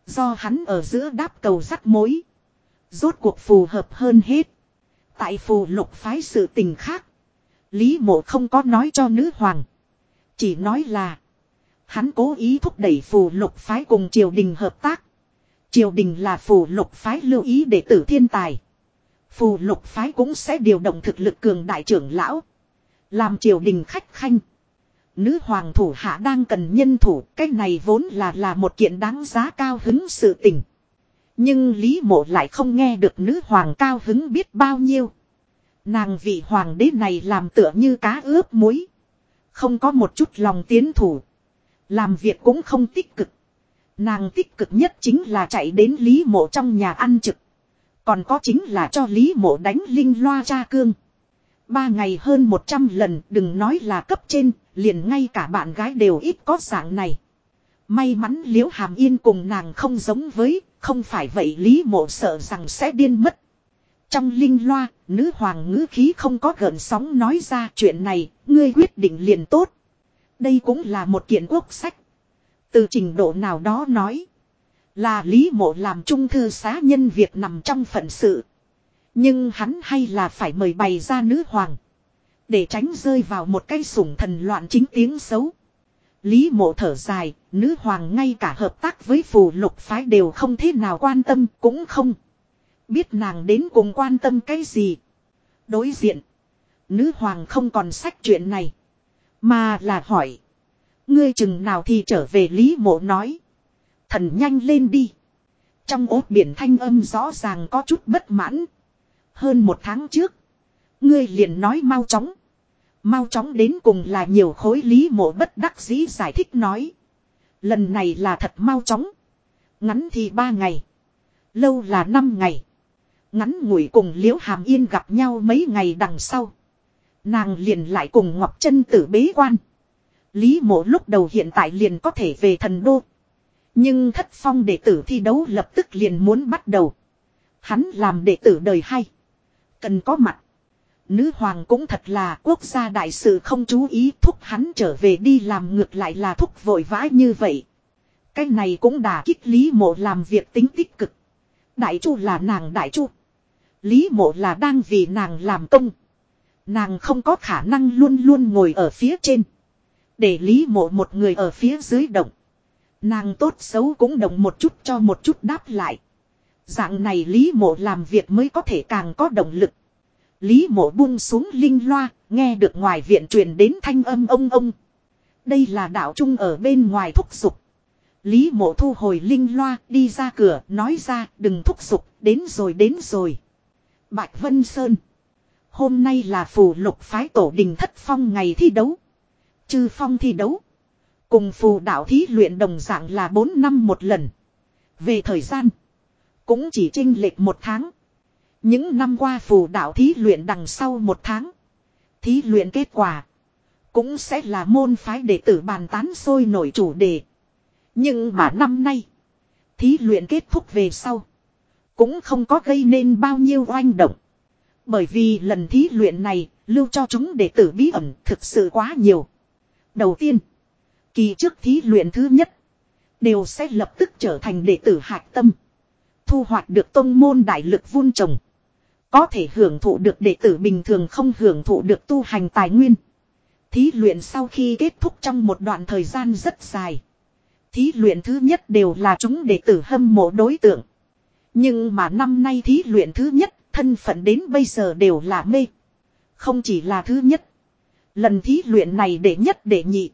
Speaker 1: Do hắn ở giữa đáp cầu rắc mối. Rốt cuộc phù hợp hơn hết. Tại phù lục phái sự tình khác. Lý mộ không có nói cho nữ hoàng. Chỉ nói là. Hắn cố ý thúc đẩy phù lục phái cùng triều đình hợp tác. Triều đình là phù lục phái lưu ý đệ tử thiên tài. Phù lục phái cũng sẽ điều động thực lực cường đại trưởng lão. Làm triều đình khách khanh. Nữ hoàng thủ hạ đang cần nhân thủ. Cái này vốn là là một kiện đáng giá cao hứng sự tình. Nhưng Lý Mộ lại không nghe được nữ hoàng cao hứng biết bao nhiêu. Nàng vị hoàng đế này làm tựa như cá ướp muối. Không có một chút lòng tiến thủ. Làm việc cũng không tích cực. Nàng tích cực nhất chính là chạy đến Lý Mộ trong nhà ăn trực. Còn có chính là cho Lý Mộ đánh linh loa cha cương. Ba ngày hơn một trăm lần đừng nói là cấp trên, liền ngay cả bạn gái đều ít có dạng này. May mắn Liễu Hàm Yên cùng nàng không giống với, không phải vậy Lý Mộ sợ rằng sẽ điên mất. Trong linh loa, nữ hoàng ngữ khí không có gợn sóng nói ra chuyện này, ngươi quyết định liền tốt. Đây cũng là một kiện quốc sách. Từ trình độ nào đó nói, là lý mộ làm trung thư xá nhân việc nằm trong phận sự. Nhưng hắn hay là phải mời bày ra nữ hoàng. Để tránh rơi vào một cái sủng thần loạn chính tiếng xấu. Lý mộ thở dài, nữ hoàng ngay cả hợp tác với phù lục phái đều không thế nào quan tâm cũng không biết nàng đến cùng quan tâm cái gì. Đối diện. Nữ hoàng không còn sách chuyện này. Mà là hỏi. Ngươi chừng nào thì trở về Lý Mộ nói. Thần nhanh lên đi. Trong ốt biển thanh âm rõ ràng có chút bất mãn. Hơn một tháng trước. Ngươi liền nói mau chóng. Mau chóng đến cùng là nhiều khối Lý Mộ bất đắc dĩ giải thích nói. Lần này là thật mau chóng. Ngắn thì ba ngày. Lâu là năm ngày. Ngắn ngủi cùng Liễu Hàm Yên gặp nhau mấy ngày đằng sau. Nàng liền lại cùng Ngọc Trân tử bế quan. Lý mộ lúc đầu hiện tại liền có thể về thần đô. Nhưng thất phong đệ tử thi đấu lập tức liền muốn bắt đầu. Hắn làm đệ tử đời hay. Cần có mặt. Nữ hoàng cũng thật là quốc gia đại sự không chú ý thúc hắn trở về đi làm ngược lại là thúc vội vã như vậy. Cái này cũng đà kích lý mộ làm việc tính tích cực. Đại chu là nàng đại chu. Lý mộ là đang vì nàng làm công. Nàng không có khả năng luôn luôn ngồi ở phía trên. Để lý mộ một người ở phía dưới động. Nàng tốt xấu cũng động một chút cho một chút đáp lại. Dạng này lý mộ làm việc mới có thể càng có động lực. Lý mộ buông xuống linh loa, nghe được ngoài viện truyền đến thanh âm ông ông. Đây là đạo trung ở bên ngoài thúc sục. Lý mộ thu hồi linh loa, đi ra cửa, nói ra, đừng thúc sục, đến rồi đến rồi. Bạch Vân Sơn. Hôm nay là phù lục phái tổ đình thất phong ngày thi đấu. Chư phong thi đấu. Cùng phù đạo thí luyện đồng dạng là 4 năm một lần. Về thời gian. Cũng chỉ chênh lệch một tháng. Những năm qua phù đạo thí luyện đằng sau một tháng. Thí luyện kết quả. Cũng sẽ là môn phái đệ tử bàn tán sôi nổi chủ đề. Nhưng mà năm nay. Thí luyện kết thúc về sau. Cũng không có gây nên bao nhiêu oanh động. Bởi vì lần thí luyện này, lưu cho chúng đệ tử bí ẩn thực sự quá nhiều. Đầu tiên, kỳ trước thí luyện thứ nhất, đều sẽ lập tức trở thành đệ tử hạc tâm. Thu hoạch được tông môn đại lực vun trồng. Có thể hưởng thụ được đệ tử bình thường không hưởng thụ được tu hành tài nguyên. Thí luyện sau khi kết thúc trong một đoạn thời gian rất dài. Thí luyện thứ nhất đều là chúng đệ tử hâm mộ đối tượng. Nhưng mà năm nay thí luyện thứ nhất, thân phận đến bây giờ đều là mê. Không chỉ là thứ nhất. Lần thí luyện này đệ nhất đệ nhị.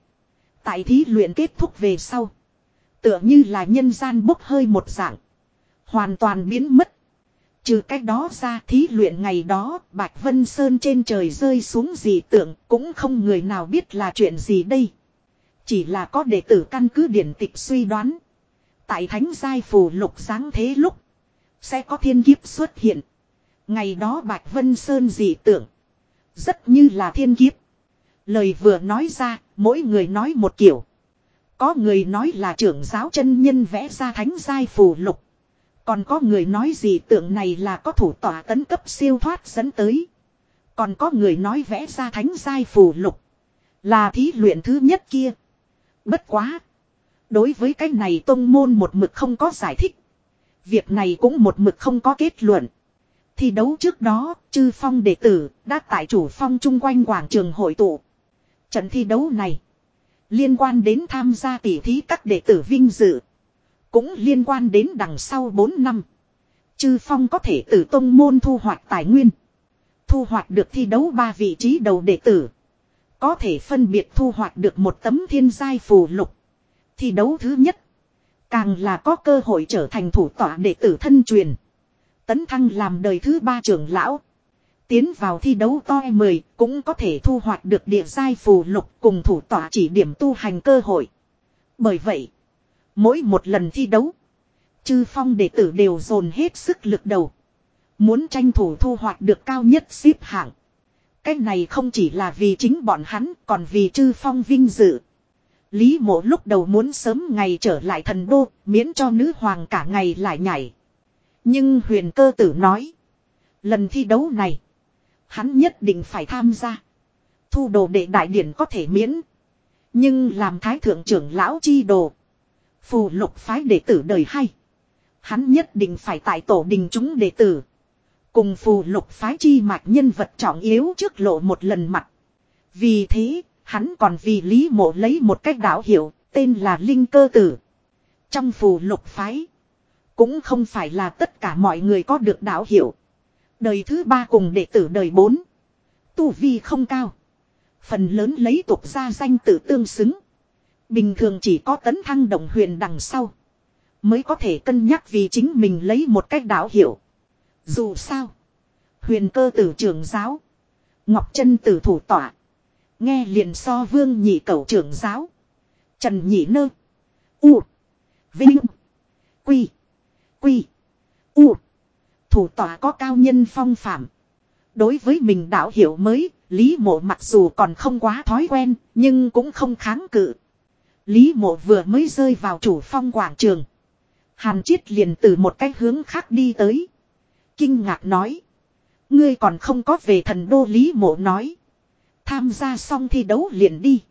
Speaker 1: Tại thí luyện kết thúc về sau. Tựa như là nhân gian bốc hơi một dạng. Hoàn toàn biến mất. Trừ cách đó ra thí luyện ngày đó, Bạch Vân Sơn trên trời rơi xuống gì tưởng cũng không người nào biết là chuyện gì đây. Chỉ là có đệ tử căn cứ điển tịch suy đoán. Tại thánh giai phù lục sáng thế lúc. Sẽ có thiên kiếp xuất hiện. Ngày đó Bạch Vân Sơn dị tưởng. Rất như là thiên kiếp. Lời vừa nói ra, mỗi người nói một kiểu. Có người nói là trưởng giáo chân nhân vẽ ra thánh giai phù lục. Còn có người nói gì tượng này là có thủ tỏa tấn cấp siêu thoát dẫn tới. Còn có người nói vẽ ra thánh giai phù lục. Là thí luyện thứ nhất kia. Bất quá. Đối với cái này tông môn một mực không có giải thích việc này cũng một mực không có kết luận. Thi đấu trước đó, chư phong đệ tử, đã tại chủ phong chung quanh quảng trường hội tụ. Trận thi đấu này, liên quan đến tham gia tỷ thí các đệ tử vinh dự. Cũng liên quan đến đằng sau 4 năm. Chư phong có thể từ tông môn thu hoạch tài nguyên. Thu hoạch được thi đấu ba vị trí đầu đệ tử. Có thể phân biệt thu hoạch được một tấm thiên giai phù lục. Thi đấu thứ nhất Càng là có cơ hội trở thành thủ tọa đệ tử thân truyền. Tấn Thăng làm đời thứ ba trưởng lão. Tiến vào thi đấu to 10 cũng có thể thu hoạch được địa giai phù lục cùng thủ tọa chỉ điểm tu hành cơ hội. Bởi vậy, mỗi một lần thi đấu, chư phong đệ tử đều dồn hết sức lực đầu. Muốn tranh thủ thu hoạch được cao nhất xếp hạng. Cách này không chỉ là vì chính bọn hắn còn vì chư phong vinh dự. Lý mộ lúc đầu muốn sớm ngày trở lại thần đô, miễn cho nữ hoàng cả ngày lại nhảy. Nhưng huyền cơ tử nói. Lần thi đấu này, hắn nhất định phải tham gia. Thu đồ để đại điển có thể miễn. Nhưng làm thái thượng trưởng lão chi đồ. Phù lục phái đệ tử đời hay. Hắn nhất định phải tại tổ đình chúng đệ tử. Cùng phù lục phái chi mạch nhân vật trọng yếu trước lộ một lần mặt. Vì thế, hắn còn vì Lý Mộ lấy một cách đạo hiệu, tên là Linh Cơ Tử. Trong phù lục phái, cũng không phải là tất cả mọi người có được đạo hiệu. Đời thứ ba cùng đệ tử đời bốn, tu vi không cao. Phần lớn lấy tục gia danh tự tương xứng. Bình thường chỉ có tấn thăng đồng huyền đằng sau. Mới có thể cân nhắc vì chính mình lấy một cách đạo hiệu. Dù sao. Huyền cơ tử trưởng giáo. Ngọc chân tử thủ tỏa. Nghe liền so vương nhị cầu trưởng giáo. Trần nhị nơ. U. Vinh. Quy. Quy. U. Thủ tọa có cao nhân phong phạm. Đối với mình đạo hiểu mới, Lý mộ mặc dù còn không quá thói quen, nhưng cũng không kháng cự. Lý mộ vừa mới rơi vào chủ phong quảng trường. Hàn Chiết liền từ một cái hướng khác đi tới. Kinh ngạc nói. Ngươi còn không có về thần đô Lý mộ nói. Tham gia xong thi đấu liền đi.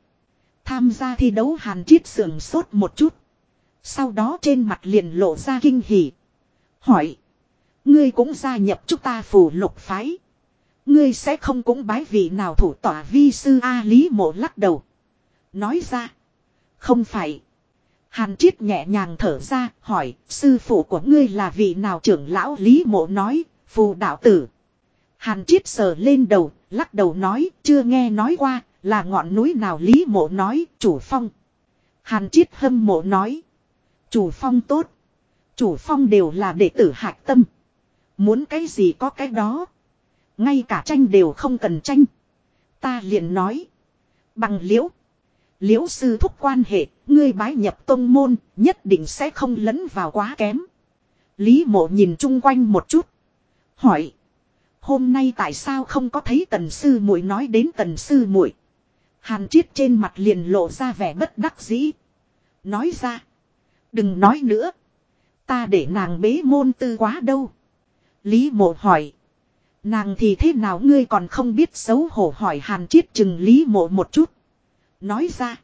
Speaker 1: Tham gia thi đấu hàn triết sườn sốt một chút. Sau đó trên mặt liền lộ ra kinh hỉ. Hỏi. Ngươi cũng gia nhập chúng ta phù lục phái. Ngươi sẽ không cũng bái vị nào thủ tỏa vi sư A Lý Mộ lắc đầu. Nói ra. Không phải. Hàn Triết nhẹ nhàng thở ra, hỏi, sư phụ của ngươi là vị nào trưởng lão Lý Mộ nói, phù đạo tử. Hàn Triết sờ lên đầu, lắc đầu nói, chưa nghe nói qua, là ngọn núi nào Lý Mộ nói, chủ phong. Hàn Triết hâm mộ nói, chủ phong tốt, chủ phong đều là đệ tử hạc tâm. Muốn cái gì có cái đó. Ngay cả tranh đều không cần tranh. Ta liền nói. Bằng liễu. Liễu sư thúc quan hệ, ngươi bái nhập tông môn, nhất định sẽ không lấn vào quá kém. Lý mộ nhìn chung quanh một chút. Hỏi. Hôm nay tại sao không có thấy tần sư muội nói đến tần sư muội? Hàn Triết trên mặt liền lộ ra vẻ bất đắc dĩ. Nói ra. Đừng nói nữa. Ta để nàng bế môn tư quá đâu. Lý mộ hỏi. Nàng thì thế nào ngươi còn không biết xấu hổ hỏi Hàn Triết chừng Lý mộ một chút. Nói ra.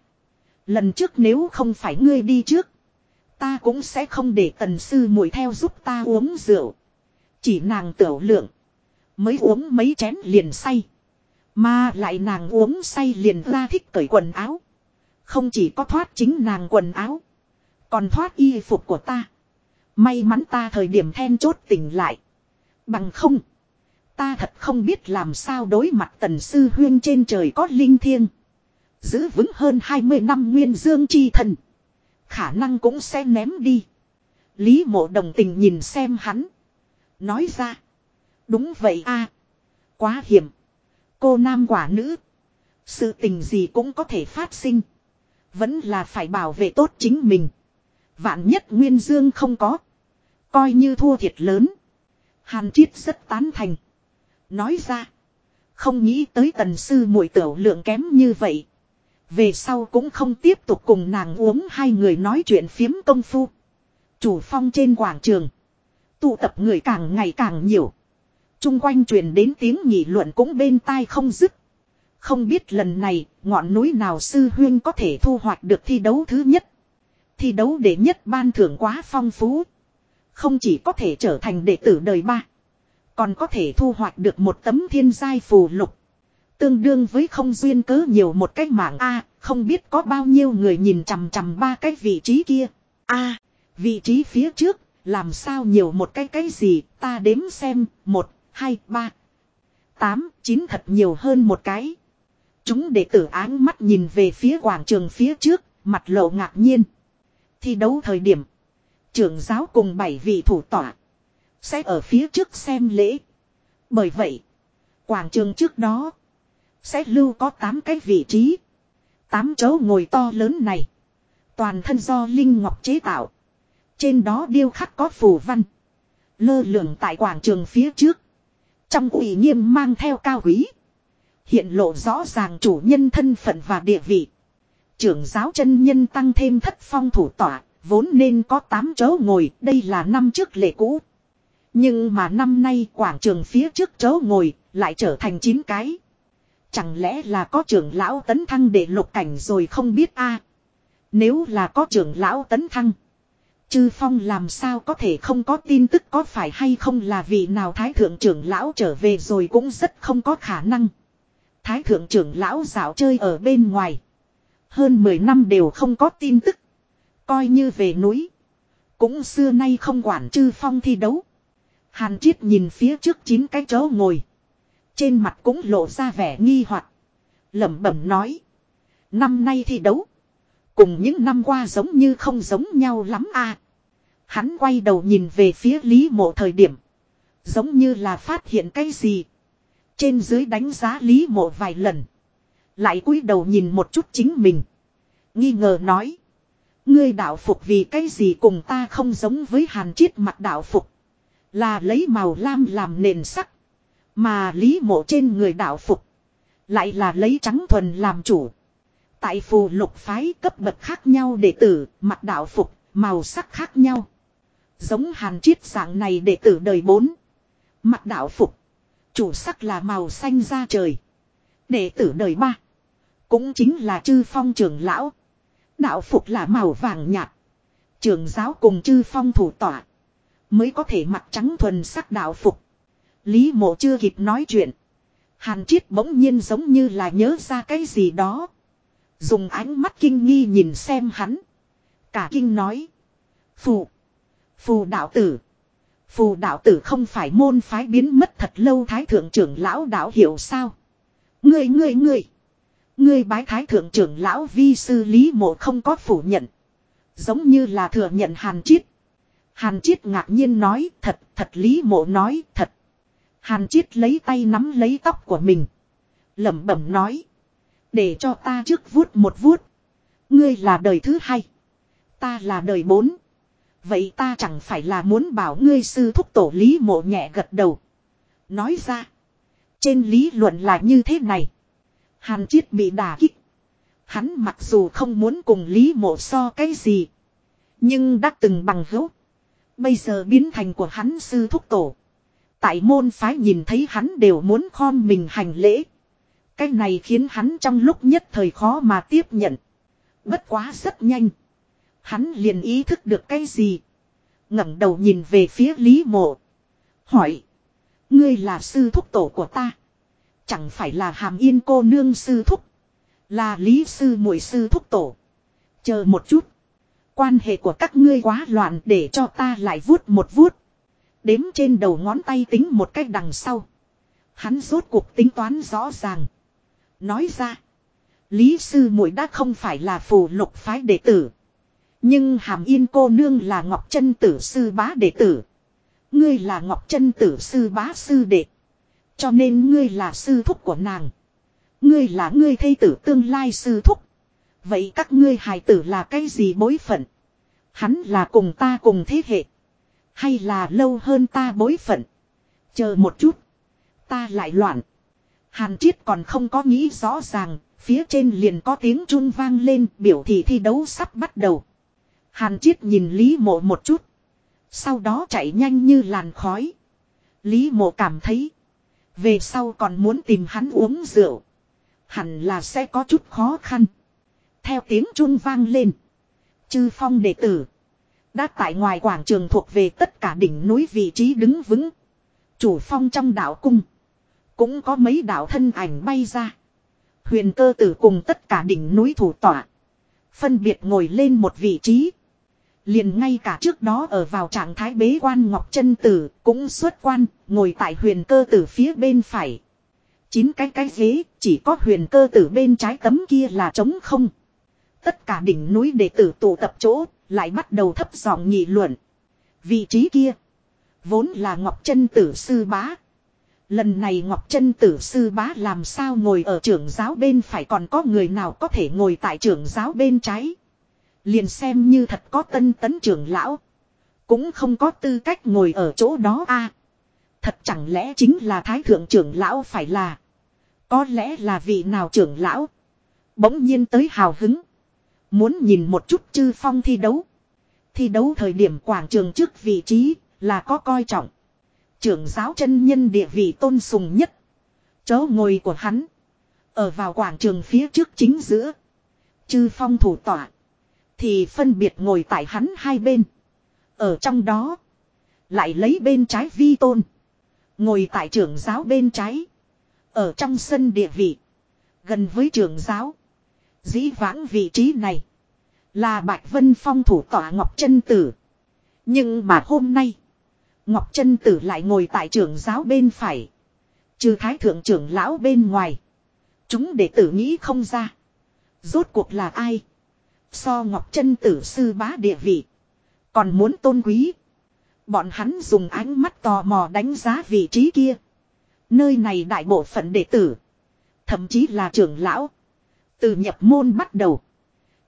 Speaker 1: Lần trước nếu không phải ngươi đi trước. Ta cũng sẽ không để tần sư muội theo giúp ta uống rượu. Chỉ nàng tiểu lượng mới uống mấy chén liền say. Mà lại nàng uống say liền ra thích cởi quần áo. Không chỉ có thoát chính nàng quần áo. Còn thoát y phục của ta. May mắn ta thời điểm then chốt tỉnh lại. Bằng không. Ta thật không biết làm sao đối mặt tần sư huyên trên trời có linh thiêng. Giữ vững hơn 20 năm nguyên dương chi thần. Khả năng cũng sẽ ném đi. Lý mộ đồng tình nhìn xem hắn. Nói ra. Đúng vậy a Quá hiểm. Cô nam quả nữ. Sự tình gì cũng có thể phát sinh. Vẫn là phải bảo vệ tốt chính mình. Vạn nhất Nguyên Dương không có. Coi như thua thiệt lớn. Hàn Triết rất tán thành. Nói ra. Không nghĩ tới tần sư muội tiểu lượng kém như vậy. Về sau cũng không tiếp tục cùng nàng uống hai người nói chuyện phiếm công phu. Chủ phong trên quảng trường. Tụ tập người càng ngày càng nhiều chung quanh truyền đến tiếng nghị luận cũng bên tai không dứt. Không biết lần này, ngọn núi nào sư huyên có thể thu hoạch được thi đấu thứ nhất. Thi đấu đệ nhất ban thưởng quá phong phú. Không chỉ có thể trở thành đệ tử đời ba. Còn có thể thu hoạch được một tấm thiên giai phù lục. Tương đương với không duyên cớ nhiều một cái mạng A, không biết có bao nhiêu người nhìn chằm chằm ba cái vị trí kia. A, vị trí phía trước, làm sao nhiều một cái cái gì, ta đếm xem, một, hai, ba, tám, chín thật nhiều hơn một cái. Chúng đệ tử áng mắt nhìn về phía quảng trường phía trước, mặt lộ ngạc nhiên. Thi đấu thời điểm, trưởng giáo cùng bảy vị thủ tọa, sẽ ở phía trước xem lễ. Bởi vậy, quảng trường trước đó, sẽ lưu có tám cái vị trí. tám chỗ ngồi to lớn này, toàn thân do Linh Ngọc chế tạo. Trên đó điêu khắc có phù văn, lơ lửng tại quảng trường phía trước. Trong ủy nghiêm mang theo cao quý. Hiện lộ rõ ràng chủ nhân thân phận và địa vị. Trưởng giáo chân nhân tăng thêm thất phong thủ tỏa, vốn nên có 8 chỗ ngồi, đây là năm trước lễ cũ. Nhưng mà năm nay quảng trường phía trước chỗ ngồi lại trở thành 9 cái. Chẳng lẽ là có trưởng lão tấn thăng để lục cảnh rồi không biết a Nếu là có trưởng lão tấn thăng Chư Phong làm sao có thể không có tin tức có phải hay không là vị nào Thái Thượng trưởng lão trở về rồi cũng rất không có khả năng. Thái Thượng trưởng lão dạo chơi ở bên ngoài. Hơn 10 năm đều không có tin tức. Coi như về núi. Cũng xưa nay không quản Chư Phong thi đấu. Hàn Triết nhìn phía trước chín cái chỗ ngồi. Trên mặt cũng lộ ra vẻ nghi hoặc lẩm bẩm nói. Năm nay thi đấu. Cùng những năm qua giống như không giống nhau lắm a à. Hắn quay đầu nhìn về phía Lý Mộ thời điểm. Giống như là phát hiện cái gì. Trên dưới đánh giá Lý Mộ vài lần. Lại cúi đầu nhìn một chút chính mình. Nghi ngờ nói. Ngươi đạo phục vì cái gì cùng ta không giống với hàn chiết mặt đạo phục. Là lấy màu lam làm nền sắc. Mà Lý Mộ trên người đạo phục. Lại là lấy trắng thuần làm chủ. Tại phù lục phái cấp bậc khác nhau đệ tử, mặt đạo phục, màu sắc khác nhau. Giống hàn chiết dạng này đệ tử đời bốn. Mặt đạo phục. Chủ sắc là màu xanh da trời. Đệ tử đời ba. Cũng chính là chư phong trưởng lão. Đạo phục là màu vàng nhạt. Trường giáo cùng chư phong thủ tỏa. Mới có thể mặc trắng thuần sắc đạo phục. Lý mộ chưa kịp nói chuyện. Hàn Triết bỗng nhiên giống như là nhớ ra cái gì đó. Dùng ánh mắt kinh nghi nhìn xem hắn. Cả kinh nói. Phụ. Phù đạo tử. Phù đạo tử không phải môn phái biến mất thật lâu thái thượng trưởng lão đạo hiểu sao. người, người, người, người bái thái thượng trưởng lão vi sư lý mộ không có phủ nhận. Giống như là thừa nhận hàn chiết. Hàn chiết ngạc nhiên nói thật thật lý mộ nói thật. Hàn chiết lấy tay nắm lấy tóc của mình. lẩm bẩm nói. Để cho ta trước vuốt một vuốt. Ngươi là đời thứ hai. Ta là đời bốn. Vậy ta chẳng phải là muốn bảo ngươi sư thúc tổ lý mộ nhẹ gật đầu. Nói ra. Trên lý luận là như thế này. Hàn Chiết bị đả kích. Hắn mặc dù không muốn cùng lý mộ so cái gì. Nhưng đã từng bằng hữu. Bây giờ biến thành của hắn sư thúc tổ. Tại môn phái nhìn thấy hắn đều muốn khom mình hành lễ. Cái này khiến hắn trong lúc nhất thời khó mà tiếp nhận. Bất quá rất nhanh. Hắn liền ý thức được cái gì. ngẩng đầu nhìn về phía Lý Mộ. Hỏi. Ngươi là sư thúc tổ của ta. Chẳng phải là hàm yên cô nương sư thúc. Là Lý Sư muội sư thúc tổ. Chờ một chút. Quan hệ của các ngươi quá loạn để cho ta lại vuốt một vuốt. Đếm trên đầu ngón tay tính một cách đằng sau. Hắn rốt cuộc tính toán rõ ràng. Nói ra. Lý sư muội đã không phải là phù lục phái đệ tử. Nhưng hàm yên cô nương là Ngọc chân Tử Sư Bá đệ tử. Ngươi là Ngọc chân Tử Sư Bá Sư Đệ. Cho nên ngươi là sư thúc của nàng. Ngươi là ngươi thây tử tương lai sư thúc. Vậy các ngươi hài tử là cái gì bối phận? Hắn là cùng ta cùng thế hệ. Hay là lâu hơn ta bối phận? Chờ một chút. Ta lại loạn. Hàn Triết còn không có nghĩ rõ ràng, phía trên liền có tiếng chuông vang lên biểu thị thi đấu sắp bắt đầu. Hàn Triết nhìn Lý Mộ một chút. Sau đó chạy nhanh như làn khói. Lý Mộ cảm thấy. Về sau còn muốn tìm hắn uống rượu. Hẳn là sẽ có chút khó khăn. Theo tiếng chuông vang lên. Chư phong đệ tử. Đã tại ngoài quảng trường thuộc về tất cả đỉnh núi vị trí đứng vững. Chủ phong trong đạo cung. Cũng có mấy đạo thân ảnh bay ra. Huyền cơ tử cùng tất cả đỉnh núi thủ tọa. Phân biệt ngồi lên một vị trí liền ngay cả trước đó ở vào trạng thái bế quan Ngọc chân Tử cũng xuất quan, ngồi tại huyền cơ tử phía bên phải. Chín cái cái ghế, chỉ có huyền cơ tử bên trái tấm kia là trống không. Tất cả đỉnh núi đệ tử tụ tập chỗ, lại bắt đầu thấp giọng nghị luận. Vị trí kia, vốn là Ngọc chân Tử sư bá. Lần này Ngọc chân Tử sư bá làm sao ngồi ở trưởng giáo bên phải còn có người nào có thể ngồi tại trưởng giáo bên trái. Liền xem như thật có tân tấn trưởng lão. Cũng không có tư cách ngồi ở chỗ đó a Thật chẳng lẽ chính là thái thượng trưởng lão phải là. Có lẽ là vị nào trưởng lão. Bỗng nhiên tới hào hứng. Muốn nhìn một chút chư phong thi đấu. Thi đấu thời điểm quảng trường trước vị trí là có coi trọng. Trưởng giáo chân nhân địa vị tôn sùng nhất. Chỗ ngồi của hắn. Ở vào quảng trường phía trước chính giữa. Chư phong thủ tọa thì phân biệt ngồi tại hắn hai bên. Ở trong đó, lại lấy bên trái vi tôn. Ngồi tại trưởng giáo bên trái. Ở trong sân địa vị, gần với trưởng giáo. Dĩ vãng vị trí này, là Bạch Vân Phong thủ tọa Ngọc Trân Tử. Nhưng mà hôm nay, Ngọc Trân Tử lại ngồi tại trưởng giáo bên phải. Trừ thái thượng trưởng lão bên ngoài. Chúng đệ tử nghĩ không ra. Rốt cuộc là ai? So Ngọc chân tử sư bá địa vị. Còn muốn tôn quý. Bọn hắn dùng ánh mắt tò mò đánh giá vị trí kia. Nơi này đại bộ phận đệ tử. Thậm chí là trưởng lão. Từ nhập môn bắt đầu.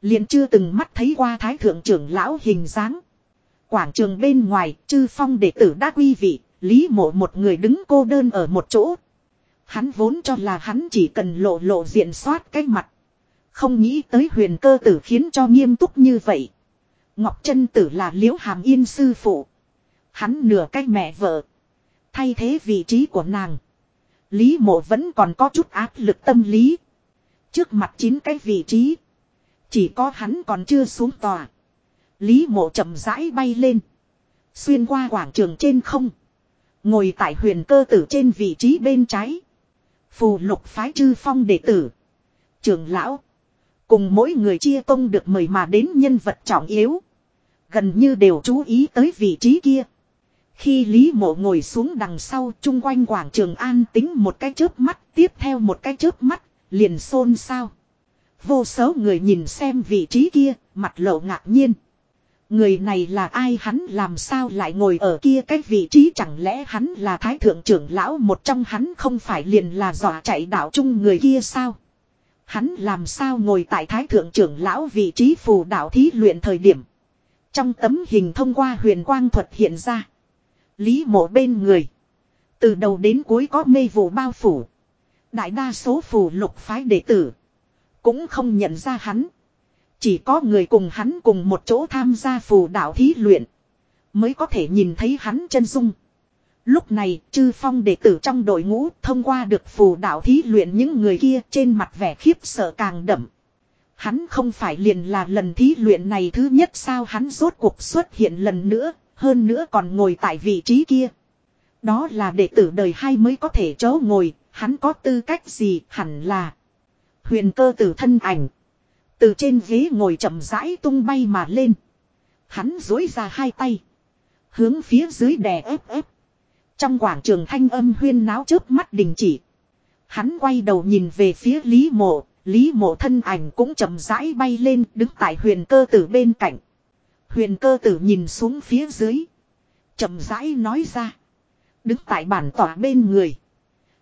Speaker 1: liền chưa từng mắt thấy qua thái thượng trưởng lão hình dáng. Quảng trường bên ngoài, chư phong đệ tử đã quy vị, lý mộ một người đứng cô đơn ở một chỗ. Hắn vốn cho là hắn chỉ cần lộ lộ diện soát cái mặt. Không nghĩ tới huyền cơ tử khiến cho nghiêm túc như vậy. Ngọc chân Tử là liễu hàm yên sư phụ. Hắn nửa cái mẹ vợ. Thay thế vị trí của nàng. Lý mộ vẫn còn có chút áp lực tâm lý. Trước mặt chín cái vị trí. Chỉ có hắn còn chưa xuống tòa. Lý mộ chậm rãi bay lên. Xuyên qua quảng trường trên không. Ngồi tại huyền cơ tử trên vị trí bên trái. Phù lục phái chư phong đệ tử. Trường lão. Cùng mỗi người chia công được mời mà đến nhân vật trọng yếu. Gần như đều chú ý tới vị trí kia. Khi Lý Mộ ngồi xuống đằng sau chung quanh quảng trường an tính một cái chớp mắt tiếp theo một cái chớp mắt liền xôn xao. Vô số người nhìn xem vị trí kia mặt lộ ngạc nhiên. Người này là ai hắn làm sao lại ngồi ở kia cái vị trí chẳng lẽ hắn là thái thượng trưởng lão một trong hắn không phải liền là dọa chạy đảo chung người kia sao? Hắn làm sao ngồi tại thái thượng trưởng lão vị trí phù đạo thí luyện thời điểm. Trong tấm hình thông qua huyền quang thuật hiện ra. Lý mộ bên người. Từ đầu đến cuối có mê vụ bao phủ. Đại đa số phù lục phái đệ tử. Cũng không nhận ra hắn. Chỉ có người cùng hắn cùng một chỗ tham gia phù đạo thí luyện. Mới có thể nhìn thấy hắn chân dung. Lúc này, chư phong đệ tử trong đội ngũ thông qua được phù đạo thí luyện những người kia trên mặt vẻ khiếp sợ càng đậm. Hắn không phải liền là lần thí luyện này thứ nhất sao hắn rốt cuộc xuất hiện lần nữa, hơn nữa còn ngồi tại vị trí kia. Đó là đệ tử đời hai mới có thể chỗ ngồi, hắn có tư cách gì hẳn là. Huyền cơ tử thân ảnh. Từ trên ghế ngồi chậm rãi tung bay mà lên. Hắn dối ra hai tay. Hướng phía dưới đè ép ép. Trong quảng trường thanh âm huyên náo trước mắt đình chỉ. Hắn quay đầu nhìn về phía Lý Mộ, Lý Mộ thân ảnh cũng chậm rãi bay lên đứng tại huyền cơ tử bên cạnh. Huyền cơ tử nhìn xuống phía dưới. chậm rãi nói ra. Đứng tại bản tỏa bên người.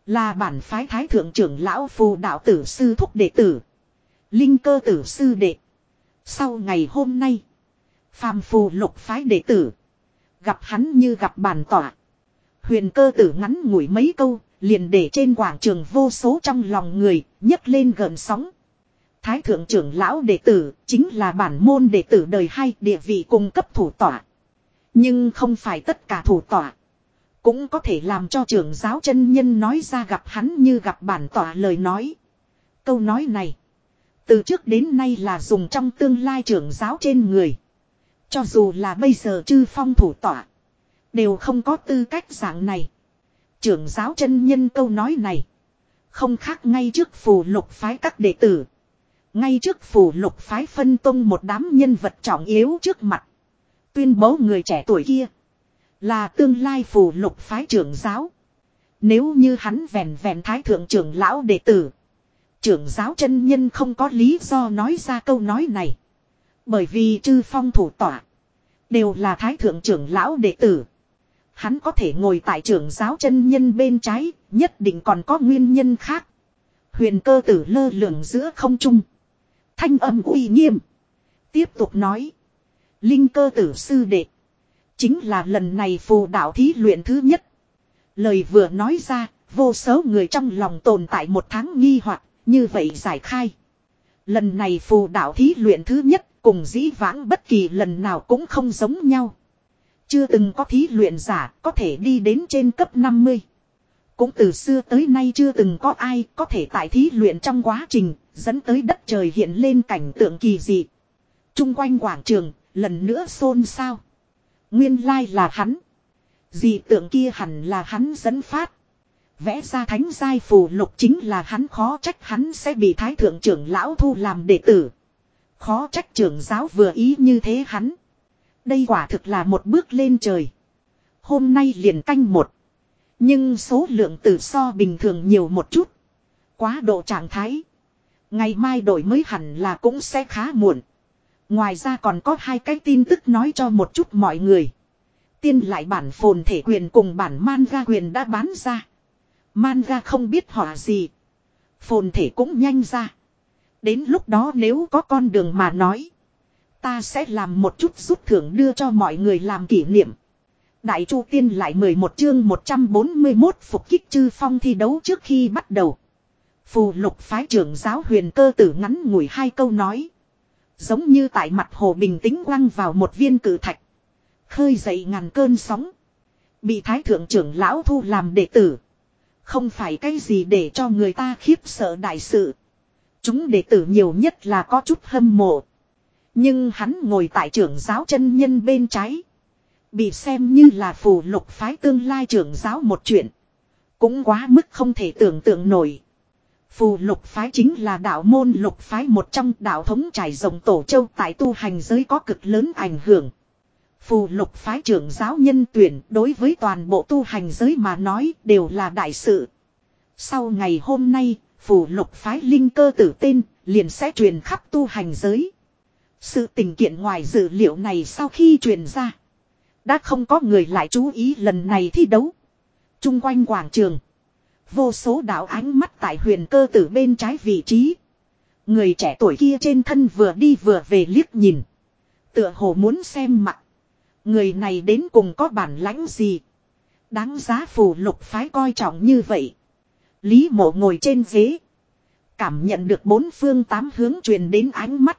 Speaker 1: Là bản phái thái thượng trưởng lão phù đạo tử sư thúc đệ tử. Linh cơ tử sư đệ. Sau ngày hôm nay. phàm phù lục phái đệ tử. Gặp hắn như gặp bản tỏa. Huyền cơ tử ngắn ngủi mấy câu, liền để trên quảng trường vô số trong lòng người, nhấc lên gần sóng. Thái thượng trưởng lão đệ tử, chính là bản môn đệ tử đời hai địa vị cung cấp thủ tọa. Nhưng không phải tất cả thủ tọa. Cũng có thể làm cho trưởng giáo chân nhân nói ra gặp hắn như gặp bản tọa lời nói. Câu nói này, từ trước đến nay là dùng trong tương lai trưởng giáo trên người. Cho dù là bây giờ chư phong thủ tọa Đều không có tư cách dạng này. Trưởng giáo chân nhân câu nói này. Không khác ngay trước phù lục phái các đệ tử. Ngay trước phù lục phái phân tông một đám nhân vật trọng yếu trước mặt. Tuyên bố người trẻ tuổi kia. Là tương lai phù lục phái trưởng giáo. Nếu như hắn vẹn vẹn thái thượng trưởng lão đệ tử. Trưởng giáo chân nhân không có lý do nói ra câu nói này. Bởi vì chư phong thủ tỏa. Đều là thái thượng trưởng lão đệ tử. Hắn có thể ngồi tại trưởng giáo chân nhân bên trái, nhất định còn có nguyên nhân khác. Huyền cơ tử lơ lửng giữa không trung. Thanh âm uy nghiêm. Tiếp tục nói. Linh cơ tử sư đệ. Chính là lần này phù đạo thí luyện thứ nhất. Lời vừa nói ra, vô số người trong lòng tồn tại một tháng nghi hoặc như vậy giải khai. Lần này phù đạo thí luyện thứ nhất, cùng dĩ vãng bất kỳ lần nào cũng không giống nhau. Chưa từng có thí luyện giả có thể đi đến trên cấp 50. Cũng từ xưa tới nay chưa từng có ai có thể tại thí luyện trong quá trình dẫn tới đất trời hiện lên cảnh tượng kỳ dị. Trung quanh quảng trường, lần nữa xôn xao. Nguyên lai là hắn. Dị tượng kia hẳn là hắn dẫn phát. Vẽ ra thánh giai phù lục chính là hắn khó trách hắn sẽ bị thái thượng trưởng lão thu làm đệ tử. Khó trách trưởng giáo vừa ý như thế hắn. Đây quả thực là một bước lên trời. Hôm nay liền canh một. Nhưng số lượng tử so bình thường nhiều một chút. Quá độ trạng thái. Ngày mai đổi mới hẳn là cũng sẽ khá muộn. Ngoài ra còn có hai cái tin tức nói cho một chút mọi người. Tiên lại bản phồn thể quyền cùng bản manga quyền đã bán ra. Manga không biết họ gì. Phồn thể cũng nhanh ra. Đến lúc đó nếu có con đường mà nói. Ta sẽ làm một chút giúp thưởng đưa cho mọi người làm kỷ niệm. Đại Chu Tiên lại 11 chương 141 phục kích chư phong thi đấu trước khi bắt đầu. Phù lục phái trưởng giáo huyền cơ tử ngắn ngủi hai câu nói. Giống như tại mặt hồ bình tĩnh quăng vào một viên cử thạch. Khơi dậy ngàn cơn sóng. Bị thái thượng trưởng lão thu làm đệ tử. Không phải cái gì để cho người ta khiếp sợ đại sự. Chúng đệ tử nhiều nhất là có chút hâm mộ. Nhưng hắn ngồi tại trưởng giáo chân nhân bên trái. Bị xem như là phù lục phái tương lai trưởng giáo một chuyện. Cũng quá mức không thể tưởng tượng nổi. Phù lục phái chính là đạo môn lục phái một trong đạo thống trải rộng tổ châu tại tu hành giới có cực lớn ảnh hưởng. Phù lục phái trưởng giáo nhân tuyển đối với toàn bộ tu hành giới mà nói đều là đại sự. Sau ngày hôm nay, phù lục phái linh cơ tử tên liền sẽ truyền khắp tu hành giới. Sự tình kiện ngoài dữ liệu này sau khi truyền ra. Đã không có người lại chú ý lần này thi đấu. Trung quanh quảng trường. Vô số đạo ánh mắt tại huyền cơ tử bên trái vị trí. Người trẻ tuổi kia trên thân vừa đi vừa về liếc nhìn. Tựa hồ muốn xem mặt. Người này đến cùng có bản lãnh gì. Đáng giá phù lục phái coi trọng như vậy. Lý mộ ngồi trên ghế. Cảm nhận được bốn phương tám hướng truyền đến ánh mắt.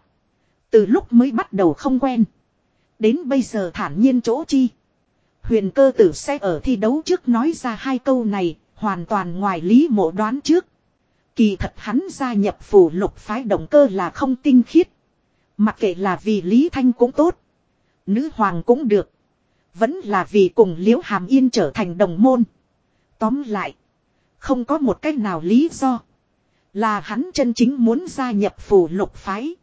Speaker 1: Từ lúc mới bắt đầu không quen. Đến bây giờ thản nhiên chỗ chi. Huyền cơ tử sẽ ở thi đấu trước nói ra hai câu này, hoàn toàn ngoài lý mộ đoán trước. Kỳ thật hắn gia nhập phủ lục phái động cơ là không tinh khiết. Mặc kệ là vì Lý Thanh cũng tốt. Nữ hoàng cũng được. Vẫn là vì cùng Liễu Hàm Yên trở thành đồng môn. Tóm lại. Không có một cách nào lý do. Là hắn chân chính muốn gia nhập phủ lục phái.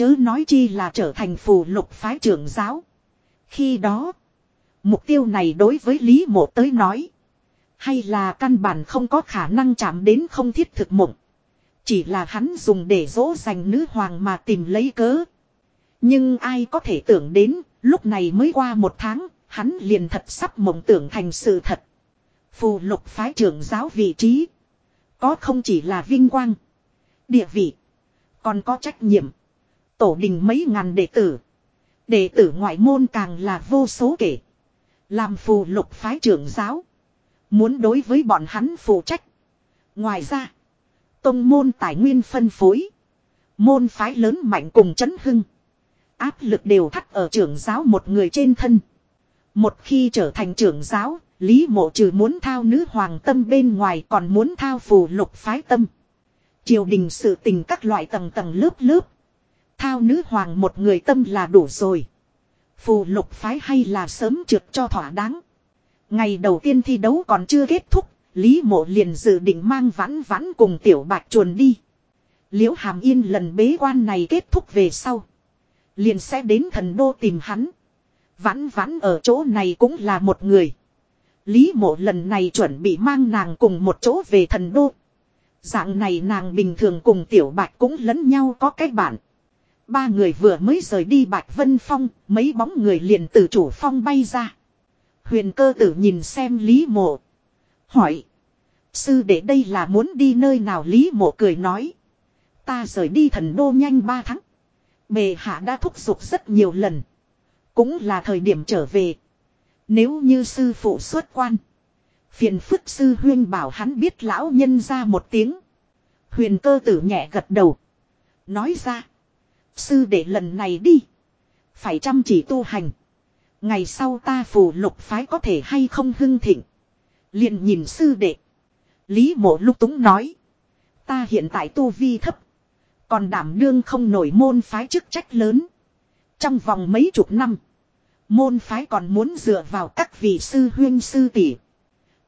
Speaker 1: Chớ nói chi là trở thành phù lục phái trưởng giáo. Khi đó, mục tiêu này đối với Lý Mộ tới nói. Hay là căn bản không có khả năng chạm đến không thiết thực mộng. Chỉ là hắn dùng để dỗ dành nữ hoàng mà tìm lấy cớ. Nhưng ai có thể tưởng đến, lúc này mới qua một tháng, hắn liền thật sắp mộng tưởng thành sự thật. Phù lục phái trưởng giáo vị trí. Có không chỉ là vinh quang, địa vị, còn có trách nhiệm. Tổ đình mấy ngàn đệ tử. Đệ tử ngoại môn càng là vô số kể. Làm phù lục phái trưởng giáo. Muốn đối với bọn hắn phụ trách. Ngoài ra. Tông môn tài nguyên phân phối. Môn phái lớn mạnh cùng chấn hưng. Áp lực đều thắt ở trưởng giáo một người trên thân. Một khi trở thành trưởng giáo, Lý Mộ trừ muốn thao nữ hoàng tâm bên ngoài còn muốn thao phù lục phái tâm. Triều đình sự tình các loại tầng tầng lớp lớp, Thao nữ hoàng một người tâm là đủ rồi. Phù lục phái hay là sớm trượt cho thỏa đáng. Ngày đầu tiên thi đấu còn chưa kết thúc, Lý Mộ liền dự định mang vãn vãn cùng tiểu bạch chuồn đi. Liễu Hàm Yên lần bế quan này kết thúc về sau. Liền sẽ đến thần đô tìm hắn. Vãn vãn ở chỗ này cũng là một người. Lý mộ lần này chuẩn bị mang nàng cùng một chỗ về thần đô. Dạng này nàng bình thường cùng tiểu bạch cũng lẫn nhau có cách bản. Ba người vừa mới rời đi Bạch Vân Phong, mấy bóng người liền từ chủ phong bay ra. Huyền cơ tử nhìn xem Lý Mộ. Hỏi. Sư để đây là muốn đi nơi nào Lý Mộ cười nói. Ta rời đi thần đô nhanh ba tháng. Bề hạ đã thúc giục rất nhiều lần. Cũng là thời điểm trở về. Nếu như sư phụ xuất quan. Phiền phức sư huyên bảo hắn biết lão nhân ra một tiếng. Huyền cơ tử nhẹ gật đầu. Nói ra. Sư để lần này đi. Phải chăm chỉ tu hành. Ngày sau ta phù lục phái có thể hay không hưng thịnh. liền nhìn sư đệ. Lý mộ lúc túng nói. Ta hiện tại tu vi thấp. Còn đảm đương không nổi môn phái chức trách lớn. Trong vòng mấy chục năm. Môn phái còn muốn dựa vào các vị sư huyên sư tỷ.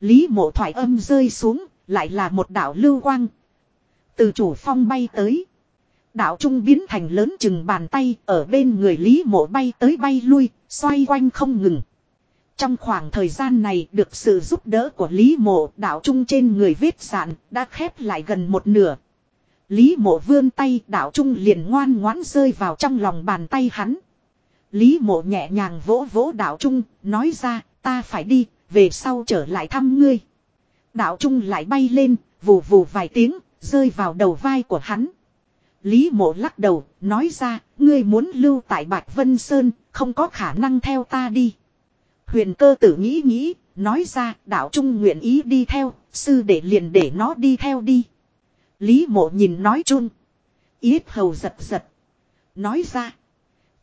Speaker 1: Lý mộ thoại âm rơi xuống. Lại là một đạo lưu quang. Từ chủ phong bay tới. Đạo trung biến thành lớn chừng bàn tay ở bên người Lý Mộ bay tới bay lui, xoay quanh không ngừng. Trong khoảng thời gian này được sự giúp đỡ của Lý Mộ đạo trung trên người vết sạn đã khép lại gần một nửa. Lý Mộ vươn tay đạo trung liền ngoan ngoãn rơi vào trong lòng bàn tay hắn. Lý Mộ nhẹ nhàng vỗ vỗ đạo trung, nói ra ta phải đi, về sau trở lại thăm ngươi. Đạo trung lại bay lên, vù vù vài tiếng, rơi vào đầu vai của hắn. Lý mộ lắc đầu, nói ra, ngươi muốn lưu tại Bạch Vân Sơn, không có khả năng theo ta đi. Huyền cơ tử nghĩ nghĩ, nói ra, đạo trung nguyện ý đi theo, sư để liền để nó đi theo đi. Lý mộ nhìn nói chung. Yết hầu giật giật. Nói ra,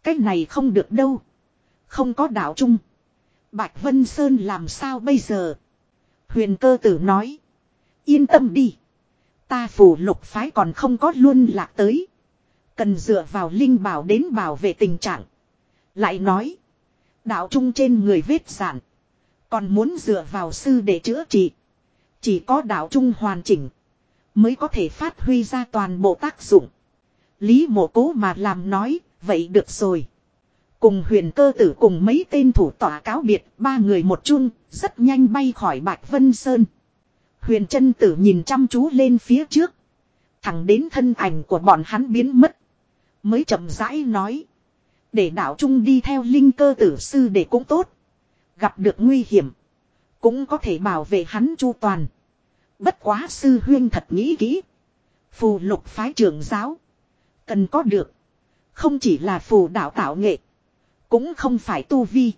Speaker 1: cái này không được đâu. Không có đạo trung. Bạch Vân Sơn làm sao bây giờ? Huyền cơ tử nói. Yên tâm đi. Ta phủ lục phái còn không có luôn lạc tới. Cần dựa vào linh bảo đến bảo vệ tình trạng. Lại nói. Đạo trung trên người vết sản. Còn muốn dựa vào sư để chữa trị. Chỉ có đạo trung hoàn chỉnh. Mới có thể phát huy ra toàn bộ tác dụng. Lý mộ cố mà làm nói. Vậy được rồi. Cùng huyền cơ tử cùng mấy tên thủ tỏa cáo biệt. Ba người một chung. Rất nhanh bay khỏi Bạch Vân Sơn. Huyền chân tử nhìn chăm chú lên phía trước. Thẳng đến thân ảnh của bọn hắn biến mất. Mới chậm rãi nói. Để đạo trung đi theo linh cơ tử sư để cũng tốt. Gặp được nguy hiểm. Cũng có thể bảo vệ hắn chu toàn. Bất quá sư huyên thật nghĩ kỹ. Phù lục phái trưởng giáo. Cần có được. Không chỉ là phù đạo tạo nghệ. Cũng không phải tu vi.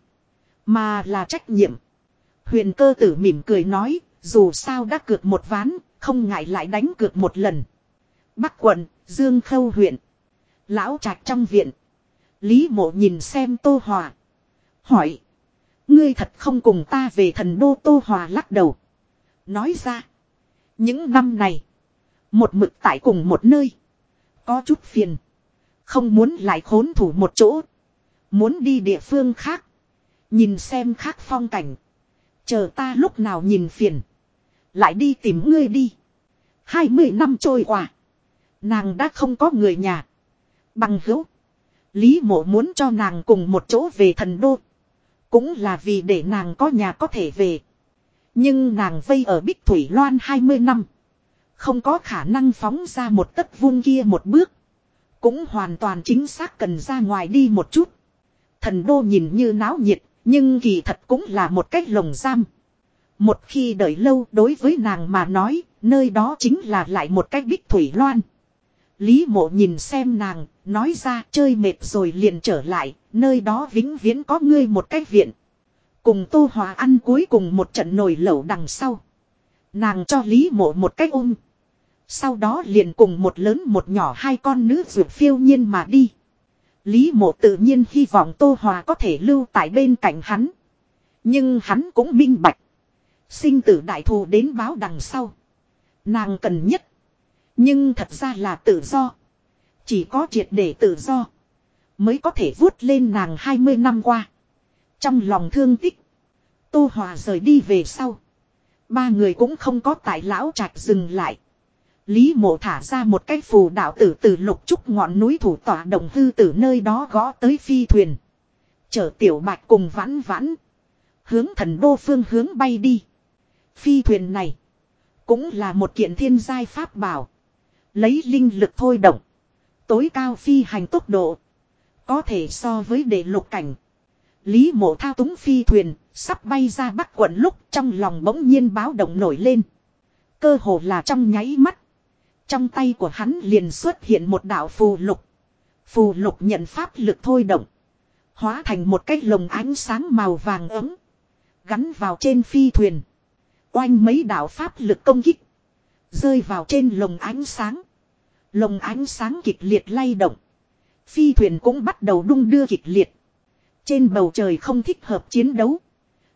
Speaker 1: Mà là trách nhiệm. Huyền cơ tử mỉm cười nói. Dù sao đã cược một ván, không ngại lại đánh cược một lần. Bắc quận, Dương Khâu huyện. Lão trạch trong viện. Lý mộ nhìn xem Tô Hòa. Hỏi. Ngươi thật không cùng ta về thần đô Tô Hòa lắc đầu. Nói ra. Những năm này. Một mực tại cùng một nơi. Có chút phiền. Không muốn lại khốn thủ một chỗ. Muốn đi địa phương khác. Nhìn xem khác phong cảnh. Chờ ta lúc nào nhìn phiền. Lại đi tìm ngươi đi. 20 năm trôi qua. Nàng đã không có người nhà. Bằng hữu. Lý mộ muốn cho nàng cùng một chỗ về thần đô. Cũng là vì để nàng có nhà có thể về. Nhưng nàng vây ở Bích Thủy Loan 20 năm. Không có khả năng phóng ra một tấc vuông kia một bước. Cũng hoàn toàn chính xác cần ra ngoài đi một chút. Thần đô nhìn như náo nhiệt, nhưng kỳ thật cũng là một cách lồng giam. Một khi đợi lâu đối với nàng mà nói, nơi đó chính là lại một cách bích thủy loan. Lý mộ nhìn xem nàng, nói ra chơi mệt rồi liền trở lại, nơi đó vĩnh viễn có ngươi một cách viện. Cùng tô hòa ăn cuối cùng một trận nồi lẩu đằng sau. Nàng cho Lý mộ một cách ôm. Sau đó liền cùng một lớn một nhỏ hai con nữ ruột phiêu nhiên mà đi. Lý mộ tự nhiên hy vọng Tô Hòa có thể lưu tại bên cạnh hắn. Nhưng hắn cũng minh bạch. Sinh tử đại thù đến báo đằng sau. Nàng cần nhất. Nhưng thật ra là tự do. Chỉ có triệt để tự do. Mới có thể vuốt lên nàng 20 năm qua. Trong lòng thương tích. Tô Hòa rời đi về sau. Ba người cũng không có tại lão trạch dừng lại. Lý mộ thả ra một cái phù đạo tử từ lục trúc ngọn núi thủ tỏa đồng hư từ nơi đó gõ tới phi thuyền. Chở tiểu bạch cùng vãn vãn. Hướng thần đô phương hướng bay đi. Phi thuyền này. Cũng là một kiện thiên giai pháp bảo. Lấy linh lực thôi động. Tối cao phi hành tốc độ. Có thể so với đệ lục cảnh. Lý mộ thao túng phi thuyền. Sắp bay ra bắc quận lúc trong lòng bỗng nhiên báo động nổi lên. Cơ hồ là trong nháy mắt. Trong tay của hắn liền xuất hiện một đạo phù lục. Phù lục nhận pháp lực thôi động. Hóa thành một cái lồng ánh sáng màu vàng ấm. Gắn vào trên phi thuyền. Oanh mấy đạo pháp lực công kích. Rơi vào trên lồng ánh sáng. Lồng ánh sáng kịch liệt lay động. Phi thuyền cũng bắt đầu đung đưa kịch liệt. Trên bầu trời không thích hợp chiến đấu.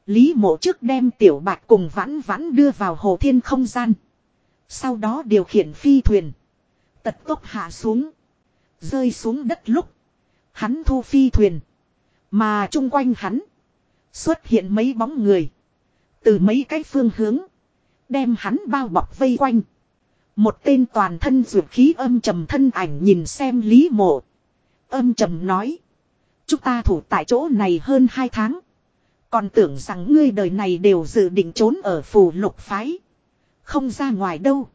Speaker 1: Lý mộ trước đem tiểu bạc cùng vãn vãn đưa vào hồ thiên không gian. Sau đó điều khiển phi thuyền. Tật tốc hạ xuống. Rơi xuống đất lúc. Hắn thu phi thuyền. Mà chung quanh hắn. Xuất hiện mấy bóng người. Từ mấy cái phương hướng. Đem hắn bao bọc vây quanh. Một tên toàn thân ruột khí âm trầm thân ảnh nhìn xem Lý Mộ. Âm trầm nói. Chúng ta thủ tại chỗ này hơn hai tháng. Còn tưởng rằng ngươi đời này đều dự định trốn ở phù lục phái. Không ra ngoài đâu.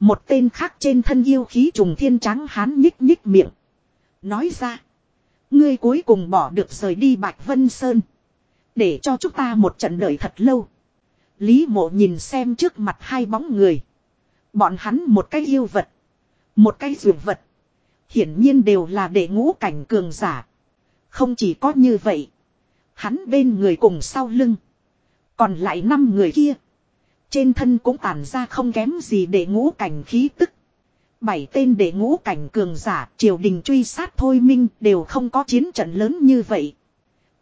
Speaker 1: Một tên khác trên thân yêu khí trùng thiên trắng hán nhích nhích miệng. Nói ra. Ngươi cuối cùng bỏ được rời đi Bạch Vân Sơn. Để cho chúng ta một trận đợi thật lâu. Lý mộ nhìn xem trước mặt hai bóng người. Bọn hắn một cái yêu vật. Một cái dược vật. Hiển nhiên đều là để ngũ cảnh cường giả. Không chỉ có như vậy. Hắn bên người cùng sau lưng. Còn lại năm người kia. Trên thân cũng tản ra không kém gì để ngũ cảnh khí tức. Bảy tên để ngũ cảnh cường giả triều đình truy sát thôi minh đều không có chiến trận lớn như vậy.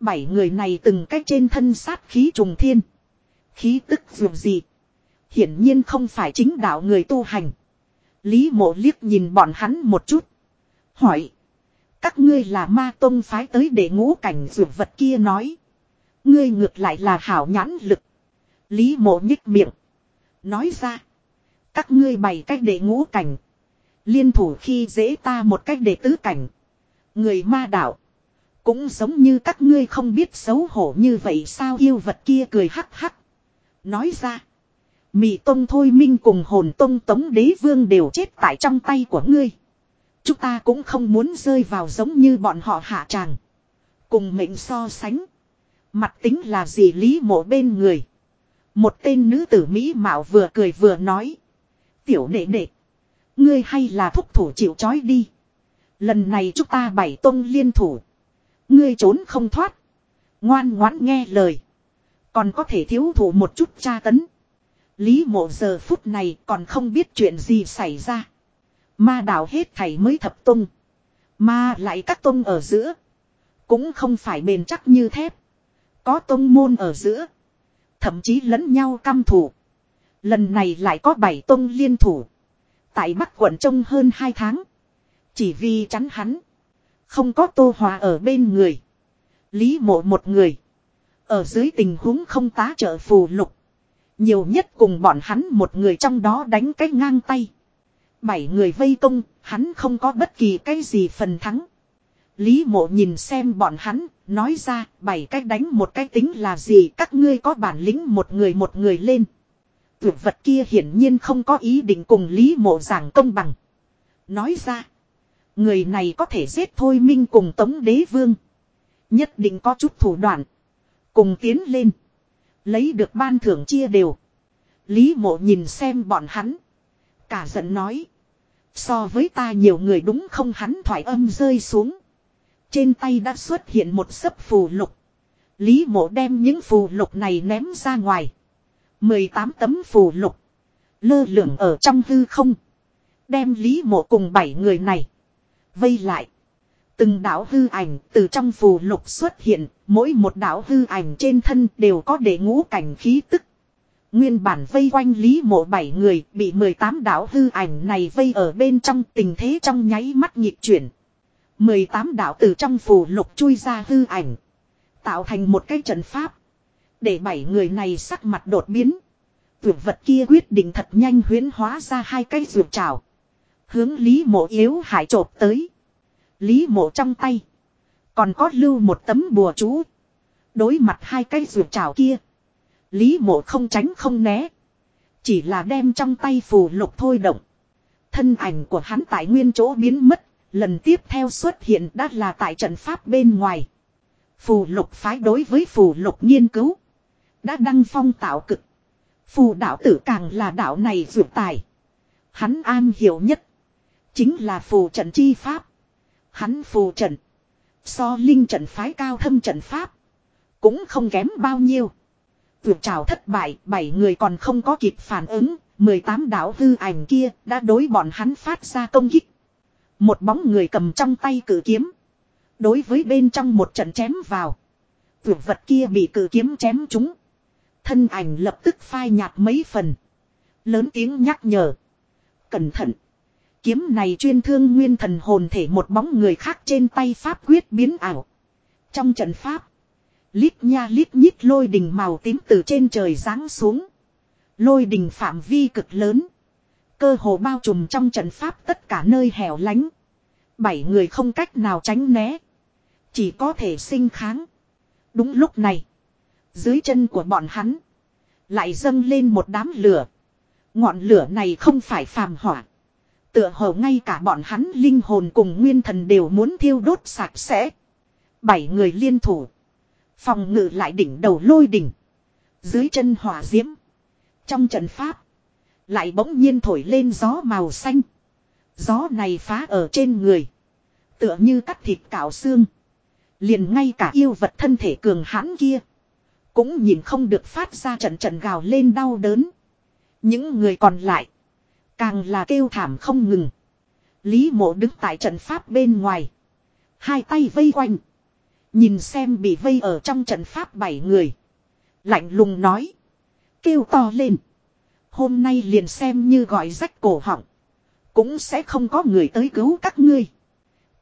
Speaker 1: Bảy người này từng cách trên thân sát khí trùng thiên. Khí tức dù gì. Hiển nhiên không phải chính đạo người tu hành. Lý mộ liếc nhìn bọn hắn một chút. Hỏi. Các ngươi là ma tông phái tới để ngũ cảnh dù vật kia nói. Ngươi ngược lại là hảo nhãn lực. Lý mộ nhích miệng. Nói ra. Các ngươi bày cách để ngũ cảnh. Liên thủ khi dễ ta một cách để tứ cảnh. Người ma đạo. Cũng giống như các ngươi không biết xấu hổ như vậy sao yêu vật kia cười hắc hắc. Nói ra. Mị Tông Thôi Minh cùng hồn Tông Tống Đế Vương đều chết tại trong tay của ngươi. Chúng ta cũng không muốn rơi vào giống như bọn họ hạ tràng. Cùng mệnh so sánh. Mặt tính là gì lý mộ bên người. Một tên nữ tử Mỹ Mạo vừa cười vừa nói. Tiểu đệ đệ. Ngươi hay là thúc thủ chịu chói đi. Lần này chúng ta bảy tông liên thủ. Ngươi trốn không thoát. Ngoan ngoãn nghe lời. Còn có thể thiếu thủ một chút tra tấn. Lý mộ giờ phút này còn không biết chuyện gì xảy ra. Ma đảo hết thảy mới thập tung. Mà lại các tung ở giữa. Cũng không phải bền chắc như thép. Có tung môn ở giữa. Thậm chí lẫn nhau căm thủ. Lần này lại có bảy tung liên thủ. Tại Bắc quận trông hơn hai tháng. Chỉ vì chắn hắn. Không có tô hòa ở bên người. Lý mộ một người. Ở dưới tình huống không tá trợ phù lục. Nhiều nhất cùng bọn hắn một người trong đó đánh cái ngang tay. Bảy người vây công, hắn không có bất kỳ cái gì phần thắng. Lý mộ nhìn xem bọn hắn, nói ra bảy cái đánh một cái tính là gì các ngươi có bản lĩnh một người một người lên. Tuyệt vật kia hiển nhiên không có ý định cùng Lý mộ giảng công bằng. Nói ra, người này có thể giết thôi minh cùng tống đế vương. Nhất định có chút thủ đoạn. Cùng tiến lên. Lấy được ban thưởng chia đều. Lý mộ nhìn xem bọn hắn. Cả giận nói. So với ta nhiều người đúng không hắn thoải âm rơi xuống. Trên tay đã xuất hiện một sấp phù lục. Lý mộ đem những phù lục này ném ra ngoài. 18 tấm phù lục. Lơ lửng ở trong hư không. Đem lý mộ cùng bảy người này. Vây lại. Từng đảo hư ảnh từ trong phù lục xuất hiện, mỗi một đảo hư ảnh trên thân đều có để ngũ cảnh khí tức. Nguyên bản vây quanh lý mộ bảy người bị 18 đảo hư ảnh này vây ở bên trong tình thế trong nháy mắt nhịp chuyển. 18 đảo từ trong phù lục chui ra hư ảnh. Tạo thành một cái trận pháp. Để bảy người này sắc mặt đột biến. Vượt vật kia quyết định thật nhanh huyến hóa ra hai cái ruột trào. Hướng lý mộ yếu hải trộp tới. Lý mộ trong tay. Còn có lưu một tấm bùa chú. Đối mặt hai cái ruột trào kia. Lý mộ không tránh không né. Chỉ là đem trong tay phù lục thôi động. Thân ảnh của hắn tại nguyên chỗ biến mất. Lần tiếp theo xuất hiện đã là tại trận pháp bên ngoài. Phù lục phái đối với phù lục nghiên cứu. Đã đăng phong tạo cực. Phù đạo tử càng là đạo này ruột tài. Hắn an hiểu nhất. Chính là phù trận chi pháp. Hắn phù trận. So linh trận phái cao thâm trận pháp. Cũng không kém bao nhiêu. vượt trào thất bại, bảy người còn không có kịp phản ứng. 18 đảo hư ảnh kia đã đối bọn hắn phát ra công kích. Một bóng người cầm trong tay cử kiếm. Đối với bên trong một trận chém vào. Tuyệt vật kia bị cử kiếm chém trúng. Thân ảnh lập tức phai nhạt mấy phần. Lớn tiếng nhắc nhở. Cẩn thận kiếm này chuyên thương nguyên thần hồn thể một bóng người khác trên tay pháp quyết biến ảo. Trong trận pháp, lít nha lít nhít lôi đình màu tím từ trên trời giáng xuống. Lôi đình phạm vi cực lớn. Cơ hồ bao trùm trong trận pháp tất cả nơi hẻo lánh. Bảy người không cách nào tránh né. Chỉ có thể sinh kháng. Đúng lúc này, dưới chân của bọn hắn, lại dâng lên một đám lửa. Ngọn lửa này không phải phàm hỏa Tựa hồ ngay cả bọn hắn linh hồn cùng nguyên thần đều muốn thiêu đốt sạch sẽ. Bảy người liên thủ. Phòng ngự lại đỉnh đầu lôi đỉnh. Dưới chân hỏa diễm. Trong trận pháp. Lại bỗng nhiên thổi lên gió màu xanh. Gió này phá ở trên người. Tựa như cắt thịt cạo xương. Liền ngay cả yêu vật thân thể cường hãn kia. Cũng nhìn không được phát ra trận trận gào lên đau đớn. Những người còn lại. Càng là kêu thảm không ngừng. Lý mộ đứng tại trận pháp bên ngoài. Hai tay vây quanh. Nhìn xem bị vây ở trong trận pháp bảy người. Lạnh lùng nói. Kêu to lên. Hôm nay liền xem như gọi rách cổ họng. Cũng sẽ không có người tới cứu các ngươi.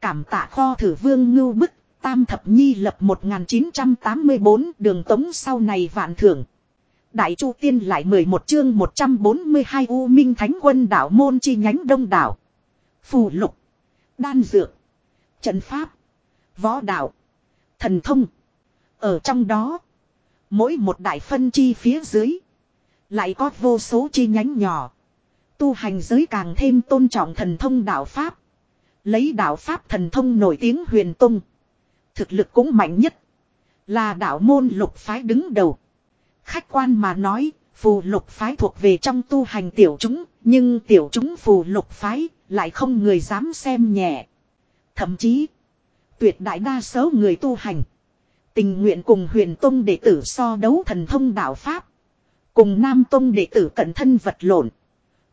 Speaker 1: Cảm tạ kho thử vương ngưu bức. Tam thập nhi lập 1984 đường tống sau này vạn thưởng. Đại Chu Tiên lại 11 chương 142 U Minh Thánh Quân đảo môn chi nhánh đông đảo. Phù lục. Đan dược. Trận pháp. Võ đạo. Thần thông. Ở trong đó. Mỗi một đại phân chi phía dưới. Lại có vô số chi nhánh nhỏ. Tu hành giới càng thêm tôn trọng thần thông đạo Pháp. Lấy đạo Pháp thần thông nổi tiếng huyền tung. Thực lực cũng mạnh nhất. Là đạo môn lục phái đứng đầu. Khách quan mà nói, phù lục phái thuộc về trong tu hành tiểu chúng, nhưng tiểu chúng phù lục phái lại không người dám xem nhẹ. Thậm chí, tuyệt đại đa số người tu hành, tình nguyện cùng huyền tông đệ tử so đấu thần thông đạo Pháp, cùng nam tông đệ tử cận thân vật lộn,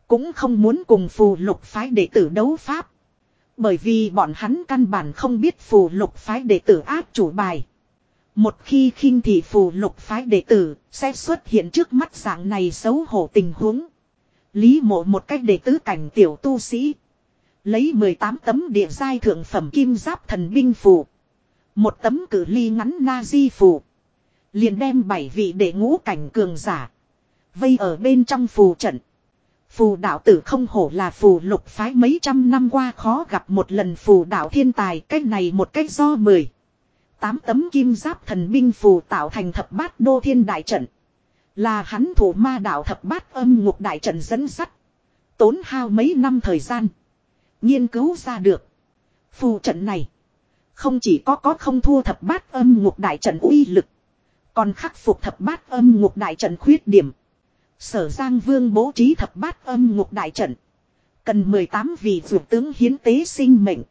Speaker 1: cũng không muốn cùng phù lục phái đệ tử đấu Pháp. Bởi vì bọn hắn căn bản không biết phù lục phái đệ tử áp chủ bài. Một khi khinh thị phù lục phái đệ tử, sẽ xuất hiện trước mắt dạng này xấu hổ tình huống. Lý mộ một cách đệ tứ cảnh tiểu tu sĩ. Lấy 18 tấm địa giai thượng phẩm kim giáp thần binh phù. Một tấm cử ly ngắn na di phù. Liền đem bảy vị đệ ngũ cảnh cường giả. Vây ở bên trong phù trận. Phù đạo tử không hổ là phù lục phái mấy trăm năm qua khó gặp một lần phù đạo thiên tài. Cách này một cách do mười. Tám tấm kim giáp thần binh phù tạo thành thập bát đô thiên đại trận. Là hắn thủ ma đạo thập bát âm ngục đại trận dẫn sắt. Tốn hao mấy năm thời gian. Nghiên cứu ra được. Phù trận này. Không chỉ có có không thua thập bát âm ngục đại trận uy lực. Còn khắc phục thập bát âm ngục đại trận khuyết điểm. Sở Giang Vương bố trí thập bát âm ngục đại trận. Cần mười tám vị dược tướng hiến tế sinh mệnh.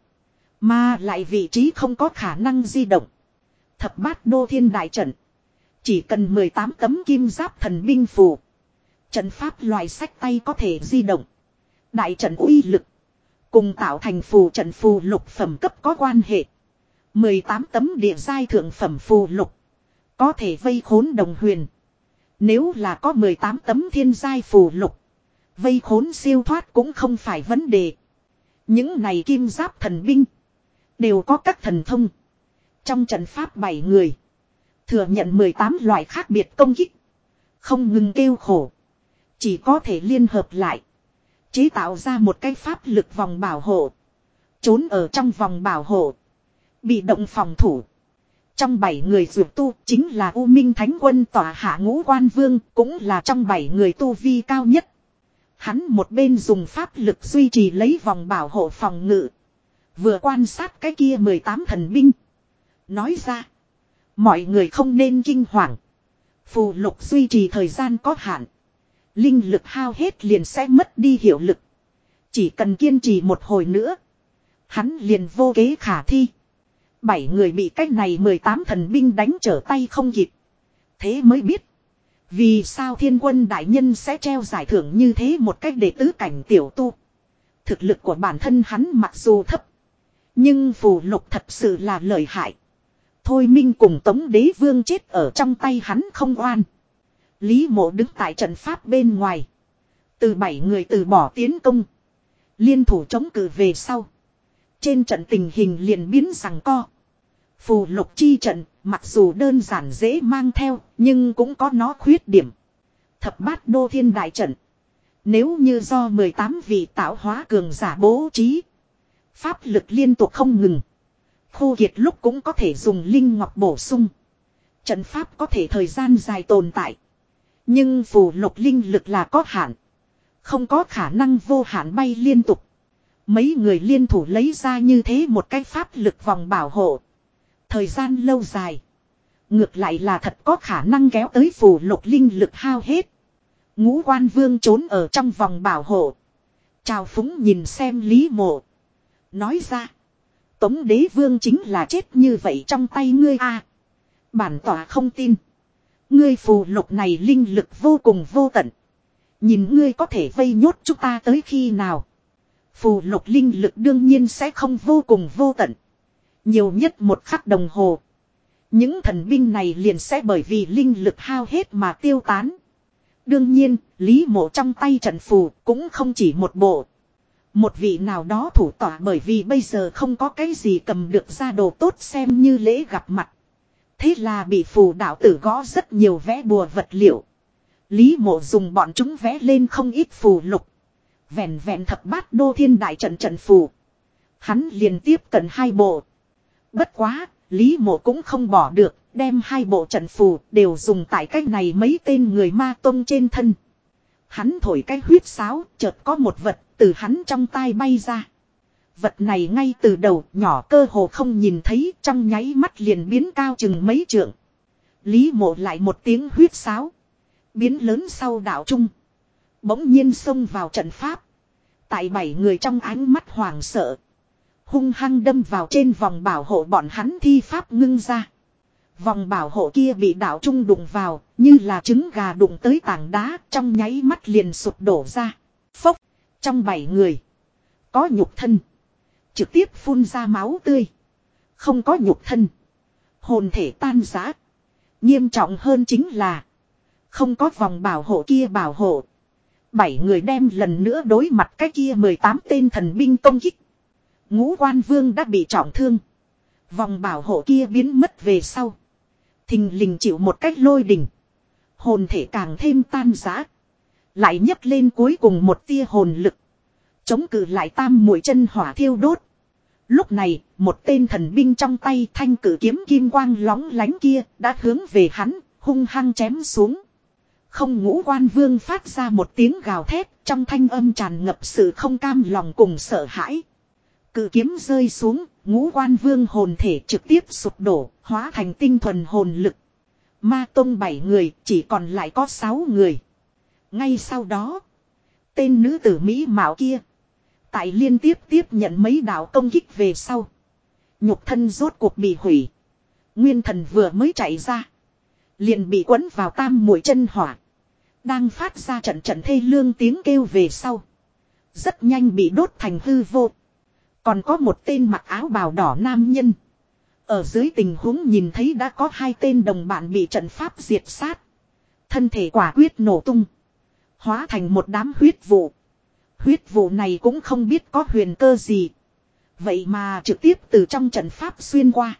Speaker 1: Mà lại vị trí không có khả năng di động thập bát đô thiên đại trận. Chỉ cần 18 tấm kim giáp thần binh phù. Trận pháp loại sách tay có thể di động. Đại trận uy lực. Cùng tạo thành phù trận phù lục phẩm cấp có quan hệ. 18 tấm địa giai thượng phẩm phù lục. Có thể vây khốn đồng huyền. Nếu là có 18 tấm thiên giai phù lục. Vây khốn siêu thoát cũng không phải vấn đề. Những này kim giáp thần binh. Đều có các thần thông. Trong trận pháp 7 người. Thừa nhận 18 loại khác biệt công kích. Không ngừng kêu khổ. Chỉ có thể liên hợp lại. Chế tạo ra một cái pháp lực vòng bảo hộ. Trốn ở trong vòng bảo hộ. Bị động phòng thủ. Trong bảy người dược tu chính là U Minh Thánh Quân tỏa hạ ngũ quan vương cũng là trong bảy người tu vi cao nhất. Hắn một bên dùng pháp lực duy trì lấy vòng bảo hộ phòng ngự. Vừa quan sát cái kia 18 thần binh nói ra. Mọi người không nên kinh hoàng. Phù lục duy trì thời gian có hạn. Linh lực hao hết liền sẽ mất đi hiệu lực. Chỉ cần kiên trì một hồi nữa. Hắn liền vô kế khả thi. Bảy người bị cách này 18 thần binh đánh trở tay không kịp. Thế mới biết. Vì sao thiên quân đại nhân sẽ treo giải thưởng như thế một cách để tứ cảnh tiểu tu. Thực lực của bản thân hắn mặc dù thấp. Nhưng phù lục thật sự là lợi hại. Thôi Minh cùng Tống Đế Vương chết ở trong tay hắn không oan. Lý mộ đứng tại trận pháp bên ngoài. Từ bảy người từ bỏ tiến công. Liên thủ chống cự về sau. Trên trận tình hình liền biến rằng co. Phù lục chi trận, mặc dù đơn giản dễ mang theo, nhưng cũng có nó khuyết điểm. Thập bát đô thiên đại trận. Nếu như do 18 vị tạo hóa cường giả bố trí. Pháp lực liên tục không ngừng. Khu kiệt lúc cũng có thể dùng linh ngọc bổ sung. Trận pháp có thể thời gian dài tồn tại. Nhưng phù lục linh lực là có hạn. Không có khả năng vô hạn bay liên tục. Mấy người liên thủ lấy ra như thế một cái pháp lực vòng bảo hộ. Thời gian lâu dài. Ngược lại là thật có khả năng kéo tới phù lục linh lực hao hết. Ngũ quan vương trốn ở trong vòng bảo hộ. Chào phúng nhìn xem lý mộ. Nói ra. Tống đế vương chính là chết như vậy trong tay ngươi a Bản tỏa không tin. Ngươi phù lục này linh lực vô cùng vô tận. Nhìn ngươi có thể vây nhốt chúng ta tới khi nào. Phù lục linh lực đương nhiên sẽ không vô cùng vô tận. Nhiều nhất một khắc đồng hồ. Những thần binh này liền sẽ bởi vì linh lực hao hết mà tiêu tán. Đương nhiên, Lý Mộ trong tay trận phù cũng không chỉ một bộ, một vị nào đó thủ tỏa bởi vì bây giờ không có cái gì cầm được ra đồ tốt xem như lễ gặp mặt. Thế là bị phù đạo tử gõ rất nhiều vẽ bùa vật liệu. Lý mộ dùng bọn chúng vẽ lên không ít phù lục. Vẹn vẹn thập bát đô thiên đại trận trận phù. Hắn liền tiếp cận hai bộ. Bất quá, Lý mộ cũng không bỏ được, đem hai bộ trận phù đều dùng tại cách này mấy tên người ma tông trên thân. Hắn thổi cái huyết sáo, chợt có một vật từ hắn trong tai bay ra. Vật này ngay từ đầu nhỏ cơ hồ không nhìn thấy trong nháy mắt liền biến cao chừng mấy trượng. Lý mộ lại một tiếng huyết sáo. Biến lớn sau đảo trung. Bỗng nhiên xông vào trận pháp. Tại bảy người trong ánh mắt hoàng sợ. Hung hăng đâm vào trên vòng bảo hộ bọn hắn thi pháp ngưng ra. Vòng bảo hộ kia bị đảo trung đụng vào, như là trứng gà đụng tới tảng đá, trong nháy mắt liền sụp đổ ra. Phốc, trong bảy người. Có nhục thân. Trực tiếp phun ra máu tươi. Không có nhục thân. Hồn thể tan rã. Nghiêm trọng hơn chính là. Không có vòng bảo hộ kia bảo hộ. Bảy người đem lần nữa đối mặt cái kia 18 tên thần binh công kích. Ngũ quan vương đã bị trọng thương. Vòng bảo hộ kia biến mất về sau. Thình lình chịu một cách lôi đỉnh. Hồn thể càng thêm tan rã. Lại nhấc lên cuối cùng một tia hồn lực. Chống cự lại tam mũi chân hỏa thiêu đốt. Lúc này, một tên thần binh trong tay thanh cử kiếm kim quang lóng lánh kia đã hướng về hắn, hung hăng chém xuống. Không ngũ quan vương phát ra một tiếng gào thét trong thanh âm tràn ngập sự không cam lòng cùng sợ hãi. Cự kiếm rơi xuống, ngũ quan vương hồn thể trực tiếp sụp đổ, hóa thành tinh thuần hồn lực. Ma tông bảy người, chỉ còn lại có sáu người. Ngay sau đó, tên nữ tử Mỹ Mạo kia, tại liên tiếp tiếp nhận mấy đạo công kích về sau. Nhục thân rốt cuộc bị hủy. Nguyên thần vừa mới chạy ra. Liền bị quấn vào tam mũi chân hỏa. Đang phát ra trận trận thê lương tiếng kêu về sau. Rất nhanh bị đốt thành hư vô. Còn có một tên mặc áo bào đỏ nam nhân. Ở dưới tình huống nhìn thấy đã có hai tên đồng bạn bị trận pháp diệt sát. Thân thể quả quyết nổ tung. Hóa thành một đám huyết vụ. Huyết vụ này cũng không biết có huyền cơ gì. Vậy mà trực tiếp từ trong trận pháp xuyên qua.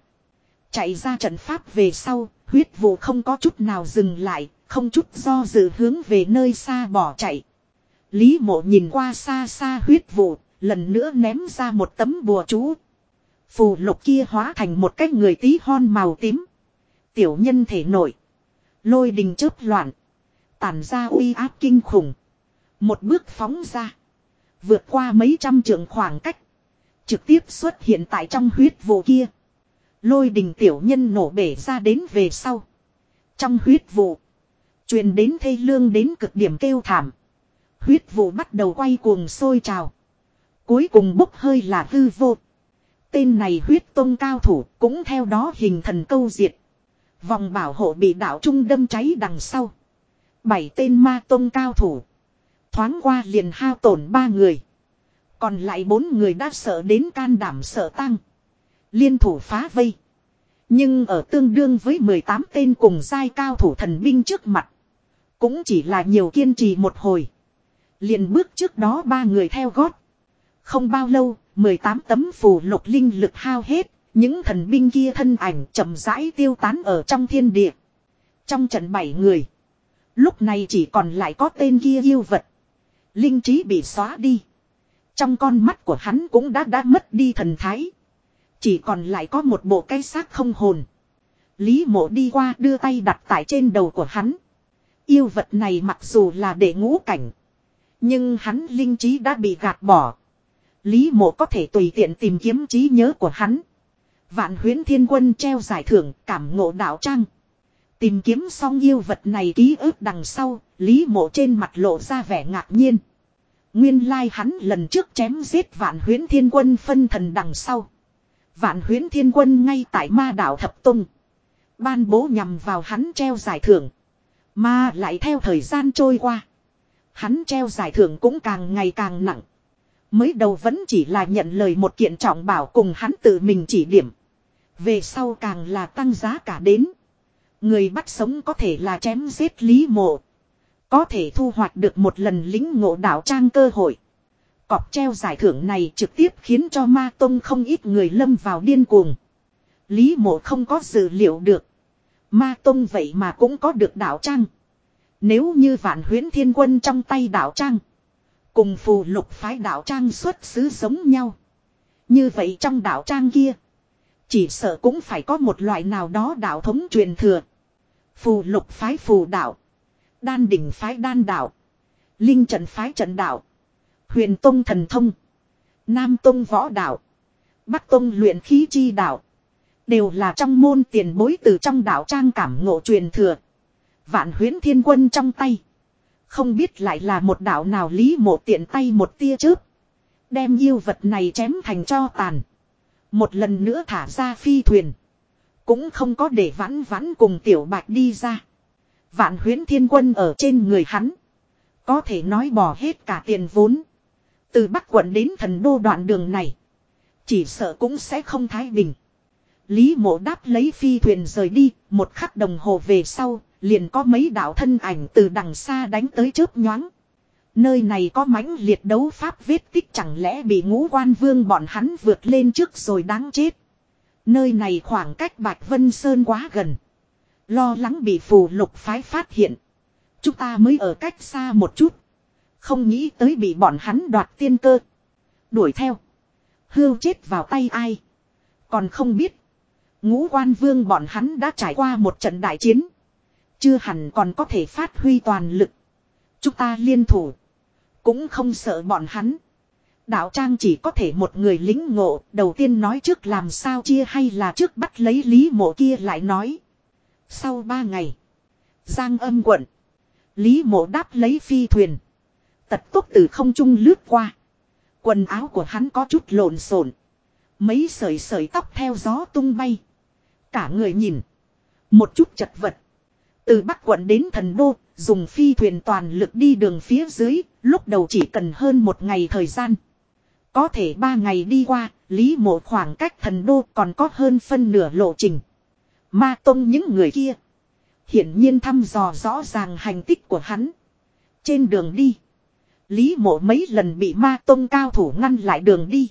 Speaker 1: Chạy ra trận pháp về sau, huyết vụ không có chút nào dừng lại, không chút do dự hướng về nơi xa bỏ chạy. Lý mộ nhìn qua xa xa huyết vụ, lần nữa ném ra một tấm bùa chú. Phù lục kia hóa thành một cái người tí hon màu tím. Tiểu nhân thể nổi. Lôi đình chớp loạn. Tản ra uy áp kinh khủng. Một bước phóng ra. Vượt qua mấy trăm trượng khoảng cách. Trực tiếp xuất hiện tại trong huyết vụ kia. Lôi đình tiểu nhân nổ bể ra đến về sau. Trong huyết vụ. truyền đến thê lương đến cực điểm kêu thảm. Huyết vụ bắt đầu quay cuồng sôi trào. Cuối cùng bốc hơi là hư vô. Tên này huyết tông cao thủ cũng theo đó hình thần câu diệt. Vòng bảo hộ bị đạo trung đâm cháy đằng sau. Bảy tên ma tông cao thủ. Thoáng qua liền hao tổn ba người. Còn lại bốn người đã sợ đến can đảm sợ tăng. Liên thủ phá vây. Nhưng ở tương đương với mười tám tên cùng giai cao thủ thần binh trước mặt. Cũng chỉ là nhiều kiên trì một hồi. Liền bước trước đó ba người theo gót. Không bao lâu, mười tám tấm phù lục linh lực hao hết. Những thần binh kia thân ảnh chậm rãi tiêu tán ở trong thiên địa. Trong trận bảy người. Lúc này chỉ còn lại có tên kia yêu vật. Linh trí bị xóa đi. Trong con mắt của hắn cũng đã đã mất đi thần thái. Chỉ còn lại có một bộ cây xác không hồn. Lý mộ đi qua đưa tay đặt tại trên đầu của hắn. Yêu vật này mặc dù là để ngũ cảnh. Nhưng hắn linh trí đã bị gạt bỏ. Lý mộ có thể tùy tiện tìm kiếm trí nhớ của hắn. Vạn huyến thiên quân treo giải thưởng cảm ngộ đạo trang Tìm kiếm xong yêu vật này ký ức đằng sau, Lý Mộ trên mặt lộ ra vẻ ngạc nhiên. Nguyên lai like hắn lần trước chém giết vạn huyến thiên quân phân thần đằng sau. Vạn huyến thiên quân ngay tại ma đảo Thập Tông. Ban bố nhằm vào hắn treo giải thưởng. Mà lại theo thời gian trôi qua. Hắn treo giải thưởng cũng càng ngày càng nặng. Mới đầu vẫn chỉ là nhận lời một kiện trọng bảo cùng hắn tự mình chỉ điểm. Về sau càng là tăng giá cả đến. Người bắt sống có thể là chém giết lý mộ. Có thể thu hoạch được một lần lính ngộ đạo trang cơ hội. Cọp treo giải thưởng này trực tiếp khiến cho ma tông không ít người lâm vào điên cuồng. Lý mộ không có dự liệu được. Ma tông vậy mà cũng có được đạo trang. Nếu như vạn huyến thiên quân trong tay đạo trang. Cùng phù lục phái đạo trang xuất xứ giống nhau. Như vậy trong đạo trang kia. Chỉ sợ cũng phải có một loại nào đó đạo thống truyền thừa. Phù lục phái phù đạo. Đan đỉnh phái đan đạo. Linh trận phái trận đạo. Huyền tông thần thông. Nam tông võ đạo. Bắc tông luyện khí chi đạo. Đều là trong môn tiền bối từ trong đạo trang cảm ngộ truyền thừa. Vạn huyến thiên quân trong tay. Không biết lại là một đạo nào lý mộ tiện tay một tia chớp. Đem yêu vật này chém thành cho tàn. Một lần nữa thả ra phi thuyền. Cũng không có để vãn vãn cùng tiểu bạch đi ra. Vạn huyến thiên quân ở trên người hắn. Có thể nói bỏ hết cả tiền vốn. Từ Bắc quận đến thần đô đoạn đường này. Chỉ sợ cũng sẽ không thái bình. Lý mộ đáp lấy phi thuyền rời đi, một khắc đồng hồ về sau, liền có mấy đạo thân ảnh từ đằng xa đánh tới chớp nhoáng. Nơi này có mãnh liệt đấu pháp vết tích chẳng lẽ bị ngũ quan vương bọn hắn vượt lên trước rồi đáng chết. Nơi này khoảng cách Bạch Vân Sơn quá gần. Lo lắng bị phù lục phái phát hiện. Chúng ta mới ở cách xa một chút. Không nghĩ tới bị bọn hắn đoạt tiên cơ. Đuổi theo. Hưu chết vào tay ai. Còn không biết. Ngũ quan vương bọn hắn đã trải qua một trận đại chiến. Chưa hẳn còn có thể phát huy toàn lực. Chúng ta liên thủ. Cũng không sợ bọn hắn đạo trang chỉ có thể một người lính ngộ, đầu tiên nói trước làm sao chia hay là trước bắt lấy Lý Mộ kia lại nói. Sau ba ngày, Giang âm quận, Lý Mộ đáp lấy phi thuyền. Tật tốc từ không trung lướt qua. Quần áo của hắn có chút lộn xộn, Mấy sợi sợi tóc theo gió tung bay. Cả người nhìn, một chút chật vật. Từ Bắc quận đến thần đô, dùng phi thuyền toàn lực đi đường phía dưới, lúc đầu chỉ cần hơn một ngày thời gian. Có thể ba ngày đi qua, Lý Mộ khoảng cách thần đô còn có hơn phân nửa lộ trình. Ma Tông những người kia. Hiển nhiên thăm dò rõ ràng hành tích của hắn. Trên đường đi. Lý Mộ mấy lần bị Ma Tông cao thủ ngăn lại đường đi.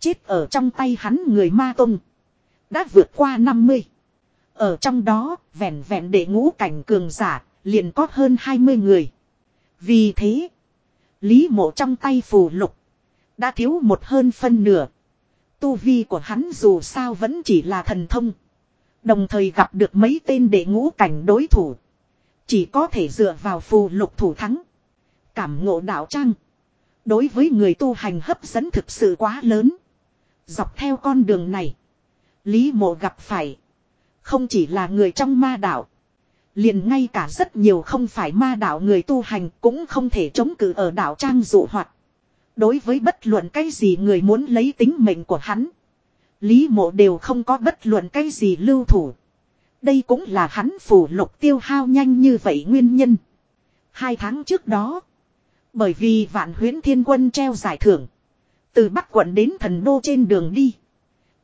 Speaker 1: Chết ở trong tay hắn người Ma Tông. Đã vượt qua 50. Ở trong đó, vẹn vẹn để ngũ cảnh cường giả, liền có hơn 20 người. Vì thế, Lý Mộ trong tay phù lục đã thiếu một hơn phân nửa. Tu vi của hắn dù sao vẫn chỉ là thần thông. Đồng thời gặp được mấy tên đệ ngũ cảnh đối thủ. Chỉ có thể dựa vào phù lục thủ thắng. Cảm ngộ đạo trang. Đối với người tu hành hấp dẫn thực sự quá lớn. Dọc theo con đường này. Lý mộ gặp phải. Không chỉ là người trong ma đạo. Liền ngay cả rất nhiều không phải ma đạo người tu hành cũng không thể chống cự ở đạo trang dụ hoạt. Đối với bất luận cái gì người muốn lấy tính mệnh của hắn. Lý mộ đều không có bất luận cái gì lưu thủ. Đây cũng là hắn phủ lục tiêu hao nhanh như vậy nguyên nhân. Hai tháng trước đó. Bởi vì vạn huyến thiên quân treo giải thưởng. Từ Bắc quận đến thần đô trên đường đi.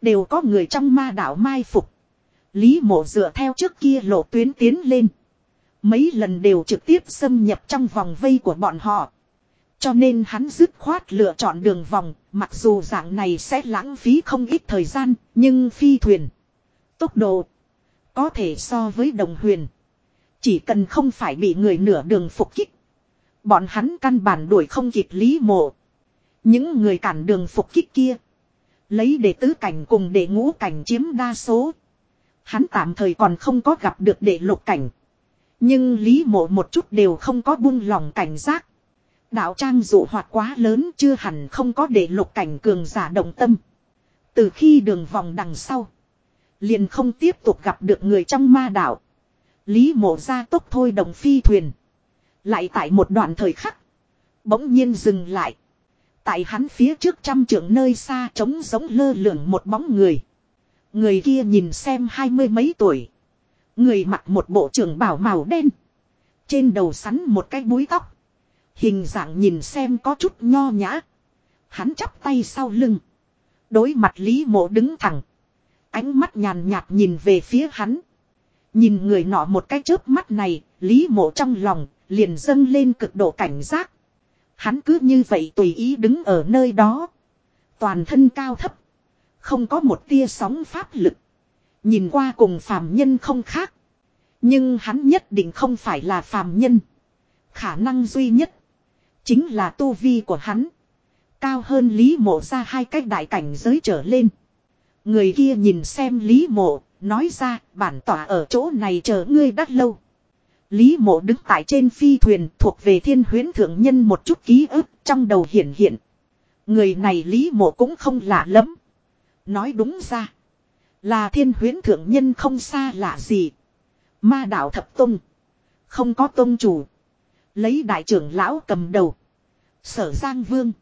Speaker 1: Đều có người trong ma đảo mai phục. Lý mộ dựa theo trước kia lộ tuyến tiến lên. Mấy lần đều trực tiếp xâm nhập trong vòng vây của bọn họ. Cho nên hắn dứt khoát lựa chọn đường vòng, mặc dù dạng này sẽ lãng phí không ít thời gian, nhưng phi thuyền. Tốc độ có thể so với đồng huyền. Chỉ cần không phải bị người nửa đường phục kích. Bọn hắn căn bản đuổi không kịp lý mộ. Những người cản đường phục kích kia. Lấy đệ tứ cảnh cùng đệ ngũ cảnh chiếm đa số. Hắn tạm thời còn không có gặp được đệ lục cảnh. Nhưng lý mộ một chút đều không có buông lòng cảnh giác. Đạo trang dụ hoạt quá lớn chưa hẳn không có để lục cảnh cường giả động tâm. Từ khi đường vòng đằng sau. Liền không tiếp tục gặp được người trong ma đạo. Lý mộ ra tốc thôi đồng phi thuyền. Lại tại một đoạn thời khắc. Bỗng nhiên dừng lại. Tại hắn phía trước trăm trượng nơi xa trống giống lơ lửng một bóng người. Người kia nhìn xem hai mươi mấy tuổi. Người mặc một bộ trưởng bảo màu đen. Trên đầu sắn một cái búi tóc. Hình dạng nhìn xem có chút nho nhã. Hắn chắp tay sau lưng. Đối mặt Lý Mộ đứng thẳng. Ánh mắt nhàn nhạt nhìn về phía hắn. Nhìn người nọ một cái chớp mắt này, Lý Mộ trong lòng, liền dâng lên cực độ cảnh giác. Hắn cứ như vậy tùy ý đứng ở nơi đó. Toàn thân cao thấp. Không có một tia sóng pháp lực. Nhìn qua cùng phàm nhân không khác. Nhưng hắn nhất định không phải là phàm nhân. Khả năng duy nhất Chính là tu vi của hắn. Cao hơn Lý Mộ ra hai cách đại cảnh giới trở lên. Người kia nhìn xem Lý Mộ, nói ra bản tỏa ở chỗ này chờ ngươi đắt lâu. Lý Mộ đứng tại trên phi thuyền thuộc về thiên huyến thượng nhân một chút ký ức trong đầu hiển hiện. Người này Lý Mộ cũng không lạ lắm. Nói đúng ra. Là thiên huyến thượng nhân không xa lạ gì. Ma đạo thập tung. Không có tông chủ. Lấy đại trưởng lão cầm đầu. Sở Giang Vương.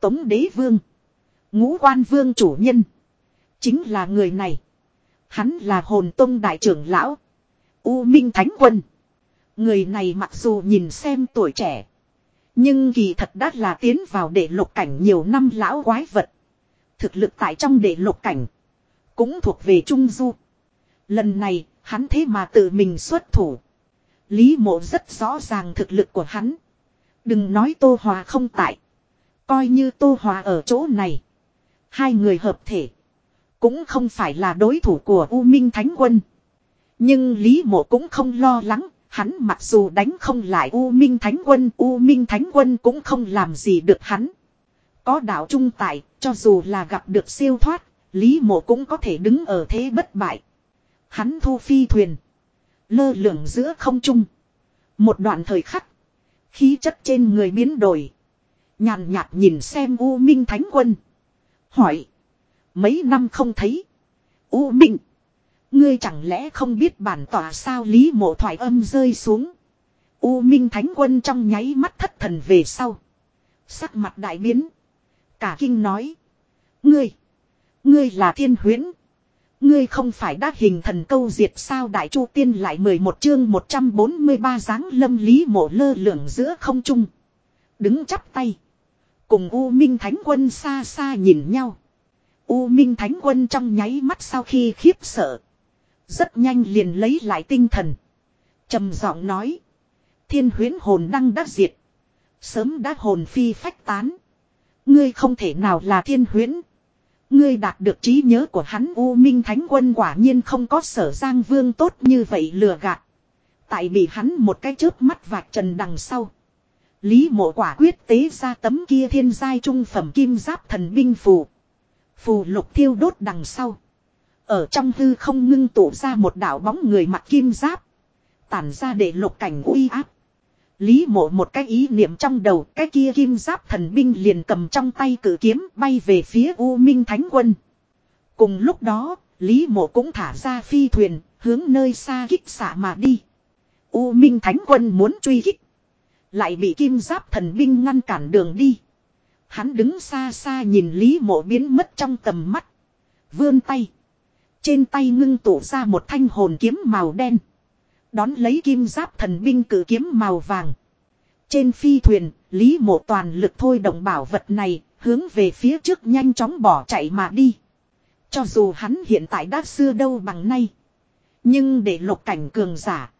Speaker 1: Tống Đế Vương. Ngũ quan Vương chủ nhân. Chính là người này. Hắn là hồn tông đại trưởng lão. U Minh Thánh Quân. Người này mặc dù nhìn xem tuổi trẻ. Nhưng kỳ thật đắt là tiến vào đệ lục cảnh nhiều năm lão quái vật. Thực lực tại trong đệ lục cảnh. Cũng thuộc về Trung Du. Lần này, hắn thế mà tự mình xuất thủ, Lý mộ rất rõ ràng thực lực của hắn. Đừng nói Tô Hòa không tại. Coi như Tô Hòa ở chỗ này. Hai người hợp thể. Cũng không phải là đối thủ của U Minh Thánh Quân. Nhưng Lý mộ cũng không lo lắng. Hắn mặc dù đánh không lại U Minh Thánh Quân. U Minh Thánh Quân cũng không làm gì được hắn. Có đạo trung tại. Cho dù là gặp được siêu thoát. Lý mộ cũng có thể đứng ở thế bất bại. Hắn thu phi thuyền. Lơ lửng giữa không trung. Một đoạn thời khắc. Khí chất trên người biến đổi. Nhàn nhạt nhìn xem U Minh Thánh Quân. Hỏi. Mấy năm không thấy. U Minh. Ngươi chẳng lẽ không biết bản tỏa sao lý mộ thoại âm rơi xuống. U Minh Thánh Quân trong nháy mắt thất thần về sau. Sắc mặt đại biến. Cả kinh nói. Ngươi. Ngươi là thiên huyến. Ngươi không phải đã hình thần câu diệt sao đại chu tiên lại 11 chương 143 dáng lâm lý mộ lơ lửng giữa không trung. Đứng chắp tay. Cùng U Minh Thánh Quân xa xa nhìn nhau. U Minh Thánh Quân trong nháy mắt sau khi khiếp sợ. Rất nhanh liền lấy lại tinh thần. trầm giọng nói. Thiên huyến hồn đăng đã diệt. Sớm đã hồn phi phách tán. Ngươi không thể nào là thiên huyến. Ngươi đạt được trí nhớ của hắn U Minh Thánh Quân quả nhiên không có sở giang vương tốt như vậy lừa gạt. Tại bị hắn một cái chớp mắt vạch trần đằng sau. Lý mộ quả quyết tế ra tấm kia thiên giai trung phẩm kim giáp thần binh phù. Phù lục thiêu đốt đằng sau. Ở trong hư không ngưng tụ ra một đạo bóng người mặc kim giáp. Tản ra để lục cảnh uy áp. Lý mộ một cái ý niệm trong đầu cái kia kim giáp thần binh liền cầm trong tay cử kiếm bay về phía U Minh Thánh Quân. Cùng lúc đó, Lý mộ cũng thả ra phi thuyền, hướng nơi xa kích xạ mà đi. U Minh Thánh Quân muốn truy kích. Lại bị kim giáp thần binh ngăn cản đường đi. Hắn đứng xa xa nhìn Lý mộ biến mất trong tầm mắt. Vươn tay. Trên tay ngưng tụ ra một thanh hồn kiếm màu đen. Đón lấy kim giáp thần binh cử kiếm màu vàng. Trên phi thuyền, Lý Mộ toàn lực thôi động bảo vật này, hướng về phía trước nhanh chóng bỏ chạy mà đi. Cho dù hắn hiện tại đã xưa đâu bằng nay. Nhưng để lục cảnh cường giả.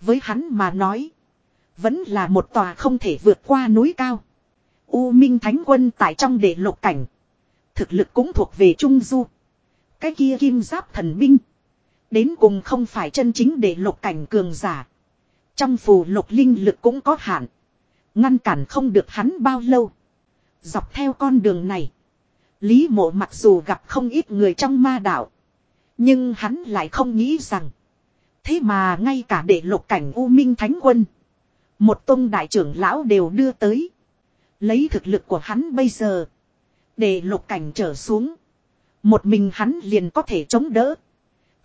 Speaker 1: Với hắn mà nói. Vẫn là một tòa không thể vượt qua núi cao. U Minh Thánh Quân tại trong để lục cảnh. Thực lực cũng thuộc về Trung Du. Cái kia kim giáp thần binh. Đến cùng không phải chân chính để lục cảnh cường giả. Trong phù lục linh lực cũng có hạn. Ngăn cản không được hắn bao lâu. Dọc theo con đường này. Lý mộ mặc dù gặp không ít người trong ma đạo. Nhưng hắn lại không nghĩ rằng. Thế mà ngay cả để lục cảnh U Minh Thánh Quân. Một tôn đại trưởng lão đều đưa tới. Lấy thực lực của hắn bây giờ. Để lục cảnh trở xuống. Một mình hắn liền có thể chống đỡ.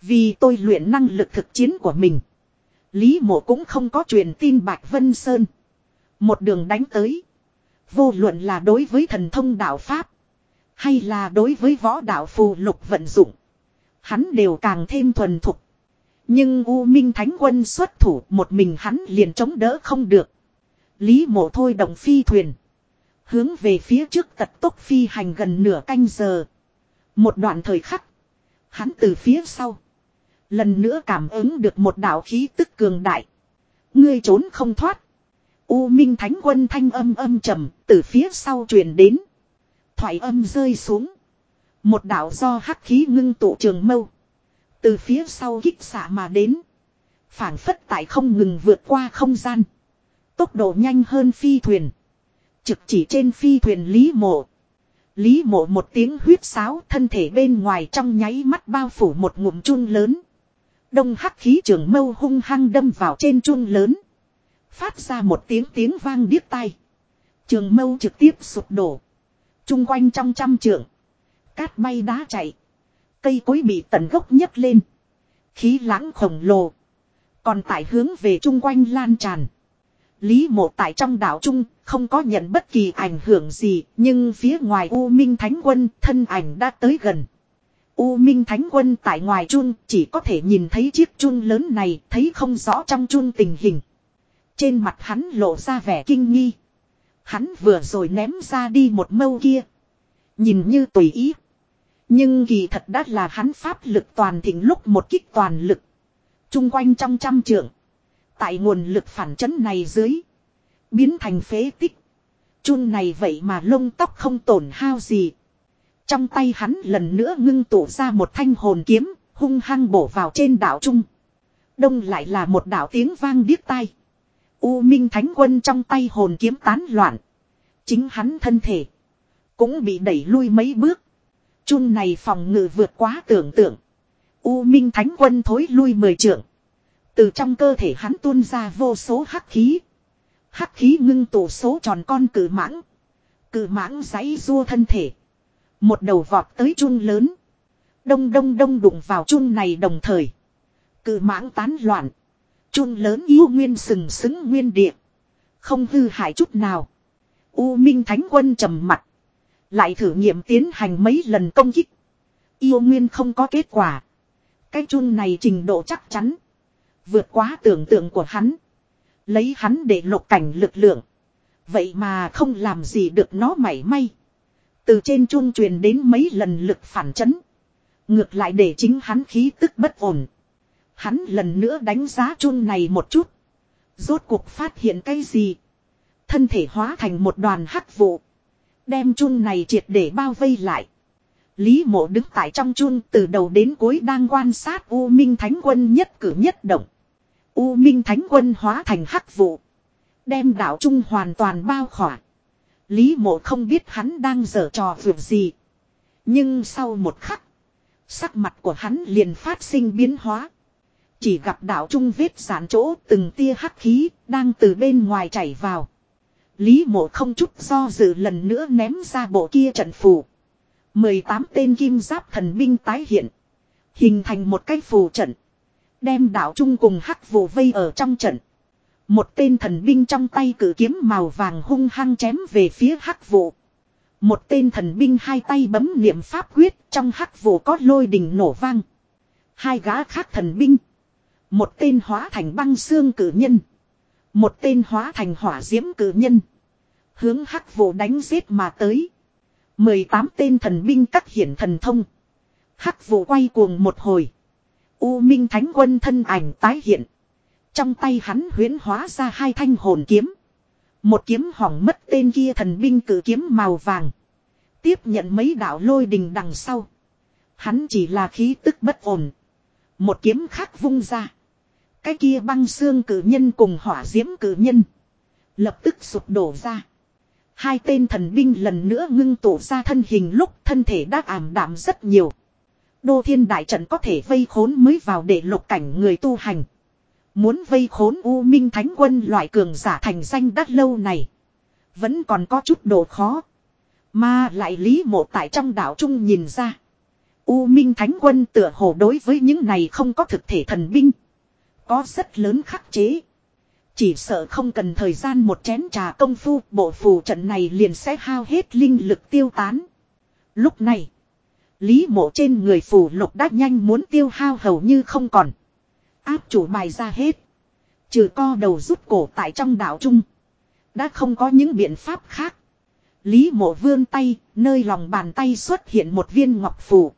Speaker 1: Vì tôi luyện năng lực thực chiến của mình. Lý mộ cũng không có truyền tin Bạch Vân Sơn. Một đường đánh tới. Vô luận là đối với thần thông đạo Pháp. Hay là đối với võ đạo phù lục vận dụng. Hắn đều càng thêm thuần thục. Nhưng U Minh Thánh Quân xuất thủ một mình hắn liền chống đỡ không được. Lý mộ thôi động phi thuyền. Hướng về phía trước tật tốc phi hành gần nửa canh giờ. Một đoạn thời khắc. Hắn từ phía sau. Lần nữa cảm ứng được một đạo khí tức cường đại. Ngươi trốn không thoát. U Minh Thánh Quân thanh âm âm trầm từ phía sau truyền đến. Thoại âm rơi xuống. Một đạo do hắc khí ngưng tụ trường mâu. Từ phía sau kích xạ mà đến. phản phất tại không ngừng vượt qua không gian. Tốc độ nhanh hơn phi thuyền. Trực chỉ trên phi thuyền Lý Mộ. Lý Mộ một tiếng huyết sáo thân thể bên ngoài trong nháy mắt bao phủ một ngụm chun lớn. Đông hắc khí trường mâu hung hăng đâm vào trên chuông lớn. Phát ra một tiếng tiếng vang điếc tai. Trường mâu trực tiếp sụp đổ. Trung quanh trong trăm trường. Cát bay đá chạy. Cây cối bị tận gốc nhấc lên. Khí lãng khổng lồ. Còn tại hướng về trung quanh lan tràn. Lý mộ tại trong đảo Trung không có nhận bất kỳ ảnh hưởng gì. Nhưng phía ngoài U Minh Thánh Quân thân ảnh đã tới gần. U Minh Thánh Quân tại ngoài chun chỉ có thể nhìn thấy chiếc chun lớn này, thấy không rõ trong chun tình hình. Trên mặt hắn lộ ra vẻ kinh nghi. Hắn vừa rồi ném ra đi một mâu kia. Nhìn như tùy ý. Nhưng kỳ thật đã là hắn pháp lực toàn thịnh lúc một kích toàn lực. Trung quanh trong trăm trượng. Tại nguồn lực phản chấn này dưới. Biến thành phế tích. Chun này vậy mà lông tóc không tổn hao gì. Trong tay hắn lần nữa ngưng tụ ra một thanh hồn kiếm, hung hăng bổ vào trên đảo Trung. Đông lại là một đảo tiếng vang điếc tai. U Minh Thánh Quân trong tay hồn kiếm tán loạn. Chính hắn thân thể. Cũng bị đẩy lui mấy bước. trung này phòng ngự vượt quá tưởng tượng. U Minh Thánh Quân thối lui mười trượng. Từ trong cơ thể hắn tuôn ra vô số hắc khí. Hắc khí ngưng tụ số tròn con cử mãng. Cử mãng giấy rua thân thể. Một đầu vọt tới chun lớn. Đông đông đông đụng vào chun này đồng thời. Cự mãng tán loạn. Chun lớn yêu nguyên sừng sững nguyên địa. Không hư hại chút nào. U Minh Thánh Quân trầm mặt. Lại thử nghiệm tiến hành mấy lần công kích. Yêu nguyên không có kết quả. Cái chun này trình độ chắc chắn. Vượt quá tưởng tượng của hắn. Lấy hắn để lục cảnh lực lượng. Vậy mà không làm gì được nó mảy may. Từ trên chuông truyền đến mấy lần lực phản chấn. Ngược lại để chính hắn khí tức bất ổn. Hắn lần nữa đánh giá chuông này một chút. Rốt cuộc phát hiện cái gì? Thân thể hóa thành một đoàn hắc vụ. Đem chuông này triệt để bao vây lại. Lý mộ đứng tại trong chuông từ đầu đến cuối đang quan sát U Minh Thánh Quân nhất cử nhất động. U Minh Thánh Quân hóa thành hắc vụ. Đem đảo trung hoàn toàn bao khỏa. Lý mộ không biết hắn đang dở trò vượt gì. Nhưng sau một khắc. Sắc mặt của hắn liền phát sinh biến hóa. Chỉ gặp đạo trung vết giản chỗ từng tia hắc khí đang từ bên ngoài chảy vào. Lý mộ không chút do dự lần nữa ném ra bộ kia trận phù. 18 tên kim giáp thần binh tái hiện. Hình thành một cái phù trận. Đem đạo trung cùng hắc vụ vây ở trong trận. Một tên thần binh trong tay cử kiếm màu vàng hung hăng chém về phía hắc vụ. Một tên thần binh hai tay bấm niệm pháp quyết trong hắc vụ có lôi đình nổ vang. Hai gã khác thần binh. Một tên hóa thành băng xương cử nhân. Một tên hóa thành hỏa diễm cử nhân. Hướng hắc vụ đánh giết mà tới. 18 tên thần binh cắt hiển thần thông. Hắc vụ quay cuồng một hồi. U Minh Thánh Quân thân ảnh tái hiện. Trong tay hắn huyến hóa ra hai thanh hồn kiếm. Một kiếm hỏng mất tên kia thần binh cử kiếm màu vàng. Tiếp nhận mấy đạo lôi đình đằng sau. Hắn chỉ là khí tức bất ổn. Một kiếm khác vung ra. Cái kia băng xương cử nhân cùng hỏa diễm cử nhân. Lập tức sụp đổ ra. Hai tên thần binh lần nữa ngưng tụ ra thân hình lúc thân thể đã ảm đạm rất nhiều. Đô thiên đại trận có thể vây khốn mới vào để lục cảnh người tu hành. Muốn vây khốn U Minh Thánh Quân loại cường giả thành danh đắt lâu này. Vẫn còn có chút độ khó. Mà lại Lý Mộ tại trong đảo Trung nhìn ra. U Minh Thánh Quân tựa hồ đối với những này không có thực thể thần binh. Có rất lớn khắc chế. Chỉ sợ không cần thời gian một chén trà công phu bộ phù trận này liền sẽ hao hết linh lực tiêu tán. Lúc này, Lý Mộ trên người phù lục đã nhanh muốn tiêu hao hầu như không còn áp chủ bài ra hết. Trừ co đầu rút cổ tại trong đảo Trung. Đã không có những biện pháp khác. Lý mộ vươn tay, nơi lòng bàn tay xuất hiện một viên ngọc phù.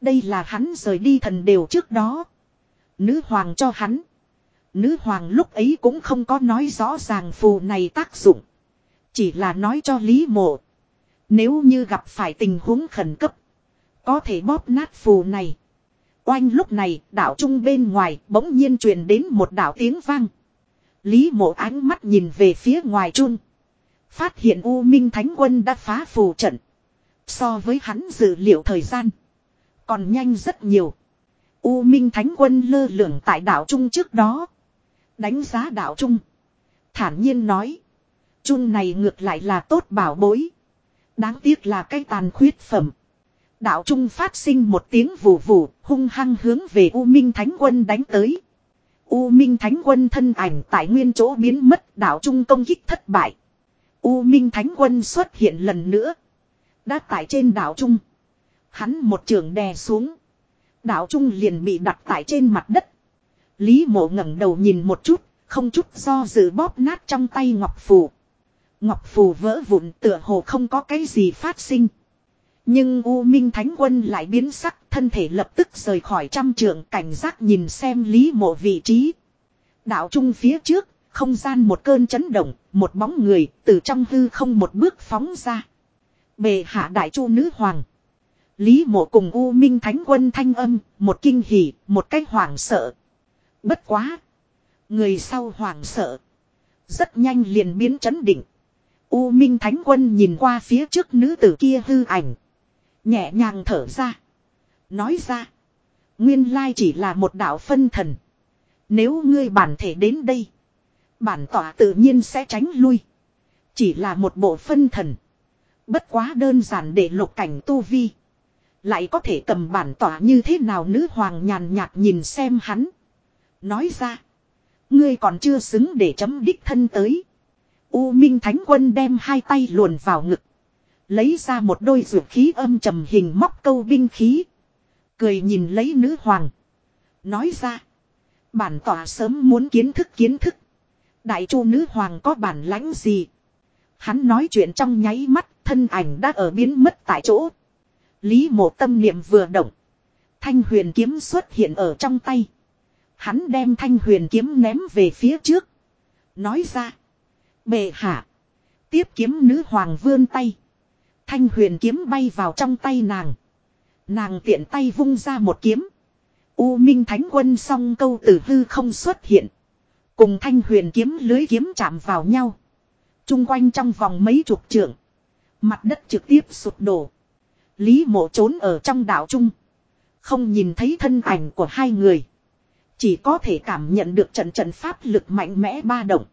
Speaker 1: Đây là hắn rời đi thần đều trước đó. Nữ hoàng cho hắn. Nữ hoàng lúc ấy cũng không có nói rõ ràng phù này tác dụng. Chỉ là nói cho Lý mộ. Nếu như gặp phải tình huống khẩn cấp. Có thể bóp nát phù này. Oanh lúc này, đảo trung bên ngoài bỗng nhiên truyền đến một đảo tiếng vang. Lý mộ ánh mắt nhìn về phía ngoài trung. Phát hiện U Minh Thánh Quân đã phá phù trận. So với hắn dự liệu thời gian. Còn nhanh rất nhiều. U Minh Thánh Quân lơ lửng tại đảo Trung trước đó. Đánh giá đảo Trung. Thản nhiên nói. Trung này ngược lại là tốt bảo bối. Đáng tiếc là cái tàn khuyết phẩm. Đạo Trung phát sinh một tiếng vù vù, hung hăng hướng về U Minh Thánh Quân đánh tới. U Minh Thánh Quân thân ảnh tại nguyên chỗ biến mất, đạo Trung công kích thất bại. U Minh Thánh Quân xuất hiện lần nữa. Đã tại trên đạo Trung. Hắn một trường đè xuống. đạo Trung liền bị đặt tại trên mặt đất. Lý mộ ngẩng đầu nhìn một chút, không chút do dự bóp nát trong tay Ngọc Phù. Ngọc Phù vỡ vụn tựa hồ không có cái gì phát sinh. Nhưng U Minh Thánh Quân lại biến sắc thân thể lập tức rời khỏi trăm trường cảnh giác nhìn xem Lý Mộ vị trí. Đạo trung phía trước, không gian một cơn chấn động, một bóng người từ trong hư không một bước phóng ra. Bề hạ đại chu nữ hoàng. Lý Mộ cùng U Minh Thánh Quân thanh âm, một kinh hỉ, một cái hoảng sợ. Bất quá. Người sau hoảng sợ. Rất nhanh liền biến chấn định. U Minh Thánh Quân nhìn qua phía trước nữ tử kia hư ảnh. Nhẹ nhàng thở ra. Nói ra. Nguyên lai chỉ là một đạo phân thần. Nếu ngươi bản thể đến đây. Bản tỏa tự nhiên sẽ tránh lui. Chỉ là một bộ phân thần. Bất quá đơn giản để lục cảnh tu vi. Lại có thể cầm bản tỏa như thế nào nữ hoàng nhàn nhạt nhìn xem hắn. Nói ra. Ngươi còn chưa xứng để chấm đích thân tới. U Minh Thánh Quân đem hai tay luồn vào ngực Lấy ra một đôi rượu khí âm trầm hình móc câu binh khí. Cười nhìn lấy nữ hoàng. Nói ra. Bản tỏa sớm muốn kiến thức kiến thức. Đại chu nữ hoàng có bản lãnh gì? Hắn nói chuyện trong nháy mắt, thân ảnh đã ở biến mất tại chỗ. Lý mộ tâm niệm vừa động. Thanh huyền kiếm xuất hiện ở trong tay. Hắn đem thanh huyền kiếm ném về phía trước. Nói ra. Bệ hạ. Tiếp kiếm nữ hoàng vươn tay. Thanh huyền kiếm bay vào trong tay nàng. Nàng tiện tay vung ra một kiếm. U Minh Thánh Quân song câu tử hư không xuất hiện. Cùng thanh huyền kiếm lưới kiếm chạm vào nhau. Trung quanh trong vòng mấy chục trượng. Mặt đất trực tiếp sụp đổ. Lý mộ trốn ở trong đảo Trung. Không nhìn thấy thân ảnh của hai người. Chỉ có thể cảm nhận được trận trận pháp lực mạnh mẽ ba động.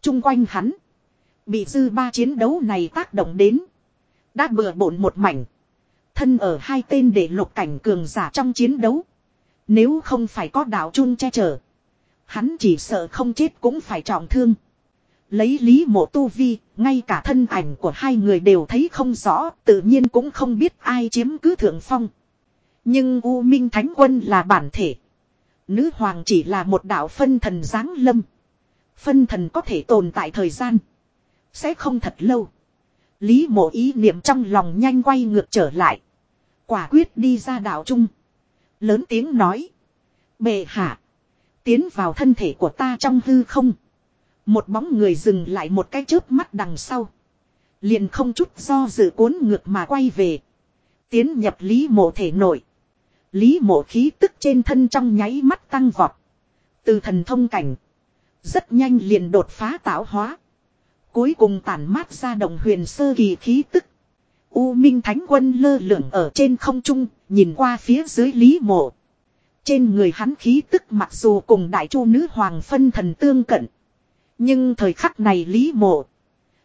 Speaker 1: Trung quanh hắn. Bị dư ba chiến đấu này tác động đến. Đã bừa bộn một mảnh. Thân ở hai tên để lục cảnh cường giả trong chiến đấu. Nếu không phải có đạo chun che chở. Hắn chỉ sợ không chết cũng phải trọng thương. Lấy lý mộ tu vi, ngay cả thân ảnh của hai người đều thấy không rõ, tự nhiên cũng không biết ai chiếm cứ thượng phong. Nhưng U Minh Thánh Quân là bản thể. Nữ hoàng chỉ là một đạo phân thần giáng lâm. Phân thần có thể tồn tại thời gian. Sẽ không thật lâu. Lý mộ ý niệm trong lòng nhanh quay ngược trở lại. Quả quyết đi ra đảo trung. Lớn tiếng nói. Bệ hạ. Tiến vào thân thể của ta trong hư không. Một bóng người dừng lại một cái chớp mắt đằng sau. Liền không chút do dự cuốn ngược mà quay về. Tiến nhập lý mộ thể nội. Lý mộ khí tức trên thân trong nháy mắt tăng vọt. Từ thần thông cảnh. Rất nhanh liền đột phá tạo hóa. Cuối cùng tản mát ra đồng huyền sơ kỳ khí tức. U Minh Thánh Quân lơ lửng ở trên không trung, nhìn qua phía dưới Lý Mộ. Trên người hắn khí tức mặc dù cùng đại chu nữ hoàng phân thần tương cận. Nhưng thời khắc này Lý Mộ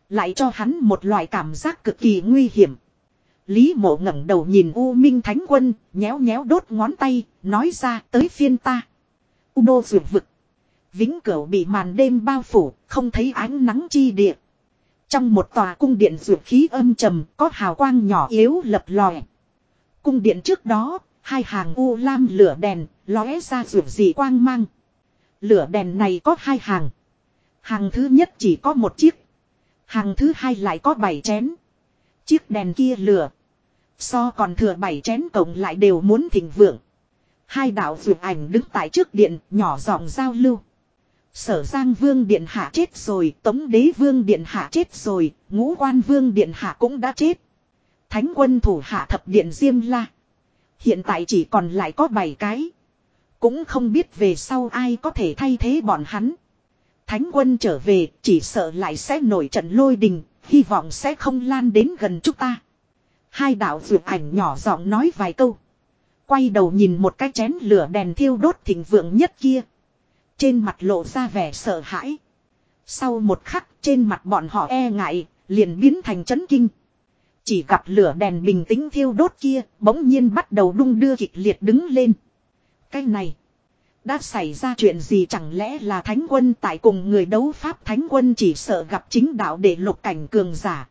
Speaker 1: lại cho hắn một loại cảm giác cực kỳ nguy hiểm. Lý Mộ ngẩng đầu nhìn U Minh Thánh Quân, nhéo nhéo đốt ngón tay, nói ra tới phiên ta. U đô dược vực vĩnh cửu bị màn đêm bao phủ, không thấy ánh nắng chi địa. Trong một tòa cung điện dược khí âm trầm có hào quang nhỏ yếu lập lòe. Cung điện trước đó, hai hàng u lam lửa đèn, lóe ra dược dị quang mang. Lửa đèn này có hai hàng. Hàng thứ nhất chỉ có một chiếc. Hàng thứ hai lại có bảy chén. Chiếc đèn kia lửa. So còn thừa bảy chén cộng lại đều muốn thịnh vượng. Hai đạo dược ảnh đứng tại trước điện nhỏ giọng giao lưu. Sở Giang Vương Điện Hạ chết rồi, Tống Đế Vương Điện Hạ chết rồi, Ngũ Quan Vương Điện Hạ cũng đã chết. Thánh quân thủ hạ thập điện Diêm La. Hiện tại chỉ còn lại có 7 cái. Cũng không biết về sau ai có thể thay thế bọn hắn. Thánh quân trở về chỉ sợ lại sẽ nổi trận lôi đình, hy vọng sẽ không lan đến gần chúng ta. Hai đạo vượt ảnh nhỏ giọng nói vài câu. Quay đầu nhìn một cái chén lửa đèn thiêu đốt thịnh vượng nhất kia trên mặt lộ ra vẻ sợ hãi. Sau một khắc trên mặt bọn họ e ngại, liền biến thành chấn kinh. Chỉ gặp lửa đèn bình tĩnh thiêu đốt kia, bỗng nhiên bắt đầu đung đưa kịch liệt đứng lên. Cái này, đã xảy ra chuyện gì chẳng lẽ là thánh quân tại cùng người đấu pháp thánh quân chỉ sợ gặp chính đạo để lục cảnh cường giả.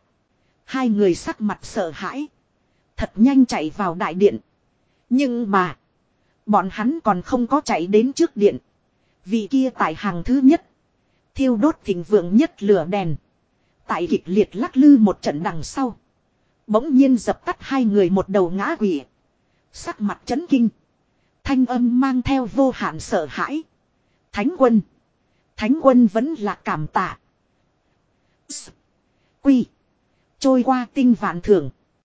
Speaker 1: Hai người sắc mặt sợ hãi. Thật nhanh chạy vào đại điện. Nhưng mà, bọn hắn còn không có chạy đến trước điện. Vị kia tại hàng thứ nhất. Thiêu đốt thịnh vượng nhất lửa đèn. Tại kịch liệt lắc lư một trận đằng sau. Bỗng nhiên dập tắt hai người một đầu ngã quỷ. Sắc mặt chấn kinh. Thanh âm mang theo vô hạn sợ hãi. Thánh quân. Thánh quân vẫn là cảm tạ. Quy. Trôi qua tinh vạn thưởng.